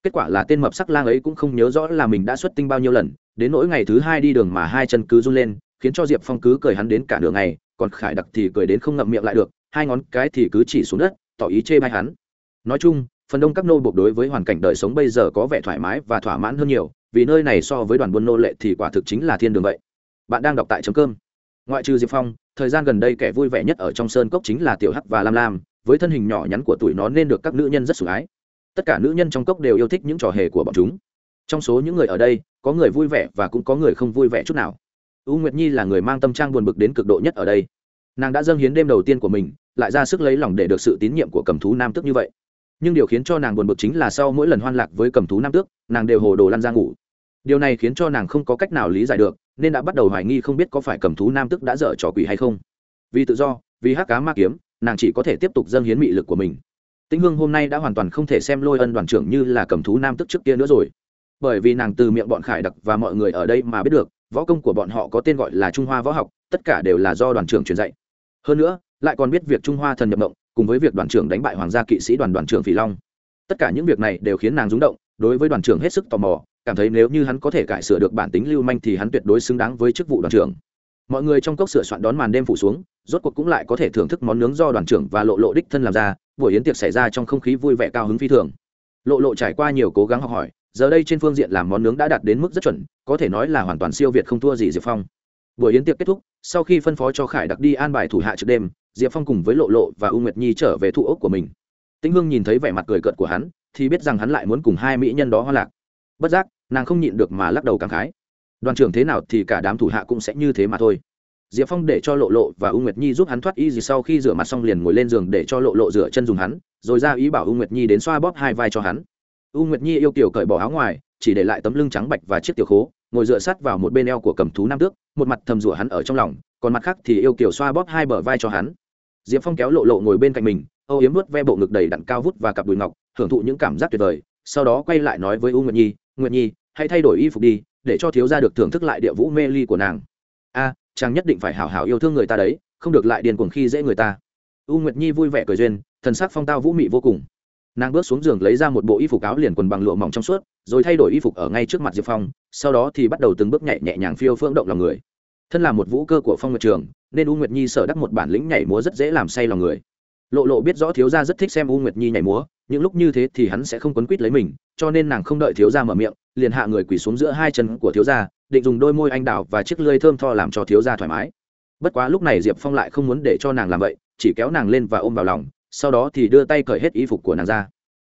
Kết quả là tên mập sắc lang ấy cũng không nhớ rõ là mình đã xuất tinh bao nhiêu lần, đến nỗi ngày thứ hai đi đường mà hai chân cứ run lên khiến cho diệp phong cứ cười hắn đến cả nửa ngày, còn khải đặc thì cười đến không ngậm miệng lại được, hai ngón cái thì cứ chỉ xuống đất, tỏ ý chê bai hắn. Nói chung, phần đông các nô buộc đối với hoàn cảnh đời sống bây giờ có vẻ thoải mái và thỏa mãn hơn nhiều, vì nơi này so với đoàn buôn nô lệ thì quả thực chính là thiên đường vậy. Bạn đang đọc tại chấm cơm ngoại trừ diệp phong, thời gian gần đây kẻ vui vẻ nhất ở trong sơn cốc chính là tiểu hắc và lam lam, với thân hình nhỏ nhắn của tuổi nó nên được các nữ nhân rất sủng ái. Tất cả nữ nhân trong cốc đều yêu thích những trò hề của bọn chúng. Trong số những người ở đây, có người vui vẻ và cũng có người không vui vẻ chút nào u nguyệt nhi là người mang tâm trang buồn bực đến cực độ nhất ở đây. Nàng đã dâng hiến đêm đầu tiên của mình, lại ra sức lấy lòng để được sự tín nhiệm của cầm thú nam tước như vậy. Nhưng điều khiến cho nàng buồn bực chính là sau mỗi lần hoan lạc với cầm thú nam tước, nàng đều hồ đồ lăn ra ngủ. Điều này khiến cho nàng không có cách nào lý giải được, nên đã bắt đầu hoài nghi không biết có phải cầm thú nam Tước đã dở trò quỷ hay không. Vì tự do, vì hắc cá ma kiếm, nàng chỉ có thể tiếp tục dâng hiến mị lực của mình. Tĩnh hương hôm nay đã hoàn toàn không thể xem lôi ân đoàn trưởng như là cầm thú nam tức trước kia nữa rồi. Bởi vì nàng từ miệng bọn khải đặc và mọi người ở đây mà biết được võ công của bọn họ có tên gọi là trung hoa võ học tất cả đều là do đoàn trưởng truyền dạy. Hơn nữa lại còn biết việc trung hoa thần nhập động, cùng với việc đoàn trưởng đánh bại hoàng gia kỵ sĩ đoàn đoàn trưởng phỉ long. Tất cả những việc này đều khiến nàng rúng động đối với đoàn trưởng hết sức tò mò cảm thấy nếu như hắn có thể cải sửa được bản tính lưu manh thì hắn tuyệt đối xứng đáng với chức vụ đoàn trưởng. Mọi người trong cốc sửa soạn đón màn đêm phủ xuống rốt cuộc cũng lại có thể thưởng thức món nướng do đoàn trưởng và lộ lộ đích thân làm ra buổi yến tiệc xảy ra trong không khí vui vẻ cao hứng phi thường. Lộ lộ trải qua nhiều cố gắng học hỏi giờ đây trên phương diện làm món nướng đã đạt đến mức rất chuẩn, có thể nói là hoàn toàn siêu việt không thua gì diệp phong. Buổi yến tiệc kết thúc, sau khi phân phó cho khải đặc đi an bài thủ hạ trước đêm, diệp phong cùng với lộ lộ và u nguyệt nhi trở về thụ ốc của mình. Tĩnh hương nhìn thấy vẻ mặt cười cợt của hắn, thì biết rằng hắn lại muốn cùng hai mỹ nhân đó hoa lạc. Bất giác, nàng không nhịn được mà lắc đầu cảm khái. Đoàn trưởng thế nào thì cả đám thủ hạ cũng sẽ như thế mà thôi. Diệp phong để cho lộ lộ và u nguyệt nhi giúp hắn thoát y gì sau khi rửa mặt xong liền ngồi lên giường để cho lộ lộ rửa chân dùng hắn, rồi ra ý bảo u nguyệt nhi đến xoa bóp hai vai cho hắn u nguyệt nhi yêu kiểu cởi bỏ áo ngoài, chỉ để lại tấm lưng trắng bạch và chiếc tiểu khố, ngồi dựa sát vào một bên eo của cầm thú nam tước, một mặt thầm rủa hắn ở trong lòng, còn mặt khác thì yêu kiểu xoa bóp hai bờ vai cho hắn. Diệp phong kéo lộ lộ ngồi bên cạnh mình, âu yếm vớt ve bộ ngực đầy đặn cao vút và cặp đùi ngọc, hưởng thụ những cảm giác tuyệt vời, sau đó quay lại nói với u nguyệt nhi nguyệt nhi, hãy thay đổi y phục đi, để cho thiếu gia được thưởng thức lại địa vũ mê ly của nàng. A, chàng nhất định phải hảo hảo yêu thương người ta đấy, không được lại điền cuồng khi dễ người ta. U nguyệt nhi vui vẻ cười duyên, thần sắc phong tao vũ mị vô cùng nàng bước xuống giường lấy ra một bộ y phục áo liền quần bằng lụa mỏng trong suốt, rồi thay đổi y phục ở ngay trước mặt diệp phong, sau đó thì bắt đầu từng bước nhảy nhẹ nhàng phiêu phượng động lòng người. Thân là một vũ cơ của phong nguyệt trường, nên u nguyệt nhi sở đắc một bản lĩnh nhảy múa rất dễ làm say lòng người. Lộ lộ biết rõ thiếu gia rất thích xem u nguyệt nhi nhảy múa, những lúc như thế thì hắn sẽ không quấn quýt lấy mình, cho nên nàng không đợi thiếu gia mở miệng, liền hạ người quỳ xuống giữa hai chân của thiếu gia, định dùng đôi môi anh đào và chiếc lưỡi thơm tho làm cho thiếu gia thoải mái. Bất quá lúc này diệp phong lại không muốn để cho nàng làm vậy, chỉ kéo nàng lên và ôm vào lòng sau đó thì đưa tay cởi hết y phục của nàng ra.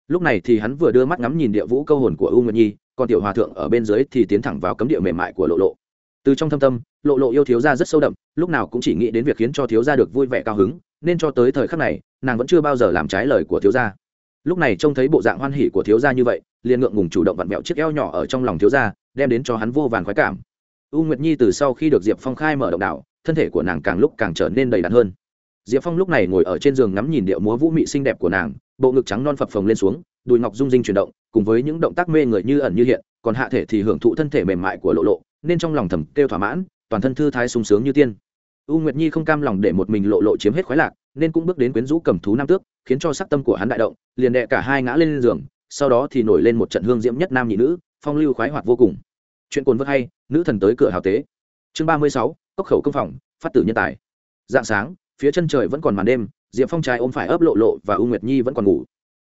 Lúc này thì hắn vừa đưa mắt ngắm nhìn địa vũ câu hồn của u nguyệt nhi, còn tiểu hòa thượng ở bên dưới thì tiến thẳng vào cấm địa mềm mại của lộ lộ. Từ trong thâm tâm, lộ lộ yêu thiếu gia rất sâu đậm, lúc nào cũng chỉ nghĩ đến việc khiến cho thiếu gia được vui vẻ cao hứng, nên cho tới thời khắc này, nàng vẫn chưa bao giờ làm trái lời của thiếu gia. Lúc này trông thấy bộ dạng hoan hỉ của thiếu gia như vậy, liền ngượng ngùng chủ động vặn vẹo chiếc eo nhỏ ở trong lòng thiếu gia, đem đến cho hắn vô vàn khoái cảm. U nguyệt nhi từ sau khi được diệp phong khai mở động đảo, thân thể của nàng càng lúc càng trở nên đầy đặn hơn diệp phong lúc này ngồi ở trên giường ngắm nhìn điệu múa vũ mị xinh đẹp của nàng, bộ ngực trắng non phập phồng lên xuống, đùi ngọc rung rinh chuyển động, cùng với những động tác mê người như ẩn như hiện, còn hạ thể thì hưởng thụ thân thể mềm mại của lộ lộ, nên trong lòng thầm kêu thỏa mãn, toàn thân thư thái sung sướng như tiên. U nguyệt nhi không cam lòng để một mình lộ lộ chiếm hết khoái lạc, nên cũng bước đến quyến rũ cầm thú nam tước, khiến cho sắc tâm của hắn đại động, liền đệ cả hai ngã lên giường, sau đó thì nổi lên một trận hương diễm nhất nam nhị nữ, phong lưu khoái hoạt vô cùng. Chuyện cồn vớt hay, nữ thần tới cửa hào tế. Chương ba mươi sáu cốc khẩu công phòng, phát tử nhân tài. Dạng sáng phía chân trời vẫn còn màn đêm, diệp phong trai ôm phải ấp lộ lộ và u nguyệt nhi vẫn còn ngủ.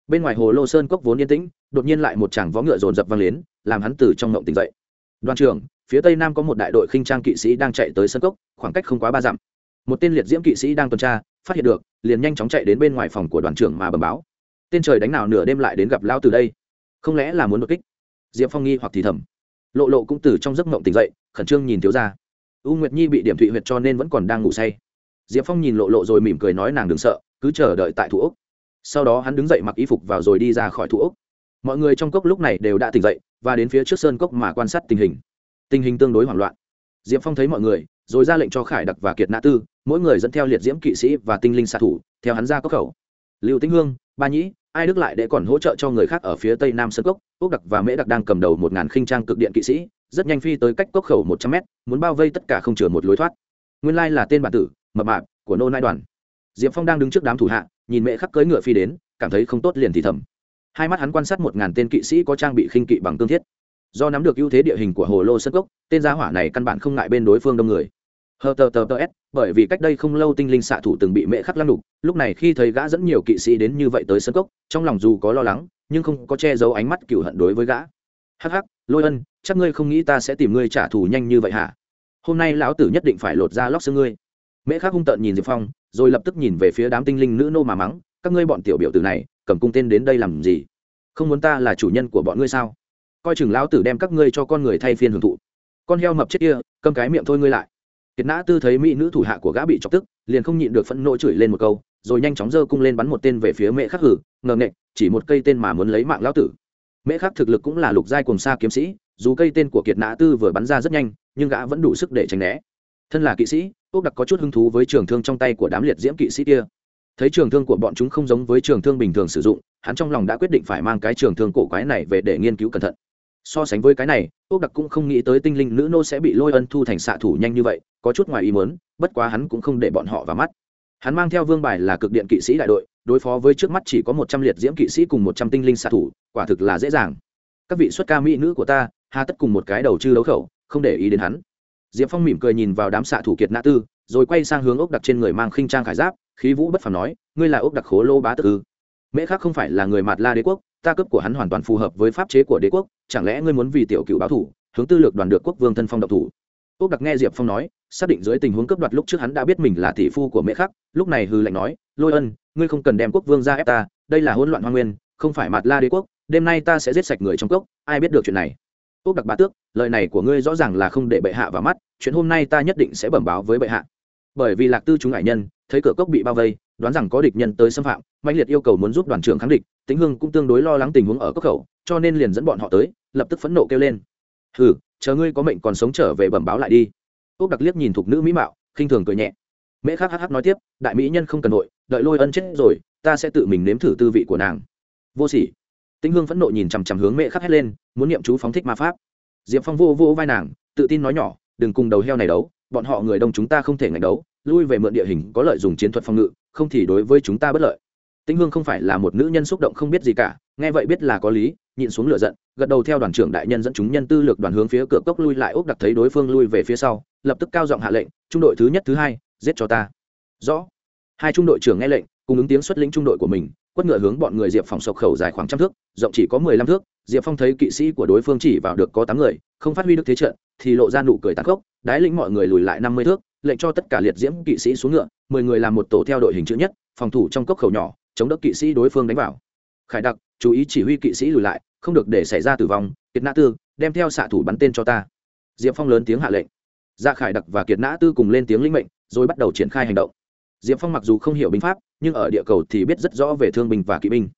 Bên ngoài hồ lô sơn cốc vốn yên tĩnh, đột nhiên lại một chàng vó ngựa rồn rập vang lên, làm hắn từ trong ngộng tỉnh dậy. Đoàn trưởng, phía tây nam có một đại đội khinh trang kỵ sĩ đang chạy tới sân cốc, khoảng cách không quá ba dặm. Một tên liệt diễm kỵ sĩ đang tuần tra, phát hiện được, liền nhanh chóng chạy đến bên ngoài phòng của đoàn trưởng mà bẩm báo. Tên trời đánh nào nửa đêm lại đến gặp lao từ đây. Không lẽ là muốn đột kích? Diệp phong nghi hoặc thì thầm. Lộ lộ cũng từ trong giấc mộng tỉnh dậy, khẩn trương nhìn thiếu ra u nguyệt nhi bị điểm thụy huyệt cho nên vẫn còn đang ngủ say diệp phong nhìn lộ lộ rồi mỉm cười nói nàng đừng sợ, cứ chờ đợi tại thủ úc sau đó hắn đứng dậy mặc y phục vào rồi đi ra khỏi thủ úc mọi người trong cốc lúc này đều đã tỉnh dậy và đến phía trước sơn cốc mà quan sát tình hình. Tình hình tương đối hoảng loạn. Diệp phong thấy mọi người, rồi ra lệnh cho khải đặc và kiệt nã tư, mỗi người dẫn theo liệt diễm kỵ sĩ và tinh linh xạ thủ, theo hắn ra cốc khẩu. Lưu tĩnh hương, ba nhĩ, ai đức lại để còn hỗ trợ cho người khác ở phía tây nam sơn cốc. Ốc đặc và mễ đặc đang cầm đầu một ngàn khinh trang cực điện kỵ sĩ, rất nhanh phi tới cách cốc khẩu một trăm mét, muốn bao vây tất cả không chừa một lối thoát. Nguyên lai là tên bản tử mập mạp của nô nai đoàn. Diệp phong đang đứng trước đám thủ hạ, nhìn mẹ khắc cưỡi ngựa phi đến, cảm thấy không tốt liền thì thầm. Hai mắt hắn quan sát một ngàn tên kỵ sĩ có trang bị khinh kỵ bằng tương thiết. Do nắm được ưu thế địa hình của hồ lô sân cốc, tên gia hỏa này căn bản không ngại bên đối phương đông người. Hờ tờ tờ tờ s, bởi vì cách đây không lâu tinh linh xạ thủ từng bị mẹ khắc lăng đục lúc này khi thấy gã dẫn nhiều kỵ sĩ đến như vậy tới sân cốc, trong lòng dù có lo lắng, nhưng không có che giấu ánh mắt cựu hận đối với gã. Hắc hắc, lôi ân, chắc ngươi không nghĩ ta sẽ tìm ngươi trả thù nhanh như vậy hả? Hôm nay lão tử nhất định phải lột ra lóc xương ngươi mẹ khắc hung tợn nhìn diệp phong rồi lập tức nhìn về phía đám tinh linh nữ nô mà mắng các ngươi bọn tiểu biểu tử này cầm cung tên đến đây làm gì không muốn ta là chủ nhân của bọn ngươi sao coi chừng lão tử đem các ngươi cho con người thay phiên hưởng thụ con heo mập chết kia cầm cái miệng thôi ngươi lại kiệt nã tư thấy mỹ nữ thủ hạ của gã bị chọc tức liền không nhịn được phẫn nộ chửi lên một câu rồi nhanh chóng giơ cung lên bắn một tên về phía mẹ khắc hử ngờ nghệch, chỉ một cây tên mà muốn lấy mạng lão tử mẹ khắc thực lực cũng là lục giai cùng xa kiếm sĩ dù cây tên của kiệt nã tư vừa bắn ra rất nhanh nhưng gã vẫn đủ sức để tránh né thân là kỵ sĩ ốc đặc có chút hứng thú với trường thương trong tay của đám liệt diễm kỵ sĩ kia. Thấy trường thương của bọn chúng không giống với trường thương bình thường sử dụng, hắn trong lòng đã quyết định phải mang cái trường thương cổ quái này về để nghiên cứu cẩn thận. So sánh với cái này ốc đặc cũng không nghĩ tới tinh linh nữ nô sẽ bị lôi ân thu thành xạ thủ nhanh như vậy, có chút ngoài ý mớn bất quá hắn cũng không để bọn họ vào mắt. Hắn mang theo vương bài là cực điện kỵ sĩ đại đội, đối phó với trước mắt chỉ có một trăm liệt diễm kỵ sĩ cùng một trăm tinh linh xạ thủ, quả thực là dễ dàng. Các vị xuất ca mỹ nữ của ta, hà tất cùng một cái đầu chư đấu khẩu, không để ý đến hắn diệp phong mỉm cười nhìn vào đám xạ thủ kiệt nã tư, rồi quay sang hướng ốc đặc trên người mang khinh trang khải giáp, khí vũ bất phàm nói, ngươi là ốc đặc khố lô bá tức ư? Mễ khác không phải là người mạt la đế quốc, ta cấp của hắn hoàn toàn phù hợp với pháp chế của đế quốc, chẳng lẽ ngươi muốn vì tiểu cựu báo thủ, hướng tư lược đoàn được quốc vương thân phong độc thủ? Ốc đặc nghe diệp phong nói, xác định dưới tình huống cướp đoạt lúc trước hắn đã biết mình là tỷ phu của mễ khắc lúc này hư lệnh nói, lôi ân, ngươi không cần đem quốc vương ra ép ta, đây là hỗn loạn hoa nguyên, không phải mạt la đế quốc, đêm nay ta sẽ giết sạch người trong cốc, ai biết được chuyện này? Ốc đặc bá tước, lời này của ngươi rõ ràng là không để bệ hạ vào mắt, chuyện hôm nay ta nhất định sẽ bẩm báo với bệ hạ. Bởi vì lạc tư chúng hải nhân, thấy cửa cốc bị bao vây, đoán rằng có địch nhân tới xâm phạm mạnh liệt yêu cầu muốn giúp đoàn trưởng kháng địch, tĩnh hưng cũng tương đối lo lắng tình huống ở cốc khẩu, cho nên liền dẫn bọn họ tới, lập tức phẫn nộ kêu lên. Hừ, chờ ngươi có mệnh còn sống trở về bẩm báo lại đi. Ốc đặc liếc nhìn thục nữ mỹ mạo, khinh thường cười nhẹ. Mễ khắc hắc nói tiếp, đại mỹ nhân không cần nội đợi lôi ân chết rồi, ta sẽ tự mình nếm thử tư vị của nàng. Vô sỉ tĩnh hương phẫn nộ nhìn chằm chằm hướng Mẹ khắc hét lên, muốn niệm chú phóng thích ma pháp. Diệp phong vô vô vai nàng, tự tin nói nhỏ, đừng cùng đầu heo này đấu, bọn họ người đông chúng ta không thể ngạch đấu, lui về mượn địa hình có lợi dùng chiến thuật phòng ngự, không thì đối với chúng ta bất lợi. Tĩnh hương không phải là một nữ nhân xúc động không biết gì cả, nghe vậy biết là có lý, nhịn xuống lửa giận, gật đầu theo đoàn trưởng đại nhân dẫn chúng nhân tư lược đoàn hướng phía cửa cốc lui lại úc đặc thấy đối phương lui về phía sau, lập tức cao giọng hạ lệnh, trung đội thứ nhất, thứ hai, giết cho ta. Rõ. Hai trung đội trưởng nghe lệnh, cùng ứng tiếng xuất lĩnh trung đội của mình quất ngựa hướng bọn người diệp phòng sộc khẩu dài khoảng trăm thước, rộng chỉ có mười lăm thước, diệp phong thấy kỵ sĩ của đối phương chỉ vào được có tám người, không phát huy được thế trận, thì lộ ra nụ cười tàn khốc, đái lĩnh mọi người lùi lại năm mươi thước, lệnh cho tất cả liệt diễm kỵ sĩ xuống ngựa, mười người làm một tổ theo đội hình chữ nhất, phòng thủ trong cốc khẩu nhỏ, chống đỡ kỵ sĩ đối phương đánh vào. Khải đặc, chú ý chỉ huy kỵ sĩ lùi lại, không được để xảy ra tử vong, kiệt nã tư, đem theo xạ thủ bắn tên cho ta. Diệp phong lớn tiếng hạ lệnh. Ra khải đặc và kiệt nã tư cùng lên tiếng linh mệnh, rồi bắt đầu triển khai hành động. Diệp phong mặc dù không hiểu binh pháp nhưng ở địa cầu thì biết rất rõ về thương binh và kỵ binh.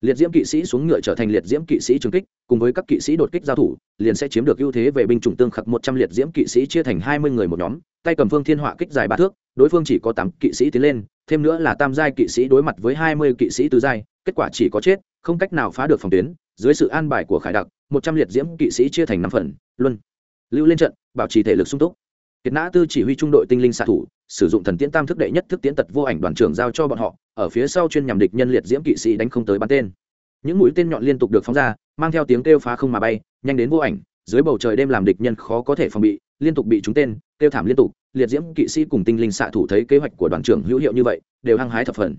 Liệt diễm kỵ sĩ xuống ngựa trở thành liệt diễm kỵ sĩ trường kích, cùng với các kỵ sĩ đột kích giao thủ, liền sẽ chiếm được ưu thế về binh chủng tương khắc một trăm liệt diễm kỵ sĩ chia thành hai mươi người một nhóm, tay cầm phương thiên họa kích dài ba thước, đối phương chỉ có tám kỵ sĩ tiến lên, thêm nữa là tam giai kỵ sĩ đối mặt với hai mươi kỵ sĩ tứ giai, kết quả chỉ có chết, không cách nào phá được phòng tuyến, dưới sự an bài của khải đặc, một trăm liệt diễm kỵ sĩ chia thành năm phần, luân, lưu lên trận, bảo trì thể lực sung túc kiệt nã tư chỉ huy trung đội tinh linh xạ thủ, sử dụng thần tiễn tam thức đệ nhất thức tiễn tật vô ảnh đoàn trưởng giao cho bọn họ, ở phía sau chuyên nhằm địch nhân liệt diễm kỵ sĩ đánh không tới bắn tên. Những mũi tên nhọn liên tục được phóng ra, mang theo tiếng kêu phá không mà bay, nhanh đến vô ảnh, dưới bầu trời đêm làm địch nhân khó có thể phòng bị, liên tục bị trúng tên, kêu thảm liên tục, liệt diễm kỵ sĩ cùng tinh linh xạ thủ thấy kế hoạch của đoàn trưởng hữu hiệu như vậy, đều hăng hái thập phần.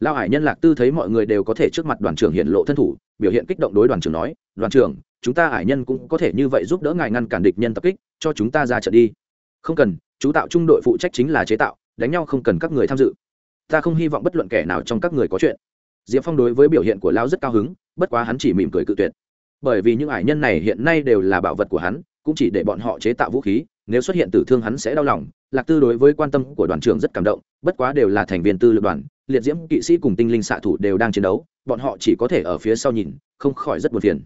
Lao hải nhân lạc tư thấy mọi người đều có thể trước mặt đoàn trưởng hiện lộ thân thủ, biểu hiện kích động đối đoàn trưởng nói, đoàn trưởng, chúng ta hải nhân cũng có thể như vậy giúp đỡ ngài ngăn cản địch nhân tập kích, cho chúng ta ra trận đi không cần, chú tạo trung đội phụ trách chính là chế tạo, đánh nhau không cần các người tham dự. Ta không hy vọng bất luận kẻ nào trong các người có chuyện. Diệp phong đối với biểu hiện của lão rất cao hứng, bất quá hắn chỉ mỉm cười cự tuyệt. Bởi vì những ải nhân này hiện nay đều là bảo vật của hắn, cũng chỉ để bọn họ chế tạo vũ khí, nếu xuất hiện tử thương hắn sẽ đau lòng. Lạc tư đối với quan tâm của đoàn trưởng rất cảm động, bất quá đều là thành viên tư lược đoàn, liệt diễm kỵ sĩ cùng tinh linh xạ thủ đều đang chiến đấu, bọn họ chỉ có thể ở phía sau nhìn, không khỏi rất buồn phiền.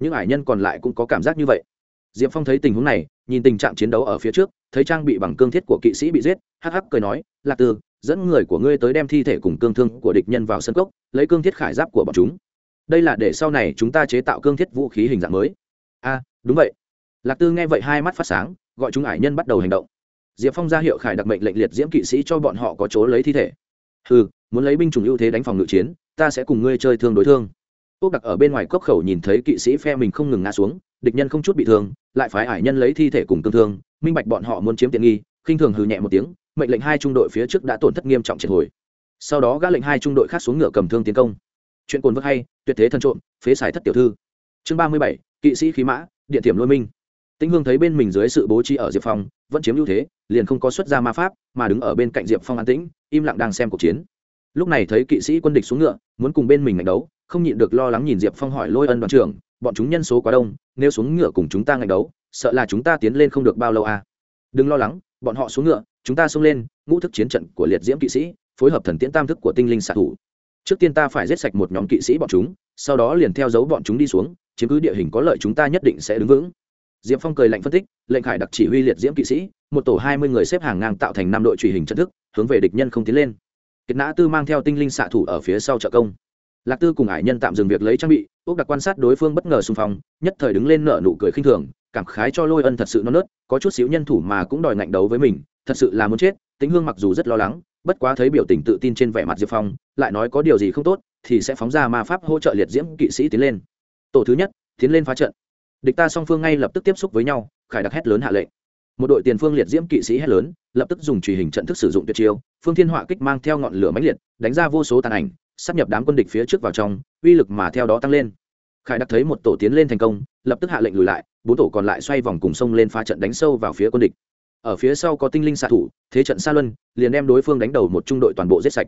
Những ải nhân còn lại cũng có cảm giác như vậy diệp phong thấy tình huống này, nhìn tình trạng chiến đấu ở phía trước, thấy trang bị bằng cương thiết của kỵ sĩ bị giết, hắc hắc cười nói, lạc tư, dẫn người của ngươi tới đem thi thể cùng cương thương của địch nhân vào sân cốc, lấy cương thiết khải giáp của bọn chúng. Đây là để sau này chúng ta chế tạo cương thiết vũ khí hình dạng mới. A, đúng vậy. Lạc tư nghe vậy hai mắt phát sáng, gọi chúng ải nhân bắt đầu hành động. Diệp phong ra hiệu khải đặc mệnh lệnh liệt diễm kỵ sĩ cho bọn họ có chỗ lấy thi thể. Ừ muốn lấy binh chủng ưu thế đánh phòng ngự chiến, ta sẽ cùng ngươi chơi thương đối thương. Ốc đặc ở bên ngoài cốc khẩu nhìn thấy kỵ sĩ phe mình không ngừng ngã xuống địch nhân không chút bị thương, lại phái ải nhân lấy thi thể cùng cương thương, minh bạch bọn họ muốn chiếm tiện nghi, khinh thường hừ nhẹ một tiếng, mệnh lệnh hai trung đội phía trước đã tổn thất nghiêm trọng triệt hồi. Sau đó gã lệnh hai trung đội khác xuống ngựa cầm thương tiến công. Chuyện cồn vớt hay, tuyệt thế thân trộm, phế xài thất tiểu thư. Chương ba mươi bảy, kỵ sĩ khí mã, điện tiềm lôi minh. Tĩnh hương thấy bên mình dưới sự bố trí ở diệp phong, vẫn chiếm ưu thế, liền không có xuất ra ma pháp, mà đứng ở bên cạnh diệp phong an tĩnh, im lặng đang xem cuộc chiến. Lúc này thấy kỵ sĩ quân địch xuống ngựa, muốn cùng bên mình ngạch đấu, không nhịn được lo lắng nhìn diệp phong hỏi lôi ân đoàn trưởng bọn chúng nhân số quá đông, nếu xuống ngựa cùng chúng ta ngành đấu, sợ là chúng ta tiến lên không được bao lâu à. Đừng lo lắng, bọn họ xuống ngựa, chúng ta xông lên, ngũ thức chiến trận của liệt diễm kỵ sĩ, phối hợp thần tiễn tam thức của tinh linh xạ thủ. Trước tiên ta phải giết sạch một nhóm kỵ sĩ bọn chúng, sau đó liền theo dấu bọn chúng đi xuống, chiếm cứ địa hình có lợi chúng ta nhất định sẽ đứng vững. Diệp phong cười lạnh phân tích, lệnh khải đặc chỉ huy liệt diễm kỵ sĩ, một tổ hai mươi người xếp hàng ngang tạo thành năm đội truy hình trận thức, hướng về địch nhân không tiến lên. Kiệt nã tư mang theo tinh linh xạ thủ ở phía sau trợ công lạc tư cùng ải nhân tạm dừng việc lấy trang bị, úc đặc quan sát đối phương bất ngờ xung phong, nhất thời đứng lên nở nụ cười khinh thường, cảm khái cho lôi ân thật sự non nớt, có chút xíu nhân thủ mà cũng đòi ngạnh đấu với mình, thật sự là muốn chết tính hương mặc dù rất lo lắng, bất quá thấy biểu tình tự tin trên vẻ mặt diệp phong, lại nói có điều gì không tốt, thì sẽ phóng ra ma pháp hỗ trợ liệt diễm kỵ sĩ tiến lên. Tổ thứ nhất, tiến lên phá trận. Địch ta song phương ngay lập tức tiếp xúc với nhau, khải đặc hét lớn hạ lệnh. Một đội tiền phương liệt diễm kỵ sĩ hét lớn, lập tức dùng truy hình trận thức sử dụng tuyệt chiêu, phương thiên họa kích mang theo ngọn lửa mãnh liệt, đánh ra vô số tàn ảnh sắp nhập đám quân địch phía trước vào trong, uy lực mà theo đó tăng lên. Khải đặc thấy một tổ tiến lên thành công, lập tức hạ lệnh lùi lại, bốn tổ còn lại xoay vòng cùng sông lên phá trận đánh sâu vào phía quân địch. Ở phía sau có tinh linh xạ thủ, thế trận xa luân, liền đem đối phương đánh đầu một trung đội toàn bộ giết sạch.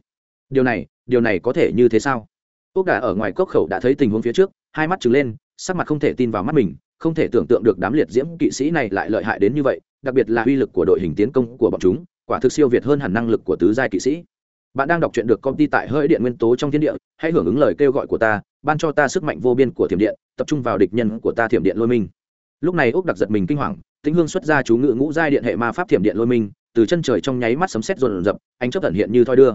Điều này điều này có thể như thế sao? Ốc đà ở ngoài cốc khẩu đã thấy tình huống phía trước, hai mắt trừng lên, sắc mặt không thể tin vào mắt mình, không thể tưởng tượng được đám liệt diễm kỵ sĩ này lại lợi hại đến như vậy, đặc biệt là uy lực của đội hình tiến công của bọn chúng, quả thực siêu việt hơn hẳn năng lực của tứ giai kỵ sĩ bạn đang đọc truyện được công ty tại hơi điện nguyên tố trong thiên địa, hãy hưởng ứng lời kêu gọi của ta, ban cho ta sức mạnh vô biên của thiểm điện, tập trung vào địch nhân của ta thiểm điện lôi minh. Lúc này úc đặc giật mình kinh hoàng, tĩnh hương xuất ra chú ngự ngũ giai điện hệ ma pháp thiểm điện lôi minh, từ chân trời trong nháy mắt sấm sét rồn rập ánh chớp thần hiện như thoi đưa.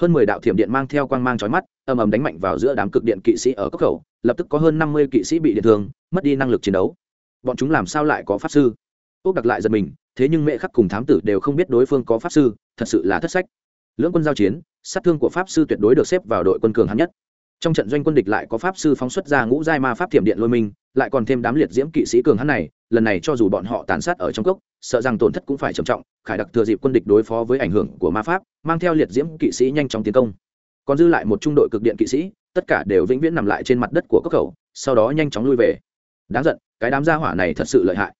Hơn mười đạo thiểm điện mang theo quang mang chói mắt, ầm ầm đánh mạnh vào giữa đám cực điện kỵ sĩ ở cốc khẩu, lập tức có hơn năm mươi kỵ sĩ bị điện thương, mất đi năng lực chiến đấu. Bọn chúng làm sao lại có pháp sư? Úc đặc lại giật mình, thế nhưng mẹ khắc cùng thám tử đều không biết đối phương có pháp sư, thật sự là thất sách lưỡng quân giao chiến, sát thương của pháp sư tuyệt đối được xếp vào đội quân cường hắn nhất. Trong trận doanh quân địch lại có pháp sư phóng xuất ra ngũ giai ma pháp thiểm điện lôi minh, lại còn thêm đám liệt diễm kỵ sĩ cường hắn này, lần này cho dù bọn họ tàn sát ở trong cốc, sợ rằng tổn thất cũng phải trầm trọng, khải đặc thừa dịp quân địch đối phó với ảnh hưởng của ma pháp, mang theo liệt diễm kỵ sĩ nhanh chóng tiến công. Còn dư lại một trung đội cực điện kỵ sĩ, tất cả đều vĩnh viễn nằm lại trên mặt đất của cốc khẩu, sau đó nhanh chóng lui về. Đáng giận, cái đám gia hỏa này thật sự lợi hại.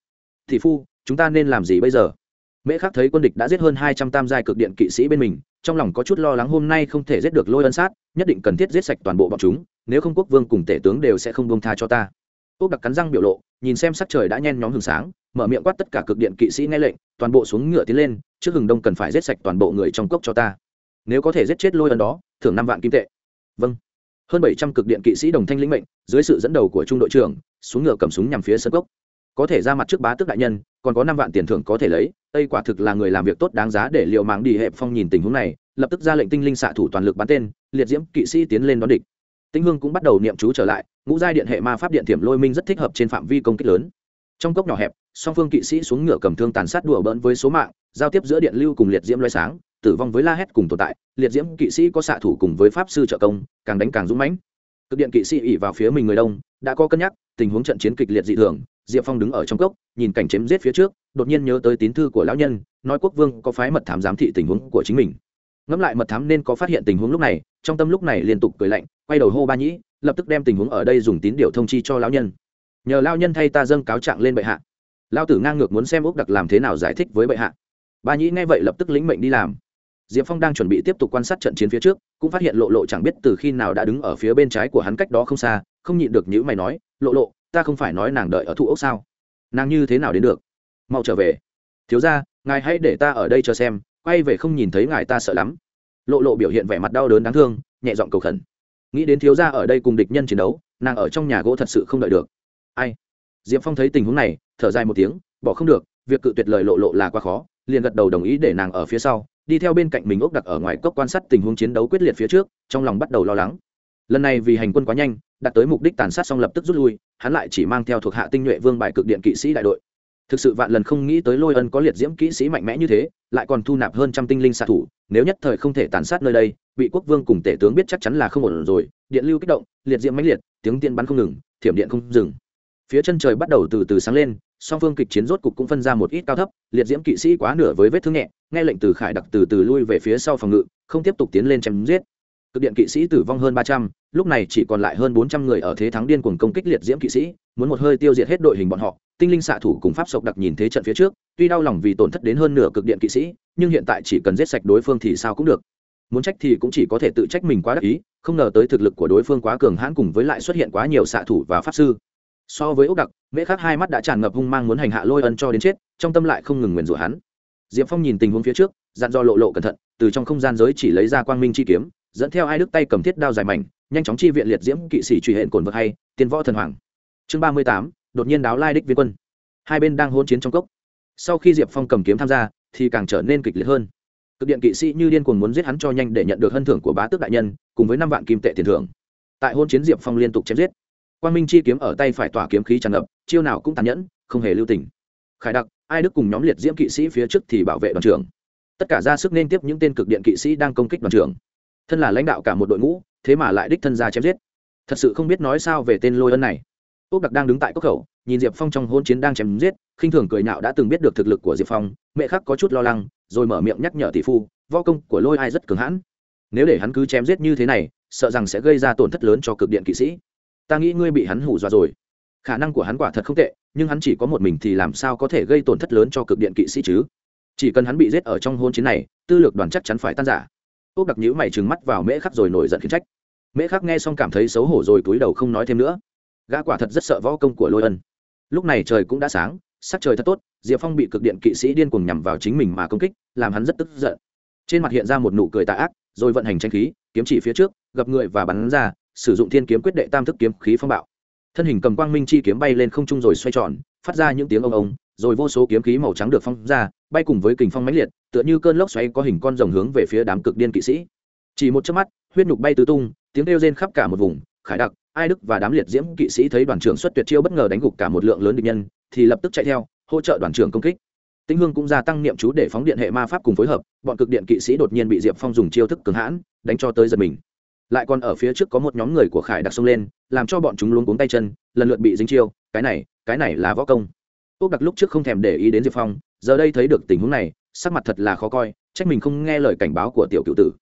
Thị phu, chúng ta nên làm gì bây giờ? Mễ khắc thấy quân địch đã giết hơn hai trăm tam giai cực điện kỵ sĩ bên mình trong lòng có chút lo lắng hôm nay không thể giết được lôi ân sát, nhất định cần thiết giết sạch toàn bộ bọn chúng, nếu không quốc vương cùng tể tướng đều sẽ không bông tha cho ta. Úc đặc cắn răng biểu lộ, nhìn xem sắc trời đã nhen nhóm hừng sáng, mở miệng quát tất cả cực điện kỵ sĩ nghe lệnh, toàn bộ xuống ngựa tiến lên, trước hừng đông cần phải giết sạch toàn bộ người trong cốc cho ta. Nếu có thể giết chết lôi ân đó, thưởng năm vạn kim tệ. Vâng. Hơn bảy trăm cực điện kỵ sĩ đồng thanh lĩnh mệnh, dưới sự dẫn đầu của trung đội trưởng, xuống ngựa cầm súng nhằm phía sân cốc có thể ra mặt trước bá tước đại nhân, còn có năm vạn tiền thưởng có thể lấy, đây quả thực là người làm việc tốt đáng giá để liệu mạng đi hẹp phong nhìn tình huống này, lập tức ra lệnh tinh linh xạ thủ toàn lực bắn tên, liệt diễm kỵ sĩ tiến lên đón địch. Tinh hương cũng bắt đầu niệm chú trở lại, ngũ giai điện hệ ma pháp điện thiểm lôi minh rất thích hợp trên phạm vi công kích lớn. Trong cốc nhỏ hẹp, song phương kỵ sĩ xuống ngựa cầm thương tàn sát đùa bỡn với số mạng, giao tiếp giữa điện lưu cùng liệt diễm loay sáng, tử vong với la hét cùng tồn tại, liệt diễm kỵ sĩ có xạ thủ cùng với pháp sư trợ công, càng đánh càng dũng mãnh. Cực điện kỵ sĩ ỉ vào phía mình người đông, đã có cân nhắc, tình huống trận chiến kịch liệt dị thường diệp phong đứng ở trong cốc, nhìn cảnh chém giết phía trước, đột nhiên nhớ tới tín thư của lão nhân, nói quốc vương có phái mật thám giám thị tình huống của chính mình. Ngẫm lại mật thám nên có phát hiện tình huống lúc này, trong tâm lúc này liên tục cười lạnh, quay đầu hô ba nhĩ, lập tức đem tình huống ở đây dùng tín điệu thông chi cho lão nhân. Nhờ lão nhân thay ta dâng cáo trạng lên bệ hạ. Lao tử ngang ngược muốn xem úc đặc làm thế nào giải thích với bệ hạ. Ba nhĩ nghe vậy lập tức lĩnh mệnh đi làm. Diệp phong đang chuẩn bị tiếp tục quan sát trận chiến phía trước, cũng phát hiện lộ lộ chẳng biết từ khi nào đã đứng ở phía bên trái của hắn cách đó không xa, không nhịn được nhíu mày nói, lộ lộ ta không phải nói nàng đợi ở thụ ốc sao? Nàng như thế nào đến được? Mau trở về. Thiếu ra ngài hãy để ta ở đây chờ xem, quay về không nhìn thấy ngài ta sợ lắm. Lộ lộ biểu hiện vẻ mặt đau đớn đáng thương, nhẹ giọng cầu khẩn. Nghĩ đến thiếu ra ở đây cùng địch nhân chiến đấu, nàng ở trong nhà gỗ thật sự không đợi được. Ai? Diệp phong thấy tình huống này, thở dài một tiếng, bỏ không được, việc cự tuyệt lời lộ lộ là quá khó, liền gật đầu đồng ý để nàng ở phía sau, đi theo bên cạnh mình ốc đặc ở ngoài cốc quan sát tình huống chiến đấu quyết liệt phía trước, trong lòng bắt đầu lo lắng lần này vì hành quân quá nhanh, đạt tới mục đích tàn sát xong lập tức rút lui, hắn lại chỉ mang theo thuộc hạ tinh nhuệ vương bài cực điện kỵ sĩ đại đội. Thực sự vạn lần không nghĩ tới lôi ân có liệt diễm kỵ sĩ mạnh mẽ như thế, lại còn thu nạp hơn trăm tinh linh xạ thủ, nếu nhất thời không thể tàn sát nơi đây, bị quốc vương cùng tể tướng biết chắc chắn là không ổn rồi, điện lưu kích động, liệt diễm mãnh liệt, tiếng điện bắn không ngừng, thiểm điện không dừng. Phía chân trời bắt đầu từ từ sáng lên, song phương kịch chiến rốt cục cũng phân ra một ít cao thấp, liệt diễm kỵ sĩ quá nửa với vết thương nhẹ, nghe lệnh từ khải đặc từ từ lui về phía sau phòng ngự, không tiếp tục tiến lên chém giết cực điện kỵ sĩ tử vong hơn ba trăm, lúc này chỉ còn lại hơn bốn trăm người ở thế thắng điên cuồng công kích liệt diễm kỵ sĩ, muốn một hơi tiêu diệt hết đội hình bọn họ. Tinh linh xạ thủ cùng pháp sộc đặc nhìn thế trận phía trước, tuy đau lòng vì tổn thất đến hơn nửa cực điện kỵ sĩ, nhưng hiện tại chỉ cần giết sạch đối phương thì sao cũng được. Muốn trách thì cũng chỉ có thể tự trách mình quá đắc ý, không ngờ tới thực lực của đối phương quá cường hãn cùng với lại xuất hiện quá nhiều xạ thủ và pháp sư. So với ốc đặc, mễ khắc hai mắt đã tràn ngập hung mang muốn hành hạ lôi ân cho đến chết, trong tâm lại không ngừng nguyền rủa hắn. Diệp phong nhìn tình huống phía trước, dặn do lộ lộ cẩn thận, từ trong không gian giới chỉ lấy ra quang minh chi kiếm dẫn theo hai đức tay cầm thiết đao dài mảnh, nhanh chóng chi viện liệt diễm kỵ sĩ truy hện cồn vực hay, tiên võ thần hoàng. Chương ba mươi tám, đột nhiên đáo lai đích viên quân. Hai bên đang hôn chiến trong cốc. Sau khi diệp phong cầm kiếm tham gia, thì càng trở nên kịch liệt hơn. Cực điện kỵ sĩ như điên cuồng muốn giết hắn cho nhanh để nhận được hân thưởng của bá tước đại nhân, cùng với năm vạn kim tệ tiền thưởng. Tại hôn chiến diệp phong liên tục chém giết. Quan minh chi kiếm ở tay phải tỏa kiếm khí tràn ngập, chiêu nào cũng tàn nhẫn, không hề lưu tình. Khải đặc, ai đức cùng nhóm liệt diễm kỵ sĩ phía trước thì bảo vệ đoàn trưởng. Tất cả ra sức nên tiếp những tên cực điện kỵ sĩ đang công kích đoàn trưởng thân là lãnh đạo cả một đội ngũ, thế mà lại đích thân ra chém giết. Thật sự không biết nói sao về tên lôi ân này. Úc đặc đang đứng tại cốc khẩu, nhìn diệp phong trong hôn chiến đang chém giết, khinh thường cười nhạo đã từng biết được thực lực của diệp phong, mẹ khắc có chút lo lắng, rồi mở miệng nhắc nhở tỷ phu, võ công của lôi ai rất cường hãn. Nếu để hắn cứ chém giết như thế này, sợ rằng sẽ gây ra tổn thất lớn cho cực điện kỵ sĩ. Ta nghĩ ngươi bị hắn hủ dọa rồi. Khả năng của hắn quả thật không tệ, nhưng hắn chỉ có một mình thì làm sao có thể gây tổn thất lớn cho cực điện kỵ sĩ chứ? Chỉ cần hắn bị giết ở trong hôn chiến này, tư lược đoàn chắc chắn phải tan giả ốc đặc nhữ mày trừng mắt vào mễ khắc rồi nổi giận khiến trách. Mễ khắc nghe xong cảm thấy xấu hổ rồi túi đầu không nói thêm nữa. Gã quả thật rất sợ võ công của lôi ân. Lúc này trời cũng đã sáng, sắc trời thật tốt, diệp phong bị cực điện kỵ sĩ điên cuồng nhằm vào chính mình mà công kích, làm hắn rất tức giận. Trên mặt hiện ra một nụ cười tà ác, rồi vận hành tranh khí, kiếm chỉ phía trước, gặp người và bắn ra, sử dụng thiên kiếm quyết đệ tam thức kiếm khí phong bạo. Thân hình cầm quang minh chi kiếm bay lên không trung rồi xoay tròn, phát ra những tiếng ông ông, rồi vô số kiếm khí màu trắng được phong ra bay cùng với kình phong mãnh liệt, tựa như cơn lốc xoáy có hình con rồng hướng về phía đám cực điên kỵ sĩ. Chỉ một chớp mắt, huyết nhục bay tứ tung, tiếng kêu rên khắp cả một vùng, khải đặc, ai đức và đám liệt diễm kỵ sĩ thấy đoàn trưởng xuất tuyệt chiêu bất ngờ đánh gục cả một lượng lớn địch nhân, thì lập tức chạy theo, hỗ trợ đoàn trưởng công kích. Tĩnh hương cũng gia tăng niệm chú để phóng điện hệ ma pháp cùng phối hợp, bọn cực điện kỵ sĩ đột nhiên bị diệp phong dùng chiêu thức cường hãn, đánh cho tới giật mình. Lại còn ở phía trước có một nhóm người của khải đặc xông lên, làm cho bọn chúng luống cuống tay chân, lần lượt bị dính chiêu, cái này cái này là võ công úc đặc lúc trước không thèm để ý đến diệp phong, giờ đây thấy được tình huống này, sắc mặt thật là khó coi, trách mình không nghe lời cảnh báo của tiểu cựu tử.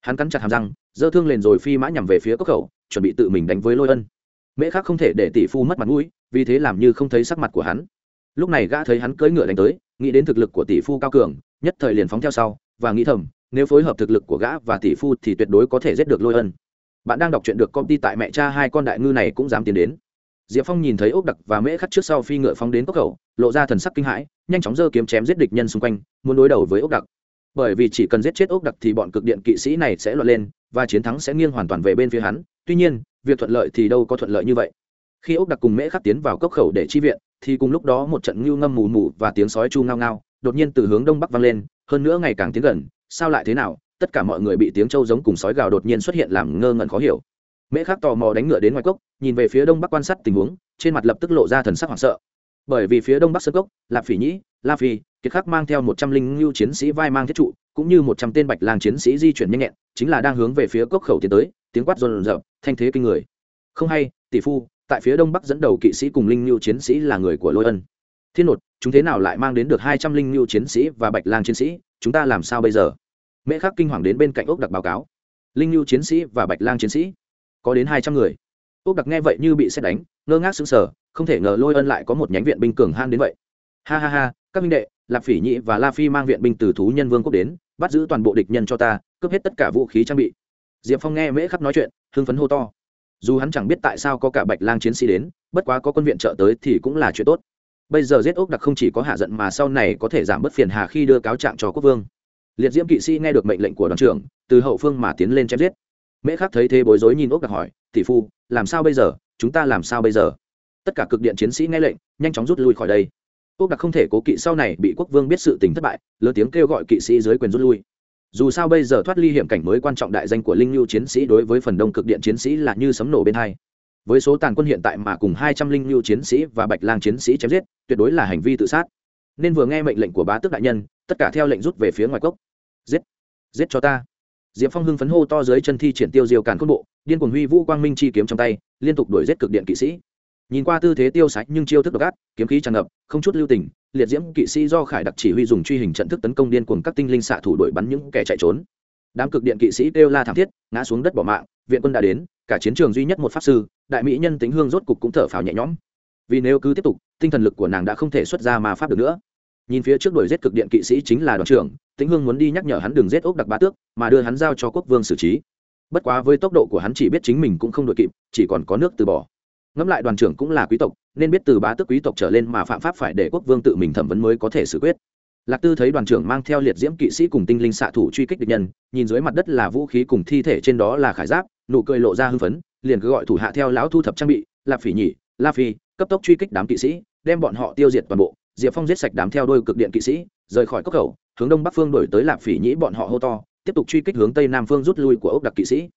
Hắn cắn chặt hàm răng dơ thương lên rồi phi mã nhằm về phía cốc khẩu, chuẩn bị tự mình đánh với lôi ân. Mễ khác không thể để tỷ phu mất mặt mũi, vì thế làm như không thấy sắc mặt của hắn. Lúc này gã thấy hắn cưỡi ngựa đánh tới, nghĩ đến thực lực của tỷ phu cao cường, nhất thời liền phóng theo sau, và nghĩ thầm, nếu phối hợp thực lực của gã và tỷ phu thì tuyệt đối có thể giết được lôi ân. Bạn đang đọc truyện được công ty tại mẹ cha hai con đại ngư này cũng dám tiến đến diệp phong nhìn thấy ốc đặc và mễ khắc trước sau phi ngựa phóng đến cốc khẩu, lộ ra thần sắc kinh hãi, nhanh chóng giơ kiếm chém giết địch nhân xung quanh, muốn đối đầu với ốc đặc. Bởi vì chỉ cần giết chết ốc đặc thì bọn cực điện kỵ sĩ này sẽ lọt lên, và chiến thắng sẽ nghiêng hoàn toàn về bên phía hắn. Tuy nhiên, việc thuận lợi thì đâu có thuận lợi như vậy. Khi ốc đặc cùng mễ khắc tiến vào cốc khẩu để chi viện, thì cùng lúc đó một trận ngưu ngâm mù mù và tiếng sói chu ngao ngao, đột nhiên từ hướng đông bắc vang lên, hơn nữa ngày càng tiến gần. Sao lại thế nào? Tất cả mọi người bị tiếng trâu giống cùng sói gào đột nhiên xuất hiện làm ngơ ngẩn khó hiểu mễ khắc tò mò đánh ngựa đến ngoài cốc, nhìn về phía đông bắc quan sát tình huống, trên mặt lập tức lộ ra thần sắc hoảng sợ. Bởi vì phía đông bắc sơn cốc lạp phỉ nhĩ, la phi, kiệt khắc mang theo một trăm linh ngưu chiến sĩ vai mang thiết trụ, cũng như một trăm tên bạch lang chiến sĩ di chuyển nhanh nhẹn, chính là đang hướng về phía cốc khẩu tiến tới, tiếng quát rồn rợp thanh thế kinh người. Không hay, tỷ phu, tại phía đông bắc dẫn đầu kỵ sĩ cùng linh ngưu chiến sĩ là người của lôi ân. Thiên nột, chúng thế nào lại mang đến được hai trăm linh ngưu chiến sĩ và bạch lang chiến sĩ, chúng ta làm sao bây giờ? Mễ khắc kinh hoàng đến bên cạnh ốc đặc báo cáo. Linh ngưu chiến sĩ và bạch lang chiến sĩ có đến hai trăm người. Úc đặc nghe vậy như bị xét đánh, ngơ ngác sững sờ, không thể ngờ lôi ân lại có một nhánh viện binh cường han đến vậy. Ha ha ha, các minh đệ, lạp phỉ nhị và la phi mang viện binh từ thú nhân vương quốc đến, bắt giữ toàn bộ địch nhân cho ta, cướp hết tất cả vũ khí trang bị. Diệp phong nghe mễ khắc nói chuyện, hưng phấn hô to. Dù hắn chẳng biết tại sao có cả bạch lang chiến sĩ đến, bất quá có quân viện trợ tới thì cũng là chuyện tốt. Bây giờ giết ốc đặc không chỉ có hạ giận mà sau này có thể giảm bớt phiền hà khi đưa cáo trạng cho quốc vương. Liệt diễm kỵ sĩ nghe được mệnh lệnh của đoàn trưởng, từ hậu phương mà tiến lên chém giết mễ khắc thấy thế bối rối nhìn ốc đặc hỏi, tỷ phu, làm sao bây giờ? Chúng ta làm sao bây giờ? Tất cả cực điện chiến sĩ nghe lệnh, nhanh chóng rút lui khỏi đây. Ốc đặc không thể cố kỵ sau này bị quốc vương biết sự tình thất bại, lớn tiếng kêu gọi kỵ sĩ dưới quyền rút lui. Dù sao bây giờ thoát ly hiểm cảnh mới quan trọng đại danh của linh lưu chiến sĩ đối với phần đông cực điện chiến sĩ là như sấm nổ bên hai. Với số tàn quân hiện tại mà cùng hai trăm linh lưu chiến sĩ và bạch lang chiến sĩ chém giết, tuyệt đối là hành vi tự sát. Nên vừa nghe mệnh lệnh của bá tước đại nhân, tất cả theo lệnh rút về phía ngoài cốc. Giết! Giết cho ta! Diệp phong hưng phấn hô to dưới chân thi triển tiêu diêu càn côn bộ, điên cuồng huy vũ quang minh chi kiếm trong tay, liên tục đuổi giết cực điện kỵ sĩ. Nhìn qua tư thế tiêu sái nhưng chiêu thức độc ác, kiếm khí tràn ngập, không chút lưu tình, liệt diễm kỵ sĩ do khải đặc chỉ huy dùng truy hình trận thức tấn công điên cuồng các tinh linh xạ thủ đuổi bắn những kẻ chạy trốn. Đám cực điện kỵ sĩ kêu la thảm thiết, ngã xuống đất bỏ mạng, viện quân đã đến, cả chiến trường duy nhất một pháp sư, đại mỹ nhân tính hương rốt cục cũng thở phào nhẹ nhõm. Vì nếu cứ tiếp tục, tinh thần lực của nàng đã không thể xuất ra mà pháp được nữa. Nhìn phía trước đuổi giết cực điện kỵ sĩ chính là đoàn trưởng tĩnh hương muốn đi nhắc nhở hắn đừng giết ốc đặc bá tước, mà đưa hắn giao cho quốc vương xử trí. Bất quá với tốc độ của hắn chỉ biết chính mình cũng không đội kịp, chỉ còn có nước từ bỏ. Ngẫm lại đoàn trưởng cũng là quý tộc, nên biết từ bá tước quý tộc trở lên mà phạm pháp phải để quốc vương tự mình thẩm vấn mới có thể xử quyết. Lạc tư thấy đoàn trưởng mang theo liệt diễm kỵ sĩ cùng tinh linh xạ thủ truy kích địch nhân, nhìn dưới mặt đất là vũ khí cùng thi thể trên đó là khải giáp, nụ cười lộ ra hưng phấn, liền cứ gọi thủ hạ theo lão thu thập trang bị lạp phỉ nhỉ, la phi, cấp tốc truy kích đám kỵ sĩ, đem bọn họ tiêu diệt toàn bộ. Diệp phong giết sạch đám theo đôi cực điện kỵ sĩ rời khỏi cốc khẩu, hướng đông bắc phương đổi tới lạp phỉ nhĩ bọn họ hô to, tiếp tục truy kích hướng tây nam phương rút lui của ốc đặc kỵ sĩ.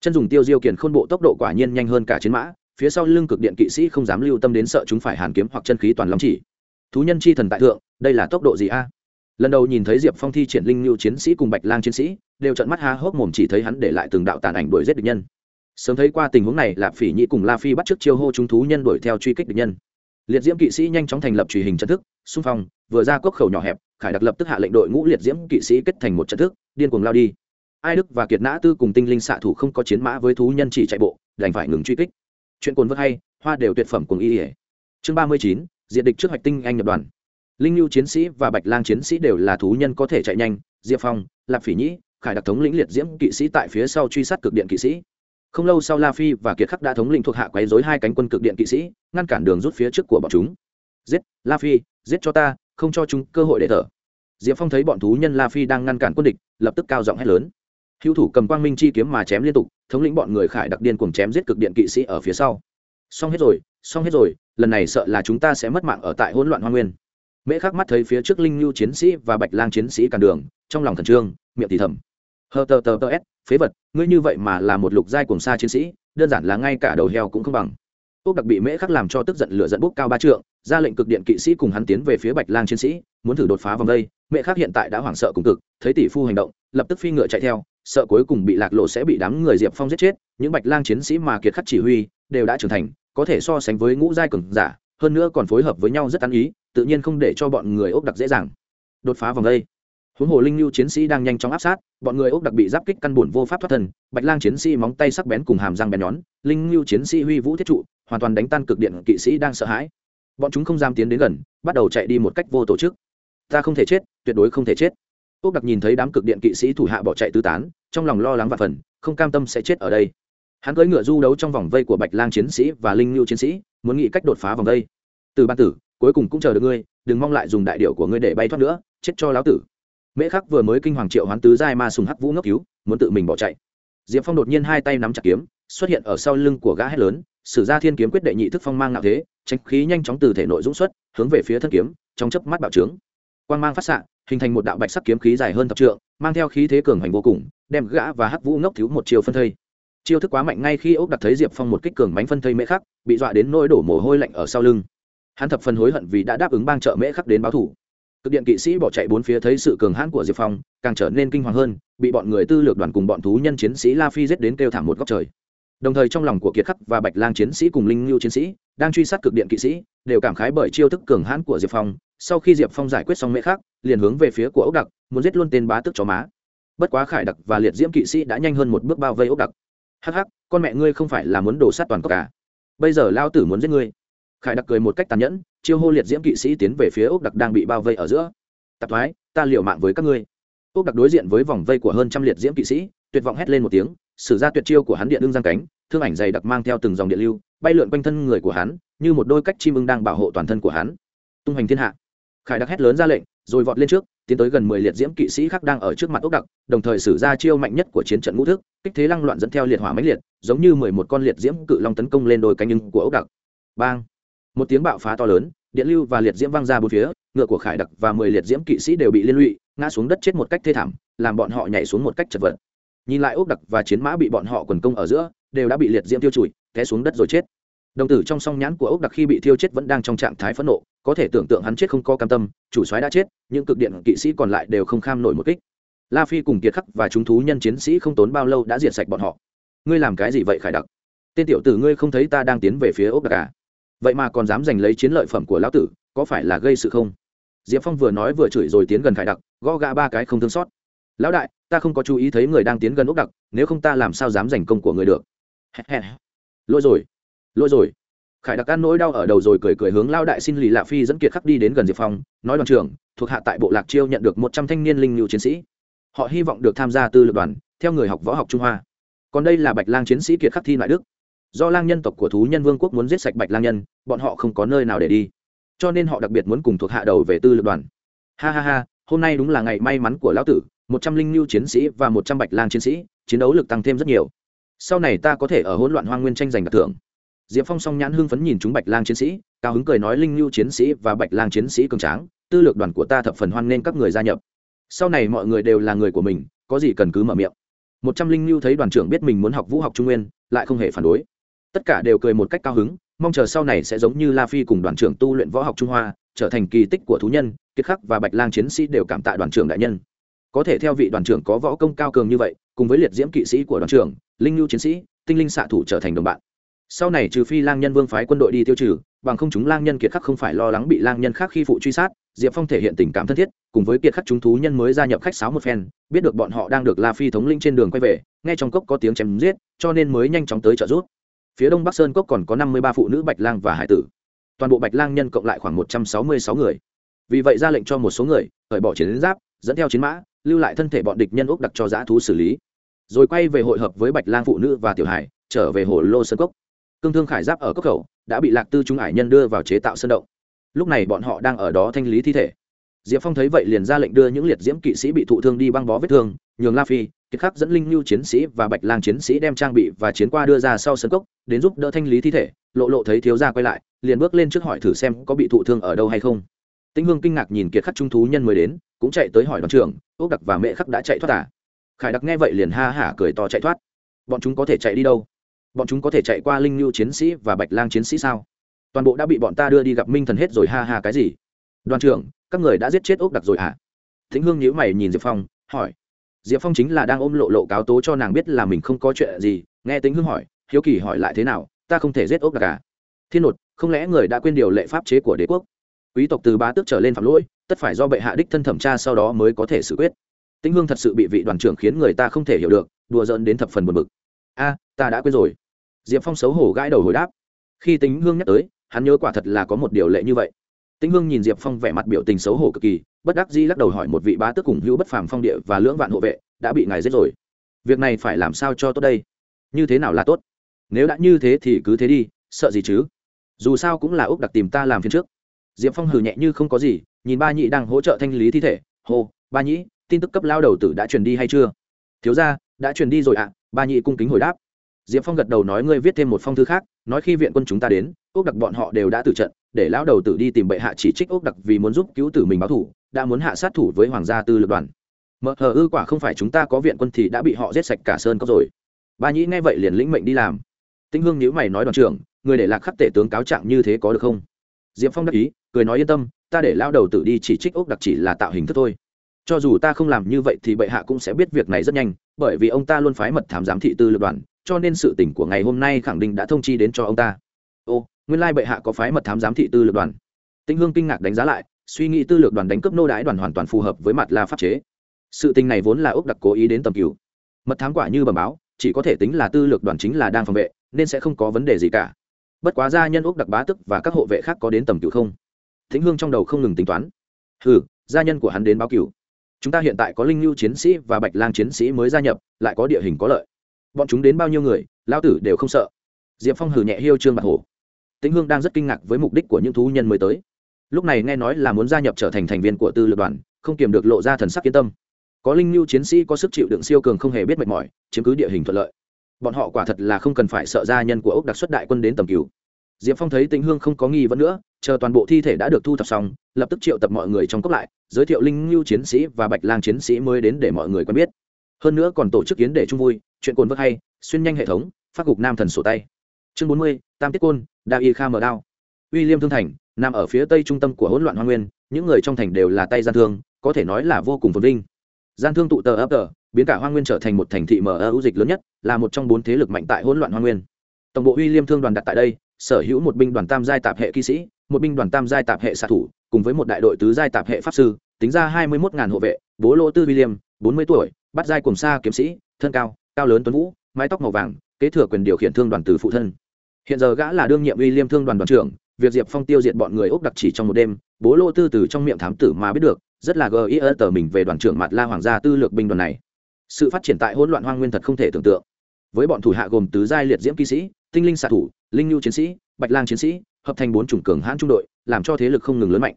Chân dùng tiêu diêu kiền khôn bộ tốc độ quả nhiên nhanh hơn cả chiến mã, phía sau lưng cực điện kỵ sĩ không dám lưu tâm đến sợ chúng phải hàn kiếm hoặc chân khí toàn long chỉ. Thú nhân chi thần tại thượng, đây là tốc độ gì a? Lần đầu nhìn thấy diệp phong thi triển linh lưu chiến sĩ cùng bạch lang chiến sĩ, đều trận mắt há hốc mồm chỉ thấy hắn để lại từng đạo tàn ảnh đuổi giết địch nhân. Sớm thấy qua tình huống này, lạp phỉ nhĩ cùng la phi bắt t chiêu hô chúng thú nhân đuổi theo truy kích địch nhân. Liệt diễm kỵ sĩ nhanh chóng thành lập truy hình trận thức, xung phong, vừa ra cốc khẩu nhỏ hẹp khải đặc lập tức hạ lệnh đội ngũ liệt diễm kỵ sĩ kết thành một trận thức, điên cuồng lao đi. Ai đức và kiệt nã tư cùng tinh linh xạ thủ không có chiến mã với thú nhân chỉ chạy bộ, đành phải ngừng truy kích. Chuyện cồn vớt hay, hoa đều tuyệt phẩm cùng y ỉa chương ba mươi chín, diện địch trước hoạch tinh anh nhập đoàn. Linh lưu chiến sĩ và bạch lang chiến sĩ đều là thú nhân có thể chạy nhanh, diệp phong, lạp phỉ nhĩ, khải đặc thống lĩnh liệt diễm kỵ sĩ tại phía sau truy sát cực điện kỵ sĩ. Không lâu sau la phi và kiệt khắc đã thống lĩnh thuộc hạ quấy dối hai cánh quân cực điện kỵ sĩ, ngăn cản đường rút phía trước của bọn chúng. Giết, la phi, giết cho ta không cho chúng cơ hội để thở. Diệp phong thấy bọn thú nhân la phi đang ngăn cản quân địch, lập tức cao giọng hét lớn. Hữu thủ cầm quang minh chi kiếm mà chém liên tục, thống lĩnh bọn người khải đặc điên cùng chém giết cực điện kỵ sĩ ở phía sau. Xong hết rồi, xong hết rồi, lần này sợ là chúng ta sẽ mất mạng ở tại hỗn loạn hoa nguyên. Mễ khắc mắt thấy phía trước linh lưu chiến sĩ và bạch lang chiến sĩ cản đường, trong lòng thần trương, miệng thì thầm. Hờ tờ tờ tờ s, phế vật, ngươi như vậy mà là một lục giai cùng xa chiến sĩ, đơn giản là ngay cả đầu heo cũng không bằng ốc đặc bị mễ khắc làm cho tức giận lửa dẫn Bốc cao ba trượng, ra lệnh cực điện kỵ sĩ cùng hắn tiến về phía bạch lang chiến sĩ, muốn thử đột phá vòng đây, mễ khắc hiện tại đã hoảng sợ cùng cực, thấy tỷ phu hành động, lập tức phi ngựa chạy theo, sợ cuối cùng bị lạc lộ sẽ bị đám người diệp phong giết chết, những bạch lang chiến sĩ mà kiệt khắc chỉ huy, đều đã trưởng thành, có thể so sánh với ngũ giai cường giả, hơn nữa còn phối hợp với nhau rất ăn ý, tự nhiên không để cho bọn người ốc đặc dễ dàng. Đột phá vòng đây. Huống hồ linh lưu chiến sĩ đang nhanh chóng áp sát, bọn người ốc đặc bị giáp kích căn bùn vô pháp thoát thân, bạch lang chiến sĩ móng tay sắc bén cùng hàm răng bén nhón linh lưu chiến sĩ huy vũ thiết trụ hoàn toàn đánh tan cực điện kỵ sĩ đang sợ hãi. Bọn chúng không dám tiến đến gần, bắt đầu chạy đi một cách vô tổ chức. Ta không thể chết, tuyệt đối không thể chết. Úc đặc nhìn thấy đám cực điện kỵ sĩ thủ hạ bỏ chạy tứ tán, trong lòng lo lắng và phần, không cam tâm sẽ chết ở đây. Hắn cưỡi ngựa du đấu trong vòng vây của bạch lang chiến sĩ và linh lưu chiến sĩ, muốn nghĩ cách đột phá vòng vây. Từ ban tử, cuối cùng cũng chờ được ngươi, đừng mong lại dùng đại điệu của ngươi để bay thoát nữa, chết cho lão tử. Mễ khắc vừa mới kinh hoàng triệu hoán tứ giai ma sùng hắc vũ ngốc cứu, muốn tự mình bỏ chạy. Diệp phong đột nhiên hai tay nắm chặt kiếm xuất hiện ở sau lưng của gã hét lớn, sử gia thiên kiếm quyết đệ nhị thức phong mang ngạo thế, tránh khí nhanh chóng từ thể nội dũng xuất, hướng về phía thân kiếm, trong chớp mắt bạo trướng. Quang mang phát xạ, hình thành một đạo bạch sắc kiếm khí dài hơn thập trượng, mang theo khí thế cường hành vô cùng, đem gã và hắc vũ ngốc thiếu một chiều phân thây. Chiêu thức quá mạnh ngay khi ốc đặt thấy diệp phong một kích cường bánh phân thây mễ khắc, bị dọa đến nỗi đổ mồ hôi lạnh ở sau lưng. Hắn thập phần hối hận vì đã đáp ứng bang trợ mễ khắc đến báo thủ. Cực điện kỵ sĩ bỏ chạy bốn phía thấy sự cường hãn của diệp phong, càng trở nên kinh hoàng hơn, bị bọn người tư lược đoàn cùng bọn thú nhân chiến sĩ la phi giết đến kêu thảm một góc trời đồng thời trong lòng của kiệt khắc và bạch lang chiến sĩ cùng linh lưu chiến sĩ, đang truy sát cực điện kỵ sĩ, đều cảm khái bởi chiêu thức cường hãn của diệp phong. Sau khi diệp phong giải quyết xong mễ khắc, liền hướng về phía của ốc đặc, muốn giết luôn tên bá tức chó má. Bất quá khải đặc và liệt diễm kỵ sĩ đã nhanh hơn một bước bao vây ốc đặc. Hắc hắc, con mẹ ngươi không phải là muốn đổ sát toàn cốc cả bây giờ lao tử muốn giết ngươi. Khải đặc cười một cách tàn nhẫn, chiêu hô liệt diễm kỵ sĩ tiến về phía ốc đặc đang bị bao vây ở giữa. Tạp thoái, ta liều mạng với các ngươi. Ốc đặc đối diện với vòng vây của hơn trăm liệt diễm kỵ sĩ, tuyệt vọng hét lên một tiếng sử ra tuyệt chiêu của hắn điện ưng giang cánh, thương ảnh dày đặc mang theo từng dòng điện lưu, bay lượn quanh thân người của hắn, như một đôi cách chim ưng đang bảo hộ toàn thân của hắn. Tung hành thiên hạ. Khải đặc hét lớn ra lệnh, rồi vọt lên trước, tiến tới gần mười liệt diễm kỵ sĩ khác đang ở trước mặt ốc đặc, đồng thời sử ra chiêu mạnh nhất của chiến trận ngũ thức, kích thế lăng loạn dẫn theo liệt hỏa máy liệt, giống như mười một con liệt diễm cự long tấn công lên đôi cánh ưng của ốc đặc. Bang. Một tiếng bạo phá to lớn, điện lưu và liệt diễm văng ra bốn phía, ngựa của khải đặc và mười liệt diễm kỵ sĩ đều bị liên lụy, ngã xuống đất chết một cách thê thảm, làm bọn họ nhảy xuống một cách chật vật nhìn lại ốc đặc và chiến mã bị bọn họ quần công ở giữa, đều đã bị liệt diễm tiêu chùi, té xuống đất rồi chết. Đồng tử trong song nhãn của ốc đặc khi bị thiêu chết vẫn đang trong trạng thái phẫn nộ, có thể tưởng tượng hắn chết không có cam tâm, chủ soái đã chết, những cực điện kỵ sĩ còn lại đều không kham nổi một kích. La phi cùng kiệt khắc và chúng thú nhân chiến sĩ không tốn bao lâu đã diệt sạch bọn họ. Ngươi làm cái gì vậy, khải đặc? Tên tiểu tử ngươi không thấy ta đang tiến về phía ốc đặc à? Vậy mà còn dám giành lấy chiến lợi phẩm của lão tử, có phải là gây sự không? Diệp phong vừa nói vừa chửi rồi tiến gần khải đặc, gõ gã ba cái không thương xót. Lão đại ta không có chú ý thấy người đang tiến gần ốc đặc, nếu không ta làm sao dám giành công của người được? Lỗi rồi lỗi rồi. Khải đặc ăn nỗi đau ở đầu rồi cười cười hướng lao đại xin lì lạ phi dẫn kiệt khắc đi đến gần diệp phong, nói đoàn trưởng, thuộc hạ tại bộ lạc chiêu nhận được một trăm thanh niên linh lưu chiến sĩ. Họ hy vọng được tham gia tư lực đoàn, theo người học võ học trung hoa. Còn đây là bạch lang chiến sĩ kiệt khắc thi lại đức. Do lang nhân tộc của thú nhân vương quốc muốn giết sạch bạch lang nhân, bọn họ không có nơi nào để đi. Cho nên họ đặc biệt muốn cùng thuộc hạ đầu về tư lực đoàn. Ha ha ha, hôm nay đúng là ngày may mắn của lão tử một trăm linh lưu chiến sĩ và một trăm bạch lang chiến sĩ, chiến đấu lực tăng thêm rất nhiều. Sau này ta có thể ở hỗn loạn hoang nguyên tranh giành đặc thưởng. Diệp phong song nhãn hưng phấn nhìn chúng bạch lang chiến sĩ, cao hứng cười nói linh lưu chiến sĩ và bạch lang chiến sĩ cường tráng, tư lược đoàn của ta thập phần hoan nên các người gia nhập. Sau này mọi người đều là người của mình, có gì cần cứ mở miệng. Một trăm linh lưu thấy đoàn trưởng biết mình muốn học vũ học trung nguyên, lại không hề phản đối. Tất cả đều cười một cách cao hứng, mong chờ sau này sẽ giống như la phi cùng đoàn trưởng tu luyện võ học trung hoa, trở thành kỳ tích của thú nhân, kiệt khắc và bạch lang chiến sĩ đều cảm tạ đoàn trưởng đại nhân có thể theo vị đoàn trưởng có võ công cao cường như vậy, cùng với liệt diễm kỵ sĩ của đoàn trưởng, linh lưu chiến sĩ, tinh linh xạ thủ trở thành đồng bạn. Sau này trừ phi lang nhân vương phái quân đội đi tiêu trừ, bằng không chúng lang nhân kiệt khắc không phải lo lắng bị lang nhân khác khi phụ truy sát, diệp phong thể hiện tình cảm thân thiết, cùng với kiệt khắc chúng thú nhân mới gia nhập khách sáo một phen, biết được bọn họ đang được la phi thống linh trên đường quay về, nghe trong cốc có tiếng chém giết, cho nên mới nhanh chóng tới trợ giúp. Phía đông bắc sơn cốc còn có năm mươi ba phụ nữ bạch lang và hải tử. Toàn bộ bạch lang nhân cộng lại khoảng một trăm sáu mươi sáu người. Vì vậy ra lệnh cho một số người khởi bỏ chiến giáp, dẫn theo chiến mã lưu lại thân thể bọn địch nhân úc đặc cho dã thú xử lý. Rồi quay về hội hợp với bạch lang phụ nữ và tiểu hải, trở về hồ lô sơn cốc. Cương thương khải giáp ở cốc khẩu, đã bị lạc tư Trung ải nhân đưa vào chế tạo sơn động. Lúc này bọn họ đang ở đó thanh lý thi thể. Diệp phong thấy vậy liền ra lệnh đưa những liệt diễm kỵ sĩ bị thụ thương đi băng bó vết thương, nhường la phi, kiệt khắc dẫn linh lưu chiến sĩ và bạch lang chiến sĩ đem trang bị và chiến qua đưa ra sau sân cốc, đến giúp đỡ thanh lý thi thể. Lộ lộ thấy thiếu gia quay lại, liền bước lên trước hỏi thử xem có bị thụ thương ở đâu hay không tĩnh hương kinh ngạc nhìn kiệt khắc trung thú nhân mới đến, cũng chạy tới hỏi đoàn trưởng ốc đặc và mẹ khắc đã chạy thoát à? Khải đặc nghe vậy liền ha hả cười to chạy thoát. Bọn chúng có thể chạy đi đâu? Bọn chúng có thể chạy qua linh lưu chiến sĩ và bạch lang chiến sĩ sao? Toàn bộ đã bị bọn ta đưa đi gặp minh thần hết rồi ha ha cái gì? Đoàn trưởng, các người đã giết chết ốc đặc rồi à? thính hương nhíu mày nhìn diệp phong, hỏi. Diệp phong chính là đang ôm lộ lộ cáo tố cho nàng biết là mình không có chuyện gì, nghe tính hương hỏi. Hiếu kỳ hỏi lại thế nào? Ta không thể giết ốc đặc à? thiên nột, không lẽ người đã quên điều lệ pháp chế của đế quốc? Quý tộc từ bá tước trở lên phạm lỗi, tất phải do bệ hạ đích thân thẩm tra sau đó mới có thể xử quyết. Tĩnh hương thật sự bị vị đoàn trưởng khiến người ta không thể hiểu được, đùa giỡn đến thập phần buồn bực. A, ta đã quên rồi. Diệp phong xấu hổ gãi đầu hồi đáp. Khi Tĩnh hương nhắc tới, hắn nhớ quả thật là có một điều lệ như vậy. Tĩnh hương nhìn diệp phong vẻ mặt biểu tình xấu hổ cực kỳ, bất đắc dĩ lắc đầu hỏi một vị bá tước cùng hữu bất phàm phong địa và lưỡng vạn hộ vệ, đã bị ngài giết rồi. Việc này phải làm sao cho tốt đây? Như thế nào là tốt? Nếu đã như thế thì cứ thế đi, sợ gì chứ? Dù sao cũng là úc đặc tìm ta làm phiên trước diệp phong hừ nhẹ như không có gì, nhìn ba nhị đang hỗ trợ thanh lý thi thể. Hô, ba nhĩ tin tức cấp lao đầu tử đã truyền đi hay chưa? Thiếu ra đã truyền đi rồi ạ. Ba nhị cung kính hồi đáp. Diệp phong gật đầu nói ngươi viết thêm một phong thư khác, nói khi viện quân chúng ta đến ốc đặc bọn họ đều đã tử trận, để lão đầu tử đi tìm bệ hạ chỉ trích ốc đặc vì muốn giúp cứu tử mình báo thủ, đã muốn hạ sát thủ với hoàng gia tư lực đoàn. Mờ hờ ư quả không phải chúng ta có viện quân thì đã bị họ giết sạch cả sơn cốc rồi. Ba nhĩ nghe vậy liền lĩnh mệnh đi làm. Tinh hương nhữ mày nói đoàn trưởng, người để lạc khắc tể tướng cáo trạng như thế có được không? Diệp phong đáp ý cười nói yên tâm, ta để lao đầu tử đi chỉ trích ốc đặc chỉ là tạo hình thức thôi. Cho dù ta không làm như vậy thì bệ hạ cũng sẽ biết việc này rất nhanh, bởi vì ông ta luôn phái mật thám giám thị tư lập đoàn, cho nên sự tỉnh của ngày hôm nay khẳng định đã thông chi đến cho ông ta. Ô, nguyên lai bệ hạ có phái mật thám giám thị tư lập đoàn. Tĩnh hương kinh ngạc đánh giá lại, suy nghĩ tư lược đoàn đánh cướp nô đái đoàn hoàn toàn phù hợp với mặt la pháp chế. Sự tình này vốn là ốc đặc cố ý đến tầm cửu. Mật thám quả như bẩm báo, chỉ có thể tính là tư lược đoàn chính là đang phòng vệ, nên sẽ không có vấn đề gì cả. Bất quá gia nhân ốc đặc bá tức và các hộ vệ khác có đến tầm cửu không? Thính hương trong đầu không ngừng tính toán. Ừ gia nhân của hắn đến báo cửu. Chúng ta hiện tại có linh lưu chiến sĩ và bạch lang chiến sĩ mới gia nhập, lại có địa hình có lợi. Bọn chúng đến bao nhiêu người lao tử đều không sợ. Diệp phong hử nhẹ hiêu trương bạc hổ. Tĩnh hương đang rất kinh ngạc với mục đích của những thú nhân mới tới. Lúc này nghe nói là muốn gia nhập trở thành thành viên của tư lược đoàn, không kiềm được lộ ra thần sắc yên tâm. Có linh lưu chiến sĩ, có sức chịu đựng siêu cường không hề biết mệt mỏi, chiếm cứ địa hình thuận lợi. Bọn họ quả thật là không cần phải sợ gia nhân của ốc đặc xuất đại quân đến tầm cứu diệp phong thấy tĩnh hương không có nghi vấn nữa, chờ toàn bộ thi thể đã được thu thập xong, lập tức triệu tập mọi người trong cốc lại, giới thiệu linh lưu chiến sĩ và bạch lang chiến sĩ mới đến để mọi người quen biết. Hơn nữa còn tổ chức kiến để chung vui, chuyện cồn vớt hay, xuyên nhanh hệ thống, phát gục nam thần sổ tay. Chương bốn mươi, tam tiết côn, đa y kha mở đao. Uy liêm thương thành, nằm ở phía tây trung tâm của hỗn loạn hoa nguyên, những người trong thành đều là tay gian thương, có thể nói là vô cùng phồn vinh. Gian thương tụ tờ ấp tờ, biến cả hoa nguyên trở thành một thành thị mở ưu dịch lớn nhất, là một trong bốn thế lực mạnh tại hỗn loạn hoa nguyên. Tổng bộ uy liêm thương đoàn đặt tại đây sở hữu một binh đoàn tam giai tạp hệ kỵ sĩ, một binh đoàn tam giai tạp hệ xạ thủ, cùng với một đại đội tứ giai tạp hệ pháp sư, tính ra hai mươi một ngàn hộ vệ, bố lô tư william bốn mươi tuổi, bắt giai cùng xa kiếm sĩ, thân cao cao lớn tuấn vũ, mái tóc màu vàng, kế thừa quyền điều khiển thương đoàn từ phụ thân. Hiện giờ gã là đương nhiệm uy liêm thương đoàn đoàn trưởng, việc diệp phong tiêu diệt bọn người úc đặc chỉ trong một đêm, bố lô tư từ trong miệng thám tử mà biết được, rất là gờ ý ơ tờ mình về đoàn trưởng mặt la hoàng gia tư lược binh đoàn này. Sự phát triển tại hỗn loạn hoang nguyên thật không thể tưởng tượng. Với bọn thủ hạ gồm tứ giai liệt diễm kỵ sĩ tinh linh xạ thủ, linh nhu chiến sĩ, bạch lang chiến sĩ, hợp thành bốn chủng cường hãn trung đội, làm cho thế lực không ngừng lớn mạnh.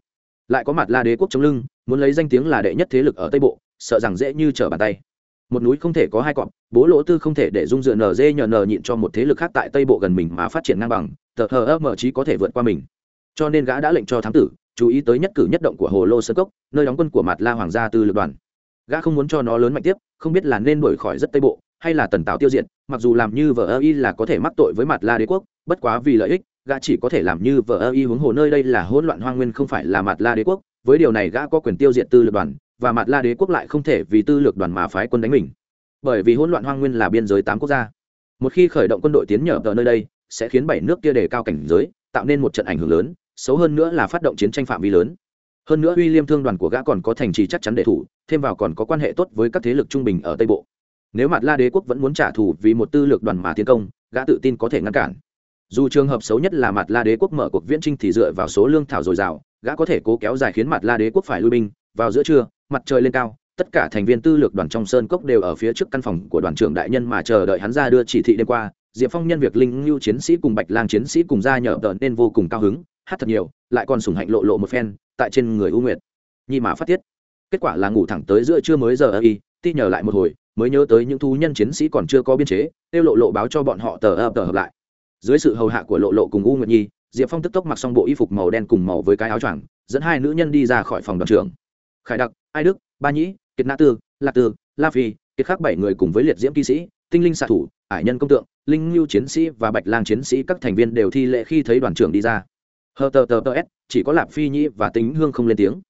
Lại có mặt la đế quốc chống lưng, muốn lấy danh tiếng là đệ nhất thế lực ở tây bộ, sợ rằng dễ như trở bàn tay. Một núi không thể có hai cọp, bố lỗ tư không thể để dung dựa nz nhờ nờ nhịn cho một thế lực khác tại tây bộ gần mình mà phát triển ngang bằng, tờ hờ ơ mở trí có thể vượt qua mình. Cho nên gã đã lệnh cho thám tử, chú ý tới nhất cử nhất động của hồ lô sơn cốc, nơi đóng quân của mặt la hoàng gia tư lực đoàn. Gã không muốn cho nó lớn mạnh tiếp, không biết là nên đổi khỏi rất tây bộ hay là tần tạo tiêu diệt, mặc dù làm như vợ ơ y là có thể mắc tội với mặt la đế quốc, bất quá vì lợi ích, gã chỉ có thể làm như vợ ơ y huống hồ nơi đây là hỗn loạn hoang nguyên không phải là mặt la đế quốc, với điều này gã có quyền tiêu diệt tư lực đoàn, và mặt la đế quốc lại không thể vì tư lực đoàn mà phái quân đánh mình. Bởi vì hỗn loạn hoang nguyên là biên giới tám quốc gia. Một khi khởi động quân đội tiến nhở ở nơi đây, sẽ khiến bảy nước kia đề cao cảnh giới, tạo nên một trận ảnh hưởng lớn, xấu hơn nữa là phát động chiến tranh phạm vi lớn. Hơn nữa uy liêm thương đoàn của gã còn có thành trì chắc chắn để thủ, thêm vào còn có quan hệ tốt với các thế lực trung bình ở tây bộ nếu mặt la đế quốc vẫn muốn trả thù vì một tư lược đoàn mà tiến công, gã tự tin có thể ngăn cản. Dù trường hợp xấu nhất là mặt la đế quốc mở cuộc viễn trinh thì dựa vào số lương thảo dồi dào, gã có thể cố kéo dài khiến mặt la đế quốc phải lui binh. Vào giữa trưa, mặt trời lên cao, tất cả thành viên tư lược đoàn trong sơn cốc đều ở phía trước căn phòng của đoàn trưởng đại nhân mà chờ đợi hắn ra đưa chỉ thị đêm qua. Diệp phong nhân việc linh lưu chiến sĩ cùng bạch lang chiến sĩ cùng ra nhở đợt nên vô cùng cao hứng, hát thật nhiều, lại còn sủng hạnh lộ lộ một phen, tại trên người u nguyệt. Nhi mà phát tiết. Kết quả là ngủ thẳng tới giữa trưa mới giờ ơ y ti nhờ lại một hồi mới nhớ tới những thú nhân chiến sĩ còn chưa có biên chế tiêu lộ lộ báo cho bọn họ tờ ập tờ hợp lại. Dưới sự hầu hạ của lộ lộ cùng u nguyệt nhi, diệp phong tức tốc mặc xong bộ y phục màu đen cùng màu với cái áo choàng, dẫn hai nữ nhân đi ra khỏi phòng đoàn trường khải đặc, ai đức, ba nhĩ, kiệt nã tư, lạc tư, la phi, kiệt khác bảy người cùng với liệt diễm kỵ sĩ, tinh linh xạ thủ, ải nhân công tượng, linh lưu chiến sĩ và bạch lang chiến sĩ các thành viên đều thi lệ khi thấy đoàn trưởng đi ra. Hờ tờ tờ tờ s, chỉ có lạp phi nhĩ và tính hương không lên tiếng.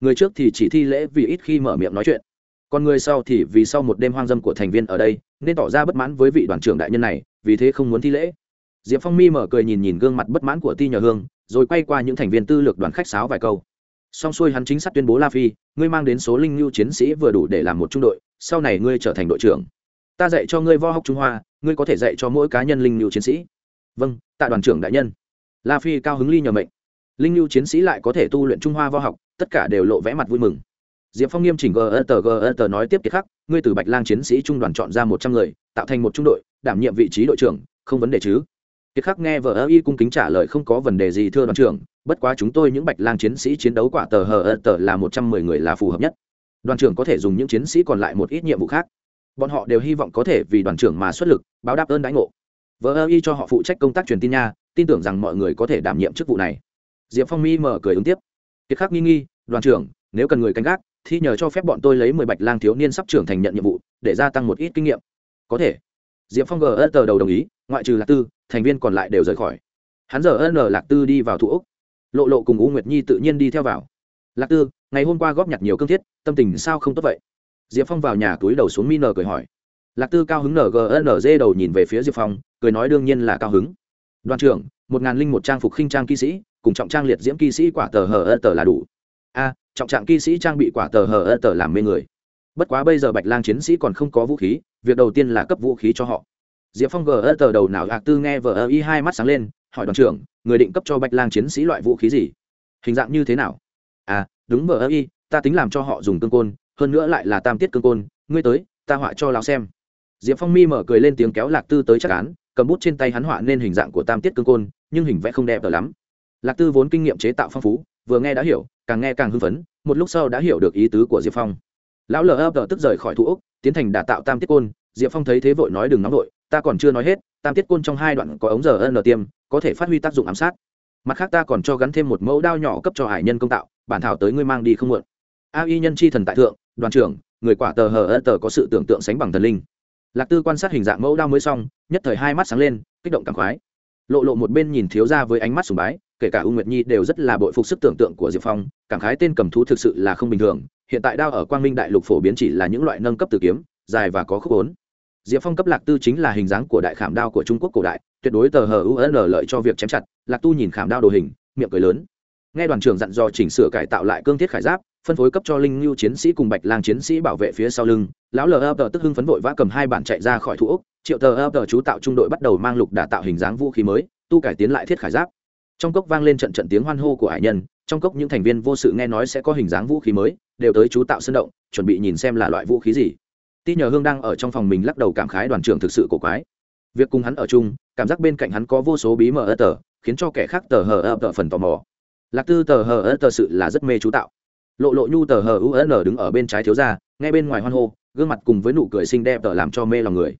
Người trước thì chỉ thi lễ vì ít khi mở miệng nói chuyện còn người sau thì vì sau một đêm hoang dâm của thành viên ở đây, nên tỏ ra bất mãn với vị đoàn trưởng đại nhân này, vì thế không muốn thi lễ. Diệp phong mi mở cười nhìn nhìn gương mặt bất mãn của ti nhờ hương, rồi quay qua những thành viên tư lược đoàn khách sáo vài câu. Xong xuôi hắn chính xác tuyên bố la phi, ngươi mang đến số linh lưu chiến sĩ vừa đủ để làm một trung đội, sau này ngươi trở thành đội trưởng. Ta dạy cho ngươi vo học trung hoa, ngươi có thể dạy cho mỗi cá nhân linh lưu chiến sĩ. Vâng tạ đoàn trưởng đại nhân. La phi cao hứng ly nhờ mệnh. Linh lưu chiến sĩ lại có thể tu luyện trung hoa vo học, tất cả đều lộ vẽ mặt vui mừng diệp phong nghiêm chỉnh gờ gờ nói tiếp kiệt khắc, ngươi từ bạch lang chiến sĩ trung đoàn chọn ra một trăm người, tạo thành một trung đội, đảm nhiệm vị trí đội trưởng, không vấn đề chứ? Kiệt khắc nghe vợ ơ y cung kính trả lời không có vấn đề gì thưa đoàn trưởng, bất quá chúng tôi những bạch lang chiến sĩ chiến đấu quả tờ hờ ơ tờ là một trăm mười người là phù hợp nhất. Đoàn trưởng có thể dùng những chiến sĩ còn lại một ít nhiệm vụ khác. Bọn họ đều hy vọng có thể vì đoàn trưởng mà xuất lực, báo đáp ơn đãi ngộ. Vợ ơ y cho họ phụ trách công tác truyền tin nha, tin tưởng rằng mọi người có thể đảm nhiệm chức vụ này. Diệp phong mi mở cười ứng tiếp. Kiệt khắc nghi nghi, đoàn trưởng, nếu cần người canh gác thì nhờ cho phép bọn tôi lấy mười bạch lang thiếu niên sắp trưởng thành nhận nhiệm vụ, để gia tăng một ít kinh nghiệm. Có thể. Diệp phong gờ tờ đầu đồng ý, ngoại trừ lạc tư, thành viên còn lại đều rời khỏi. Hắn giờ ân lạc tư đi vào thủ úc lộ lộ cùng u nguyệt nhi tự nhiên đi theo vào. Lạc tư, ngày hôm qua góp nhặt nhiều cương thiết, tâm tình sao không tốt vậy? Diệp phong vào nhà túi đầu xuống mi nờ cười hỏi. Lạc tư cao hứng ngnz đầu nhìn về phía diệp phong, cười nói đương nhiên là cao hứng. Đoàn trưởng, một ngàn linh một trang phục khinh trang kỵ sĩ, cùng trọng trang liệt diễm kỵ sĩ quả tờ hờ ơ tờ là đủ. A trọng trạng kỵ sĩ trang bị quả tờ hờ ơ tờ làm mê người. Bất quá bây giờ bạch lang chiến sĩ còn không có vũ khí, việc đầu tiên là cấp vũ khí cho họ. Diệp phong gờ ơ tờ đầu nào hạc tư nghe vờ ơ y hai mắt sáng lên, hỏi đoàn trưởng, người định cấp cho bạch lang chiến sĩ loại vũ khí gì? Hình dạng như thế nào? À đúng vờ ơ y, ta tính làm cho họ dùng cương côn, hơn nữa lại là tam tiết cương côn, ngươi tới, ta họa cho lão xem. Diệp phong mi mở cười lên tiếng kéo lạc tư tới chắc án, cầm bút trên tay hắn họa nên hình dạng của tam tiết cương côn, nhưng hình vẽ không đẹp lắm. Lạc tư vốn kinh nghiệm chế tạo phong phú, vừa nghe đã hiểu càng nghe càng hưng phấn, một lúc sau đã hiểu được ý tứ của diệp phong. Lão lờ ấp tức rời khỏi thủ úc, tiến thành đả tạo tam tiết côn. Diệp phong thấy thế vội nói đừng nóng vội, ta còn chưa nói hết, tam tiết côn trong hai đoạn có ống giờ n tiêm có thể phát huy tác dụng ám sát. Mặt khác ta còn cho gắn thêm một mẫu đao nhỏ cấp cho hải nhân công tạo, bản thảo tới ngươi mang đi không muộn. A y nhân chi thần tại thượng, đoàn trưởng, người quả tờ hờ ân tờ có sự tưởng tượng sánh bằng thần linh. Lạc tư quan sát hình dạng mẫu đao mới xong, nhất thời hai mắt sáng lên, kích động cảm khoái lộ lộ một bên nhìn thiếu ra với ánh mắt sùng bái kể cả u nguyệt nhi đều rất là bội phục sức tưởng tượng của diệp phong, cảm khái tên cầm thú thực sự là không bình thường, hiện tại đao ở quang minh đại lục phổ biến chỉ là những loại nâng cấp từ kiếm, dài và có khúc ốn diệp phong cấp lạc tư chính là hình dáng của đại khảm đao của trung quốc cổ đại, tuyệt đối tờ hờ ul lợi cho việc chém chặt, lạc tu nhìn khảm đao đồ hình, miệng cười lớn. Nghe đoàn trưởng dặn dò chỉnh sửa cải tạo lại cương thiết khải giáp, phân phối cấp cho linh lưu chiến sĩ cùng bạch lang chiến sĩ bảo vệ phía sau lưng, lão lờ ập tức hưng phấn vội vã cầm hai bản chạy ra khỏi thủ úc, triệu tờ ập chú tạo trung đội bắt đầu mang lục đả tạo hình dáng vũ khí mới, tu cải tiến lại thiết khải giáp trong cốc vang lên trận trận tiếng hoan hô của hải nhân, trong cốc những thành viên vô sự nghe nói sẽ có hình dáng vũ khí mới, đều tới chú tạo sân động, chuẩn bị nhìn xem là loại vũ khí gì. Ti nhờ hương đang ở trong phòng mình lắc đầu cảm khái đoàn trưởng thực sự cổ quái. Việc cùng hắn ở chung, cảm giác bên cạnh hắn có vô số bí mờ ơ tờ, khiến cho kẻ khác tờ hờ ơ tờ phần tò mò. Lạc tư tờ hờ ơ tờ sự là rất mê chú tạo. Lộ lộ nhu tờ hờ un đứng ở bên trái thiếu ra nghe bên ngoài hoan hô, gương mặt cùng với nụ cười xinh đẹp tờ làm cho mê lòng người.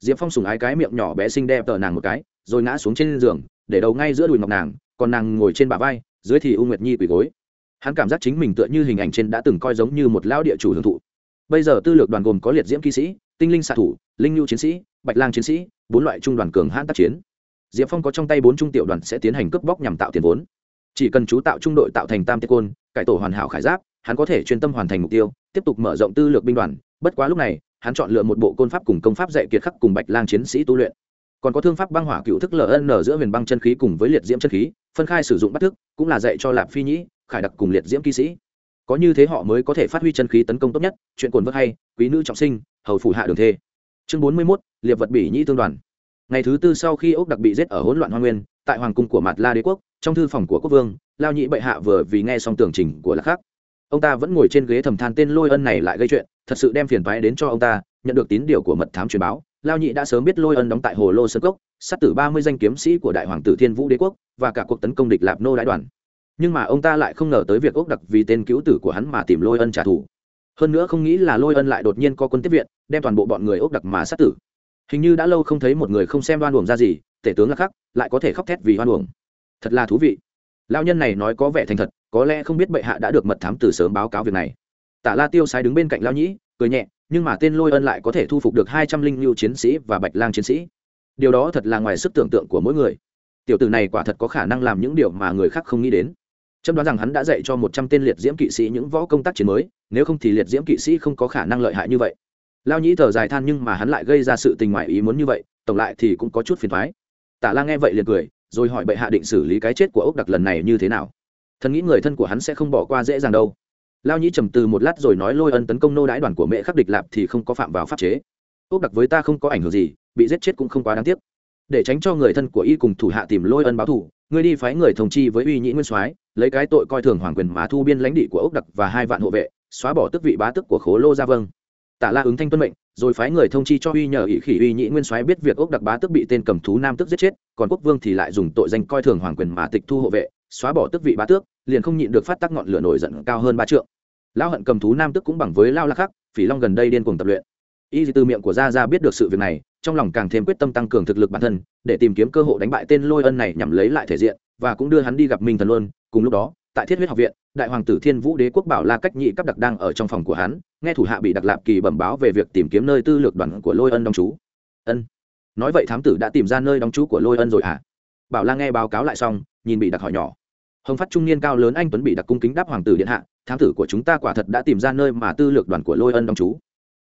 Diệp phong sùng ái cái miệng nhỏ bé xinh đẹp tờ nàng một cái, rồi ngã xuống trên giường, để đầu ngay giữa đùi ngọc nàng còn nàng ngồi trên bả vai, dưới thì u nguyệt nhi quỳ gối. Hắn cảm giác chính mình tựa như hình ảnh trên đã từng coi giống như một lão địa chủ hưởng thụ. Bây giờ tư lược đoàn gồm có liệt diễm kỵ sĩ, tinh linh xạ thủ, linh nhu chiến sĩ, bạch lang chiến sĩ, bốn loại trung đoàn cường hãn tác chiến. Diệp phong có trong tay bốn trung tiểu đoàn sẽ tiến hành cướp bóc nhằm tạo tiền vốn. Chỉ cần chú tạo trung đội tạo thành tam tiết côn, cải tổ hoàn hảo khải giáp, hắn có thể chuyên tâm hoàn thành mục tiêu, tiếp tục mở rộng tư lược binh đoàn. Bất quá lúc này, hắn chọn lựa một bộ côn pháp cùng công pháp dạy kiệt khắc cùng bạch lang chiến sĩ tu luyện. Còn có thương pháp băng hỏa cựu thức ln giữa huyền băng chân khí cùng với liệt diễm chân khí phân khai sử dụng bắt thức, cũng là dạy cho lạp phi nhĩ, khải đặc cùng liệt diễm kỵ sĩ. Có như thế họ mới có thể phát huy chân khí tấn công tốt nhất, chuyện cồn vớt hay, quý nữ trọng sinh, hầu phủ hạ đường thê. Chương bốn mươi mốt liệt vật bỉ nhĩ tương đoàn. Ngày thứ tư sau khi ốc đặc bị giết ở hỗn loạn hoa nguyên, tại hoàng cung của mặt la đế quốc, trong thư phòng của quốc vương, lao nhĩ bệ hạ vừa vì nghe xong tường trình của lạc khắc ông ta vẫn ngồi trên ghế thầm than tên lôi ân này lại gây chuyện, thật sự đem phiền phái đến cho ông ta, nhận được tín điều của mật thám truyền báo lao nhị đã sớm biết lôi ân đóng tại hồ lô sơn cốc sát tử ba mươi danh kiếm sĩ của đại hoàng tử thiên vũ đế quốc và cả cuộc tấn công địch lạp nô đại đoàn. Nhưng mà ông ta lại không ngờ tới việc ốc đặc vì tên cứu tử của hắn mà tìm lôi ân trả thù. Hơn nữa không nghĩ là lôi ân lại đột nhiên có quân tiếp viện, đem toàn bộ bọn người ốc đặc mà sát tử. Hình như đã lâu không thấy một người không xem đoan uổng ra gì, tể tướng là khắc, lại có thể khóc thét vì hoan uổng. Thật là thú vị. Lao nhân này nói có vẻ thành thật, có lẽ không biết bệ hạ đã được mật thám từ sớm báo cáo việc này. Tả la tiêu sai đứng bên cạnh lao nhĩ cười nhẹ nhưng mà tên lôi ân lại có thể thu phục được hai trăm linh lưu chiến sĩ và bạch lang chiến sĩ. Điều đó thật là ngoài sức tưởng tượng của mỗi người. Tiểu tử này quả thật có khả năng làm những điều mà người khác không nghĩ đến. Chấm đoán rằng hắn đã dạy cho một trăm tên liệt diễm kỵ sĩ những võ công tác chiến mới, nếu không thì liệt diễm kỵ sĩ không có khả năng lợi hại như vậy. Lao nhĩ thở dài than nhưng mà hắn lại gây ra sự tình ngoại ý muốn như vậy, tổng lại thì cũng có chút phiền thoái tả la nghe vậy liền cười, rồi hỏi bệ hạ định xử lý cái chết của ốc đặc lần này như thế nào. Thần nghĩ người thân của hắn sẽ không bỏ qua dễ dàng đâu lao nhĩ trầm từ một lát rồi nói lôi ân tấn công nô đái đoàn của mẹ khắc địch lạp thì không có phạm vào pháp chế. Ốc đặc với ta không có ảnh hưởng gì, bị giết chết cũng không quá đáng tiếc. Để tránh cho người thân của y cùng thủ hạ tìm lôi ân báo thủ ngươi đi phái người thông chi với uy nhĩ nguyên soái, lấy cái tội coi thường hoàng quyền mà thu biên lãnh địa của ốc đặc và hai vạn hộ vệ, xóa bỏ tước vị bá tức của khố lô gia vâng. Tả la ứng thanh tuân mệnh, rồi phái người thông chi cho uy nhờ ỷ khỉ uy nhĩ nguyên soái biết việc ốc đặc bá tức bị tên cầm thú nam tức giết chết, còn quốc vương thì lại dùng tội danh coi thường hoàng quyền mà tịch thu hộ vệ, xóa bỏ tước vị bá tước, liền không nhịn được phát tác ngọn lửa nổi giận cao hơn ba trượng lao hận cầm thú nam tức cũng bằng với lao lạc khắc phỉ long gần đây điên cuồng tập luyện. Y từ miệng của gia gia biết được sự việc này, trong lòng càng thêm quyết tâm tăng cường thực lực bản thân, để tìm kiếm cơ hội đánh bại tên lôi ân này nhằm lấy lại thể diện, và cũng đưa hắn đi gặp minh thần luôn cùng lúc đó, tại thiết huyết học viện, đại hoàng tử thiên vũ đế quốc bảo la cách nhị cấp đặc đang ở trong phòng của hắn, nghe thủ hạ bị đặc lạp kỳ bẩm báo về việc tìm kiếm nơi tư lược đoàn của lôi ân đóng chú ân, nói vậy thám tử đã tìm ra nơi đóng chú của lôi ân rồi à bảo la nghe báo cáo lại xong, nhìn bị đặc hỏi nhỏ hồng phát trung niên cao lớn anh tuấn bị đặc cung kính đáp hoàng tử điện hạ, thám tử của chúng ta quả thật đã tìm ra nơi mà tư lược đoàn của lôi ân đóng chú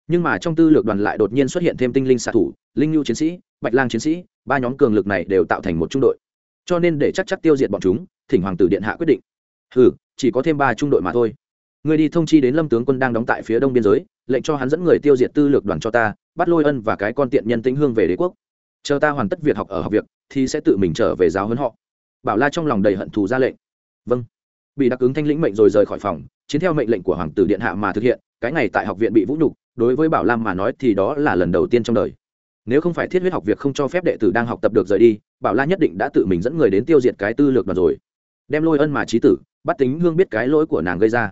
nhưng mà trong tư lược đoàn lại đột nhiên xuất hiện thêm tinh linh xạ thủ, linh lưu chiến sĩ, bạch lang chiến sĩ, ba nhóm cường lực này đều tạo thành một trung đội. Cho nên để chắc chắc tiêu diệt bọn chúng, thỉnh hoàng tử điện hạ quyết định. Ừ chỉ có thêm ba trung đội mà thôi. Người đi thông chi đến lâm tướng quân đang đóng tại phía đông biên giới, lệnh cho hắn dẫn người tiêu diệt tư lược đoàn cho ta, bắt lôi ân và cái con tiện nhân tĩnh hương về đế quốc. Chờ ta hoàn tất việc học ở học việc, thì sẽ tự mình trở về giáo huấn họ. Bảo la trong lòng đầy hận thù ra lệnh vâng. Bị đặc ứng thanh lĩnh mệnh rồi rời khỏi phòng, chiến theo mệnh lệnh của hoàng tử điện hạ mà thực hiện, cái ngày tại học viện bị vũ nhục, đối với bảo lam mà nói thì đó là lần đầu tiên trong đời. Nếu không phải thiết huyết học việc không cho phép đệ tử đang học tập được rời đi, bảo la nhất định đã tự mình dẫn người đến tiêu diệt cái tư lược đoàn rồi. Đem lôi ân mà trí tử, bắt tính hương biết cái lỗi của nàng gây ra.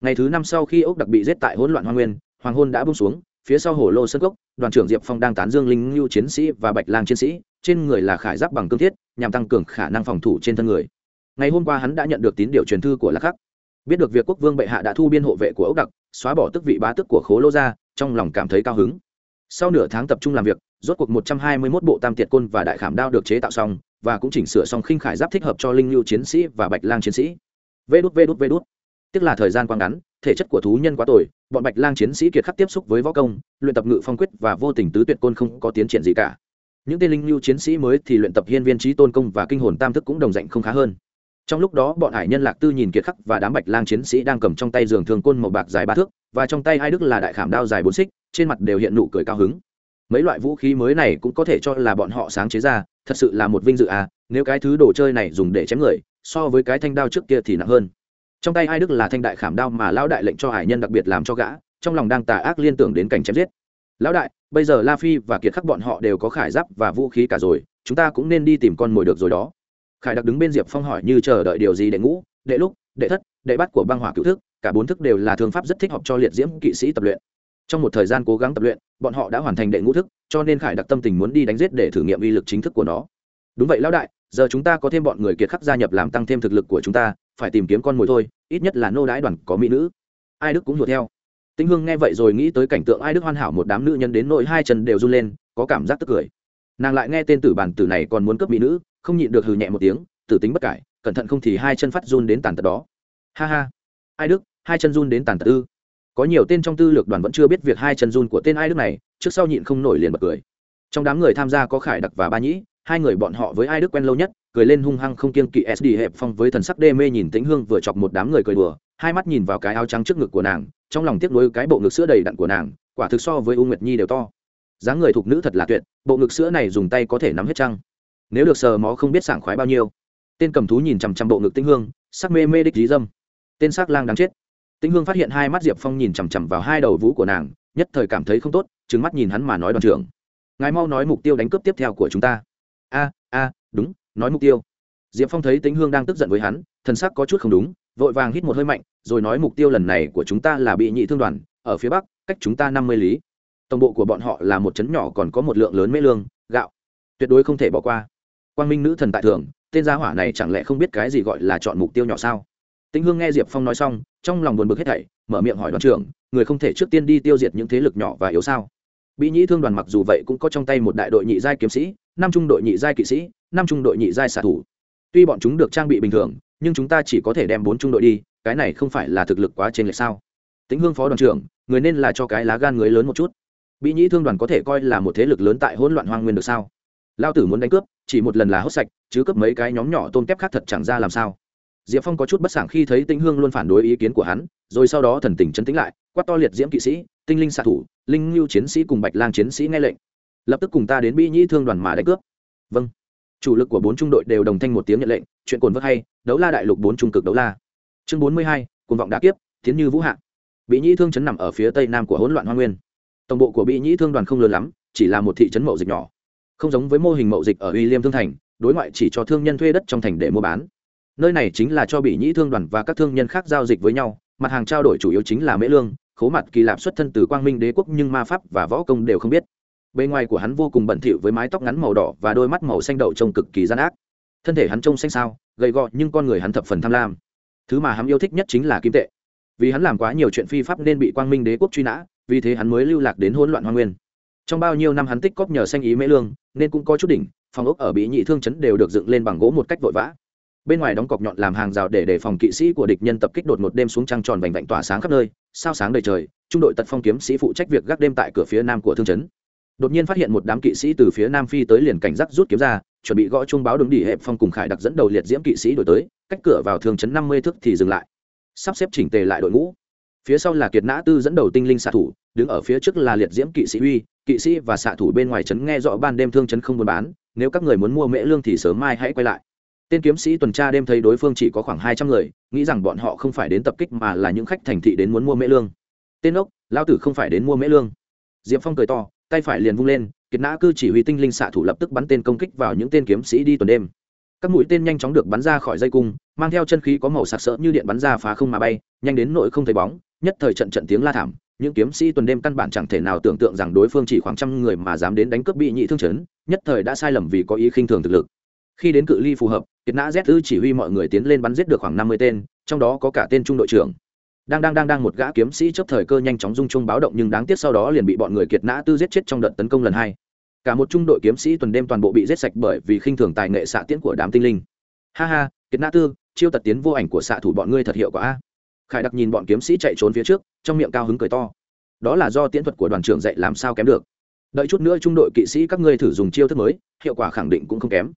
Ngày thứ năm sau khi ốc đặc bị giết tại hỗn loạn hoa nguyên, hoàng hôn đã bung xuống, phía sau hồ lô sân cốc, đoàn trưởng diệp phong đang tán dương linh lưu chiến sĩ và bạch lang chiến sĩ, trên người là khải giáp bằng cương thiết, nhằm tăng cường khả năng phòng thủ trên thân người ngày hôm qua hắn đã nhận được tín điều truyền thư của lạc khắc. Biết được việc quốc vương bệ hạ đã thu biên hộ vệ của ốc đặc xóa bỏ tức vị bá tức của khố lô gia, trong lòng cảm thấy cao hứng. Sau nửa tháng tập trung làm việc rốt cuộc 121 bộ tam tiệt côn và đại khảm đao được chế tạo xong và cũng chỉnh sửa xong khinh khải giáp thích hợp cho linh lưu chiến sĩ và bạch lang chiến sĩ. Vê đút vê đút vê đút. Tức là thời gian quá ngắn thể chất của thú nhân quá tồi bọn bạch lang chiến sĩ kiệt khắc tiếp xúc với võ công luyện tập ngự phong quyết và vô tình tứ tuyệt côn không có tiến triển gì cả. Những tên linh lưu chiến sĩ mới thì luyện tập hiên viên trí tôn công và kinh hồn tam thức cũng đồng dạng không khá hơn trong lúc đó, bọn hải nhân lạc tư nhìn kiệt khắc và đám bạch lang chiến sĩ đang cầm trong tay giường thường côn màu bạc dài ba thước, và trong tay hai đức là đại khảm đao dài bốn xích, trên mặt đều hiện nụ cười cao hứng. Mấy loại vũ khí mới này cũng có thể cho là bọn họ sáng chế ra, thật sự là một vinh dự à nếu cái thứ đồ chơi này dùng để chém người, so với cái thanh đao trước kia thì nặng hơn. Trong tay hai đức là thanh đại khảm đao mà lão đại lệnh cho hải nhân đặc biệt làm cho gã, trong lòng đang tà ác liên tưởng đến cảnh chém giết. Lão đại, bây giờ la phi và kiệt khắc bọn họ đều có khải giáp và vũ khí cả rồi, chúng ta cũng nên đi tìm con mồi được rồi đó khải đặc đứng bên diệp phong hỏi như chờ đợi điều gì đệ ngũ đệ lúc đệ thất đệ bắt của băng hỏa cựu thức, cả bốn thức đều là thương pháp rất thích hợp cho liệt diễm kỵ sĩ tập luyện. Trong một thời gian cố gắng tập luyện, bọn họ đã hoàn thành đệ ngũ thức, cho nên khải đặc tâm tình muốn đi đánh giết để thử nghiệm uy lực chính thức của nó. Đúng vậy lão đại, giờ chúng ta có thêm bọn người kiệt khắc gia nhập làm tăng thêm thực lực của chúng ta, phải tìm kiếm con mồi thôi, ít nhất là nô đái đoàn có mỹ nữ. Ai đức cũng hiểu theo. Tĩnh hương nghe vậy rồi nghĩ tới cảnh tượng ai đức hoàn hảo một đám nữ nhân đến nỗi hai chân đều run lên, có cảm giác tức cười. Nàng lại nghe tên tử bản tử này còn muốn cướp mỹ nữ không nhịn được hừ nhẹ một tiếng, tử tính bất cải, cẩn thận không thì hai chân phát run đến tàn tật đó. Ha ha. Ai đức, hai chân run đến tàn tật ư? Có nhiều tên trong tư lược đoàn vẫn chưa biết việc hai chân run của tên ai đức này, trước sau nhịn không nổi liền bật cười. Trong đám người tham gia có khải đặc và ba nhĩ, hai người bọn họ với ai đức quen lâu nhất, cười lên hung hăng không kiêng kỵ sd hẹp phong với thần sắc đê mê nhìn tĩnh hương vừa chọc một đám người cười đùa, hai mắt nhìn vào cái áo trắng trước ngực của nàng, trong lòng tiếc nuối cái bộ ngực sữa đầy đặn của nàng, quả thực so với u nguyệt nhi đều to. Dáng người thuộc nữ thật là tuyệt, bộ ngực sữa này dùng tay có thể nắm hết trăng nếu được sờ mó không biết sảng khoái bao nhiêu. Tên cầm thú nhìn chằm chằm bộ ngực tĩnh hương, sắc mê mê đích dí dâm. Tên sắc lang đáng chết. Tĩnh hương phát hiện hai mắt diệp phong nhìn chằm chằm vào hai đầu vú của nàng, nhất thời cảm thấy không tốt trứng mắt nhìn hắn mà nói đoàn trưởng. Ngài mau nói mục tiêu đánh cướp tiếp theo của chúng ta. A a, đúng, nói mục tiêu. Diệp phong thấy tĩnh hương đang tức giận với hắn thân sắc có chút không đúng, vội vàng hít một hơi mạnh, rồi nói mục tiêu lần này của chúng ta là bị nhị thương đoàn, ở phía bắc, cách chúng ta năm mươi lý. Tổng bộ của bọn họ là một trấn nhỏ còn có một lượng lớn mễ lương, gạo. Tuyệt đối không thể bỏ qua quang minh nữ thần tại thường tên gia hỏa này chẳng lẽ không biết cái gì gọi là chọn mục tiêu nhỏ sao? Tĩnh hương nghe diệp phong nói xong, trong lòng buồn bực hết thảy, mở miệng hỏi đoàn trưởng, người không thể trước tiên đi tiêu diệt những thế lực nhỏ và yếu sao? Bị nhĩ thương đoàn mặc dù vậy cũng có trong tay một đại đội nhị giai kiếm sĩ, năm trung đội nhị giai kỵ sĩ, năm trung đội nhị giai xạ thủ. Tuy bọn chúng được trang bị bình thường, nhưng chúng ta chỉ có thể đem bốn trung đội đi, cái này không phải là thực lực quá trên lệch sao? Tĩnh hương phó đoàn trưởng, người nên là cho cái lá gan người lớn một chút. Bị nhĩ thương đoàn có thể coi là một thế lực lớn tại hỗn loạn hoang nguyên được sao? Lao tử muốn đánh cướp, chỉ một lần là hốt sạch, chứ cướp mấy cái nhóm nhỏ tôm kép khác thật chẳng ra làm sao. Diệp phong có chút bất sảng khi thấy tĩnh hương luôn phản đối ý kiến của hắn, rồi sau đó thần tình chấn tĩnh lại, quát to liệt diễm kỵ sĩ, tinh linh xạ thủ, linh lưu chiến sĩ cùng bạch lang chiến sĩ nghe lệnh. Lập tức cùng ta đến bi nhĩ thương đoàn mà đánh cướp. Vâng. Chủ lực của bốn trung đội đều đồng thanh một tiếng nhận lệnh, chuyện cồn vất hay, đấu la đại lục bốn trung cực đấu la. Chương bốn mươi hai, cuồng vọng đã kiếp tiến như vũ Hạng. bị nhĩ thương chấn nằm ở phía tây nam của hỗn loạn hoa nguyên. Tổng bộ của bị nhĩ thương đoàn không lớn lắm, chỉ là một thị trấn mậu dịch nhỏ không giống với mô hình mậu dịch ở uy liêm thương thành, đối ngoại chỉ cho thương nhân thuê đất trong thành để mua bán. Nơi này chính là cho bị nhĩ thương đoàn và các thương nhân khác giao dịch với nhau, mặt hàng trao đổi chủ yếu chính là mễ lương, khố mặt, kỳ lạp xuất thân từ quang minh đế quốc nhưng ma pháp và võ công đều không biết. Bề ngoài của hắn vô cùng bẩn thỉu với mái tóc ngắn màu đỏ và đôi mắt màu xanh đậu trông cực kỳ gian ác. Thân thể hắn trông xanh sao gầy gò nhưng con người hắn thập phần tham lam. Thứ mà hắn yêu thích nhất chính là kim tệ. Vì hắn làm quá nhiều chuyện phi pháp nên bị quang minh đế quốc truy nã, vì thế hắn mới lưu lạc đến hỗn loạn hoa nguyên trong bao nhiêu năm hắn tích cóp nhờ xanh ý mễ lương, nên cũng có chút đỉnh, phòng ốc ở bị nhị thương chấn đều được dựng lên bằng gỗ một cách vội vã. Bên ngoài đóng cọc nhọn làm hàng rào để đề phòng kỵ sĩ của địch nhân tập kích đột một đêm xuống trăng tròn vành vạnh tỏa sáng khắp nơi, sao sáng đầy trời, trung đội tật phong kiếm sĩ phụ trách việc gác đêm tại cửa phía nam của thương chấn đột nhiên phát hiện một đám kỵ sĩ từ phía nam phi tới liền cảnh giác rút kiếm ra, chuẩn bị gõ chuông báo đứng đi hẹp phong cùng khải đặc dẫn đầu liệt diễm kỵ sĩ đổi tới, cách cửa vào thương chấn năm mươi thước thì dừng lại. Sắp xếp chỉnh tề lại đội ngũ. Phía sau là kiệt nã tư dẫn đầu tinh linh xạ thủ, đứng ở phía trước là liệt diễm kỵ sĩ uy kỵ sĩ và xạ thủ bên ngoài trấn nghe rõ ban đêm thương trấn không buôn bán, nếu các người muốn mua mễ lương thì sớm mai hãy quay lại. Tên kiếm sĩ tuần tra đêm thấy đối phương chỉ có khoảng hai trăm người, nghĩ rằng bọn họ không phải đến tập kích mà là những khách thành thị đến muốn mua mễ lương. Tên ốc lao tử không phải đến mua mễ lương. Diệp phong cười to, tay phải liền vung lên, kiệt nã cư chỉ huy tinh linh xạ thủ lập tức bắn tên công kích vào những tên kiếm sĩ đi tuần đêm. Các mũi tên nhanh chóng được bắn ra khỏi dây cung, mang theo chân khí có màu sặc sỡ như điện bắn ra phá không mà bay, nhanh đến nội không thấy bóng, nhất thời trận trận tiếng la thảm những kiếm sĩ tuần đêm căn bản chẳng thể nào tưởng tượng rằng đối phương chỉ khoảng trăm người mà dám đến đánh cướp bị nhị thương chấn, nhất thời đã sai lầm vì có ý khinh thường thực lực. Khi đến cự ly phù hợp, kiệt nã z ư chỉ huy mọi người tiến lên bắn giết được khoảng năm mươi tên, trong đó có cả tên trung đội trưởng. Đang đang đang đang một gã kiếm sĩ chấp thời cơ nhanh chóng dung chung báo động nhưng đáng tiếc sau đó liền bị bọn người kiệt nã tư giết chết trong đợt tấn công lần hai. Cả một trung đội kiếm sĩ tuần đêm toàn bộ bị giết sạch bởi vì khinh thường tài nghệ xạ tiễn của đám tinh linh. Ha ha, kiệt nã tư, chiêu tật tiến vô ảnh của xạ thủ bọn ngươi thật hiệu quả a khải đặc nhìn bọn kiếm sĩ chạy trốn phía trước, trong miệng cao hứng cười to. Đó là do tiễn thuật của đoàn trưởng dạy làm sao kém được. Đợi chút nữa trung đội kỵ sĩ các ngươi thử dùng chiêu thức mới, hiệu quả khẳng định cũng không kém.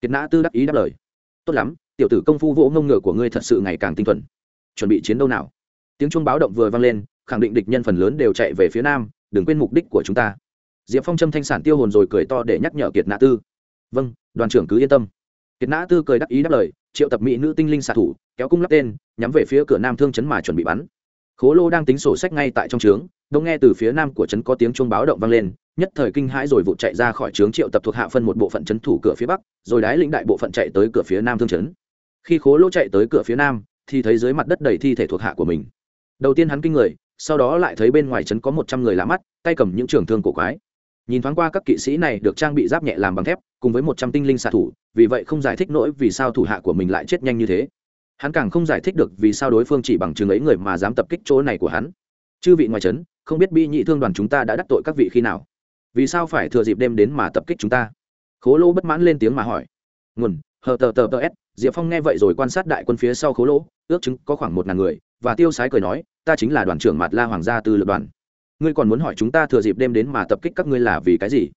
Kiệt nã tư đắc ý đáp lời. Tốt lắm, tiểu tử công phu vỗ ngông ngựa của ngươi thật sự ngày càng tinh thuần. Chuẩn bị chiến đấu nào? Tiếng chuông báo động vừa vang lên, khẳng định địch nhân phần lớn đều chạy về phía nam, đừng quên mục đích của chúng ta. Diệp phong châm thanh sản tiêu hồn rồi cười to để nhắc nhở kiệt nã tư. Vâng đoàn trưởng cứ yên tâm. Kiệt nã tư cười đắc ý đáp lời, triệu tập mỹ nữ tinh linh xạ thủ kéo cung lắp tên, nhắm về phía cửa nam thương chấn mà chuẩn bị bắn. Khố lô đang tính sổ sách ngay tại trong trướng, đông nghe từ phía nam của trấn có tiếng chuông báo động vang lên, nhất thời kinh hãi rồi vụ chạy ra khỏi trướng triệu tập thuộc hạ phân một bộ phận trấn thủ cửa phía bắc, rồi đái lĩnh đại bộ phận chạy tới cửa phía nam thương trấn khi khố lô chạy tới cửa phía nam, thì thấy dưới mặt đất đầy thi thể thuộc hạ của mình. Đầu tiên hắn kinh người, sau đó lại thấy bên ngoài trấn có một trăm người lá mắt, tay cầm những trường thương cổ quái. Nhìn thoáng qua các kỵ sĩ này được trang bị giáp nhẹ làm bằng thép, cùng với một trăm tinh linh xạ thủ, vì vậy không giải thích nỗi vì sao thủ hạ của mình lại chết nhanh như thế hắn càng không giải thích được vì sao đối phương chỉ bằng chứng ấy người mà dám tập kích chỗ này của hắn. Chư vị ngoài trấn, không biết bi nhị thương đoàn chúng ta đã đắc tội các vị khi nào? Vì sao phải thừa dịp đêm đến mà tập kích chúng ta? Khố lỗ bất mãn lên tiếng mà hỏi. Nguồn, hờ tờ tờ tờ s, diệp phong nghe vậy rồi quan sát đại quân phía sau khố lỗ ước chứng có khoảng một ngàn người, và tiêu sái cười nói, ta chính là đoàn trưởng mạt la hoàng gia tư lược đoàn. Ngươi còn muốn hỏi chúng ta thừa dịp đêm đến mà tập kích các ngươi là vì cái gì?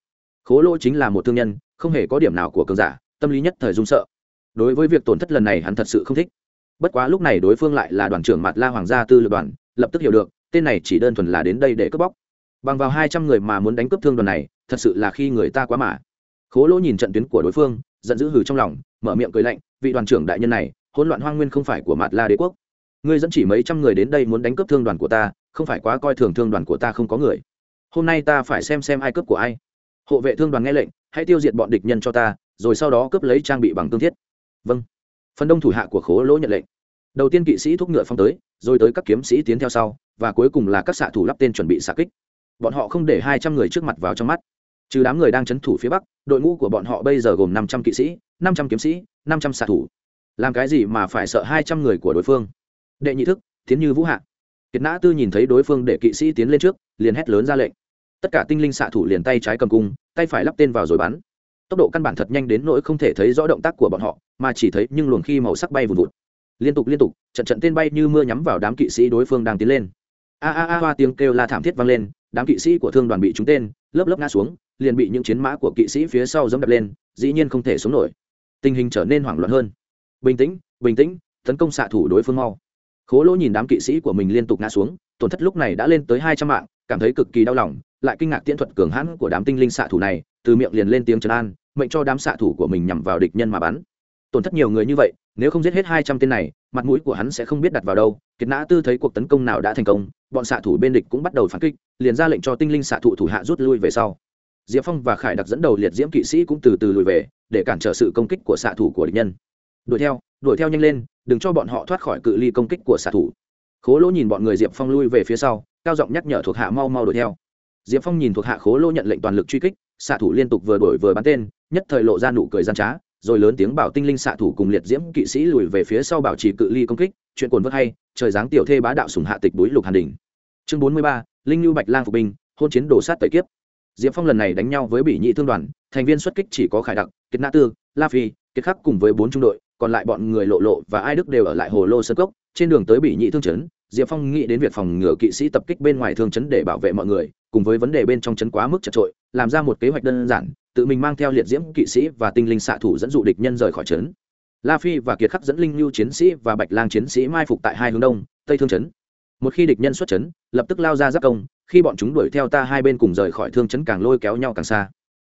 Khố lỗ chính là một thương nhân, không hề có điểm nào của cường giả, tâm lý nhất thời run sợ. Đối với việc tổn thất lần này hắn thật sự không thích bất quá lúc này đối phương lại là đoàn trưởng mạt la hoàng gia tư lược đoàn, lập tức hiểu được, tên này chỉ đơn thuần là đến đây để cướp bóc. Bằng vào hai trăm người mà muốn đánh cướp thương đoàn này, thật sự là khi người ta quá mà. Khố lỗ nhìn trận tuyến của đối phương, giận dữ hừ trong lòng, mở miệng cười lạnh, vị đoàn trưởng đại nhân này, hỗn loạn hoang nguyên không phải của mạt la đế quốc. Ngươi dẫn chỉ mấy trăm người đến đây muốn đánh cướp thương đoàn của ta, không phải quá coi thường thương đoàn của ta không có người. Hôm nay ta phải xem xem ai cướp của ai. Hộ vệ thương đoàn nghe lệnh, hãy tiêu diệt bọn địch nhân cho ta, rồi sau đó cướp lấy trang bị bằng tương thiết. Vâng. Phần đông thủ hạ của khố lỗ nhận lệnh đầu tiên kỵ sĩ thúc ngựa phong tới, rồi tới các kiếm sĩ tiến theo sau, và cuối cùng là các xạ thủ lắp tên chuẩn bị xạ kích. Bọn họ không để hai trăm người trước mặt vào trong mắt. Trừ đám người đang c h ấ n thủ phía bắc, đội ngũ của bọn họ bây giờ gồm năm trăm kỵ sĩ, năm trăm kiếm sĩ, năm trăm xạ thủ. Làm cái gì mà phải sợ hai trăm người của đối phương? Đệ nhị thức tiến như vũ hạ. Kiệt nã tư nhìn thấy đối phương để kỵ sĩ tiến lên trước, liền hét lớn ra lệnh. Tất cả tinh linh xạ thủ liền tay trái cầm cung, tay phải lắp tên vào rồi bắn. Tốc độ căn bản thật nhanh đến nỗi không thể thấy rõ động tác của bọn họ, mà chỉ thấy nhưng luồng khi màu sắc bay vùn vụt liên tục liên tục, trận trận tên bay như mưa nhắm vào đám kỵ sĩ đối phương đang tiến lên. A a a, hoa tiếng kêu la thảm thiết vang lên, đám kỵ sĩ của thương đoàn bị trúng tên, lớp lớp ngã xuống, liền bị những chiến mã của kỵ sĩ phía sau dẫm đập lên, dĩ nhiên không thể sống nổi. Tình hình trở nên hoảng loạn hơn. Bình tĩnh bình tĩnh, tấn công xạ thủ đối phương mau. Khố lỗ nhìn đám kỵ sĩ của mình liên tục ngã xuống, tổn thất lúc này đã lên tới hai trăm mạng, cảm thấy cực kỳ đau lòng, lại kinh ngạc tiễn thuật cường hãn của đám tinh linh xạ thủ này, từ miệng liền lên tiếng trấn an, mệnh cho đám xạ thủ của mình nhằm vào địch nhân mà bắn tổn thất nhiều người như vậy, nếu không giết hết hai trăm tên này, mặt mũi của hắn sẽ không biết đặt vào đâu. Kiệt nã tư thấy cuộc tấn công nào đã thành công, bọn xạ thủ bên địch cũng bắt đầu phản kích, liền ra lệnh cho tinh linh xạ thủ thủ hạ rút lui về sau. Diệp phong và khải đặc dẫn đầu liệt diễm kỵ sĩ cũng từ từ lùi về, để cản trở sự công kích của xạ thủ của địch nhân. Đuổi theo đuổi theo nhanh lên, đừng cho bọn họ thoát khỏi cự ly công kích của xạ thủ. Khố lỗ nhìn bọn người diệp phong lui về phía sau, cao giọng nhắc nhở thuộc hạ mau mau đuổi theo. Diệp phong nhìn thuộc hạ khố lỗ nhận lệnh toàn lực truy kích, xạ thủ liên tục vừa đuổi vừa bắn tên, nhất thời lộ ra nụ cười gian trá rồi lớn tiếng bảo tinh linh xạ thủ cùng liệt diễm kỵ sĩ lùi về phía sau bảo trì cự ly công kích, chuyện cồn vớt hay, trời dáng tiểu thê bá đạo sùng hạ tịch đối lục hàn đình chương bốn mươi ba, linh lưu bạch lang phục binh, hôn chiến đổ sát tẩy kiếp. Diệp phong lần này đánh nhau với bỉ nhị thương đoàn, thành viên xuất kích chỉ có khải đặc, kiệt na tư, la phi, kiệt khắc cùng với bốn trung đội, còn lại bọn người lộ lộ và ai đức đều ở lại hồ lô sơn cốc, trên đường tới bỉ nhị thương trấn, diệp phong nghĩ đến việc phòng ngừa kỵ sĩ tập kích bên ngoài thương trấn để bảo vệ mọi người, cùng với vấn đề bên trong trấn quá mức chật trội, làm ra một kế hoạch đơn giản tự mình mang theo liệt diễm kỵ sĩ và tinh linh xạ thủ dẫn dụ địch nhân rời khỏi trấn. La phi và kiệt khắc dẫn linh lưu chiến sĩ và bạch lang chiến sĩ mai phục tại hai hướng đông, tây thương trấn. Một khi địch nhân xuất trấn, lập tức lao ra giáp công, khi bọn chúng đuổi theo ta hai bên cùng rời khỏi thương trấn càng lôi kéo nhau càng xa.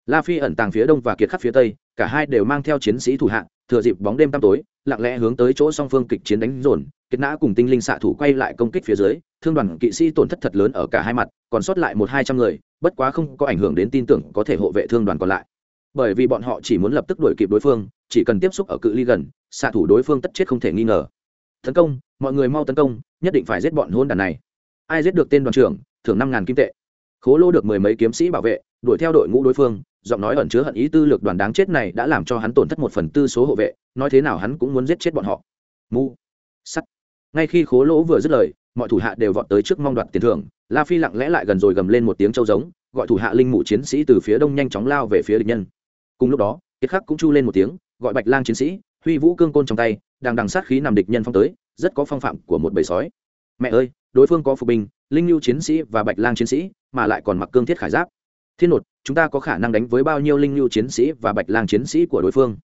La phi ẩn tàng phía đông và kiệt khắc phía tây, cả hai đều mang theo chiến sĩ thủ hạng thừa dịp bóng đêm tăm tối, lặng lẽ hướng tới chỗ song phương kịch chiến đánh dồn, kiệt nã cùng tinh linh xạ thủ quay lại công kích phía dưới, thương đoàn kỵ sĩ tổn thất thật lớn ở cả hai mặt, còn sót lại một hai trăm người, bất quá không có ảnh hưởng đến tin tưởng có thể hộ vệ thương đoàn còn lại. Bởi vì bọn họ chỉ muốn lập tức đuổi kịp đối phương, chỉ cần tiếp xúc ở cự ly gần, xạ thủ đối phương tất chết không thể nghi ngờ. Tấn công, mọi người mau tấn công, nhất định phải giết bọn hôn đàn này. Ai giết được tên đoàn trưởng, thưởng năm ngàn kim tệ. Khố lô được mười mấy kiếm sĩ bảo vệ, đuổi theo đội ngũ đối phương giọng nói ẩn chứa hận ý tư lược đoàn đáng chết này đã làm cho hắn tổn thất một phần tư số hộ vệ, nói thế nào hắn cũng muốn giết chết bọn họ. Mu. Sắt. Ngay khi khố lỗ vừa dứt lời, mọi thủ hạ đều vọt tới trước mong đoạt tiền thưởng, la phi lặng lẽ lại gần rồi gầm lên một tiếng trâu giống, gọi thủ hạ linh mụ chiến sĩ từ phía đông nhanh chóng lao về phía địch nhân. Cùng lúc đó, kiệt khắc cũng chu lên một tiếng, gọi bạch lang chiến sĩ, huy vũ cương côn trong tay, đang đằng sát khí nằm địch nhân phong tới, rất có phong phạm của một bầy sói. Mẹ ơi, đối phương có phục binh, linh lưu chiến sĩ và bạch lang chiến sĩ, mà lại còn mặc cương thiết khải giáp. Thiên nột chúng ta có khả năng đánh với bao nhiêu linh lưu chiến sĩ và bạch lang chiến sĩ của đối phương.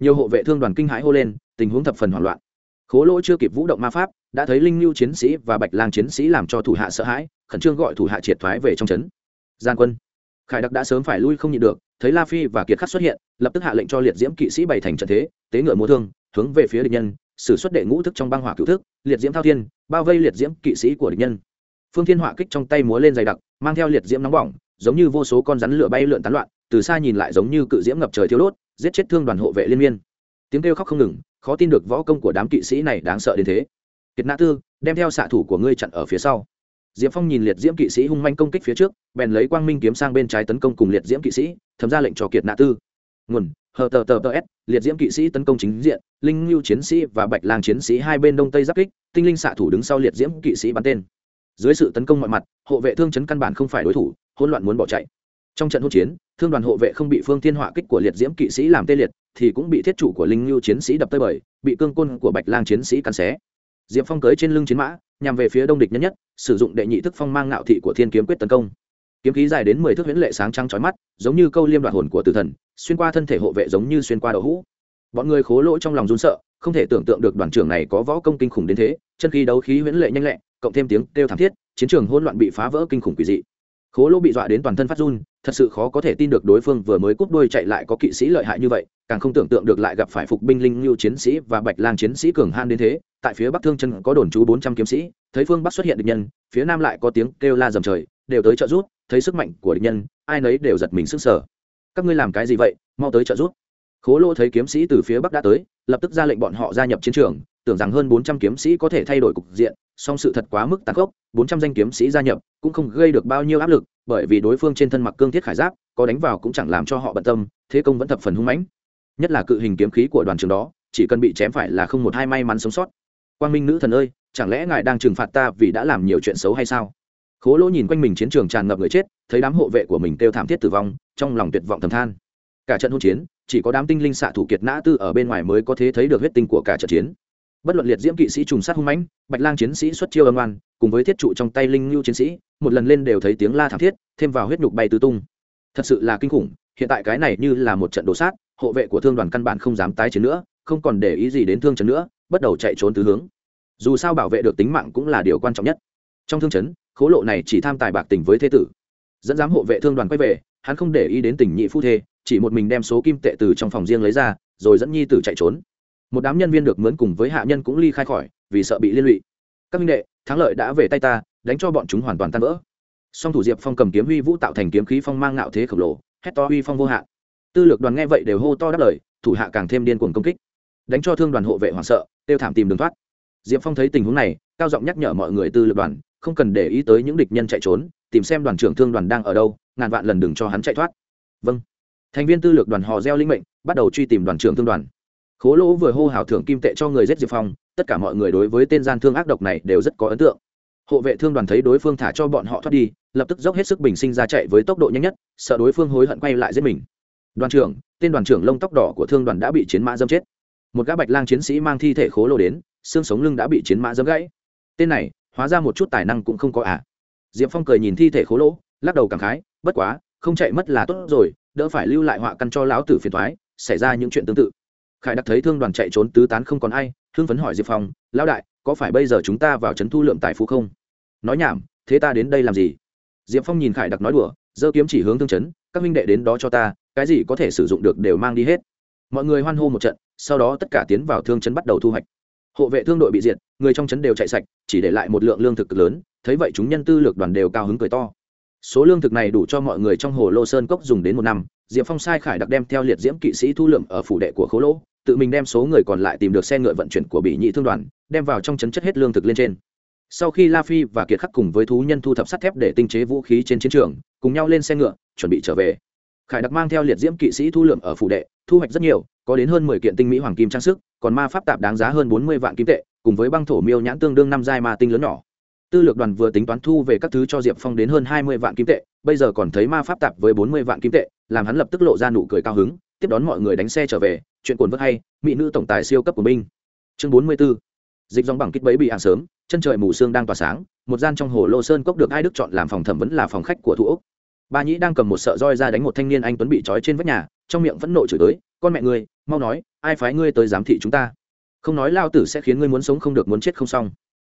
Nhiều hộ vệ thương đoàn kinh hãi hô lên, tình huống thập phần hoảng loạn. Khố lỗ chưa kịp vũ động ma pháp, đã thấy linh lưu chiến sĩ và bạch lang chiến sĩ làm cho thủ hạ sợ hãi, khẩn trương gọi thủ hạ triệt thoái về trong trấn. Gian quân, khải đặc đã sớm phải lui không nhịn được, thấy la phi và kiệt khắc xuất hiện, lập tức hạ lệnh cho liệt diễm kỵ sĩ bày thành trận thế, tế ngựa múa thương, hướng về phía địch nhân, sử xuất đệ ngũ thức trong băng hỏa cựu thức, liệt diễm thao thiên, bao vây liệt diễm kỵ sĩ của địch nhân. Phương thiên hỏa kích trong tay múa lên dày đặc, mang theo liệt diễm nóng bỏng giống như vô số con rắn lửa bay lượn tán loạn, từ xa nhìn lại giống như cự diễm ngập trời thiếu đốt, giết chết thương đoàn hộ vệ liên miên. Tiếng kêu khóc không ngừng, khó tin được võ công của đám kỵ sĩ này đáng sợ đến thế. Kiệt nã tư, đem theo xạ thủ của ngươi chặn ở phía sau. Diệp phong nhìn liệt diễm kỵ sĩ hung manh công kích phía trước, bèn lấy quang minh kiếm sang bên trái tấn công cùng liệt diễm kỵ sĩ, thấm ra lệnh cho kiệt nã tư. Nguồn, hờ tờ tờ tờ s, liệt diễm kỵ sĩ tấn công chính diện, linh lưu chiến sĩ và bạch lang chiến sĩ hai bên đông tây giáp kích, tinh linh xạ thủ đứng sau liệt diễm kỵ sĩ bắn tên. Dưới sự tấn công mọi mặt, hộ vệ thương chấn căn bản không phải đối thủ hỗn loạn muốn bỏ chạy. Trong trận hỗn chiến, thương đoàn hộ vệ không bị phương thiên họa kích của liệt diễm kỵ sĩ làm tê liệt, thì cũng bị thiết chủ của linh lưu chiến sĩ đập tơi bời, bị cương côn của bạch lang chiến sĩ cắn xé. Diệp phong cưới trên lưng chiến mã, nhằm về phía đông địch nhất nhất, sử dụng đệ nhị thức phong mang ngạo thị của thiên kiếm quyết tấn công. Kiếm khí dài đến mười thước huyễn lệ sáng trăng chói mắt, giống như câu liêm đoạn hồn của tử thần, xuyên qua thân thể hộ vệ giống như xuyên qua đậu hũ. Bọn người khố lỗ trong lòng run sợ, không thể tưởng tượng được đoàn trưởng này có võ công kinh khủng đến thế, chân khí đấu khí huyễn lệ nhanh lẹ, cộng thêm tiếng kêu thảm thiết, chiến trường hỗn loạn bị phá vỡ kinh khủng quỷ dị khố lỗ bị dọa đến toàn thân phát run, thật sự khó có thể tin được đối phương vừa mới cút đuôi chạy lại có kỵ sĩ lợi hại như vậy, càng không tưởng tượng được lại gặp phải phục binh linh lưu chiến sĩ và bạch lang chiến sĩ cường han đến thế. Tại phía bắc thương chân có đồn trú bốn trăm kiếm sĩ, thấy phương bắc xuất hiện địch nhân, phía nam lại có tiếng kêu la dầm trời, đều tới trợ giúp, thấy sức mạnh của địch nhân, ai nấy đều giật mình sức sở các ngươi làm cái gì vậy? Mau tới trợ giúp. Khố lỗ thấy kiếm sĩ từ phía bắc đã tới, lập tức ra lệnh bọn họ gia nhập chiến trường, tưởng rằng hơn bốn trăm kiếm sĩ có thể thay đổi cục diện song sự thật quá mức tàn khốc, bốn trăm danh kiếm sĩ gia nhập cũng không gây được bao nhiêu áp lực, bởi vì đối phương trên thân mặc cương thiết khải giáp, có đánh vào cũng chẳng làm cho họ bận tâm, thế công vẫn thập phần hung mãnh. Nhất là cự hình kiếm khí của đoàn trường đó, chỉ cần bị chém phải là không một hai may mắn sống sót. Quang minh nữ thần ơi, chẳng lẽ ngài đang trừng phạt ta vì đã làm nhiều chuyện xấu hay sao? Khố lỗ nhìn quanh mình chiến trường tràn ngập người chết, thấy đám hộ vệ của mình kêu thảm thiết tử vong, trong lòng tuyệt vọng thầm than. Cả trận hỗn chiến, chỉ có đám tinh linh xạ thủ kiệt nã tư ở bên ngoài mới có thể thấy được huyết tinh của cả trận chiến bất luận liệt diễm kỵ sĩ trùng sát hung mãnh, bạch lang chiến sĩ xuất chiêu âm oan, cùng với thiết trụ trong tay linh lưu chiến sĩ, một lần lên đều thấy tiếng la thảm thiết, thêm vào huyết nhục bay tứ tung. Thật sự là kinh khủng, hiện tại cái này như là một trận đổ sát, hộ vệ của thương đoàn căn bản không dám tái chiến nữa, không còn để ý gì đến thương trấn nữa, bắt đầu chạy trốn tứ hướng. Dù sao bảo vệ được tính mạng cũng là điều quan trọng nhất. Trong thương trấn khố lộ này chỉ tham tài bạc tình với thế tử. Dẫn dám hộ vệ thương đoàn quay về, hắn không để ý đến tình nhị phu thê, chỉ một mình đem số kim tệ từ trong phòng riêng lấy ra, rồi dẫn nhi tử chạy trốn một đám nhân viên được mướn cùng với hạ nhân cũng ly khai khỏi, vì sợ bị liên lụy. Các minh đệ, thắng lợi đã về tay ta, đánh cho bọn chúng hoàn toàn tan vỡ. Song thủ diệp phong cầm kiếm huy vũ tạo thành kiếm khí phong mang ngạo thế khổng lồ, hét to huy phong vô hạn. Tư lược đoàn nghe vậy đều hô to đáp lời, thủ hạ càng thêm điên cuồng công kích. Đánh cho thương đoàn hộ vệ hoảng sợ tiêu thảm tìm đường thoát. Diệp phong thấy tình huống này, cao giọng nhắc nhở mọi người tư lược đoàn, không cần để ý tới những địch nhân chạy trốn, tìm xem đoàn trưởng thương đoàn đang ở đâu, ngàn vạn lần đừng cho hắn chạy thoát. Vâng. Thành viên tư lược đoàn hò reo linh mệnh, bắt đầu truy tìm đoàn trưởng thương đoàn khố lỗ vừa hô hào thưởng kim tệ cho người giết diệp phong, tất cả mọi người đối với tên gian thương ác độc này đều rất có ấn tượng. Hộ vệ thương đoàn thấy đối phương thả cho bọn họ thoát đi, lập tức dốc hết sức bình sinh ra chạy với tốc độ nhanh nhất, sợ đối phương hối hận quay lại giết mình. Đoàn trưởng, tên đoàn trưởng lông tóc đỏ của thương đoàn đã bị chiến mã dâm chết. Một gã bạch lang chiến sĩ mang thi thể khố lô đến, xương sống lưng đã bị chiến mã dâm gãy. Tên này, hóa ra một chút tài năng cũng không có ạ à. diệp phong cười nhìn thi thể khố lỗ, lắc đầu cảm khái, bất quá, không chạy mất là tốt rồi, đỡ phải lưu lại họa căn cho lão tử phiền thoái xảy ra những chuyện tương tự khải đặc thấy thương đoàn chạy trốn tứ tán không còn ai, hưng phấn hỏi diệp phong, lão đại, có phải bây giờ chúng ta vào trấn thu lượng tài phú không? Nói nhảm, thế ta đến đây làm gì? Diệp phong nhìn khải đặc nói đùa, giơ kiếm chỉ hướng thương trấn, các minh đệ đến đó cho ta, cái gì có thể sử dụng được đều mang đi hết. Mọi người hoan hô một trận, sau đó tất cả tiến vào thương trấn bắt đầu thu hoạch. Hộ vệ thương đội bị diệt, người trong trấn đều chạy sạch, chỉ để lại một lượng lương thực cực lớn, thấy vậy chúng nhân tư lược đoàn đều cao hứng cười to. Số lương thực này đủ cho mọi người trong hồ lô sơn cốc dùng đến một năm, diệp phong sai khải đặc đem theo liệt diễm kỵ sĩ thu lượm ở phủ đệ của khố lỗ tự mình đem số người còn lại tìm được xe ngựa vận chuyển của bị nhị thương đoàn, đem vào trong chấn chất hết lương thực lên trên. Sau khi la phi và kiệt khắc cùng với thú nhân thu thập sắt thép để tinh chế vũ khí trên chiến trường, cùng nhau lên xe ngựa, chuẩn bị trở về. Khải đặc mang theo liệt diễm kỵ sĩ thu lượm ở phủ đệ, thu hoạch rất nhiều, có đến hơn mười kiện tinh mỹ hoàng kim trang sức, còn ma pháp tạp đáng giá hơn bốn mươi vạn kim tệ, cùng với băng thổ miêu nhãn tương đương năm giai ma tinh lớn nhỏ. Tư lược đoàn vừa tính toán thu về các thứ cho diệp phong đến hơn hai mươi vạn kim tệ, bây giờ còn thấy ma pháp tạp với bốn mươi vạn kim tệ, làm hắn lập tức lộ ra nụ cười cao hứng tiếp đón mọi người đánh xe trở về, chuyện cuốn vớt hay, mỹ nữ tổng tài siêu cấp của binh chương bốn mươi b ố dịch dòng bằng kích bấy bị hàng sớm, chân trời mù sương đang tỏa sáng, một gian trong hồ lô sơn cốc được ai đức chọn làm phòng thẩm vẫn là phòng khách của thủ úc. Ba nhĩ đang cầm một sợ roi ra đánh một thanh niên anh tuấn bị trói trên vách nhà, trong miệng vẫn nộ chửi tới, con mẹ ngươi, mau nói, ai phái ngươi tới giám thị chúng ta? Không nói lao tử sẽ khiến ngươi muốn sống không được muốn chết không xong.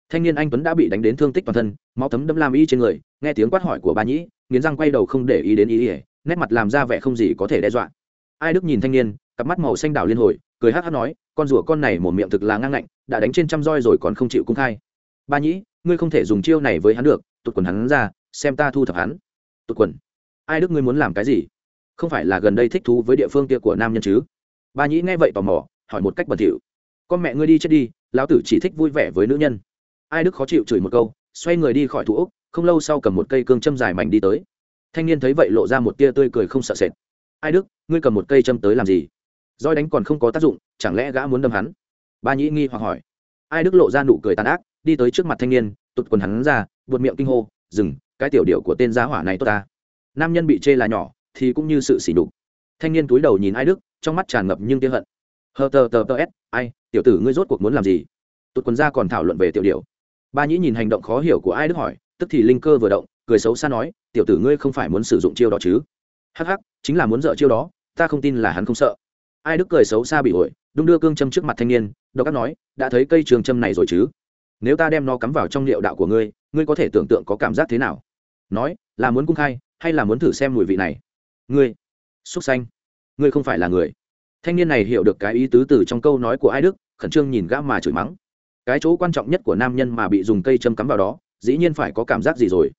Thanh niên anh tuấn đã bị đánh đến thương tích toàn thân, máu thấm đâm lam y trên người, nghe tiếng quát hỏi của ba nhĩ, nghiến răng quay đầu không để ý đến ý ỉa, nét mặt làm ra vẻ không gì có thể đe dọa ai đức nhìn thanh niên, cặp mắt màu xanh đảo liên hồi, cười hát hát nói, con rùa con này một miệng thực là ngang ngạnh, đã đánh trên trăm roi rồi còn không chịu cung khai. Ba nhĩ, ngươi không thể dùng chiêu này với hắn được, tụt quần hắn ra, xem ta thu thập hắn. Tụt quần. Ai đức ngươi muốn làm cái gì? Không phải là gần đây thích thú với địa phương kia của nam nhân chứ? Ba nhĩ nghe vậy tò mò, hỏi một cách bẩn thỉu. Con mẹ ngươi đi chết đi, lão tử chỉ thích vui vẻ với nữ nhân. Ai đức khó chịu chửi một câu, xoay người đi khỏi thủ úc không lâu sau cầm một cây cương châm dài mảnh đi tới. Thanh niên thấy vậy lộ ra một tia tươi cười không sợ sệt ai đức, ngươi cầm một cây châm tới làm gì? Roi đánh còn không có tác dụng, chẳng lẽ gã muốn đâm hắn? Ba nhĩ nghi hoặc hỏi. Ai đức lộ ra nụ cười tàn ác, đi tới trước mặt thanh niên, tụt quần hắn ra, buột miệng kinh hô, dừng, cái tiểu điệu của tên giá hỏa này tốt ta. Nam nhân bị chê là nhỏ, thì cũng như sự sỉ nhục. thanh niên túi đầu nhìn ai đức, trong mắt tràn ngập nhưng tiếng hận. Hờ tờ tờ tờ s, ai, tiểu tử ngươi rốt cuộc muốn làm gì? Tụt quần ra còn thảo luận về tiểu điệu ba nhĩ nhìn hành động khó hiểu của ai đức hỏi, tức thì linh cơ vừa động, cười xấu xa nói, tiểu tử ngươi không phải muốn sử dụng chiêu đó chứ? Hắc hắc, chính là muốn dở chiêu đó, ta không tin là hắn không sợ. Ai đức cười xấu xa bị ổi, đung đưa cương châm trước mặt thanh niên, độc ác nói, đã thấy cây trường châm này rồi chứ? Nếu ta đem nó cắm vào trong liệu đạo của ngươi ngươi có thể tưởng tượng có cảm giác thế nào? Nói, là muốn cung khai, hay là muốn thử xem mùi vị này? Ngươi xúc xanh ngươi không phải là người. Thanh niên này hiểu được cái ý tứ từ trong câu nói của ai đức, khẩn trương nhìn gã mà chửi mắng. Cái chỗ quan trọng nhất của nam nhân mà bị dùng cây châm cắm vào đó, dĩ nhiên phải có cảm giác gì rồi.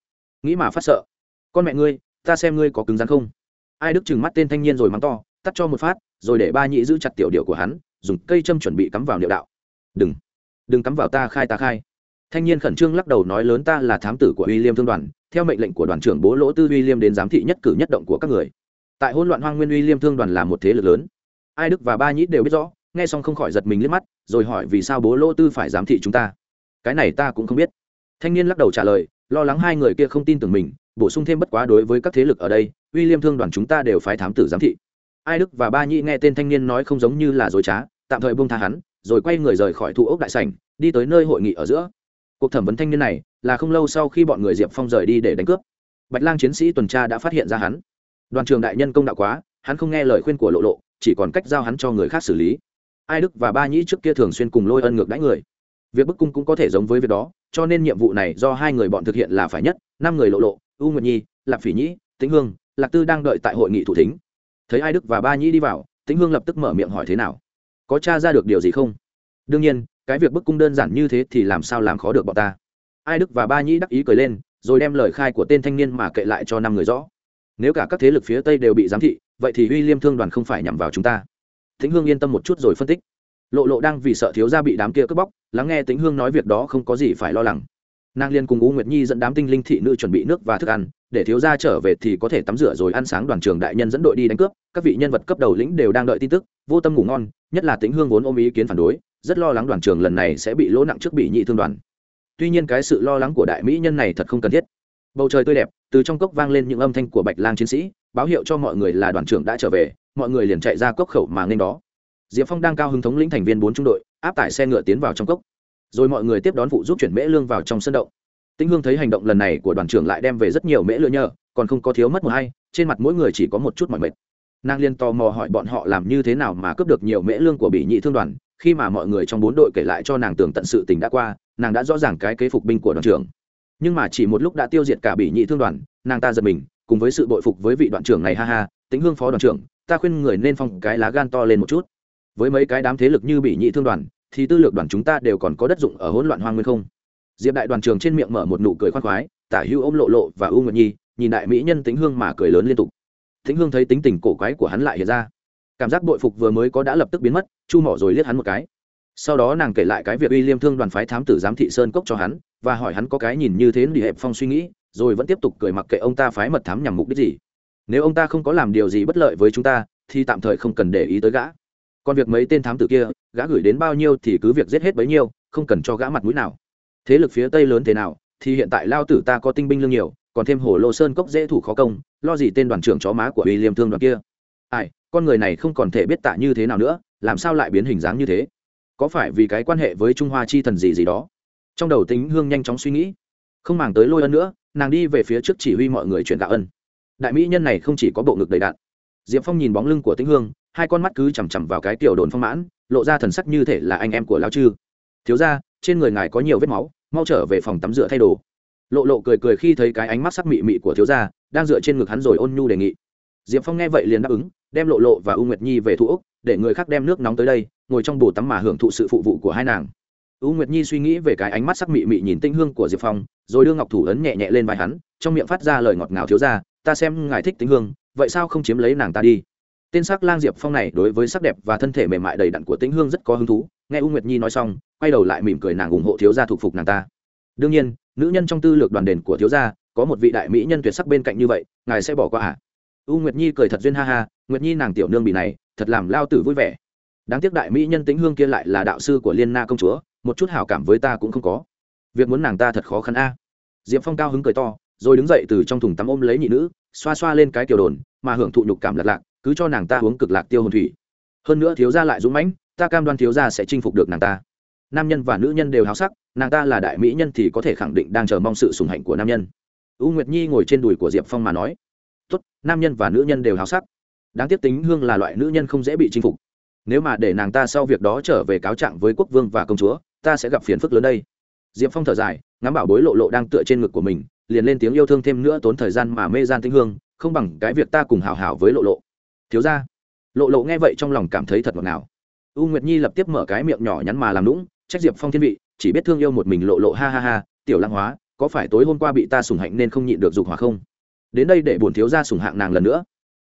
Nghĩ mà phát sợ. Con mẹ ngươi, ta xem ngươi có cứng rắn không? Ai đức chừng mắt tên thanh niên rồi mắng to, tắt cho một phát, rồi để ba nhị giữ chặt tiểu điệu của hắn, dùng cây châm chuẩn bị cắm vào niệu đạo. Đừng đừng cắm vào ta khai ta khai. Thanh niên khẩn trương lắc đầu nói lớn ta là thám tử của uy liêm thương đoàn, theo mệnh lệnh của đoàn trưởng bố lỗ tư uy liêm đến giám thị nhất cử nhất động của các người. Tại hỗn loạn hoang nguyên uy liêm thương đoàn là một thế lực lớn. Ai đức và ba nhĩ đều biết rõ, nghe xong không khỏi giật mình liếc mắt, rồi hỏi vì sao bố lỗ tư phải giám thị chúng ta. Cái này ta cũng không biết. Thanh niên lắc đầu trả lời, lo lắng hai người kia không tin tưởng mình bổ sung thêm bất quá đối với các thế lực ở đây uy liêm thương đoàn chúng ta đều phái thám tử giám thị. Ai đức và ba nhĩ nghe tên thanh niên nói không giống như là dối trá, tạm thời buông tha hắn, rồi quay người rời khỏi thụ ốc đại sảnh, đi tới nơi hội nghị ở giữa. Cuộc thẩm vấn thanh niên này là không lâu sau khi bọn người diệp phong rời đi để đánh cướp. Bạch lang chiến sĩ tuần tra đã phát hiện ra hắn. Đoàn trường đại nhân công đạo quá, hắn không nghe lời khuyên của lộ lộ, chỉ còn cách giao hắn cho người khác xử lý. Ai đức và ba nhĩ trước kia thường xuyên cùng lôi ân ngược đãi người. Việc bức cung cũng có thể giống với việc đó, cho nên nhiệm vụ này do hai người bọn thực hiện là phải nhất, năm người lộ lộ u nguyệt nhi, lạc phỉ nhĩ, tĩnh hương, lạc tư đang đợi tại hội nghị thủ thính. Thấy ai đức và ba nhĩ đi vào, tĩnh hương lập tức mở miệng hỏi thế nào? Có t r a ra được điều gì không? Đương nhiên, cái việc bức cung đơn giản như thế thì làm sao làm khó được bọn ta. Ai đức và ba nhĩ đắc ý cười lên, rồi đem lời khai của tên thanh niên mà kệ lại cho năm người rõ. Nếu cả các thế lực phía tây đều bị giám thị, vậy thì uy liêm thương đoàn không phải nhằm vào chúng ta. Thính hương yên tâm một chút rồi phân tích. Lộ lộ đang vì sợ thiếu gia bị đám kia cướp bóc, lắng nghe tính hương nói việc đó không có gì phải lo lắng nàng liên cùng u nguyệt nhi dẫn đám tinh linh thị nữ chuẩn bị nước và thức ăn, để thiếu gia trở về thì có thể tắm rửa rồi ăn sáng đoàn trường đại nhân dẫn đội đi đánh cướp. Các vị nhân vật cấp đầu lĩnh đều đang đợi tin tức, vô tâm ngủ ngon, nhất là tính hương vốn ôm ý kiến phản đối, rất lo lắng đoàn trường lần này sẽ bị lỗ nặng trước bị nhị thương đoàn. Tuy nhiên cái sự lo lắng của đại mỹ nhân này thật không cần thiết. Bầu trời tươi đẹp, từ trong cốc vang lên những âm thanh của bạch lang chiến sĩ, báo hiệu cho mọi người là đoàn trưởng đã trở về, mọi người liền chạy ra cốc khẩu mà nên đó. Diệp phong đang cao hứng thống lĩnh thành viên bốn trung đội, áp tải xe ngựa tiến vào trong cốc rồi mọi người tiếp đón phụ giúp chuyển mễ lương vào trong sân động. Tĩnh hương thấy hành động lần này của đoàn trưởng lại đem về rất nhiều mễ lựa nhờ, còn không có thiếu mất một hay, trên mặt mỗi người chỉ có một chút mọi mệt. Nàng liên tò mò hỏi bọn họ làm như thế nào mà cướp được nhiều mễ lương của bị nhị thương đoàn, khi mà mọi người trong bốn đội kể lại cho nàng tường tận sự tình đã qua, nàng đã rõ ràng cái kế phục binh của đoàn trưởng. Nhưng mà chỉ một lúc đã tiêu diệt cả bị nhị thương đoàn, nàng ta giật mình, cùng với sự bội phục với vị đoàn trưởng này ha ha tính hương phó đoàn trưởng, ta khuyên người nên phong cái lá gan to lên một chút. Với mấy cái đám thế lực như bị nhị thương đoàn thì tư lược đoàn chúng ta đều còn có đất dụng ở hỗn loạn hoang nguyên không? Diệp đại đoàn trường trên miệng mở một nụ cười khoan khoái, tả hữu ôm lộ lộ và u nguyệt nhi, nhìn đại mỹ nhân tính hương mà cười lớn liên tục. Tính hương thấy tính tình cổ quái của hắn lại hiện ra. Cảm giác bội phục vừa mới có đã lập tức biến mất, chu mỏ rồi liếc hắn một cái. Sau đó nàng kể lại cái việc uy liêm thương đoàn phái thám tử giám thị sơn cốc cho hắn, và hỏi hắn có cái nhìn như thế đi hẹp phong suy nghĩ, rồi vẫn tiếp tục cười mặc kệ ông ta phái mật thám nhằm mục đích gì. Nếu ông ta không có làm điều gì bất lợi với chúng ta, thì tạm thời không cần để ý tới gã còn việc mấy tên thám tử kia, gã gửi đến bao nhiêu thì cứ việc giết hết bấy nhiêu, không cần cho gã mặt mũi nào. Thế lực phía tây lớn thế nào, thì hiện tại lao tử ta có tinh binh lương nhiều, còn thêm hồ lô sơn cốc dễ thủ khó công, lo gì tên đoàn trưởng chó má của uy liêm thương đoàn kia? Ai, con người này không còn thể biết tạ như thế nào nữa, làm sao lại biến hình dáng như thế? Có phải vì cái quan hệ với trung hoa chi thần gì gì đó? Trong đầu tính hương nhanh chóng suy nghĩ. Không màng tới lôi ân nữa, nàng đi về phía trước chỉ huy mọi người chuyển gạo ân. Đại mỹ nhân này không chỉ có bộ ngực đầy đạn. Diệp phong nhìn bóng lưng của tĩnh hương hai con mắt cứ chằm chằm vào cái tiểu đồn phong mãn, lộ ra thần sắc như thể là anh em của lao chư. Thiếu ra trên người ngài có nhiều vết máu, mau trở về phòng tắm rửa thay đồ. Lộ lộ cười cười khi thấy cái ánh mắt sắc mị mị của thiếu gia, đang dựa trên ngực hắn rồi ôn nhu đề nghị. Diệp phong nghe vậy liền đáp ứng, đem lộ lộ và u nguyệt nhi về thu úc để người khác đem nước nóng tới đây, ngồi trong bồ tắm mà hưởng thụ sự phụ vụ của hai nàng. U nguyệt nhi suy nghĩ về cái ánh mắt sắc mị mị nhìn tinh hương của diệp phong, rồi đưa ngọc thủ ấn nhẹ nhẹ lên vai hắn, trong miệng phát ra lời ngọt ngào, thiếu ra ta xem ngài thích tinh hương, vậy sao không chiếm lấy nàng ta đi? Tên sắc lang diệp phong này đối với sắc đẹp và thân thể mềm mại đầy đặn của tĩnh hương rất có hứng thú, nghe u nguyệt nhi nói xong, quay đầu lại mỉm cười nàng ủng hộ thiếu gia thuộc phục nàng ta. Đương nhiên, nữ nhân trong tư lược đoàn đền của thiếu gia, có một vị đại mỹ nhân tuyệt sắc bên cạnh như vậy, ngài sẽ bỏ qua à? U nguyệt nhi cười thật duyên ha ha, nguyệt nhi nàng tiểu nương bị này, thật làm lao tử vui vẻ. Đáng tiếc đại mỹ nhân tĩnh hương kia lại là đạo sư của liên na công chúa, một chút hảo cảm với ta cũng không có. Việc muốn nàng ta thật khó khăn a. Diệp phong cao hứng cười to, rồi đứng dậy từ trong thùng tắm ôm lấy nhị nữ, xoa xoa lên cái kiểu đồn mà hưởng thụ nhục cảm lạc lạc, cứ cho nàng ta uống cực lạc tiêu hồn thủy. Hơn nữa thiếu gia lại dũng mãnh, ta cam đoan thiếu gia sẽ chinh phục được nàng ta. Nam nhân và nữ nhân đều háo sắc, nàng ta là đại mỹ nhân thì có thể khẳng định đang chờ mong sự sùng hạnh của nam nhân. U nguyệt nhi ngồi trên đùi của diệp phong mà nói, tốt, nam nhân và nữ nhân đều háo sắc. Đáng tiếc tính hương là loại nữ nhân không dễ bị chinh phục. Nếu mà để nàng ta sau việc đó trở về cáo trạng với quốc vương và công chúa, ta sẽ gặp phiền phức lớn đây. Diệp phong thở dài, ngắm bảo bối lộ lộ đang tựa trên ngực của mình, liền lên tiếng yêu thương thêm nữa tốn thời gian mà mê gian tĩnh hương không bằng cái việc ta cùng hào hào với lộ lộ. Thiếu ra lộ lộ nghe vậy trong lòng cảm thấy thật ngọt ngào. U nguyệt nhi lập tiếp mở cái miệng nhỏ nhắn mà làm lũng trách diệp phong thiên vị, chỉ biết thương yêu một mình lộ lộ ha ha ha, tiểu lăng hóa, có phải tối hôm qua bị ta sủng hạnh nên không nhịn được dục hỏa không? Đến đây để bổn thiếu ra sủng hạng nàng lần nữa.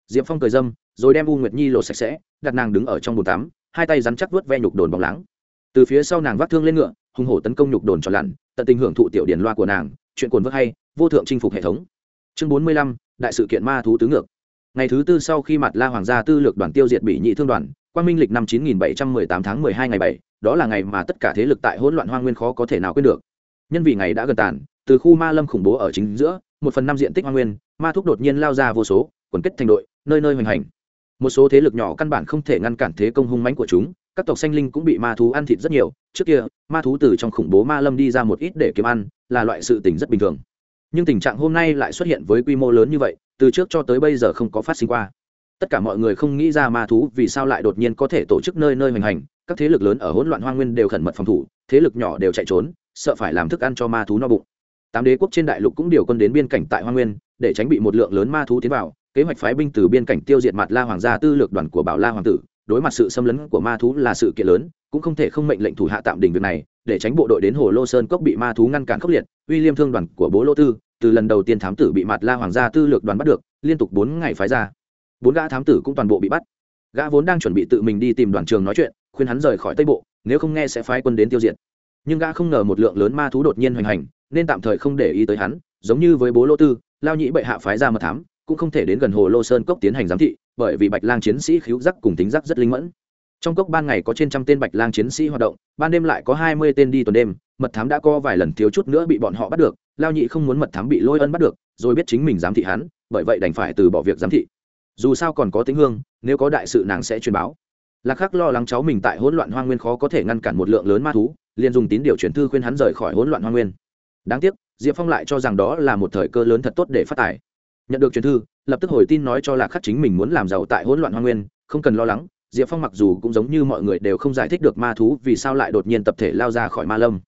Diệp phong cười dâm, rồi đem u nguyệt nhi lộ sạch sẽ, đặt nàng đứng ở trong bồn tắm, hai tay rắn chắc vớt ve nhục đồn bóng láng. Từ phía sau nàng vác thương lên ngựa, hùng hổ tấn công nhục đồn tròn lặn, tận tình hưởng thụ tiểu điển loa của nàng, chuyện cuốn vớt hay, vô thượng chinh phục hệ thống. Chương bốn mươi lăm đại sự kiện ma thú tứ ngược. Ngày thứ tư sau khi mặt la hoàng gia tư lược đoàn tiêu diệt bị nhị thương đoàn, quang minh lịch năm chín nghìn bảy trăm mười tám tháng mười hai ngày 7 đó là ngày mà tất cả thế lực tại hỗn loạn hoang nguyên khó có thể nào quên được. Nhân vì ngày đã gần tàn, từ khu ma lâm khủng bố ở chính giữa, một phần năm diện tích hoang nguyên, ma thúc đột nhiên lao ra vô số, quần kết thành đội, nơi nơi hoành hành. Một số thế lực nhỏ căn bản không thể ngăn cản thế công hung mãnh của chúng, các tộc xanh linh cũng bị ma thú ăn thịt rất nhiều. Trước kia, ma thú từ trong khủng bố ma lâm đi ra một ít để kiếm ăn, là loại sự tình rất bình thường nhưng tình trạng hôm nay lại xuất hiện với quy mô lớn như vậy, từ trước cho tới bây giờ không có phát sinh qua. Tất cả mọi người không nghĩ ra ma thú vì sao lại đột nhiên có thể tổ chức nơi nơi hoành hành, các thế lực lớn ở hỗn loạn hoang nguyên đều khẩn mật phòng thủ, thế lực nhỏ đều chạy trốn, sợ phải làm thức ăn cho ma thú no bụng. Tám đế quốc trên đại lục cũng điều quân đến biên cảnh tại hoang nguyên, để tránh bị một lượng lớn ma thú tiến vào, kế hoạch phái binh từ biên cảnh tiêu diệt mặt la hoàng gia tư lược đoàn của bảo la hoàng tử, đối mặt sự xâm lấn của ma thú là sự kiện lớn, cũng không thể không mệnh lệnh thủ hạ tạm đình việc này để tránh bộ đội đến hồ lô sơn cốc bị ma thú ngăn cản khốc liệt, uy liêm thương đoàn của bố lô tư, từ lần đầu tiên thám tử bị mặt la hoàng gia tư lược đoàn bắt được, liên tục bốn ngày phái ra. Bốn gã thám tử cũng toàn bộ bị bắt. Gã vốn đang chuẩn bị tự mình đi tìm đoàn trường nói chuyện, khuyên hắn rời khỏi tây bộ, nếu không nghe sẽ phái quân đến tiêu diệt. Nhưng gã không ngờ một lượng lớn ma thú đột nhiên hoành hành, nên tạm thời không để ý tới hắn, giống như với bố lô tư, lao nhĩ bệ hạ phái ra mật thám, cũng không thể đến gần hồ lô sơn cốc tiến hành giám thị, bởi vì bạch lang chiến sĩ khiếu giác cùng tính giác rất linh mẫn trong cốc ban ngày có trên trăm tên bạch lang chiến sĩ hoạt động, ban đêm lại có hai mươi tên đi tuần đêm, mật thám đã co vài lần thiếu chút nữa bị bọn họ bắt được, lao nhị không muốn mật thám bị lôi ân bắt được, rồi biết chính mình giám thị hắn, bởi vậy đành phải từ bỏ việc giám thị. Dù sao còn có tính hương, nếu có đại sự nàng sẽ truyền báo. Lạc khắc lo lắng cháu mình tại hỗn loạn hoa nguyên khó có thể ngăn cản một lượng lớn ma thú, liền dùng tín điều chuyển thư khuyên hắn rời khỏi hỗn loạn hoa nguyên. Đáng tiếc, diệp phong lại cho rằng đó là một thời cơ lớn thật tốt để phát tài. Nhận được truyền thư, lập tức hồi tin nói cho lạc khắc chính mình muốn làm giàu tại hỗn loạn hoa nguyên, không cần lo lắng diệp phong mặc dù cũng giống như mọi người đều không giải thích được ma thú vì sao lại đột nhiên tập thể lao ra khỏi ma lâm.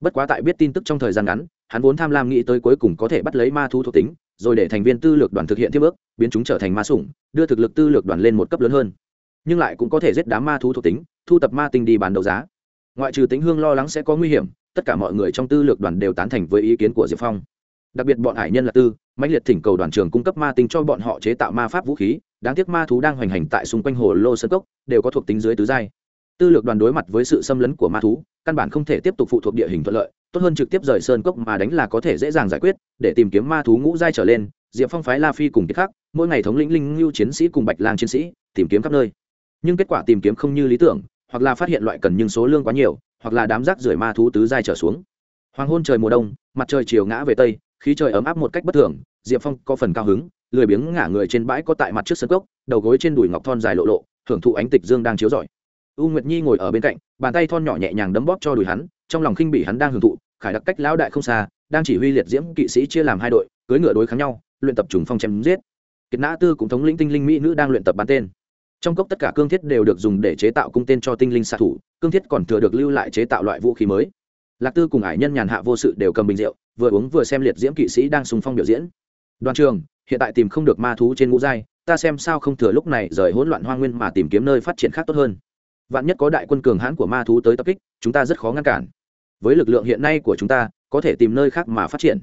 Bất quá tại biết tin tức trong thời gian ngắn, hắn vốn tham lam nghĩ tới cuối cùng có thể bắt lấy ma thú thuộc tính, rồi để thành viên tư lược đoàn thực hiện tiếp ước biến chúng trở thành ma sủng, đưa thực lực tư lược đoàn lên một cấp lớn hơn. Nhưng lại cũng có thể giết đám ma thú thuộc tính, thu tập ma tinh đi bán đấu giá. Ngoại trừ tính hương lo lắng sẽ có nguy hiểm, tất cả mọi người trong tư lược đoàn đều tán thành với ý kiến của diệp phong. Đặc biệt bọn hải nhân là tư mạnh liệt thỉnh cầu đoàn trường cung cấp ma tinh cho bọn họ chế tạo ma pháp vũ khí, đáng tiếc ma thú đang hoành hành tại xung quanh hồ lô sơn cốc, đều có thuộc tính dưới tứ giai. Tư lược đoàn đối mặt với sự xâm lấn của ma thú, căn bản không thể tiếp tục phụ thuộc địa hình thuận lợi, tốt hơn trực tiếp rời sơn cốc mà đánh là có thể dễ dàng giải quyết, để tìm kiếm ma thú ngũ giai trở lên, diệp phong phái la phi cùng kiệt khác mỗi ngày thống lĩnh linh ngưu chiến sĩ cùng bạch lang chiến sĩ, tìm kiếm khắp nơi. Nhưng kết quả tìm kiếm không như lý tưởng, hoặc là phát hiện loại cần nhưng số lương quá nhiều, hoặc là đám rác rưởi ma thú tứ giai trở xuống. Hoàng hôn trời mùa đông, mặt trời chiều ngã về tây khí trời ấm áp một cách bất thường, diệp phong có phần cao hứng, lười biếng ngả người trên bãi có tại mặt trước sân cốc, đầu gối trên đùi ngọc thon dài lộ lộ hưởng thụ ánh tịch dương đang chiếu rọi. U nguyệt nhi ngồi ở bên cạnh, bàn tay thon nhỏ nhẹ nhàng đấm bóp cho đùi hắn, trong lòng khinh bỉ hắn đang hưởng thụ, khải đặc cách lão đại không xa, đang chỉ huy liệt diễm kỵ sĩ chia làm hai đội cưới ngựa đối kháng nhau, luyện tập trùng phong chém giết. Kiệt nã tư cũng thống lĩnh tinh linh mỹ nữ đang luyện tập bắn tên. Trong cốc tất cả cương thiết đều được dùng để chế tạo cung tên cho tinh linh xạ thủ, cương thiết còn thừa được lưu lại chế tạo loại vũ khí mới. Lạc tư cùng ải nhân nhàn hạ vô sự đều cầm bình rượu vừa uống vừa xem liệt diễm kỵ sĩ đang sùng phong biểu diễn. Đoàn trường, hiện tại tìm không được ma thú trên ngũ giai, ta xem sao không thừa lúc này rời hỗn loạn hoa nguyên mà tìm kiếm nơi phát triển khác tốt hơn. Vạn nhất có đại quân cường hãn của ma thú tới tập kích, chúng ta rất khó ngăn cản. Với lực lượng hiện nay của chúng ta, có thể tìm nơi khác mà phát triển.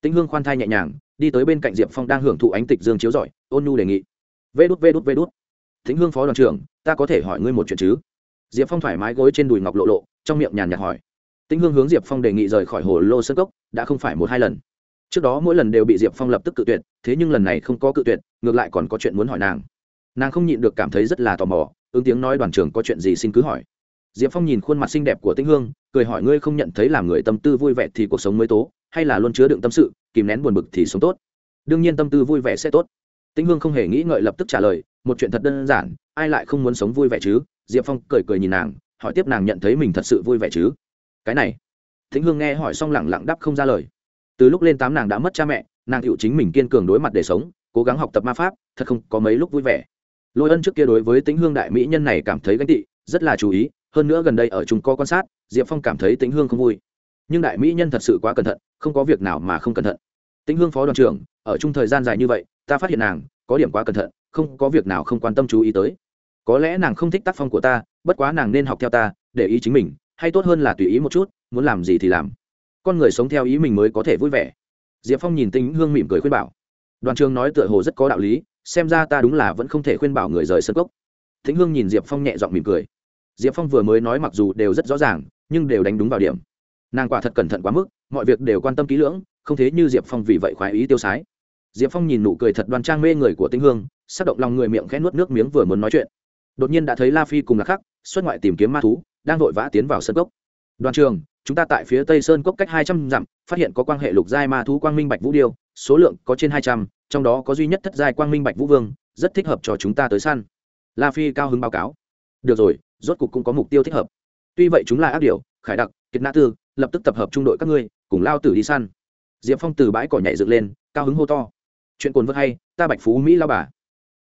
Tĩnh hương khoan thai nhẹ nhàng, đi tới bên cạnh diệp phong đang hưởng thụ ánh tịch dương chiếu rọi, ôn nhu đề nghị. Vê đút vê đút vê đút. Tĩnh hương phó đoàn trưởng, ta có thể hỏi ngươi một chuyện chứ? Diệp phong thoải mái gối trên đùi ngọc lộ lộ, trong miệng nhàn nhạt hỏi tĩnh hương hướng diệp phong đề nghị rời khỏi hồ lô sơ cốc, đã không phải một hai lần. Trước đó mỗi lần đều bị diệp phong lập tức cự tuyệt, thế nhưng lần này không có cự tuyệt, ngược lại còn có chuyện muốn hỏi nàng. Nàng không nhịn được cảm thấy rất là tò mò, ứng tiếng nói đoàn trường có chuyện gì xin cứ hỏi. Diệp phong nhìn khuôn mặt xinh đẹp của tĩnh hương, cười hỏi ngươi không nhận thấy làm người tâm tư vui vẻ thì cuộc sống mới tố, hay là luôn chứa đựng tâm sự, kìm nén buồn bực thì sống tốt. Đương nhiên tâm tư vui vẻ sẽ tốt. Tĩnh hương không hề nghĩ ngợi lập tức trả lời, một chuyện thật đơn giản, ai lại không muốn sống vui vẻ chứ? Diệp phong cười cười nhìn nàng, hỏi tiếp nàng nhận thấy mình thật sự vui vẻ chứ? Cái này. Tĩnh hương nghe hỏi xong lẳng lặng đáp không ra lời. Từ lúc lên tám nàng đã mất cha mẹ, nàng chịu chính mình kiên cường đối mặt để sống, cố gắng học tập ma pháp, thật không có mấy lúc vui vẻ. Lôi ân trước kia đối với tĩnh hương đại mỹ nhân này cảm thấy ganh tị, rất là chú ý, hơn nữa gần đây ở chúng có quan sát, diệp phong cảm thấy tĩnh hương không vui. Nhưng đại mỹ nhân thật sự quá cẩn thận, không có việc nào mà không cẩn thận. Tĩnh hương phó đoàn trưởng, ở chung thời gian dài như vậy, ta phát hiện nàng, có điểm quá cẩn thận, không có việc nào không quan tâm chú ý tới. Có lẽ nàng không thích tác phong của ta, bất quá nàng nên học theo ta, để ý chính mình hay tốt hơn là tùy ý một chút, muốn làm gì thì làm. Con người sống theo ý mình mới có thể vui vẻ. Diệp phong nhìn tính hương mỉm cười khuyên bảo. Đoàn trường nói tựa hồ rất có đạo lý, xem ra ta đúng là vẫn không thể khuyên bảo người rời sân cốc. Thính hương nhìn diệp phong nhẹ giọng mỉm cười. Diệp phong vừa mới nói mặc dù đều rất rõ ràng, nhưng đều đánh đúng vào điểm. Nàng quả thật cẩn thận quá mức, mọi việc đều quan tâm kỹ lưỡng, không thế như diệp phong vì vậy khoái ý tiêu sái. Diệp phong nhìn nụ cười thật đoan trang mê người của Tinh hương s ắ c động lòng người miệng khẽ nuốt nước miếng vừa muốn nói chuyện. Đột nhiên đã thấy la phi cùng lạc khắc, xuất ngoại tìm kiếm ma thú đang vội vã tiến vào sân cốc. Đoàn trường, chúng ta tại phía tây sơn cốc cách hai trăm dặm, phát hiện có quan hệ lục giai ma thú quang minh bạch vũ điêu, số lượng có trên hai trăm, trong đó có duy nhất thất giai quang minh bạch vũ vương, rất thích hợp cho chúng ta tới săn. La phi cao hứng báo cáo. Được rồi, rốt cục cũng có mục tiêu thích hợp. Tuy vậy chúng là ác điều khải đặc, kiệt nã tư, lập tức tập hợp trung đội các ngươi, cùng lao tử đi săn. Diệp phong từ bãi cỏ nhảy dựng lên, cao hứng hô to. Chuyện cồn vớt hay, ta bạch phú mỹ lao bà.